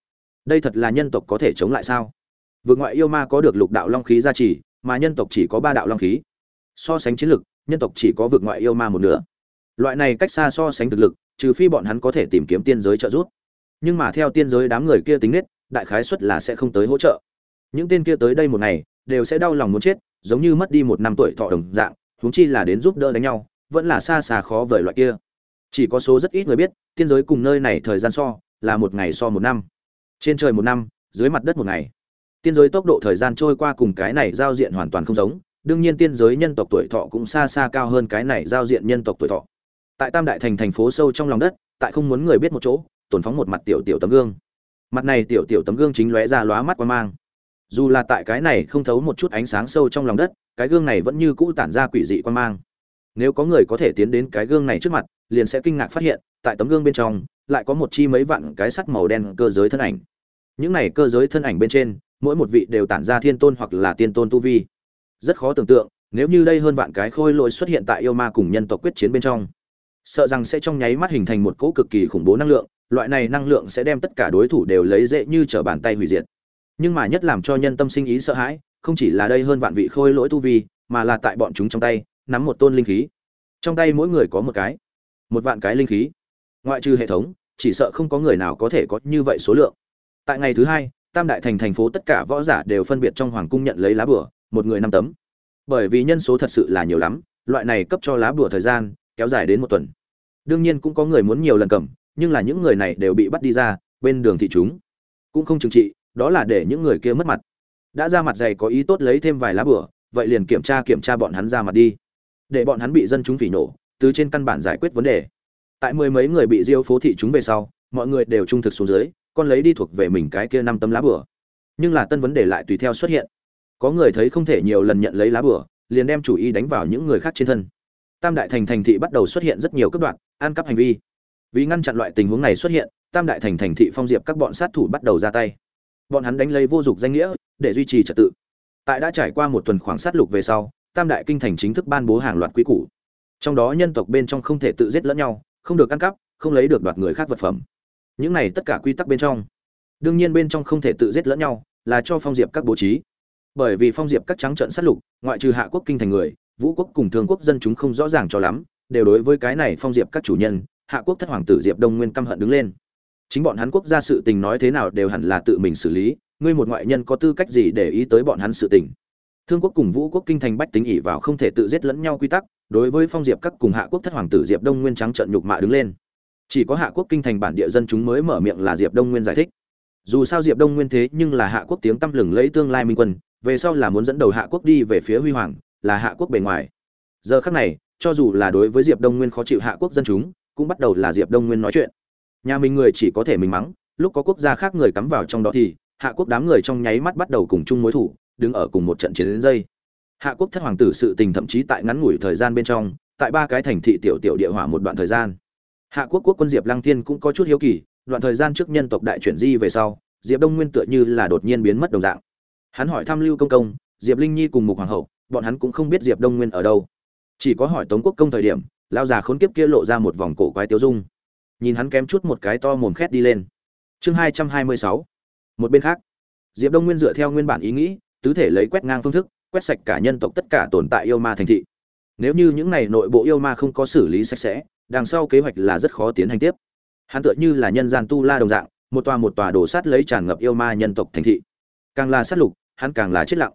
Đây thật là nhân tộc có thể chống lại sao? Vượt ngoại yêu ma có được lục đạo long khí gia trì mà nhân tộc chỉ có ba đạo long khí. So sánh chiến lực nhân tộc chỉ có vượt ngoại yêu ma một nửa. Loại này cách xa so sánh thực lực trừ phi bọn hắn có thể tìm kiếm tiên giới trợ giúp nhưng mà theo tiên giới đám người kia tính nết, đại khái suất là sẽ không tới hỗ trợ. Những tên kia tới đây một ngày, đều sẽ đau lòng muốn chết, giống như mất đi một năm tuổi thọ đồng dạng, huống chi là đến giúp đỡ đánh nhau, vẫn là xa xa khó vời loại kia. Chỉ có số rất ít người biết, tiên giới cùng nơi này thời gian so, là một ngày so một năm. Trên trời một năm, dưới mặt đất một ngày. Tiên giới tốc độ thời gian trôi qua cùng cái này giao diện hoàn toàn không giống, đương nhiên tiên giới nhân tộc tuổi thọ cũng xa xa cao hơn cái này giao diện nhân tộc tuổi thọ. Tại tam đại thành thành phố sâu trong lòng đất, tại không muốn người biết một chỗ tổn phóng một mặt tiểu tiểu tấm gương. Mặt này tiểu tiểu tấm gương chính lóe ra lóa mắt quan mang. Dù là tại cái này không thấu một chút ánh sáng sâu trong lòng đất, cái gương này vẫn như cũ tản ra quỷ dị quan mang. Nếu có người có thể tiến đến cái gương này trước mặt, liền sẽ kinh ngạc phát hiện, tại tấm gương bên trong, lại có một chi mấy vạn cái sắt màu đen cơ giới thân ảnh. Những này cơ giới thân ảnh bên trên, mỗi một vị đều tản ra thiên tôn hoặc là tiên tôn tu vi. Rất khó tưởng tượng, nếu như đây hơn vạn cái khôi lỗi xuất hiện tại yêu ma cùng nhân tộc quyết chiến bên trong, sợ rằng sẽ trong nháy mắt hình thành một cỗ cực kỳ khủng bố năng lượng loại này năng lượng sẽ đem tất cả đối thủ đều lấy dễ như trở bàn tay hủy diệt. Nhưng mà nhất làm cho nhân tâm sinh ý sợ hãi, không chỉ là đây hơn vạn vị khôi lỗi tu vi, mà là tại bọn chúng trong tay, nắm một tôn linh khí. Trong tay mỗi người có một cái, một vạn cái linh khí. Ngoại trừ hệ thống, chỉ sợ không có người nào có thể có như vậy số lượng. Tại ngày thứ hai, tam đại thành thành phố tất cả võ giả đều phân biệt trong hoàng cung nhận lấy lá bửa một người năm tấm. Bởi vì nhân số thật sự là nhiều lắm, loại này cấp cho lá bửa thời gian, kéo dài đến một tuần. Đương nhiên cũng có người muốn nhiều lần cầm nhưng là những người này đều bị bắt đi ra, bên đường thị chúng. Cũng không trừng trị, đó là để những người kia mất mặt. Đã ra mặt dày có ý tốt lấy thêm vài lá bửa, vậy liền kiểm tra kiểm tra bọn hắn ra mặt đi. Để bọn hắn bị dân chúng phỉ nổ, từ trên căn bản giải quyết vấn đề. Tại mười mấy người bị diêu phố thị chúng về sau, mọi người đều trung thực xuống dưới, con lấy đi thuộc về mình cái kia năm tấm lá bửa. Nhưng là tân vấn đề lại tùy theo xuất hiện. Có người thấy không thể nhiều lần nhận lấy lá bửa, liền đem chủ ý đánh vào những người khác trên thân. Tam đại thành thành thị bắt đầu xuất hiện rất nhiều cấp đoạn ăn cắp hành vi vì ngăn chặn loại tình huống này xuất hiện, tam đại thành thành thị phong diệp các bọn sát thủ bắt đầu ra tay. Bọn hắn đánh lấy vô dụng danh nghĩa, để duy trì trật tự. Tại đã trải qua một tuần khoảng sát lục về sau, tam đại kinh thành chính thức ban bố hàng loạt quy củ. Trong đó nhân tộc bên trong không thể tự giết lẫn nhau, không được ăn cắp, không lấy được đoạt người khác vật phẩm. Những này tất cả quy tắc bên trong. Đương nhiên bên trong không thể tự giết lẫn nhau, là cho phong diệp các bố trí. Bởi vì phong diệp các trắng trận sát lục, ngoại trừ hạ quốc kinh thành người, vũ quốc cùng thương quốc dân chúng không rõ ràng cho lắm, đều đối với cái này phong diệp các chủ nhân hạ quốc thất hoàng tử diệp đông nguyên căm hận đứng lên. Chính bọn hắn quốc gia sự tình nói thế nào đều hẳn là tự mình xử lý, ngươi một ngoại nhân có tư cách gì để ý tới bọn hắn sự tình? Thương quốc cùng vũ quốc kinh thành bách tính ỉ vào không thể tự giết lẫn nhau quy tắc, đối với phong diệp các cùng hạ quốc thất hoàng tử diệp đông nguyên trắng trận nhục mạ đứng lên. Chỉ có hạ quốc kinh thành bản địa dân chúng mới mở miệng là diệp đông nguyên giải thích. Dù sao diệp đông nguyên thế nhưng là hạ quốc tiếng tăm lừng lấy tương lai minh quân, về sau là muốn dẫn đầu hạ quốc đi về phía huy hoàng, là hạ quốc bề ngoài. Giờ khắc này, cho dù là đối với diệp đông nguyên khó chịu hạ quốc dân chúng cũng bắt đầu là diệp đông nguyên nói chuyện. Nhà mình người chỉ có thể mình mắng, lúc có quốc gia khác người cắm vào trong đó thì, hạ quốc đám người trong nháy mắt bắt đầu cùng chung mối thủ, đứng ở cùng một trận chiến đến dây. Hạ quốc thất hoàng tử sự tình thậm chí tại ngắn ngủi thời gian bên trong, tại ba cái thành thị tiểu tiểu địa hỏa một đoạn thời gian. Hạ quốc quốc quân diệp lăng thiên cũng có chút hiếu kỳ, đoạn thời gian trước nhân tộc đại chuyển di về sau, diệp đông nguyên tựa như là đột nhiên biến mất đồng dạng. Hắn hỏi tham lưu công công, diệp linh nhi cùng mục hoàng hậu, bọn hắn cũng không biết diệp đông nguyên ở đâu. Chỉ có hỏi tống quốc công thời điểm lao già khốn kiếp kia lộ ra một vòng cổ quái tiêu dung. Nhìn hắn kém chút một cái to mồm khét đi lên. Chương hai trăm hai mươi sáu. Một bên khác, diệp đông nguyên dựa theo nguyên bản ý nghĩ, tứ thể lấy quét ngang phương thức, quét sạch cả nhân tộc tất cả tồn tại yêu ma thành thị. Nếu như những này nội bộ yêu ma không có xử lý sạch sẽ, đằng sau kế hoạch là rất khó tiến hành tiếp. Hắn tựa như là nhân gian tu la đồng dạng, một tòa một tòa đổ sát lấy tràn ngập yêu ma nhân tộc thành thị. Càng là sát lục, hắn càng là chết lặng.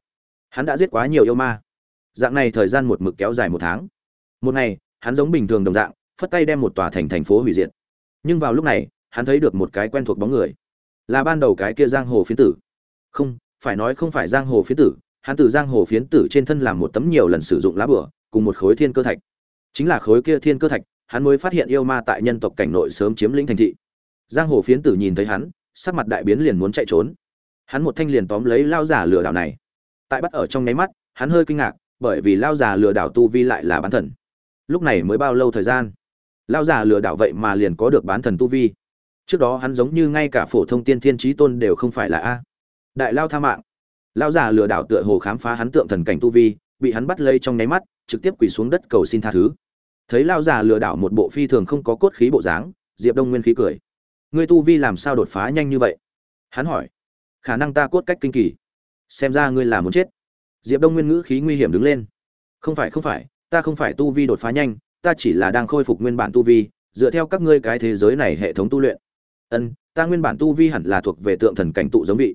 Hắn đã giết quá nhiều yêu ma. Dạng này thời gian một mực kéo dài một tháng. Một ngày hắn giống bình thường đồng dạng, phất tay đem một tòa thành thành phố hủy diệt. Nhưng vào lúc này, hắn thấy được một cái quen thuộc bóng người. Là ban đầu cái kia giang hồ phiến tử. Không, phải nói không phải giang hồ phiến tử, hắn từ giang hồ phiến tử trên thân làm một tấm nhiều lần sử dụng lá bửa, cùng một khối thiên cơ thạch. Chính là khối kia thiên cơ thạch, hắn mới phát hiện yêu ma tại nhân tộc cảnh nội sớm chiếm lĩnh thành thị. Giang hồ phiến tử nhìn thấy hắn, sắc mặt đại biến liền muốn chạy trốn. Hắn một thanh liền tóm lấy lao giả lừa đảo này. Tại bắt ở trong nháy mắt, hắn hơi kinh ngạc, bởi vì lao giả lừa đảo tu vi lại là bán thần lúc này mới bao lâu thời gian? Lao giả lừa đảo vậy mà liền có được bán thần tu vi. Trước đó hắn giống như ngay cả phổ thông tiên thiên trí tôn đều không phải là a. Đại lao tha mạng. Lao giả lừa đảo tựa hồ khám phá hắn tượng thần cảnh tu vi, bị hắn bắt lây trong nháy mắt, trực tiếp quỳ xuống đất cầu xin tha thứ. Thấy lao giả lừa đảo một bộ phi thường không có cốt khí bộ dáng, diệp đông nguyên khí cười. Ngươi tu vi làm sao đột phá nhanh như vậy? Hắn hỏi. Khả năng ta cốt cách kinh kỳ. Xem ra ngươi là muốn chết. Diệp đông nguyên ngữ khí nguy hiểm đứng lên. Không phải không phải ta không phải tu vi đột phá nhanh, ta chỉ là đang khôi phục nguyên bản tu vi, dựa theo các ngươi cái thế giới này hệ thống tu luyện. Ân, ta nguyên bản tu vi hẳn là thuộc về tượng thần cảnh tụ giống vị.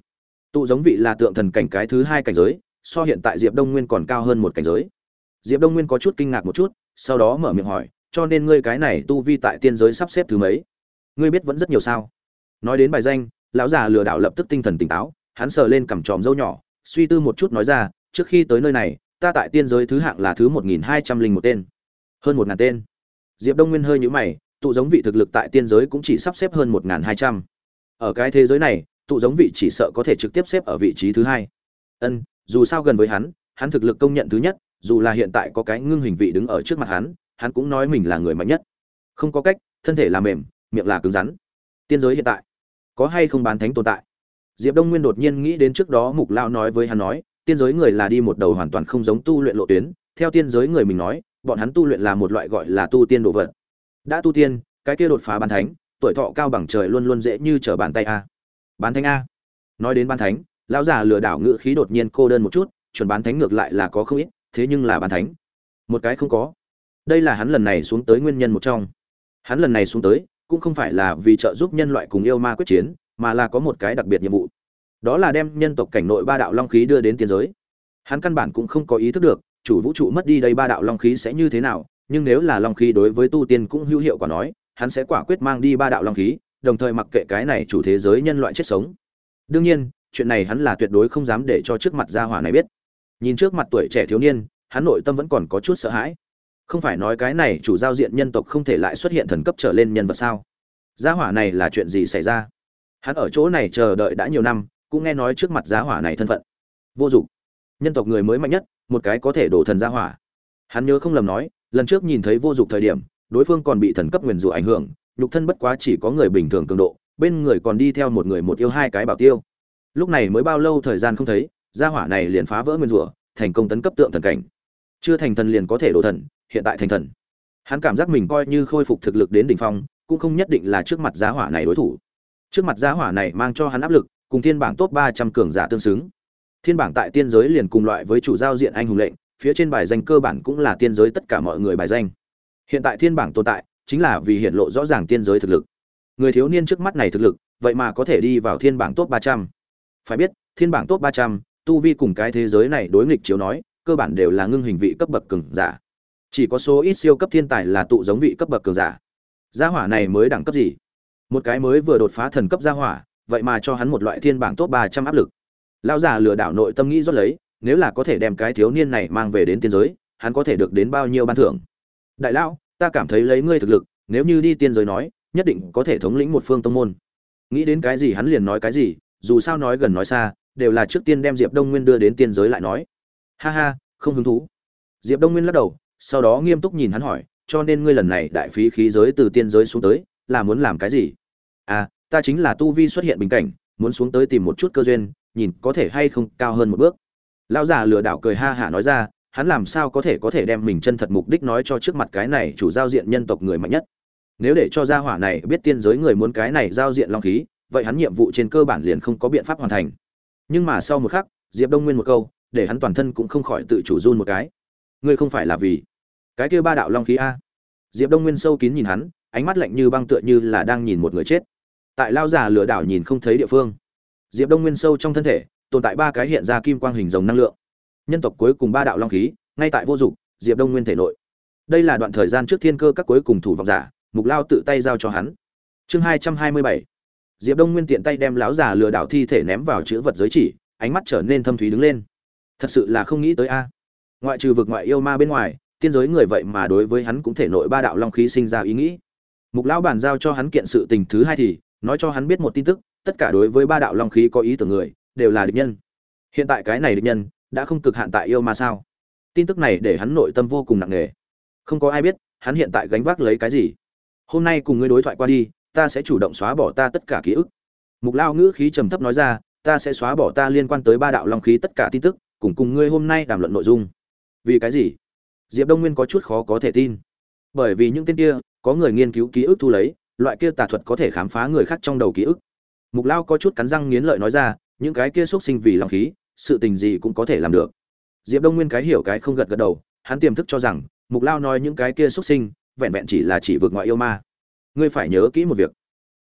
Tụ giống vị là tượng thần cảnh cái thứ hai cảnh giới, so hiện tại diệp đông nguyên còn cao hơn một cảnh giới. Diệp đông nguyên có chút kinh ngạc một chút, sau đó mở miệng hỏi, cho nên ngươi cái này tu vi tại tiên giới sắp xếp thứ mấy? Ngươi biết vẫn rất nhiều sao? Nói đến bài danh, lão già lừa đảo lập tức tinh thần tỉnh táo, hắn sờ lên cằm tròm dâu nhỏ, suy tư một chút nói ra, trước khi tới nơi này ta tại tiên giới thứ hạng là thứ một nghìn hai trăm linh một tên, hơn một ngàn tên. Diệp đông nguyên hơi nhũ mày, tụ giống vị thực lực tại tiên giới cũng chỉ sắp xếp hơn một ngàn hai trăm. Ở cái thế giới này, tụ giống vị chỉ sợ có thể trực tiếp xếp ở vị trí thứ hai. Ân, dù sao gần với hắn hắn thực lực công nhận thứ nhất, dù là hiện tại có cái ngưng hình vị đứng ở trước mặt hắn hắn cũng nói mình là người mạnh nhất. Không có cách, thân thể là mềm, miệng là cứng rắn. Tiên giới hiện tại, có hay không bán thánh tồn tại? Diệp đông nguyên đột nhiên nghĩ đến trước đó mục lao nói với hắn nói tiên giới người là đi một đầu hoàn toàn không giống tu luyện lộ tuyến, theo tiên giới người mình nói, bọn hắn tu luyện là một loại gọi là tu tiên đồ vật. Đã tu tiên, cái kia đột phá bàn thánh, tuổi thọ cao bằng trời luôn luôn dễ như trở bàn tay a. Bán thánh a. Nói đến bán thánh, lão già lừa đảo ngự khí đột nhiên cô đơn một chút, chuẩn bán thánh ngược lại là có không ít, thế nhưng là bán thánh. Một cái không có. Đây là hắn lần này xuống tới nguyên nhân một trong. Hắn lần này xuống tới, cũng không phải là vì trợ giúp nhân loại cùng yêu ma quyết chiến, mà là có một cái đặc biệt nhiệm vụ đó là đem nhân tộc cảnh nội ba đạo long khí đưa đến tiên giới. Hắn căn bản cũng không có ý thức được, chủ vũ trụ mất đi đây ba đạo long khí sẽ như thế nào, nhưng nếu là long khí đối với tu tiên cũng hữu hiệu quả nói, hắn sẽ quả quyết mang đi ba đạo long khí, đồng thời mặc kệ cái này chủ thế giới nhân loại chết sống. Đương nhiên, chuyện này hắn là tuyệt đối không dám để cho trước mặt gia hỏa này biết. Nhìn trước mặt tuổi trẻ thiếu niên, hắn nội tâm vẫn còn có chút sợ hãi. Không phải nói cái này chủ giao diện nhân tộc không thể lại xuất hiện thần cấp trở lên nhân vật sao? Gia hỏa này là chuyện gì xảy ra? Hắn ở chỗ này chờ đợi đã nhiều năm cũng nghe nói trước mặt giá hỏa này thân phận. Vô dụng. Nhân tộc người mới mạnh nhất, một cái có thể đổ thần giá hỏa. Hắn nhớ không lầm nói, lần trước nhìn thấy vô dụng thời điểm, đối phương còn bị thần cấp nguyền rủa ảnh hưởng, nhục thân bất quá chỉ có người bình thường cường độ, bên người còn đi theo một người một yêu hai cái bảo tiêu. Lúc này mới bao lâu thời gian không thấy gia hỏa này liền phá vỡ nguyên rủa, thành công tấn cấp tượng thần cảnh. Chưa thành thần liền có thể đổ thần, hiện tại thành thần. Hắn cảm giác mình coi như khôi phục thực lực đến đỉnh phong, cũng không nhất định là trước mặt giá hỏa này đối thủ. Trước mặt giá hỏa này mang cho hắn áp lực cùng thiên bảng top ba trăm cường giả tương xứng. Thiên bảng tại tiên giới liền cùng loại với chủ giao diện anh hùng lệnh, phía trên bài danh cơ bản cũng là tiên giới tất cả mọi người bài danh. Hiện tại thiên bảng tồn tại, chính là vì hiện lộ rõ ràng tiên giới thực lực. Người thiếu niên trước mắt này thực lực, vậy mà có thể đi vào thiên bảng top ba trăm. Phải biết, thiên bảng top ba trăm, tu vi cùng cái thế giới này đối nghịch chiếu nói, cơ bản đều là ngưng hình vị cấp bậc cường giả. Chỉ có số ít siêu cấp thiên tài là tụ giống vị cấp bậc cường giả. Gia hỏa này mới đẳng cấp gì? Một cái mới vừa đột phá thần cấp gia hỏa vậy mà cho hắn một loại thiên bảng top ba trăm áp lực. Lão già lừa đảo nội tâm nghĩ rót lấy, nếu là có thể đem cái thiếu niên này mang về đến tiên giới, hắn có thể được đến bao nhiêu ban thưởng? Đại lão, ta cảm thấy lấy ngươi thực lực, nếu như đi tiên giới nói, nhất định có thể thống lĩnh một phương tông môn. Nghĩ đến cái gì hắn liền nói cái gì, dù sao nói gần nói xa, đều là trước tiên đem diệp đông nguyên đưa đến tiên giới lại nói. Ha ha, không hứng thú. Diệp đông nguyên lắc đầu, sau đó nghiêm túc nhìn hắn hỏi, cho nên ngươi lần này đại phí khí giới từ tiên giới xuống tới, là muốn làm cái gì? À ta chính là tu vi xuất hiện bình cảnh, muốn xuống tới tìm một chút cơ duyên, nhìn có thể hay không cao hơn một bước. Lão già lừa đảo cười ha hả nói ra, hắn làm sao có thể có thể đem mình chân thật mục đích nói cho trước mặt cái này chủ giao diện nhân tộc người mạnh nhất? Nếu để cho gia hỏa này biết tiên giới người muốn cái này giao diện long khí, vậy hắn nhiệm vụ trên cơ bản liền không có biện pháp hoàn thành. Nhưng mà sau một khắc, diệp đông nguyên một câu, để hắn toàn thân cũng không khỏi tự chủ run một cái. Ngươi không phải là vì cái kia ba đạo long khí a? Diệp đông nguyên sâu kín nhìn hắn, ánh mắt lạnh như băng tựa như là đang nhìn một người chết tại lao già lừa đảo nhìn không thấy địa phương. Diệp đông nguyên sâu trong thân thể, tồn tại ba cái hiện ra kim quang hình rồng năng lượng. Nhân tộc cuối cùng ba đạo long khí, ngay tại vô dụng, diệp đông nguyên thể nội. Đây là đoạn thời gian trước thiên cơ các cuối cùng thủ vọng giả, mục lao tự tay giao cho hắn. Chương hai trăm hai mươi bảy. Diệp đông nguyên tiện tay đem láo già lừa đảo thi thể ném vào chữ vật giới chỉ, ánh mắt trở nên thâm thúy đứng lên. Thật sự là không nghĩ tới a. Ngoại trừ vực ngoại yêu ma bên ngoài, tiên giới người vậy mà đối với hắn cũng thể nội ba đạo long khí sinh ra ý nghĩ. Mục lão bàn giao cho hắn kiện sự tình thứ hai thì nói cho hắn biết một tin tức, tất cả đối với ba đạo long khí có ý tưởng người, đều là địch nhân. Hiện tại cái này địch nhân, đã không cực hạn tại yêu ma sao? Tin tức này để hắn nội tâm vô cùng nặng nề. Không có ai biết, hắn hiện tại gánh vác lấy cái gì. Hôm nay cùng ngươi đối thoại qua đi, ta sẽ chủ động xóa bỏ ta tất cả ký ức. Mục lao ngữ khí trầm thấp nói ra, ta sẽ xóa bỏ ta liên quan tới ba đạo long khí tất cả tin tức, cùng cùng ngươi hôm nay đàm luận nội dung. Vì cái gì? Diệp đông nguyên có chút khó có thể tin. Bởi vì những tên kia, có người nghiên cứu ký ức thu lấy loại kia tà thuật có thể khám phá người khác trong đầu ký ức. Mục lao có chút cắn răng nghiến lợi nói ra, những cái kia xúc sinh vì lòng khí, sự tình gì cũng có thể làm được. Diệp đông nguyên cái hiểu cái không gật gật đầu, hắn tiềm thức cho rằng, mục lao nói những cái kia xúc sinh, vẹn vẹn chỉ là chỉ vượt ngoại yêu ma. Ngươi phải nhớ kỹ một việc.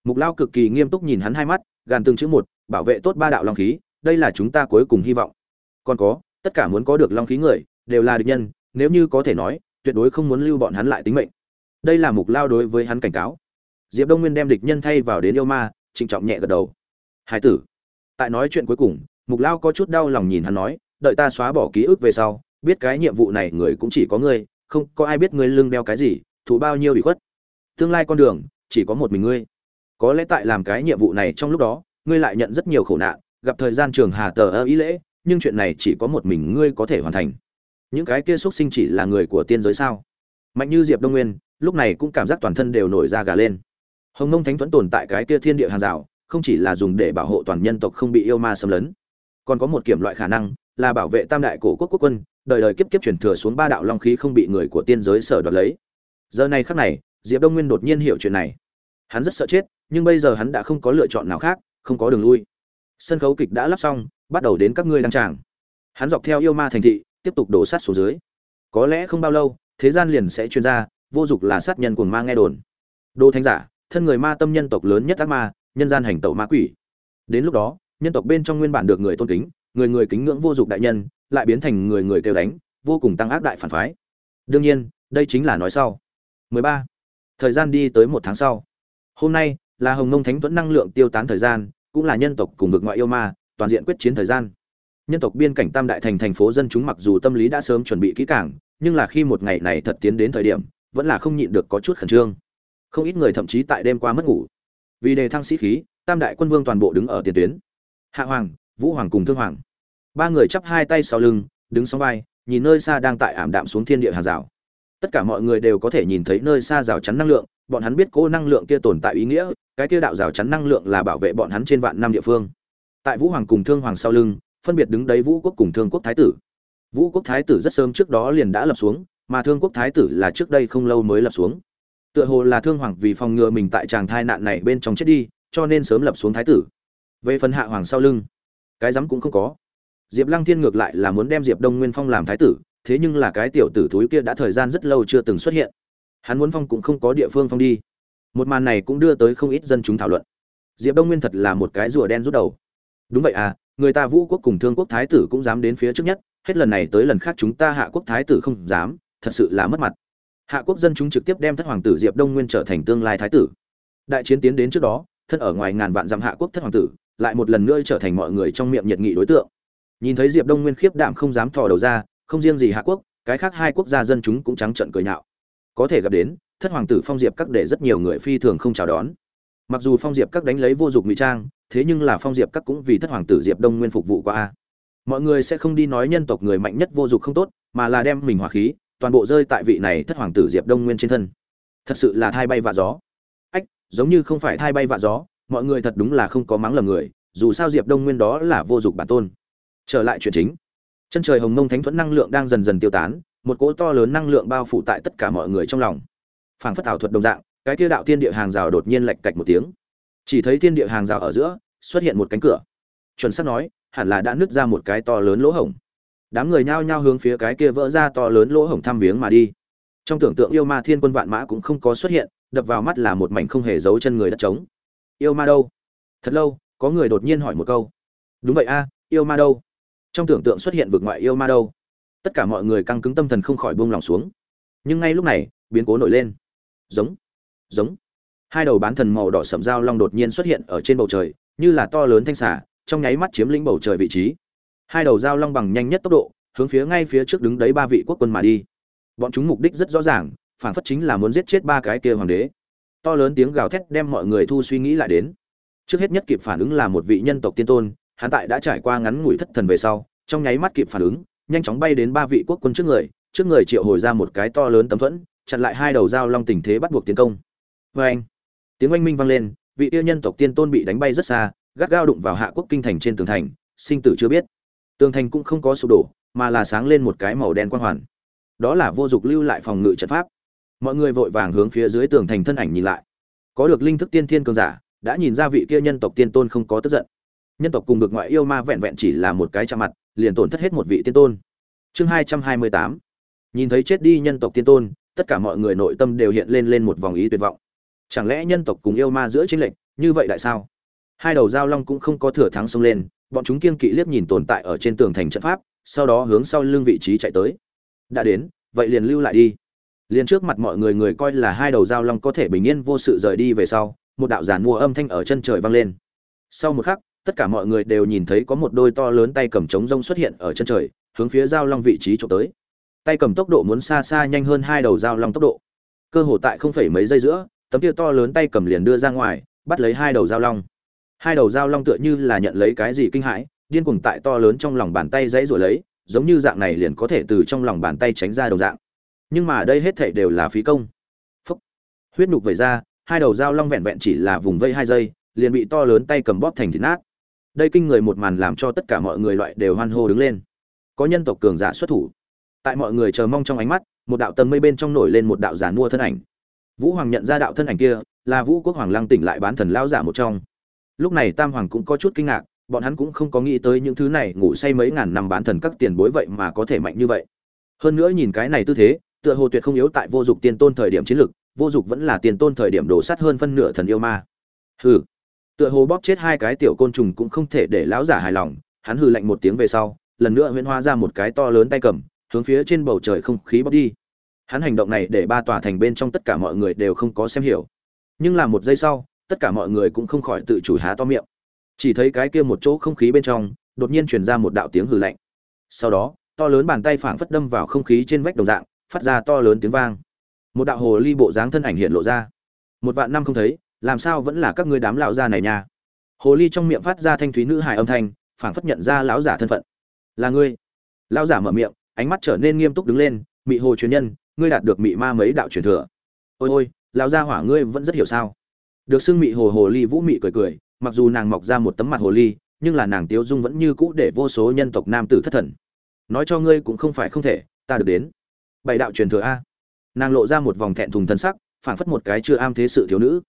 Mục lao cực kỳ nghiêm túc nhìn hắn hai mắt, gàn từng chữ một, bảo vệ tốt ba đạo long khí, đây là chúng ta cuối cùng hy vọng. Còn có, tất cả muốn có được long khí người, đều là địch nhân, nếu như có thể nói, tuyệt đối không muốn lưu bọn hắn lại tính mệnh. Đây là mục lao đối với hắn cảnh cáo diệp đông nguyên đem địch nhân thay vào đến yêu ma, trịnh trọng nhẹ gật đầu. Hải tử, tại nói chuyện cuối cùng, mục lao có chút đau lòng nhìn hắn nói, đợi ta xóa bỏ ký ức về sau, biết cái nhiệm vụ này người cũng chỉ có ngươi, không có ai biết ngươi lưng đeo cái gì thụ bao nhiêu bị khuất. Tương lai con đường, chỉ có một mình ngươi. Có lẽ tại làm cái nhiệm vụ này trong lúc đó, ngươi lại nhận rất nhiều khổ nạn, gặp thời gian trường hà tờ ơ ý lễ, nhưng chuyện này chỉ có một mình ngươi có thể hoàn thành. Những cái kia xuất sinh chỉ là người của tiên giới sao? Mạnh như diệp đông nguyên, lúc này cũng cảm giác toàn thân đều nổi da gà lên hồng nông thánh thuẫn tồn tại cái kia thiên địa hàng rào, không chỉ là dùng để bảo hộ toàn nhân tộc không bị yêu ma xâm lấn, còn có một kiểm loại khả năng là bảo vệ tam đại cổ quốc quốc quân, đời đời kiếp kiếp chuyển thừa xuống ba đạo long khí không bị người của tiên giới sở đoạt lấy. Giờ này khắc này, diệp đông nguyên đột nhiên hiểu chuyện này. Hắn rất sợ chết, nhưng bây giờ hắn đã không có lựa chọn nào khác, không có đường lui. Sân khấu kịch đã lắp xong, bắt đầu đến các ngươi đăng tràng. Hắn dọc theo yêu ma thành thị, tiếp tục đổ sát xuống dưới. Có lẽ không bao lâu, thế gian liền sẽ chuyên ra, vô dụng là sát nhân cuồng ma nghe đồn. Đô thánh giả thân người ma tâm nhân tộc lớn nhất ác ma, nhân gian hành tẩu ma quỷ. Đến lúc đó, nhân tộc bên trong nguyên bản được người tôn kính, người người kính ngưỡng vô dụng đại nhân, lại biến thành người người kêu đánh, vô cùng tăng ác đại phản phái. Đương nhiên, đây chính là nói sau. 13. thời gian đi tới một tháng sau. Hôm nay, là hồng nông thánh tuấn năng lượng tiêu tán thời gian, cũng là nhân tộc cùng vực ngoại yêu ma, toàn diện quyết chiến thời gian. Nhân tộc biên cảnh tam đại thành thành phố dân chúng mặc dù tâm lý đã sớm chuẩn bị kỹ càng, nhưng là khi một ngày này thật tiến đến thời điểm, vẫn là không nhịn được có chút khẩn trương không ít người thậm chí tại đêm qua mất ngủ. Vì đề thăng sĩ khí, tam đại quân vương toàn bộ đứng ở tiền tuyến. Hạ hoàng, vũ hoàng cùng thương hoàng. Ba người chắp hai tay sau lưng, đứng sóng vai, nhìn nơi xa đang tại ảm đạm xuống thiên địa hàng rào. Tất cả mọi người đều có thể nhìn thấy nơi xa rào chắn năng lượng, bọn hắn biết cố năng lượng kia tồn tại ý nghĩa, cái kia đạo rào chắn năng lượng là bảo vệ bọn hắn trên vạn năm địa phương. Tại vũ hoàng cùng thương hoàng sau lưng, phân biệt đứng đấy vũ quốc cùng thương quốc thái tử. Vũ quốc thái tử rất sớm trước đó liền đã lập xuống, mà thương quốc thái tử là trước đây không lâu mới lập xuống tựa hồ là thương hoàng vì phòng ngừa mình tại tràng thai nạn này bên trong chết đi, cho nên sớm lập xuống thái tử. Về phần hạ hoàng sau lưng, cái rắm cũng không có. Diệp lăng thiên ngược lại là muốn đem diệp đông nguyên phong làm thái tử, thế nhưng là cái tiểu tử thúi kia đã thời gian rất lâu chưa từng xuất hiện. Hắn muốn phong cũng không có địa phương phong đi. Một màn này cũng đưa tới không ít dân chúng thảo luận. Diệp đông nguyên thật là một cái rùa đen rút đầu. Đúng vậy à người ta vũ quốc cùng thương quốc thái tử cũng dám đến phía trước nhất, hết lần này tới lần khác chúng ta hạ quốc thái tử không dám, thật sự là mất mặt hạ quốc dân chúng trực tiếp đem thất hoàng tử diệp đông nguyên trở thành tương lai thái tử. Đại chiến tiến đến trước đó, thân ở ngoài ngàn vạn dặm hạ quốc thất hoàng tử, lại một lần nữa trở thành mọi người trong miệng nhiệt nghị đối tượng. Nhìn thấy diệp đông nguyên khiếp đảm không dám thò đầu ra, không riêng gì hạ quốc, cái khác hai quốc gia dân chúng cũng trắng trận cười nhạo. Có thể gặp đến, thất hoàng tử phong diệp các để rất nhiều người phi thường không chào đón. Mặc dù phong diệp các đánh lấy vô dụng ngụy trang, thế nhưng là phong diệp các cũng vì thất hoàng tử diệp đông nguyên phục vụ qua a. Mọi người sẽ không đi nói nhân tộc người mạnh nhất vô dụng không tốt, mà là đem mình hỏa khí toàn bộ rơi tại vị này thất hoàng tử diệp đông nguyên trên thân. Thật sự là thai bay vạ gió. Ách, giống như không phải thai bay vạ gió, mọi người thật đúng là không có mắng lầm người, dù sao diệp đông nguyên đó là vô dụng bản tôn. Trở lại chuyện chính. Chân trời hồng mông thánh thuẫn năng lượng đang dần dần tiêu tán, một cỗ to lớn năng lượng bao phủ tại tất cả mọi người trong lòng. Phảng phất ảo thuật đồng dạng, cái kia đạo thiên địa hàng rào đột nhiên lạch cạch một tiếng. Chỉ thấy thiên địa hàng rào ở giữa xuất hiện một cánh cửa. Chuẩn xác nói, hẳn là đã nứt ra một cái to lớn lỗ hổng đám người nhao nhao hướng phía cái kia vỡ ra to lớn lỗ hổng thăm viếng mà đi. Trong tưởng tượng yêu ma thiên quân vạn mã cũng không có xuất hiện, đập vào mắt là một mảnh không hề giấu chân người đất trống. Yêu ma đâu? Thật lâu, có người đột nhiên hỏi một câu. Đúng vậy a, yêu ma đâu? Trong tưởng tượng xuất hiện vực ngoại yêu ma đâu? Tất cả mọi người căng cứng tâm thần không khỏi buông lỏng xuống. Nhưng ngay lúc này, biến cố nổi lên. Giống giống. Hai đầu bán thần màu đỏ sậm dao long đột nhiên xuất hiện ở trên bầu trời, như là to lớn thanh xả trong nháy mắt chiếm lĩnh bầu trời vị trí hai đầu dao long bằng nhanh nhất tốc độ, hướng phía ngay phía trước đứng đấy ba vị quốc quân mà đi. Bọn chúng mục đích rất rõ ràng, phản phất chính là muốn giết chết ba cái kia hoàng đế. To lớn tiếng gào thét đem mọi người thu suy nghĩ lại đến. Trước hết nhất kịp phản ứng là một vị nhân tộc tiên tôn, hắn tại đã trải qua ngắn ngủi thất thần về sau, trong nháy mắt kịp phản ứng, nhanh chóng bay đến ba vị quốc quân trước người trước người triệu hồi ra một cái to lớn tấm thuẫn, chặn lại hai đầu dao long tình thế bắt buộc tiến công. Vê anh, tiếng oanh minh vang lên, vị yêu nhân tộc tiên tôn bị đánh bay rất xa, gắt gao đụng vào hạ quốc kinh thành trên tường thành, sinh tử chưa biết tường thành cũng không có sụp đổ, mà là sáng lên một cái màu đen quang hoàn. Đó là vô dụng lưu lại phòng ngự trận pháp. Mọi người vội vàng hướng phía dưới tường thành thân ảnh nhìn lại. Có được linh thức tiên thiên cường giả, đã nhìn ra vị kia nhân tộc tiên tôn không có tức giận. Nhân tộc cùng được ngoại yêu ma vẹn vẹn chỉ là một cái chạm mặt, liền tổn thất hết một vị tiên tôn. Chương hai trăm hai mươi tám. Nhìn thấy chết đi nhân tộc tiên tôn, tất cả mọi người nội tâm đều hiện lên lên một vòng ý tuyệt vọng. Chẳng lẽ nhân tộc cùng yêu ma giữa tranh lệch, như vậy tại sao? Hai đầu giao long cũng không có thừa thắng xông lên bọn chúng kiên kỵ liếc nhìn tồn tại ở trên tường thành trận pháp, sau đó hướng sau lưng vị trí chạy tới. Đã đến, vậy liền lưu lại đi. Liền trước mặt mọi người người coi là hai đầu dao long có thể bình yên vô sự rời đi về sau, một đạo giản mua âm thanh ở chân trời vang lên. Sau một khắc, tất cả mọi người đều nhìn thấy có một đôi to lớn tay cầm trống rông xuất hiện ở chân trời, hướng phía dao long vị trí trộm tới. Tay cầm tốc độ muốn xa xa nhanh hơn hai đầu dao long tốc độ. Cơ hồ tại không phải mấy giây giữa, tấm kia to lớn tay cầm liền đưa ra ngoài, bắt lấy hai đầu dao long hai đầu dao long tựa như là nhận lấy cái gì kinh hãi, điên cuồng tại to lớn trong lòng bàn tay dãy rồi lấy, giống như dạng này liền có thể từ trong lòng bàn tay tránh ra đầu dạng. Nhưng mà đây hết thảy đều là phí công. Phúc. huyết nhục vẩy ra, hai đầu dao long vẹn vẹn chỉ là vùng vây hai giây, liền bị to lớn tay cầm bóp thành thịt nát. Đây kinh người một màn làm cho tất cả mọi người loại đều hoan hô đứng lên. Có nhân tộc cường giả xuất thủ. Tại mọi người chờ mong trong ánh mắt, một đạo tầng mây bên trong nổi lên một đạo giả mua thân ảnh. Vũ hoàng nhận ra đạo thân ảnh kia, là vũ quốc hoàng lăng tỉnh lại bán thần lao giả một trong lúc này tam hoàng cũng có chút kinh ngạc, bọn hắn cũng không có nghĩ tới những thứ này ngủ say mấy ngàn năm bán thần các tiền bối vậy mà có thể mạnh như vậy. Hơn nữa nhìn cái này tư thế, tựa hồ tuyệt không yếu tại vô dụng tiên tôn thời điểm chiến lực, vô dụng vẫn là tiền tôn thời điểm đổ sát hơn phân nửa thần yêu ma. Hừ. Tựa hồ bóp chết hai cái tiểu côn trùng cũng không thể để lão giả hài lòng, hắn hừ lạnh một tiếng về sau, lần nữa huyễn hóa ra một cái to lớn tay cầm, hướng phía trên bầu trời không khí bóp đi. Hắn hành động này để ba tòa thành bên trong tất cả mọi người đều không có xem hiểu. Nhưng là một giây sau tất cả mọi người cũng không khỏi tự chủ há to miệng. Chỉ thấy cái kia một chỗ không khí bên trong, đột nhiên truyền ra một đạo tiếng hừ lạnh. Sau đó, to lớn bàn tay phảng phất đâm vào không khí trên vách đồng dạng, phát ra to lớn tiếng vang. Một đạo hồ ly bộ dáng thân ảnh hiện lộ ra. Một vạn năm không thấy, làm sao vẫn là các ngươi đám lão gia này nha? Hồ ly trong miệng phát ra thanh thúy nữ hài âm thanh, phảng phất nhận ra lão giả thân phận. Là ngươi. Lão giả mở miệng, ánh mắt trở nên nghiêm túc đứng lên, mị hồ truyền nhân, ngươi đạt được mị ma mấy đạo truyền thừa. Ôi ôi, lão gia hỏa ngươi vẫn rất hiểu sao? Được xưng mị hồ hồ ly vũ mị cười cười, mặc dù nàng mọc ra một tấm mặt hồ ly, nhưng là nàng tiếu dung vẫn như cũ để vô số nhân tộc nam tử thất thần. Nói cho ngươi cũng không phải không thể, ta được đến. Bảy đạo truyền thừa a. Nàng lộ ra một vòng thẹn thùng thân sắc, phảng phất một cái chưa am thế sự thiếu nữ.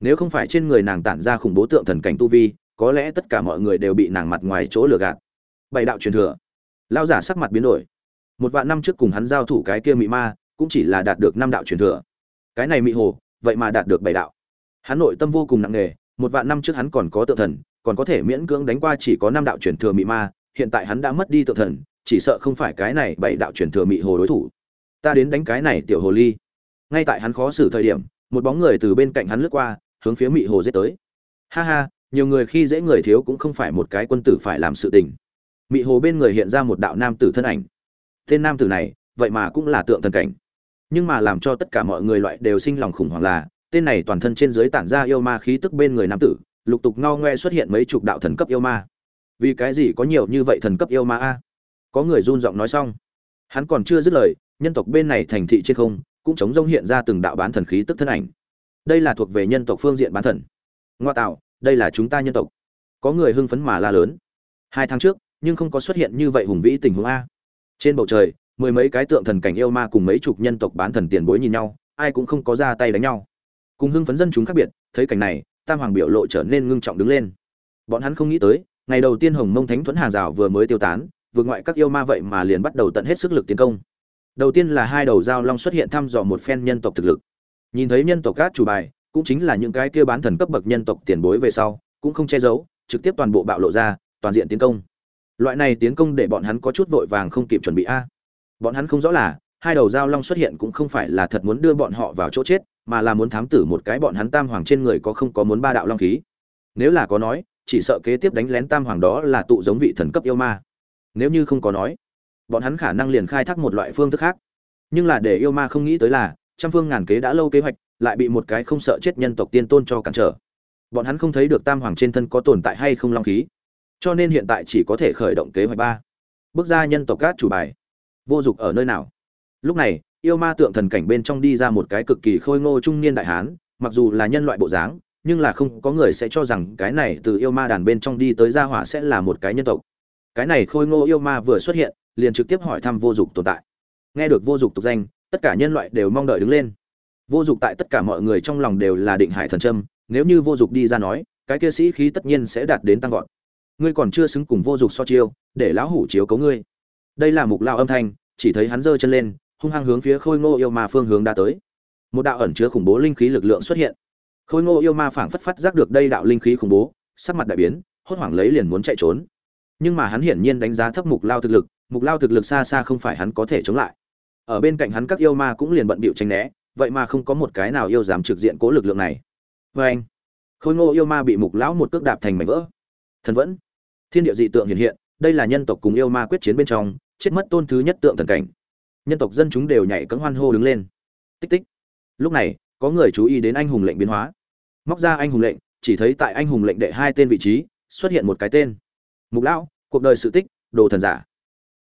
Nếu không phải trên người nàng tản ra khủng bố tượng thần cảnh tu vi, có lẽ tất cả mọi người đều bị nàng mặt ngoài chỗ lừa gạt. Bảy đạo truyền thừa. Lao giả sắc mặt biến đổi. Một vạn năm trước cùng hắn giao thủ cái kia mị ma, cũng chỉ là đạt được năm đạo truyền thừa. Cái này mị hồ, vậy mà đạt được bảy đạo hắn nội tâm vô cùng nặng nề, một vạn năm trước hắn còn có tự thần, còn có thể miễn cưỡng đánh qua chỉ có năm đạo truyền thừa mị ma, hiện tại hắn đã mất đi tự thần, chỉ sợ không phải cái này bảy đạo truyền thừa mị hồ đối thủ. Ta đến đánh cái này tiểu hồ ly. Ngay tại hắn khó xử thời điểm, một bóng người từ bên cạnh hắn lướt qua, hướng phía mị hồ giết tới. Ha ha, nhiều người khi dễ người thiếu cũng không phải một cái quân tử phải làm sự tình. Mị hồ bên người hiện ra một đạo nam tử thân ảnh. Tên nam tử này, vậy mà cũng là tượng thần cảnh. Nhưng mà làm cho tất cả mọi người loại đều sinh lòng khủng hoảng là tên này toàn thân trên dưới tản ra yêu ma khí tức bên người nam tử, lục tục ngao ngoe xuất hiện mấy chục đạo thần cấp yêu ma. Vì cái gì có nhiều như vậy thần cấp yêu ma a? Có người run giọng nói xong. Hắn còn chưa dứt lời, nhân tộc bên này thành thị trên không, cũng chống rông hiện ra từng đạo bán thần khí tức thân ảnh. Đây là thuộc về nhân tộc phương diện bán thần. Ngoa tạo, đây là chúng ta nhân tộc. Có người hưng phấn mà la lớn. Hai tháng trước, nhưng không có xuất hiện như vậy hùng vĩ tình huống a. Trên bầu trời, mười mấy cái tượng thần cảnh yêu ma cùng mấy chục nhân tộc bán thần tiền bối nhìn nhau, ai cũng không có ra tay đánh nhau cùng hưng phấn dân chúng khác biệt, thấy cảnh này, tam hoàng biểu lộ trở nên ngưng trọng đứng lên. Bọn hắn không nghĩ tới, ngày đầu tiên hồng mông thánh thuẫn hàng rào vừa mới tiêu tán, vượt ngoại các yêu ma vậy mà liền bắt đầu tận hết sức lực tiến công. Đầu tiên là hai đầu giao long xuất hiện thăm dò một phen nhân tộc thực lực. Nhìn thấy nhân tộc cát chủ bài, cũng chính là những cái kia bán thần cấp bậc nhân tộc tiền bối về sau, cũng không che giấu, trực tiếp toàn bộ bạo lộ ra, toàn diện tiến công. Loại này tiến công để bọn hắn có chút vội vàng không kịp chuẩn bị a. Bọn hắn không rõ là, hai đầu giao long xuất hiện cũng không phải là thật muốn đưa bọn họ vào chỗ chết mà là muốn thám tử một cái bọn hắn tam hoàng trên người có không có muốn ba đạo long khí. Nếu là có nói, chỉ sợ kế tiếp đánh lén tam hoàng đó là tụ giống vị thần cấp yêu ma. Nếu như không có nói, bọn hắn khả năng liền khai thác một loại phương thức khác. Nhưng là để yêu ma không nghĩ tới là, trăm phương ngàn kế đã lâu kế hoạch, lại bị một cái không sợ chết nhân tộc tiên tôn cho cản trở. Bọn hắn không thấy được tam hoàng trên thân có tồn tại hay không long khí. Cho nên hiện tại chỉ có thể khởi động kế hoạch ba. Bước ra nhân tộc cát chủ bài. Vô dụng ở nơi nào? Lúc này yêu ma tượng thần cảnh bên trong đi ra một cái cực kỳ khôi ngô trung niên đại hán, mặc dù là nhân loại bộ dáng, nhưng là không có người sẽ cho rằng cái này từ yêu ma đàn bên trong đi tới gia hỏa sẽ là một cái nhân tộc. Cái này khôi ngô yêu ma vừa xuất hiện, liền trực tiếp hỏi thăm vô dụng tồn tại. Nghe được vô dụng tục danh, tất cả nhân loại đều mong đợi đứng lên. Vô dụng tại tất cả mọi người trong lòng đều là định hải thần trâm nếu như vô dụng đi ra nói, cái kia sĩ khí tất nhiên sẽ đạt đến tăng vọt. Ngươi còn chưa xứng cùng vô dụng so chiêu, để lão hủ chiếu cấu ngươi. Đây là mục lao âm thanh, chỉ thấy hắn giơ chân lên hung hăng hướng phía khôi ngô yêu ma phương hướng đã tới. Một đạo ẩn chứa khủng bố linh khí lực lượng xuất hiện. Khôi ngô yêu ma phảng phất phát giác được đây đạo linh khí khủng bố, sắc mặt đại biến, hốt hoảng lấy liền muốn chạy trốn. Nhưng mà hắn hiển nhiên đánh giá thấp mục lao thực lực, mục lao thực lực xa xa không phải hắn có thể chống lại. Ở bên cạnh hắn các yêu ma cũng liền bận bịu tranh né, vậy mà không có một cái nào yêu dám trực diện cố lực lượng này. Vê anh, khôi ngô yêu ma bị mục lão một cước đạp thành mảnh vỡ. Thần vẫn, thiên địa dị tượng hiện hiện, đây là nhân tộc cùng yêu ma quyết chiến bên trong, chết mất tôn thứ nhất tượng thần cảnh nhân tộc dân chúng đều nhảy cẫng hoan hô đứng lên. Tích tích. Lúc này, có người chú ý đến anh hùng lệnh biến hóa. Móc ra anh hùng lệnh, chỉ thấy tại anh hùng lệnh đệ hai tên vị trí, xuất hiện một cái tên. Mục lão, cuộc đời sự tích, đồ thần giả.